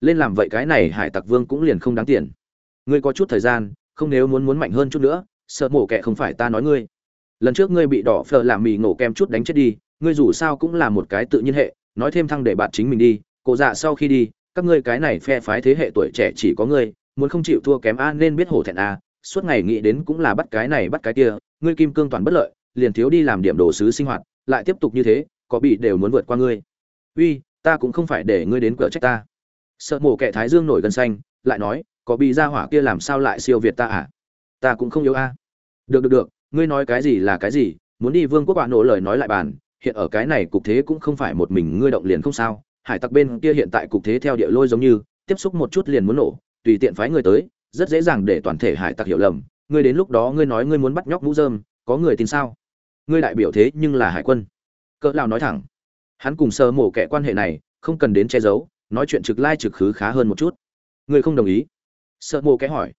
Lên làm vậy cái này hải tặc vương cũng liền không đáng tiền. Ngươi có chút thời gian, không nếu muốn muốn mạnh hơn chút nữa, sợ mổ kệ không phải ta nói ngươi lần trước ngươi bị đỏ phở làm mì ngổ kem chút đánh chết đi, ngươi dù sao cũng là một cái tự nhiên hệ, nói thêm thăng để bạn chính mình đi cổ dạ sau khi đi, các ngươi cái này phe phái thế hệ tuổi trẻ chỉ có ngươi, muốn không chịu thua kém a nên biết hổ thẹn a, suốt ngày nghĩ đến cũng là bắt cái này bắt cái kia, ngươi kim cương toàn bất lợi, liền thiếu đi làm điểm đồ sứ sinh hoạt, lại tiếp tục như thế, có bị đều muốn vượt qua ngươi. Uy, ta cũng không phải để ngươi đến cửa trách ta. Sợ mổ kẻ thái dương nổi gần xanh, lại nói, có bị ra hỏa kia làm sao lại siêu việt ta à? Ta cũng không yếu a. Được được được ngươi nói cái gì là cái gì, muốn đi vương quốc bạn nổ lời nói lại bàn, hiện ở cái này cục thế cũng không phải một mình ngươi động liền không sao, hải tặc bên kia hiện tại cục thế theo địa lôi giống như, tiếp xúc một chút liền muốn nổ, tùy tiện phái người tới, rất dễ dàng để toàn thể hải tặc hiểu lầm, ngươi đến lúc đó ngươi nói ngươi muốn bắt nhóc mũ dơm có người tin sao? Ngươi đại biểu thế nhưng là hải quân. Cỡ lao nói thẳng. Hắn cùng sơ mổ kẻ quan hệ này, không cần đến che giấu, nói chuyện trực lai trực khứ khá hơn một chút. Ngươi không đồng ý? Sợ mô kẽ hỏi.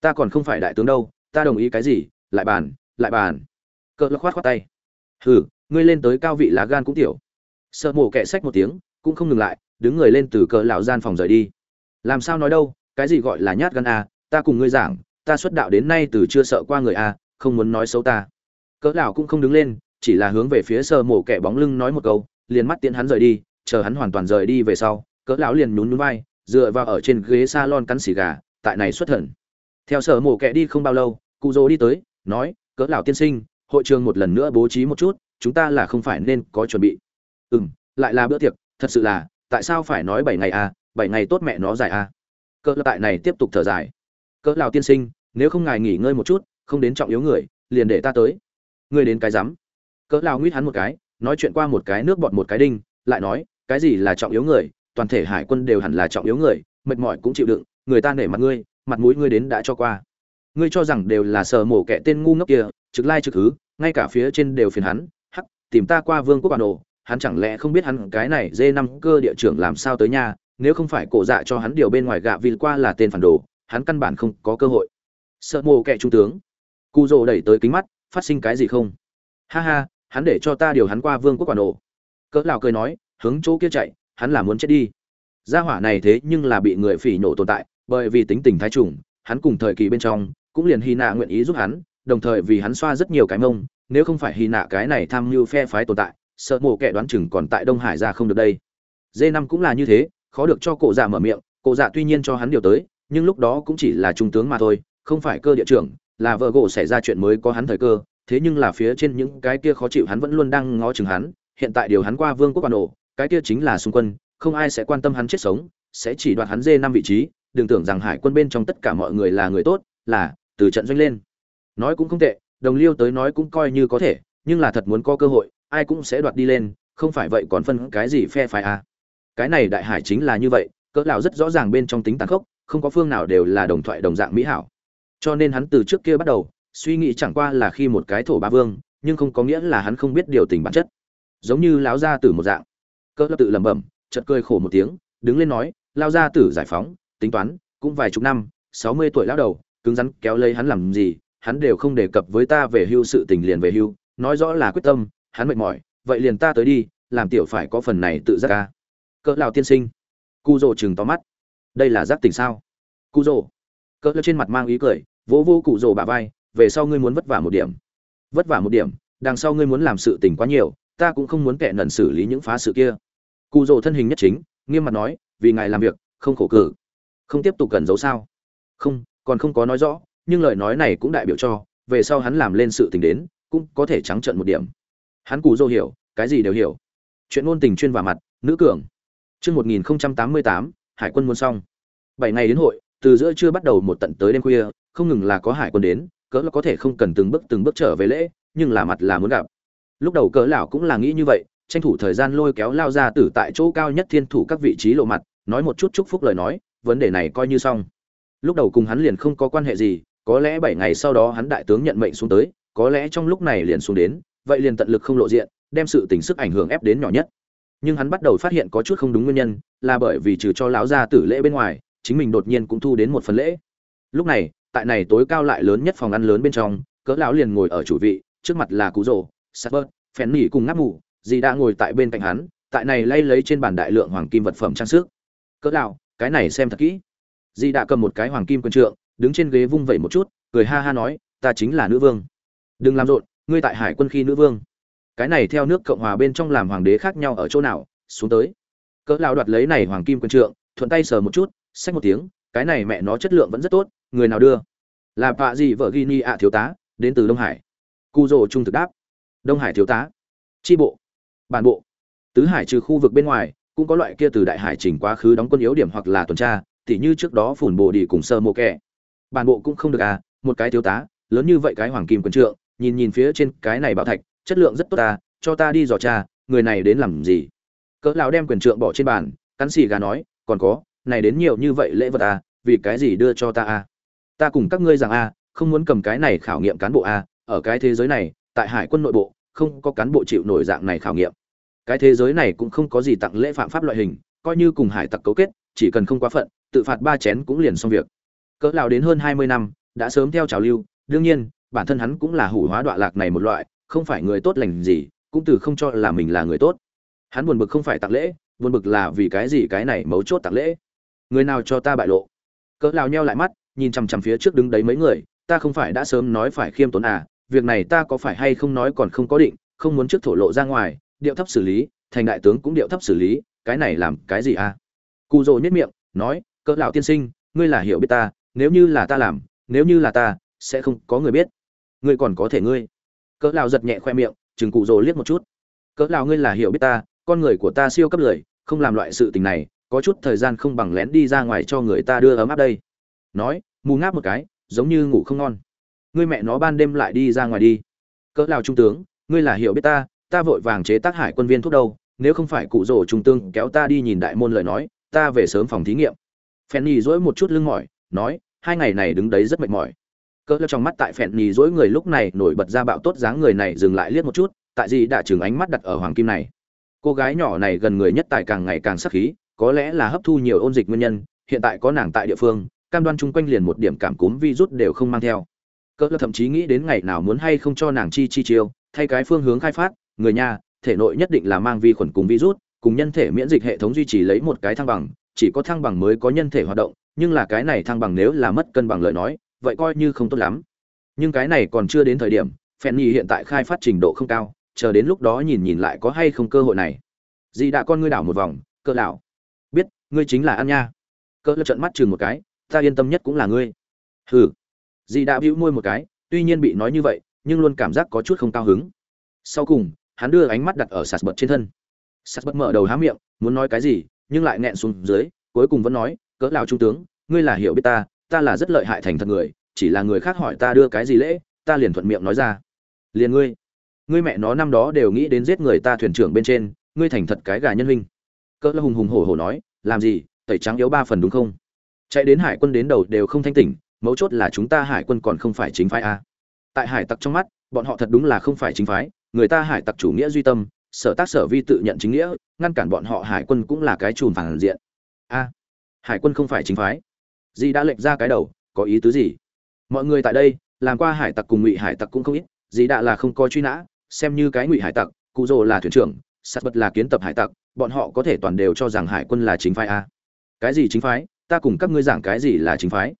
Ta còn không phải đại tướng đâu, ta đồng ý cái gì? Lại bàn lại bàn. Cỡ lắc khoát khoát tay. Hừ, ngươi lên tới cao vị lá gan cũng tiểu. Sợ mổ kẻ sách một tiếng, cũng không ngừng lại, đứng người lên từ cỡ lão gian phòng rời đi. Làm sao nói đâu, cái gì gọi là nhát gan a ta cùng ngươi giảng, ta xuất đạo đến nay từ chưa sợ qua người a không muốn nói xấu ta. Cỡ lão cũng không đứng lên, chỉ là hướng về phía sợ mổ kẻ bóng lưng nói một câu, liền mắt tiễn hắn rời đi, chờ hắn hoàn toàn rời đi về sau, cỡ lão liền nhún nhún vai, dựa vào ở trên ghế salon cắn xì gà, tại này xuất thần. Theo sở mổ kẹ đi không bao lâu, cụ dỗ đi tới, nói cỡ lão tiên sinh, hội trường một lần nữa bố trí một chút, chúng ta là không phải nên có chuẩn bị. Ừm, lại là bữa tiệc, thật sự là, tại sao phải nói bảy ngày à bảy ngày tốt mẹ nó dài à. Cỡ tại này tiếp tục thở dài. Cỡ lão tiên sinh, nếu không ngài nghỉ ngơi một chút, không đến trọng yếu người, liền để ta tới. Ngươi đến cái rắm. Cỡ lão nguyết hắn một cái, nói chuyện qua một cái nước bọt một cái đinh, lại nói, cái gì là trọng yếu người, toàn thể hải quân đều hẳn là trọng yếu người, mệt mỏi cũng chịu đựng, người ta nể mặt ngươi, mặt mũi ngươi đến đã cho qua ngươi cho rằng đều là sờ mổ kẻ tên ngu ngốc kia trực lai trực thứ, ngay cả phía trên đều phiền hắn hắc tìm ta qua vương quốc bản đồ hắn chẳng lẽ không biết hắn cái này dê năm cơ địa trưởng làm sao tới nhà nếu không phải cổ dạ cho hắn điều bên ngoài gạ vì qua là tên phản đồ hắn căn bản không có cơ hội. Sợ mồ kẻ trung tướng. Cụ rồ đẩy tới kính mắt phát sinh cái gì không? Ha ha hắn để cho ta điều hắn qua vương quốc quản đồ cỡ lão cười nói hướng chỗ kia chạy hắn là muốn chết đi. Gia hỏa này thế nhưng là bị người phỉ nổ tồn tại bởi vì tính tình thái trùng hắn cùng thời kỳ bên trong cũng liền hy nạ nguyện ý giúp hắn, đồng thời vì hắn xoa rất nhiều cái mông, nếu không phải hy nạ cái này tham mưu phe phái tồn tại, sợ mộ kẻ đoán chừng còn tại đông hải ra không được đây. D năm cũng là như thế, khó được cho cổ dạ mở miệng, cổ dạ tuy nhiên cho hắn điều tới, nhưng lúc đó cũng chỉ là trung tướng mà thôi, không phải cơ địa trưởng, là vợ gỗ xảy ra chuyện mới có hắn thời cơ, thế nhưng là phía trên những cái kia khó chịu hắn vẫn luôn đang ngó chừng hắn, hiện tại điều hắn qua vương quốc quan ổ cái kia chính là xung quân, không ai sẽ quan tâm hắn chết sống, sẽ chỉ đoạt hắn dê năm vị trí, đừng tưởng rằng hải quân bên trong tất cả mọi người là người tốt, là từ trận doanh lên. Nói cũng không tệ, đồng liêu tới nói cũng coi như có thể, nhưng là thật muốn có cơ hội, ai cũng sẽ đoạt đi lên, không phải vậy còn phân cái gì phe phái à. cái này đại hải chính là như vậy, cỡ lão rất rõ ràng bên trong tính tàn khốc, không có phương nào đều là đồng thoại đồng dạng mỹ hảo. Cho nên hắn từ trước kia bắt đầu, suy nghĩ chẳng qua là khi một cái thổ ba vương, nhưng không có nghĩa là hắn không biết điều tình bản chất. Giống như lão gia tử một dạng. Cỡ lão tự lẩm bẩm, chợt cười khổ một tiếng, đứng lên nói lao gia tử giải phóng, tính toán, cũng vài chục năm, sáu mươi tuổi lão đầu cứng rắn kéo lấy hắn làm gì, hắn đều không đề cập với ta về hưu sự tình liền về hưu, nói rõ là quyết tâm, hắn mệt mỏi, vậy liền ta tới đi, làm tiểu phải có phần này tự giác ca. Cỡ lão tiên sinh. Cú rồ trừng to mắt. Đây là giác tỉnh sao? Cú rồ cỡ lão trên mặt mang ý cười, vỗ vỗ cụ rồ bả vai, về sau ngươi muốn vất vả một điểm. Vất vả một điểm, đằng sau ngươi muốn làm sự tình quá nhiều, ta cũng không muốn kẻ nần xử lý những phá sự kia. Cú rồ thân hình nhất chính, nghiêm mặt nói, vì ngài làm việc, không khổ cử. Không tiếp tục cần giấu sao? Không còn không có nói rõ, nhưng lời nói này cũng đại biểu cho, về sau hắn làm lên sự tình đến, cũng có thể trắng trợn một điểm. Hắn cù dô hiểu, cái gì đều hiểu. Chuyện ngôn tình chuyên vào mặt, nữ cường. Chương một nghìn tám mươi tám, hải quân muốn xong. Bảy ngày đến hội, từ giữa trưa bắt đầu một tận tới đêm khuya, không ngừng là có hải quân đến, cỡ là có thể không cần từng bước từng bước trở về lễ, nhưng là mặt là muốn gặp. Lúc đầu cỡ lão cũng là nghĩ như vậy, tranh thủ thời gian lôi kéo lao ra tử tại chỗ cao nhất thiên thủ các vị trí lộ mặt, nói một chút chúc phúc lời nói, vấn đề này coi như xong lúc đầu cùng hắn liền không có quan hệ gì, có lẽ bảy ngày sau đó hắn đại tướng nhận mệnh xuống tới, có lẽ trong lúc này liền xuống đến, vậy liền tận lực không lộ diện, đem sự tình sức ảnh hưởng ép đến nhỏ nhất. Nhưng hắn bắt đầu phát hiện có chút không đúng nguyên nhân, là bởi vì trừ cho lão gia tử lễ bên ngoài, chính mình đột nhiên cũng thu đến một phần lễ. Lúc này, tại này tối cao lại lớn nhất phòng ăn lớn bên trong, cỡ lão liền ngồi ở chủ vị, trước mặt là cú rồ sapper phèn nỉ cùng ngáp ngủ, dì đã ngồi tại bên cạnh hắn, tại này lay lấy trên bàn đại lượng hoàng kim vật phẩm trang sức. Cỡ lão, cái này xem thật kỹ. Di đã cầm một cái hoàng kim quân trượng, đứng trên ghế vung vẩy một chút, cười ha ha nói, ta chính là nữ vương. Đừng làm rộn, ngươi tại hải quân khi nữ vương. Cái này theo nước cộng hòa bên trong làm hoàng đế khác nhau ở chỗ nào, xuống tới. Cỡ lão đoạt lấy này hoàng kim quân trượng, thuận tay sờ một chút, xách một tiếng, cái này mẹ nó chất lượng vẫn rất tốt, người nào đưa? Là vạ gì vợ ghi ni ạ thiếu tá, đến từ đông hải. Cu rồ trung thực đáp. Đông hải thiếu tá? Tri bộ? Bản bộ? Tứ hải trừ khu vực bên ngoài, cũng có loại kia từ đại hải chỉnh quá khứ đóng quân yếu điểm hoặc là tuần tra tỉ như trước đó phủn bồ đi cùng sơ mô kẹ. Bản bộ cũng không được à một cái thiếu tá lớn như vậy cái hoàng kim quân trượng nhìn nhìn phía trên cái này bảo thạch chất lượng rất tốt ta cho ta đi dò cha người này đến làm gì? Cỡ lão đem quyền trượng bỏ trên bàn cắn xì gà nói còn có này đến nhiều như vậy lễ vật à vì cái gì đưa cho ta à? Ta cùng các ngươi rằng à, không muốn cầm cái này khảo nghiệm cán bộ à, ở cái thế giới này tại hải quân nội bộ không có cán bộ chịu nổi dạng này khảo nghiệm. Cái thế giới này cũng không có gì tặng lễ phạm pháp loại hình coi như cùng hải tặc cấu kết chỉ cần không quá phận tự phạt ba chén cũng liền xong việc. Cỡ lão đến hơn hai mươi năm, đã sớm theo trào lưu, đương nhiên, bản thân hắn cũng là hủ hóa đoạn lạc này một loại, không phải người tốt lành gì, cũng từ không cho là mình là người tốt. Hắn buồn bực không phải tặng lễ, buồn bực là vì cái gì cái này mấu chốt tặng lễ. Người nào cho ta bại lộ? Cỡ lão nheo lại mắt, nhìn chằm chằm phía trước đứng đấy mấy người, ta không phải đã sớm nói phải khiêm tốn à việc này ta có phải hay không nói còn không có định, không muốn trước thổ lộ ra ngoài, điệu thấp xử lý, thành đại tướng cũng điệu thấp xử lý, cái này làm cái gì à? Cụ rồ nhất miệng, nói cỡ lão tiên sinh, ngươi là hiểu biết ta, nếu như là ta làm, nếu như là ta, sẽ không có người biết. Ngươi còn có thể ngươi. Cỡ lão giật nhẹ khoe miệng, chừng cụ rồ liếc một chút. Cỡ lão ngươi là hiểu biết ta, con người của ta siêu cấp lười, không làm loại sự tình này, có chút thời gian không bằng lén đi ra ngoài cho người ta đưa ấm áp đây. Nói, mù ngáp một cái, giống như ngủ không ngon. Ngươi mẹ nó ban đêm lại đi ra ngoài đi. Cỡ lão trung tướng, ngươi là hiểu biết ta ta vội vàng chế tác hải quân viên thuốc đâu, nếu không phải cụ rồ trung tướng kéo ta đi nhìn đại môn lời nói, ta về sớm phòng thí nghiệm phèn duỗi một chút lưng mỏi, nói, hai ngày này đứng đấy rất mệt mỏi. Cỡ lơ trong mắt tại phèn duỗi người lúc này nổi bật ra bạo tốt dáng người này dừng lại liếc một chút, tại gì đã chừng ánh mắt đặt ở hoàng kim này. Cô gái nhỏ này gần người nhất tại càng ngày càng sắc khí, có lẽ là hấp thu nhiều ôn dịch nguyên nhân, hiện tại có nàng tại địa phương, cam đoan chung quanh liền một điểm cảm cúm virus đều không mang theo. Cỡ lơ thậm chí nghĩ đến ngày nào muốn hay không cho nàng chi chi chiêu, thay cái phương hướng khai phát, người nhà, thể nội nhất định là mang vi khuẩn cùng virus, cùng nhân thể miễn dịch hệ thống duy trì lấy một cái thăng bằng chỉ có thăng bằng mới có nhân thể hoạt động, nhưng là cái này thăng bằng nếu là mất cân bằng lời nói, vậy coi như không tốt lắm. Nhưng cái này còn chưa đến thời điểm, phen nhi hiện tại khai phát trình độ không cao, chờ đến lúc đó nhìn nhìn lại có hay không cơ hội này. Dì đã con ngươi đảo một vòng, cơ đảo biết, ngươi chính là ăn nha. Cơ trận mắt chừng một cái, ta yên tâm nhất cũng là ngươi. Hừ. Dì đã bĩu môi một cái, tuy nhiên bị nói như vậy, nhưng luôn cảm giác có chút không cao hứng. Sau cùng, hắn đưa ánh mắt đặt ở sạt bật trên thân. Sạt bật mở đầu há miệng, muốn nói cái gì nhưng lại nghẹn xuống dưới, cuối cùng vẫn nói, cỡ lao trung tướng, ngươi là hiểu biết ta ta là rất lợi hại thành thật người, chỉ là người khác hỏi ta đưa cái gì lễ, ta liền thuận miệng nói ra. Liền ngươi ngươi mẹ nó năm đó đều nghĩ đến giết người ta thuyền trưởng bên trên, ngươi thành thật cái gà nhân huynh. Cỡ hùng hùng hổ hổ nói, làm gì, tẩy trắng yếu ba phần đúng không? Chạy đến hải quân đến đầu đều không thanh tỉnh, mấu chốt là chúng ta hải quân còn không phải chính phái a. Tại hải tặc trong mắt, bọn họ thật đúng là không phải chính phái, người ta hải tặc chủ nghĩa duy tâm, sở tác sở vi tự nhận chính nghĩa ngăn cản bọn họ hải quân cũng là cái chùm phản diện. A, hải quân không phải chính phái. Dì đã lệnh ra cái đầu, có ý tứ gì? Mọi người tại đây, làm qua hải tặc cùng ngụy hải tặc cũng không ít dì đã là không có truy nã, xem như cái ngụy hải tặc, cụ rồ là thuyền trưởng, sát bật là kiến tập hải tặc, bọn họ có thể toàn đều cho rằng hải quân là chính phái a. Cái gì chính phái? Ta cùng các ngươi giảng cái gì là chính phái?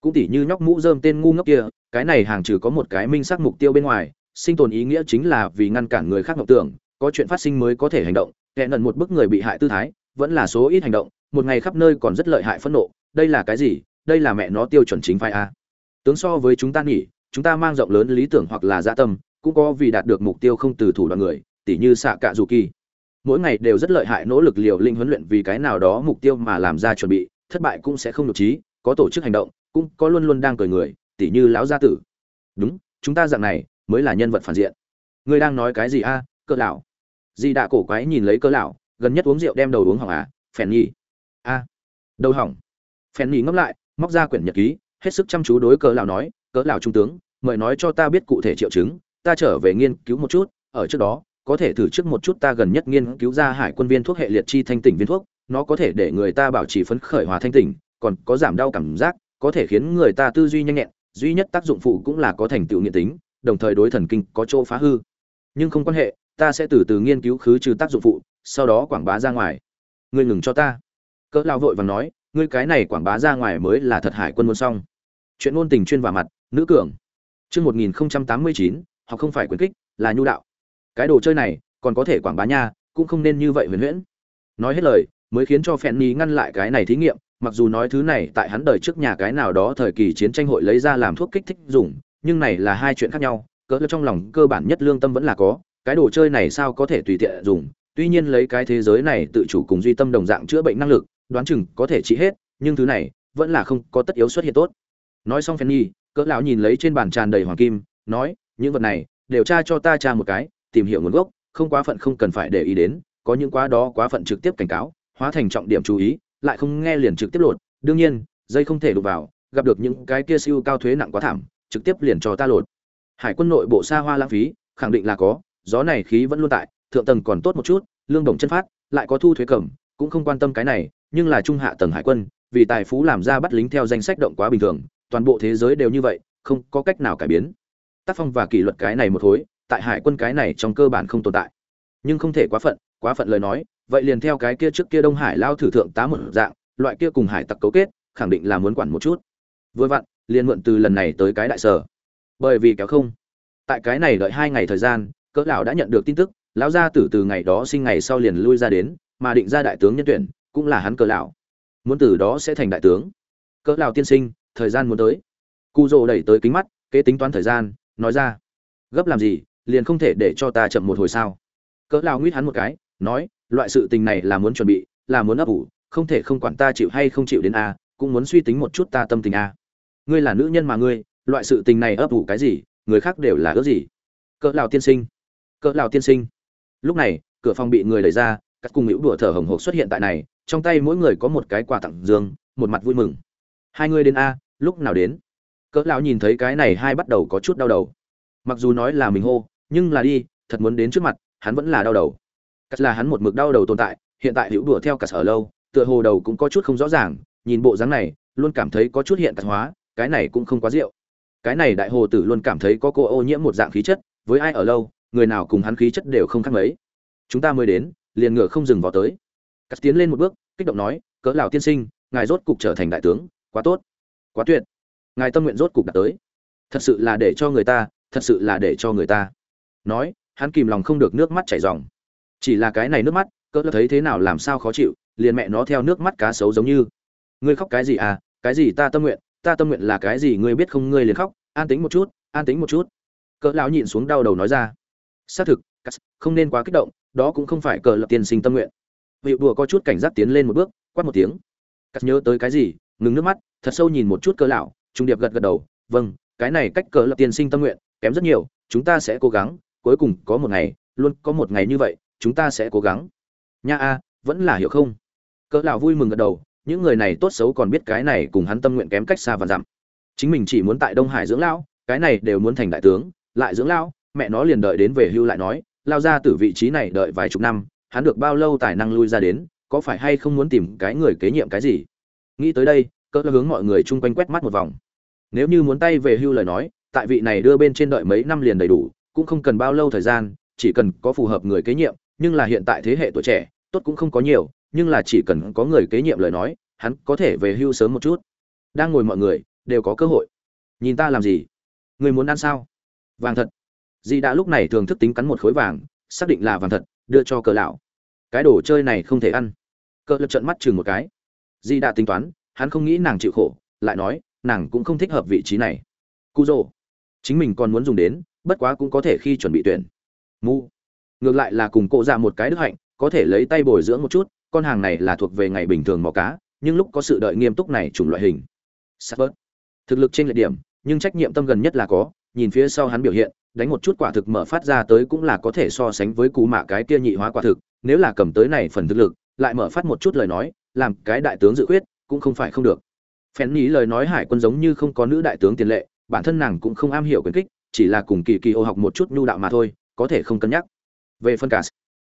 Cũng tỉ như nhóc mũ dơm tên ngu ngốc kia, cái này hàng trừ có một cái minh xác mục tiêu bên ngoài, sinh tồn ý nghĩa chính là vì ngăn cản người khác ngọc tưởng, có chuyện phát sinh mới có thể hành động kẻ nần một bức người bị hại tư thái vẫn là số ít hành động một ngày khắp nơi còn rất lợi hại phẫn nộ đây là cái gì đây là mẹ nó tiêu chuẩn chính phái a. Tướng so với chúng ta nghỉ, chúng ta mang rộng lớn lý tưởng hoặc là dạ tâm cũng có vì đạt được mục tiêu không từ thủ đoạn người tỉ như xạ cạ dù kỳ. Mỗi ngày đều rất lợi hại nỗ lực liều linh huấn luyện vì cái nào đó mục tiêu mà làm ra chuẩn bị thất bại cũng sẽ không nhục trí có tổ chức hành động cũng có luôn luôn đang cười người tỉ như lão gia tử. Đúng chúng ta dạng này mới là nhân vật phản diện. Ngươi đang nói cái gì a cỡ lão di đạ cổ quái nhìn lấy cơ lão, gần nhất uống rượu đem đầu uống hỏng à? Phèn nhi. A. Đầu hỏng. Phèn nhi ngấp lại, móc ra quyển nhật ký, hết sức chăm chú đối cỡ lão nói cỡ lão trung tướng, mời nói cho ta biết cụ thể triệu chứng, ta trở về nghiên cứu một chút, ở trước đó, có thể thử trước một chút ta gần nhất nghiên cứu ra hải quân viên thuốc hệ liệt chi thanh tỉnh viên thuốc, nó có thể để người ta bảo trì phấn khởi hòa thanh tỉnh, còn có giảm đau cảm giác, có thể khiến người ta tư duy nhanh nhẹn, duy nhất tác dụng phụ cũng là có thành tựu nghiện tính, đồng thời đối thần kinh có chỗ phá hư. Nhưng không quan hệ ta sẽ từ từ nghiên cứu khứ trừ tác dụng phụ, sau đó quảng bá ra ngoài. Ngươi ngừng cho ta. Cỡ lao vội và nói, ngươi cái này quảng bá ra ngoài mới là thật hải quân muốn xong. Chuyện ngôn tình chuyên vào mặt, nữ cường. Chương một nghìn tám mươi chín họ không phải quyền kích, là nhu đạo. Cái đồ chơi này, còn có thể quảng bá nha, cũng không nên như vậy huyền huyễn. Nói hết lời, mới khiến cho phen nhi ngăn lại cái này thí nghiệm, mặc dù nói thứ này tại hắn đời trước nhà cái nào đó thời kỳ chiến tranh hội lấy ra làm thuốc kích thích dùng, nhưng này là hai chuyện khác nhau, cỡ trong lòng cơ bản nhất lương tâm vẫn là có cái đồ chơi này sao có thể tùy tiện dùng? Tuy nhiên lấy cái thế giới này tự chủ cùng duy tâm đồng dạng chữa bệnh năng lực, đoán chừng có thể trị hết, nhưng thứ này vẫn là không có tất yếu xuất hiện tốt. Nói xong phen nhi cỡ lão nhìn lấy trên bàn tràn đầy hoàng kim, nói, những vật này đều tra cho ta tra một cái, tìm hiểu nguồn gốc, không quá phận không cần phải để ý đến, có những quá đó quá phận trực tiếp cảnh cáo, hóa thành trọng điểm chú ý, lại không nghe liền trực tiếp lột. Đương nhiên, dây không thể đụng vào, gặp được những cái kia siêu cao thuế nặng quá thảm, trực tiếp liền cho ta lột. Hải quân nội bộ xa hoa lãng phí, khẳng định là có gió này khí vẫn luôn tại, thượng tầng còn tốt một chút, lương đồng chân phát, lại có thu thuế cẩm cũng không quan tâm cái này, nhưng là trung hạ tầng hải quân, vì tài phú làm ra bắt lính theo danh sách động quá bình thường, toàn bộ thế giới đều như vậy, không có cách nào cải biến. Tác phong và kỷ luật cái này một khối, tại hải quân cái này trong cơ bản không tồn tại. Nhưng không thể quá phận quá phận lời nói, vậy liền theo cái kia trước kia đông hải lao thử thượng tá một dạng, loại kia cùng hải tặc cấu kết, khẳng định là muốn quản một chút. Vừa vặn, liền mượn từ lần này tới cái đại sở. Bởi vì kéo không, tại cái này đợi hai ngày thời gian cỡ lão đã nhận được tin tức, lão gia tử từ ngày đó sinh ngày sau liền lui ra đến, mà định ra đại tướng nhân tuyển, cũng là hắn cỡ lão. Muốn từ đó sẽ thành đại tướng. Cỡ lão tiên sinh, thời gian muốn tới. Cu rồ đẩy tới kính mắt, kế tính toán thời gian, nói ra. Gấp làm gì, liền không thể để cho ta chậm một hồi sao? Cỡ lão nguyết hắn một cái, nói, loại sự tình này là muốn chuẩn bị, là muốn ấp ủ, không thể không quản ta chịu hay không chịu đến a, cũng muốn suy tính một chút ta tâm tình a. Ngươi là nữ nhân mà ngươi, loại sự tình này ấp ủ cái gì, người khác đều là ước gì. Cỡ lão tiên sinh cỡ lão tiên sinh. Lúc này, cửa phòng bị người đẩy ra, các cung hữu đùa thở hồng hộc xuất hiện tại này, trong tay mỗi người có một cái quà tặng dương, một mặt vui mừng. Hai người đến a, lúc nào đến? Cỡ lão nhìn thấy cái này hai bắt đầu có chút đau đầu. Mặc dù nói là mình hô, nhưng là đi, thật muốn đến trước mặt, hắn vẫn là đau đầu. Cắt là hắn một mực đau đầu tồn tại, hiện tại hữu đùa theo cả sở lâu, tựa hồ đầu cũng có chút không rõ ràng, nhìn bộ dáng này, luôn cảm thấy có chút hiện cắt hóa, cái này cũng không quá rượu. Cái này đại hồ tử luôn cảm thấy có cô ô nhiễm một dạng khí chất, với ai ở lâu người nào cùng hắn khí chất đều không khác mấy. Chúng ta mới đến, liền ngựa không dừng vào tới. Cắt tiến lên một bước, kích động nói, cỡ lão tiên sinh, ngài rốt cục trở thành đại tướng, quá tốt, quá tuyệt. Ngài tâm nguyện rốt cục đạt tới. Thật sự là để cho người ta, thật sự là để cho người ta. Nói, hắn kìm lòng không được nước mắt chảy ròng. Chỉ là cái này nước mắt, cỡ thấy thế nào làm sao khó chịu, liền mẹ nó theo nước mắt cá sấu giống như. Ngươi khóc cái gì à? Cái gì ta tâm nguyện? Ta tâm nguyện là cái gì? Ngươi biết không? Ngươi liền khóc. An tính một chút, an tính một chút. Cỡ lão nhịn xuống đau đầu nói ra xác thực không nên quá kích động, đó cũng không phải cờ lập tiên sinh tâm nguyện. Vị đùa có chút cảnh giác tiến lên một bước, quát một tiếng. Cắt nhớ tới cái gì, ngừng nước mắt, thật sâu nhìn một chút cờ lão, trung điệp gật gật đầu vâng cái này cách cờ lập tiên sinh tâm nguyện kém rất nhiều, chúng ta sẽ cố gắng, cuối cùng có một ngày, luôn có một ngày như vậy, chúng ta sẽ cố gắng. Nha a, vẫn là hiểu không? Cỡ lão vui mừng gật đầu, những người này tốt xấu còn biết cái này cùng hắn tâm nguyện kém cách xa và dặm chính mình chỉ muốn tại đông hải dưỡng lão, cái này đều muốn thành đại tướng, lại dưỡng lão mẹ nó liền đợi đến về hưu lại nói, lao ra từ vị trí này đợi vài chục năm, hắn được bao lâu tài năng lui ra đến, có phải hay không muốn tìm cái người kế nhiệm cái gì? Nghĩ tới đây, cỡ hướng mọi người chung quanh quét mắt một vòng. Nếu như muốn tay về hưu lời nói, tại vị này đưa bên trên đợi mấy năm liền đầy đủ, cũng không cần bao lâu thời gian, chỉ cần có phù hợp người kế nhiệm, nhưng là hiện tại thế hệ tuổi trẻ, tốt cũng không có nhiều, nhưng là chỉ cần có người kế nhiệm lời nói, hắn có thể về hưu sớm một chút. Đang ngồi mọi người, đều có cơ hội. Nhìn ta làm gì? Người muốn ăn sao? Vàng thật di đã lúc này thường thức tính cắn một khối vàng, xác định là vàng thật, đưa cho cờ lão. Cái đồ chơi này không thể ăn. Cờ lập trận mắt chừng một cái. Di đã tính toán, hắn không nghĩ nàng chịu khổ, lại nói, nàng cũng không thích hợp vị trí này. Cú rồ chính mình còn muốn dùng đến, bất quá cũng có thể khi chuẩn bị tuyển. Mu. Ngược lại là cùng cô dạ một cái đức hạnh, có thể lấy tay bồi dưỡng một chút, con hàng này là thuộc về ngày bình thường mò cá, nhưng lúc có sự đợi nghiêm túc này chủng loại hình. Sắp bớt. Thực lực trên lệ điểm, nhưng trách nhiệm tâm gần nhất là có, nhìn phía sau hắn biểu hiện đánh một chút quả thực mở phát ra tới cũng là có thể so sánh với cú mạ cái kia nhị hóa quả thực, nếu là cầm tới này phần thực lực, lại mở phát một chút lời nói, làm cái đại tướng dự khuyết, cũng không phải không được. Phen ní lời nói hải quân giống như không có nữ đại tướng tiền lệ, bản thân nàng cũng không am hiểu quyền kích, chỉ là cùng kỳ kỳ ô học một chút nhu đạo mà thôi, có thể không cân nhắc. Về phân cả,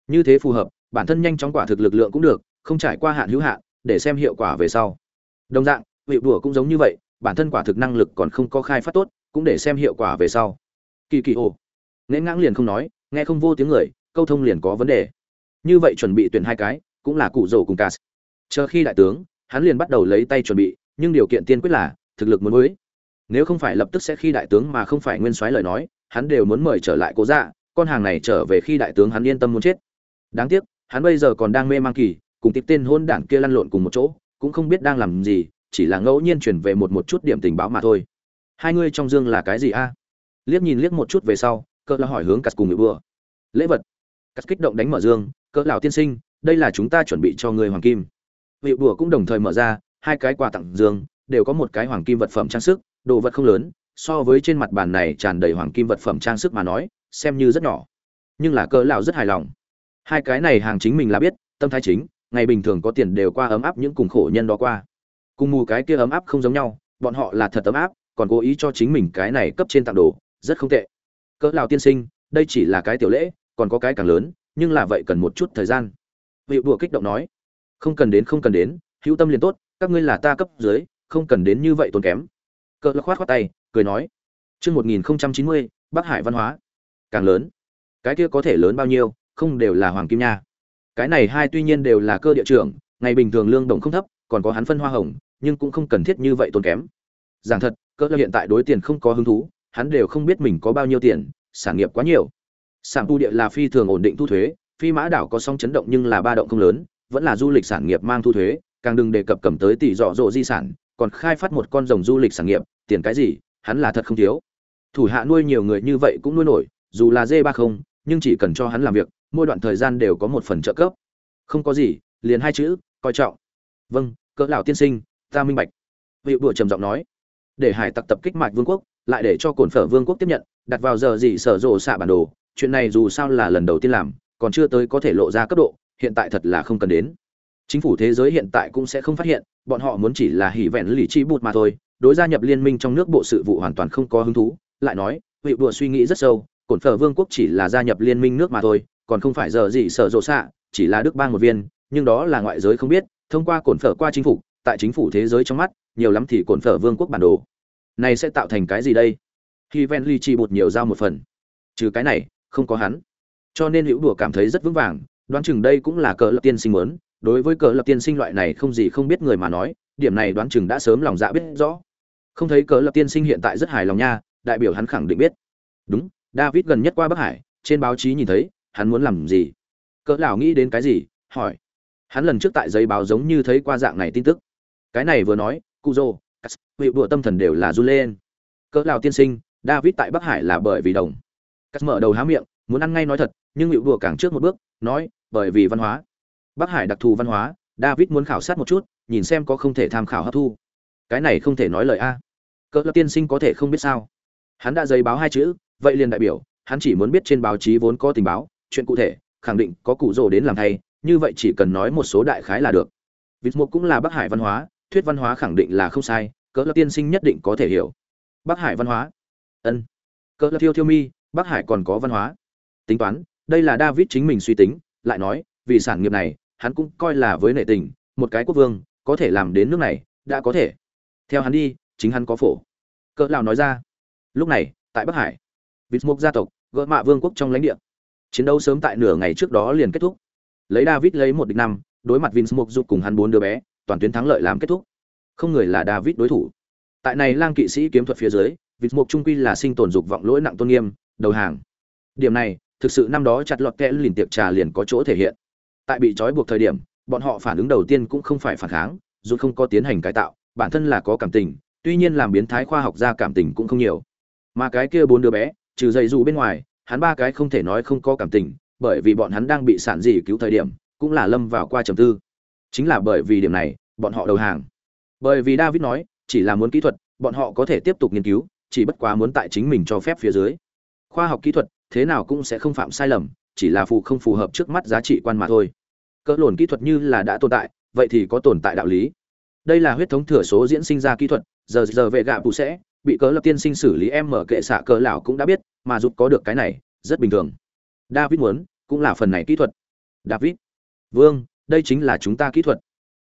như thế phù hợp, bản thân nhanh chóng quả thực lực lượng cũng được, không trải qua hạn hữu hạn, để xem hiệu quả về sau. Đồng dạng, vị đùa cũng giống như vậy, bản thân quả thực năng lực còn không có khai phát tốt, cũng để xem hiệu quả về sau kỳ kỳ ồ. Nghẽ ngãng liền không nói, nghe không vô tiếng người, câu thông liền có vấn đề. Như vậy chuẩn bị tuyển hai cái, cũng là cụ rổ cùng cas. Chờ khi đại tướng, hắn liền bắt đầu lấy tay chuẩn bị, nhưng điều kiện tiên quyết là, thực lực muốn mới. Nếu không phải lập tức sẽ khi đại tướng mà không phải nguyên soái lời nói, hắn đều muốn mời trở lại cố dạ con hàng này trở về khi đại tướng hắn yên tâm muốn chết. Đáng tiếc, hắn bây giờ còn đang mê mang kỳ, cùng tiếp tên hôn đảng kia lăn lộn cùng một chỗ, cũng không biết đang làm gì, chỉ là ngẫu nhiên chuyển về một một chút điểm tình báo mà thôi. Hai ngươi trong dương là cái gì a? Liếc nhìn liếc một chút về sau cỡ là hỏi hướng cắt cùng người bừa. lễ vật. Cắt kích động đánh mở dương cỡ lão tiên sinh, đây là chúng ta chuẩn bị cho người hoàng kim. Vị bùa cũng đồng thời mở ra, hai cái quà tặng dương, đều có một cái hoàng kim vật phẩm trang sức, đồ vật không lớn, so với trên mặt bàn này tràn đầy hoàng kim vật phẩm trang sức mà nói, xem như rất nhỏ. Nhưng là cỡ lão rất hài lòng. Hai cái này hàng chính mình là biết, tâm thái chính, ngày bình thường có tiền đều qua ấm áp những cùng khổ nhân đó qua. Cùng mù cái kia ấm áp không giống nhau, bọn họ là thật ấm áp, còn cố ý cho chính mình cái này cấp trên tặng đồ rất không tệ. Cỡ lào tiên sinh, đây chỉ là cái tiểu lễ, còn có cái càng lớn, nhưng là vậy cần một chút thời gian. Vị đùa kích động nói. Không cần đến, không cần đến, hữu tâm liền tốt, các ngươi là ta cấp dưới, không cần đến như vậy tốn kém. Cỡ lào khoát khoát tay, cười nói. Chương một nghìn chín mươi, bắc hải văn hóa. Càng lớn. Cái kia có thể lớn bao nhiêu, không đều là hoàng kim nha. Cái này hai tuy nhiên đều là cơ địa trưởng, ngày bình thường lương đồng không thấp, còn có hắn phân hoa hồng, nhưng cũng không cần thiết như vậy tốn kém. Giảng thật, cỡ hiện tại đối tiền không có hứng thú hắn đều không biết mình có bao nhiêu tiền, sản nghiệp quá nhiều. Sản tu địa là phi thường ổn định thu thuế, phi mã đảo có sóng chấn động nhưng là ba động không lớn, vẫn là du lịch sản nghiệp mang thu thuế, càng đừng đề cập cầm tới tỷ dọ dỗ di sản, còn khai phát một con rồng du lịch sản nghiệp, tiền cái gì, hắn là thật không thiếu. Thủ hạ nuôi nhiều người như vậy cũng nuôi nổi, dù là dê ba không, nhưng chỉ cần cho hắn làm việc, mỗi đoạn thời gian đều có một phần trợ cấp. Không có gì, liền hai chữ, coi trọng. Vâng cỡ lão tiên sinh, ta minh bạch. Vị bùa trầm giọng nói. Để hải tặc tập kích mạch vương quốc lại để cho cồn phở vương quốc tiếp nhận, đặt vào giờ gì sở rộ xạ bản đồ, chuyện này dù sao là lần đầu tiên làm, còn chưa tới có thể lộ ra cấp độ, hiện tại thật là không cần đến. Chính phủ thế giới hiện tại cũng sẽ không phát hiện, bọn họ muốn chỉ là hỉ vẹn lì chi bụt mà thôi, đối gia nhập liên minh trong nước bộ sự vụ hoàn toàn không có hứng thú, lại nói vị đùa suy nghĩ rất sâu cổn phở vương quốc chỉ là gia nhập liên minh nước mà thôi, còn không phải giờ gì sở rộ xạ, chỉ là đức bang một viên, nhưng đó là ngoại giới không biết, thông qua cổn phở qua chính phủ, tại chính phủ thế giới trong mắt, nhiều lắm thì cổn phở vương quốc bản đồ này sẽ tạo thành cái gì đây? Khi ven ly chi bột nhiều dao một phần. Trừ cái này, không có hắn. Cho nên hữu đùa cảm thấy rất vững vàng, đoán chừng đây cũng là cờ lập tiên sinh muốn. Đối với cờ lập tiên sinh loại này không gì không biết người mà nói, điểm này đoán chừng đã sớm lòng dạ biết rõ. Không thấy cờ lập tiên sinh hiện tại rất hài lòng nha, đại biểu hắn khẳng định biết. Đúng, david gần nhất qua bắc hải, trên báo chí nhìn thấy, hắn muốn làm gì? Cỡ lão nghĩ đến cái gì, hỏi. Hắn lần trước tại giấy báo giống như thấy qua dạng này tin tức. Cái này vừa nói cụ dô vị đùa tâm thần đều là run lên. Cỡ lào tiên sinh, david tại bắc hải là bởi vì đồng. Cắt mở đầu há miệng, muốn ăn ngay nói thật, nhưng vị đùa càng trước một bước, nói, bởi vì văn hóa. Bắc hải đặc thù văn hóa, david muốn khảo sát một chút, nhìn xem có không thể tham khảo hấp thu. Cái này không thể nói lời a. Cỡ lào tiên sinh có thể không biết sao? Hắn đã giấy báo hai chữ, vậy liền đại biểu, hắn chỉ muốn biết trên báo chí vốn có tình báo, chuyện cụ thể, khẳng định có cụ rồ đến làm thay, như vậy chỉ cần nói một số đại khái là được. Vịt mục cũng là bắc hải văn hóa, thuyết văn hóa khẳng định là không sai cỡ lập tiên sinh nhất định có thể hiểu. Bắc hải văn hóa. Ân. Cỡ lập thiêu thiêu mi, bắc hải còn có văn hóa. Tính toán, đây là david chính mình suy tính, lại nói, vì sản nghiệp này, hắn cũng coi là với nệ tình, một cái quốc vương, có thể làm đến nước này, đã có thể. Theo hắn đi, chính hắn có phổ. Cỡ lào nói ra. Lúc này, tại bắc hải vịt mục gia tộc, gỡ mạ vương quốc trong lãnh địa. Chiến đấu sớm tại nửa ngày trước đó liền kết thúc. Lấy david lấy một địch năm, đối mặt vince mục giúp cùng hắn bốn đứa bé, toàn tuyến thắng lợi làm kết thúc không người là david đối thủ. Tại này lang kỵ sĩ kiếm thuật phía dưới, vịt mục trung quy là sinh tồn dục vọng lỗi nặng tôn nghiêm, đầu hàng. Điểm này, thực sự năm đó chặt lọt kẽ lìn tiệc trà liền có chỗ thể hiện. Tại bị trói buộc thời điểm, bọn họ phản ứng đầu tiên cũng không phải phản kháng, dù không có tiến hành cải tạo, bản thân là có cảm tình, tuy nhiên làm biến thái khoa học ra cảm tình cũng không nhiều. Mà cái kia bốn đứa bé, trừ dây dù bên ngoài, hắn ba cái không thể nói không có cảm tình, bởi vì bọn hắn đang bị sản dị cứu thời điểm, cũng là lâm vào qua trầm tư. Chính là bởi vì điểm này, bọn họ đầu hàng bởi vì david nói, chỉ là muốn kỹ thuật, bọn họ có thể tiếp tục nghiên cứu, chỉ bất quá muốn tại chính mình cho phép phía dưới. Khoa học kỹ thuật, thế nào cũng sẽ không phạm sai lầm, chỉ là phù không phù hợp trước mắt giá trị quan mà thôi. Cỡ lồn kỹ thuật như là đã tồn tại, vậy thì có tồn tại đạo lý. Đây là huyết thống thừa số diễn sinh ra kỹ thuật, giờ giờ về gạ phụ sẽ, bị cớ lập tiên sinh xử lý em mở kệ xạ cỡ lão cũng đã biết, mà giúp có được cái này, rất bình thường. David muốn, cũng là phần này kỹ thuật. David, vương, đây chính là chúng ta kỹ thuật.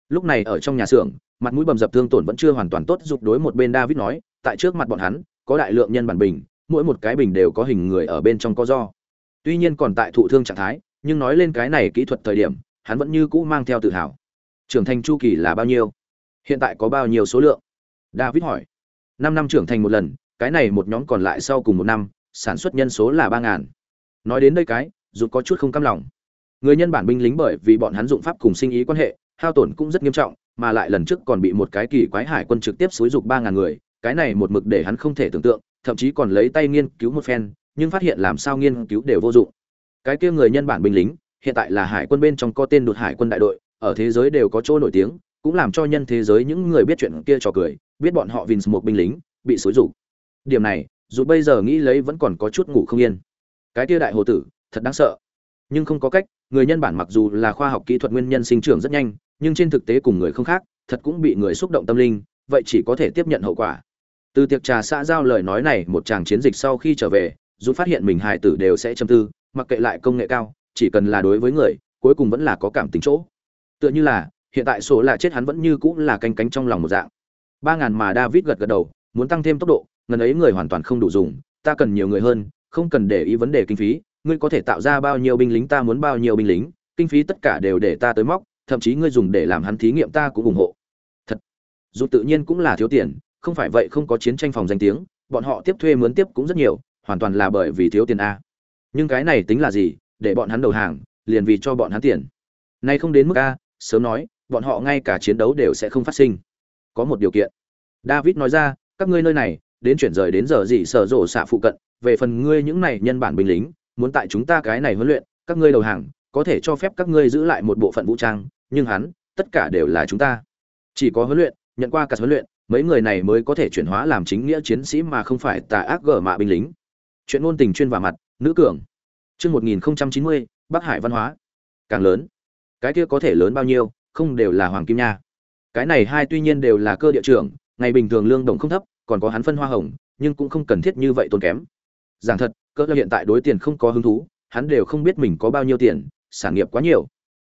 Lúc này ở trong nhà xưởng mặt mũi bầm dập thương tổn vẫn chưa hoàn toàn tốt dục đối một bên david nói, tại trước mặt bọn hắn, có đại lượng nhân bản bình, mỗi một cái bình đều có hình người ở bên trong có do. Tuy nhiên còn tại thụ thương trạng thái, nhưng nói lên cái này kỹ thuật thời điểm, hắn vẫn như cũ mang theo tự hào. Trưởng thành chu kỳ là bao nhiêu? Hiện tại có bao nhiêu số lượng? David hỏi. Năm năm trưởng thành một lần, cái này một nhóm còn lại sau cùng một năm, sản xuất nhân số là ba ngàn. Nói đến đây cái rụt có chút không cam lòng. Người nhân bản binh lính bởi vì bọn hắn dụng pháp cùng sinh ý quan hệ, hao tổn cũng rất nghiêm trọng mà lại lần trước còn bị một cái kỳ quái hải quân trực tiếp xúi dục ba ngàn người cái này một mực để hắn không thể tưởng tượng thậm chí còn lấy tay nghiên cứu một phen nhưng phát hiện làm sao nghiên cứu đều vô dụng cái kia người nhân bản binh lính hiện tại là hải quân bên trong có tên đột hải quân đại đội ở thế giới đều có chỗ nổi tiếng cũng làm cho nhân thế giới những người biết chuyện kia trò cười biết bọn họ vins một binh lính bị xúi dục Điểm này, dù bây giờ nghĩ lấy vẫn còn có chút ngủ không yên. Cái kia đại hồ tử, thật đáng sợ. Nhưng không có cách, người nhân bản mặc dù là khoa học kỹ thuật nguyên nhân sinh trưởng rất nhanh, nhưng trên thực tế cùng người không khác, thật cũng bị người xúc động tâm linh, vậy chỉ có thể tiếp nhận hậu quả. Từ tiệc trà xã giao lời nói này, một chàng chiến dịch sau khi trở về, dù phát hiện mình hài tử đều sẽ châm tư, mặc kệ lại công nghệ cao, chỉ cần là đối với người, cuối cùng vẫn là có cảm tình chỗ. Tựa như là, hiện tại số là chết hắn vẫn như cũng là canh cánh trong lòng một dạng ba ngàn mà david gật gật đầu muốn tăng thêm tốc độ ngần ấy người hoàn toàn không đủ dùng ta cần nhiều người hơn không cần để ý vấn đề kinh phí ngươi có thể tạo ra bao nhiêu binh lính ta muốn bao nhiêu binh lính kinh phí tất cả đều để ta tới móc thậm chí ngươi dùng để làm hắn thí nghiệm ta cũng ủng hộ. Thật. Dù tự nhiên cũng là thiếu tiền, không phải vậy không có chiến tranh phòng danh tiếng, bọn họ tiếp thuê mướn tiếp cũng rất nhiều, hoàn toàn là bởi vì thiếu tiền a. Nhưng cái này tính là gì? Để bọn hắn đầu hàng, liền vì cho bọn hắn tiền. Nay không đến mức a, sớm nói, bọn họ ngay cả chiến đấu đều sẽ không phát sinh. Có một điều kiện. David nói ra, các ngươi nơi này, đến chuyển rời đến giờ gì sở rộ xạ phụ cận, về phần ngươi những này nhân bản binh lính, muốn tại chúng ta cái này huấn luyện, các ngươi đầu hàng, có thể cho phép các ngươi giữ lại một bộ phận vũ trang nhưng hắn, tất cả đều là chúng ta. Chỉ có huấn luyện, nhận qua cả huấn luyện, mấy người này mới có thể chuyển hóa làm chính nghĩa chiến sĩ mà không phải tà ác gở mạ binh lính. Chuyện ngôn tình chuyên vào mặt, nữ cường. Chương một nghìn chín mươi, bắc hải văn hóa. Càng lớn. Cái kia có thể lớn bao nhiêu, không đều là hoàng kim nha. Cái này hai tuy nhiên đều là cơ địa trưởng, ngày bình thường lương đồng không thấp, còn có hắn phân hoa hồng, nhưng cũng không cần thiết như vậy tốn kém. Giảng thật cơ hiện tại đối tiền không có hứng thú, hắn đều không biết mình có bao nhiêu tiền, sản nghiệp quá nhiều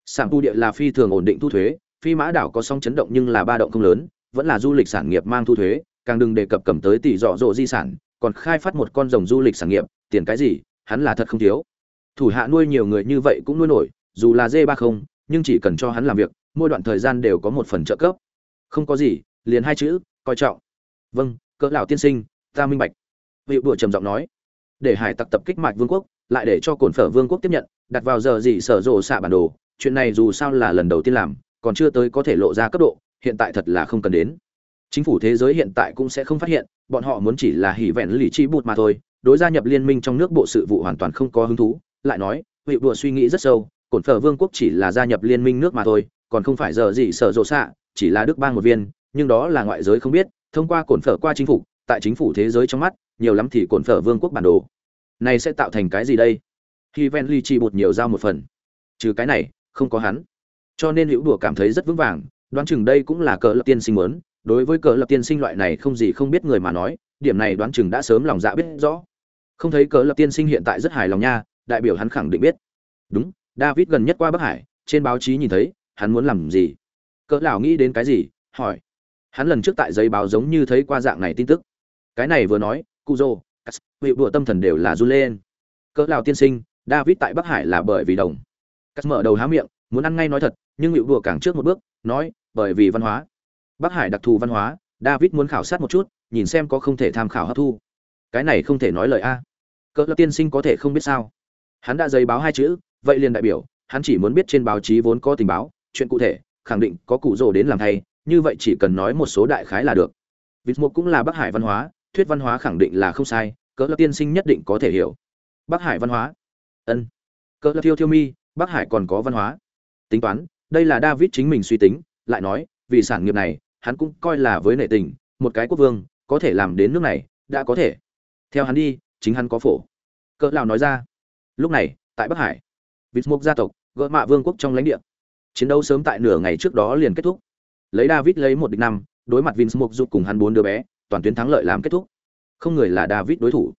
sản tu địa là phi thường ổn định thu thuế, phi mã đảo có song chấn động nhưng là ba động không lớn, vẫn là du lịch sản nghiệp mang thu thuế, càng đừng đề cập cầm tới tỷ dọ dỗ di sản, còn khai phát một con rồng du lịch sản nghiệp, tiền cái gì, hắn là thật không thiếu. Thủ hạ nuôi nhiều người như vậy cũng nuôi nổi, dù là dê ba không, nhưng chỉ cần cho hắn làm việc, mỗi đoạn thời gian đều có một phần trợ cấp. Không có gì, liền hai chữ, coi trọng. Vâng cỡ lão tiên sinh, ta minh bạch. Vị bùa trầm giọng nói. Để hải tặc tập kích mạch vương quốc, lại để cho cồn phở vương quốc tiếp nhận, đặt vào giờ gì sở rộ xạ bản đồ chuyện này dù sao là lần đầu tiên làm, còn chưa tới có thể lộ ra cấp độ, hiện tại thật là không cần đến. Chính phủ thế giới hiện tại cũng sẽ không phát hiện, bọn họ muốn chỉ là hỉ vẹn lì chi bụt mà thôi, đối gia nhập liên minh trong nước bộ sự vụ hoàn toàn không có hứng thú, lại nói vị đùa suy nghĩ rất sâu, cổn phở vương quốc chỉ là gia nhập liên minh nước mà thôi, còn không phải giờ gì sở rộ xạ, chỉ là đức bang một viên, nhưng đó là ngoại giới không biết, thông qua cổn phở qua chính phủ, tại chính phủ thế giới trong mắt, nhiều lắm thì cổn phở vương quốc bản đồ. Này sẽ tạo thành cái gì đây? Khi ven ly chi bột nhiều giao một phần. Trừ cái này không có hắn. Cho nên hữu đùa cảm thấy rất vững vàng, đoán chừng đây cũng là cờ lập tiên sinh muốn. Đối với cờ lập tiên sinh loại này không gì không biết người mà nói, điểm này đoán chừng đã sớm lòng dạ biết rõ. Không thấy cờ lập tiên sinh hiện tại rất hài lòng nha, đại biểu hắn khẳng định biết. Đúng, david gần nhất qua bắc hải, trên báo chí nhìn thấy, hắn muốn làm gì? Cỡ lão nghĩ đến cái gì, hỏi. Hắn lần trước tại giấy báo giống như thấy qua dạng này tin tức. Cái này vừa nói cụ dô vị đùa tâm thần đều là run lên. Cỡ lão tiên sinh, david tại bắc hải là bởi vì đồng cắt mở đầu há miệng, muốn ăn ngay nói thật, nhưng ngự đùa càng trước một bước, nói, bởi vì văn hóa. Bắc hải đặc thù văn hóa, david muốn khảo sát một chút, nhìn xem có không thể tham khảo hấp thu. Cái này không thể nói lời a. Cỡ lớp tiên sinh có thể không biết sao? Hắn đã giấy báo hai chữ, vậy liền đại biểu, hắn chỉ muốn biết trên báo chí vốn có tình báo, chuyện cụ thể, khẳng định có cụ rồ đến làm thay, như vậy chỉ cần nói một số đại khái là được. Vịt mục cũng là bắc hải văn hóa, thuyết văn hóa khẳng định là không sai cỡ lớp tiên sinh nhất định có thể hiểu. Bắc hải văn hóa. Ân. Cỡ là thiêu thiêu mi bắc hải còn có văn hóa. Tính toán, đây là david chính mình suy tính, lại nói, vì sản nghiệp này, hắn cũng coi là với nệ tình, một cái quốc vương, có thể làm đến nước này, đã có thể. Theo hắn đi, chính hắn có phổ. Cỡ lão nói ra. Lúc này, tại bắc hải vịt mục gia tộc, gỡ mạ vương quốc trong lãnh địa. Chiến đấu sớm tại nửa ngày trước đó liền kết thúc. Lấy david lấy một địch năm, đối mặt vince mục giúp cùng hắn bốn đứa bé, toàn tuyến thắng lợi làm kết thúc. Không người là david đối thủ.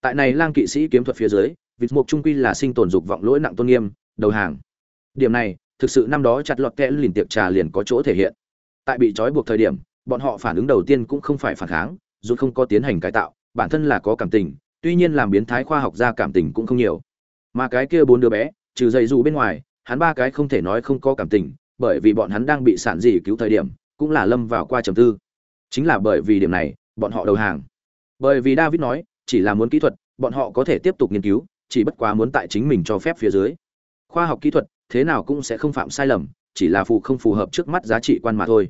Tại này lang kỵ sĩ kiếm thuật phía dưới vince mục trung quy là sinh tồn dục vọng lỗi nặng tôn nghiêm đầu hàng. Điểm này, thực sự năm đó chặt lọt kẽ lìn tiệc trà liền có chỗ thể hiện. Tại bị trói buộc thời điểm, bọn họ phản ứng đầu tiên cũng không phải phản kháng, dù không có tiến hành cải tạo, bản thân là có cảm tình, tuy nhiên làm biến thái khoa học ra cảm tình cũng không nhiều. Mà cái kia bốn đứa bé, trừ dày dù bên ngoài, hắn ba cái không thể nói không có cảm tình, bởi vì bọn hắn đang bị sản dị cứu thời điểm, cũng là lâm vào qua trầm tư. Chính là bởi vì điểm này, bọn họ đầu hàng. Bởi vì david nói, chỉ là muốn kỹ thuật, bọn họ có thể tiếp tục nghiên cứu, chỉ bất quá muốn tại chính mình cho phép phía dưới khoa học kỹ thuật, thế nào cũng sẽ không phạm sai lầm, chỉ là phù không phù hợp trước mắt giá trị quan mà thôi.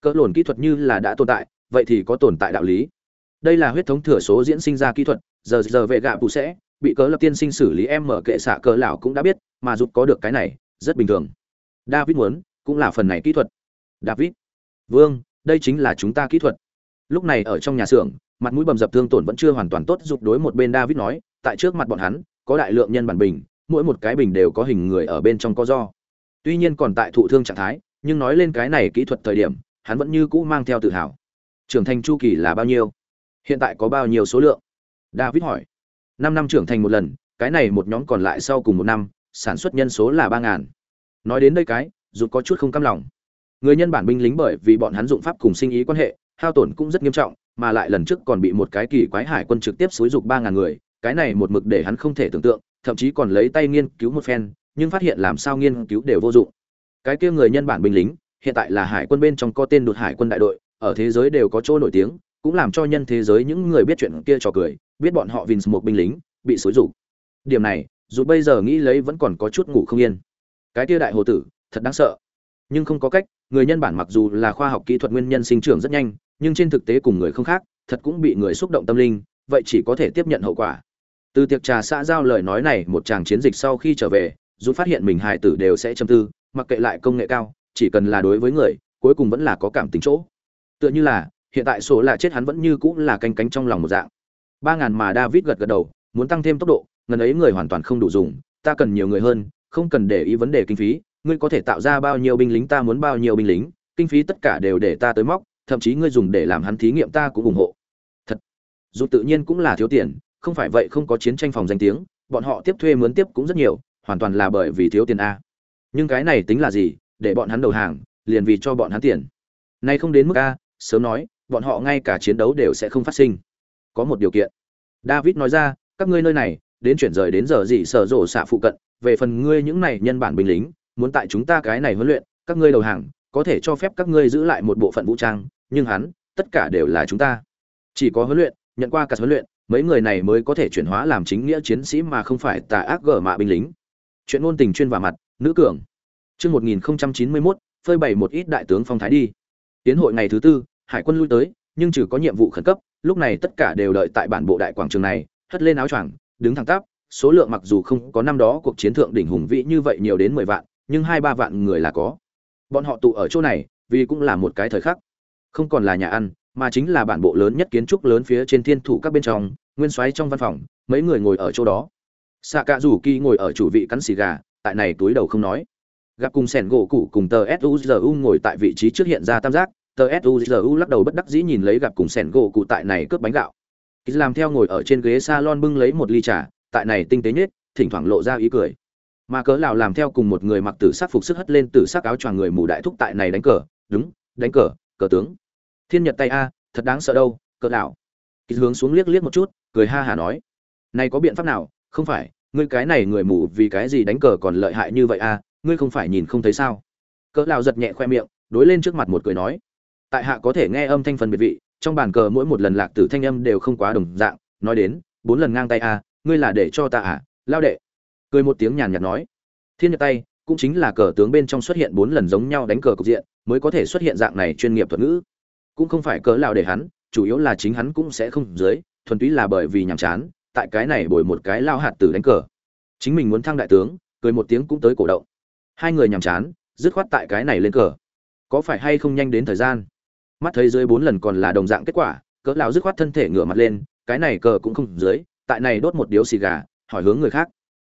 Cỡ lồn kỹ thuật như là đã tồn tại, vậy thì có tồn tại đạo lý. Đây là huyết thống thừa số diễn sinh ra kỹ thuật, giờ giờ vệ gạ bù sẽ bị cớ lập tiên sinh xử lý em mở kệ xạ cỡ lão cũng đã biết, mà giúp có được cái này, rất bình thường. David muốn, cũng là phần này kỹ thuật. David, vương, đây chính là chúng ta kỹ thuật. Lúc này ở trong nhà xưởng, mặt mũi bầm dập thương tổn vẫn chưa hoàn toàn tốt, giúp đối một bên david nói, tại trước mặt bọn hắn, có đại lượng nhân bản bình mỗi một cái bình đều có hình người ở bên trong có do. Tuy nhiên còn tại thụ thương trạng thái, nhưng nói lên cái này kỹ thuật thời điểm, hắn vẫn như cũ mang theo tự hào. Trưởng thành chu kỳ là bao nhiêu? Hiện tại có bao nhiêu số lượng? David hỏi. Năm năm trưởng thành một lần, cái này một nhóm còn lại sau cùng một năm, sản xuất nhân số là ba ngàn. Nói đến đây cái rụt có chút không cam lòng. Người nhân bản binh lính bởi vì bọn hắn dụng pháp cùng sinh ý quan hệ, hao tổn cũng rất nghiêm trọng, mà lại lần trước còn bị một cái kỳ quái hải quân trực tiếp xúi dục ba ngàn người, cái này một mực để hắn không thể tưởng tượng thậm chí còn lấy tay nghiên cứu một phen nhưng phát hiện làm sao nghiên cứu đều vô dụng cái kia người nhân bản binh lính hiện tại là hải quân bên trong có tên đột hải quân đại đội ở thế giới đều có chỗ nổi tiếng cũng làm cho nhân thế giới những người biết chuyện kia trò cười biết bọn họ Vince một binh lính bị xối rủ. Điểm này, dù bây giờ nghĩ lấy vẫn còn có chút ngủ không yên. Cái kia đại hồ tử, thật đáng sợ. Nhưng không có cách, người nhân bản mặc dù là khoa học kỹ thuật nguyên nhân sinh trưởng rất nhanh, nhưng trên thực tế cùng người không khác, thật cũng bị người xúc động tâm linh, vậy chỉ có thể tiếp nhận hậu quả. Từ tiệc trà xã giao lời nói này, một chàng chiến dịch sau khi trở về, dù phát hiện mình hài tử đều sẽ châm tư, mặc kệ lại công nghệ cao, chỉ cần là đối với người, cuối cùng vẫn là có cảm tình chỗ. Tựa như là, hiện tại số là chết hắn vẫn như cũng là canh cánh trong lòng một dạng. Ba ngàn mà david gật gật đầu muốn tăng thêm tốc độ ngần ấy người hoàn toàn không đủ dùng ta cần nhiều người hơn không cần để ý vấn đề kinh phí ngươi có thể tạo ra bao nhiêu binh lính ta muốn bao nhiêu binh lính kinh phí tất cả đều để ta tới móc thậm chí ngươi dùng để làm hắn thí nghiệm ta cũng ủng hộ. Thật. Dù tự nhiên cũng là thiếu tiền không phải vậy không có chiến tranh phòng danh tiếng, bọn họ tiếp thuê mướn tiếp cũng rất nhiều, hoàn toàn là bởi vì thiếu tiền a. Nhưng cái này tính là gì? Để bọn hắn đầu hàng, liền vì cho bọn hắn tiền. Nay không đến mức a, sớm nói, bọn họ ngay cả chiến đấu đều sẽ không phát sinh. Có một điều kiện. David nói ra, các ngươi nơi này, đến chuyển rời đến giờ gì sở rộ xạ phụ cận, về phần ngươi những này nhân bản binh lính, muốn tại chúng ta cái này huấn luyện, các ngươi đầu hàng, có thể cho phép các ngươi giữ lại một bộ phận vũ trang, nhưng hắn, tất cả đều là chúng ta. Chỉ có huấn luyện, nhận qua cả huấn luyện mấy người này mới có thể chuyển hóa làm chính nghĩa chiến sĩ mà không phải tà ác gở mạ binh lính. Chuyện ngôn tình chuyên và mặt, nữ cường. Chương một nghìn chín mươi mốt, phơi bày một ít đại tướng phong thái đi. Tiến hội ngày thứ tư, hải quân lui tới, nhưng trừ có nhiệm vụ khẩn cấp, lúc này tất cả đều đợi tại bản bộ đại quảng trường này, hất lên áo choàng, đứng thẳng tắp, số lượng mặc dù không có năm đó cuộc chiến thượng đỉnh hùng vĩ như vậy nhiều đến mười vạn, nhưng hai ba vạn người là có. Bọn họ tụ ở chỗ này, vì cũng là một cái thời khắc. Không còn là nhà ăn mà chính là bản bộ lớn nhất kiến trúc lớn phía trên thiên thủ các bên trong, nguyên soái trong văn phòng, mấy người ngồi ở chỗ đó. Xạ cạ rủ kỳ ngồi ở chủ vị cắn xì gà, tại này túi đầu không nói. Gặp cùng sẻn gỗ cụ cùng tờ suzu ngồi tại vị trí trước hiện ra tam giác, tờ suzu lắc đầu bất đắc dĩ nhìn lấy gặp cùng sẻn gỗ cụ tại này cướp bánh gạo. Kýt làm theo ngồi ở trên ghế salon bưng lấy một ly trà, tại này tinh tế nhất thỉnh thoảng lộ ra ý cười. Mà cớ lào làm theo cùng một người mặc tử sắc phục sức hất lên tử sắc áo choàng người mù đại thúc tại này đánh cờ, đúng, đánh cờ cờ tướng thiên nhật tay a, thật đáng sợ đâu, cỡ lão kỳ hướng xuống liếc liếc một chút, cười ha hà nói. Này có biện pháp nào? Không phải, ngươi cái này người mù vì cái gì đánh cờ còn lợi hại như vậy a, ngươi không phải nhìn không thấy sao? Cỡ lão giật nhẹ khoe miệng, đối lên trước mặt một cười nói. Tại hạ có thể nghe âm thanh phần biệt vị, trong bàn cờ mỗi một lần lạc tử thanh âm đều không quá đồng dạng, nói đến, bốn lần ngang tay a, ngươi là để cho ta à lao đệ. Cười một tiếng nhàn nhạt nói. Thiên nhật tay, cũng chính là cờ tướng bên trong xuất hiện bốn lần giống nhau đánh cờ cục diện, mới có thể xuất hiện dạng này chuyên nghiệp thuật ngữ cũng không phải cớ lao để hắn, chủ yếu là chính hắn cũng sẽ không dưới, thuần túy là bởi vì nhàm chán, tại cái này bồi một cái lao hạt tử đánh cờ. Chính mình muốn thăng đại tướng, cười một tiếng cũng tới cổ động. Hai người nhàm chán, dứt khoát tại cái này lên cờ. Có phải hay không nhanh đến thời gian? Mắt thấy dưới bốn lần còn là đồng dạng kết quả, cỡ lão dứt khoát thân thể ngửa mặt lên, cái này cờ cũng không dưới, tại này đốt một điếu xì gà, hỏi hướng người khác.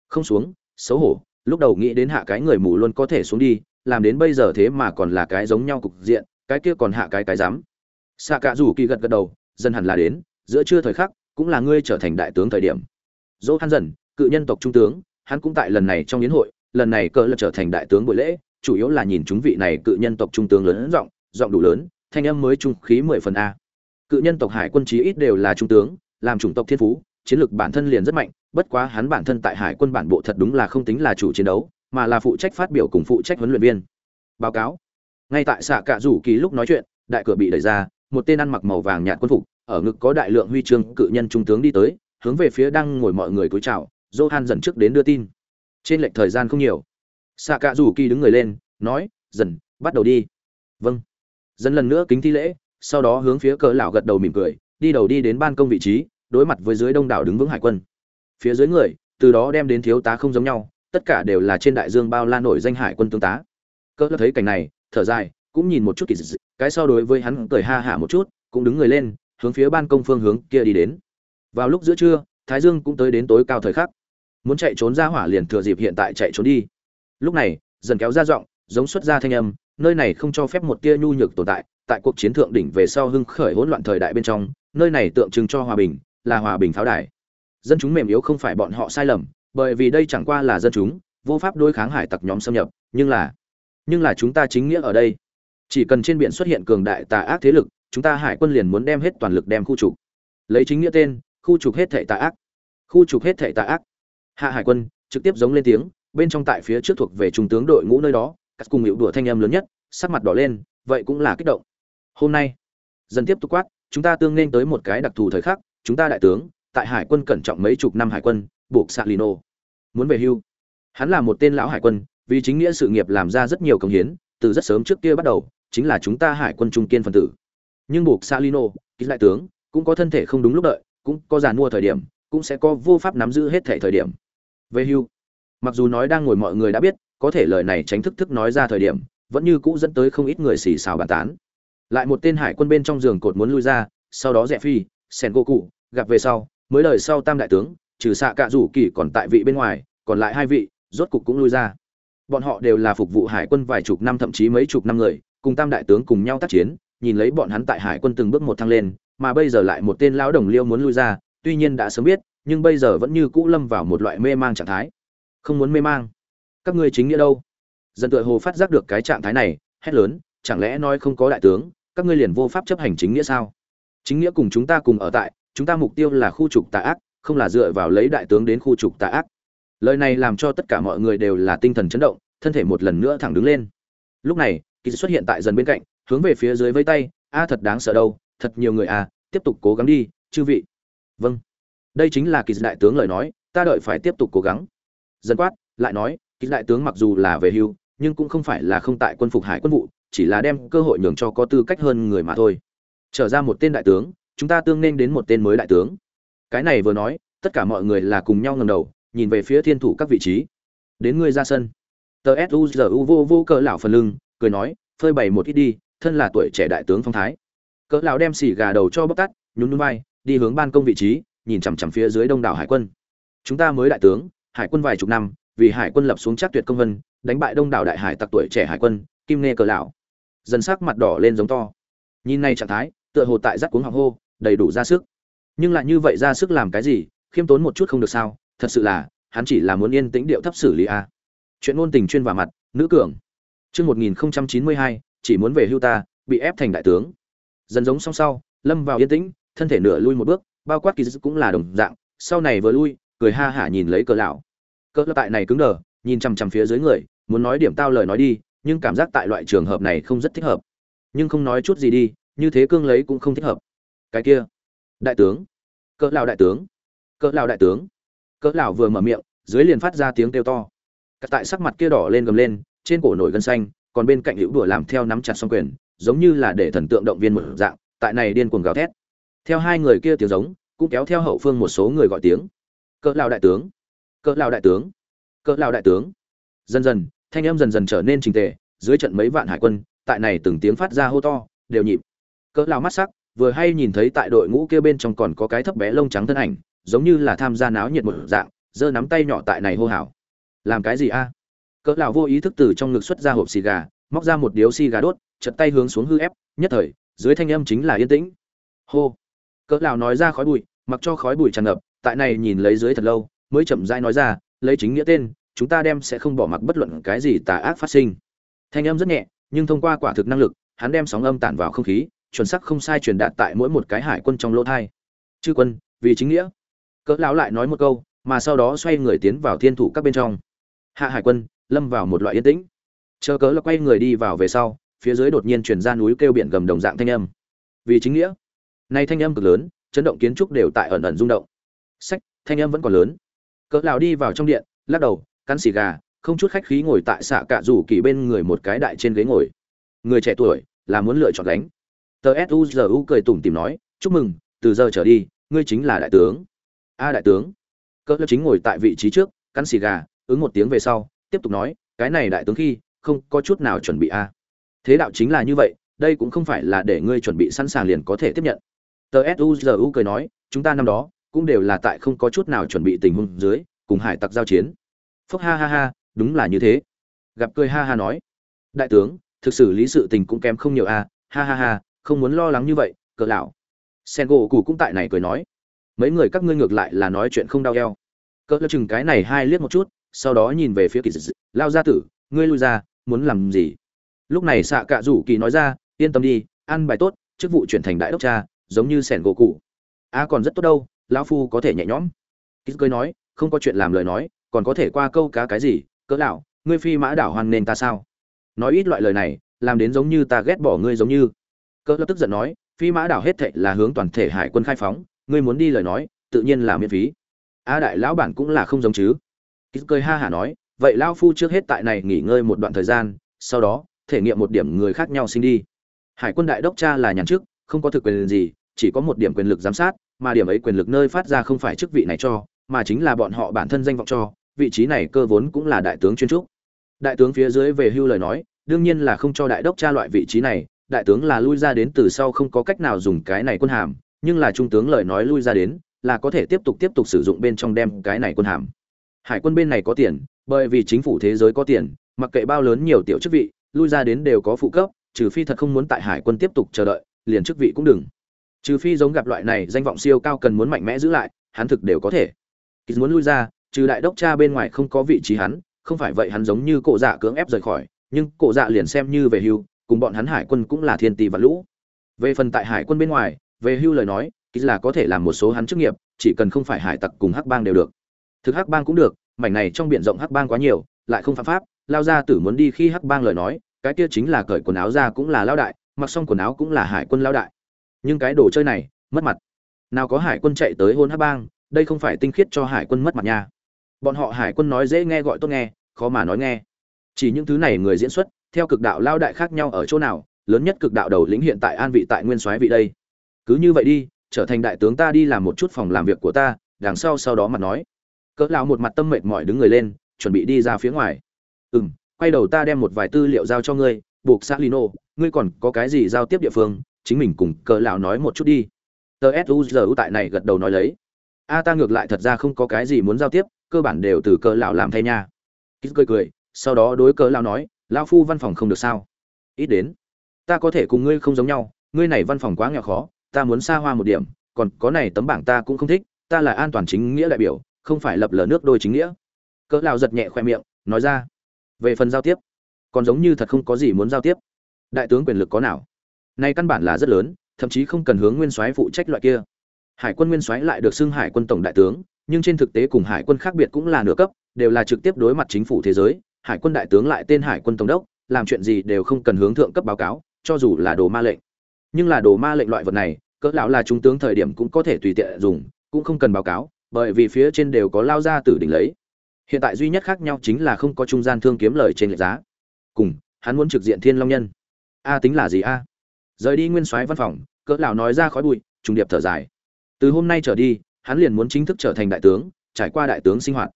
Không xuống, xấu hổ, lúc đầu nghĩ đến hạ cái người mù luôn có thể xuống đi, làm đến bây giờ thế mà còn là cái giống nhau cục diện, cái kia còn hạ cái cái dám xạ cả rủ kỳ gật gật đầu dần hẳn là đến, giữa trưa thời khắc, cũng là ngươi trở thành đại tướng thời điểm. Dỗ hắn dần, cự nhân tộc trung tướng, hắn cũng tại lần này trong yến hội, lần này cỡ là trở thành đại tướng buổi lễ, chủ yếu là nhìn chúng vị này cự nhân tộc trung tướng lớn giọng giọng đủ lớn, thanh âm mới trung khí mười phần a. Cự nhân tộc hải quân chí ít đều là trung tướng, làm chủng tộc thiên phú, chiến lược bản thân liền rất mạnh, bất quá hắn bản thân tại hải quân bản bộ thật đúng là không tính là chủ chiến đấu, mà là phụ trách phát biểu cùng phụ trách huấn luyện viên. Báo cáo. Ngay tại xạ cạ rủ kỳ lúc nói chuyện, đại cửa bị đẩy ra một tên ăn mặc màu vàng nhạt quân phục, ở ngực có đại lượng huy chương cự nhân trung tướng đi tới, hướng về phía đang ngồi mọi người cúi chào, johan dần trước đến đưa tin. Trên lệch thời gian không nhiều. Xạ cạ rủ kỳ đứng người lên, nói, dần, bắt đầu đi. Vâng. Dần lần nữa kính thi lễ, sau đó hướng phía cỡ lão gật đầu mỉm cười, đi đầu đi đến ban công vị trí, đối mặt với dưới đông đảo đứng vững hải quân. Phía dưới người, từ đó đem đến thiếu tá không giống nhau, tất cả đều là trên đại dương bao la nổi danh hải quân tướng tá. Cỡ thấy cảnh này, thở dài, cũng nhìn một chút kỳ dị cái so đối với hắn cười ha hả một chút, cũng đứng người lên, hướng phía ban công phương hướng kia đi đến. Vào lúc giữa trưa, thái dương cũng tới đến tối cao thời khắc. Muốn chạy trốn ra hỏa liền thừa dịp hiện tại chạy trốn đi. Lúc này, dần kéo ra giọng, giống xuất ra thanh âm, nơi này không cho phép một tia nhu nhược tồn tại tại cuộc chiến thượng đỉnh về sau hưng khởi hỗn loạn thời đại bên trong, nơi này tượng trưng cho hòa bình, là hòa bình pháo đài. Dân chúng mềm yếu không phải bọn họ sai lầm, bởi vì đây chẳng qua là dân chúng, vô pháp đối kháng hải tặc nhóm xâm nhập, nhưng là nhưng là chúng ta chính nghĩa ở đây chỉ cần trên biển xuất hiện cường đại tà ác thế lực, chúng ta hải quân liền muốn đem hết toàn lực đem khu trục. Lấy chính nghĩa tên, khu trục hết thệ tà ác. Khu trục hết thệ tà ác. Hạ hải quân, trực tiếp giống lên tiếng, bên trong tại phía trước thuộc về trung tướng đội ngũ nơi đó cắt cùng hiệu đùa thanh âm lớn nhất, sắc mặt đỏ lên, vậy cũng là kích động. Hôm nay dần tiếp tục quát, chúng ta tương nên tới một cái đặc thù thời khắc, chúng ta đại tướng, tại hải quân cẩn trọng mấy chục năm hải quân, buộc xạ lino muốn về hưu. Hắn là một tên lão hải quân, vì chính nghĩa sự nghiệp làm ra rất nhiều công hiến, từ rất sớm trước kia bắt đầu chính là chúng ta hải quân trung kiên phần tử. Nhưng buộc salino, ký đại tướng, cũng có thân thể không đúng lúc đợi, cũng có giàn mua thời điểm, cũng sẽ có vô pháp nắm giữ hết thể thời điểm. Về hưu, mặc dù nói đang ngồi mọi người đã biết, có thể lời này tránh thức thức nói ra thời điểm, vẫn như cũ dẫn tới không ít người xì xào bàn tán. Lại một tên hải quân bên trong giường cột muốn lui ra, sau đó rẽ phi sen gỗ cụ gặp về sau, mới đời sau tam đại tướng, trừ xạ cạ rủ kỳ còn tại vị bên ngoài, còn lại hai vị, rốt cục cũng lui ra. Bọn họ đều là phục vụ hải quân vài chục năm thậm chí mấy chục năm người cùng tam đại tướng cùng nhau tác chiến, nhìn lấy bọn hắn tại hải quân từng bước một thăng lên, mà bây giờ lại một tên lão đồng liêu muốn lui ra, tuy nhiên đã sớm biết, nhưng bây giờ vẫn như cũ lâm vào một loại mê mang trạng thái. Không muốn mê mang. Các ngươi chính nghĩa đâu? Dần tựa hồ phát giác được cái trạng thái này, hét lớn, chẳng lẽ nói không có đại tướng, các ngươi liền vô pháp chấp hành chính nghĩa sao? Chính nghĩa cùng chúng ta cùng ở tại, chúng ta mục tiêu là khu trục tà ác, không là dựa vào lấy đại tướng đến khu trục tà ác. Lời này làm cho tất cả mọi người đều là tinh thần chấn động, thân thể một lần nữa thẳng đứng lên. Lúc này kỳ xuất hiện tại dần bên cạnh, hướng về phía dưới vây tay, a, thật đáng sợ đâu, thật nhiều người à tiếp tục cố gắng đi, chư vị. Vâng. Đây chính là kỳ đại tướng lời nói, ta đợi phải tiếp tục cố gắng. Dân quát, lại nói, kỳ đại tướng mặc dù là về hưu, nhưng cũng không phải là không tại quân phục hải quân vụ, chỉ là đem cơ hội nhường cho có tư cách hơn người mà thôi. Trở ra một tên đại tướng, chúng ta tương nên đến một tên mới đại tướng. Cái này vừa nói, tất cả mọi người là cùng nhau ngầm đầu, nhìn về phía thiên thủ các vị trí. Đến ngươi ra sân. Tờ suzu vô vô cỡ lão phần lưng cười nói, phơi bày một ít đi, thân là tuổi trẻ đại tướng phong thái. Cỡ lão đem xì gà đầu cho bóc tắt nhún nhún vai, đi hướng ban công vị trí, nhìn chằm chằm phía dưới đông đảo hải quân. Chúng ta mới đại tướng, hải quân vài chục năm, vì hải quân lập xuống chắc tuyệt công vân, đánh bại đông đảo đại hải tặc tuổi trẻ hải quân, kim nghe cỡ lão. Dần sắc mặt đỏ lên giống to. Nhìn này trạng thái, tựa hồ tại rắc cuống hoàng hô, đầy đủ ra sức. Nhưng lại như vậy ra sức làm cái gì, khiêm tốn một chút không được sao, thật sự là, hắn chỉ là muốn yên tĩnh điệu thấp xử lý a. Chuyện ngôn tình chuyên vào mặt, nữ cường chương một nghìn chín mươi hai, chỉ muốn về hưu ta, bị ép thành đại tướng. Dần giống song sau, lâm vào yên tĩnh, thân thể nửa lui một bước, bao quát kỳ dư cũng là đồng dạng, sau này vừa lui, cười ha hả nhìn lấy cờ lão. Cỡ tại này cứng đờ, nhìn chằm chằm phía dưới người, muốn nói điểm tao lời nói đi, nhưng cảm giác tại loại trường hợp này không rất thích hợp. Nhưng không nói chút gì đi, như thế cương lấy cũng không thích hợp. Cái kia, đại tướng. Cỡ lão đại tướng. Cỡ lão đại tướng. Cỡ lão vừa mở miệng, dưới liền phát ra tiếng kêu to. Cả tại sắc mặt kia đỏ lên gầm lên trên cổ nổi gân xanh, còn bên cạnh hữu đùa làm theo nắm chặt song quyền, giống như là để thần tượng động viên một dạng, tại này điên cuồng gào thét. Theo hai người kia tiếng giống, cũng kéo theo hậu phương một số người gọi tiếng. Cỡ lão đại tướng, cỡ lão đại tướng, cỡ lão đại tướng. Dần dần, thanh âm dần dần trở nên trình tề, dưới trận mấy vạn hải quân, tại này từng tiếng phát ra hô to, đều nhịp. Cỡ lão mắt sắc, vừa hay nhìn thấy tại đội ngũ kia bên trong còn có cái thấp bé lông trắng thân ảnh, giống như là tham gia náo nhiệt một dạng, giơ nắm tay nhỏ tại này hô hào. Làm cái gì a? Cỡ lão vô ý thức từ trong ngực xuất ra hộp xì gà, móc ra một điếu xì gà đốt, chật tay hướng xuống hư ép, nhất thời, dưới thanh âm chính là yên tĩnh. Hô. Cỡ lão nói ra khói bụi, mặc cho khói bụi tràn ngập, tại này nhìn lấy dưới thật lâu, mới chậm rãi nói ra, lấy chính nghĩa tên, chúng ta đem sẽ không bỏ mặc bất luận cái gì tà ác phát sinh. Thanh âm rất nhẹ, nhưng thông qua quả thực năng lực, hắn đem sóng âm tản vào không khí, chuẩn xác không sai truyền đạt tại mỗi một cái hải quân trong lỗ thai. Chư quân, vì chính nghĩa. Cỡ lão lại nói một câu, mà sau đó xoay người tiến vào thiên thủ các bên trong. Hạ hải quân lâm vào một loại yên tĩnh. Chờ cớ là quay người đi vào về sau, phía dưới đột nhiên truyền ra núi kêu biển gầm đồng dạng thanh âm. Vì chính nghĩa. Nay thanh âm cực lớn, chấn động kiến trúc đều tại ẩn ẩn rung động. Sách, thanh âm vẫn còn lớn. Cỡ lào đi vào trong điện, lắc đầu, cắn xì gà, không chút khách khí ngồi tại xạ cạ rủ kỳ bên người một cái đại trên ghế ngồi. Người trẻ tuổi, là muốn lựa chọn đánh tờ suzu cười tủm tìm nói, chúc mừng, từ giờ trở đi, ngươi chính là đại tướng. A đại tướng. Cỡ chính ngồi tại vị trí trước, cắn xì gà, ứng một tiếng về sau tiếp tục nói, cái này đại tướng khi, không có chút nào chuẩn bị a thế đạo chính là như vậy, đây cũng không phải là để ngươi chuẩn bị sẵn sàng liền có thể tiếp nhận. Tờ suzu cười nói, chúng ta năm đó, cũng đều là tại không có chút nào chuẩn bị tình huống dưới, cùng hải tặc giao chiến. Phúc ha ha ha, đúng là như thế. Gặp cười ha ha nói, đại tướng, thực sự lý sự tình cũng kém không nhiều a ha ha ha, không muốn lo lắng như vậy cỡ lão. Sen gỗ cụ cũng tại này cười nói, mấy người các ngươi ngược lại là nói chuyện không đau eo. Cỡ lão chừng cái này hai liếc một chút sau đó nhìn về phía kỳ dị lao ra tử, ngươi lui ra, muốn làm gì? Lúc này xạ cạ rủ kỳ nói ra, yên tâm đi, ăn bài tốt, chức vụ chuyển thành đại đốc cha, giống như sẻn gỗ cụ. A, còn rất tốt đâu, lão phu có thể nhẹ nhõm. Kỳ cười nói, không có chuyện làm lời nói, còn có thể qua câu cá cái gì, cỡ lão, ngươi phi mã đảo hoan nên ta sao? Nói ít loại lời này, làm đến giống như ta ghét bỏ ngươi giống như. Cỡ lập tức giận nói, phi mã đảo hết thệ là hướng toàn thể hải quân khai phóng, ngươi muốn đi lời nói, tự nhiên là miễn phí. A, đại lão bản cũng là không giống chứ cười ha hả nói, vậy lao phu trước hết tại này nghỉ ngơi một đoạn thời gian, sau đó, thể nghiệm một điểm người khác nhau sinh đi. Hải quân đại đốc cha là nhàn chức, không có thực quyền gì, chỉ có một điểm quyền lực giám sát, mà điểm ấy quyền lực nơi phát ra không phải chức vị này cho, mà chính là bọn họ bản thân danh vọng cho, vị trí này cơ vốn cũng là đại tướng chuyên trúc. Đại tướng phía dưới về hưu lời nói, đương nhiên là không cho đại đốc cha loại vị trí này, đại tướng là lui ra đến từ sau không có cách nào dùng cái này quân hàm, nhưng là trung tướng lời nói lui ra đến, là có thể tiếp tục tiếp tục sử dụng bên trong đem cái này quân hàm hải quân bên này có tiền, bởi vì chính phủ thế giới có tiền, mặc kệ bao lớn nhiều tiểu chức vị, lui ra đến đều có phụ cấp, trừ phi thật không muốn tại hải quân tiếp tục chờ đợi, liền chức vị cũng đừng. Trừ phi giống gặp loại này danh vọng siêu cao cần muốn mạnh mẽ giữ lại, hắn thực đều có thể. Kịch muốn lui ra, trừ đại đốc cha bên ngoài không có vị trí hắn, không phải vậy hắn giống như cổ dạ cưỡng ép rời khỏi, nhưng cổ dạ liền xem như về hưu, cùng bọn hắn hải quân cũng là thiên tỷ và lũ. Về phần tại hải quân bên ngoài, về hưu lời nói Kịch là có thể làm một số hắn chức nghiệp, chỉ cần không phải hải tặc cùng hắc bang đều được thực hắc bang cũng được, mảnh này trong biển rộng hắc bang quá nhiều, lại không phạm pháp, lao ra tử muốn đi khi hắc bang lời nói, cái kia chính là cởi quần áo ra cũng là lao đại, mặc xong quần áo cũng là hải quân lao đại. Nhưng cái đồ chơi này, mất mặt. Nào có hải quân chạy tới hôn hắc bang, đây không phải tinh khiết cho hải quân mất mặt nha. Bọn họ hải quân nói dễ nghe gọi tốt nghe, khó mà nói nghe. Chỉ những thứ này người diễn xuất, theo cực đạo lao đại khác nhau ở chỗ nào, lớn nhất cực đạo đầu lĩnh hiện tại an vị tại nguyên soái vị đây. Cứ như vậy đi, trở thành đại tướng ta đi làm một chút phòng làm việc của ta, đằng sau sau đó mặt nói cỡ lão một mặt tâm mệt mỏi đứng người lên, chuẩn bị đi ra phía ngoài. Ừm, quay đầu ta đem một vài tư liệu giao cho ngươi, buộc xã lino ngươi còn có cái gì giao tiếp địa phương, chính mình cùng cỡ lão nói một chút đi. Tờ suzu tại này gật đầu nói lấy. A, ta ngược lại thật ra không có cái gì muốn giao tiếp, cơ bản đều từ cỡ lão làm thay nha. Kít cười cười, sau đó đối cỡ lão nói, lão phu văn phòng không được sao? Ít đến. Ta có thể cùng ngươi không giống nhau, ngươi này văn phòng quá nghèo khó, ta muốn xa hoa một điểm, còn có này tấm bảng ta cũng không thích, ta là an toàn chính nghĩa đại biểu không phải lập lờ nước đôi chính nghĩa. Cỡ lão giật nhẹ khoe miệng, nói ra. Về phần giao tiếp, còn giống như thật không có gì muốn giao tiếp. Đại tướng quyền lực có nào? Nay căn bản là rất lớn, thậm chí không cần hướng nguyên soái phụ trách loại kia. Hải quân nguyên soái lại được xưng hải quân tổng đại tướng, nhưng trên thực tế cùng hải quân khác biệt cũng là nửa cấp, đều là trực tiếp đối mặt chính phủ thế giới. Hải quân đại tướng lại tên hải quân tổng đốc, làm chuyện gì đều không cần hướng thượng cấp báo cáo, cho dù là đồ ma lệnh. Nhưng là đồ ma lệnh loại vật này, cỡ lão là trung tướng thời điểm cũng có thể tùy tiện dùng, cũng không cần báo cáo bởi vì phía trên đều có lao ra tử đỉnh lấy. Hiện tại duy nhất khác nhau chính là không có trung gian thương kiếm lời trên lệch giá. Cùng, hắn muốn trực diện thiên long nhân. A à, tính là gì a? À? Rời đi nguyên soái văn phòng, cỡ lão nói ra khói bụi, trùng điệp thở dài. Từ hôm nay trở đi, hắn liền muốn chính thức trở thành đại tướng, trải qua đại tướng sinh hoạt.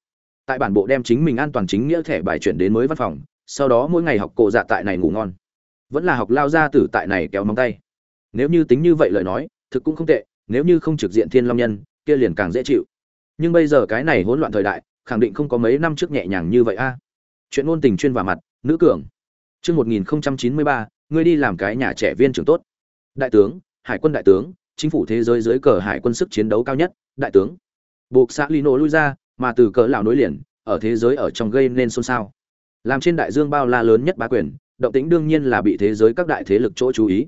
Tại bản bộ đem chính mình an toàn chính nghĩa thẻ bài chuyển đến mới văn phòng, sau đó mỗi ngày học cổ dạ tại này ngủ ngon. Vẫn là học lao ra tử tại này kéo móng tay. Nếu như tính như vậy lời nói, thực cũng không tệ, nếu như không trực diện thiên long nhân, kia liền càng dễ chịu nhưng bây giờ cái này hỗn loạn thời đại, khẳng định không có mấy năm trước nhẹ nhàng như vậy a. Chuyện ngôn tình chuyên vào mặt, nữ cường. Chương một nghìn chín mươi ba, ngươi đi làm cái nhà trẻ viên trưởng tốt. Đại tướng, hải quân đại tướng, chính phủ thế giới dưới cờ hải quân sức chiến đấu cao nhất, đại tướng. Buộc xã lino lui ra, mà từ cờ lão nối liền, ở thế giới ở trong gây nên xôn xao. Làm trên đại dương bao la lớn nhất bá quyền, động tĩnh đương nhiên là bị thế giới các đại thế lực chỗ chú ý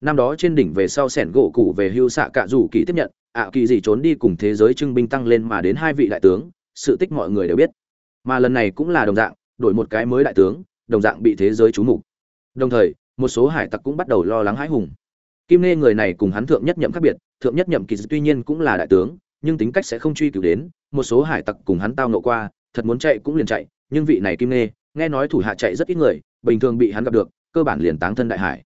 năm đó trên đỉnh về sau sẻn gỗ cụ về hưu xạ cạ rủ kỳ tiếp nhận, ạ kỳ gì trốn đi cùng thế giới trưng binh tăng lên mà đến hai vị đại tướng, sự tích mọi người đều biết. Mà lần này cũng là đồng dạng, đổi một cái mới đại tướng, đồng dạng bị thế giới chú mục. Đồng thời, một số hải tặc cũng bắt đầu lo lắng hãi hùng. Kim nê người này cùng hắn thượng nhất nhậm khác biệt, thượng nhất nhậm kỳ tuy nhiên cũng là đại tướng, nhưng tính cách sẽ không truy cứu đến, một số hải tặc cùng hắn tao nộ qua, thật muốn chạy cũng liền chạy, nhưng vị này kim nê nghe nói thủ hạ chạy rất ít người, bình thường bị hắn gặp được, cơ bản liền táng thân đại hải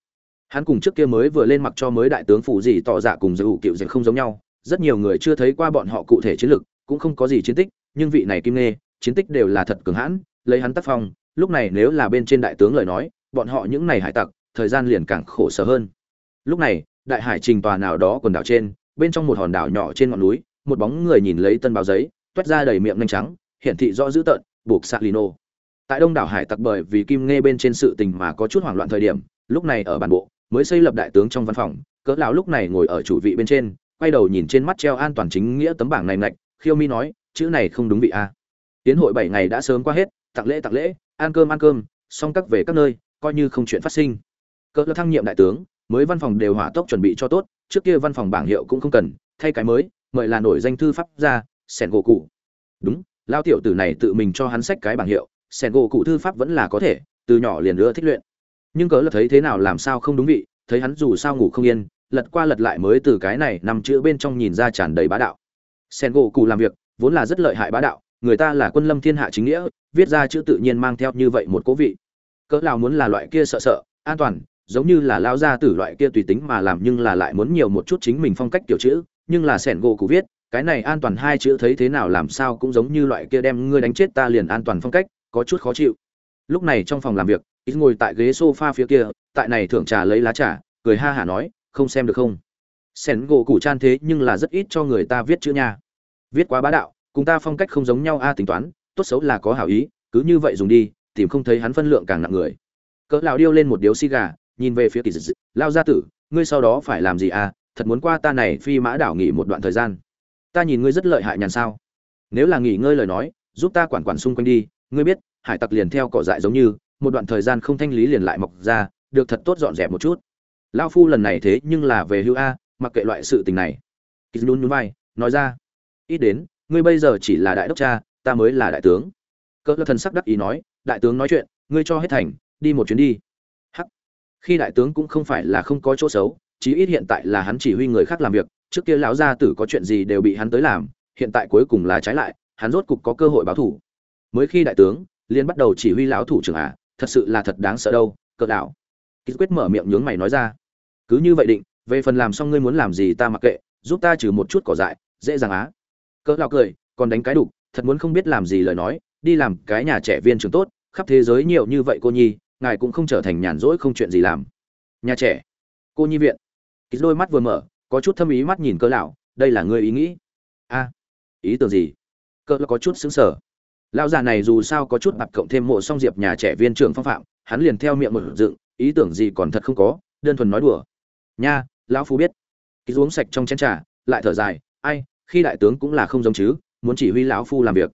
hắn cùng trước kia mới vừa lên mặc cho mới đại tướng phụ gì tỏ dạ cùng giữ cựu dịch không giống nhau, rất nhiều người chưa thấy qua bọn họ cụ thể chiến lược, cũng không có gì chiến tích, nhưng vị này kim nê chiến tích đều là thật cường hãn, lấy hắn tác phong, lúc này nếu là bên trên đại tướng lời nói, bọn họ những này hải tặc, thời gian liền càng khổ sở hơn. Lúc này, đại hải trình tòa nào đó quần đảo trên, bên trong một hòn đảo nhỏ trên ngọn núi, một bóng người nhìn lấy tân báo giấy, toét ra đầy miệng nhanh trắng, hiển thị rõ dữ tợn, buộc sạc lino tại đông đảo hải tặc bởi vì kim nghe bên trên sự tình mà có chút hoảng loạn thời điểm, lúc này ở bản bộ mới xây lập đại tướng trong văn phòng, cỡ lão lúc này ngồi ở chủ vị bên trên, quay đầu nhìn trên mắt treo an toàn chính nghĩa tấm bảng này ngạch, khiêu mi nói, chữ này không đúng vị a. Tiến hội bảy ngày đã sớm qua hết, tặng lễ tặng lễ, ăn cơm ăn cơm, xong các về các nơi, coi như không chuyện phát sinh. Cỡ lão thăng nhiệm đại tướng, mới văn phòng đều hỏa tốc chuẩn bị cho tốt, trước kia văn phòng bảng hiệu cũng không cần, thay cái mới, mời là nổi danh thư pháp ra sẻn gỗ cụ. Đúng lao tiểu tử này tự mình cho hắn sách cái bảng hiệu, sẻn gỗ cụ thư pháp vẫn là có thể, từ nhỏ liền đưa thích luyện nhưng cỡ là thấy thế nào làm sao không đúng vị, thấy hắn dù sao ngủ không yên, lật qua lật lại mới từ cái này nằm chữ bên trong nhìn ra tràn đầy bá đạo. Sen gỗ cụ làm việc, vốn là rất lợi hại bá đạo, người ta là quân lâm thiên hạ chính nghĩa, viết ra chữ tự nhiên mang theo như vậy một cố vị. Cỡ nào muốn là loại kia sợ sợ, an toàn, giống như là lao ra từ loại kia tùy tính mà làm nhưng là lại muốn nhiều một chút chính mình phong cách kiểu chữ, nhưng là sẻn gỗ cụ viết, cái này an toàn hai chữ thấy thế nào làm sao cũng giống như loại kia đem ngươi đánh chết ta liền an toàn phong cách, có chút khó chịu. Lúc này trong phòng làm việc ít ngồi tại ghế sofa phía kia, tại này thưởng trà lấy lá trà, cười ha hả nói, không xem được không? Sẻn gỗ củ chan thế nhưng là rất ít cho người ta viết chữ nha. Viết quá bá đạo, cùng ta phong cách không giống nhau a, tính toán, tốt xấu là có hảo ý, cứ như vậy dùng đi, tìm không thấy hắn phân lượng càng nặng người. Cỡ lão điêu lên một điếu xì gà, nhìn về phía kỳ dị lao gia tử, ngươi sau đó phải làm gì à thật muốn qua ta này phi mã đảo nghỉ một đoạn thời gian. Ta nhìn ngươi rất lợi hại nhàn sao. Nếu là nghỉ ngơi lời nói, giúp ta quản quản xung quanh đi, ngươi biết, hải tặc liền theo cỏ dại giống như một đoạn thời gian không thanh lý liền lại mọc ra, được thật tốt dọn dẹp một chút. Lao phu lần này thế nhưng là về hưu a, mặc kệ loại sự tình này. Kỳ nhún nhún vai, nói ra, ít đến, ngươi bây giờ chỉ là đại đốc cha, ta mới là đại tướng. Cỡ thần sắc đắc ý nói, đại tướng nói chuyện, ngươi cho hết thành, đi một chuyến đi. Hắc. Khi đại tướng cũng không phải là không có chỗ xấu, chí ít hiện tại là hắn chỉ huy người khác làm việc, trước kia lão gia tử có chuyện gì đều bị hắn tới làm, hiện tại cuối cùng là trái lại, hắn rốt cục có cơ hội báo thủ. Mới khi đại tướng liên bắt đầu chỉ huy lão thủ trưởng à thật sự là thật đáng sợ đâu, cỡ đảo ký quyết mở miệng nhướng mày nói ra. Cứ như vậy định, về phần làm xong ngươi muốn làm gì ta mặc kệ, giúp ta trừ một chút cỏ dại, dễ dàng á. Cỡ lão cười, còn đánh cái đục, thật muốn không biết làm gì lời nói, đi làm cái nhà trẻ viên trường tốt, khắp thế giới nhiều như vậy cô nhi, ngài cũng không trở thành nhàn rỗi không chuyện gì làm. Nhà trẻ, cô nhi viện. Ký đôi mắt vừa mở, có chút thâm ý mắt nhìn cỡ lão đây là ngươi ý nghĩ. A, ý tưởng gì? Cỡ có chút sững sờ lão già này dù sao có chút mặt cộng thêm mộ song diệp nhà trẻ viên trưởng phong phạm, hắn liền theo miệng một dựng, ý tưởng gì còn thật không có, đơn thuần nói đùa. Nha, lão phu biết. Ký uống sạch trong chén trà, lại thở dài, ai, khi đại tướng cũng là không giống chứ, muốn chỉ huy lão phu làm việc.